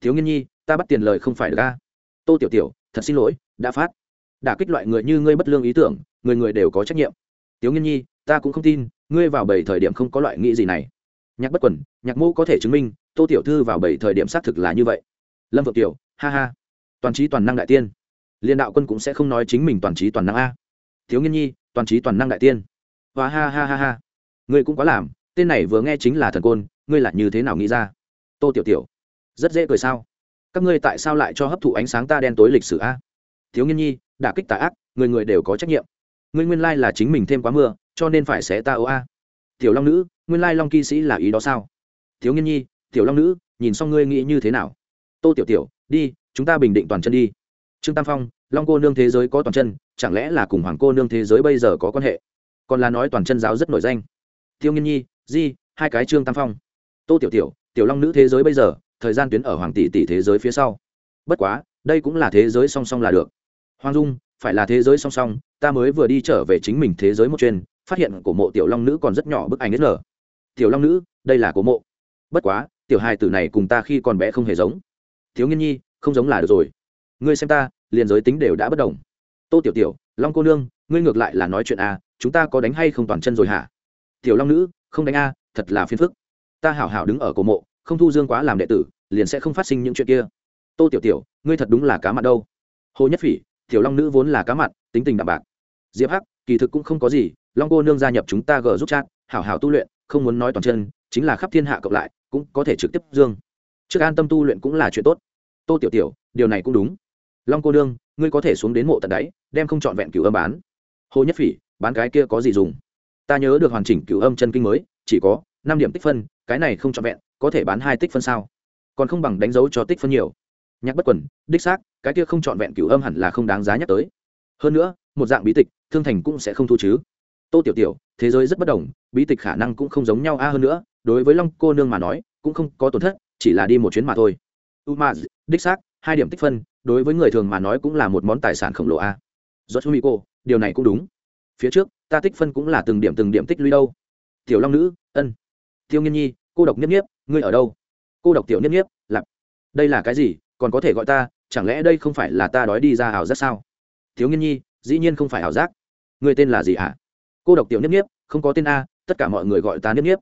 Thiếu nghiên nhi, ta bắt tiền lời không phải được a tô tiểu tiểu, thật xin lỗi, đã phát. Đả kích loại người như ngươi bất lương ý tưởng, người người đều có trách nhiệm. Thiếu nghiên nhi, ta cũng không tin, ngươi vào bảy thời điểm không có loại nghĩ gì này. Nhạc bất quẩn, nhạc mô có thể chứng minh, tô tiểu thư vào bảy thời điểm xác thực là như vậy. Lâm vượng tiểu, ha ha. Toàn trí toàn năng đại tiên. Liên đạo quân cũng sẽ không nói chính mình toàn trí toàn năng a thiếu nghiên nhi, toàn trí toàn năng đại tiên. Và ha ha ha ha. Ngươi cũng quá làm, tên này vừa nghe chính là thần côn, ngươi là như thế nào nghĩ ra? Tô tiểu tiểu, rất dễ cười sao? Các ngươi tại sao lại cho hấp thụ ánh sáng ta đen tối lịch sử a? Thiếu nghiên nhi, đả kích tà ác, người người đều có trách nhiệm. Ngươi nguyên lai là chính mình thêm quá mưa, cho nên phải xé ta ô a. Tiểu long nữ, nguyên lai long kỵ sĩ là ý đó sao? Thiếu nghiên nhi, tiểu long nữ, nhìn xong ngươi nghĩ như thế nào? Tô tiểu tiểu, đi, chúng ta bình định toàn chân đi. Trương tam phong, long cô nương thế giới có toàn chân chẳng lẽ là cùng hoàng cô nương thế giới bây giờ có quan hệ? Còn là nói toàn chân giáo rất nổi danh. Tiêu nghiên nhi, di, hai cái trương tam phong. Tô tiểu tiểu tiểu long nữ thế giới bây giờ, thời gian tuyến ở hoàng tỷ tỷ thế giới phía sau. Bất quá, đây cũng là thế giới song song là được. Hoàng dung, phải là thế giới song song, ta mới vừa đi trở về chính mình thế giới một chuyên phát hiện cổ mộ tiểu long nữ còn rất nhỏ bức ảnh nở. Tiểu long nữ, đây là cổ mộ. Bất quá, tiểu hai tử này cùng ta khi còn bé không hề giống. Thiếu nghiên nhi, không giống là được rồi. Ngươi xem ta, liền giới tính đều đã bất đồng tô tiểu tiểu long cô nương ngươi ngược lại là nói chuyện a chúng ta có đánh hay không toàn chân rồi hả? Tiểu long nữ không đánh a thật là phiền phức. Ta hảo hảo đứng ở cổ mộ không thu dương quá làm đệ tử liền sẽ không phát sinh những chuyện kia. Tô tiểu tiểu ngươi thật đúng là cá mặt đâu. Hồ nhất phỉ tiểu long nữ vốn là cá mặt, tính tình đạm bạc. Diệp hắc kỳ thực cũng không có gì long cô nương gia nhập chúng ta gờ giúp chat hảo hảo tu luyện không muốn nói toàn chân chính là khắp thiên hạ cộng lại cũng có thể trực tiếp dương. Trước an tâm tu luyện cũng là chuyện tốt. Tô tiểu tiểu điều này cũng đúng long cô nương, ngươi có thể xuống đến mộ tận đáy, đem không trọn vẹn cửu âm bán. Hồ nhất phỉ, bán cái kia có gì dùng? Ta nhớ được hoàn chỉnh cửu âm chân kinh mới, chỉ có năm điểm tích phân, cái này không trọn vẹn, có thể bán hai tích phân sao? Còn không bằng đánh dấu cho tích phân nhiều. Nhạc bất quần, đích xác, cái kia không trọn vẹn cửu âm hẳn là không đáng giá nhắc tới. Hơn nữa, một dạng bí tịch, thương thành cũng sẽ không thu chứ. Tô tiểu tiểu, thế giới rất bất đồng, bí tịch khả năng cũng không giống nhau a hơn nữa, đối với long cô nương mà nói, cũng không có tổn thất, chỉ là đi một chuyến mà thôi. U ma đích xác hai điểm tích phân, đối với người thường mà nói cũng là một món tài sản khổng lồ a. Do chú mỹ cô điều này cũng đúng. Phía trước, ta tích phân cũng là từng điểm từng điểm tích lũy đâu. Tiểu long nữ, ân. Tiêu nghiên nhi, cô độc nhất nhiếp ngươi ở đâu? Cô độc tiểu nhất nhiếp lặp. Đây là cái gì? Còn có thể gọi ta, chẳng lẽ đây không phải là ta đói đi ra ảo giác sao? Thiếu nghiên nhi, dĩ nhiên không phải ảo giác. Người tên là gì hả? Cô độc tiểu nhất nhiếp không có tên a, tất cả mọi người gọi ta nhất nhiếp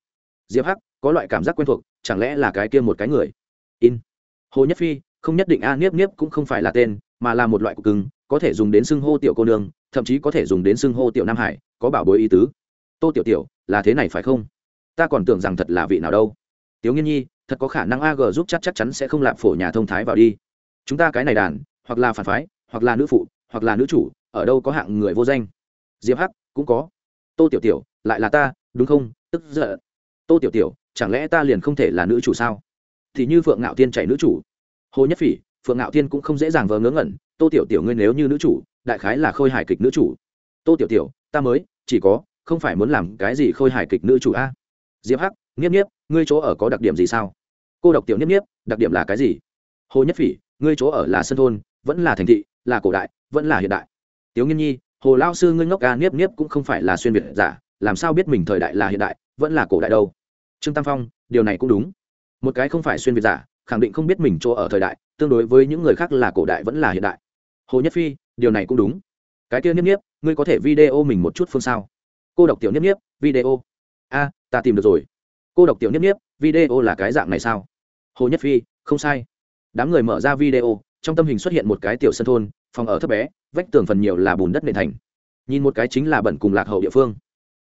diệp hắc, có loại cảm giác quen thuộc, chẳng lẽ là cái kia một cái người? In. Hồ nhất phi không nhất định a niếp niếp cũng không phải là tên, mà là một loại cục cứng có thể dùng đến xưng hô tiểu cô nương, thậm chí có thể dùng đến xưng hô tiểu nam hải, có bảo bối ý tứ. Tô tiểu tiểu, là thế này phải không? Ta còn tưởng rằng thật là vị nào đâu. Tiếu nghiên nhi, thật có khả năng ag giúp chắc chắc chắn sẽ không lạp phổ nhà thông thái vào đi. Chúng ta cái này đàn, hoặc là phản phái, hoặc là nữ phụ, hoặc là nữ chủ, ở đâu có hạng người vô danh. Diệp hắc, cũng có. Tô tiểu tiểu, lại là ta, đúng không? Tức giận. Tô tiểu tiểu, chẳng lẽ ta liền không thể là nữ chủ sao? Thì như phượng ngạo tiên chạy nữ chủ hồ nhất phỉ, phượng ngạo Thiên cũng không dễ dàng vờ ngớ ngẩn, tô tiểu tiểu ngươi nếu như nữ chủ, đại khái là khôi hài kịch nữ chủ. Tô tiểu tiểu, ta mới, chỉ có, không phải muốn làm cái gì khôi hài kịch nữ chủ a? Diệp hắc, nghiếp nghiếp, ngươi chỗ ở có đặc điểm gì sao? Cô độc tiểu nghiếp nghiếp, đặc điểm là cái gì? Hồ nhất phỉ, ngươi chỗ ở là sân thôn, vẫn là thành thị, là cổ đại, vẫn là hiện đại. Tiếu nghiên nhi, hồ lao sư ngươi ngốc ca nghiếp nghiếp cũng không phải là xuyên việt giả, làm sao biết mình thời đại là hiện đại, vẫn là cổ đại đâu? Trương tam phong, điều này cũng đúng. Một cái không phải xuyên việt giả khẳng định không biết mình chỗ ở thời đại, tương đối với những người khác là cổ đại vẫn là hiện đại. Hồ nhất phi, điều này cũng đúng. Cái kia niếp niếp, ngươi có thể video mình một chút phương sao? Cô độc tiểu niếp niếp, video. A, ta tìm được rồi. Cô độc tiểu niếp niếp, video là cái dạng này sao? Hồ nhất phi, không sai. Đám người mở ra video, trong tâm hình xuất hiện một cái tiểu sân thôn, phòng ở thấp bé, vách tường phần nhiều là bùn đất nền thành. Nhìn một cái chính là bẩn cùng lạc hậu địa phương.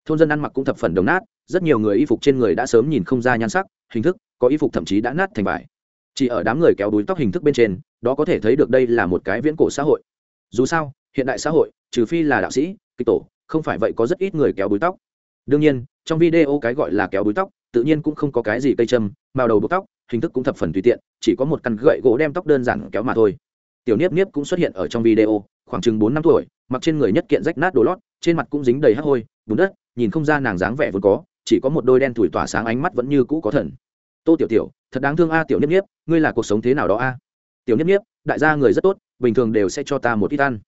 Thôn dân ăn mặc cũng thập phần đồng nát, rất nhiều người y phục trên người đã sớm nhìn không ra nhan sắc, hình thức, có y phục thậm chí đã nát thành vải chỉ ở đám người kéo đuôi tóc hình thức bên trên, đó có thể thấy được đây là một cái viễn cổ xã hội. Dù sao, hiện đại xã hội, trừ phi là đạo sĩ, kịch tổ, không phải vậy có rất ít người kéo đuôi tóc. Đương nhiên, trong video cái gọi là kéo đuôi tóc, tự nhiên cũng không có cái gì cây châm màu đầu buộc tóc, hình thức cũng thập phần tùy tiện, chỉ có một căn gậy gỗ đem tóc đơn giản kéo mà thôi. Tiểu niếp niếp cũng xuất hiện ở trong video, khoảng chừng bốn năm tuổi, mặc trên người nhất kiện rách nát đồ lót, trên mặt cũng dính đầy hắc hôi, bùn đất, nhìn không ra nàng dáng vẻ vốn có, chỉ có một đôi đen thủi tỏa sáng ánh mắt vẫn như cũ có thần tô tiểu tiểu, thật đáng thương a, tiểu nhất niếp, ngươi là cuộc sống thế nào đó a? Tiểu nhất niếp, đại gia người rất tốt, bình thường đều sẽ cho ta một ít ăn.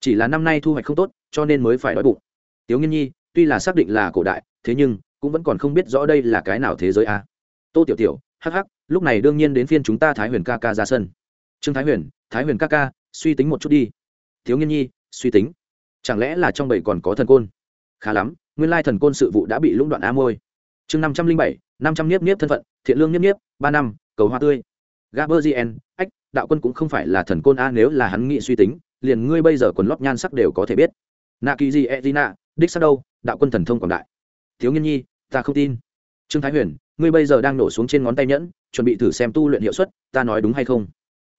Chỉ là năm nay thu hoạch không tốt, cho nên mới phải đói bụng. Tiểu nghiên nhi, tuy là xác định là cổ đại, thế nhưng, cũng vẫn còn không biết rõ đây là cái nào thế giới a. Tô tiểu tiểu, hắc hắc, lúc này đương nhiên đến phiên chúng ta thái huyền ca ca ra sân. Trương thái huyền thái huyền ca ca, suy tính một chút đi. Thiếu nghiên nhi, suy tính. Chẳng lẽ là trong bảy còn có thần côn? Khá lắm, nguyên lai thần côn sự vụ đã bị lũng đoạn a môi. Chương năm trăm linh bảy năm trăm niếp niếp thân phận, thiện lương niếp niếp, ba năm, cầu hoa tươi. Gaberzien ách, đạo quân cũng không phải là thần côn a, nếu là hắn nghĩ suy tính, liền ngươi bây giờ quần lót nhan sắc đều có thể biết. Nạ kỳ gì e d đích sắc đâu, đạo quân thần thông quảng đại. Thiếu nghiên nhi, ta không tin. Trương thái huyền, ngươi bây giờ đang nổ xuống trên ngón tay nhẫn, chuẩn bị thử xem tu luyện hiệu suất, ta nói đúng hay không?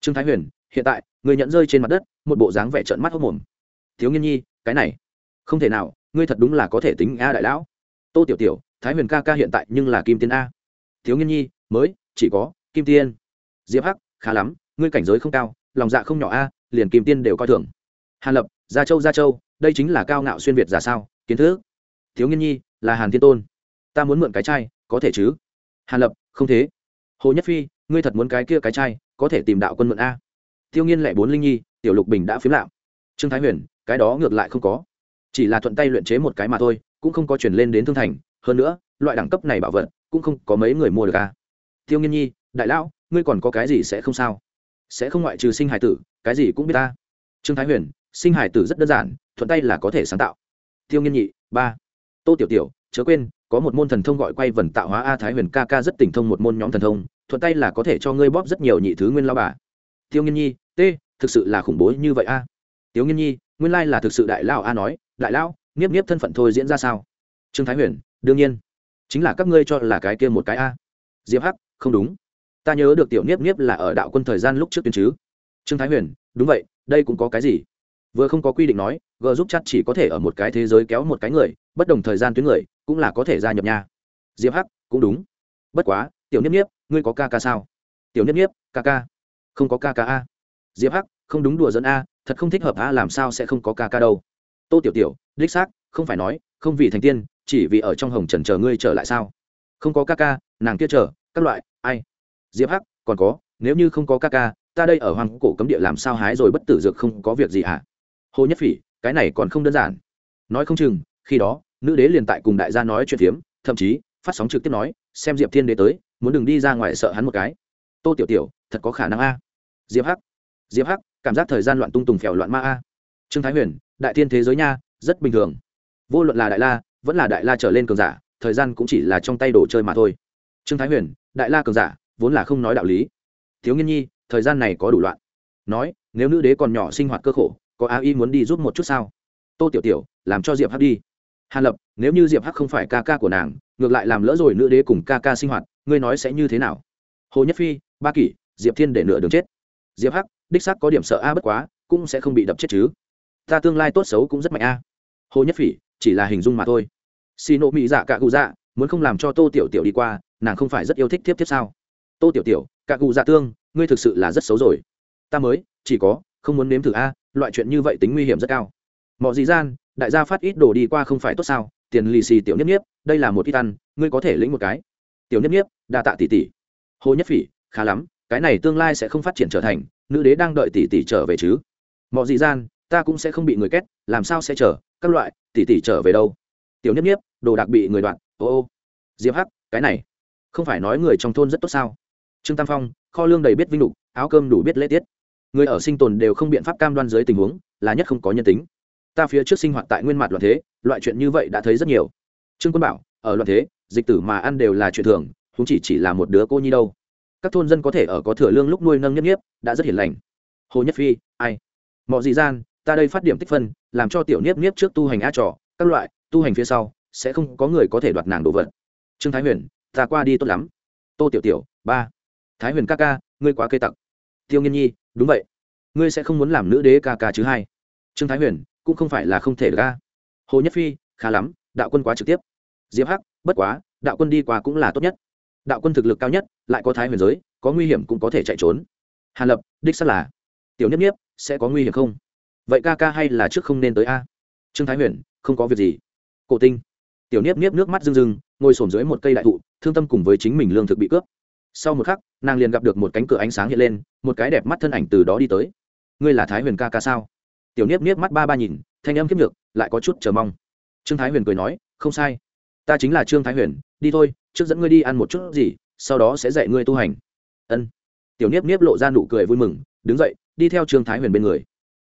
Trương thái huyền, hiện tại người nhẫn rơi trên mặt đất, một bộ dáng vẻ trợn mắt hốc mồm. Thiếu nghiên nhi, cái này, không thể nào, ngươi thật đúng là có thể tính a đại lão. Tô tiểu tiểu thái huyền ca ca hiện tại nhưng là kim tiên a. Thiếu nghiên nhi, mới, chỉ có kim tiên. Diệp hắc, khá lắm, ngươi cảnh giới không cao, lòng dạ không nhỏ a, liền kim tiên đều coi thường. Hàn lập, gia châu gia châu, đây chính là cao ngạo xuyên việt giả sao, kiến thức. Thiếu nghiên nhi, là hàn thiên tôn. Ta muốn mượn cái chai, có thể chứ? Hàn lập, không thế. Hồ nhất phi, ngươi thật muốn cái kia cái chai, có thể tìm đạo quân mượn a. Tiêu nghiên lẻ bốn linh nhi, tiểu lục bình đã phiếm lạm trương thái huyền, cái đó ngược lại không có. Chỉ là thuận tay luyện chế một cái mà thôi, cũng không có chuyển lên đến thương thành hơn nữa, loại đẳng cấp này bảo vật cũng không có mấy người mua được à. tiêu nghiên nhi, đại lão, ngươi còn có cái gì sẽ không sao? Sẽ không ngoại trừ sinh hải tử, cái gì cũng biết ta. Trương thái huyền, sinh hải tử rất đơn giản, thuận tay là có thể sáng tạo. Tiêu nghiên nhị ba. Tô tiểu tiểu, chớ quên, có một môn thần thông gọi quay vần tạo hóa a thái huyền ca ca rất tỉnh thông một môn nhóm thần thông, thuận tay là có thể cho ngươi bóp rất nhiều nhị thứ nguyên lao bà. Tiêu nghiên nhi, t, thực sự là khủng bố như vậy a. À. tiêu nghiên nhi, nguyên lai là thực sự đại lao a nói, đại lão, nghiếp nghiếp thân phận thôi diễn ra sao? Trương thái huyền đương nhiên, chính là các ngươi cho là cái kia một cái a. Diệp hắc, không đúng. Ta nhớ được tiểu niếp niếp là ở đạo quân thời gian lúc trước tuyến chứ. Trương thái huyền, đúng vậy, đây cũng có cái gì? Vừa không có quy định nói, g giúp chat chỉ có thể ở một cái thế giới kéo một cái người, bất đồng thời gian tuyến người, cũng là có thể gia nhập nha. Diệp hắc, cũng đúng. Bất quá, tiểu niếp niếp, ngươi có ca ca sao? Tiểu niếp niếp, ca ca. Không có ca ca a. Diệp hắc, không đúng đùa dẫn a, thật không thích hợp a, làm sao sẽ không có ca ca đâu? Tô tiểu tiểu, đích xác, không phải nói, không vì thành tiên chỉ vì ở trong hồng trần chờ ngươi trở lại sao? Không có ca ca, nàng kia chờ, các loại, ai? Diệp hắc, còn có, nếu như không có ca ca, ta đây ở hoàng cổ cấm địa làm sao hái rồi bất tử dược không có việc gì hả? Hồ nhất phỉ, cái này còn không đơn giản. Nói không chừng, khi đó, nữ đế liền tại cùng đại gia nói chuyện phiếm, thậm chí, phát sóng trực tiếp nói, xem diệp thiên đế tới, muốn đừng đi ra ngoài sợ hắn một cái. Tô tiểu tiểu, thật có khả năng a. Diệp hắc diệp hắc, cảm giác thời gian loạn tung tùng phèo loạn ma a. Trương thái huyền, đại thiên thế giới nha, rất bình thường. Vô luận là đại la vẫn là đại la trở lên cường giả, thời gian cũng chỉ là trong tay đồ chơi mà thôi. Trương thái huyền, đại la cường giả, vốn là không nói đạo lý. Thiếu nghiên nhi, thời gian này có đủ loạn. Nói, nếu nữ đế còn nhỏ sinh hoạt cơ khổ, có áo y muốn đi giúp một chút sao? Tô tiểu tiểu, làm cho diệp hắc đi. Hàn lập, nếu như diệp hắc không phải ca ca của nàng, ngược lại làm lỡ rồi nữ đế cùng ca ca sinh hoạt, ngươi nói sẽ như thế nào? Hồ nhất phi, ba kỷ, diệp thiên để nửa đường chết. Diệp hắc, đích xác có điểm sợ a bất quá, cũng sẽ không bị đập chết chứ. Ta tương lai tốt xấu cũng rất mạnh a. Hồ nhất phỉ chỉ là hình dung mà thôi xì nộ mỹ dạ cạ cụ dạ muốn không làm cho tô tiểu tiểu đi qua, nàng không phải rất yêu thích tiếp tiếp sao? Tô tiểu tiểu cạ cụ dạ tương, ngươi thực sự là rất xấu rồi. Ta mới, chỉ có, không muốn nếm thử a, loại chuyện như vậy tính nguy hiểm rất cao. Mọi dị gian, đại gia phát ít đồ đi qua không phải tốt sao? Tiền lì xì tiểu nhất nhiếp đây là một ít ăn, ngươi có thể lĩnh một cái. Tiểu nhất nhiếp đa tạ tỷ tỷ. Hồ nhất phỉ, khá lắm, cái này tương lai sẽ không phát triển trở thành, nữ đế đang đợi tỷ tỷ trở về chứ? Mọi dị gian, ta cũng sẽ không bị người kết, làm sao sẽ chờ? Các loại, tỷ tỷ trở về đâu? Tiểu nhất nhiếp, đồ đạc bị người đoạn ô ô. Diệp hắc, cái này, không phải nói người trong thôn rất tốt sao? Trương tam phong, kho lương đầy biết vinh đục áo cơm đủ biết lễ tiết. Người ở sinh tồn đều không biện pháp cam đoan dưới tình huống, là nhất không có nhân tính. Ta phía trước sinh hoạt tại nguyên mặt loạn thế, loại chuyện như vậy đã thấy rất nhiều. Trương quân bảo, ở loạn thế, dịch tử mà ăn đều là chuyện thường chúng chỉ chỉ là một đứa cô nhi đâu. Các thôn dân có thể ở có thừa lương lúc nuôi nâng nhất nhiếp, đã rất hiền lành. Hồ nhất phi, ai? Mọi dị gian, ta đây phát điểm tích phân, làm cho tiểu niếp niếp trước tu hành a trò, các loại tu hành phía sau, sẽ không có người có thể đoạt nàng đồ vật. Trương thái huyền, ta qua đi tốt lắm. Tô tiểu tiểu, ba. Thái huyền ca ca, ngươi quá cây tặc. Tiêu nghiên nhi, đúng vậy. Ngươi sẽ không muốn làm nữ đế ca ca chứ hai. Trương thái huyền, cũng không phải là không thể được ca hồ nhất phi, khá lắm, đạo quân quá trực tiếp. Diệp hắc, bất quá, đạo quân đi qua cũng là tốt nhất. Đạo quân thực lực cao nhất, lại có thái huyền giới, có nguy hiểm cũng có thể chạy trốn. Hàn lập, đích xác là. Tiểu nhất nhiếp, sẽ có nguy hiểm không? Vậy ca ca hay là trước không nên tới a? Trương thái huyền, không có việc gì cổ tinh. Tiểu niếp niếp nước mắt rưng rưng, ngồi sổm dưới một cây đại thụ, thương tâm cùng với chính mình lương thực bị cướp. Sau một khắc, nàng liền gặp được một cánh cửa ánh sáng hiện lên, một cái đẹp mắt thân ảnh từ đó đi tới. Ngươi là thái huyền ca ca sao? Tiểu niếp niếp mắt ba ba nhìn, thanh âm kiếp được lại có chút chờ mong. Trương thái huyền cười nói, không sai. Ta chính là trương thái huyền, đi thôi, trước dẫn ngươi đi ăn một chút gì, sau đó sẽ dạy ngươi tu hành. Ân. Tiểu niếp niếp lộ ra nụ cười vui mừng, đứng dậy, đi theo trương thái huyền bên người.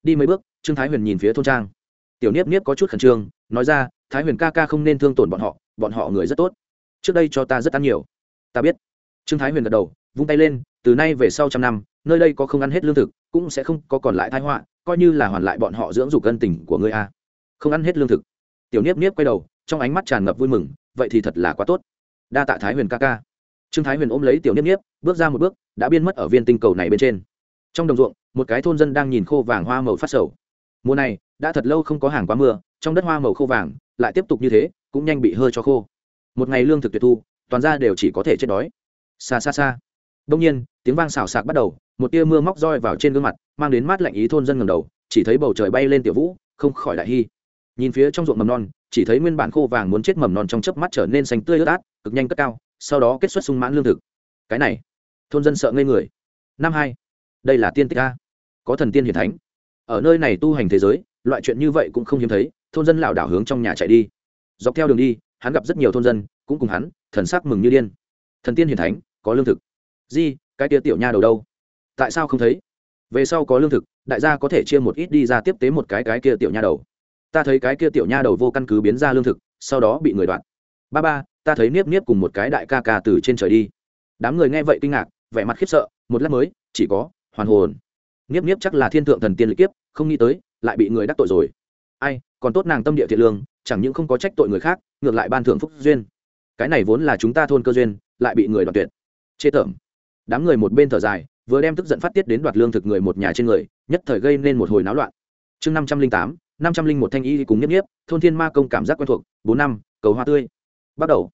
Đi mấy bước, trương thái huyền nhìn phía thôn trang tiểu niếp niếp có chút khẩn trương, nói ra, thái huyền ca ca không nên thương tổn bọn họ bọn họ người rất tốt. Trước đây cho ta rất ăn nhiều. Ta biết. Trương thái huyền gật đầu, vung tay lên, từ nay về sau trăm năm, nơi đây có không ăn hết lương thực, cũng sẽ không có còn lại thái họa, coi như là hoàn lại bọn họ dưỡng dục gân tình của ngươi a. Không ăn hết lương thực. Tiểu niếp niếp quay đầu, trong ánh mắt tràn ngập vui mừng, vậy thì thật là quá tốt. Đa tạ thái huyền ca ca. Trương thái huyền ôm lấy tiểu niếp niếp, bước ra một bước, đã biên mất ở viên tinh cầu này bên trên. Trong đồng ruộng, một cái thôn dân đang nhìn khô vàng hoa màu phát sầu. Mùa này đã thật lâu không có hàng quá mưa, trong đất hoa màu khô vàng lại tiếp tục như thế, cũng nhanh bị hơi cho khô. Một ngày lương thực tuyệt thu, toàn ra đều chỉ có thể chết đói. Xa xa xa. Đông nhiên, tiếng vang xào xạc bắt đầu, một tia mưa móc roi vào trên gương mặt, mang đến mát lạnh ý thôn dân ngầm đầu, chỉ thấy bầu trời bay lên tiểu vũ, không khỏi đại hy nhìn phía trong ruộng mầm non, chỉ thấy nguyên bản khô vàng muốn chết mầm non trong chớp mắt trở nên xanh tươi ướt át, cực nhanh cất cao, sau đó kết xuất sung mãn lương thực. Cái này, thôn dân sợ ngây người. Năm hai, đây là tiên tích a. Có thần tiên hiển thánh. Ở nơi này tu hành thế giới loại chuyện như vậy cũng không hiếm thấy, thôn dân lảo đảo hướng trong nhà chạy đi. Dọc theo đường đi, hắn gặp rất nhiều thôn dân, cũng cùng hắn, thần sắc mừng như điên. Thần tiên hiển thánh, có lương thực. Di, cái tia tiểu nha đầu đâu? Tại sao không thấy? Về sau có lương thực, đại gia có thể chia một ít đi ra tiếp tế một cái cái kia tiểu nha đầu. Ta thấy cái kia tiểu nha đầu vô căn cứ biến ra lương thực, sau đó bị người đoạn ba ba, ta thấy niếp niếp cùng một cái đại ca ca từ trên trời đi. Đám người nghe vậy kinh ngạc, vẻ mặt khiếp sợ, một lát mới, chỉ có, hoàn hồn. Niếp niếp chắc là thiên thượng thần tiên lịch kiếp, không nghĩ tới lại bị người đắc tội rồi. Ai, còn tốt nàng tâm địa thiện lương, chẳng những không có trách tội người khác, ngược lại ban thưởng phúc duyên. Cái này vốn là chúng ta thôn cơ duyên, lại bị người đoạt tuyệt. Chê tởm. Đám người một bên thở dài, vừa đem tức giận phát tiết đến đoạt lương thực người một nhà trên người, nhất thời gây nên một hồi náo loạn. Chương năm trăm linh tám, năm trăm linh một thanh y cùng nhất nhiếp, thôn thiên ma công cảm giác quen thuộc, bốn năm, cầu hoa tươi. Bắt đầu.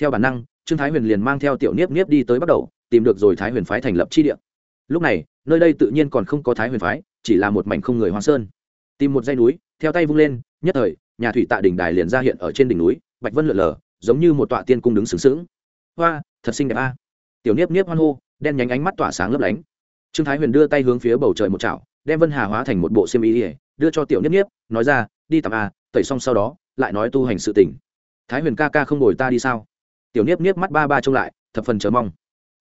Theo bản năng, trương thái huyền liền mang theo tiểu niếp niếp đi tới bắt đầu, tìm được rồi thái huyền phái thành lập chi địa. Lúc này, nơi đây tự nhiên còn không có thái huyền phái, chỉ là một mảnh không người hoa sơn tìm một dây núi, theo tay vung lên, nhất thời, nhà thủy tạ đỉnh đài liền ra hiện ở trên đỉnh núi, bạch vân lượn lờ, giống như một tọa tiên cung đứng sướng sướng hoa, thật xinh đẹp a. Tiểu niếp niếp hoan hô, đen nhánh ánh mắt tỏa sáng lấp lánh. Trương thái huyền đưa tay hướng phía bầu trời một chảo, đem vân hà hóa thành một bộ xiêm y, đưa cho tiểu niếp niếp, nói ra, đi tắm a, tẩy xong sau đó, lại nói tu hành sự tỉnh thái huyền ca ca không ngồi ta đi sao? Tiểu niếp niếp mắt ba ba trông lại, thập phần chờ mong.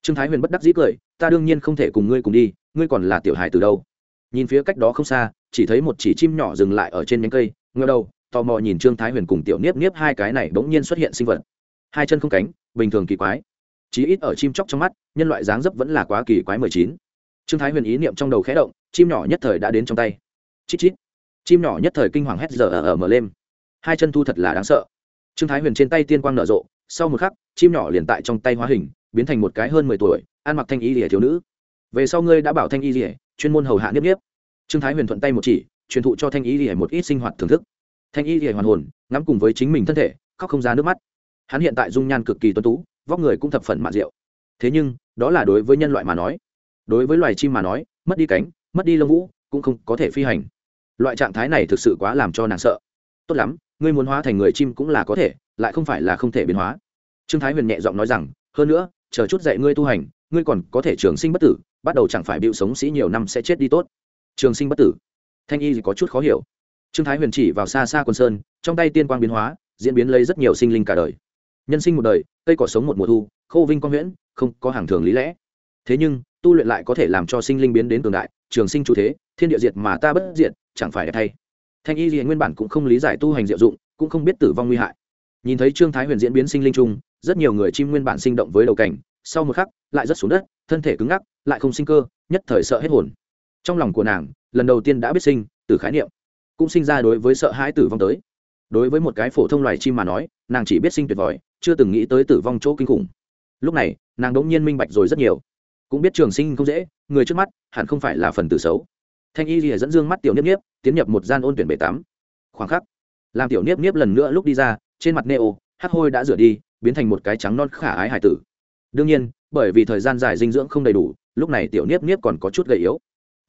Trương thái huyền bất đắc dĩ cười, ta đương nhiên không thể cùng ngươi cùng đi, ngươi còn là tiểu hài từ đâu? Nhìn phía cách đó không xa chỉ thấy một chỉ chim nhỏ dừng lại ở trên nhánh cây ngơ đầu, tò mò nhìn trương thái huyền cùng tiểu niếp niếp hai cái này bỗng nhiên xuất hiện sinh vật. Hai chân không cánh, bình thường kỳ quái. Chí ít ở chim chóc trong mắt, nhân loại dáng dấp vẫn là quá kỳ quái mười chín. Trương thái huyền ý niệm trong đầu khẽ động, chim nhỏ nhất thời đã đến trong tay. Chít chít. Chim nhỏ nhất thời kinh hoàng hét giờ ở ở mở lên. Hai chân thu thật là đáng sợ. Trương thái huyền trên tay tiên quang nở rộ, sau một khắc, chim nhỏ liền tại trong tay hóa hình, biến thành một cái hơn mười tuổi, ăn mặc thanh y lìa thiếu nữ. Về sau ngươi đã bảo thanh y lìa, chuyên môn hầu hạ niếp niếp trương thái huyền thuận tay một chỉ, truyền thụ cho thanh y rỉa một ít sinh hoạt thưởng thức. Thanh y rỉa hoàn hồn, ngắm cùng với chính mình thân thể, khóc không ra nước mắt. Hắn hiện tại dung nhan cực kỳ tuân tú, vóc người cũng thập phần mạn diệu thế nhưng, đó là đối với nhân loại mà nói. Đối với loài chim mà nói, mất đi cánh, mất đi lông vũ, cũng không có thể phi hành. Loại trạng thái này thực sự quá làm cho nàng sợ. Tốt lắm, ngươi muốn hóa thành người chim cũng là có thể, lại không phải là không thể biến hóa. Trương thái huyền nhẹ giọng nói rằng, hơn nữa, chờ chút dạy ngươi tu hành, ngươi còn có thể trường sinh bất tử, bắt đầu chẳng phải bịu sống sĩ nhiều năm sẽ chết đi tốt trường sinh bất tử. Thanh y có chút khó hiểu. Trương thái huyền chỉ vào xa xa quân sơn, trong tay tiên quang biến hóa, diễn biến lấy rất nhiều sinh linh cả đời. Nhân sinh một đời, cây cỏ sống một mùa thu, khô vinh quang huyễn, không có hàng thường lý lẽ. Thế nhưng, tu luyện lại có thể làm cho sinh linh biến đến cường đại, trường sinh chủ thế, thiên địa diệt mà ta bất diệt, chẳng phải đẹp thay. Thanh y liền nguyên bản cũng không lý giải tu hành diệu dụng, cũng không biết tử vong nguy hại. Nhìn thấy trương thái huyền diễn biến sinh linh chung, rất nhiều người chim nguyên bản sinh động với đầu cảnh, sau một khắc, lại rất xuống đất, thân thể cứng ngắc, lại không sinh cơ, nhất thời sợ hết hồn trong lòng của nàng, lần đầu tiên đã biết sinh từ khái niệm, cũng sinh ra đối với sợ hãi tử vong tới. Đối với một cái phổ thông loài chim mà nói, nàng chỉ biết sinh tuyệt vời, chưa từng nghĩ tới tử vong chỗ kinh khủng. Lúc này, nàng đống nhiên minh bạch rồi rất nhiều. Cũng biết trường sinh không dễ, người trước mắt, hẳn không phải là phần tử xấu. Thanh y lìa dẫn dương mắt tiểu niếp niếp, tiến nhập một gian ôn tuyển bể tắm. Khoảng khắc, làm tiểu niếp niếp lần nữa lúc đi ra, trên mặt neo hát hôi đã rửa đi, biến thành một cái trắng non khả ái hải tử. Đương nhiên, bởi vì thời gian dài dinh dưỡng không đầy đủ, lúc này tiểu niếp niếp còn có chút gầy yếu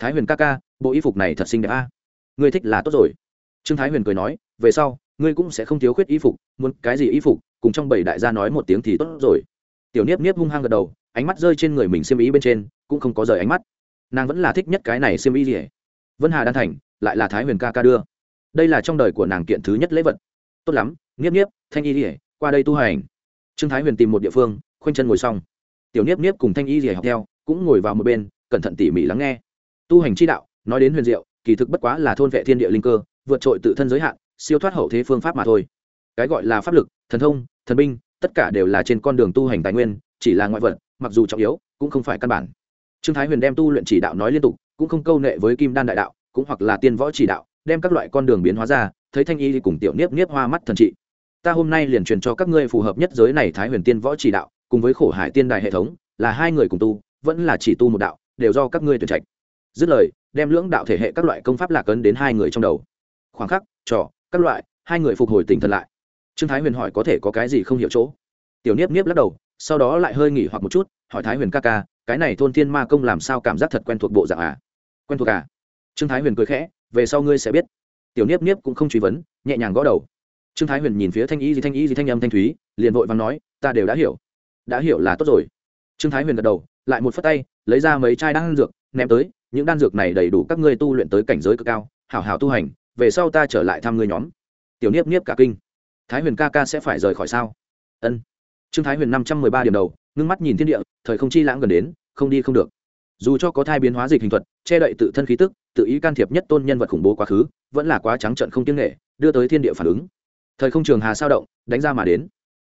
thái huyền ca ca, bộ y phục này thật xinh đẹp a. À? ngươi thích là tốt rồi. Trương thái huyền cười nói, về sau, ngươi cũng sẽ không thiếu khuyết y phục, muốn cái gì y phục, cùng trong bảy đại gia nói một tiếng thì tốt rồi. Tiểu niếp niếp hung hăng gật đầu, ánh mắt rơi trên người mình xiêm ý bên trên, cũng không có rời ánh mắt. Nàng vẫn là thích nhất cái này xiêm ý gì vân hà đan thành, lại là thái huyền ca ca đưa. Đây là trong đời của nàng kiện thứ nhất lễ vật. Tốt lắm, niếp niếp, thanh y ỉa qua đây tu hành. Trương thái huyền tìm một địa phương, khoanh chân ngồi xong. Tiểu niếp niếp cùng thanh y gì học theo, cũng ngồi vào một bên, cẩn thận tỉ mỉ lắng nghe tu hành chi đạo, nói đến huyền diệu, kỳ thực bất quá là thôn vệ thiên địa linh cơ, vượt trội tự thân giới hạn, siêu thoát hậu thế phương pháp mà thôi. Cái gọi là pháp lực, thần thông, thần binh, tất cả đều là trên con đường tu hành tài nguyên, chỉ là ngoại vật, mặc dù trọng yếu, cũng không phải căn bản. Trương thái huyền đem tu luyện chỉ đạo nói liên tục, cũng không câu nệ với kim đan đại đạo, cũng hoặc là tiên võ chỉ đạo, đem các loại con đường biến hóa ra, thấy thanh y cùng tiểu niếp niếp hoa mắt thần trị. Ta hôm nay liền truyền cho các ngươi phù hợp nhất giới này thái huyền tiên võ chỉ đạo, cùng với khổ hải tiên đài hệ thống, là hai người cùng tu, vẫn là chỉ tu một đạo, đều do các ngươi tuyển trạch dứt lời, đem lưỡng đạo thể hệ các loại công pháp lạc ấn đến hai người trong đầu. Khoảng khắc, trò, các loại, hai người phục hồi tỉnh thần lại. Trương thái huyền hỏi có thể có cái gì không hiểu chỗ? Tiểu niếp niếp lắc đầu, sau đó lại hơi nghỉ hoặc một chút, hỏi thái huyền ca ca, cái này thôn thiên ma công làm sao cảm giác thật quen thuộc bộ dạng à? Quen thuộc à? Trương thái huyền cười khẽ, về sau ngươi sẽ biết. Tiểu niếp niếp cũng không truy vấn, nhẹ nhàng gõ đầu. Trương thái huyền nhìn phía thanh y gì thanh y gì thanh âm thanh thúy, liền vội và nói, ta đều đã hiểu. Đã hiểu là tốt rồi. Trương thái huyền gật đầu, lại một phất tay, lấy ra mấy chai đan dược, ném tới những đan dược này đầy đủ các ngươi tu luyện tới cảnh giới cực cao, hảo hảo tu hành, về sau ta trở lại thăm ngươi nhóm. Tiểu niếp niếp cả kinh. Thái huyền ca ca sẽ phải rời khỏi sao? Ân. Trương thái huyền năm trăm mười ba điểm đầu, ngưng mắt nhìn thiên địa, thời không chi lãng gần đến, không đi không được. Dù cho có thai biến hóa dịch hình thuật, che đậy tự thân khí tức, tự ý can thiệp nhất tôn nhân vật khủng bố quá khứ, vẫn là quá trắng trận không tiếng nghệ đưa tới thiên địa phản ứng. Thời không trường hà sao động, đánh ra mà đến.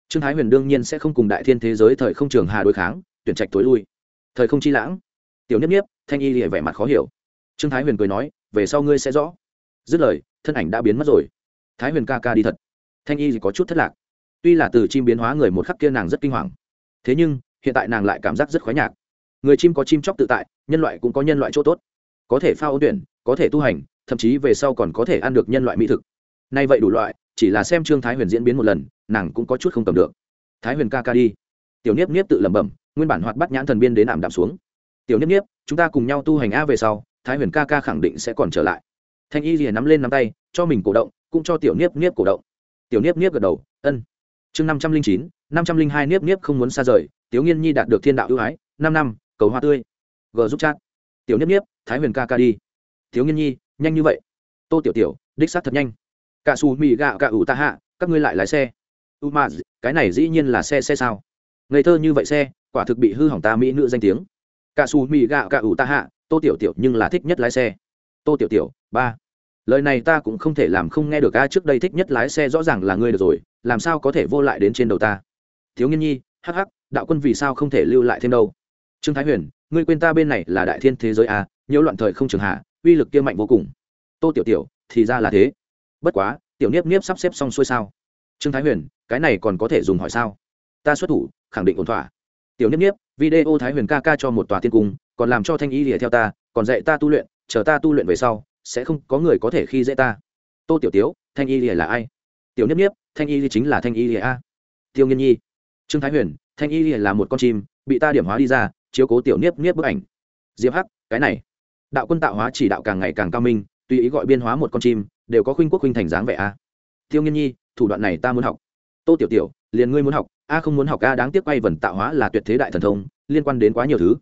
Trương thái huyền đương nhiên sẽ không cùng đại thiên thế giới thời không trường hà đối kháng, tuyển trạch tối lui. Thời không chi lãng tiểu nhất nhiếp thanh y lìa vẻ mặt khó hiểu. Trương thái huyền cười nói, về sau ngươi sẽ rõ. Dứt lời, thân ảnh đã biến mất rồi. Thái huyền ca ca đi thật. Thanh y có chút thất lạc. Tuy là từ chim biến hóa người một khắc kia nàng rất kinh hoàng. Thế nhưng, hiện tại nàng lại cảm giác rất khoái nhạc. Người chim có chim chóc tự tại, nhân loại cũng có nhân loại chỗ tốt. Có thể pha ôn tuyển, có thể tu hành, thậm chí về sau còn có thể ăn được nhân loại mỹ thực. Nay vậy đủ loại, chỉ là xem trương thái huyền diễn biến một lần, nàng cũng có chút không cầm được. Thái huyền ca ca đi. Tiểu niếp niếp tự lẩm bẩm, nguyên bản hoạt bắt nhãn thần biên đến ảm đạm xuống tiểu niếp niếp, chúng ta cùng nhau tu hành a về sau, thái huyền ca ca khẳng định sẽ còn trở lại. Thanh y rìa nắm lên nắm tay, cho mình cổ động, cũng cho tiểu niếp niếp cổ động. Tiểu niếp niếp gật đầu, ân. Chương năm trăm linh chín, năm trăm linh hai niếp niếp không muốn xa rời, tiểu nghiên nhi đạt được thiên đạo ưu ái, năm năm, cầu hoa tươi. G giúp chat. Tiểu niếp niếp, thái huyền ca ca đi. Tiểu nghiên nhi, nhanh như vậy. Tô tiểu tiểu, đích sát thật nhanh. Cả xù mì gạo cả ủ ta hạ, các ngươi lại lái xe. U ma cái này dĩ nhiên là xe xe sao? Ngây thơ như vậy xe, quả thực bị hư hỏng ta mỹ nữ danh tiếng cả xù mì gạo cả ủ ta hạ, tô tiểu tiểu nhưng là thích nhất lái xe. Tô tiểu tiểu, ba. Lời này ta cũng không thể làm không nghe được, a, trước đây thích nhất lái xe rõ ràng là ngươi được rồi, làm sao có thể vô lại đến trên đầu ta? Thiếu nghiên nhi, hắc hắc, đạo quân vì sao không thể lưu lại thêm đâu? Trương thái huyền, ngươi quên ta bên này là đại thiên thế giới, a, nhiễu loạn thời không trường hạ, uy lực kia mạnh vô cùng. Tô tiểu tiểu, thì ra là thế. Bất quá, tiểu niếp niếp sắp xếp xong xuôi sao? Trương thái huyền, cái này còn có thể dùng hỏi sao? Ta xuất thủ, khẳng định ổn thỏa tiểu niếp niếp video thái huyền ca ca cho một tòa tiên cung, còn làm cho thanh y lìa theo ta, còn dạy ta tu luyện, chờ ta tu luyện về sau, sẽ không có người có thể khi dễ ta. Tô tiểu tiếu, thanh y lìa là ai? Tiểu niếp niếp thanh y Lìa chính là thanh y lìa a. Tiêu nghiên nhi, trương thái huyền, thanh y lìa là một con chim, bị ta điểm hóa đi ra, chiếu cố tiểu niếp niếp bức ảnh. Diệp hắc, cái này. Đạo quân tạo hóa chỉ đạo càng ngày càng cao minh, tùy ý gọi biên hóa một con chim, đều có khuynh quốc khuynh thành dáng vẻ a. Tiêu nghiên nhi, thủ đoạn này ta muốn học. Tô tiểu tiểu, liền ngươi muốn học a không muốn học a đáng tiếc quay vần tạo hóa là tuyệt thế đại thần thông, liên quan đến quá nhiều thứ.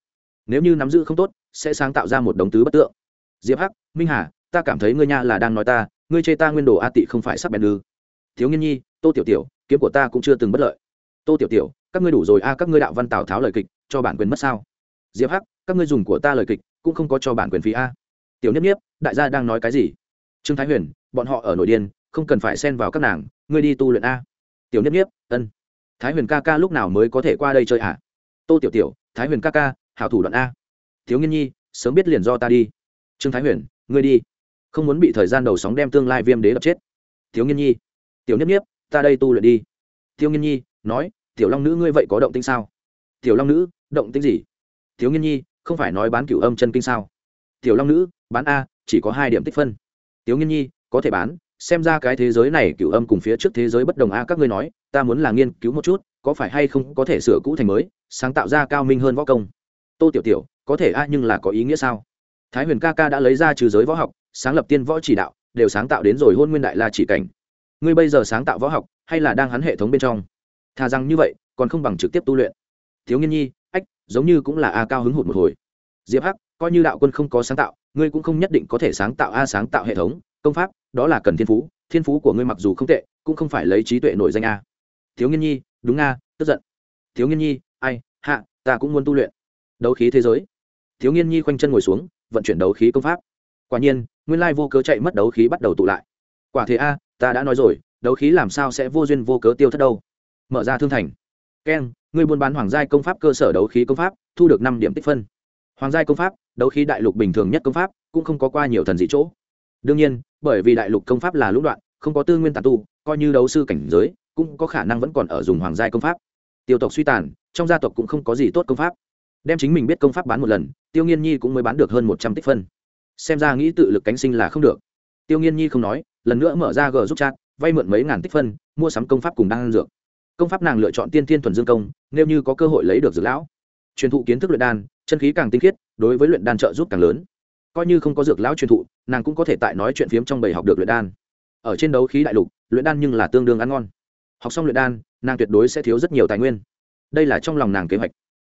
Nếu như nắm giữ không tốt, sẽ sáng tạo ra một đống tứ bất tượng. Diệp hắc, minh hà, ta cảm thấy ngươi nha là đang nói ta, ngươi chê ta nguyên đồ a tị không phải sắc bèn ư. Thiếu nghiên nhi, tô tiểu tiểu, kiếm của ta cũng chưa từng bất lợi. Tô tiểu tiểu, các ngươi đủ rồi a, các ngươi đạo văn tào tháo lời kịch, cho bản quyền mất sao? Diệp hắc, các ngươi dùng của ta lời kịch, cũng không có cho bản quyền phí a. Tiểu nhất nhiếp đại gia đang nói cái gì? Trương thái huyền, bọn họ ở nội điên, không cần phải xen vào các nàng, ngươi đi tu luyện a. Tiểu nhất nhiếp ân thái huyền ca ca lúc nào mới có thể qua đây chơi à? Tô tiểu tiểu, thái huyền ca ca, hảo thủ đoạn a. Thiếu nghiên nhi, sớm biết liền do ta đi. Trương thái huyền, ngươi đi. Không muốn bị thời gian đầu sóng đem tương lai viêm đế đập chết. Thiếu nghiên nhi, tiểu nhất nhiếp ta đây tu luyện đi. Thiếu nghiên nhi, nói, tiểu long nữ ngươi vậy có động tinh sao? Tiểu long nữ, động tinh gì? Thiếu nghiên nhi, không phải nói bán cửu âm chân kinh sao? Tiểu long nữ, bán a, chỉ có hai điểm tích phân. Tiểu nghiên nhi, có thể bán xem ra cái thế giới này cựu âm cùng phía trước thế giới bất đồng a, các ngươi nói, ta muốn là nghiên cứu một chút, có phải hay không có thể sửa cũ thành mới, sáng tạo ra cao minh hơn võ công? Tô tiểu tiểu, có thể a, nhưng là có ý nghĩa sao? Thái huyền ca ca đã lấy ra trừ giới võ học, sáng lập tiên võ chỉ đạo, đều sáng tạo đến rồi hôn nguyên đại la chỉ cảnh. Ngươi bây giờ sáng tạo võ học, hay là đang hắn hệ thống bên trong? Thà rằng như vậy, còn không bằng trực tiếp tu luyện. Thiếu nghiên nhi, ách, giống như cũng là a cao hứng hụt một hồi. Diệp hắc, coi như đạo quân không có sáng tạo, ngươi cũng không nhất định có thể sáng tạo a sáng tạo hệ thống, công pháp đó là cần thiên phú thiên phú của ngươi mặc dù không tệ, cũng không phải lấy trí tuệ nổi danh a. Thiếu nghiên nhi, đúng a tức giận. Thiếu nghiên nhi, ai, hạ, ta cũng muốn tu luyện. Đấu khí thế giới. Thiếu nghiên nhi khoanh chân ngồi xuống, vận chuyển đấu khí công pháp. Quả nhiên, nguyên lai vô cớ chạy mất đấu khí bắt đầu tụ lại. Quả thế a, ta đã nói rồi, đấu khí làm sao sẽ vô duyên vô cớ tiêu thất đâu. Mở ra thương thành. Keng người buôn bán hoàng giai công pháp cơ sở đấu khí công pháp, thu được năm điểm tích phân. Hoàng giai công pháp, đấu khí đại lục bình thường nhất công pháp, cũng không có qua nhiều thần dị chỗ đương nhiên, bởi vì đại lục công pháp là lũng đoạn, không có tư nguyên tàn tu, coi như đấu sư cảnh giới, cũng có khả năng vẫn còn ở dùng hoàng giai công pháp. Tiêu tộc suy tàn, trong gia tộc cũng không có gì tốt công pháp. Đem chính mình biết công pháp bán một lần, tiêu nghiên nhi cũng mới bán được hơn một trăm tích phân. Xem ra nghĩ tự lực cánh sinh là không được. Tiêu nghiên nhi không nói, lần nữa mở ra g giúp chat, vay mượn mấy ngàn tích phân, mua sắm công pháp cùng đan dược. Công pháp nàng lựa chọn tiên thiên thuần dương công, nếu như có cơ hội lấy được dược lão. Truyền thụ kiến thức luyện đan, chân khí càng tinh khiết, đối với luyện đan trợ giúp càng lớn coi như không có dược lão truyền thụ, nàng cũng có thể tại nói chuyện phiếm trong bầy học được luyện đan. Ở trên đấu khí đại lục, luyện đan nhưng là tương đương ăn ngon. Học xong luyện đan, nàng tuyệt đối sẽ thiếu rất nhiều tài nguyên. Đây là trong lòng nàng kế hoạch.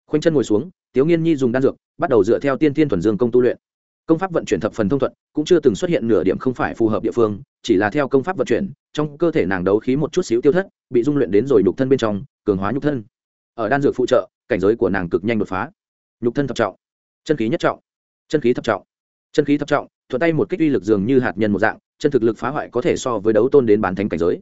Khoanh chân ngồi xuống, tiếu nghiên nhi dùng đan dược, bắt đầu dựa theo tiên thiên thuần dương công tu luyện. Công pháp vận chuyển thập phần thông thuận, cũng chưa từng xuất hiện nửa điểm không phải phù hợp địa phương, chỉ là theo công pháp vận chuyển, trong cơ thể nàng đấu khí một chút xíu tiêu thất, bị dung luyện đến rồi nhục thân bên trong, cường hóa nhục thân. Ở đan dược phụ trợ, cảnh giới của nàng cực nhanh đột phá. Nhục thân thập trọng, chân khí nhất trọng, chân khí thập trọng chân khí thập trọng, thuận tay một kích uy lực dường như hạt nhân một dạng, chân thực lực phá hoại có thể so với đấu tôn đến bán thánh cảnh giới.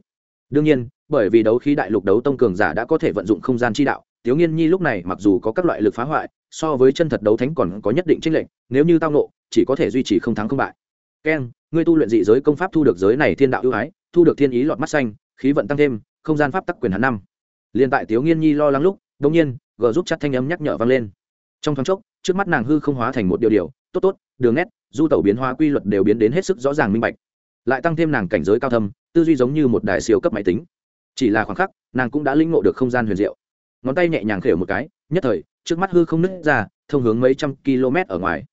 Đương nhiên, bởi vì đấu khí đại lục đấu tông cường giả đã có thể vận dụng không gian chi đạo, tiếu nghiên nhi lúc này mặc dù có các loại lực phá hoại, so với chân thật đấu thánh còn có nhất định tranh lệch, nếu như tao nộ chỉ có thể duy trì không thắng không bại. Keng ngươi tu luyện dị giới công pháp thu được giới này thiên đạo ưu ái, thu được thiên ý lọt mắt xanh, khí vận tăng thêm, không gian pháp tắc quyền hắn năm. Liền tại tiếu nghiên nhi lo lắng lúc đông nhiên, gờ giúp chặt thanh âm nhắc nhở vang lên. Trong thoáng chốc, trước mắt nàng hư không hóa thành một điều điều tốt tốt, đường nét, du tẩu biến hóa quy luật đều biến đến hết sức rõ ràng minh bạch. Lại tăng thêm nàng cảnh giới cao thâm, tư duy giống như một đài siêu cấp máy tính. Chỉ là khoảng khắc, nàng cũng đã linh ngộ được không gian huyền diệu. Ngón tay nhẹ nhàng khều một cái, nhất thời, trước mắt hư không nứt ra, thông hướng mấy trăm km ở ngoài.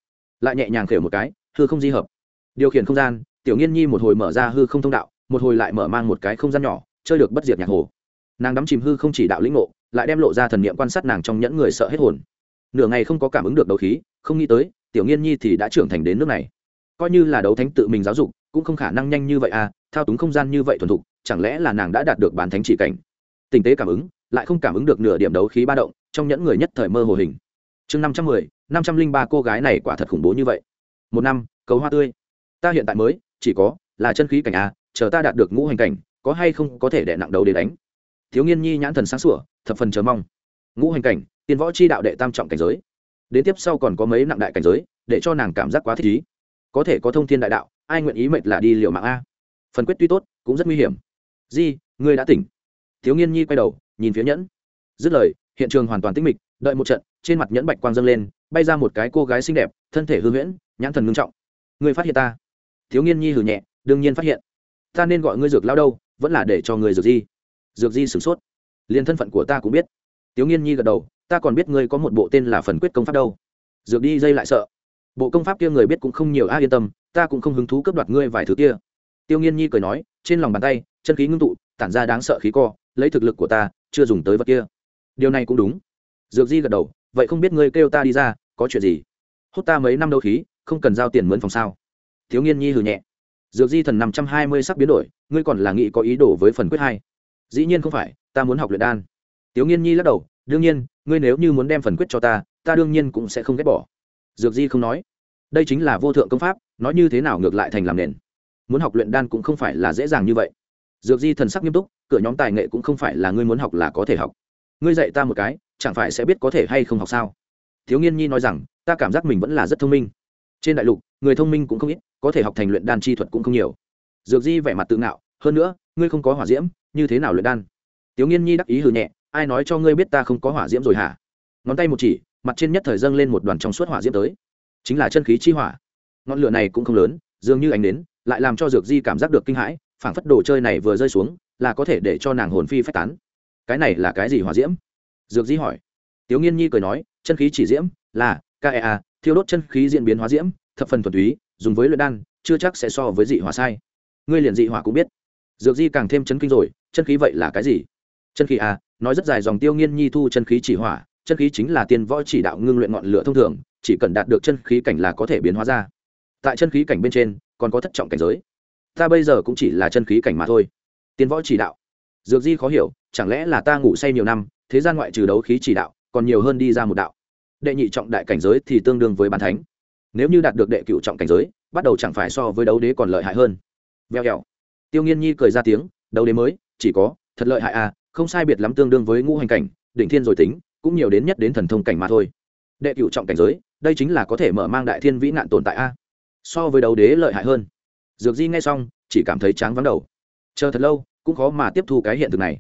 Lại nhẹ nhàng khều một cái, hư không di hợp. Điều khiển không gian, tiểu nghiên nhi một hồi mở ra hư không thông đạo, một hồi lại mở mang một cái không gian nhỏ, chơi được bất diệt nhạc hồ. Nàng đắm chìm hư không chỉ đạo lĩnh ngộ, lại đem lộ ra thần niệm quan sát nàng trong nhẫn người sợ hết hồn. Nửa ngày không có cảm ứng được đấu khí, không nghĩ tới tiểu nghiên nhi thì đã trưởng thành đến nước này. Coi như là đấu thánh tự mình giáo dục, cũng không khả năng nhanh như vậy à thao túng không gian như vậy thuần thục, chẳng lẽ là nàng đã đạt được bán thánh chỉ cảnh? Tình tế cảm ứng, lại không cảm ứng được nửa điểm đấu khí ba động, trong nhẫn người nhất thời mơ hồ hình. Chương năm trăm mười, năm trăm linh ba cô gái này quả thật khủng bố như vậy. Một năm, cầu hoa tươi. Ta hiện tại mới, chỉ có, là chân khí cảnh à chờ ta đạt được ngũ hành cảnh, có hay không có thể đè nặng đầu để đánh? Thiếu nghiên nhi nhãn thần sáng sủa, thập phần chờ mong. Ngũ hành cảnh, tiên võ chi đạo đệ tam trọng cảnh giới đến tiếp sau còn có mấy nặng đại cảnh giới, để cho nàng cảm giác quá thích ý. Có thể có thông thiên đại đạo, ai nguyện ý mệnh là đi liều mạng a. Phần quyết tuy tốt, cũng rất nguy hiểm. Di, ngươi đã tỉnh. Thiếu nghiên nhi quay đầu, nhìn phía nhẫn. Dứt lời, hiện trường hoàn toàn tĩnh mịch, đợi một trận, trên mặt nhẫn bạch quang dâng lên, bay ra một cái cô gái xinh đẹp, thân thể hư huyễn, nhãn thần ngưng trọng. Ngươi phát hiện ta? Thiếu nghiên nhi hử nhẹ, đương nhiên phát hiện. Ta nên gọi ngươi dược lao đâu, vẫn là để cho người dược di. Dược di sửng sốt. Liền thân phận của ta cũng biết. Thiếu nghiên nhi gật đầu ta còn biết ngươi có một bộ tên là phần quyết công pháp đâu. Dược đi dây lại sợ. Bộ công pháp kia người biết cũng không nhiều a yên tâm, ta cũng không hứng thú cướp đoạt ngươi vài thứ kia. Tiêu nghiên nhi cười nói, trên lòng bàn tay, chân khí ngưng tụ, tản ra đáng sợ khí co, lấy thực lực của ta, chưa dùng tới vật kia. Điều này cũng đúng. Dược di gật đầu, vậy không biết ngươi kêu ta đi ra, có chuyện gì? Hốt ta mấy năm đâu khí, không cần giao tiền mướn phòng sao? Thiếu nghiên nhi hừ nhẹ. Dược di thần năm trăm hai mươi sắp biến đổi, ngươi còn là nghĩ có ý đồ với phần quyết hai? Dĩ nhiên không phải, ta muốn học luyện đan. Thiếu nghiên nhi lắc đầu đương nhiên, ngươi nếu như muốn đem phần quyết cho ta ta đương nhiên cũng sẽ không ghét bỏ. Dược di không nói. Đây chính là vô thượng công pháp, nói như thế nào ngược lại thành làm nền. Muốn học luyện đan cũng không phải là dễ dàng như vậy. Dược di thần sắc nghiêm túc, cửa nhóm tài nghệ cũng không phải là ngươi muốn học là có thể học. Ngươi dạy ta một cái, chẳng phải sẽ biết có thể hay không học sao? Thiếu niên nhi nói rằng, ta cảm giác mình vẫn là rất thông minh. Trên đại lục, người thông minh cũng không ít, có thể học thành luyện đan chi thuật cũng không nhiều. Dược di vẻ mặt tự ngạo, hơn nữa, ngươi không có hỏa diễm, như thế nào luyện đan? Thiếu niên nhi đắc ý hừ nhẹ ai nói cho ngươi biết ta không có hỏa diễm rồi hả? Ngón tay một chỉ, mặt trên nhất thời dâng lên một đoàn trong suốt hỏa diễm tới. Chính là chân khí chi hỏa. Ngọn lửa này cũng không lớn, dường như ánh đến lại làm cho dược di cảm giác được kinh hãi, phảng phất đồ chơi này vừa rơi xuống, là có thể để cho nàng hồn phi phách tán. Cái này là cái gì hỏa diễm? Dược di hỏi. Tiếu nghiên nhi cười nói, chân khí chỉ diễm, là kea thiêu đốt chân khí diễn biến hóa diễm, thập phần thuần túy, dùng với luyện đan, chưa chắc sẽ so với dị hỏa sai. Ngươi liền dị hỏa cũng biết. Dược di càng thêm chấn kinh rồi, chân khí vậy là cái gì? Chân khí à nói rất dài dòng tiêu nghiên nhi thu chân khí chỉ hỏa, chân khí chính là tiên võ chỉ đạo ngưng luyện ngọn lửa thông thường, chỉ cần đạt được chân khí cảnh là có thể biến hóa ra. Tại chân khí cảnh bên trên, còn có thất trọng cảnh giới. Ta bây giờ cũng chỉ là chân khí cảnh mà thôi. Tiên võ chỉ đạo. Dược di khó hiểu, chẳng lẽ là ta ngủ say nhiều năm, thế gian ngoại trừ đấu khí chỉ đạo, còn nhiều hơn đi ra một đạo. Đệ nhị trọng đại cảnh giới thì tương đương với bàn thánh. Nếu như đạt được đệ cựu trọng cảnh giới, bắt đầu chẳng phải so với đấu đế còn lợi hại hơn. Veo hẹo tiêu nghiên nhi cười ra tiếng, đấu đế mới, chỉ có, thật lợi hại à không sai biệt lắm tương đương với ngũ hành cảnh, đỉnh thiên rồi tính, cũng nhiều đến nhất đến thần thông cảnh mà thôi. Đệ cựu trọng cảnh giới, đây chính là có thể mở mang đại thiên vĩ nạn tồn tại a. So với đấu đế lợi hại hơn. Dược di nghe xong, chỉ cảm thấy tráng vắng đầu. Chờ thật lâu, cũng khó mà tiếp thu cái hiện thực này.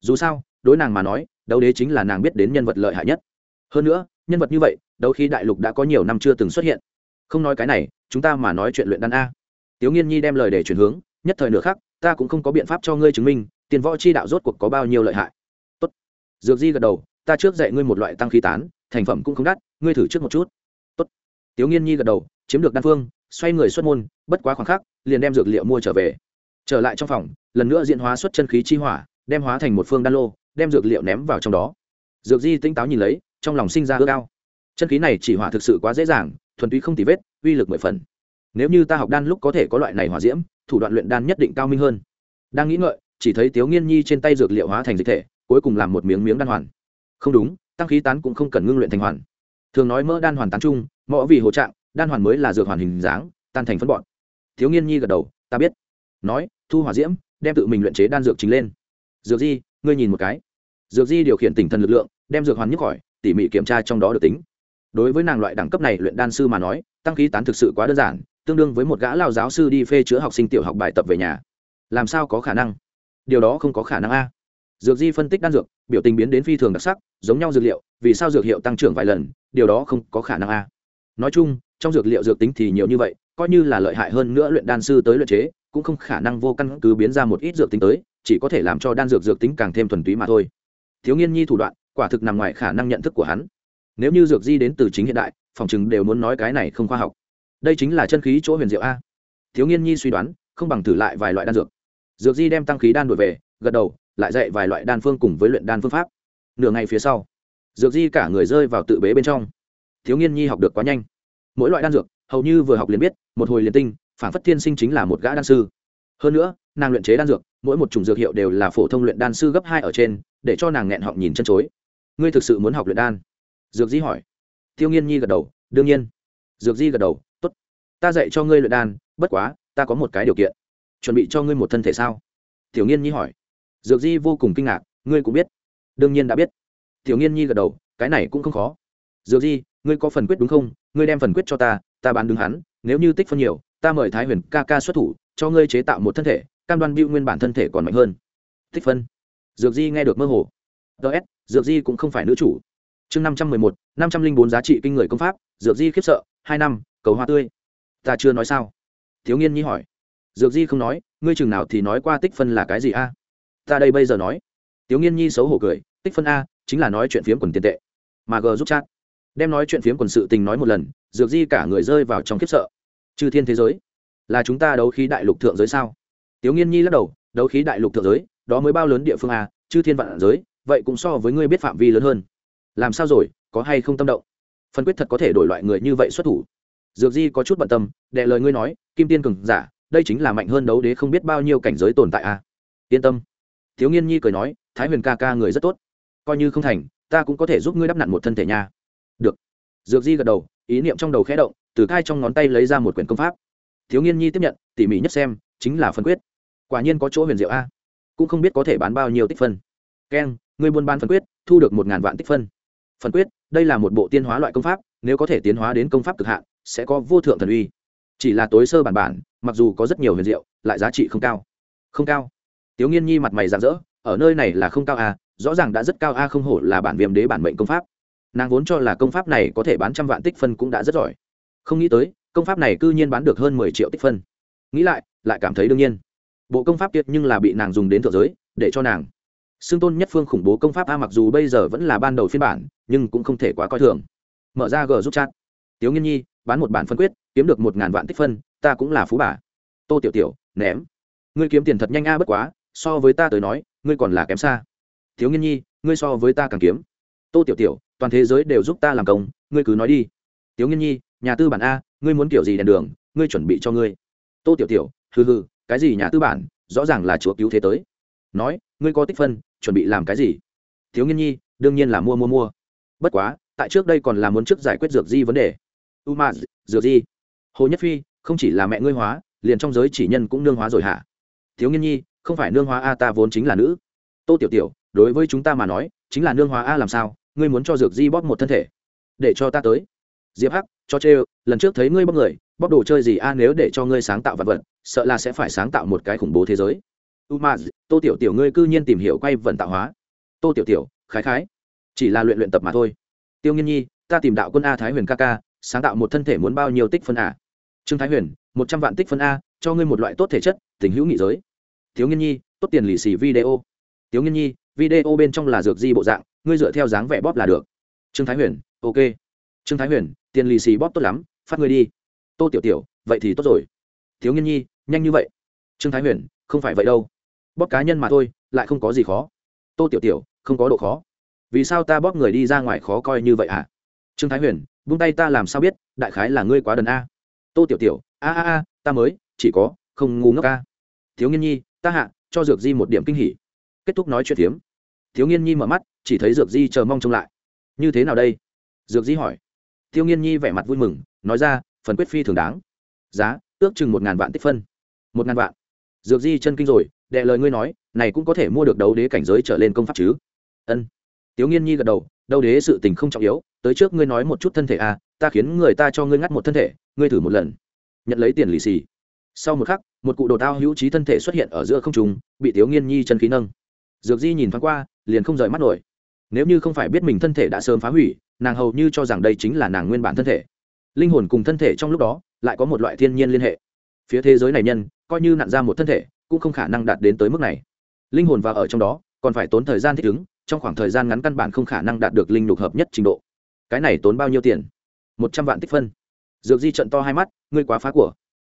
Dù sao, đối nàng mà nói, đấu đế chính là nàng biết đến nhân vật lợi hại nhất. Hơn nữa, nhân vật như vậy, đấu khi đại lục đã có nhiều năm chưa từng xuất hiện. Không nói cái này, chúng ta mà nói chuyện luyện đan a. Tiếu nghiên nhi đem lời để chuyển hướng, nhất thời nửa khác ta cũng không có biện pháp cho ngươi chứng minh tiền võ chi đạo rốt cuộc có bao nhiêu lợi hại? Tốt. Dược di gật đầu, ta trước dạy ngươi một loại tăng khí tán, thành phẩm cũng không đắt, ngươi thử trước một chút. Tốt. Tiếu nghiên nhi gật đầu, chiếm được đan phương, xoay người xuất môn, bất quá khoảng khắc, liền đem dược liệu mua trở về. Trở lại trong phòng, lần nữa diễn hóa xuất chân khí chi hỏa, đem hóa thành một phương đan lô, đem dược liệu ném vào trong đó. Dược di tinh táo nhìn lấy, trong lòng sinh ra ước ao. Chân khí này chỉ hỏa thực sự quá dễ dàng, thuần túy không tì vết, uy lực mười phần. Nếu như ta học đan lúc có thể có loại này hỏa diễm, thủ đoạn luyện đan nhất định cao minh hơn. Đang nghĩ ngợi chỉ thấy tiếu nghiên nhi trên tay dược liệu hóa thành dịch thể, cuối cùng làm một miếng miếng đan hoàn. Không đúng, tăng khí tán cũng không cần ngưng luyện thành hoàn. Thường nói mỡ đan hoàn tán chung mõ vì hồ trạng, đan hoàn mới là dược hoàn hình dáng, tan thành phân bọn thiếu nghiên nhi gật đầu, ta biết. Nói, thu hỏa diễm, đem tự mình luyện chế đan dược chính lên. Dược di, ngươi nhìn một cái. Dược di điều khiển tinh thần lực lượng, đem dược hoàn nhức khỏi, tỉ mỉ kiểm tra trong đó được tính. Đối với nàng loại đẳng cấp này luyện đan sư mà nói, tăng khí tán thực sự quá đơn giản, tương đương với một gã lao giáo sư đi phê chữa học sinh tiểu học bài tập về nhà. Làm sao có khả năng? Điều đó không có khả năng a. Dược di phân tích đan dược, biểu tình biến đến phi thường đặc sắc, giống nhau dược liệu, vì sao dược hiệu tăng trưởng vài lần, điều đó không có khả năng a. Nói chung, trong dược liệu dược tính thì nhiều như vậy, coi như là lợi hại hơn nữa luyện đan sư tới luyện chế, cũng không khả năng vô căn cứ biến ra một ít dược tính tới, chỉ có thể làm cho đan dược dược tính càng thêm thuần túy mà thôi. Thiếu nghiên nhi thủ đoạn, quả thực nằm ngoài khả năng nhận thức của hắn. Nếu như dược di đến từ chính hiện đại, phòng chừng đều muốn nói cái này không khoa học. Đây chính là chân khí chỗ huyền diệu a. Thiếu nghiên nhi suy đoán, không bằng thử lại vài loại đan dược dược di đem tăng khí đan đổi về, gật đầu, lại dạy vài loại đan phương cùng với luyện đan phương pháp. Nửa ngày phía sau, dược di cả người rơi vào tự bế bên trong. Thiếu nghiên nhi học được quá nhanh. Mỗi loại đan dược, hầu như vừa học liền biết, một hồi liền tinh, phản phất thiên sinh chính là một gã đan sư. Hơn nữa, nàng luyện chế đan dược, mỗi một chủng dược hiệu đều là phổ thông luyện đan sư gấp hai ở trên, để cho nàng nghẹn họng nhìn chân chối. Ngươi thực sự muốn học luyện đan? Dược di hỏi. Tiêu nghiên nhi gật đầu, đương nhiên. Dược di gật đầu t ố t ta dạy cho ngươi luyện đan, bất quá, ta có một cái điều kiện chuẩn bị cho ngươi một thân thể sao? Tiểu nghiên nhi hỏi. Dược di vô cùng kinh ngạc, ngươi cũng biết. Đương nhiên đã biết. Tiểu nghiên nhi gật đầu, cái này cũng không khó. Dược di, ngươi có phần quyết đúng không? Ngươi đem phần quyết cho ta ta bán đứng hắn, nếu như tích phân nhiều, ta mời thái huyền ca ca xuất thủ, cho ngươi chế tạo một thân thể, cam đoan bưu nguyên bản thân thể còn mạnh hơn. Tích phân. Dược di nghe được mơ hồ. Ts dược di cũng không phải nữ chủ. Chương năm trăm mười một, năm trăm linh bốn giá trị kinh người công pháp, dược di khiếp sợ, hai năm, cầu hoa tươi. Ta chưa nói sao? Thiếu nghiên nhi hỏi dược di không nói, ngươi chừng nào thì nói qua tích phân là cái gì a? Ta đây bây giờ nói. Tiếu nghiên nhi xấu hổ cười, tích phân a, chính là nói chuyện phiếm quần tiền tệ. Mà g giúp chat. Đem nói chuyện phiếm quần sự tình nói một lần, dược di cả người rơi vào trong khiếp sợ. Chư thiên thế giới, là chúng ta đấu khí đại lục thượng giới sao? Tiếu nghiên nhi lắc đầu, đấu khí đại lục thượng giới, đó mới bao lớn địa phương a, chư thiên vạn giới, vậy cũng so với ngươi biết phạm vi lớn hơn. Làm sao rồi, có hay không tâm động? Phân quyết thật có thể đổi loại người như vậy xuất thủ. Dược di có chút bận tâm, đệ lời ngươi nói, kim tiên cường giả đây chính là mạnh hơn đấu đế không biết bao nhiêu cảnh giới tồn tại a yên tâm. Thiếu nghiên nhi cười nói, thái huyền ca ca người rất tốt. Coi như không thành, ta cũng có thể giúp ngươi đắp nặn một thân thể nha. Được. Dược di gật đầu, ý niệm trong đầu khẽ động, từ cai trong ngón tay lấy ra một quyển công pháp. Thiếu nghiên nhi tiếp nhận, tỉ mỉ nhất xem, chính là phân quyết. Quả nhiên có chỗ huyền diệu a. Cũng không biết có thể bán bao nhiêu tích phân. Keng ngươi buôn bán phân quyết, thu được một ngàn vạn tích phân. Phân quyết, đây là một bộ tiên hóa loại công pháp, nếu có thể tiến hóa đến công pháp cực hạn, sẽ có vô thượng thần uy chỉ là tối sơ bản bản, mặc dù có rất nhiều huyền diệu, lại giá trị không cao. Không cao. Tiếu nghiên nhi mặt mày rạng rỡ, ở nơi này là không cao a rõ ràng đã rất cao a không hổ là bản viêm đế bản mệnh công pháp. Nàng vốn cho là công pháp này có thể bán trăm vạn tích phân cũng đã rất giỏi. Không nghĩ tới, công pháp này c ư nhiên bán được hơn mười triệu tích phân. Nghĩ lại lại cảm thấy đương nhiên. Bộ công pháp kiệt nhưng là bị nàng dùng đến thượng giới, để cho nàng. Xưng tôn nhất phương khủng bố công pháp a mặc dù bây giờ vẫn là ban đầu phiên bản, nhưng cũng không thể quá coi thường. Mở ra g giúp chat. Tiếu nghiên nhi, bán một bản phân quyết kiếm được một ngàn vạn tích phân, ta cũng là phú bà. Tô tiểu tiểu, ném. Ngươi kiếm tiền thật nhanh a, bất quá, so với ta tới nói, ngươi còn là kém xa. Thiếu nghiên nhi, ngươi so với ta càng kiếm. Tô tiểu tiểu, toàn thế giới đều giúp ta làm công, ngươi cứ nói đi. Thiếu nghiên nhi, nhà tư bản a, ngươi muốn kiểu gì đèn đường, ngươi chuẩn bị cho ngươi. Tô tiểu tiểu, hừ hừ, cái gì nhà tư bản, rõ ràng là chúa cứu thế tới. Nói, ngươi có tích phân, chuẩn bị làm cái gì? Thiếu nghiên nhi, đương nhiên là mua mua mua. Bất quá, tại trước đây còn là muốn trước giải quyết dược di vấn đề. U ma dược di hồ nhất phi, không chỉ là mẹ ngươi hóa, liền trong giới chỉ nhân cũng nương hóa rồi hả? Thiếu nghiên nhi, không phải nương hóa a ta vốn chính là nữ. Tô tiểu tiểu, đối với chúng ta mà nói, chính là nương hóa a làm sao? Ngươi muốn cho dược di bóp một thân thể, để cho ta tới. Diệp hắc, cho chê, lần trước thấy ngươi bóp người, bóp đồ chơi gì a nếu để cho ngươi sáng tạo vật vật, sợ là sẽ phải sáng tạo một cái khủng bố thế giới. U ma, tô tiểu tiểu ngươi cư nhiên tìm hiểu quay vận tạo hóa. Tô tiểu tiểu, khái khái, chỉ là luyện luyện tập mà thôi. Tiêu nghiên nhi, ta tìm đạo quân a thái huyền ca ca, sáng tạo một thân thể muốn bao nhiêu tích phân à? Trương thái huyền, một trăm vạn tích phân a, cho ngươi một loại tốt thể chất, tình hữu nghị giới. Thiếu nghiên nhi, tốt tiền lì xì video. Thiếu nghiên nhi, video bên trong là dược di bộ dạng, ngươi dựa theo dáng vẻ bóp là được. Trương thái huyền, ok. Trương thái huyền, tiền lì xì bóp tốt lắm, phát ngươi đi. Tô tiểu tiểu, vậy thì tốt rồi. Thiếu nghiên nhi, nhanh như vậy. Trương thái huyền, không phải vậy đâu. Bóp cá nhân mà thôi, lại không có gì khó. Tô tiểu tiểu, không có độ khó. Vì sao ta bóp người đi ra ngoài khó coi như vậy hả? À? trương thái huyền, buông tay ta làm sao biết, đại khái là ngươi quá đần a tô tiểu tiểu, a a a, ta mới, chỉ có, không ngu ngốc a. Thiếu nghiên nhi, ta hạ, cho dược di một điểm kinh hỉ. Kết thúc nói chuyện phiếm. Thiếu nghiên nhi mở mắt, chỉ thấy dược di chờ mong trông lại. Như thế nào đây? Dược di hỏi. Thiếu nghiên nhi vẻ mặt vui mừng, nói ra, phần quyết phi thường đáng. Giá, ước chừng một ngàn vạn tích phân. Một ngàn vạn. Dược di chân kinh rồi, đệ lời ngươi nói, này cũng có thể mua được đấu đế cảnh giới trở lên công pháp chứ? Ân. Thiếu nghiên nhi gật đầu đâu đế sự tình không trọng yếu, tới trước ngươi nói một chút thân thể à ta khiến người ta cho ngươi ngắt một thân thể, ngươi thử một lần. Nhận lấy tiền lì xì. Sau một khắc, một cụ đồ tao hữu trí thân thể xuất hiện ở giữa không trùng bị tiếu nghiên nhi chân khí nâng. Dược di nhìn thoáng qua, liền không rời mắt nổi. Nếu như không phải biết mình thân thể đã sớm phá hủy, nàng hầu như cho rằng đây chính là nàng nguyên bản thân thể. Linh hồn cùng thân thể trong lúc đó, lại có một loại thiên nhiên liên hệ. Phía thế giới này nhân, coi như nặn ra một thân thể, cũng không khả năng đạt đến tới mức này. Linh hồn và ở trong đó, còn phải tốn thời gian thích ứng trong khoảng thời gian ngắn căn bản không khả năng đạt được linh lục hợp nhất trình độ. Cái này tốn bao nhiêu tiền? Một trăm vạn tích phân. Dược di trận to hai mắt, ngươi quá phá của.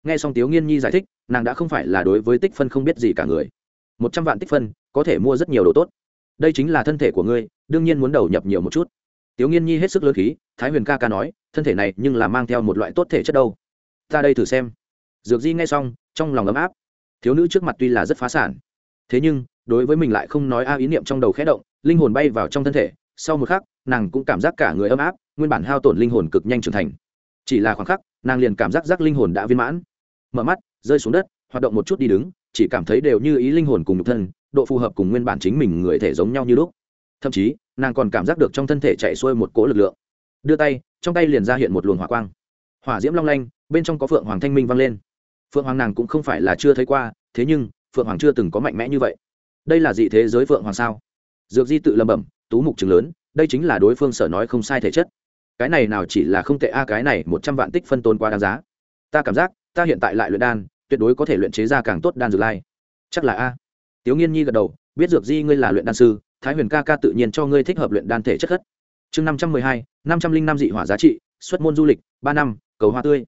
Nghe xong tiếu nghiên nhi giải thích, nàng đã không phải là đối với tích phân không biết gì cả người. Một trăm vạn tích phân, có thể mua rất nhiều đồ tốt. Đây chính là thân thể của ngươi, đương nhiên muốn đầu nhập nhiều một chút. Tiếu nghiên nhi hết sức lớn khí, thái huyền ca ca nói, thân thể này nhưng là mang theo một loại tốt thể chất đâu. Ta đây thử xem. Dược di nghe xong, trong lòng ấm áp. Thiếu nữ trước mặt tuy là rất phá sản, thế nhưng, đối với mình lại không nói a ý niệm trong đầu khẽ động linh hồn bay vào trong thân thể, sau một khắc, nàng cũng cảm giác cả người ấm áp, nguyên bản hao tổn linh hồn cực nhanh trưởng thành. Chỉ là khoảng khắc, nàng liền cảm giác giác linh hồn đã viên mãn. Mở mắt, rơi xuống đất, hoạt động một chút đi đứng, chỉ cảm thấy đều như ý linh hồn cùng nhục thân, độ phù hợp cùng nguyên bản chính mình người thể giống nhau như lúc. Thậm chí, nàng còn cảm giác được trong thân thể chạy xuôi một cỗ lực lượng. Đưa tay, trong tay liền ra hiện một luồng hỏa quang. Hỏa diễm long lanh, bên trong có phượng hoàng thanh minh vang lên. Phượng hoàng nàng cũng không phải là chưa thấy qua, thế nhưng, phượng hoàng chưa từng có mạnh mẽ như vậy. Đây là dị thế giới phượng hoàng sao? Dược di tự lầm bẩm, tú mục trường lớn, đây chính là đối phương sở nói không sai thể chất. Cái này nào chỉ là không tệ a, cái này một trăm vạn tích phân tôn quá đáng giá. Ta cảm giác, ta hiện tại lại luyện đan, tuyệt đối có thể luyện chế ra càng tốt đan dược lai. Chắc là a. Tiếu nghiên nhi gật đầu, biết dược di ngươi là luyện đan sư, thái huyền ca ca tự nhiên cho ngươi thích hợp luyện đan thể chất khất. Chương năm trăm mười hai, năm trăm linh năm dị hỏa giá trị, xuất môn du lịch, ba năm, cầu hoa tươi.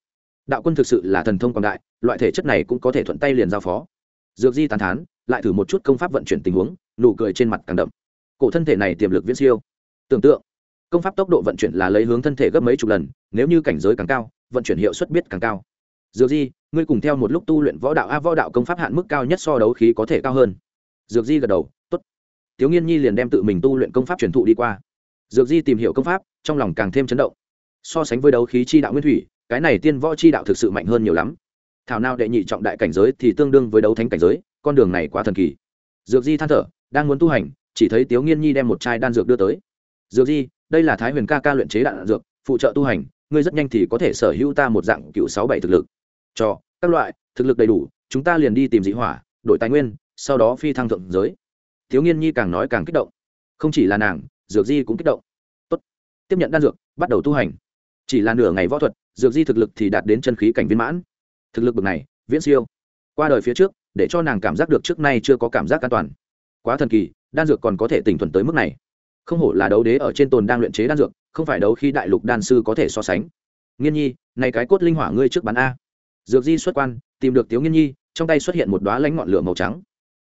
Đạo quân thực sự là thần thông quảng đại, loại thể chất này cũng có thể thuận tay liền giao phó. Dược di tàn thán, lại thử một chút công pháp vận chuyển tình huống, nụ cười trên mặt càng đậm cổ thân thể này tiềm lực viễn siêu. Tưởng tượng, công pháp tốc độ vận chuyển là lấy hướng thân thể gấp mấy chục lần, nếu như cảnh giới càng cao, vận chuyển hiệu suất biết càng cao. Dược di, ngươi cùng theo một lúc tu luyện võ đạo, a, võ đạo công pháp hạn mức cao nhất so đấu khí có thể cao hơn. Dược di gật đầu t ố t tiếu nghiên nhi liền đem tự mình tu luyện công pháp truyền thụ đi qua. Dược di tìm hiểu công pháp, trong lòng càng thêm chấn động. So sánh với đấu khí chi đạo nguyên thủy, cái này tiên võ chi đạo thực sự mạnh hơn nhiều lắm. Thảo nào đệ nhị trọng đại cảnh giới thì tương đương với đấu thánh cảnh giới, con đường này quá thần kỳ. Dược di than thở, đang muốn tu hành chỉ thấy tiếu nghiên nhi đem một chai đan dược đưa tới. Dược di đây là thái huyền ca ca luyện chế đạn dược, phụ trợ tu hành, ngươi rất nhanh thì có thể sở hữu ta một dạng cựu sáu bảy thực lực. Cho, các loại, thực lực đầy đủ, chúng ta liền đi tìm dị hỏa, đổi tài nguyên, sau đó phi thăng thượng giới. Thiếu nghiên nhi càng nói càng kích động. Không chỉ là nàng, dược di cũng kích động. Tốt. tiếp nhận đan dược, bắt đầu tu hành. Chỉ là nửa ngày võ thuật, dược di thực lực thì đạt đến chân khí cảnh viên mãn. Thực lực bậc này, viễn siêu. Qua đời phía trước, để cho nàng cảm giác được trước nay chưa có cảm giác an toàn. Quá thần kỳ đan dược còn có thể tỉnh thuần tới mức này. Không hổ là đấu đế ở trên tồn đang luyện chế đan dược, không phải đấu khi đại lục đan sư có thể so sánh. Nghiên nhi, này cái cốt linh hỏa ngươi trước bán a. Dược di xuất quan, tìm được tiếu nghiên nhi, trong tay xuất hiện một đoá lánh ngọn lửa màu trắng.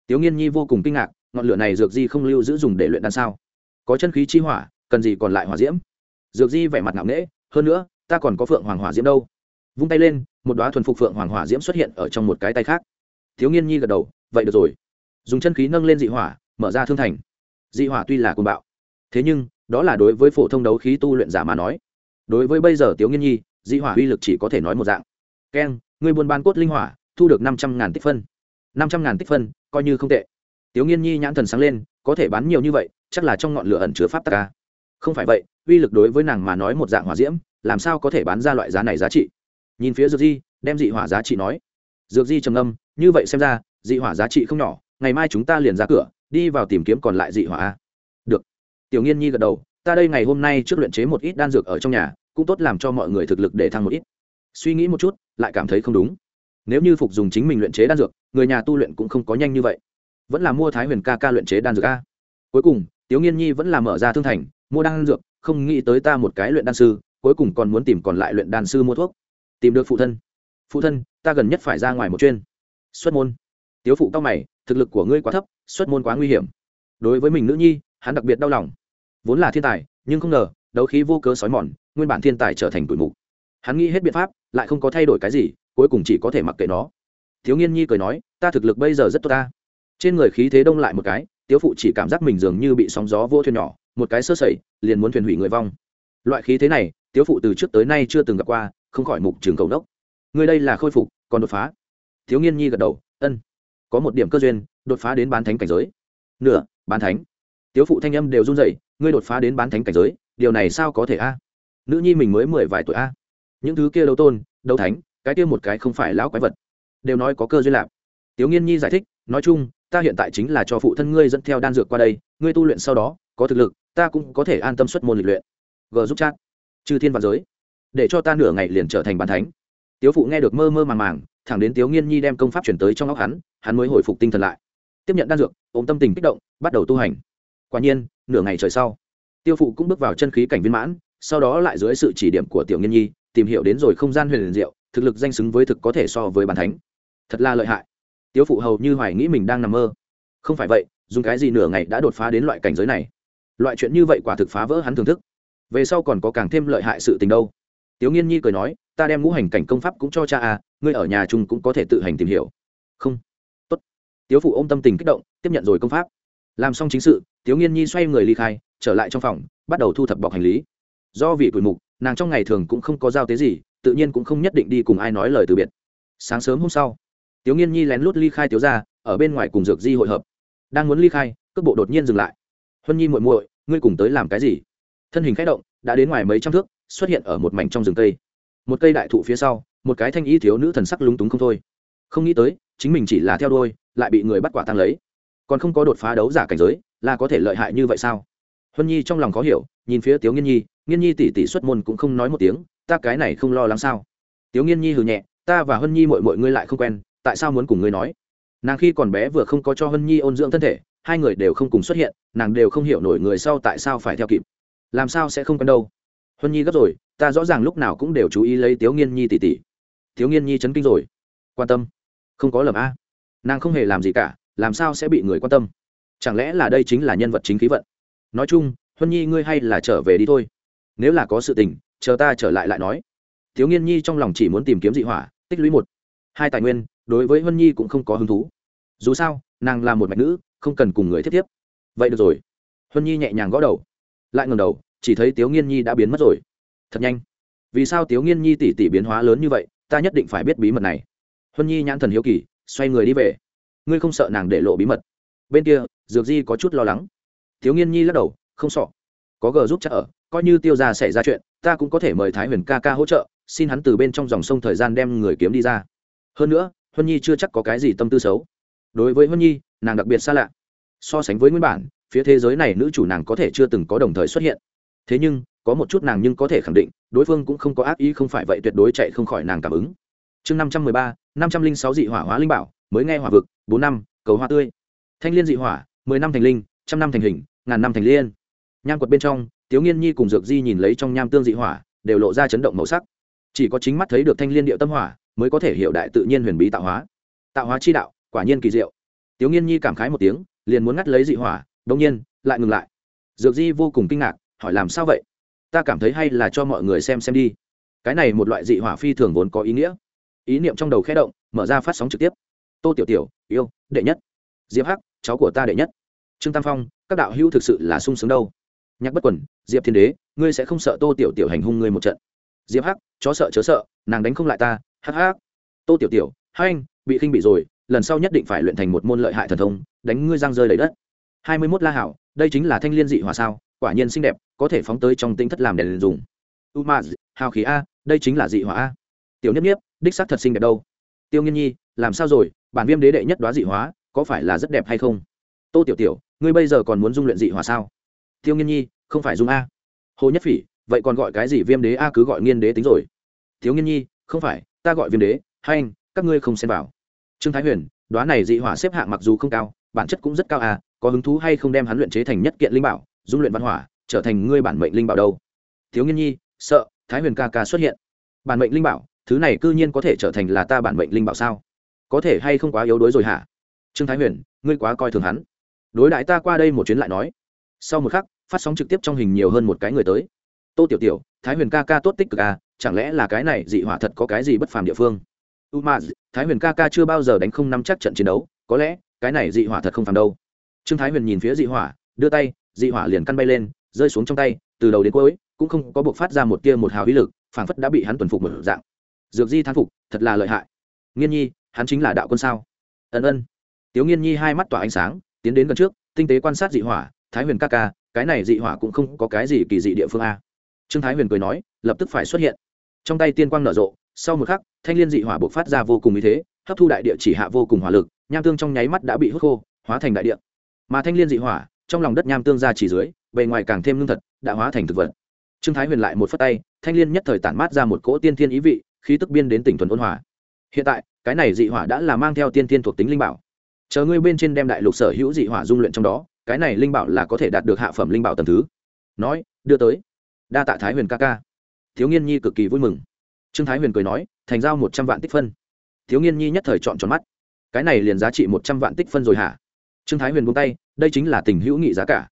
Tiếu nghiên nhi vô cùng kinh ngạc, ngọn lửa này dược di không lưu giữ dùng để luyện đan sao? Có chân khí chi hỏa, cần gì còn lại hỏa diễm? Dược di vẻ mặt ngạo nghễ, hơn nữa, ta còn có phượng hoàng hỏa diễm đâu. Vung tay lên, một đoá thuần phục phượng hoàng hỏa diễm xuất hiện ở trong một cái tay khác. Thiếu nghiên nhi gật đầu, vậy được rồi. Dùng chân khí nâng lên dị hỏa mở ra thương thành. Dị hỏa tuy là côn bạo, thế nhưng, đó là đối với phổ thông đấu khí tu luyện giả mà nói. Đối với bây giờ tiếu nghiên nhi, dị hỏa uy lực chỉ có thể nói một dạng. Keng người buôn bán cốt linh hỏa, thu được năm trăm ngàn tích phân. Năm trăm ngàn tích phân, coi như không tệ. Tiếu nghiên nhi nhãn thần sáng lên, có thể bán nhiều như vậy, chắc là trong ngọn lửa ẩn chứa pháp tắc ca không phải vậy, uy lực đối với nàng mà nói một dạng hỏa diễm, làm sao có thể bán ra loại giá này giá trị? Nhìn phía dược di, đem dị hỏa giá trị nói. Dược di trầm âm như vậy xem ra, dị hỏa giá trị không nhỏ, ngày mai chúng ta liền ra cửa đi vào tìm kiếm còn lại dị hỏa được. Tiểu nghiên nhi gật đầu, ta đây ngày hôm nay trước luyện chế một ít đan dược ở trong nhà, cũng tốt làm cho mọi người thực lực để thăng một ít. Suy nghĩ một chút, lại cảm thấy không đúng. Nếu như phục dùng chính mình luyện chế đan dược, người nhà tu luyện cũng không có nhanh như vậy. Vẫn là mua thái huyền ca ca luyện chế đan dược a. Cuối cùng tiếu nghiên nhi vẫn là mở ra thương thành, mua đan dược, không nghĩ tới ta một cái luyện đan sư, cuối cùng còn muốn tìm còn lại luyện đan sư mua thuốc. Tìm được phụ thân. Phụ thân, ta gần nhất phải ra ngoài một chuyên. Xuất môn. Tiếu phụ cao mày thực lực của ngươi quá thấp, xuất môn quá nguy hiểm. Đối với mình nữ nhi, hắn đặc biệt đau lòng. Vốn là thiên tài, nhưng không ngờ, đấu khí vô cớ sói mòn, nguyên bản thiên tài trở thành tuổi mục. Hắn nghĩ hết biện pháp, lại không có thay đổi cái gì, cuối cùng chỉ có thể mặc kệ nó. Thiếu nghiên nhi cười nói, ta thực lực bây giờ rất tốt ta. Trên người khí thế đông lại một cái, tiếu phụ chỉ cảm giác mình dường như bị sóng gió vô thuyền nhỏ, một cái sơ sẩy, liền muốn thuyền hủy người vong. Loại khí thế này, tiếu phụ từ trước tới nay chưa từng gặp qua, không khỏi mục trường cầu đốc. Người đây là khôi phục, còn đột phá. Thiếu nghiên nhi gật đầu, ân có một điểm cơ duyên, đột phá đến bán thánh cảnh giới. Nửa, bán thánh. Tiếu phụ thanh âm đều run rẩy, ngươi đột phá đến bán thánh cảnh giới, điều này sao có thể a? Nữ nhi mình mới mười vài tuổi a. Những thứ kia đấu tôn, đấu thánh, cái kia một cái không phải lão quái vật. Đều nói có cơ duyên lạp tiếu nghiên nhi giải thích, nói chung, ta hiện tại chính là cho phụ thân ngươi dẫn theo đan dược qua đây, ngươi tu luyện sau đó, có thực lực, ta cũng có thể an tâm xuất môn lịch luyện. G giúp chat. Chư thiên và giới. Để cho ta nửa ngày liền trở thành bàn thánh. Tiếu phụ nghe được mơ mơ màng màng thẳng đến tiếu nghiên nhi đem công pháp chuyển tới trong óc hắn hắn mới hồi phục tinh thần lại. Tiếp nhận đan dược, ôm tâm tình kích động, bắt đầu tu hành. Quả nhiên, nửa ngày trời sau, tiêu phụ cũng bước vào chân khí cảnh viên mãn, sau đó lại dưới sự chỉ điểm của tiểu nghiên nhi, tìm hiểu đến rồi không gian huyền liền diệu, thực lực danh xứng với thực có thể so với bàn thánh. Thật là lợi hại. Tiêu phụ hầu như hoài nghĩ mình đang nằm mơ. Không phải vậy, dùng cái gì nửa ngày đã đột phá đến loại cảnh giới này? Loại chuyện như vậy quả thực phá vỡ hắn thưởng thức. Về sau còn có càng thêm lợi hại sự tình đâu. Tiểu nghiên nhi cười nói, ta đem ngũ hành cảnh công pháp cũng cho cha à ngươi ở nhà chung cũng có thể tự hành tìm hiểu. Không. Tốt. Tiếu phụ ôm tâm tình kích động, tiếp nhận rồi công pháp. Làm xong chính sự, tiếu nghiên nhi xoay người ly khai, trở lại trong phòng, bắt đầu thu thập bọc hành lý. Do vị tuổi mục, nàng trong ngày thường cũng không có giao tế gì, tự nhiên cũng không nhất định đi cùng ai nói lời từ biệt. Sáng sớm hôm sau, tiếu nghiên nhi lén lút ly khai tiếu ra ở bên ngoài cùng dược di hội hợp. Đang muốn ly khai, cước bộ đột nhiên dừng lại. Huân nhi muội muội, ngươi cùng tới làm cái gì? Thân hình k h ẽ động, đã đến ngoài mấy trăm thước, xuất hiện ở một mảnh trong rừng cây. Một cây đại thụ phía sau một cái thanh y thiếu nữ thần sắc lúng túng không thôi. Không nghĩ tới, chính mình chỉ là theo đôi lại bị người bắt quả tăng lấy. Còn không có đột phá đấu giả cảnh giới, là có thể lợi hại như vậy sao? Huân nhi trong lòng khó hiểu, nhìn phía tiếu nghiên nhi nghiên nhi tỷ tỷ xuất môn cũng không nói một tiếng, ta cái này không lo lắng sao? Tiếu nghiên nhi hừ nhẹ, ta và huân nhi mọi mọi ngươi lại không quen, tại sao muốn cùng ngươi nói? Nàng khi còn bé vừa không có cho huân nhi ôn dưỡng thân thể, hai người đều không cùng xuất hiện, nàng đều không hiểu nổi người sau tại sao phải theo kịp. Làm sao sẽ không quen đâu? Huân nhi gấp rồi, ta rõ ràng lúc nào cũng đều chú ý lấy tiếu nghiên nhi tỷ tỷ thiếu nghiên nhi chấn kinh rồi. Quan tâm? Không có lầm a. Nàng không hề làm gì cả, làm sao sẽ bị người quan tâm? Chẳng lẽ là đây chính là nhân vật chính khí vận? Nói chung, huân nhi ngươi hay là trở về đi thôi. Nếu là có sự tình, chờ ta trở lại lại nói. Thiếu nghiên nhi trong lòng chỉ muốn tìm kiếm dị hỏa, tích lũy một, hai tài nguyên, đối với huân nhi cũng không có hứng thú. Dù sao, nàng là một mạch nữ, không cần cùng người thiết tiếp. Vậy được rồi. Huân nhi nhẹ nhàng gõ đầu. Lại ngầm đầu, chỉ thấy tiếu nghiên nhi đã biến mất rồi. Thật nhanh. Vì sao tiếu nghiên nhi tỷ tỷ biến hóa lớn như vậy? Ta nhất định phải biết bí mật này. Huân nhi nhãn thần hiếu kỳ, xoay người đi về. Ngươi không sợ nàng để lộ bí mật? Bên kia, dược di có chút lo lắng. Thiếu nghiên nhi lắc đầu, không sọ có gờ giúp chắc ở, coi như tiêu ra xảy ra chuyện, ta cũng có thể mời thái huyền ca ca hỗ trợ, xin hắn từ bên trong dòng sông thời gian đem người kiếm đi ra. Hơn nữa, huân nhi chưa chắc có cái gì tâm tư xấu. Đối với huân nhi, nàng đặc biệt xa lạ. So sánh với nguyên bản, phía thế giới này nữ chủ nàng có thể chưa từng có đồng thời xuất hiện thế nhưng, có một chút nàng nhưng có thể khẳng định, đối phương cũng không có ác ý không phải vậy tuyệt đối chạy không khỏi nàng cảm ứng. Chương năm trăm mười ba, năm trăm linh sáu dị hỏa hóa linh bảo, mới nghe hỏa vực, bốn năm, cầu hoa tươi. Thanh liên dị hỏa, mười năm thành linh, trăm năm thành hình, ngàn năm thành liên. Nham quật bên trong, tiếu nghiên nhi cùng dược di nhìn lấy trong nham tương dị hỏa, đều lộ ra chấn động màu sắc. Chỉ có chính mắt thấy được thanh liên điệu tâm hỏa, mới có thể hiểu đại tự nhiên huyền bí tạo hóa. Tạo hóa chi đạo, quả nhiên kỳ diệu. Tiếu nghiên nhi cảm khái một tiếng, liền muốn ngắt lấy dị hỏa đông nhiên, lại ngừng lại. Dược di vô cùng kinh ngạc hỏi làm sao vậy? Ta cảm thấy hay là cho mọi người xem xem đi. Cái này một loại dị hỏa phi thường vốn có ý nghĩa. Ý niệm trong đầu khẽ động, mở ra phát sóng trực tiếp. Tô tiểu tiểu, yêu, đệ nhất. Diệp hắc, cháu của ta đệ nhất. Trương tam phong, các đạo hữu thực sự là sung sướng đâu. Nhạc bất quần, diệp thiên đế, ngươi sẽ không sợ tô tiểu tiểu hành hung ngươi một trận. Diệp hắc, chó sợ chớ sợ, nàng đánh không lại ta, hắc hắc. Tô tiểu tiểu, hai anh, bị khinh bị rồi, lần sau nhất định phải luyện thành một môn lợi hại thần thông, đánh ngươi giang rơi đầy đất. Hai mươi mốt la hảo, đây chính là thanh liên dị hỏa sao? Quả nhiên xinh đẹp, có thể phóng tới trong tinh thất làm đèn dùng. U ma, hào khí a, đây chính là dị hỏa a. Tiểu Nhất niếp, đích xác thật xinh đẹp đâu. Tiêu nghiên nhi, làm sao rồi? Bản viêm đế đệ nhất đoá dị hóa, có phải là rất đẹp hay không? Tô tiểu tiểu, ngươi bây giờ còn muốn dung luyện dị hỏa sao? Tiêu nghiên nhi, không phải dung a. Hồ nhất phỉ, vậy còn gọi cái gì viêm đế a cứ gọi nghiên đế tính rồi. Thiếu nghiên nhi, không phải, ta gọi viêm đế, hai anh, các ngươi không xem vào. Trương thái huyền, đoá này dị hỏa xếp hạng mặc dù không cao, bản chất cũng rất cao à có hứng thú hay không đem hắn luyện chế thành nhất kiện linh bảo? Dung luyện văn hỏa, trở thành ngươi bản mệnh linh bảo đâu? Thiếu nghiên nhi, sợ, thái huyền ca ca xuất hiện. Bản mệnh linh bảo, thứ này cư nhiên có thể trở thành là ta bản mệnh linh bảo sao? Có thể hay không quá yếu đuối rồi hả? Trương thái huyền, ngươi quá coi thường hắn. Đối đại ta qua đây một chuyến lại nói. Sau một khắc, phát sóng trực tiếp trong hình nhiều hơn một cái người tới. Tô tiểu tiểu, thái huyền ca ca tốt tích cực à chẳng lẽ là cái này dị hỏa thật có cái gì bất phàm địa phương? U ma, thái huyền ca ca chưa bao giờ đánh không nắm chắc trận chiến đấu, có lẽ cái này dị hỏa thật không phàm đâu. Trương thái huyền nhìn phía dị hỏa, đưa tay dị hỏa liền căn bay lên, rơi xuống trong tay, từ đầu đến cuối cũng không có buộc phát ra một tia một hào ý lực, phảng phất đã bị hắn tuần phục một dạng. Dược di thán phục, thật là lợi hại. Nghiên nhi, hắn chính là đạo quân sao? Ân ân. Tiếu nghiên nhi hai mắt tỏa ánh sáng, tiến đến gần trước, tinh tế quan sát dị hỏa, thái huyền ca ca, cái này dị hỏa cũng không có cái gì kỳ dị địa phương a. Trương thái huyền cười nói, lập tức phải xuất hiện. Trong tay tiên quang nở rộ, sau một khắc, thanh liên dị hỏa buộc phát ra vô cùng ý thế, hấp thu đại địa chỉ hạ vô cùng hỏa lực, nham tương trong nháy mắt đã bị hút khô, hóa thành đại địa. Mà thanh liên dị hỏa trong lòng đất nham tương ra chỉ dưới, bề ngoài càng thêm lương thật, đã hóa thành thực vật. Trương thái huyền lại một phất tay, thanh liên nhất thời tản mát ra một cỗ tiên thiên ý vị, khí tức biên đến tỉnh thuần ôn hòa. Hiện tại, cái này dị hỏa đã là mang theo tiên thiên thuộc tính linh bảo. Chờ ngươi bên trên đem đại lục sở hữu dị hỏa dung luyện trong đó, cái này linh bảo là có thể đạt được hạ phẩm linh bảo tầm thứ. Nói, đưa tới. Đa tạ thái huyền ca ca. Thiếu nghiên nhi cực kỳ vui mừng. Trương thái huyền cười nói, thành giao một trăm vạn tích phân. Thiếu nghiên nhi nhất thời chọn tròn mắt. Cái này liền giá trị một trăm vạn tích phân rồi hả? Trương thái huyền buông tay, đây chính là tình hữu nghị giá cả.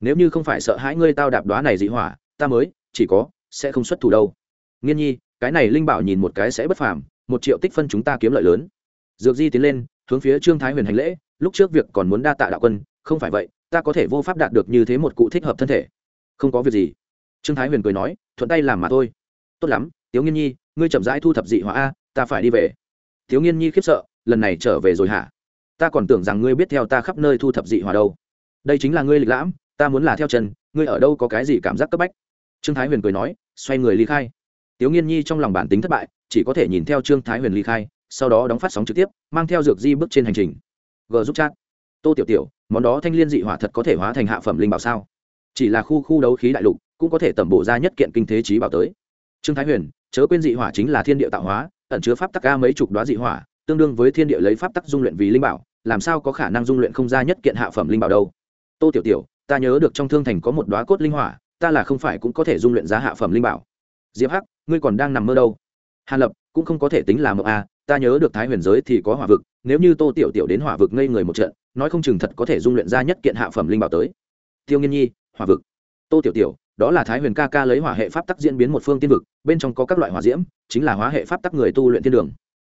Nếu như không phải sợ hãi ngươi tao đạp đoá này dị hỏa, ta mới, chỉ có, sẽ không xuất thủ đâu. Nghiên nhi, cái này linh bảo nhìn một cái sẽ bất phàm, một triệu tích phân chúng ta kiếm lợi lớn. Dược di tiến lên, hướng phía trương thái huyền hành lễ, lúc trước việc còn muốn đa tạ đạo quân, không phải vậy, ta có thể vô pháp đạt được như thế một cụ thích hợp thân thể. Không có việc gì. Trương thái huyền cười nói, thuận tay làm mà thôi. Tốt lắm, tiếu nghiên nhi, ngươi chậm rãi thu thập dị hóa a, ta phải đi về. Tiếu nghiên nhi khiếp sợ, lần này trở về rồi hả? Ta còn tưởng rằng ngươi biết theo ta khắp nơi thu thập dị hòa đâu. Đây chính là ngươi lịch lãm, ta muốn là theo chân, ngươi ở đâu có cái gì cảm giác cấp bách. Trương thái huyền cười nói, xoay người ly khai. Tiếu nghiên nhi trong lòng bản tính thất bại, chỉ có thể nhìn theo trương thái huyền ly khai, sau đó đóng phát sóng trực tiếp, mang theo dược di bước trên hành trình. G giúp chat. Tô tiểu tiểu, món đó thanh liên dị hỏa thật có thể hóa thành hạ phẩm linh bảo sao? Chỉ là khu khu đấu khí đại lục, cũng có thể tẩm bổ ra nhất kiện kinh thế trí bảo tới. Trương thái huyền, chớ quên dị hỏa chính là thiên địa tạo hóa, ẩn chứa pháp tắc ca mấy chục đoá dị hỏa tương đương với thiên địa lấy pháp tắc dung luyện vì linh bảo làm sao có khả năng dung luyện không ra nhất kiện hạ phẩm linh bảo đâu? Tô tiểu tiểu ta nhớ được trong thương thành có một đoá cốt linh hỏa ta là không phải cũng có thể dung luyện giá hạ phẩm linh bảo. Diệp hắc ngươi còn đang nằm mơ đâu? Hàn lập cũng không có thể tính là mộng a à, ta nhớ được thái huyền giới thì có hỏa vực nếu như tô tiểu tiểu đến hỏa vực ngây người một trận nói không chừng thật có thể dung luyện ra nhất kiện hạ phẩm linh bảo tới. Tiêu nghiên nhi hỏa vực. Tô tiểu tiểu đó là thái huyền ca ca lấy hỏa hệ pháp tắc diễn biến một phương tiên vực bên trong có các loại hỏa diễm chính là hóa hệ pháp tắc người tu luyện thiên đường.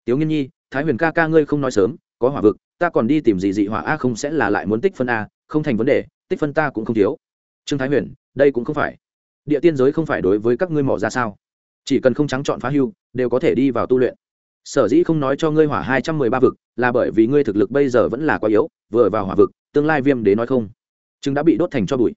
Tiêu nghiên nhi thái huyền ca ca ngươi không nói sớm, có hỏa vực, ta còn đi tìm gì dị hỏa a không sẽ là lại muốn tích phân a, không thành vấn đề, tích phân ta cũng không thiếu. Trương thái huyền, đây cũng không phải. Địa tiên giới không phải đối với các ngươi mỏ ra sao? Chỉ cần không trắng chọn phá hưu, đều có thể đi vào tu luyện. Sở dĩ không nói cho ngươi hỏa hai trăm mười ba vực, là bởi vì ngươi thực lực bây giờ vẫn là quá yếu, vừa vào hỏa vực, tương lai viêm đế nói không. Chứng đã bị đốt thành cho bụi.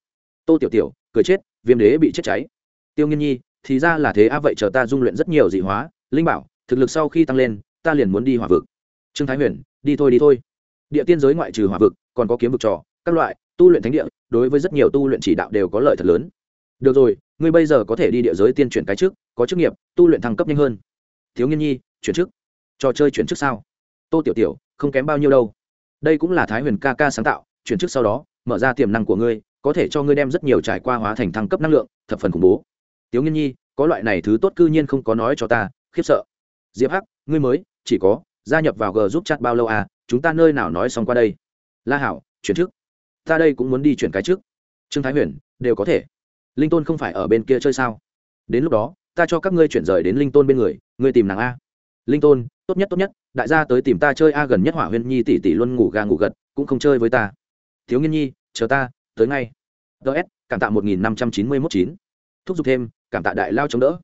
Tô tiểu tiểu, cười chết, viêm đế bị chết cháy. Tiêu nghiên nhi, thì ra là thế a, vậy chờ ta dung luyện rất nhiều dị hóa. Linh bảo, thực lực sau khi tăng lên ta liền muốn đi hỏa vực. Trương thái huyền, đi thôi đi thôi. Địa tiên giới ngoại trừ hỏa vực, còn có kiếm vực trò, các loại, tu luyện thánh địa, đối với rất nhiều tu luyện chỉ đạo đều có lợi thật lớn. Được rồi, ngươi bây giờ có thể đi địa giới tiên chuyển cái trước, có chức nghiệp, tu luyện thăng cấp nhanh hơn. Thiếu nghiên nhi, chuyển chức. Trò chơi chuyển chức sao? Tô tiểu tiểu, không kém bao nhiêu đâu. Đây cũng là thái huyền ca ca sáng tạo, chuyển chức sau đó, mở ra tiềm năng của ngươi, có thể cho ngươi đem rất nhiều trải qua hóa thành thăng cấp năng lượng, thập phần khủng bố. Tiếu nghiên nhi, có loại này thứ tốt cư nhiên không có nói cho ta, khiếp sợ. Diệp hắc, ngươi mới chỉ có, gia nhập vào g giúp chat bao lâu à chúng ta nơi nào nói xong qua đây. La hảo, chuyển trước. Ta đây cũng muốn đi chuyển cái trước. Trương thái huyền, đều có thể. Linh tôn không phải ở bên kia chơi sao? Đến lúc đó, ta cho các ngươi chuyển rời đến linh tôn bên người, ngươi tìm nàng a. Linh tôn, tốt nhất tốt nhất, đại gia tới tìm ta chơi a gần nhất hỏa huyên nhi tỷ tỷ luôn ngủ gà ngủ gật, cũng không chơi với ta. Thiếu nghiên nhi, chờ ta, tới ngay. Ts cảm tạ một nghìn năm trăm chín mươi mốt chín. Thúc giục thêm, cảm tạ đại lao chống đỡ.